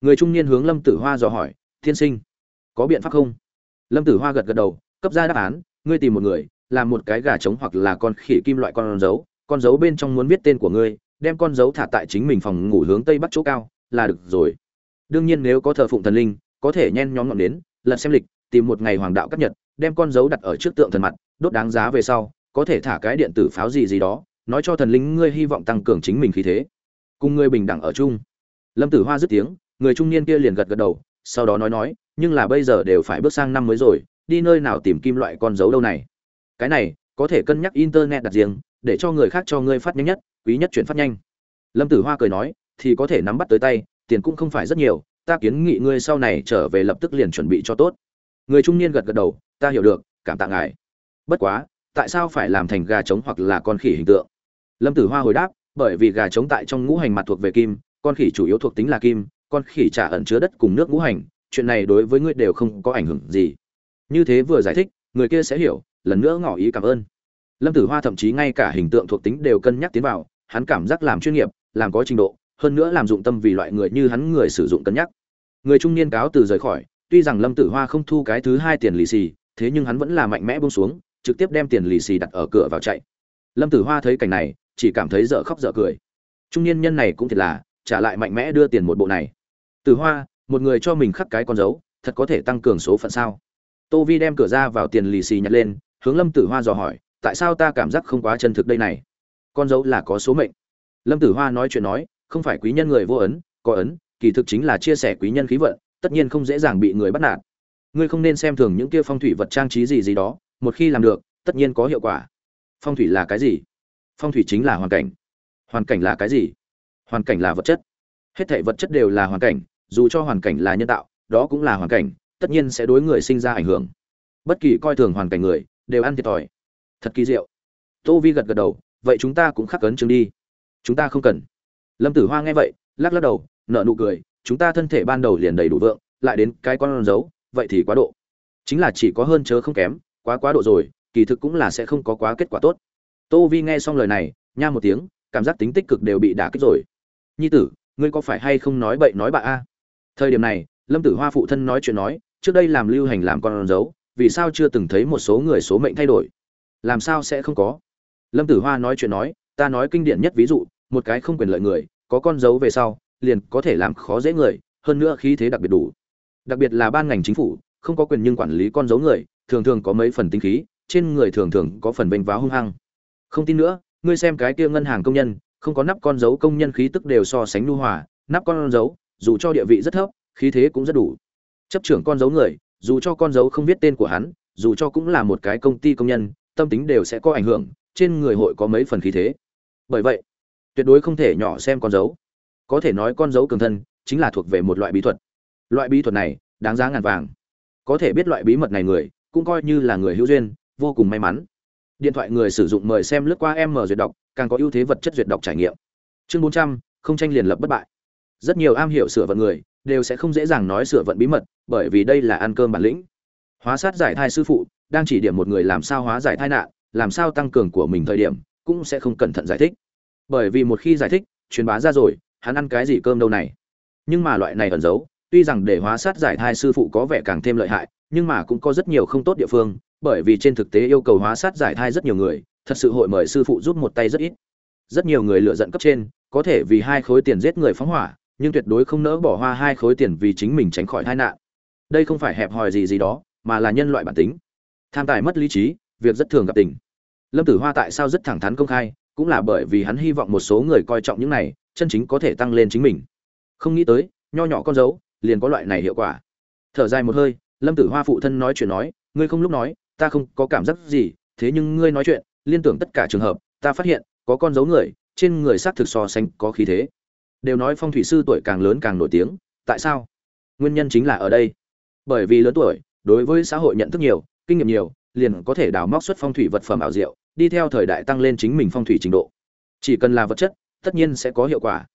Người trung niên hướng lâm tử hoa dò hỏi, thiên sinh, có biện pháp không? Lâm tử hoa gật gật đầu, cấp ra đáp án, ngươi tìm một người, làm một cái gà trống hoặc là con khỉ kim loại con dấu con dấu bên trong muốn biết tên của ngươi đem con dấu thả tại chính mình phòng ngủ hướng tây bắc chỗ cao, là được rồi. Đương nhiên nếu có thờ phụng thần linh, có thể nhen nhóm ngọn đến, lật xem lịch, tìm một ngày hoàng đạo cắt nhật, đem con dấu đặt ở trước tượng thần mặt, đốt đáng giá về sau, có thể thả cái điện tử pháo gì gì đó, nói cho thần linh ngươi hy vọng tăng cường chính mình khí thế. Cùng ngươi bình đẳng ở chung. Lâm tử hoa dứt tiếng, người trung niên kia liền gật gật đầu, sau đó nói nói, nhưng là bây giờ đều phải bước sang năm mới rồi, đi nơi nào tìm kim loại con dấu đâu này? Cái này, có thể cân nhắc internet đặt riêng, để cho người khác cho ngươi phát nhanh nhất quý nhất chuyển phát nhanh. Lâm tử hoa cười nói, thì có thể nắm bắt tới tay, tiền cũng không phải rất nhiều, ta kiến nghị ngươi sau này trở về lập tức liền chuẩn bị cho tốt. Người trung niên gật gật đầu, ta hiểu được, cảm tạ ngài. Bất quá, tại sao phải làm thành gà trống hoặc là con khỉ hình tượng? Lâm tử hoa hồi đáp, bởi vì gà trống tại trong ngũ hành mặt thuộc về kim, con khỉ chủ yếu thuộc tính là kim, con khỉ trả ẩn chứa đất cùng nước ngũ hành, chuyện này đối với ngươi đều không có ảnh hưởng gì. Như thế vừa giải thích, người kia sẽ hiểu, lần nữa ngỏ ý cảm ơn. Lâm tử hoa thậm chí ngay cả hình tượng thuộc tính đều cân nhắc tiến vào hắn cảm giác làm chuyên nghiệp, làm có trình độ, hơn nữa làm dụng tâm vì loại người như hắn người sử dụng cân nhắc. Người trung niên cáo từ rời khỏi, tuy rằng lâm tử hoa không thu cái thứ hai tiền lì xì, thế nhưng hắn vẫn là mạnh mẽ bông xuống, trực tiếp đem tiền lì xì đặt ở cửa vào chạy. Lâm tử hoa thấy cảnh này, chỉ cảm thấy dở khóc dở cười. Trung niên nhân này cũng thiệt là, trả lại mạnh mẽ đưa tiền một bộ này. Tử hoa, một người cho mình khắc cái con dấu, thật có thể tăng cường số phận sao? Tô vi đem cửa ra vào tiền lì xì nhặt lên, hướng lâm tử hoa dò hỏi, tại sao ta cảm giác không quá chân thực đây này? Con dấu là có số mệnh. Lâm tử hoa nói chuyện nói, không phải quý nhân người vô ấn, có ấn, kỳ thực chính là chia sẻ quý nhân khí vận, tất nhiên không dễ dàng bị người bắt nạt. Ngươi không nên xem thường những kia phong thủy vật trang trí gì gì đó, một khi làm được, tất nhiên có hiệu quả. Phong thủy là cái gì? Phong thủy chính là hoàn cảnh. Hoàn cảnh là cái gì? Hoàn cảnh là vật chất. Hết thể vật chất đều là hoàn cảnh, dù cho hoàn cảnh là nhân tạo, đó cũng là hoàn cảnh, tất nhiên sẽ đối người sinh ra ảnh hưởng. Bất kỳ coi thường hoàn cảnh người, đều ăn thiệt thòi. Thật kỳ diệu. Tô vi gật gật đầu vậy chúng ta cũng khắc cấn chương đi. Chúng ta không cần. Lâm tử hoa nghe vậy, lắc lắc đầu nợ nụ cười, chúng ta thân thể ban đầu liền đầy đủ vượng, lại đến cái con dấu, vậy thì quá độ. Chính là chỉ có hơn chớ không kém, quá quá độ rồi, kỳ thực cũng là sẽ không có quá kết quả tốt. Tô vi nghe xong lời này, nha một tiếng, cảm giác tính tích cực đều bị đả kích rồi. Nhi tử, ngươi có phải hay không nói bậy nói bạ a? Thời điểm này, lâm tử hoa phụ thân nói chuyện nói, trước đây làm lưu hành làm con dấu, vì sao chưa từng thấy một số người số mệnh thay đổi? Làm sao sẽ không có? Lâm tử hoa nói chuyện nói, ta nói kinh điển nhất ví dụ, một cái không quyền lợi người, có con dấu về sau, liền có thể làm khó dễ người, hơn nữa khí thế đặc biệt đủ. Đặc biệt là ban ngành chính phủ, không có quyền nhưng quản lý con dấu người, thường thường có mấy phần tinh khí, trên người thường thường có phần bênh váo hung hăng. Không tin nữa, ngươi xem cái kia ngân hàng công nhân, không có nắp con dấu công nhân khí tức đều so sánh nhu hòa, nắp con dấu, dù cho địa vị rất thấp, khí thế cũng rất đủ. Chấp trưởng con dấu người, dù cho con dấu không biết tên của hắn, dù cho cũng là một cái công ty công nhân, tâm tính đều sẽ có ảnh hưởng trên người hội có mấy phần khí thế. Bởi vậy, tuyệt đối không thể nhỏ xem con dấu. Có thể nói con dấu cường thân chính là thuộc về một loại bí thuật. Loại bí thuật này đáng giá ngàn vàng. Có thể biết loại bí mật này người cũng coi như là người hữu duyên, vô cùng may mắn. Điện thoại người sử dụng mời xem lướt qua em mở duyệt đọc, càng có ưu thế vật chất duyệt đọc trải nghiệm. Chương bốn trăm, không tranh liền lập bất bại. Rất nhiều am hiểu sửa vận người đều sẽ không dễ dàng nói sửa vận bí mật, bởi vì đây là ăn cơm bản lĩnh. Hóa sát giải thai sư phụ đang chỉ điểm một người làm sao hóa giải thai nạn làm sao tăng cường của mình thời điểm, cũng sẽ không cẩn thận giải thích. Bởi vì một khi giải thích, truyền bá ra rồi, hắn ăn cái gì cơm đâu này. Nhưng mà loại này ẩn giấu, tuy rằng để hóa sát giải thai sư phụ có vẻ càng thêm lợi hại, nhưng mà cũng có rất nhiều không tốt địa phương, bởi vì trên thực tế yêu cầu hóa sát giải thai rất nhiều người, thật sự hội mời sư phụ giúp một tay rất ít. Rất nhiều người lựa giận cấp trên, có thể vì hai khối tiền giết người phóng hỏa, nhưng tuyệt đối không nỡ bỏ hoa hai khối tiền vì chính mình tránh khỏi tai nạn. Đây không phải hẹp hòi gì gì đó, mà là nhân loại bản tính. Tham tài mất lý trí, việc rất thường gặp tình lâm tử hoa tại sao rất thẳng thắn công khai, cũng là bởi vì hắn hy vọng một số người coi trọng những này, chân chính có thể tăng lên chính mình. Không nghĩ tới, nho nhỏ con dấu, liền có loại này hiệu quả. Thở dài một hơi, lâm tử hoa phụ thân nói chuyện nói, ngươi không lúc nói, ta không có cảm giác gì, thế nhưng ngươi nói chuyện, liên tưởng tất cả trường hợp, ta phát hiện, có con dấu người, trên người xác thực so sánh có khí thế. Đều nói phong thủy sư tuổi càng lớn càng nổi tiếng, tại sao? Nguyên nhân chính là ở đây. Bởi vì lớn tuổi, đối với xã hội nhận thức nhiều, kinh nghiệm nhiều, liền có thể đào móc xuất phong thủy vật phẩm ảo diệu đi theo thời đại tăng lên chính mình phong thủy trình độ. Chỉ cần là vật chất, tất nhiên sẽ có hiệu quả.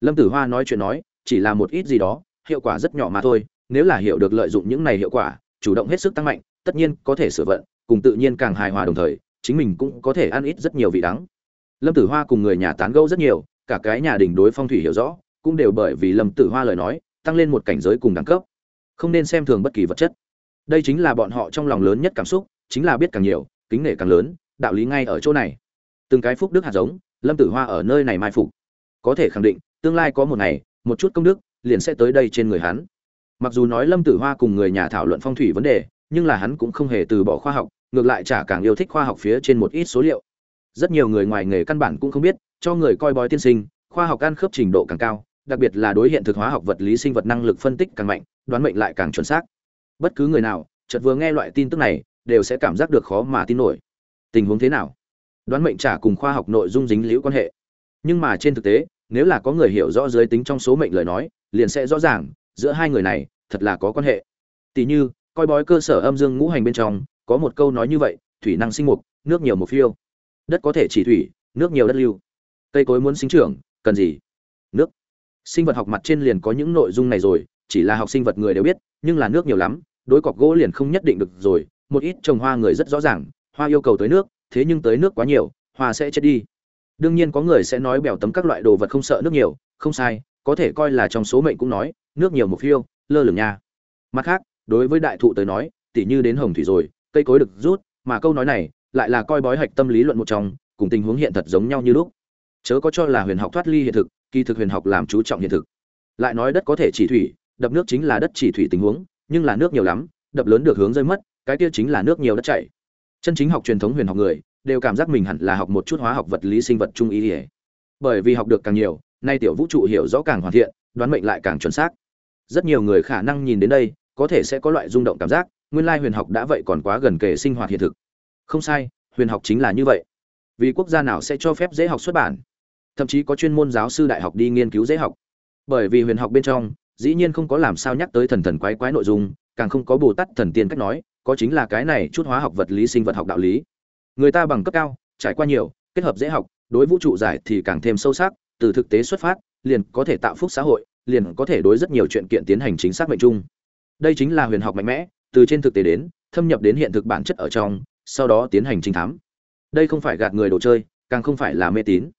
Lâm tử hoa nói chuyện nói, chỉ là một ít gì đó, hiệu quả rất nhỏ mà thôi, nếu là hiểu được lợi dụng những này hiệu quả, chủ động hết sức tăng mạnh, tất nhiên có thể sửa vận, cùng tự nhiên càng hài hòa đồng thời, chính mình cũng có thể ăn ít rất nhiều vị đắng. Lâm tử hoa cùng người nhà tán gẫu rất nhiều, cả cái nhà đình đối phong thủy hiểu rõ, cũng đều bởi vì lâm tử hoa lời nói, tăng lên một cảnh giới cùng đẳng cấp. Không nên xem thường bất kỳ vật chất. Đây chính là bọn họ trong lòng lớn nhất cảm xúc, chính là biết càng nhiều, kính nể càng lớn đạo lý ngay ở chỗ này. Từng cái phúc đức hạt giống, lâm tử hoa ở nơi này mai phục. Có thể khẳng định, tương lai có một ngày, một chút công đức liền sẽ tới đây trên người hắn. Mặc dù nói lâm tử hoa cùng người nhà thảo luận phong thủy vấn đề, nhưng là hắn cũng không hề từ bỏ khoa học, ngược lại chả càng yêu thích khoa học phía trên một ít số liệu. Rất nhiều người ngoài nghề căn bản cũng không biết, cho người coi bói tiên sinh, khoa học ăn khớp trình độ càng cao, đặc biệt là đối hiện thực hóa học vật lý sinh vật năng lực phân tích càng mạnh, đoán mệnh lại càng chuẩn xác. Bất cứ người nào, chợt vừa nghe loại tin tức này, đều sẽ cảm giác được khó mà tin nổi tình huống thế nào? Đoán mệnh trả cùng khoa học nội dung dính liễu quan hệ. Nhưng mà trên thực tế, nếu là có người hiểu rõ giới tính trong số mệnh lời nói, liền sẽ rõ ràng, giữa hai người này, thật là có quan hệ. Tỷ như, coi bói cơ sở âm dương ngũ hành bên trong, có một câu nói như vậy, thủy năng sinh mục, nước nhiều một phiêu. Đất có thể chỉ thủy, nước nhiều đất lưu. Cây cối muốn sinh trưởng, cần gì? Nước. Sinh vật học mặt trên liền có những nội dung này rồi, chỉ là học sinh vật người đều biết, nhưng là nước nhiều lắm, đối cọc gỗ liền không nhất định được rồi, một ít trồng hoa người rất rõ ràng hoa yêu cầu tới nước, thế nhưng tới nước quá nhiều, hoa sẽ chết đi. Đương nhiên có người sẽ nói bèo tấm các loại đồ vật không sợ nước nhiều, không sai, có thể coi là trong số mệnh cũng nói, nước nhiều một phiêu, lơ lửng nha. Mặt khác, đối với đại thụ tới nói, tỉ như đến hồng thủy rồi, cây cối được rút, mà câu nói này lại là coi bói hạch tâm lý luận một trong, cùng tình huống hiện thật giống nhau như lúc. Chớ có cho là huyền học thoát ly hiện thực, kỳ thực huyền học làm chú trọng hiện thực. Lại nói đất có thể chỉ thủy, đập nước chính là đất chỉ thủy tình huống, nhưng là nước nhiều lắm, đập lớn được hướng rơi mất, cái kia chính là nước nhiều đất chảy chân chính học truyền thống huyền học người, đều cảm giác mình hẳn là học một chút hóa học vật lý sinh vật trung ý ỉa bởi vì học được càng nhiều, nay tiểu vũ trụ hiểu rõ càng hoàn thiện, đoán mệnh lại càng chuẩn xác. Rất nhiều người khả năng nhìn đến đây, có thể sẽ có loại rung động cảm giác, nguyên lai huyền học đã vậy còn quá gần kề sinh hoạt hiện thực. Không sai, huyền học chính là như vậy. Vì quốc gia nào sẽ cho phép dễ học xuất bản? Thậm chí có chuyên môn giáo sư đại học đi nghiên cứu dễ học. Bởi vì huyền học bên trong, dĩ nhiên không có làm sao nhắc tới thần thần quái quái nội dung càng không có bồ tát thần tiên cách nói, có chính là cái này chút hóa học vật lý sinh vật học đạo lý. Người ta bằng cấp cao, trải qua nhiều, kết hợp dễ học, đối vũ trụ giải thì càng thêm sâu sắc, từ thực tế xuất phát, liền có thể tạo phúc xã hội, liền có thể đối rất nhiều chuyện kiện tiến hành chính xác mệnh chung. Đây chính là huyền học mạnh mẽ, từ trên thực tế đến, thâm nhập đến hiện thực bản chất ở trong, sau đó tiến hành trinh thám. Đây không phải gạt người đồ chơi, càng không phải là mê tín.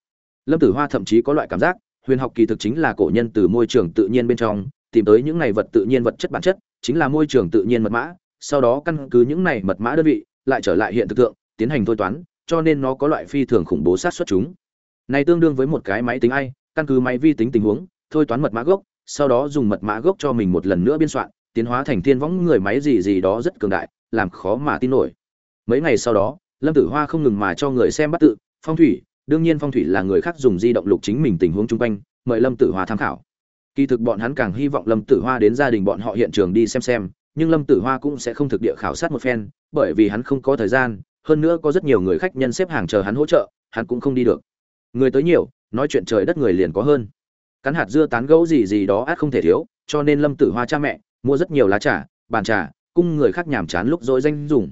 Lâm tử hoa thậm chí có loại cảm giác, huyền học kỳ thực chính là cổ nhân từ môi trường tự nhiên bên trong, tìm tới những này vật tự nhiên vật chất bản chất chính là môi trường tự nhiên mật mã, sau đó căn cứ những này mật mã đơn vị, lại trở lại hiện thực tượng, tiến hành thôi toán, cho nên nó có loại phi thường khủng bố sát xuất chúng. Này tương đương với một cái máy tính ai, căn cứ máy vi tính tình huống, thôi toán mật mã gốc, sau đó dùng mật mã gốc cho mình một lần nữa biên soạn, tiến hóa thành thiên võng người máy gì gì đó rất cường đại, làm khó mà tin nổi. Mấy ngày sau đó, lâm tử hoa không ngừng mà cho người xem bắt tự, phong thủy, đương nhiên phong thủy là người khác dùng di động lục chính mình tình huống chung quanh, mời lâm tử hoa tham khảo kỳ thực bọn hắn càng hy vọng lâm tử hoa đến gia đình bọn họ hiện trường đi xem xem, nhưng lâm tử hoa cũng sẽ không thực địa khảo sát một phen, bởi vì hắn không có thời gian, hơn nữa có rất nhiều người khách nhân xếp hàng chờ hắn hỗ trợ, hắn cũng không đi được. Người tới nhiều, nói chuyện trời đất người liền có hơn. Cắn hạt dưa tán gẫu gì gì đó át không thể thiếu, cho nên lâm tử hoa cha mẹ, mua rất nhiều lá trà, bàn trà cung người khác nhàm chán lúc dối danh dùng.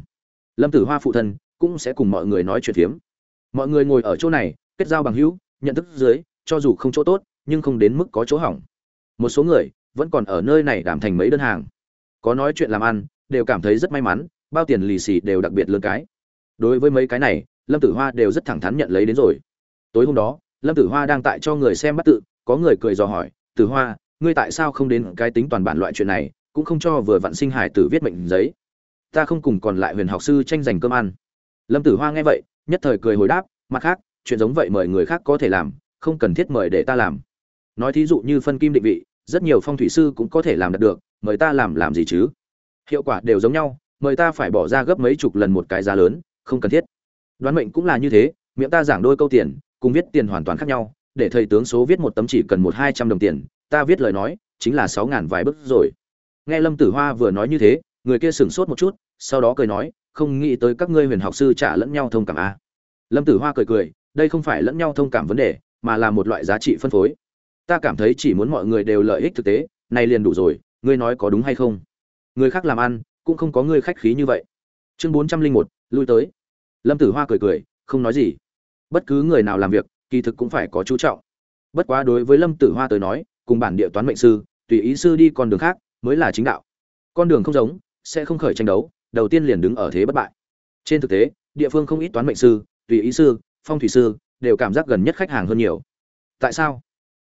Lâm tử hoa phụ thân cũng sẽ cùng mọi người nói chuyện phiếm. Mọi người ngồi ở chỗ này, kết giao bằng hữu, nhận thức dưới, cho dù không chỗ tốt, nhưng không đến mức có chỗ hỏng một số người vẫn còn ở nơi này đảm thành mấy đơn hàng. Có nói chuyện làm ăn, đều cảm thấy rất may mắn, bao tiền lì xì đều đặc biệt lớn cái. Đối với mấy cái này, lâm tử hoa đều rất thẳng thắn nhận lấy đến rồi. Tối hôm đó, lâm tử hoa đang tại cho người xem bắt tự, có người cười dò hỏi, tử hoa, ngươi tại sao không đến cái tính toàn bản loại chuyện này, cũng không cho vừa vặn sinh hải tử viết mệnh giấy? Ta không cùng còn lại huyền học sư tranh giành cơm ăn. Lâm tử hoa nghe vậy, nhất thời cười hồi đáp, mặt khác, chuyện giống vậy mời người khác có thể làm, không cần thiết mời để ta làm nói thí dụ như phân kim định vị, rất nhiều phong thủy sư cũng có thể làm được, mời ta làm làm gì chứ? Hiệu quả đều giống nhau, mời ta phải bỏ ra gấp mấy chục lần một cái giá lớn, không cần thiết. Đoán mệnh cũng là như thế, miệng ta giảng đôi câu tiền, cùng viết tiền hoàn toàn khác nhau, để thầy tướng số viết một tấm chỉ cần một hai trăm đồng tiền, ta viết lời nói, chính là sáu ngàn vài bức rồi. Nghe lâm tử hoa vừa nói như thế, người kia sửng sốt một chút, sau đó cười nói, không nghĩ tới các ngươi huyền học sư trả lẫn nhau thông cảm a. Lâm tử hoa cười cười, đây không phải lẫn nhau thông cảm vấn đề, mà là một loại giá trị phân phối ta cảm thấy chỉ muốn mọi người đều lợi ích thực tế, này liền đủ rồi, ngươi nói có đúng hay không? Người khác làm ăn, cũng không có ngươi khách khí như vậy. Chương bốn trăm linh một, lui tới. Lâm tử hoa cười cười, không nói gì. Bất cứ người nào làm việc, kỳ thực cũng phải có chú trọng. Bất quá đối với lâm tử hoa tới nói, cùng bản địa toán mệnh sư, tùy ý sư đi con đường khác, mới là chính đạo. Con đường không giống, sẽ không khởi tranh đấu, đầu tiên liền đứng ở thế bất bại. Trên thực tế, địa phương không ít toán mệnh sư, tùy ý sư, phong thủy sư, đều cảm giác gần nhất khách hàng hơn nhiều. Tại sao?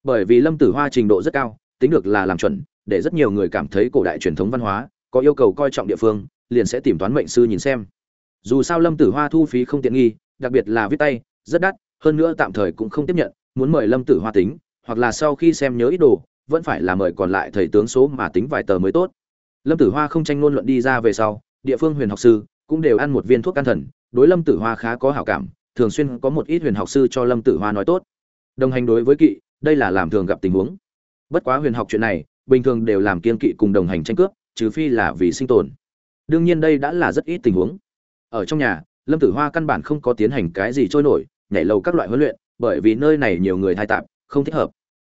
Bởi vì lâm tử hoa trình độ rất cao, tính được là làm chuẩn, để rất nhiều người cảm thấy cổ đại truyền thống văn hóa, có yêu cầu coi trọng địa phương, liền sẽ tìm toán mệnh sư nhìn xem. Dù sao lâm tử hoa thu phí không tiện nghi, đặc biệt là viết tay, rất đắt, hơn nữa tạm thời cũng không tiếp nhận, muốn mời lâm tử hoa tính, hoặc là sau khi xem nhớ ít đồ, vẫn phải là mời còn lại thầy tướng số mà tính vài tờ mới tốt. Lâm tử hoa không tranh ngôn luận đi ra về sau, địa phương huyền học sư cũng đều ăn một viên thuốc can thần, đối lâm tử hoa khá có hảo cảm, thường xuyên có một ít huyền học sư cho lâm tử hoa nói tốt. Đồng hành đối với kỵ đây là làm thường gặp tình huống. Bất quá huyền học chuyện này, bình thường đều làm kiên kỵ cùng đồng hành tranh cướp, trừ phi là vì sinh tồn. Đương nhiên đây đã là rất ít tình huống. Ở trong nhà, lâm tử hoa căn bản không có tiến hành cái gì trôi nổi, nhảy lầu các loại huấn luyện, bởi vì nơi này nhiều người thai tạp, không thích hợp.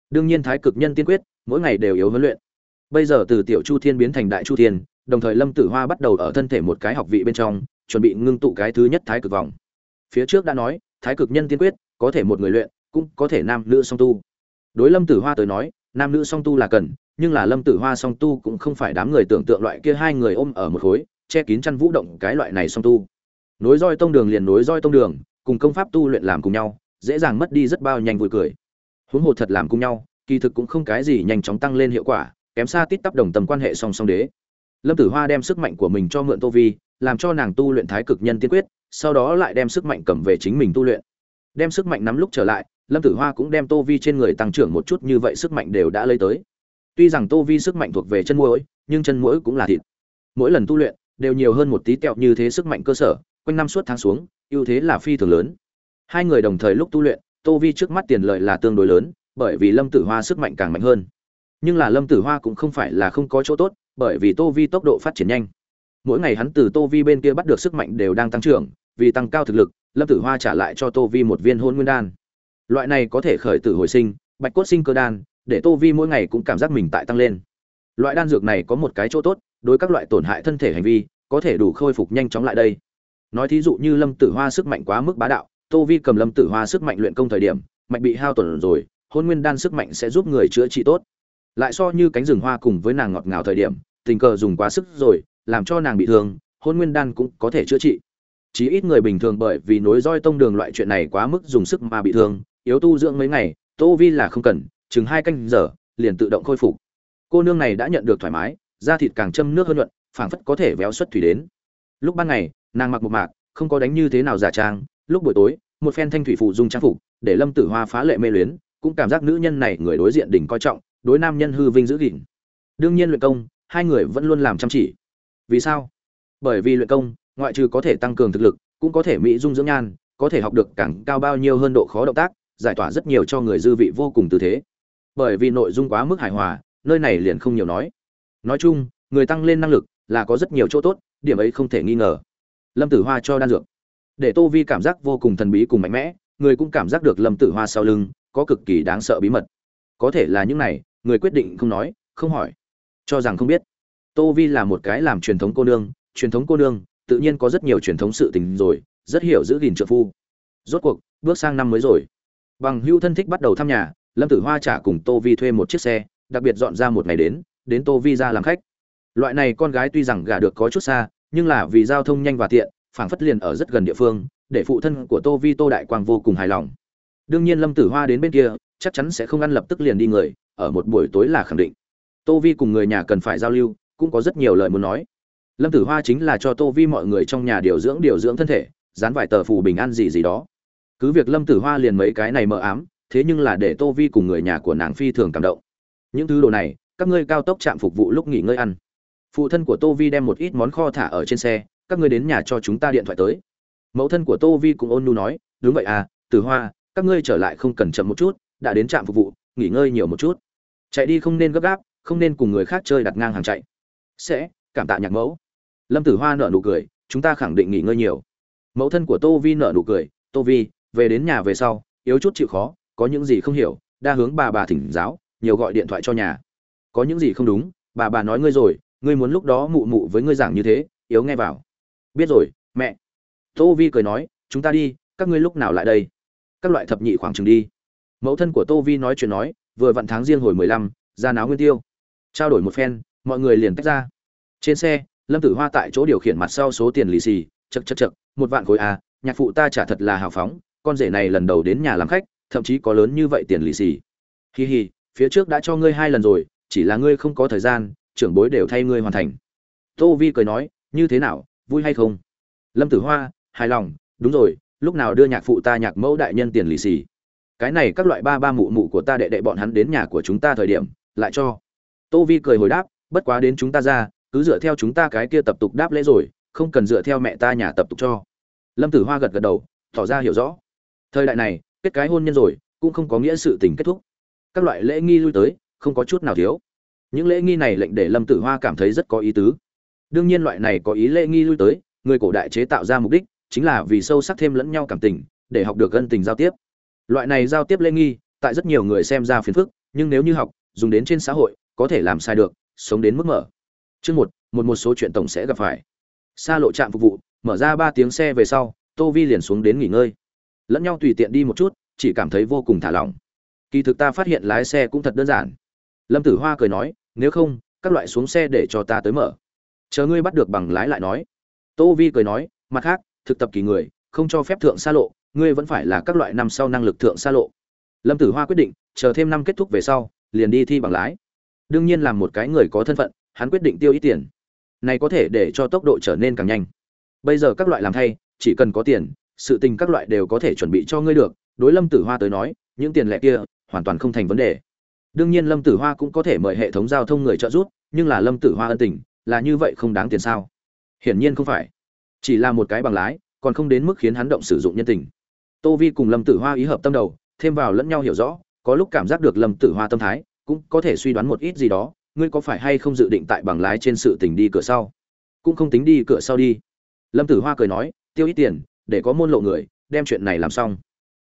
Đương nhiên thái cực nhân tiên quyết, mỗi ngày đều yếu huấn luyện. Bây giờ từ tiểu chu thiên biến thành đại chu thiên, đồng thời lâm tử hoa bắt đầu ở thân thể một cái học vị bên trong, chuẩn bị ngưng tụ cái thứ nhất thái cực vòng. Phía trước đã nói, thái cực nhân tiên quyết, có thể một người luyện, cũng có thể nam nữ song tu đối lâm tử hoa tới nói, nam nữ song tu là cần, nhưng là lâm tử hoa song tu cũng không phải đám người tưởng tượng loại kia hai người ôm ở một khối, che kín chăn vũ động cái loại này song tu. Nối roi tông đường liền nối roi tông đường, cùng công pháp tu luyện làm cùng nhau, dễ dàng mất đi rất bao nhanh vui cười. Huống hồ thật làm cùng nhau, kỳ thực cũng không cái gì nhanh chóng tăng lên hiệu quả, kém xa tít tắp đồng tầm quan hệ song song đế. Lâm tử hoa đem sức mạnh của mình cho mượn tô vi, làm cho nàng tu luyện thái cực nhân tiên quyết, sau đó lại đem sức mạnh cầm về chính mình tu luyện. Đem sức mạnh nắm lúc trở lại lâm tử hoa cũng đem tô vi trên người tăng trưởng một chút như vậy sức mạnh đều đã lấy tới. Tuy rằng tô vi sức mạnh thuộc về chân mũi nhưng chân mũi cũng là thịt. Mỗi lần tu luyện, đều nhiều hơn một tí kẹo như thế sức mạnh cơ sở, quanh năm suốt tháng xuống, ưu thế là phi thường lớn. Hai người đồng thời lúc tu luyện, tô vi trước mắt tiền lợi là tương đối lớn, bởi vì lâm tử hoa sức mạnh càng mạnh hơn. Nhưng là lâm tử hoa cũng không phải là không có chỗ tốt, bởi vì tô vi tốc độ phát triển nhanh. Mỗi ngày hắn từ tô vi bên kia bắt được sức mạnh đều đang tăng trưởng, vì tăng cao thực lực, lâm tử hoa trả lại cho tô vi một viên hôn nguyên đan loại này có thể khởi tử hồi sinh, bạch cốt sinh cơ đan, để tô vi mỗi ngày cũng cảm giác mình tại tăng lên. Loại đan dược này có một cái chỗ tốt, đối các loại tổn hại thân thể hành vi, có thể đủ khôi phục nhanh chóng lại đây. Nói thí dụ như lâm tử hoa sức mạnh quá mức bá đạo, tô vi cầm lâm tử hoa sức mạnh luyện công thời điểm mạnh bị hao tổn rồi, hôn nguyên đan sức mạnh sẽ giúp người chữa trị tốt. Lại so như cánh rừng hoa cùng với nàng ngọt ngào thời điểm, tình cờ dùng quá sức rồi, làm cho nàng bị thương, hôn nguyên đan cũng có thể chữa trị. Chí ít người bình thường bởi vì nối roi tông đường loại chuyện này quá mức dùng sức mà bị thương yếu tu dưỡng mấy ngày, tô vi là không cần, chừng hai canh giờ, liền tự động khôi phục. Cô nương này đã nhận được thoải mái, da thịt càng châm nước hơn nhuận, phảng phất có thể véo xuất thủy đến. Lúc ban ngày, nàng mặc một mạc, không có đánh như thế nào giả trang. Lúc buổi tối, một phen thanh thủy phụ dùng trang phục, để lâm tử hoa phá lệ mê luyến, cũng cảm giác nữ nhân này người đối diện đỉnh coi trọng, đối nam nhân hư vinh giữ gìn. Đương nhiên luyện công, hai người vẫn luôn làm chăm chỉ. Vì sao? Bởi vì luyện công, ngoại trừ có thể tăng cường thực lực, cũng có thể mỹ dung dưỡng nhan, có thể học được càng cao bao nhiêu hơn độ khó động tác giải tỏa rất nhiều cho người dư vị vô cùng tư thế. Bởi vì nội dung quá mức hài hòa, nơi này liền không nhiều nói. Nói chung, người tăng lên năng lực là có rất nhiều chỗ tốt, điểm ấy không thể nghi ngờ. Lâm tử hoa cho đan dược. Để tô vi cảm giác vô cùng thần bí cùng mạnh mẽ, người cũng cảm giác được lâm tử hoa sau lưng có cực kỳ đáng sợ bí mật. Có thể là những này, người quyết định không nói, không hỏi. Cho rằng không biết. Tô vi là một cái làm truyền thống cô nương, truyền thống cô nương, tự nhiên có rất nhiều truyền thống sự tình rồi, rất hiểu giữ gìn trợ phu. Rốt cuộc, bước sang năm mới rồi bằng hưu thân thích bắt đầu thăm nhà, lâm tử hoa trả cùng tô vi thuê một chiếc xe, đặc biệt dọn ra một ngày đến đến tô vi ra làm khách. Loại này con gái tuy rằng gả được có chút xa, nhưng là vì giao thông nhanh và tiện, phảng phất liền ở rất gần địa phương, để phụ thân của tô vi tô đại quang vô cùng hài lòng. Đương nhiên lâm tử hoa đến bên kia, chắc chắn sẽ không ăn lập tức liền đi người, ở một buổi tối là khẳng định. Tô vi cùng người nhà cần phải giao lưu, cũng có rất nhiều lời muốn nói. Lâm tử hoa chính là cho tô vi mọi người trong nhà điều dưỡng điều dưỡng thân thể, dán vài tờ phù bình an gì gì đó cứ việc lâm tử hoa liền mấy cái này mờ ám, thế nhưng là để tô vi cùng người nhà của nàng phi thường cảm động. Những thứ đồ này, các ngươi cao tốc trạm phục vụ lúc nghỉ ngơi ăn. Phụ thân của tô vi đem một ít món kho thả ở trên xe, các ngươi đến nhà cho chúng ta điện thoại tới. Mẫu thân của tô vi cũng ôn nu nói, đúng vậy à tử hoa, các ngươi trở lại không cần chậm một chút, đã đến trạm phục vụ, nghỉ ngơi nhiều một chút. Chạy đi không nên gấp gáp, không nên cùng người khác chơi đặt ngang hàng chạy. Sẽ, cảm tạ nhạc mẫu. Lâm tử hoa nở nụ cười, chúng ta khẳng định nghỉ ngơi nhiều. Mẫu thân của tô vi nở nụ cười, tô vi về đến nhà về sau, yếu chút chịu khó, có những gì không hiểu, đa hướng bà bà thỉnh giáo, nhiều gọi điện thoại cho nhà. Có những gì không đúng, bà bà nói ngươi rồi, ngươi muốn lúc đó mụ mụ với ngươi giảng như thế, yếu nghe vào. Biết rồi, mẹ. Tô vi cười nói, chúng ta đi, các ngươi lúc nào lại đây? Các loại thập nhị khoảng chừng đi. Mẫu thân của tô vi nói chuyện nói, vừa vặn tháng riêng hồi mười lăm, ra náo nguyên tiêu. Trao đổi một phen, mọi người liền tách ra. Trên xe, lâm tử hoa tại chỗ điều khiển mặt sau số tiền lì xì, chật chật chật, một vạn khối à nhạc phụ ta trả thật là hào phóng con rể này lần đầu đến nhà làm khách, thậm chí có lớn như vậy tiền lì xì. Hi hi, phía trước đã cho ngươi hai lần rồi, chỉ là ngươi không có thời gian, trưởng bối đều thay ngươi hoàn thành. Tô vi cười nói, như thế nào, vui hay không? Lâm tử hoa, hài lòng, đúng rồi, lúc nào đưa nhạc phụ ta nhạc mẫu đại nhân tiền lì xì? Cái này các loại ba ba mụ mụ của ta đệ đệ bọn hắn đến nhà của chúng ta thời điểm, lại cho. Tô vi cười hồi đáp, bất quá đến chúng ta ra, cứ dựa theo chúng ta cái kia tập tục đáp lễ rồi, không cần dựa theo mẹ ta nhà tập tục cho. Lâm tử hoa gật gật đầu, tỏ ra hiểu rõ thời đại này, kết cái hôn nhân rồi, cũng không có nghĩa sự tình kết thúc. Các loại lễ nghi lui tới, không có chút nào thiếu. Những lễ nghi này lệnh để lâm tử hoa cảm thấy rất có ý tứ. Đương nhiên loại này có ý lễ nghi lui tới, người cổ đại chế tạo ra mục đích chính là vì sâu sắc thêm lẫn nhau cảm tình, để học được gân tình giao tiếp. Loại này giao tiếp lễ nghi, tại rất nhiều người xem ra phiền phức, nhưng nếu như học, dùng đến trên xã hội, có thể làm sai được, sống đến mức mở. Chương một một một số chuyện tổng sẽ gặp phải. Xa lộ trạm phục vụ, mở ra ba tiếng xe về sau, tô vi liền xuống đến nghỉ ngơi lẫn nhau tùy tiện đi một chút, chỉ cảm thấy vô cùng thả lỏng. Kỳ thực ta phát hiện lái xe cũng thật đơn giản. Lâm tử hoa cười nói, nếu không, các loại xuống xe để cho ta tới mở. Chờ ngươi bắt được bằng lái lại nói. Tô vi cười nói, mặt khác, thực tập kỳ người, không cho phép thượng xa lộ, ngươi vẫn phải là các loại năm sau năng lực thượng xa lộ. Lâm tử hoa quyết định, chờ thêm năm kết thúc về sau, liền đi thi bằng lái. Đương nhiên là một cái người có thân phận, hắn quyết định tiêu ít tiền. Này có thể để cho tốc độ trở nên càng nhanh. Bây giờ các loại làm thay, chỉ cần có tiền sự tình các loại đều có thể chuẩn bị cho ngươi được, đối lâm tử hoa tới nói, những tiền lẻ kia hoàn toàn không thành vấn đề. Đương nhiên lâm tử hoa cũng có thể mời hệ thống giao thông người trợ giúp, nhưng là lâm tử hoa ân tình, là như vậy không đáng tiền sao? Hiển nhiên không phải. Chỉ là một cái bằng lái, còn không đến mức khiến hắn động sử dụng nhân tình. Tô vi cùng lâm tử hoa ý hợp tâm đầu, thêm vào lẫn nhau hiểu rõ, có lúc cảm giác được lâm tử hoa tâm thái, cũng có thể suy đoán một ít gì đó, ngươi có phải hay không dự định tại bằng lái trên sự tình đi cửa sau? Cũng không tính đi cửa sau đi. Lâm tử hoa cười nói, tiêu ít tiền để có môn lộ người, đem chuyện này làm xong.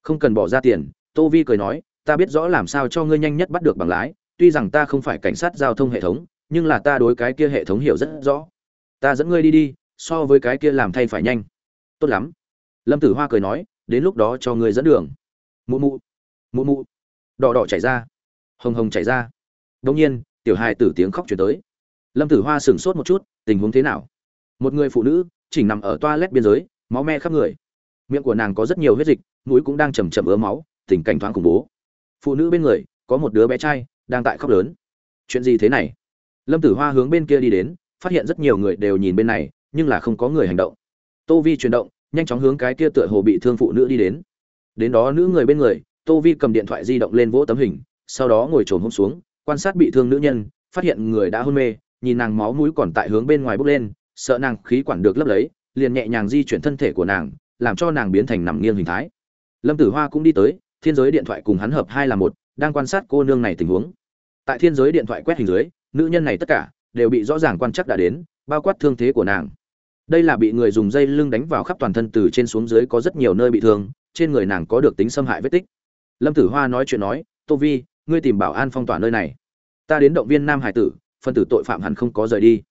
Không cần bỏ ra tiền, tô vi cười nói, ta biết rõ làm sao cho ngươi nhanh nhất bắt được bằng lái, tuy rằng ta không phải cảnh sát giao thông hệ thống, nhưng là ta đối cái kia hệ thống hiểu rất rõ. Ta dẫn ngươi đi đi, so với cái kia làm thay phải nhanh. Tốt lắm. Lâm tử hoa cười nói, đến lúc đó cho ngươi dẫn đường. Mụ mụ mụ mụ. Đỏ đỏ chảy ra. Hồng hồng chảy ra. Đông nhiên, tiểu hài tử tiếng khóc chuyển tới. Lâm tử hoa sửng sốt một chút, tình huống thế nào? Một người phụ nữ chỉnh nằm ở toa lét biên giới máu me khắp người. Miệng của nàng có rất nhiều huyết dịch, mũi cũng đang chầm chậm ứa máu, tình cảnh thoáng khủng bố. Phụ nữ bên người, có một đứa bé trai, đang tại khóc lớn. Chuyện gì thế này? Lâm tử hoa hướng bên kia đi đến, phát hiện rất nhiều người đều nhìn bên này, nhưng là không có người hành động. Tô vi chuyển động, nhanh chóng hướng cái kia tựa hồ bị thương phụ nữ đi đến. Đến đó nữ người bên người, tô vi cầm điện thoại di động lên vỗ tấm hình, sau đó ngồi trồn hôm xuống, quan sát bị thương nữ nhân, phát hiện người đã hôn mê, nhìn nàng máu mũi còn tại hướng bên ngoài bốc lên, sợ nàng khí quản được lấp lấy liền nhẹ nhàng di chuyển thân thể của nàng, làm cho nàng biến thành nằm nghiêng hình thái. Lâm tử hoa cũng đi tới, thiên giới điện thoại cùng hắn hợp hai là một, đang quan sát cô nương này tình huống. Tại thiên giới điện thoại quét hình dưới, nữ nhân này tất cả đều bị rõ ràng quan chắc đã đến, bao quát thương thế của nàng. Đây là bị người dùng dây lưng đánh vào khắp toàn thân từ trên xuống dưới có rất nhiều nơi bị thương, trên người nàng có được tính xâm hại vết tích. Lâm tử hoa nói chuyện nói, tô vi, ngươi tìm bảo an phong tỏa nơi này. Ta đến động viên nam hải tử phân tử tội phạm hẳn không có rời đi.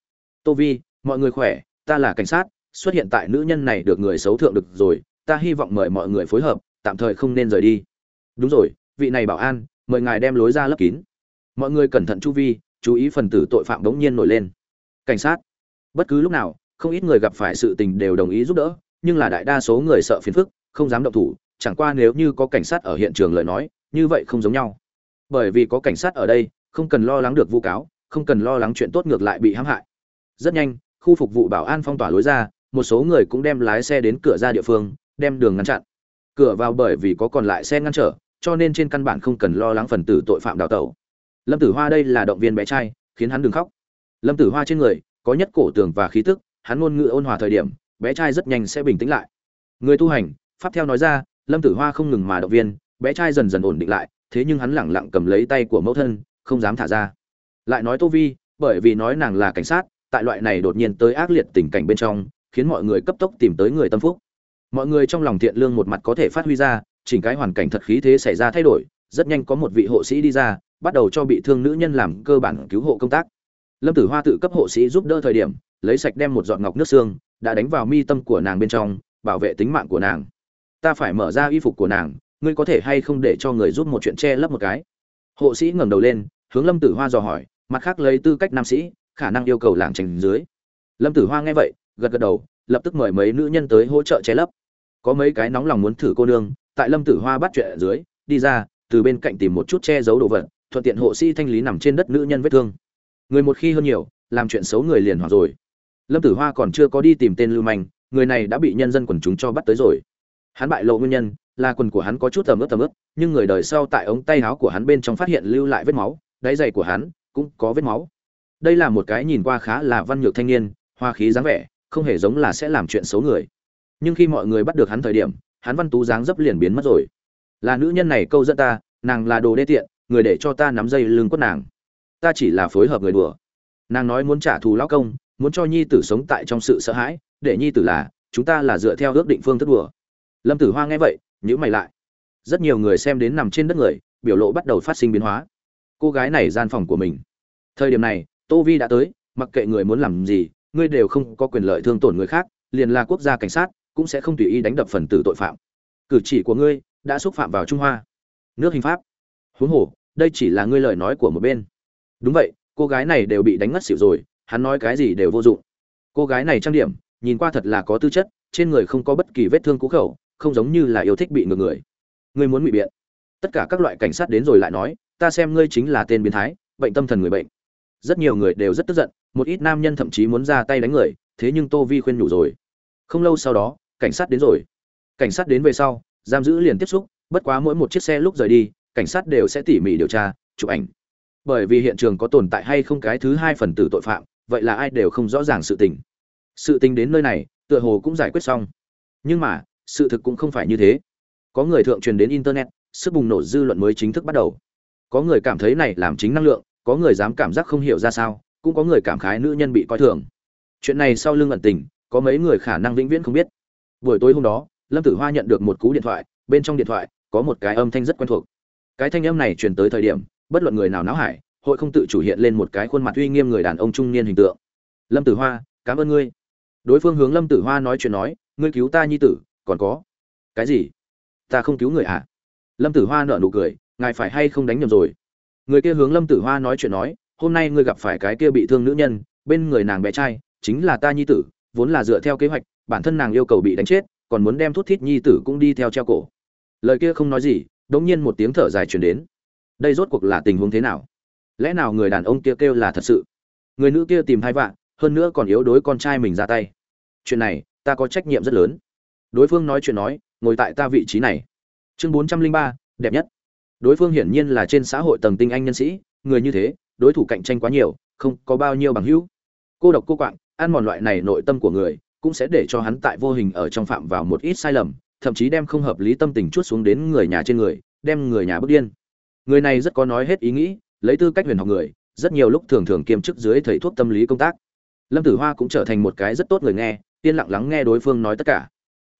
Tô vi, mọi người khỏe, ta là cảnh sát xuất hiện tại nữ nhân này được người xấu thượng được rồi, ta hy vọng mời mọi người phối hợp, tạm thời không nên rời đi. Đúng rồi, vị này bảo an, mời ngài đem lối ra lấp kín. Mọi người cẩn thận chu vi, chú ý phần tử tội phạm bỗng nhiên nổi lên. Cảnh sát, bất cứ lúc nào, không ít người gặp phải sự tình đều đồng ý giúp đỡ, nhưng là đại đa số người sợ phiền phức, không dám động thủ, chẳng qua nếu như có cảnh sát ở hiện trường lời nói, như vậy không giống nhau. Bởi vì có cảnh sát ở đây, không cần lo lắng được vu cáo, không cần lo lắng chuyện tốt ngược lại bị hãm hại. Rất nhanh, khu phục vụ bảo an phong tỏa lối ra một số người cũng đem lái xe đến cửa ra địa phương, đem đường ngăn chặn. Cửa vào bởi vì có còn lại xe ngăn trở, cho nên trên căn bản không cần lo lắng phần tử tội phạm đào tẩu. Lâm tử hoa đây là động viên bé trai, khiến hắn đừng khóc. Lâm tử hoa trên người, có nhất cổ tường và khí tức, hắn ngôn ngữ ôn hòa thời điểm, bé trai rất nhanh sẽ bình tĩnh lại. Người tu hành, pháp theo nói ra, lâm tử hoa không ngừng mà động viên, bé trai dần dần ổn định lại, thế nhưng hắn lẳng lặng cầm lấy tay của mẫu thân, không dám thả ra. Lại nói tô vi, bởi vì nói nàng là cảnh sát, tại loại này đột nhiên tới ác liệt tình cảnh bên trong khiến mọi người cấp tốc tìm tới người tâm phúc. Mọi người trong lòng thiện lương một mặt có thể phát huy ra, chỉnh cái hoàn cảnh thật khí thế xảy ra thay đổi, rất nhanh có một vị hộ sĩ đi ra, bắt đầu cho bị thương nữ nhân làm cơ bản cứu hộ công tác. Lâm tử hoa tự cấp hộ sĩ giúp đỡ thời điểm, lấy sạch đem một giọt ngọc nước xương, đã đánh vào mi tâm của nàng bên trong, bảo vệ tính mạng của nàng. Ta phải mở ra y phục của nàng, ngươi có thể hay không để cho người giúp một chuyện che lấp một cái? Hộ sĩ ngẩng đầu lên, hướng lâm tử hoa dò hỏi, mặt khác lấy tư cách nam sĩ, khả năng yêu cầu làng trành dưới. Lâm tử hoa nghe vậy gật gật đầu, lập tức mời mấy nữ nhân tới hỗ trợ che lấp. Có mấy cái nóng lòng muốn thử cô nương, tại lâm tử hoa bắt chuyện ở dưới, đi ra, từ bên cạnh tìm một chút che giấu đồ vật, thuận tiện hộ sĩ thanh lý nằm trên đất nữ nhân vết thương. Người một khi hơn nhiều, làm chuyện xấu người liền hoặc rồi. Lâm tử hoa còn chưa có đi tìm tên lưu manh, người này đã bị nhân dân quần chúng cho bắt tới rồi. Hắn bại lộ nguyên nhân, là quần của hắn có chút tầm ướp tầm ướp nhưng người đời sau tại ống tay áo của hắn bên trong phát hiện lưu lại vết máu, đáy giày của hắn cũng có vết máu. Đây là một cái nhìn qua khá là văn nhược thanh niên, hoa khí dáng vẻ không hề giống là sẽ làm chuyện xấu người. Nhưng khi mọi người bắt được hắn thời điểm, hắn văn tú dáng dấp liền biến mất rồi. Là nữ nhân này câu dẫn ta, nàng là đồ đê tiện, người để cho ta nắm dây lưng quất nàng. Ta chỉ là phối hợp người đùa. Nàng nói muốn trả thù lão công, muốn cho nhi tử sống tại trong sự sợ hãi, để nhi tử là, chúng ta là dựa theo ước định phương thức đùa. Lâm tử hoa nghe vậy nhữ mày lại. Rất nhiều người xem đến nằm trên đất người, biểu lộ bắt đầu phát sinh biến hóa. Cô gái này gian phòng của mình. Thời điểm này, tô vi đã tới, mặc kệ người muốn làm gì ngươi đều không có quyền lợi thương tổn người khác, liền là quốc gia cảnh sát, cũng sẽ không tùy ý đánh đập phần tử tội phạm. Cử chỉ của ngươi đã xúc phạm vào trung hoa. Nước hình pháp. Huống hồ, đây chỉ là ngươi lời nói của một bên. Đúng vậy, cô gái này đều bị đánh ngất xỉu rồi, hắn nói cái gì đều vô dụng. Cô gái này trang điểm, nhìn qua thật là có tư chất, trên người không có bất kỳ vết thương cũ khẩu, không giống như là yêu thích bị ngược người. Ngươi muốn ngụy biện. Tất cả các loại cảnh sát đến rồi lại nói, ta xem ngươi chính là tên biến thái, bệnh tâm thần người bệnh. Rất nhiều người đều rất tức giận một ít nam nhân thậm chí muốn ra tay đánh người, thế nhưng tô vi khuyên nhủ rồi. Không lâu sau đó, cảnh sát đến rồi. Cảnh sát đến về sau, giam giữ liền tiếp xúc, bất quá mỗi một chiếc xe lúc rời đi, cảnh sát đều sẽ tỉ mỉ điều tra, chụp ảnh. Bởi vì hiện trường có tồn tại hay không cái thứ hai phần tử tội phạm, vậy là ai đều không rõ ràng sự tình. Sự tình đến nơi này, tựa hồ cũng giải quyết xong. Nhưng mà, sự thực cũng không phải như thế. Có người thượng truyền đến internet, sức bùng nổ dư luận mới chính thức bắt đầu. Có người cảm thấy này làm chính năng lượng, có người dám cảm giác không hiểu ra sao cũng có người cảm khái nữ nhân bị coi thường. Chuyện này sau lưng ẩn tình, có mấy người khả năng vĩnh viễn không biết. Buổi tối hôm đó, lâm tử hoa nhận được một cú điện thoại, bên trong điện thoại có một cái âm thanh rất quen thuộc. Cái thanh âm này truyền tới thời điểm, bất luận người nào náo hải, hội không tự chủ hiện lên một cái khuôn mặt uy nghiêm người đàn ông trung niên hình tượng. Lâm tử hoa, cảm ơn ngươi. Đối phương hướng lâm tử hoa nói chuyện nói, ngươi cứu ta nhi tử, còn có. Cái gì? Ta không cứu người à? Lâm tử hoa nở nụ cười, ngài phải hay không đánh nhầm rồi? Người kia hướng lâm tử hoa nói chuyện nói hôm nay ngươi gặp phải cái kia bị thương nữ nhân, bên người nàng bé trai, chính là ta nhi tử, vốn là dựa theo kế hoạch, bản thân nàng yêu cầu bị đánh chết, còn muốn đem thút thít nhi tử cũng đi theo treo cổ. Lời kia không nói gì, đống nhiên một tiếng thở dài truyền đến. Đây rốt cuộc là tình huống thế nào? Lẽ nào người đàn ông kia kêu là thật sự? Người nữ kia tìm hai vạn hơn nữa còn yếu đối con trai mình ra tay. Chuyện này, ta có trách nhiệm rất lớn. Đối phương nói chuyện nói, ngồi tại ta vị trí này. Chương bốn trăm linh ba, đẹp nhất. Đối phương hiển nhiên là trên xã hội tầng tinh anh nhân sĩ, người như thế đối thủ cạnh tranh quá nhiều, không có bao nhiêu bằng hữu. Cô độc cô quạng, ăn mòn loại này nội tâm của người, cũng sẽ để cho hắn tại vô hình ở trong phạm vào một ít sai lầm, thậm chí đem không hợp lý tâm tình chút xuống đến người nhà trên người, đem người nhà bước điên. Người này rất có nói hết ý nghĩ, lấy tư cách huyền học người, rất nhiều lúc thường thường kiêm chức dưới thầy thuốc tâm lý công tác. Lâm tử hoa cũng trở thành một cái rất tốt người nghe, yên lặng lắng nghe đối phương nói tất cả.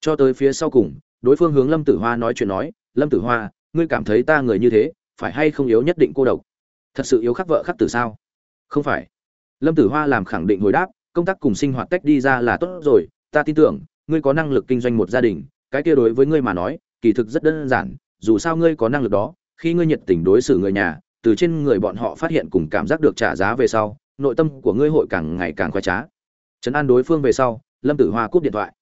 Cho tới phía sau cùng, đối phương hướng lâm tử hoa nói chuyện nói, lâm tử hoa, ngươi cảm thấy ta người như thế, phải hay không yếu nhất định cô độc? Thật sự yếu khắc vợ khắc tử sao? Không phải. Lâm tử hoa làm khẳng định hồi đáp, công tác cùng sinh hoạt tách đi ra là tốt rồi, ta tin tưởng, ngươi có năng lực kinh doanh một gia đình, cái kia đối với ngươi mà nói, kỳ thực rất đơn giản, dù sao ngươi có năng lực đó, khi ngươi nhiệt tình đối xử người nhà, từ trên người bọn họ phát hiện cùng cảm giác được trả giá về sau, nội tâm của ngươi hội càng ngày càng khoái trá. Trấn an đối phương về sau, lâm tử hoa cúp điện thoại.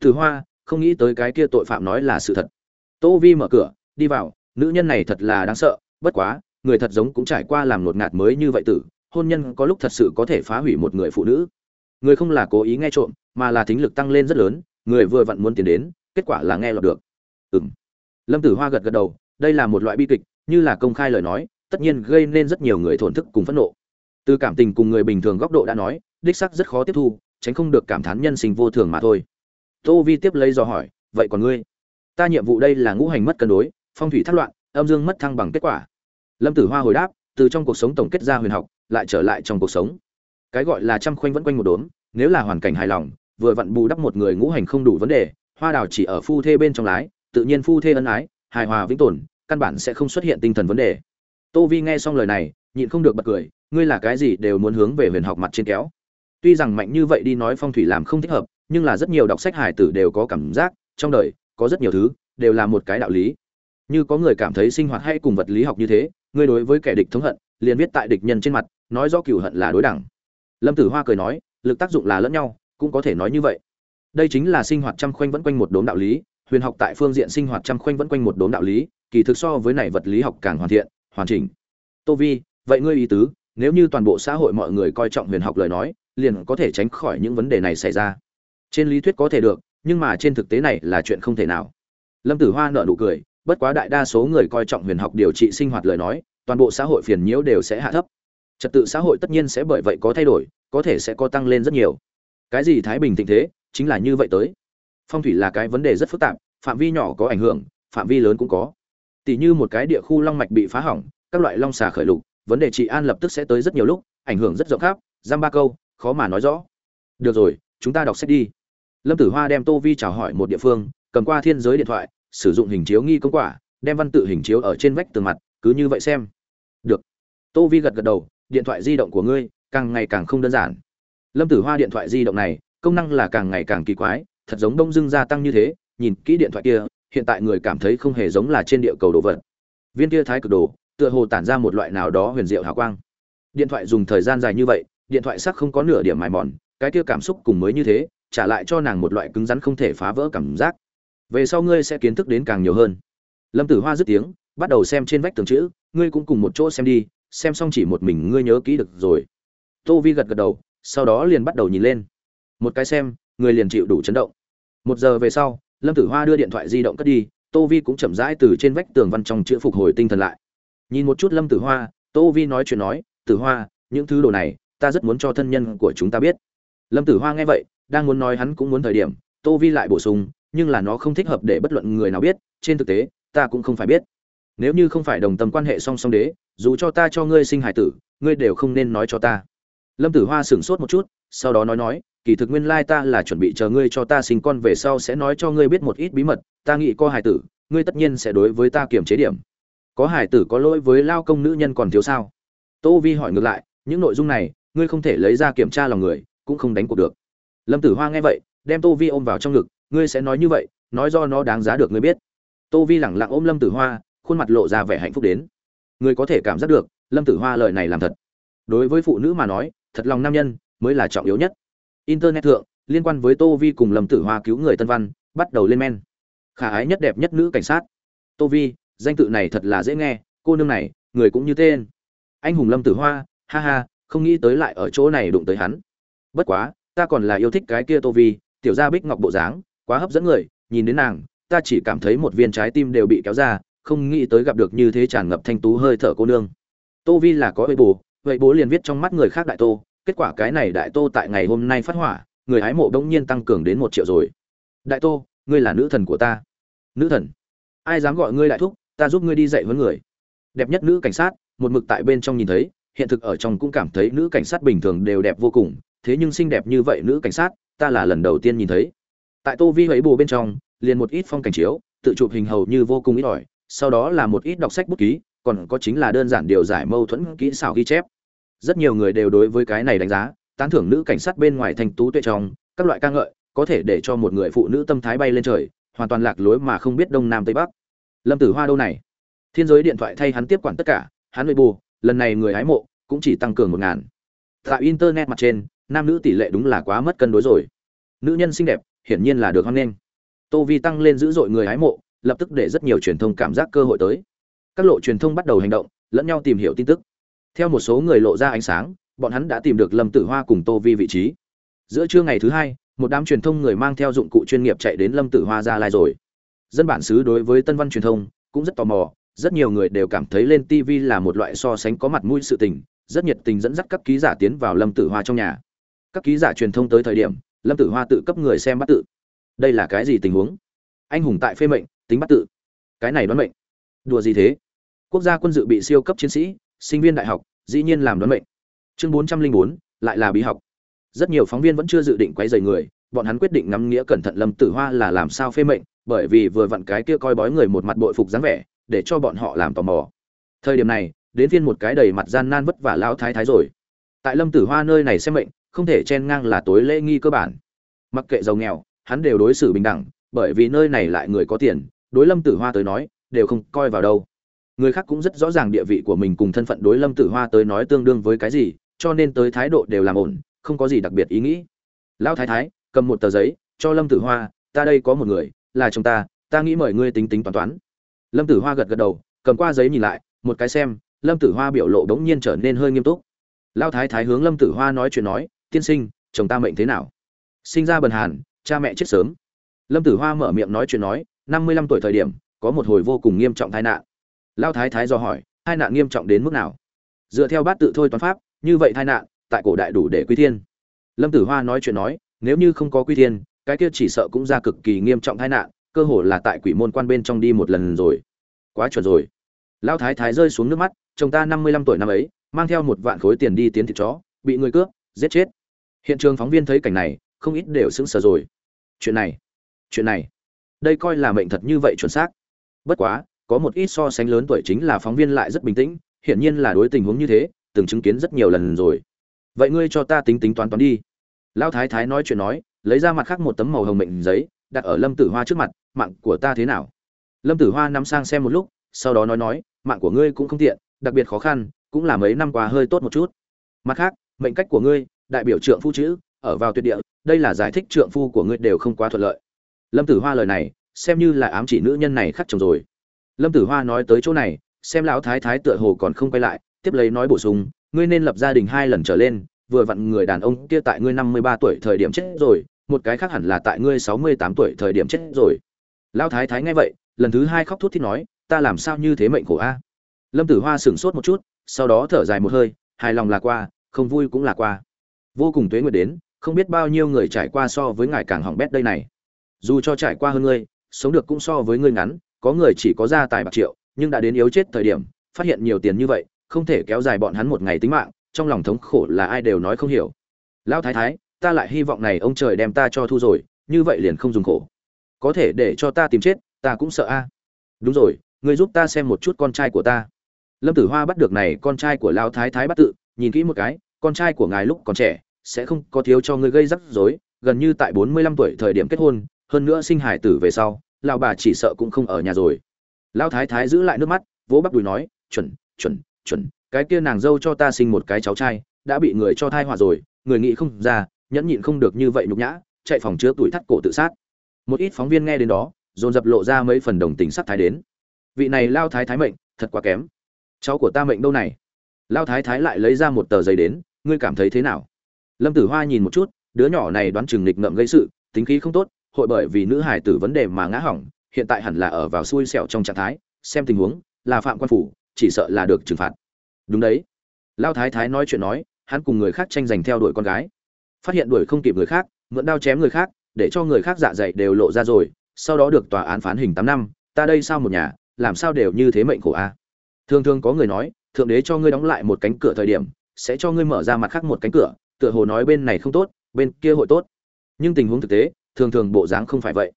Tử hoa, không nghĩ tới cái kia tội phạm nói là sự thật. Tô vi mở cửa, đi vào, nữ nhân này thật là đáng sợ, bất quá người thật giống cũng trải qua làm ngột ngạt mới như vậy tử, hôn nhân có lúc thật sự có thể phá hủy một người phụ nữ. Người không là cố ý nghe trộm, mà là thính lực tăng lên rất lớn, người vừa vặn muốn tiến đến, kết quả là nghe lọt được. Ừm. lâm tử hoa gật gật đầu, đây là một loại bi kịch, như là công khai lời nói, tất nhiên gây nên rất nhiều người thổn thức cùng phẫn nộ. Từ cảm tình cùng người bình thường góc độ đã nói, đích sắc rất khó tiếp thu, tránh không được cảm thán nhân sinh vô thường mà thôi. Tô vi tiếp lấy dò hỏi, vậy còn ngươi? Ta nhiệm vụ đây là ngũ hành mất cân đối, phong thủy thất loạn, âm dương mất thăng bằng kết quả lâm tử hoa hồi đáp, từ trong cuộc sống tổng kết ra huyền học, lại trở lại trong cuộc sống. Cái gọi là trăm khoanh vẫn quanh một đốm, nếu là hoàn cảnh hài lòng, vừa vặn bù đắp một người ngũ hành không đủ vấn đề, hoa đào chỉ ở phu thê bên trong lái, tự nhiên phu thê ân ái, hài hòa vĩnh tồn, căn bản sẽ không xuất hiện tinh thần vấn đề. Tô vi nghe xong lời này, nhịn không được bật cười, ngươi là cái gì đều muốn hướng về huyền học mặt trên kéo. Tuy rằng mạnh như vậy đi nói phong thủy làm không thích hợp, nhưng là rất nhiều đọc sách hải tử đều có cảm giác, trong đời, có rất nhiều thứ, đều là một cái đạo lý. Như có người cảm thấy sinh hoạt hay cùng vật lý học như thế ngươi đối với kẻ địch thống hận, liền viết tại địch nhân trên mặt, nói rõ cửu hận là đối đẳng. Lâm tử hoa cười nói, lực tác dụng là lẫn nhau, cũng có thể nói như vậy. Đây chính là sinh hoạt trăm khoanh vẫn quanh một đốm đạo lý, huyền học tại phương diện sinh hoạt trăm khoanh vẫn quanh một đốm đạo lý, kỳ thực so với này vật lý học càng hoàn thiện, hoàn chỉnh. Tô vi, vậy ngươi ý tứ, nếu như toàn bộ xã hội mọi người coi trọng huyền học lời nói, liền có thể tránh khỏi những vấn đề này xảy ra. Trên lý thuyết có thể được, nhưng mà trên thực tế này là chuyện không thể nào. Lâm tử hoa nợ nụ cười bất quá đại đa số người coi trọng huyền học điều trị sinh hoạt lời nói, toàn bộ xã hội phiền nhiễu đều sẽ hạ thấp. Trật tự xã hội tất nhiên sẽ bởi vậy có thay đổi, có thể sẽ có tăng lên rất nhiều. Cái gì thái bình thịnh thế, chính là như vậy tới. Phong thủy là cái vấn đề rất phức tạp, phạm vi nhỏ có ảnh hưởng, phạm vi lớn cũng có. Tỷ như một cái địa khu long mạch bị phá hỏng, các loại long xà khởi lục, vấn đề trị an lập tức sẽ tới rất nhiều lúc, ảnh hưởng rất rộng khắp, giam ba câu, khó mà nói rõ. Được rồi, chúng ta đọc sách đi. Lâm tử hoa đem tô vi chào hỏi một địa phương, cầm qua thiên giới điện thoại sử dụng hình chiếu nghi công quả, đem văn tự hình chiếu ở trên vách tường mặt, cứ như vậy xem. Được. Tô vi gật gật đầu, điện thoại di động của ngươi càng ngày càng không đơn giản. Lâm tử hoa điện thoại di động này, công năng là càng ngày càng kỳ quái, thật giống đông dưng gia tăng như thế, nhìn kỹ điện thoại kia, hiện tại người cảm thấy không hề giống là trên địa cầu đồ vật. Viên kia thái cực đồ, tựa hồ tản ra một loại nào đó huyền diệu hào quang. Điện thoại dùng thời gian dài như vậy, điện thoại sắc không có nửa điểm mài mòn, cái kia cảm xúc cùng mới như thế, trả lại cho nàng một loại cứng rắn không thể phá vỡ cảm giác về sau ngươi sẽ kiến thức đến càng nhiều hơn. Lâm tử hoa dứt tiếng, bắt đầu xem trên vách tường chữ, ngươi cũng cùng một chỗ xem đi, xem xong chỉ một mình ngươi nhớ kỹ được rồi. Tô vi gật gật đầu, sau đó liền bắt đầu nhìn lên. Một cái xem, người liền chịu đủ chấn động. Một giờ về sau, lâm tử hoa đưa điện thoại di động cất đi, tô vi cũng chậm rãi từ trên vách tường văn trong chữ phục hồi tinh thần lại. Nhìn một chút lâm tử hoa, tô vi nói chuyện nói, tử hoa, những thứ đồ này, ta rất muốn cho thân nhân của chúng ta biết. Lâm tử hoa nghe vậy, đang muốn nói hắn cũng muốn thời điểm, tô vi lại bổ sung nhưng là nó không thích hợp để bất luận người nào biết, trên thực tế, ta cũng không phải biết. Nếu như không phải đồng tâm quan hệ song song đế, dù cho ta cho ngươi sinh hải tử, ngươi đều không nên nói cho ta. Lâm tử hoa sửng sốt một chút, sau đó nói nói, kỳ thực nguyên lai ta là chuẩn bị chờ ngươi cho ta sinh con về sau sẽ nói cho ngươi biết một ít bí mật, ta nghĩ có hải tử, ngươi tất nhiên sẽ đối với ta kiềm chế điểm. Có hải tử có lỗi với lao công nữ nhân còn thiếu sao? Tô vi hỏi ngược lại, những nội dung này, ngươi không thể lấy ra kiểm tra lòng người, cũng không đánh cuộc được. Lâm tử hoa nghe vậy, đem tô vi ôm vào trong ngực ngươi sẽ nói như vậy, nói do nó đáng giá được ngươi biết. Tô vi lẳng lặng ôm lâm tử hoa, khuôn mặt lộ ra vẻ hạnh phúc đến. Ngươi có thể cảm giác được, lâm tử hoa lời này làm thật. Đối với phụ nữ mà nói, thật lòng nam nhân mới là trọng yếu nhất. Internet thượng, liên quan với tô vi cùng lâm tử hoa cứu người tân văn, bắt đầu lên men. Khả ái nhất đẹp nhất nữ cảnh sát. Tô vi, danh tự này thật là dễ nghe, cô nương này, người cũng như tên. Anh hùng lâm tử hoa, ha ha, không nghĩ tới lại ở chỗ này đụng tới hắn. Bất quá, ta còn là yêu thích cái kia tô vi, tiểu gia bích ngọc bộ dáng quá hấp dẫn người, nhìn đến nàng, ta chỉ cảm thấy một viên trái tim đều bị kéo ra, không nghĩ tới gặp được như thế tràn ngập thanh tú hơi thở cô nương. Tô vi là có vậy bù vậy bố liền viết trong mắt người khác đại tô, kết quả cái này đại tô tại ngày hôm nay phát hỏa, người hái mộ đông nhiên tăng cường đến một triệu rồi. Đại tô, ngươi là nữ thần của ta. Nữ thần? Ai dám gọi ngươi đại thúc, ta giúp ngươi đi dạy với người. Đẹp nhất nữ cảnh sát, một mực tại bên trong nhìn thấy, hiện thực ở trong cũng cảm thấy nữ cảnh sát bình thường đều đẹp vô cùng, thế nhưng xinh đẹp như vậy nữ cảnh sát, ta là lần đầu tiên nhìn thấy tại tô vi ấy bù bên trong, liền một ít phong cảnh chiếu, tự chụp hình hầu như vô cùng ít ỏi, sau đó là một ít đọc sách bút ký, còn có chính là đơn giản điều giải mâu thuẫn kỹ xảo ghi chép. Rất nhiều người đều đối với cái này đánh giá, tán thưởng nữ cảnh sát bên ngoài thành tú tuệ trong, các loại ca ngợi, có thể để cho một người phụ nữ tâm thái bay lên trời, hoàn toàn lạc lối mà không biết đông nam tây bắc. Lâm tử hoa đâu này? Thiên giới điện thoại thay hắn tiếp quản tất cả, hắn nội bù lần này người hái mộ, cũng chỉ tăng cường một ngàn. Tại internet mặt trên, nam nữ tỷ lệ đúng là quá mất cân đối rồi. Nữ nhân xinh đẹp hiển nhiên là được hoan nghênh. Tô vi tăng lên dữ dội người hái mộ, lập tức để rất nhiều truyền thông cảm giác cơ hội tới. Các lộ truyền thông bắt đầu hành động, lẫn nhau tìm hiểu tin tức. Theo một số người lộ ra ánh sáng, bọn hắn đã tìm được lâm tử hoa cùng tô vi vị trí. Giữa trưa ngày thứ hai, một đám truyền thông người mang theo dụng cụ chuyên nghiệp chạy đến lâm tử hoa ra lai rồi. Dân bản xứ đối với tân văn truyền thông cũng rất tò mò, rất nhiều người đều cảm thấy lên tv là một loại so sánh có mặt mũi sự tình, rất nhiệt tình dẫn dắt các ký giả tiến vào lâm tử hoa trong nhà. Các ký giả truyền thông tới thời điểm lâm tử hoa tự cấp người xem bắt tự. Đây là cái gì tình huống? Anh hùng tại phê mệnh, tính bắt tự. Cái này đoán mệnh. Đùa gì thế? Quốc gia quân dự bị siêu cấp chiến sĩ, sinh viên đại học, dĩ nhiên làm đoán mệnh. Chương bốn trăm linh bốn, lại là bí học. Rất nhiều phóng viên vẫn chưa dự định quay dày người, bọn hắn quyết định ngắm nghĩa cẩn thận lâm tử hoa là làm sao phê mệnh, bởi vì vừa vặn cái kia coi bói người một mặt bội phục dáng vẻ, để cho bọn họ làm tò mò. Thời điểm này, đến phiên một cái đầy mặt gian nan vất vả lão thái thái rồi. Tại lâm tử hoa nơi này xem mệnh không thể chen ngang là tối lễ nghi cơ bản. Mặc kệ giàu nghèo, hắn đều đối xử bình đẳng, bởi vì nơi này lại người có tiền, đối lâm tử hoa tới nói, đều không coi vào đâu. Người khác cũng rất rõ ràng địa vị của mình cùng thân phận đối lâm tử hoa tới nói tương đương với cái gì, cho nên tới thái độ đều làm ổn, không có gì đặc biệt ý nghĩ. Lão thái thái, cầm một tờ giấy, cho lâm tử hoa, ta đây có một người, là chồng ta ta nghĩ mời ngươi tính tính toán toán. Lâm tử hoa gật gật đầu, cầm qua giấy nhìn lại, một cái xem, lâm tử hoa biểu lộ bỗng nhiên trở nên hơi nghiêm túc. Lão thái thái hướng lâm tử hoa nói chuyện nói tiên sinh, chồng ta mệnh thế nào? Sinh ra bần hàn, cha mẹ chết sớm. Lâm tử hoa mở miệng nói chuyện nói, năm mươi lăm tuổi thời điểm, có một hồi vô cùng nghiêm trọng tai nạn. Lao thái thái do hỏi tai nạn nghiêm trọng đến mức nào? Dựa theo bát tự thôi toán pháp, như vậy tai nạn, tại cổ đại đủ để quy thiên. Lâm tử hoa nói chuyện nói, nếu như không có quy thiên, cái kia chỉ sợ cũng ra cực kỳ nghiêm trọng tai nạn, cơ hồ là tại quỷ môn quan bên trong đi một lần rồi. Quá chuẩn rồi. Lao thái thái rơi xuống nước mắt, chồng ta năm mươi lăm tuổi năm ấy, mang theo một vạn khối tiền đi tiến thịt chó, bị người cướp, giết chết hiện trường phóng viên thấy cảnh này, không ít đều sững sờ rồi. Chuyện này chuyện này. Đây coi là mệnh thật như vậy chuẩn xác. Bất quá, có một ít so sánh lớn tuổi chính là phóng viên lại rất bình tĩnh, hiển nhiên là đối tình huống như thế, từng chứng kiến rất nhiều lần rồi. Vậy ngươi cho ta tính tính toán toán đi. Lão thái thái nói chuyện nói, lấy ra mặt khác một tấm màu hồng mệnh giấy, đặt ở lâm tử hoa trước mặt, mạng của ta thế nào? Lâm tử hoa nắm sang xem một lúc, sau đó nói nói, mạng của ngươi cũng không tiện, đặc biệt khó khăn, cũng là mấy năm qua hơi tốt một chút. Mặt khác, mệnh cách của ngươi đại biểu trượng phu chữ ở vào tuyệt địa, đây là giải thích trượng phu của ngươi đều không quá thuận lợi. Lâm tử hoa lời này, xem như là ám chỉ nữ nhân này khắc chồng rồi. Lâm tử hoa nói tới chỗ này, xem lão thái thái tựa hồ còn không quay lại, tiếp lấy nói bổ sung, ngươi nên lập gia đình hai lần trở lên, vừa vặn người đàn ông kia tại ngươi năm mươi ba tuổi thời điểm chết rồi, một cái khác hẳn là tại ngươi sáu mươi tám tuổi thời điểm chết rồi. Lão thái thái nghe vậy, lần thứ hai khóc thút thít nói, ta làm sao như thế mệnh khổ a? Lâm tử hoa sửng sốt một chút, sau đó thở dài một hơi, hài lòng là qua, không vui cũng là qua vô cùng tuế nguyệt đến, không biết bao nhiêu người trải qua so với ngài càng hỏng bét đây này. Dù cho trải qua hơn ngươi, sống được cũng so với ngươi ngắn, có người chỉ có gia tài bạc triệu, nhưng đã đến yếu chết thời điểm, phát hiện nhiều tiền như vậy, không thể kéo dài bọn hắn một ngày tính mạng, trong lòng thống khổ là ai đều nói không hiểu. Lão thái thái, ta lại hy vọng này ông trời đem ta cho thu rồi, như vậy liền không dùng khổ. Có thể để cho ta tìm chết, ta cũng sợ a. Đúng rồi người giúp ta xem một chút con trai của ta. Lâm tử hoa bắt được này con trai của lao thái thái bắt tự, nhìn kỹ một cái con trai của ngài lúc còn trẻ, sẽ không có thiếu cho ngươi gây rắc rối, gần như tại bốn mươi lăm tuổi thời điểm kết hôn, hơn nữa sinh hải tử về sau, lão bà chỉ sợ cũng không ở nhà rồi. Lão thái thái giữ lại nước mắt, vỗ bắp đùi nói, chuẩn chuẩn chuẩn, cái kia nàng dâu cho ta sinh một cái cháu trai, đã bị người cho thai họa rồi, người nghĩ không ra, nhẫn nhịn không được như vậy nhục nhã, chạy phòng chứa tuổi thắt cổ tự sát. Một ít phóng viên nghe đến đó, dồn dập lộ ra mấy phần đồng tình sắc thái đến. Vị này lao thái thái mệnh, thật quá kém. Cháu của ta mệnh đâu này? Lao thái thái lại lấy ra một tờ giấy đến ngươi cảm thấy thế nào? Lâm tử hoa nhìn một chút, đứa nhỏ này đoán chừng nghịch ngợm gây sự, tính khí không tốt, hội bởi vì nữ hải tử vấn đề mà ngã hỏng, hiện tại hẳn là ở vào xui xẻo trong trạng thái, xem tình huống, là phạm quan phủ, chỉ sợ là được trừng phạt. Đúng đấy. Lao thái thái nói chuyện nói, hắn cùng người khác tranh giành theo đuổi con gái. Phát hiện đuổi không kịp người khác, mượn đao chém người khác, để cho người khác dạ dày đều lộ ra rồi, sau đó được tòa án phán hình tám năm, ta đây sao một nhà, làm sao đều như thế mệnh khổ a? Thường thường có người nói, thượng đế cho ngươi đóng lại một cánh cửa thời điểm sẽ cho ngươi mở ra mặt khác một cánh cửa, tựa hồ nói bên này không tốt, bên kia hội tốt. Nhưng tình huống thực tế, thường thường bộ dáng không phải vậy.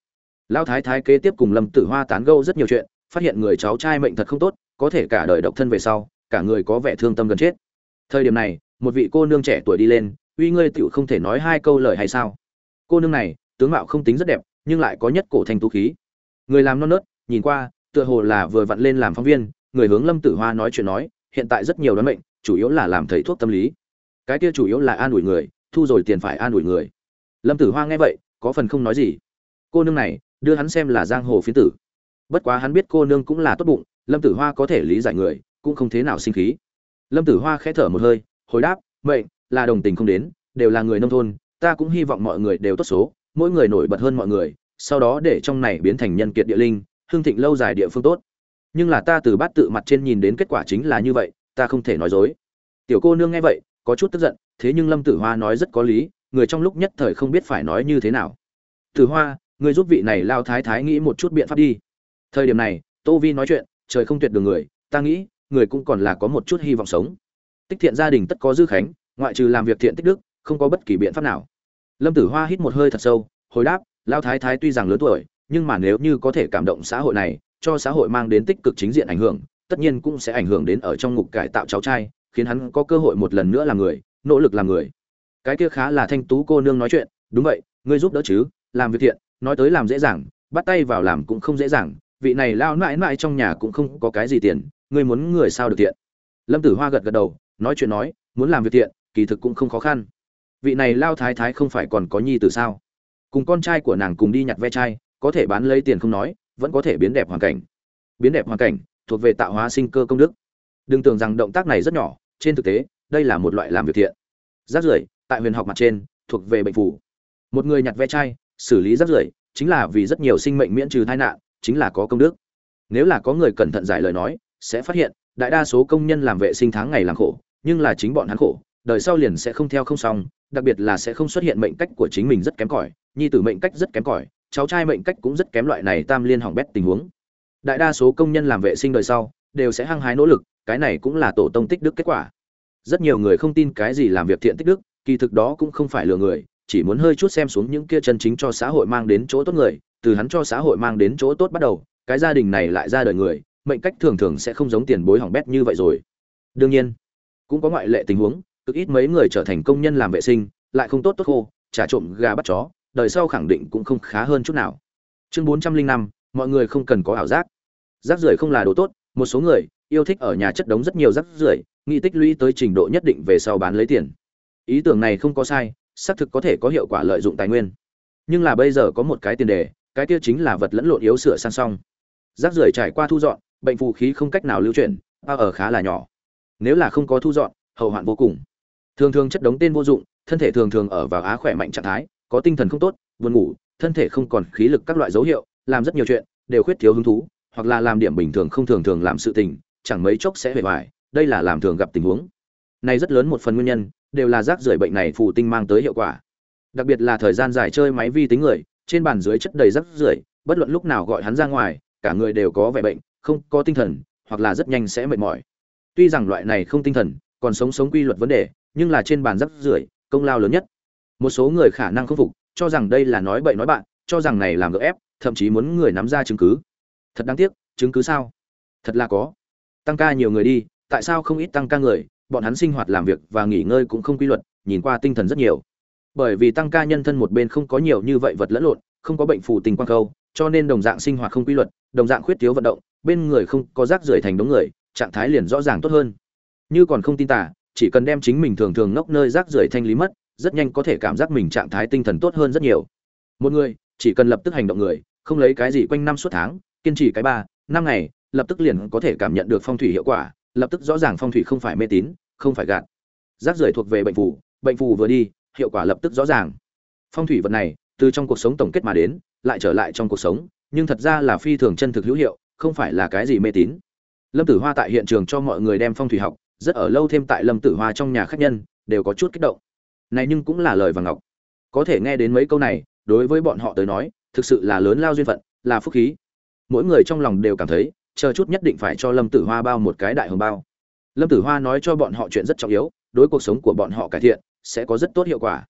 Lão thái thái kế tiếp cùng lâm tử hoa tán gẫu rất nhiều chuyện, phát hiện người cháu trai mệnh thật không tốt, có thể cả đời độc thân về sau, cả người có vẻ thương tâm gần chết. Thời điểm này, một vị cô nương trẻ tuổi đi lên, uy ngươi tựu không thể nói hai câu lời hay sao? Cô nương này, tướng mạo không tính rất đẹp, nhưng lại có nhất cổ thành tú khí. Người làm non nớt, nhìn qua, tựa hồ là vừa vặn lên làm phóng viên, người hướng lâm tử hoa nói chuyện nói, hiện tại rất nhiều đoán mệnh chủ yếu là làm thầy thuốc tâm lý. Cái kia chủ yếu là an ủi người thu rồi tiền phải an ủi người. Lâm tử hoa nghe vậy có phần không nói gì. Cô nương này đưa hắn xem là giang hồ phiến tử. Bất quá hắn biết cô nương cũng là tốt bụng lâm tử hoa có thể lý giải người cũng không thế nào sinh khí. Lâm tử hoa khẽ thở một hơi hồi đáp vậy, là đồng tình không đến đều là người nông thôn ta cũng hy vọng mọi người đều tốt số mỗi người nổi bật hơn mọi người sau đó để trong này biến thành nhân kiệt địa linh hương thịnh lâu dài địa phương tốt. Nhưng là ta từ bát tự mặt trên nhìn đến kết quả chính là như vậy ta không thể nói dối. Tiểu cô nương nghe vậy, có chút tức giận, thế nhưng lâm tử hoa nói rất có lý, người trong lúc nhất thời không biết phải nói như thế nào. Tử hoa, người giúp vị này lao thái thái nghĩ một chút biện pháp đi. Thời điểm này, tô vi nói chuyện, trời không tuyệt đường người, ta nghĩ, người cũng còn là có một chút hy vọng sống. Tích thiện gia đình tất có dư khánh, ngoại trừ làm việc thiện tích đức, không có bất kỳ biện pháp nào. Lâm tử hoa hít một hơi thật sâu, hồi đáp, lao thái thái tuy rằng lớn tuổi, nhưng mà nếu như có thể cảm động xã hội này, cho xã hội mang đến tích cực chính diện ảnh hưởng tất nhiên cũng sẽ ảnh hưởng đến ở trong ngục cải tạo cháu trai, khiến hắn có cơ hội một lần nữa làm người, nỗ lực làm người. Cái kia khá là thanh tú cô nương nói chuyện, đúng vậy, ngươi giúp đỡ chứ, làm việc thiện, nói tới làm dễ dàng, bắt tay vào làm cũng không dễ dàng, vị này lao mãi mãi trong nhà cũng không có cái gì tiền, ngươi muốn người sao được thiện? Lâm tử hoa gật gật đầu, nói chuyện nói, muốn làm việc thiện, kỳ thực cũng không khó khăn. Vị này lao thái thái không phải còn có nhi từ sao? Cùng con trai của nàng cùng đi nhặt ve chai, có thể bán lấy tiền không nói, vẫn có thể biến đẹp hoàn cảnh. Biến đẹp hoàn cảnh thuộc về tạo hóa sinh cơ công đức. Đừng tưởng rằng động tác này rất nhỏ, trên thực tế, đây là một loại làm việc thiện. Rác rưởi, tại huyền học mặt trên, thuộc về bệnh phủ một người nhặt ve chai, xử lý rác rưởi, chính là vì rất nhiều sinh mệnh miễn trừ tai nạn, chính là có công đức. Nếu là có người cẩn thận giải lời nói, sẽ phát hiện, đại đa số công nhân làm vệ sinh tháng ngày làm khổ, nhưng là chính bọn hắn khổ, đời sau liền sẽ không theo không xong, đặc biệt là sẽ không xuất hiện mệnh cách của chính mình rất kém cỏi, nhi tử mệnh cách rất kém cỏi, cháu trai mệnh cách cũng rất kém loại này tam liên hỏng bét tình huống đại đa số công nhân làm vệ sinh đời sau, đều sẽ hăng hái nỗ lực, cái này cũng là tổ tông tích đức kết quả. Rất nhiều người không tin cái gì làm việc thiện tích đức, kỳ thực đó cũng không phải lừa người, chỉ muốn hơi chút xem xuống những kia chân chính cho xã hội mang đến chỗ tốt người, từ hắn cho xã hội mang đến chỗ tốt bắt đầu, cái gia đình này lại ra đời người, mệnh cách thường thường sẽ không giống tiền bối hỏng bét như vậy rồi. Đương nhiên, cũng có ngoại lệ tình huống, cực ít mấy người trở thành công nhân làm vệ sinh, lại không tốt tốt khô trả trộm gà bắt chó, đời sau khẳng định cũng không khá hơn chút nào. Chương bốn trăm linh năm, mọi người không cần có ảo giác rác rưởi không là đồ tốt, một số người yêu thích ở nhà chất đống rất nhiều rác rưởi, nghĩ tích lũy tới trình độ nhất định về sau bán lấy tiền. Ý tưởng này không có sai, xác thực có thể có hiệu quả lợi dụng tài nguyên. Nhưng là bây giờ có một cái tiền đề, cái kia chính là vật lẫn lộn yếu sửa sang xong. Rác rưởi trải qua thu dọn, bệnh phù khí không cách nào lưu chuyển ba ở khá là nhỏ. Nếu là không có thu dọn, hậu hoạn vô cùng. Thường thường chất đống tên vô dụng, thân thể thường thường ở vào á khỏe mạnh trạng thái, có tinh thần không tốt, buồn ngủ, thân thể không còn khí lực các loại dấu hiệu, làm rất nhiều chuyện, đều khuyết thiếu hứng thú hoặc là làm điểm bình thường không thường thường làm sự tình, chẳng mấy chốc sẽ hề hoài đây là làm thường gặp tình huống. Này rất lớn một phần nguyên nhân, đều là rác rưởi bệnh này phù tinh mang tới hiệu quả. Đặc biệt là thời gian dài chơi máy vi tính người, trên bàn dưới chất đầy rác rưởi, bất luận lúc nào gọi hắn ra ngoài, cả người đều có vẻ bệnh, không có tinh thần, hoặc là rất nhanh sẽ mệt mỏi. Tuy rằng loại này không tinh thần, còn sống sống quy luật vấn đề, nhưng là trên bàn rác rưởi, công lao lớn nhất. Một số người khả năng không phục, cho rằng đây là nói bậy nói bạn, cho rằng này làm gợ ép, thậm chí muốn người nắm ra chứng cứ thật đáng tiếc, chứng cứ sao? Thật là có. Tăng ca nhiều người đi, tại sao không ít tăng ca người? Bọn hắn sinh hoạt làm việc và nghỉ ngơi cũng không quy luật, nhìn qua tinh thần rất nhiều. Bởi vì tăng ca nhân thân một bên không có nhiều như vậy vật lẫn lộn, không có bệnh phù tình quang khâu, cho nên đồng dạng sinh hoạt không quy luật, đồng dạng khuyết thiếu vận động, bên người không có rác rưởi thành đống người, trạng thái liền rõ ràng tốt hơn. Như còn không tin tả chỉ cần đem chính mình thường thường ngốc nơi rác rưởi thanh lý mất, rất nhanh có thể cảm giác mình trạng thái tinh thần tốt hơn rất nhiều. Một người, chỉ cần lập tức hành động người, không lấy cái gì quanh năm suốt tháng kiên trì cái ba, năm ngày, lập tức liền có thể cảm nhận được phong thủy hiệu quả, lập tức rõ ràng phong thủy không phải mê tín, không phải gạt. Rác rưởi thuộc về bệnh phù bệnh phù vừa đi, hiệu quả lập tức rõ ràng. Phong thủy vật này, từ trong cuộc sống tổng kết mà đến, lại trở lại trong cuộc sống, nhưng thật ra là phi thường chân thực hữu hiệu, không phải là cái gì mê tín. Lâm tử hoa tại hiện trường cho mọi người đem phong thủy học, rất ở lâu thêm tại lâm tử hoa trong nhà khách nhân, đều có chút kích động. Này nhưng cũng là lời vàng ngọc. Có thể nghe đến mấy câu này, đối với bọn họ tới nói, thực sự là lớn lao duyên phận, là phúc khí mỗi người trong lòng đều cảm thấy, chờ chút nhất định phải cho lâm tử hoa bao một cái đại hồng bao. Lâm tử hoa nói cho bọn họ chuyện rất trọng yếu, đối cuộc sống của bọn họ cải thiện, sẽ có rất tốt hiệu quả.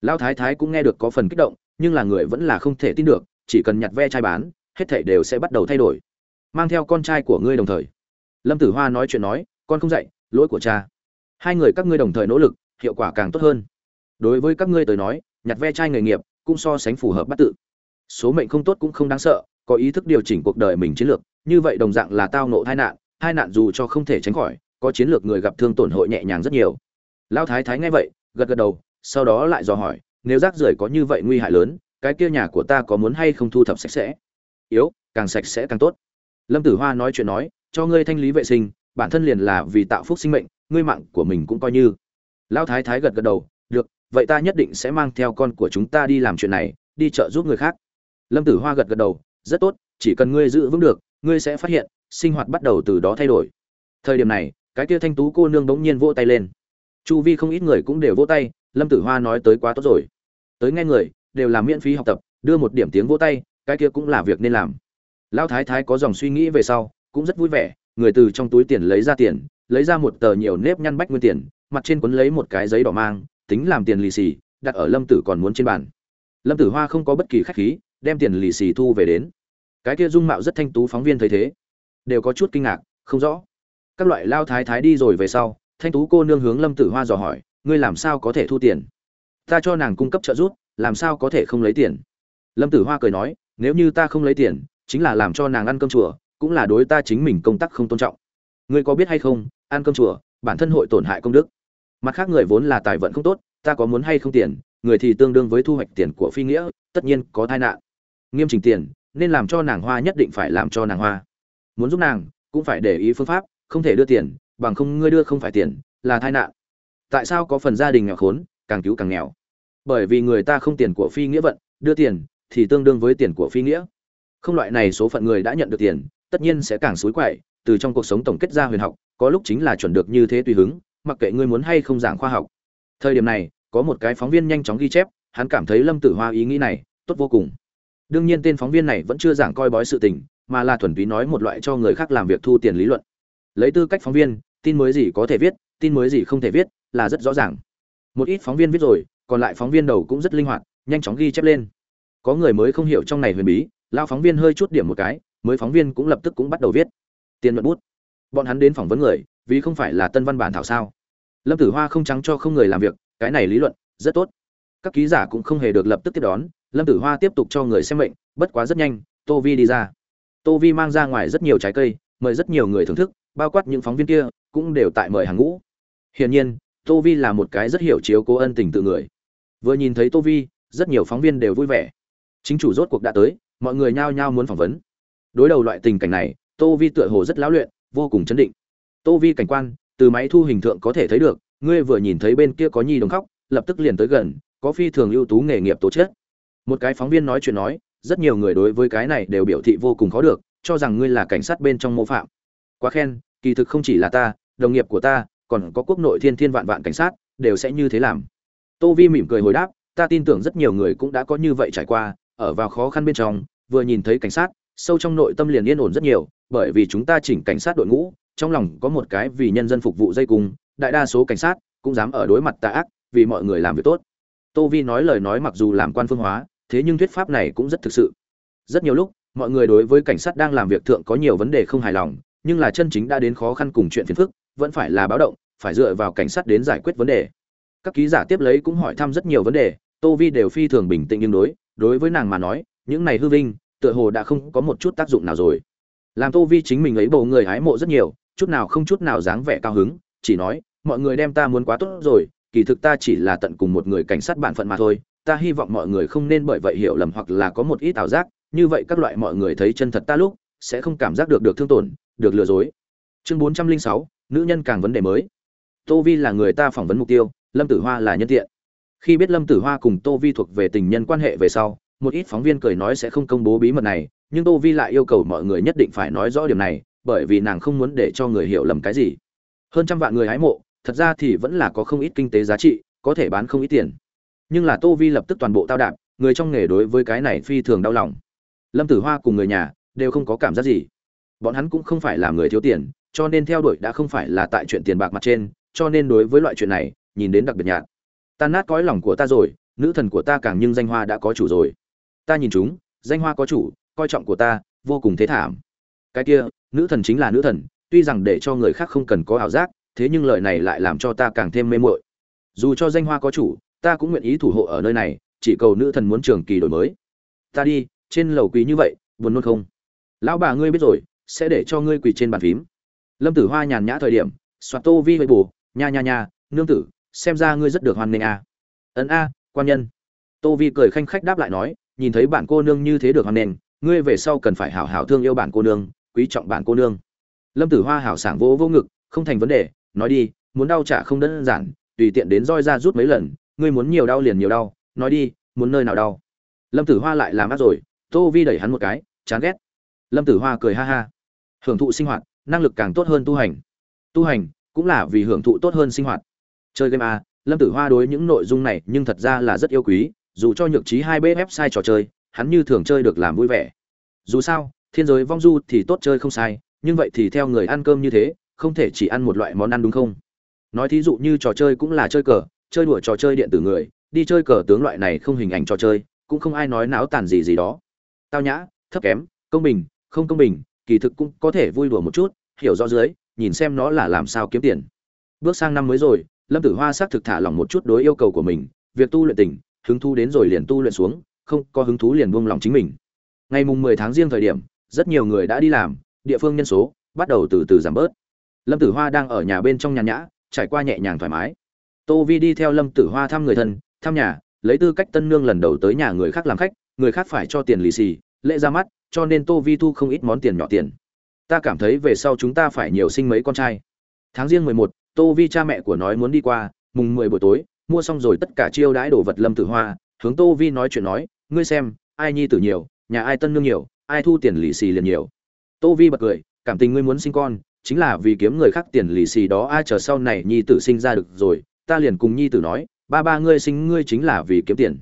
Lao thái thái cũng nghe được có phần kích động, nhưng là người vẫn là không thể tin được, chỉ cần nhặt ve chai bán, hết thảy đều sẽ bắt đầu thay đổi. Mang theo con trai của ngươi đồng thời. Lâm tử hoa nói chuyện nói, con không dạy, lỗi của cha. Hai người các ngươi đồng thời nỗ lực, hiệu quả càng tốt hơn. Đối với các ngươi tới nói, nhặt ve chai nghề nghiệp cũng so sánh phù hợp bắt tự. Số mệnh không tốt cũng không đáng sợ có ý thức điều chỉnh cuộc đời mình chiến lược, như vậy đồng dạng là tao nộ tai nạn tai nạn dù cho không thể tránh khỏi, có chiến lược người gặp thương tổn hội nhẹ nhàng rất nhiều. Lão thái thái nghe vậy, gật gật đầu, sau đó lại dò hỏi, nếu rác rưởi có như vậy nguy hại lớn, cái kia nhà của ta có muốn hay không thu thập sạch sẽ? Yếu, càng sạch sẽ càng tốt. Lâm tử hoa nói chuyện nói, cho ngươi thanh lý vệ sinh, bản thân liền là vì tạo phúc sinh mệnh, ngươi mạng của mình cũng coi như. Lão thái thái gật gật đầu, được, vậy ta nhất định sẽ mang theo con của chúng ta đi làm chuyện này, đi chợ giúp người khác. Lâm tử hoa gật gật đầu rất tốt, chỉ cần ngươi giữ vững được, ngươi sẽ phát hiện, sinh hoạt bắt đầu từ đó thay đổi. Thời điểm này, cái kia thanh tú cô nương bỗng nhiên vỗ tay lên. Chu vi không ít người cũng đều vỗ tay, lâm tử hoa nói tới quá tốt rồi. Tới nghe người, đều làm miễn phí học tập, đưa một điểm tiếng vỗ tay, cái kia cũng là việc nên làm. Lão thái thái có dòng suy nghĩ về sau, cũng rất vui vẻ, người từ trong túi tiền lấy ra tiền, lấy ra một tờ nhiều nếp nhăn bách nguyên tiền, mặt trên quấn lấy một cái giấy đỏ mang, tính làm tiền lì xì, đặt ở lâm tử còn muốn trên bàn. Lâm tử hoa không có bất kỳ khách khí, đem tiền lì xì thu về đến cái kia dung mạo rất thanh tú phóng viên thấy thế, đều có chút kinh ngạc, không rõ. Các loại lao thái thái đi rồi về sau, thanh tú cô nương hướng lâm tử hoa dò hỏi, ngươi làm sao có thể thu tiền? Ta cho nàng cung cấp trợ giúp, làm sao có thể không lấy tiền? Lâm tử hoa cười nói, nếu như ta không lấy tiền, chính là làm cho nàng ăn cơm chùa, cũng là đối ta chính mình công tác không tôn trọng. Ngươi có biết hay không, ăn cơm chùa, bản thân hội tổn hại công đức. Mặt khác người vốn là tài vận không tốt, ta có muốn hay không tiền, người thì tương đương với thu hoạch tiền của phi nghĩa, tất nhiên có tai nạn. Nghiêm trình tiền nên làm cho nàng hoa nhất định phải làm cho nàng hoa. Muốn giúp nàng, cũng phải để ý phương pháp, không thể đưa tiền, bằng không ngươi đưa không phải tiền, là tai nạn. Tại sao có phần gia đình nghèo khốn, càng cứu càng nghèo? Bởi vì người ta không tiền của phi nghĩa vận, đưa tiền, thì tương đương với tiền của phi nghĩa. Không loại này số phận người đã nhận được tiền, tất nhiên sẽ càng xối quậy, từ trong cuộc sống tổng kết ra huyền học, có lúc chính là chuẩn được như thế tùy hứng, mặc kệ ngươi muốn hay không giảng khoa học. Thời điểm này, có một cái phóng viên nhanh chóng ghi chép, hắn cảm thấy lâm tử hoa ý nghĩ này, tốt vô cùng đương nhiên tên phóng viên này vẫn chưa giảng coi bói sự tình, mà là thuần túy nói một loại cho người khác làm việc thu tiền lý luận. Lấy tư cách phóng viên, tin mới gì có thể viết, tin mới gì không thể viết, là rất rõ ràng. Một ít phóng viên viết rồi, còn lại phóng viên đầu cũng rất linh hoạt, nhanh chóng ghi chép lên. Có người mới không hiểu trong này huyền bí lao phóng viên hơi chút điểm một cái, mới phóng viên cũng lập tức cũng bắt đầu viết. Tiền luận bút. Bọn hắn đến phỏng vấn người, vì không phải là tân văn bản thảo sao? Lâm tử hoa không trắng cho không người làm việc, cái này lý luận rất tốt các ký giả cũng không hề được lập tức tiếp đón, lâm tử hoa tiếp tục cho người xem mệnh, bất quá rất nhanh, tô vi đi ra. Tô vi mang ra ngoài rất nhiều trái cây, mời rất nhiều người thưởng thức, bao quát những phóng viên kia, cũng đều tại mời hàng ngũ. Hiển nhiên, tô vi là một cái rất hiểu chiếu cố ân tình tự người. Vừa nhìn thấy tô vi, rất nhiều phóng viên đều vui vẻ. Chính chủ rốt cuộc đã tới, mọi người nhao nhao muốn phỏng vấn. Đối đầu loại tình cảnh này, tô vi tựa hồ rất lão luyện, vô cùng chấn định. Tô vi cảnh quan, từ máy thu hình tượng có thể thấy được, ngươi vừa nhìn thấy bên kia có nhi đồng khóc, lập tức liền tới gần có phi thường ưu tú nghề nghiệp tố chất. Một cái phóng viên nói chuyện nói, rất nhiều người đối với cái này đều biểu thị vô cùng khó được, cho rằng ngươi là cảnh sát bên trong mô phạm. Quá khen, kỳ thực không chỉ là ta, đồng nghiệp của ta, còn có quốc nội thiên thiên vạn vạn cảnh sát, đều sẽ như thế làm. Tô vi mỉm cười hồi đáp, ta tin tưởng rất nhiều người cũng đã có như vậy trải qua, ở vào khó khăn bên trong, vừa nhìn thấy cảnh sát, sâu trong nội tâm liền yên ổn rất nhiều, bởi vì chúng ta chỉnh cảnh sát đội ngũ, trong lòng có một cái vì nhân dân phục vụ dây cung, đại đa số cảnh sát cũng dám ở đối mặt tà ác, vì mọi người làm việc tốt tô vi nói lời nói mặc dù làm quan phương hóa, thế nhưng thuyết pháp này cũng rất thực sự. Rất nhiều lúc, mọi người đối với cảnh sát đang làm việc thượng có nhiều vấn đề không hài lòng, nhưng là chân chính đã đến khó khăn cùng chuyện phiền phức, vẫn phải là báo động, phải dựa vào cảnh sát đến giải quyết vấn đề. Các ký giả tiếp lấy cũng hỏi thăm rất nhiều vấn đề, tô vi đều phi thường bình tĩnh nhưng đối đối với nàng mà nói, những này hư vinh, tựa hồ đã không có một chút tác dụng nào rồi. Làm tô vi chính mình ấy bầu người hái mộ rất nhiều, chút nào không chút nào dáng vẻ cao hứng, chỉ nói, mọi người đem ta muốn quá tốt rồi kỳ thực ta chỉ là tận cùng một người cảnh sát bản phận mà thôi, ta hy vọng mọi người không nên bởi vậy hiểu lầm hoặc là có một ít ảo giác, như vậy các loại mọi người thấy chân thật ta lúc, sẽ không cảm giác được được thương tổn, được lừa dối. Chương bốn trăm linh sáu, nữ nhân càng vấn đề mới. Tô vi là người ta phỏng vấn mục tiêu, lâm tử hoa là nhân tiện. Khi biết lâm tử hoa cùng tô vi thuộc về tình nhân quan hệ về sau, một ít phóng viên cười nói sẽ không công bố bí mật này, nhưng tô vi lại yêu cầu mọi người nhất định phải nói rõ điểm này, bởi vì nàng không muốn để cho người hiểu lầm cái gì. Hơn trăm vạn người hái mộ thật ra thì vẫn là có không ít kinh tế giá trị, có thể bán không ít tiền. Nhưng là tô vi lập tức toàn bộ tao đạp, người trong nghề đối với cái này phi thường đau lòng. Lâm tử hoa cùng người nhà đều không có cảm giác gì. Bọn hắn cũng không phải là người thiếu tiền, cho nên theo đuổi đã không phải là tại chuyện tiền bạc mặt trên, cho nên đối với loại chuyện này, nhìn đến đặc biệt nhạt. Tan nát cõi lòng của ta rồi, nữ thần của ta càng nhưng danh hoa đã có chủ rồi. Ta nhìn chúng, danh hoa có chủ, coi trọng của ta, vô cùng thế thảm. Cái kia, nữ thần chính là nữ thần, tuy rằng để cho người khác không cần có ảo giác thế nhưng lời này lại làm cho ta càng thêm mê muội. Dù cho danh hoa có chủ, ta cũng nguyện ý thủ hộ ở nơi này, chỉ cầu nữ thần muốn trường kỳ đổi mới. Ta đi, trên lầu quý như vậy, buồn nôn không? Lão bà ngươi biết rồi, sẽ để cho ngươi quỳ trên bàn phím. Lâm tử hoa nhàn nhã thời điểm soạt tô vi với bù, nha nha nha, nương tử, xem ra ngươi rất được hoan nghênh a. À. ấn a, quan nhân. Tô vi cười khanh khách đáp lại nói, nhìn thấy bạn cô nương như thế được hoan nghênh, ngươi về sau cần phải hảo hảo thương yêu bạn cô nương, quý trọng bạn cô nương. Lâm tử hoa hảo sảng vỗ vô ngực, không thành vấn đề nói đi, muốn đau trả không đơn giản, tùy tiện đến roi ra rút mấy lần, ngươi muốn nhiều đau liền nhiều đau, nói đi, muốn nơi nào đau. Lâm tử hoa lại làm ác rồi, tô vi đẩy hắn một cái, chán ghét. Lâm tử hoa cười ha ha. Hưởng thụ sinh hoạt, năng lực càng tốt hơn tu hành. Tu hành cũng là vì hưởng thụ tốt hơn sinh hoạt. Chơi game a lâm tử hoa đối những nội dung này nhưng thật ra là rất yêu quý, dù cho nhược trí hai b website trò chơi, hắn như thường chơi được làm vui vẻ. Dù sao, thiên giới vong du thì tốt chơi không sai, nhưng vậy thì theo người ăn cơm như thế không thể chỉ ăn một loại món ăn đúng không? Nói thí dụ như trò chơi cũng là chơi cờ, chơi đùa trò chơi điện tử người, đi chơi cờ tướng loại này không hình ảnh trò chơi, cũng không ai nói náo tàn gì gì đó. Tao nhã, thấp kém, công bình, không công bình, kỳ thực cũng có thể vui đùa một chút, hiểu rõ dưới, nhìn xem nó là làm sao kiếm tiền. Bước sang năm mới rồi, lâm tử hoa xác thực thả lỏng một chút đối yêu cầu của mình, việc tu luyện tình hứng thú đến rồi liền tu luyện xuống, không có hứng thú liền buông lòng chính mình. Ngày mùng mười tháng riêng thời điểm, rất nhiều người đã đi làm, địa phương nhân số bắt đầu từ từ giảm bớt lâm tử hoa đang ở nhà bên trong nhàn nhã, trải qua nhẹ nhàng thoải mái. Tô vi đi theo lâm tử hoa thăm người thân, thăm nhà, lấy tư cách tân nương lần đầu tới nhà người khác làm khách, người khác phải cho tiền lì xì, lễ ra mắt, cho nên tô vi thu không ít món tiền nhỏ tiền. Ta cảm thấy về sau chúng ta phải nhiều sinh mấy con trai. Tháng riêng mười một, tô vi cha mẹ của nói muốn đi qua, mùng mười buổi tối, mua xong rồi tất cả chiêu đãi đồ vật lâm tử hoa, hướng tô vi nói chuyện nói, ngươi xem, ai nhi tử nhiều, nhà ai tân nương nhiều, ai thu tiền lì xì liền nhiều. Tô vi bật cười, cảm tình ngươi muốn sinh con chính là vì kiếm người khác tiền lì xì đó ai chờ sau này nhi tử sinh ra được rồi, ta liền cùng nhi tử nói, ba ba ngươi sinh ngươi chính là vì kiếm tiền.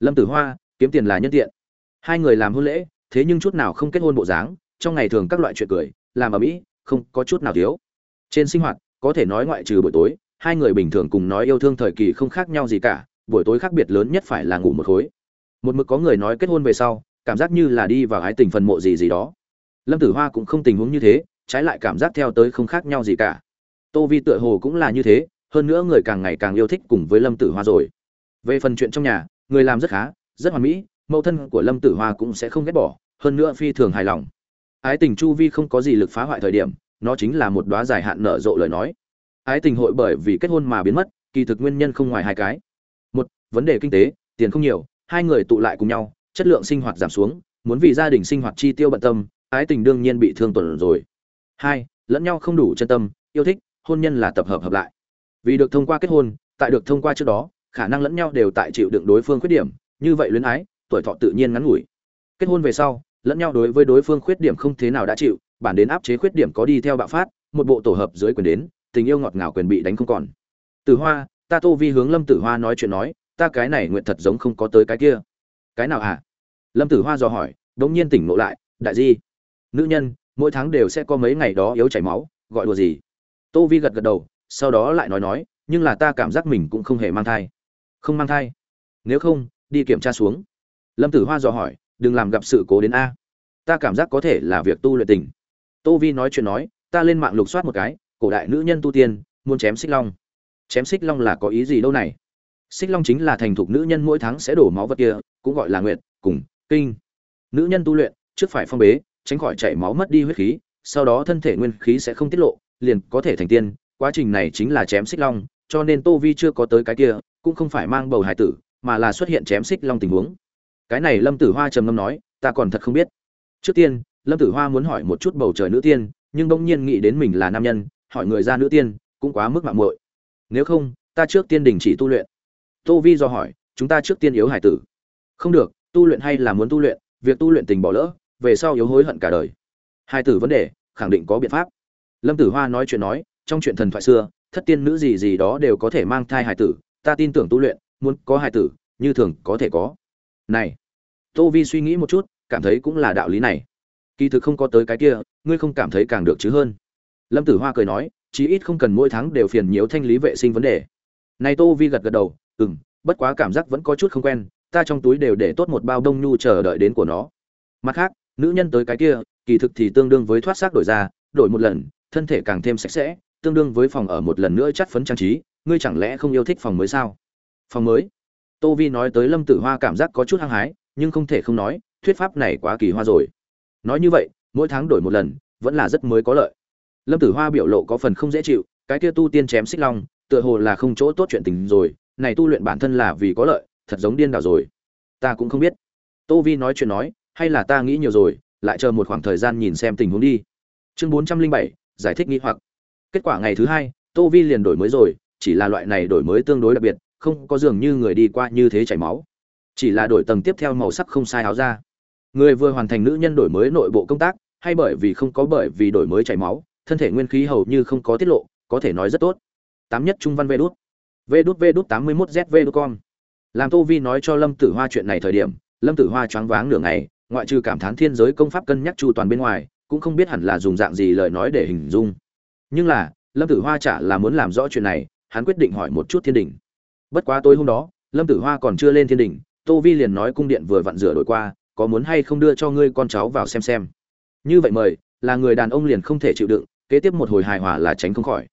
Lâm tử hoa, kiếm tiền là nhân tiện. Hai người làm hôn lễ, thế nhưng chút nào không kết hôn bộ dáng, trong ngày thường các loại chuyện cười, làm ở mỹ không có chút nào thiếu. Trên sinh hoạt, có thể nói ngoại trừ buổi tối, hai người bình thường cùng nói yêu thương thời kỳ không khác nhau gì cả, buổi tối khác biệt lớn nhất phải là ngủ một khối. Một mực có người nói kết hôn về sau, cảm giác như là đi vào hái tình phần mộ gì gì đó. Lâm tử hoa cũng không tình huống như thế trái lại cảm giác theo tới không khác nhau gì cả. Tô vi tựa hồ cũng là như thế, hơn nữa người càng ngày càng yêu thích cùng với lâm tử hoa rồi. Về phần chuyện trong nhà, người làm rất khá, rất hoàn mỹ, mẫu thân của lâm tử hoa cũng sẽ không ghét bỏ, hơn nữa phi thường hài lòng. Ái tình chu vi không có gì lực phá hoại thời điểm, nó chính là một đóa dài hạn nở rộ lời nói. Ái tình hội bởi vì kết hôn mà biến mất, kỳ thực nguyên nhân không ngoài hai cái. Một, vấn đề kinh tế, tiền không nhiều, hai người tụ lại cùng nhau, chất lượng sinh hoạt giảm xuống, muốn vì gia đình sinh hoạt chi tiêu bận tâm, ái tình đương nhiên bị thương tổn rồi hai, lẫn nhau không đủ chân tâm, yêu thích, hôn nhân là tập hợp hợp lại. Vì được thông qua kết hôn, tại được thông qua trước đó, khả năng lẫn nhau đều tại chịu đựng đối phương khuyết điểm, như vậy luyến ái, tuổi thọ tự nhiên ngắn ngủi. Kết hôn về sau, lẫn nhau đối với đối phương khuyết điểm không thế nào đã chịu, bản đến áp chế khuyết điểm có đi theo bạo phát, một bộ tổ hợp dưới quyền đến, tình yêu ngọt ngào quyền bị đánh không còn. Tử hoa, ta tô vi hướng lâm tử hoa nói chuyện nói, ta cái này nguyện thật giống không có tới cái kia. Cái nào hả? Lâm tử hoa dò hỏi đống nhiên tỉnh ngộ lại, đại di. Nữ nhân mỗi tháng đều sẽ có mấy ngày đó yếu chảy máu, gọi đùa gì? Tô vi gật gật đầu, sau đó lại nói nói, nhưng là ta cảm giác mình cũng không hề mang thai. Không mang thai? Nếu không, đi kiểm tra xuống. Lâm tử hoa dò hỏi, đừng làm gặp sự cố đến a. Ta cảm giác có thể là việc tu luyện tình. Tô vi nói chuyện nói, ta lên mạng lục soát một cái, cổ đại nữ nhân tu tiên, muốn chém xích long. Chém xích long là có ý gì đâu này? Xích long chính là thành thục nữ nhân mỗi tháng sẽ đổ máu vật kia, cũng gọi là nguyện cùng, kinh. Nữ nhân tu luyện, trước phải phong bế tránh khỏi chảy máu mất đi huyết khí, sau đó thân thể nguyên khí sẽ không tiết lộ, liền có thể thành tiên. Quá trình này chính là chém xích long, cho nên tô vi chưa có tới cái kia, cũng không phải mang bầu hải tử, mà là xuất hiện chém xích long tình huống. Cái này lâm tử hoa trầm ngâm nói, ta còn thật không biết. Trước tiên, lâm tử hoa muốn hỏi một chút bầu trời nữ tiên, nhưng bỗng nhiên nghĩ đến mình là nam nhân, hỏi người ra nữ tiên, cũng quá mức mạo muội. Nếu không, ta trước tiên đình chỉ tu luyện. Tô vi do hỏi, chúng ta trước tiên yếu hải tử. Không được, tu luyện hay là muốn tu luyện, việc tu luyện tình bỏ lỡ về sau yếu hối hận cả đời. Hai tử vấn đề, khẳng định có biện pháp. Lâm tử hoa nói chuyện nói, trong chuyện thần thoại xưa, thất tiên nữ gì gì đó đều có thể mang thai hài tử, ta tin tưởng tu luyện, muốn có hài tử, như thường có thể có. Này, tô vi suy nghĩ một chút, cảm thấy cũng là đạo lý này. Kỳ thực không có tới cái kia, ngươi không cảm thấy càng được chứ hơn. Lâm tử hoa cười nói, chí ít không cần mỗi tháng đều phiền nhiễu thanh lý vệ sinh vấn đề. Này tô vi gật gật đầu ừ m bất quá cảm giác vẫn có chút không quen, ta trong túi đều để tốt một bao đông nhu chờ đợi đến của nó. Mặt khác nữ nhân tới cái kia, kỳ thực thì tương đương với thoát xác đổi ra đổi một lần, thân thể càng thêm sạch sẽ, tương đương với phòng ở một lần nữa chắt phấn trang trí, ngươi chẳng lẽ không yêu thích phòng mới sao? Phòng mới? Tô vi nói tới lâm tử hoa cảm giác có chút hăng hái, nhưng không thể không nói, thuyết pháp này quá kỳ hoa rồi. Nói như vậy, mỗi tháng đổi một lần, vẫn là rất mới có lợi. Lâm tử hoa biểu lộ có phần không dễ chịu, cái kia tu tiên chém xích long, tựa hồ là không chỗ tốt chuyện tình rồi, này tu luyện bản thân là vì có lợi, thật giống điên đảo rồi. Ta cũng không biết. Tô vi nói chuyện nói hay là ta nghĩ nhiều rồi, lại chờ một khoảng thời gian nhìn xem tình huống đi. Chương bốn trăm linh bảy, giải thích nghĩ hoặc. Kết quả ngày thứ hai, tô vi liền đổi mới rồi, chỉ là loại này đổi mới tương đối đặc biệt, không có dường như người đi qua như thế chảy máu. Chỉ là đổi tầng tiếp theo màu sắc không sai áo ra. Người vừa hoàn thành nữ nhân đổi mới nội bộ công tác, hay bởi vì không có bởi vì đổi mới chảy máu, thân thể nguyên khí hầu như không có tiết lộ, có thể nói rất tốt. Tám nhất trung văn vê đút. Vê đút vê đút tám mươi mốt zv đút con làm tô vi nói cho lâm tử hoa chuyện này thời điểm, lâm tử hoa choáng váng nửa ngày ngoại trừ cảm thán thiên giới công pháp cân nhắc chu toàn bên ngoài, cũng không biết hẳn là dùng dạng gì lời nói để hình dung. Nhưng là, lâm tử hoa chả là muốn làm rõ chuyện này, hắn quyết định hỏi một chút thiên đình. Bất quá tối hôm đó, lâm tử hoa còn chưa lên thiên đình, tô vi liền nói cung điện vừa vặn rửa đổi qua, có muốn hay không đưa cho ngươi con cháu vào xem xem. Như vậy mời, là người đàn ông liền không thể chịu đựng, kế tiếp một hồi hài hòa là tránh không khỏi.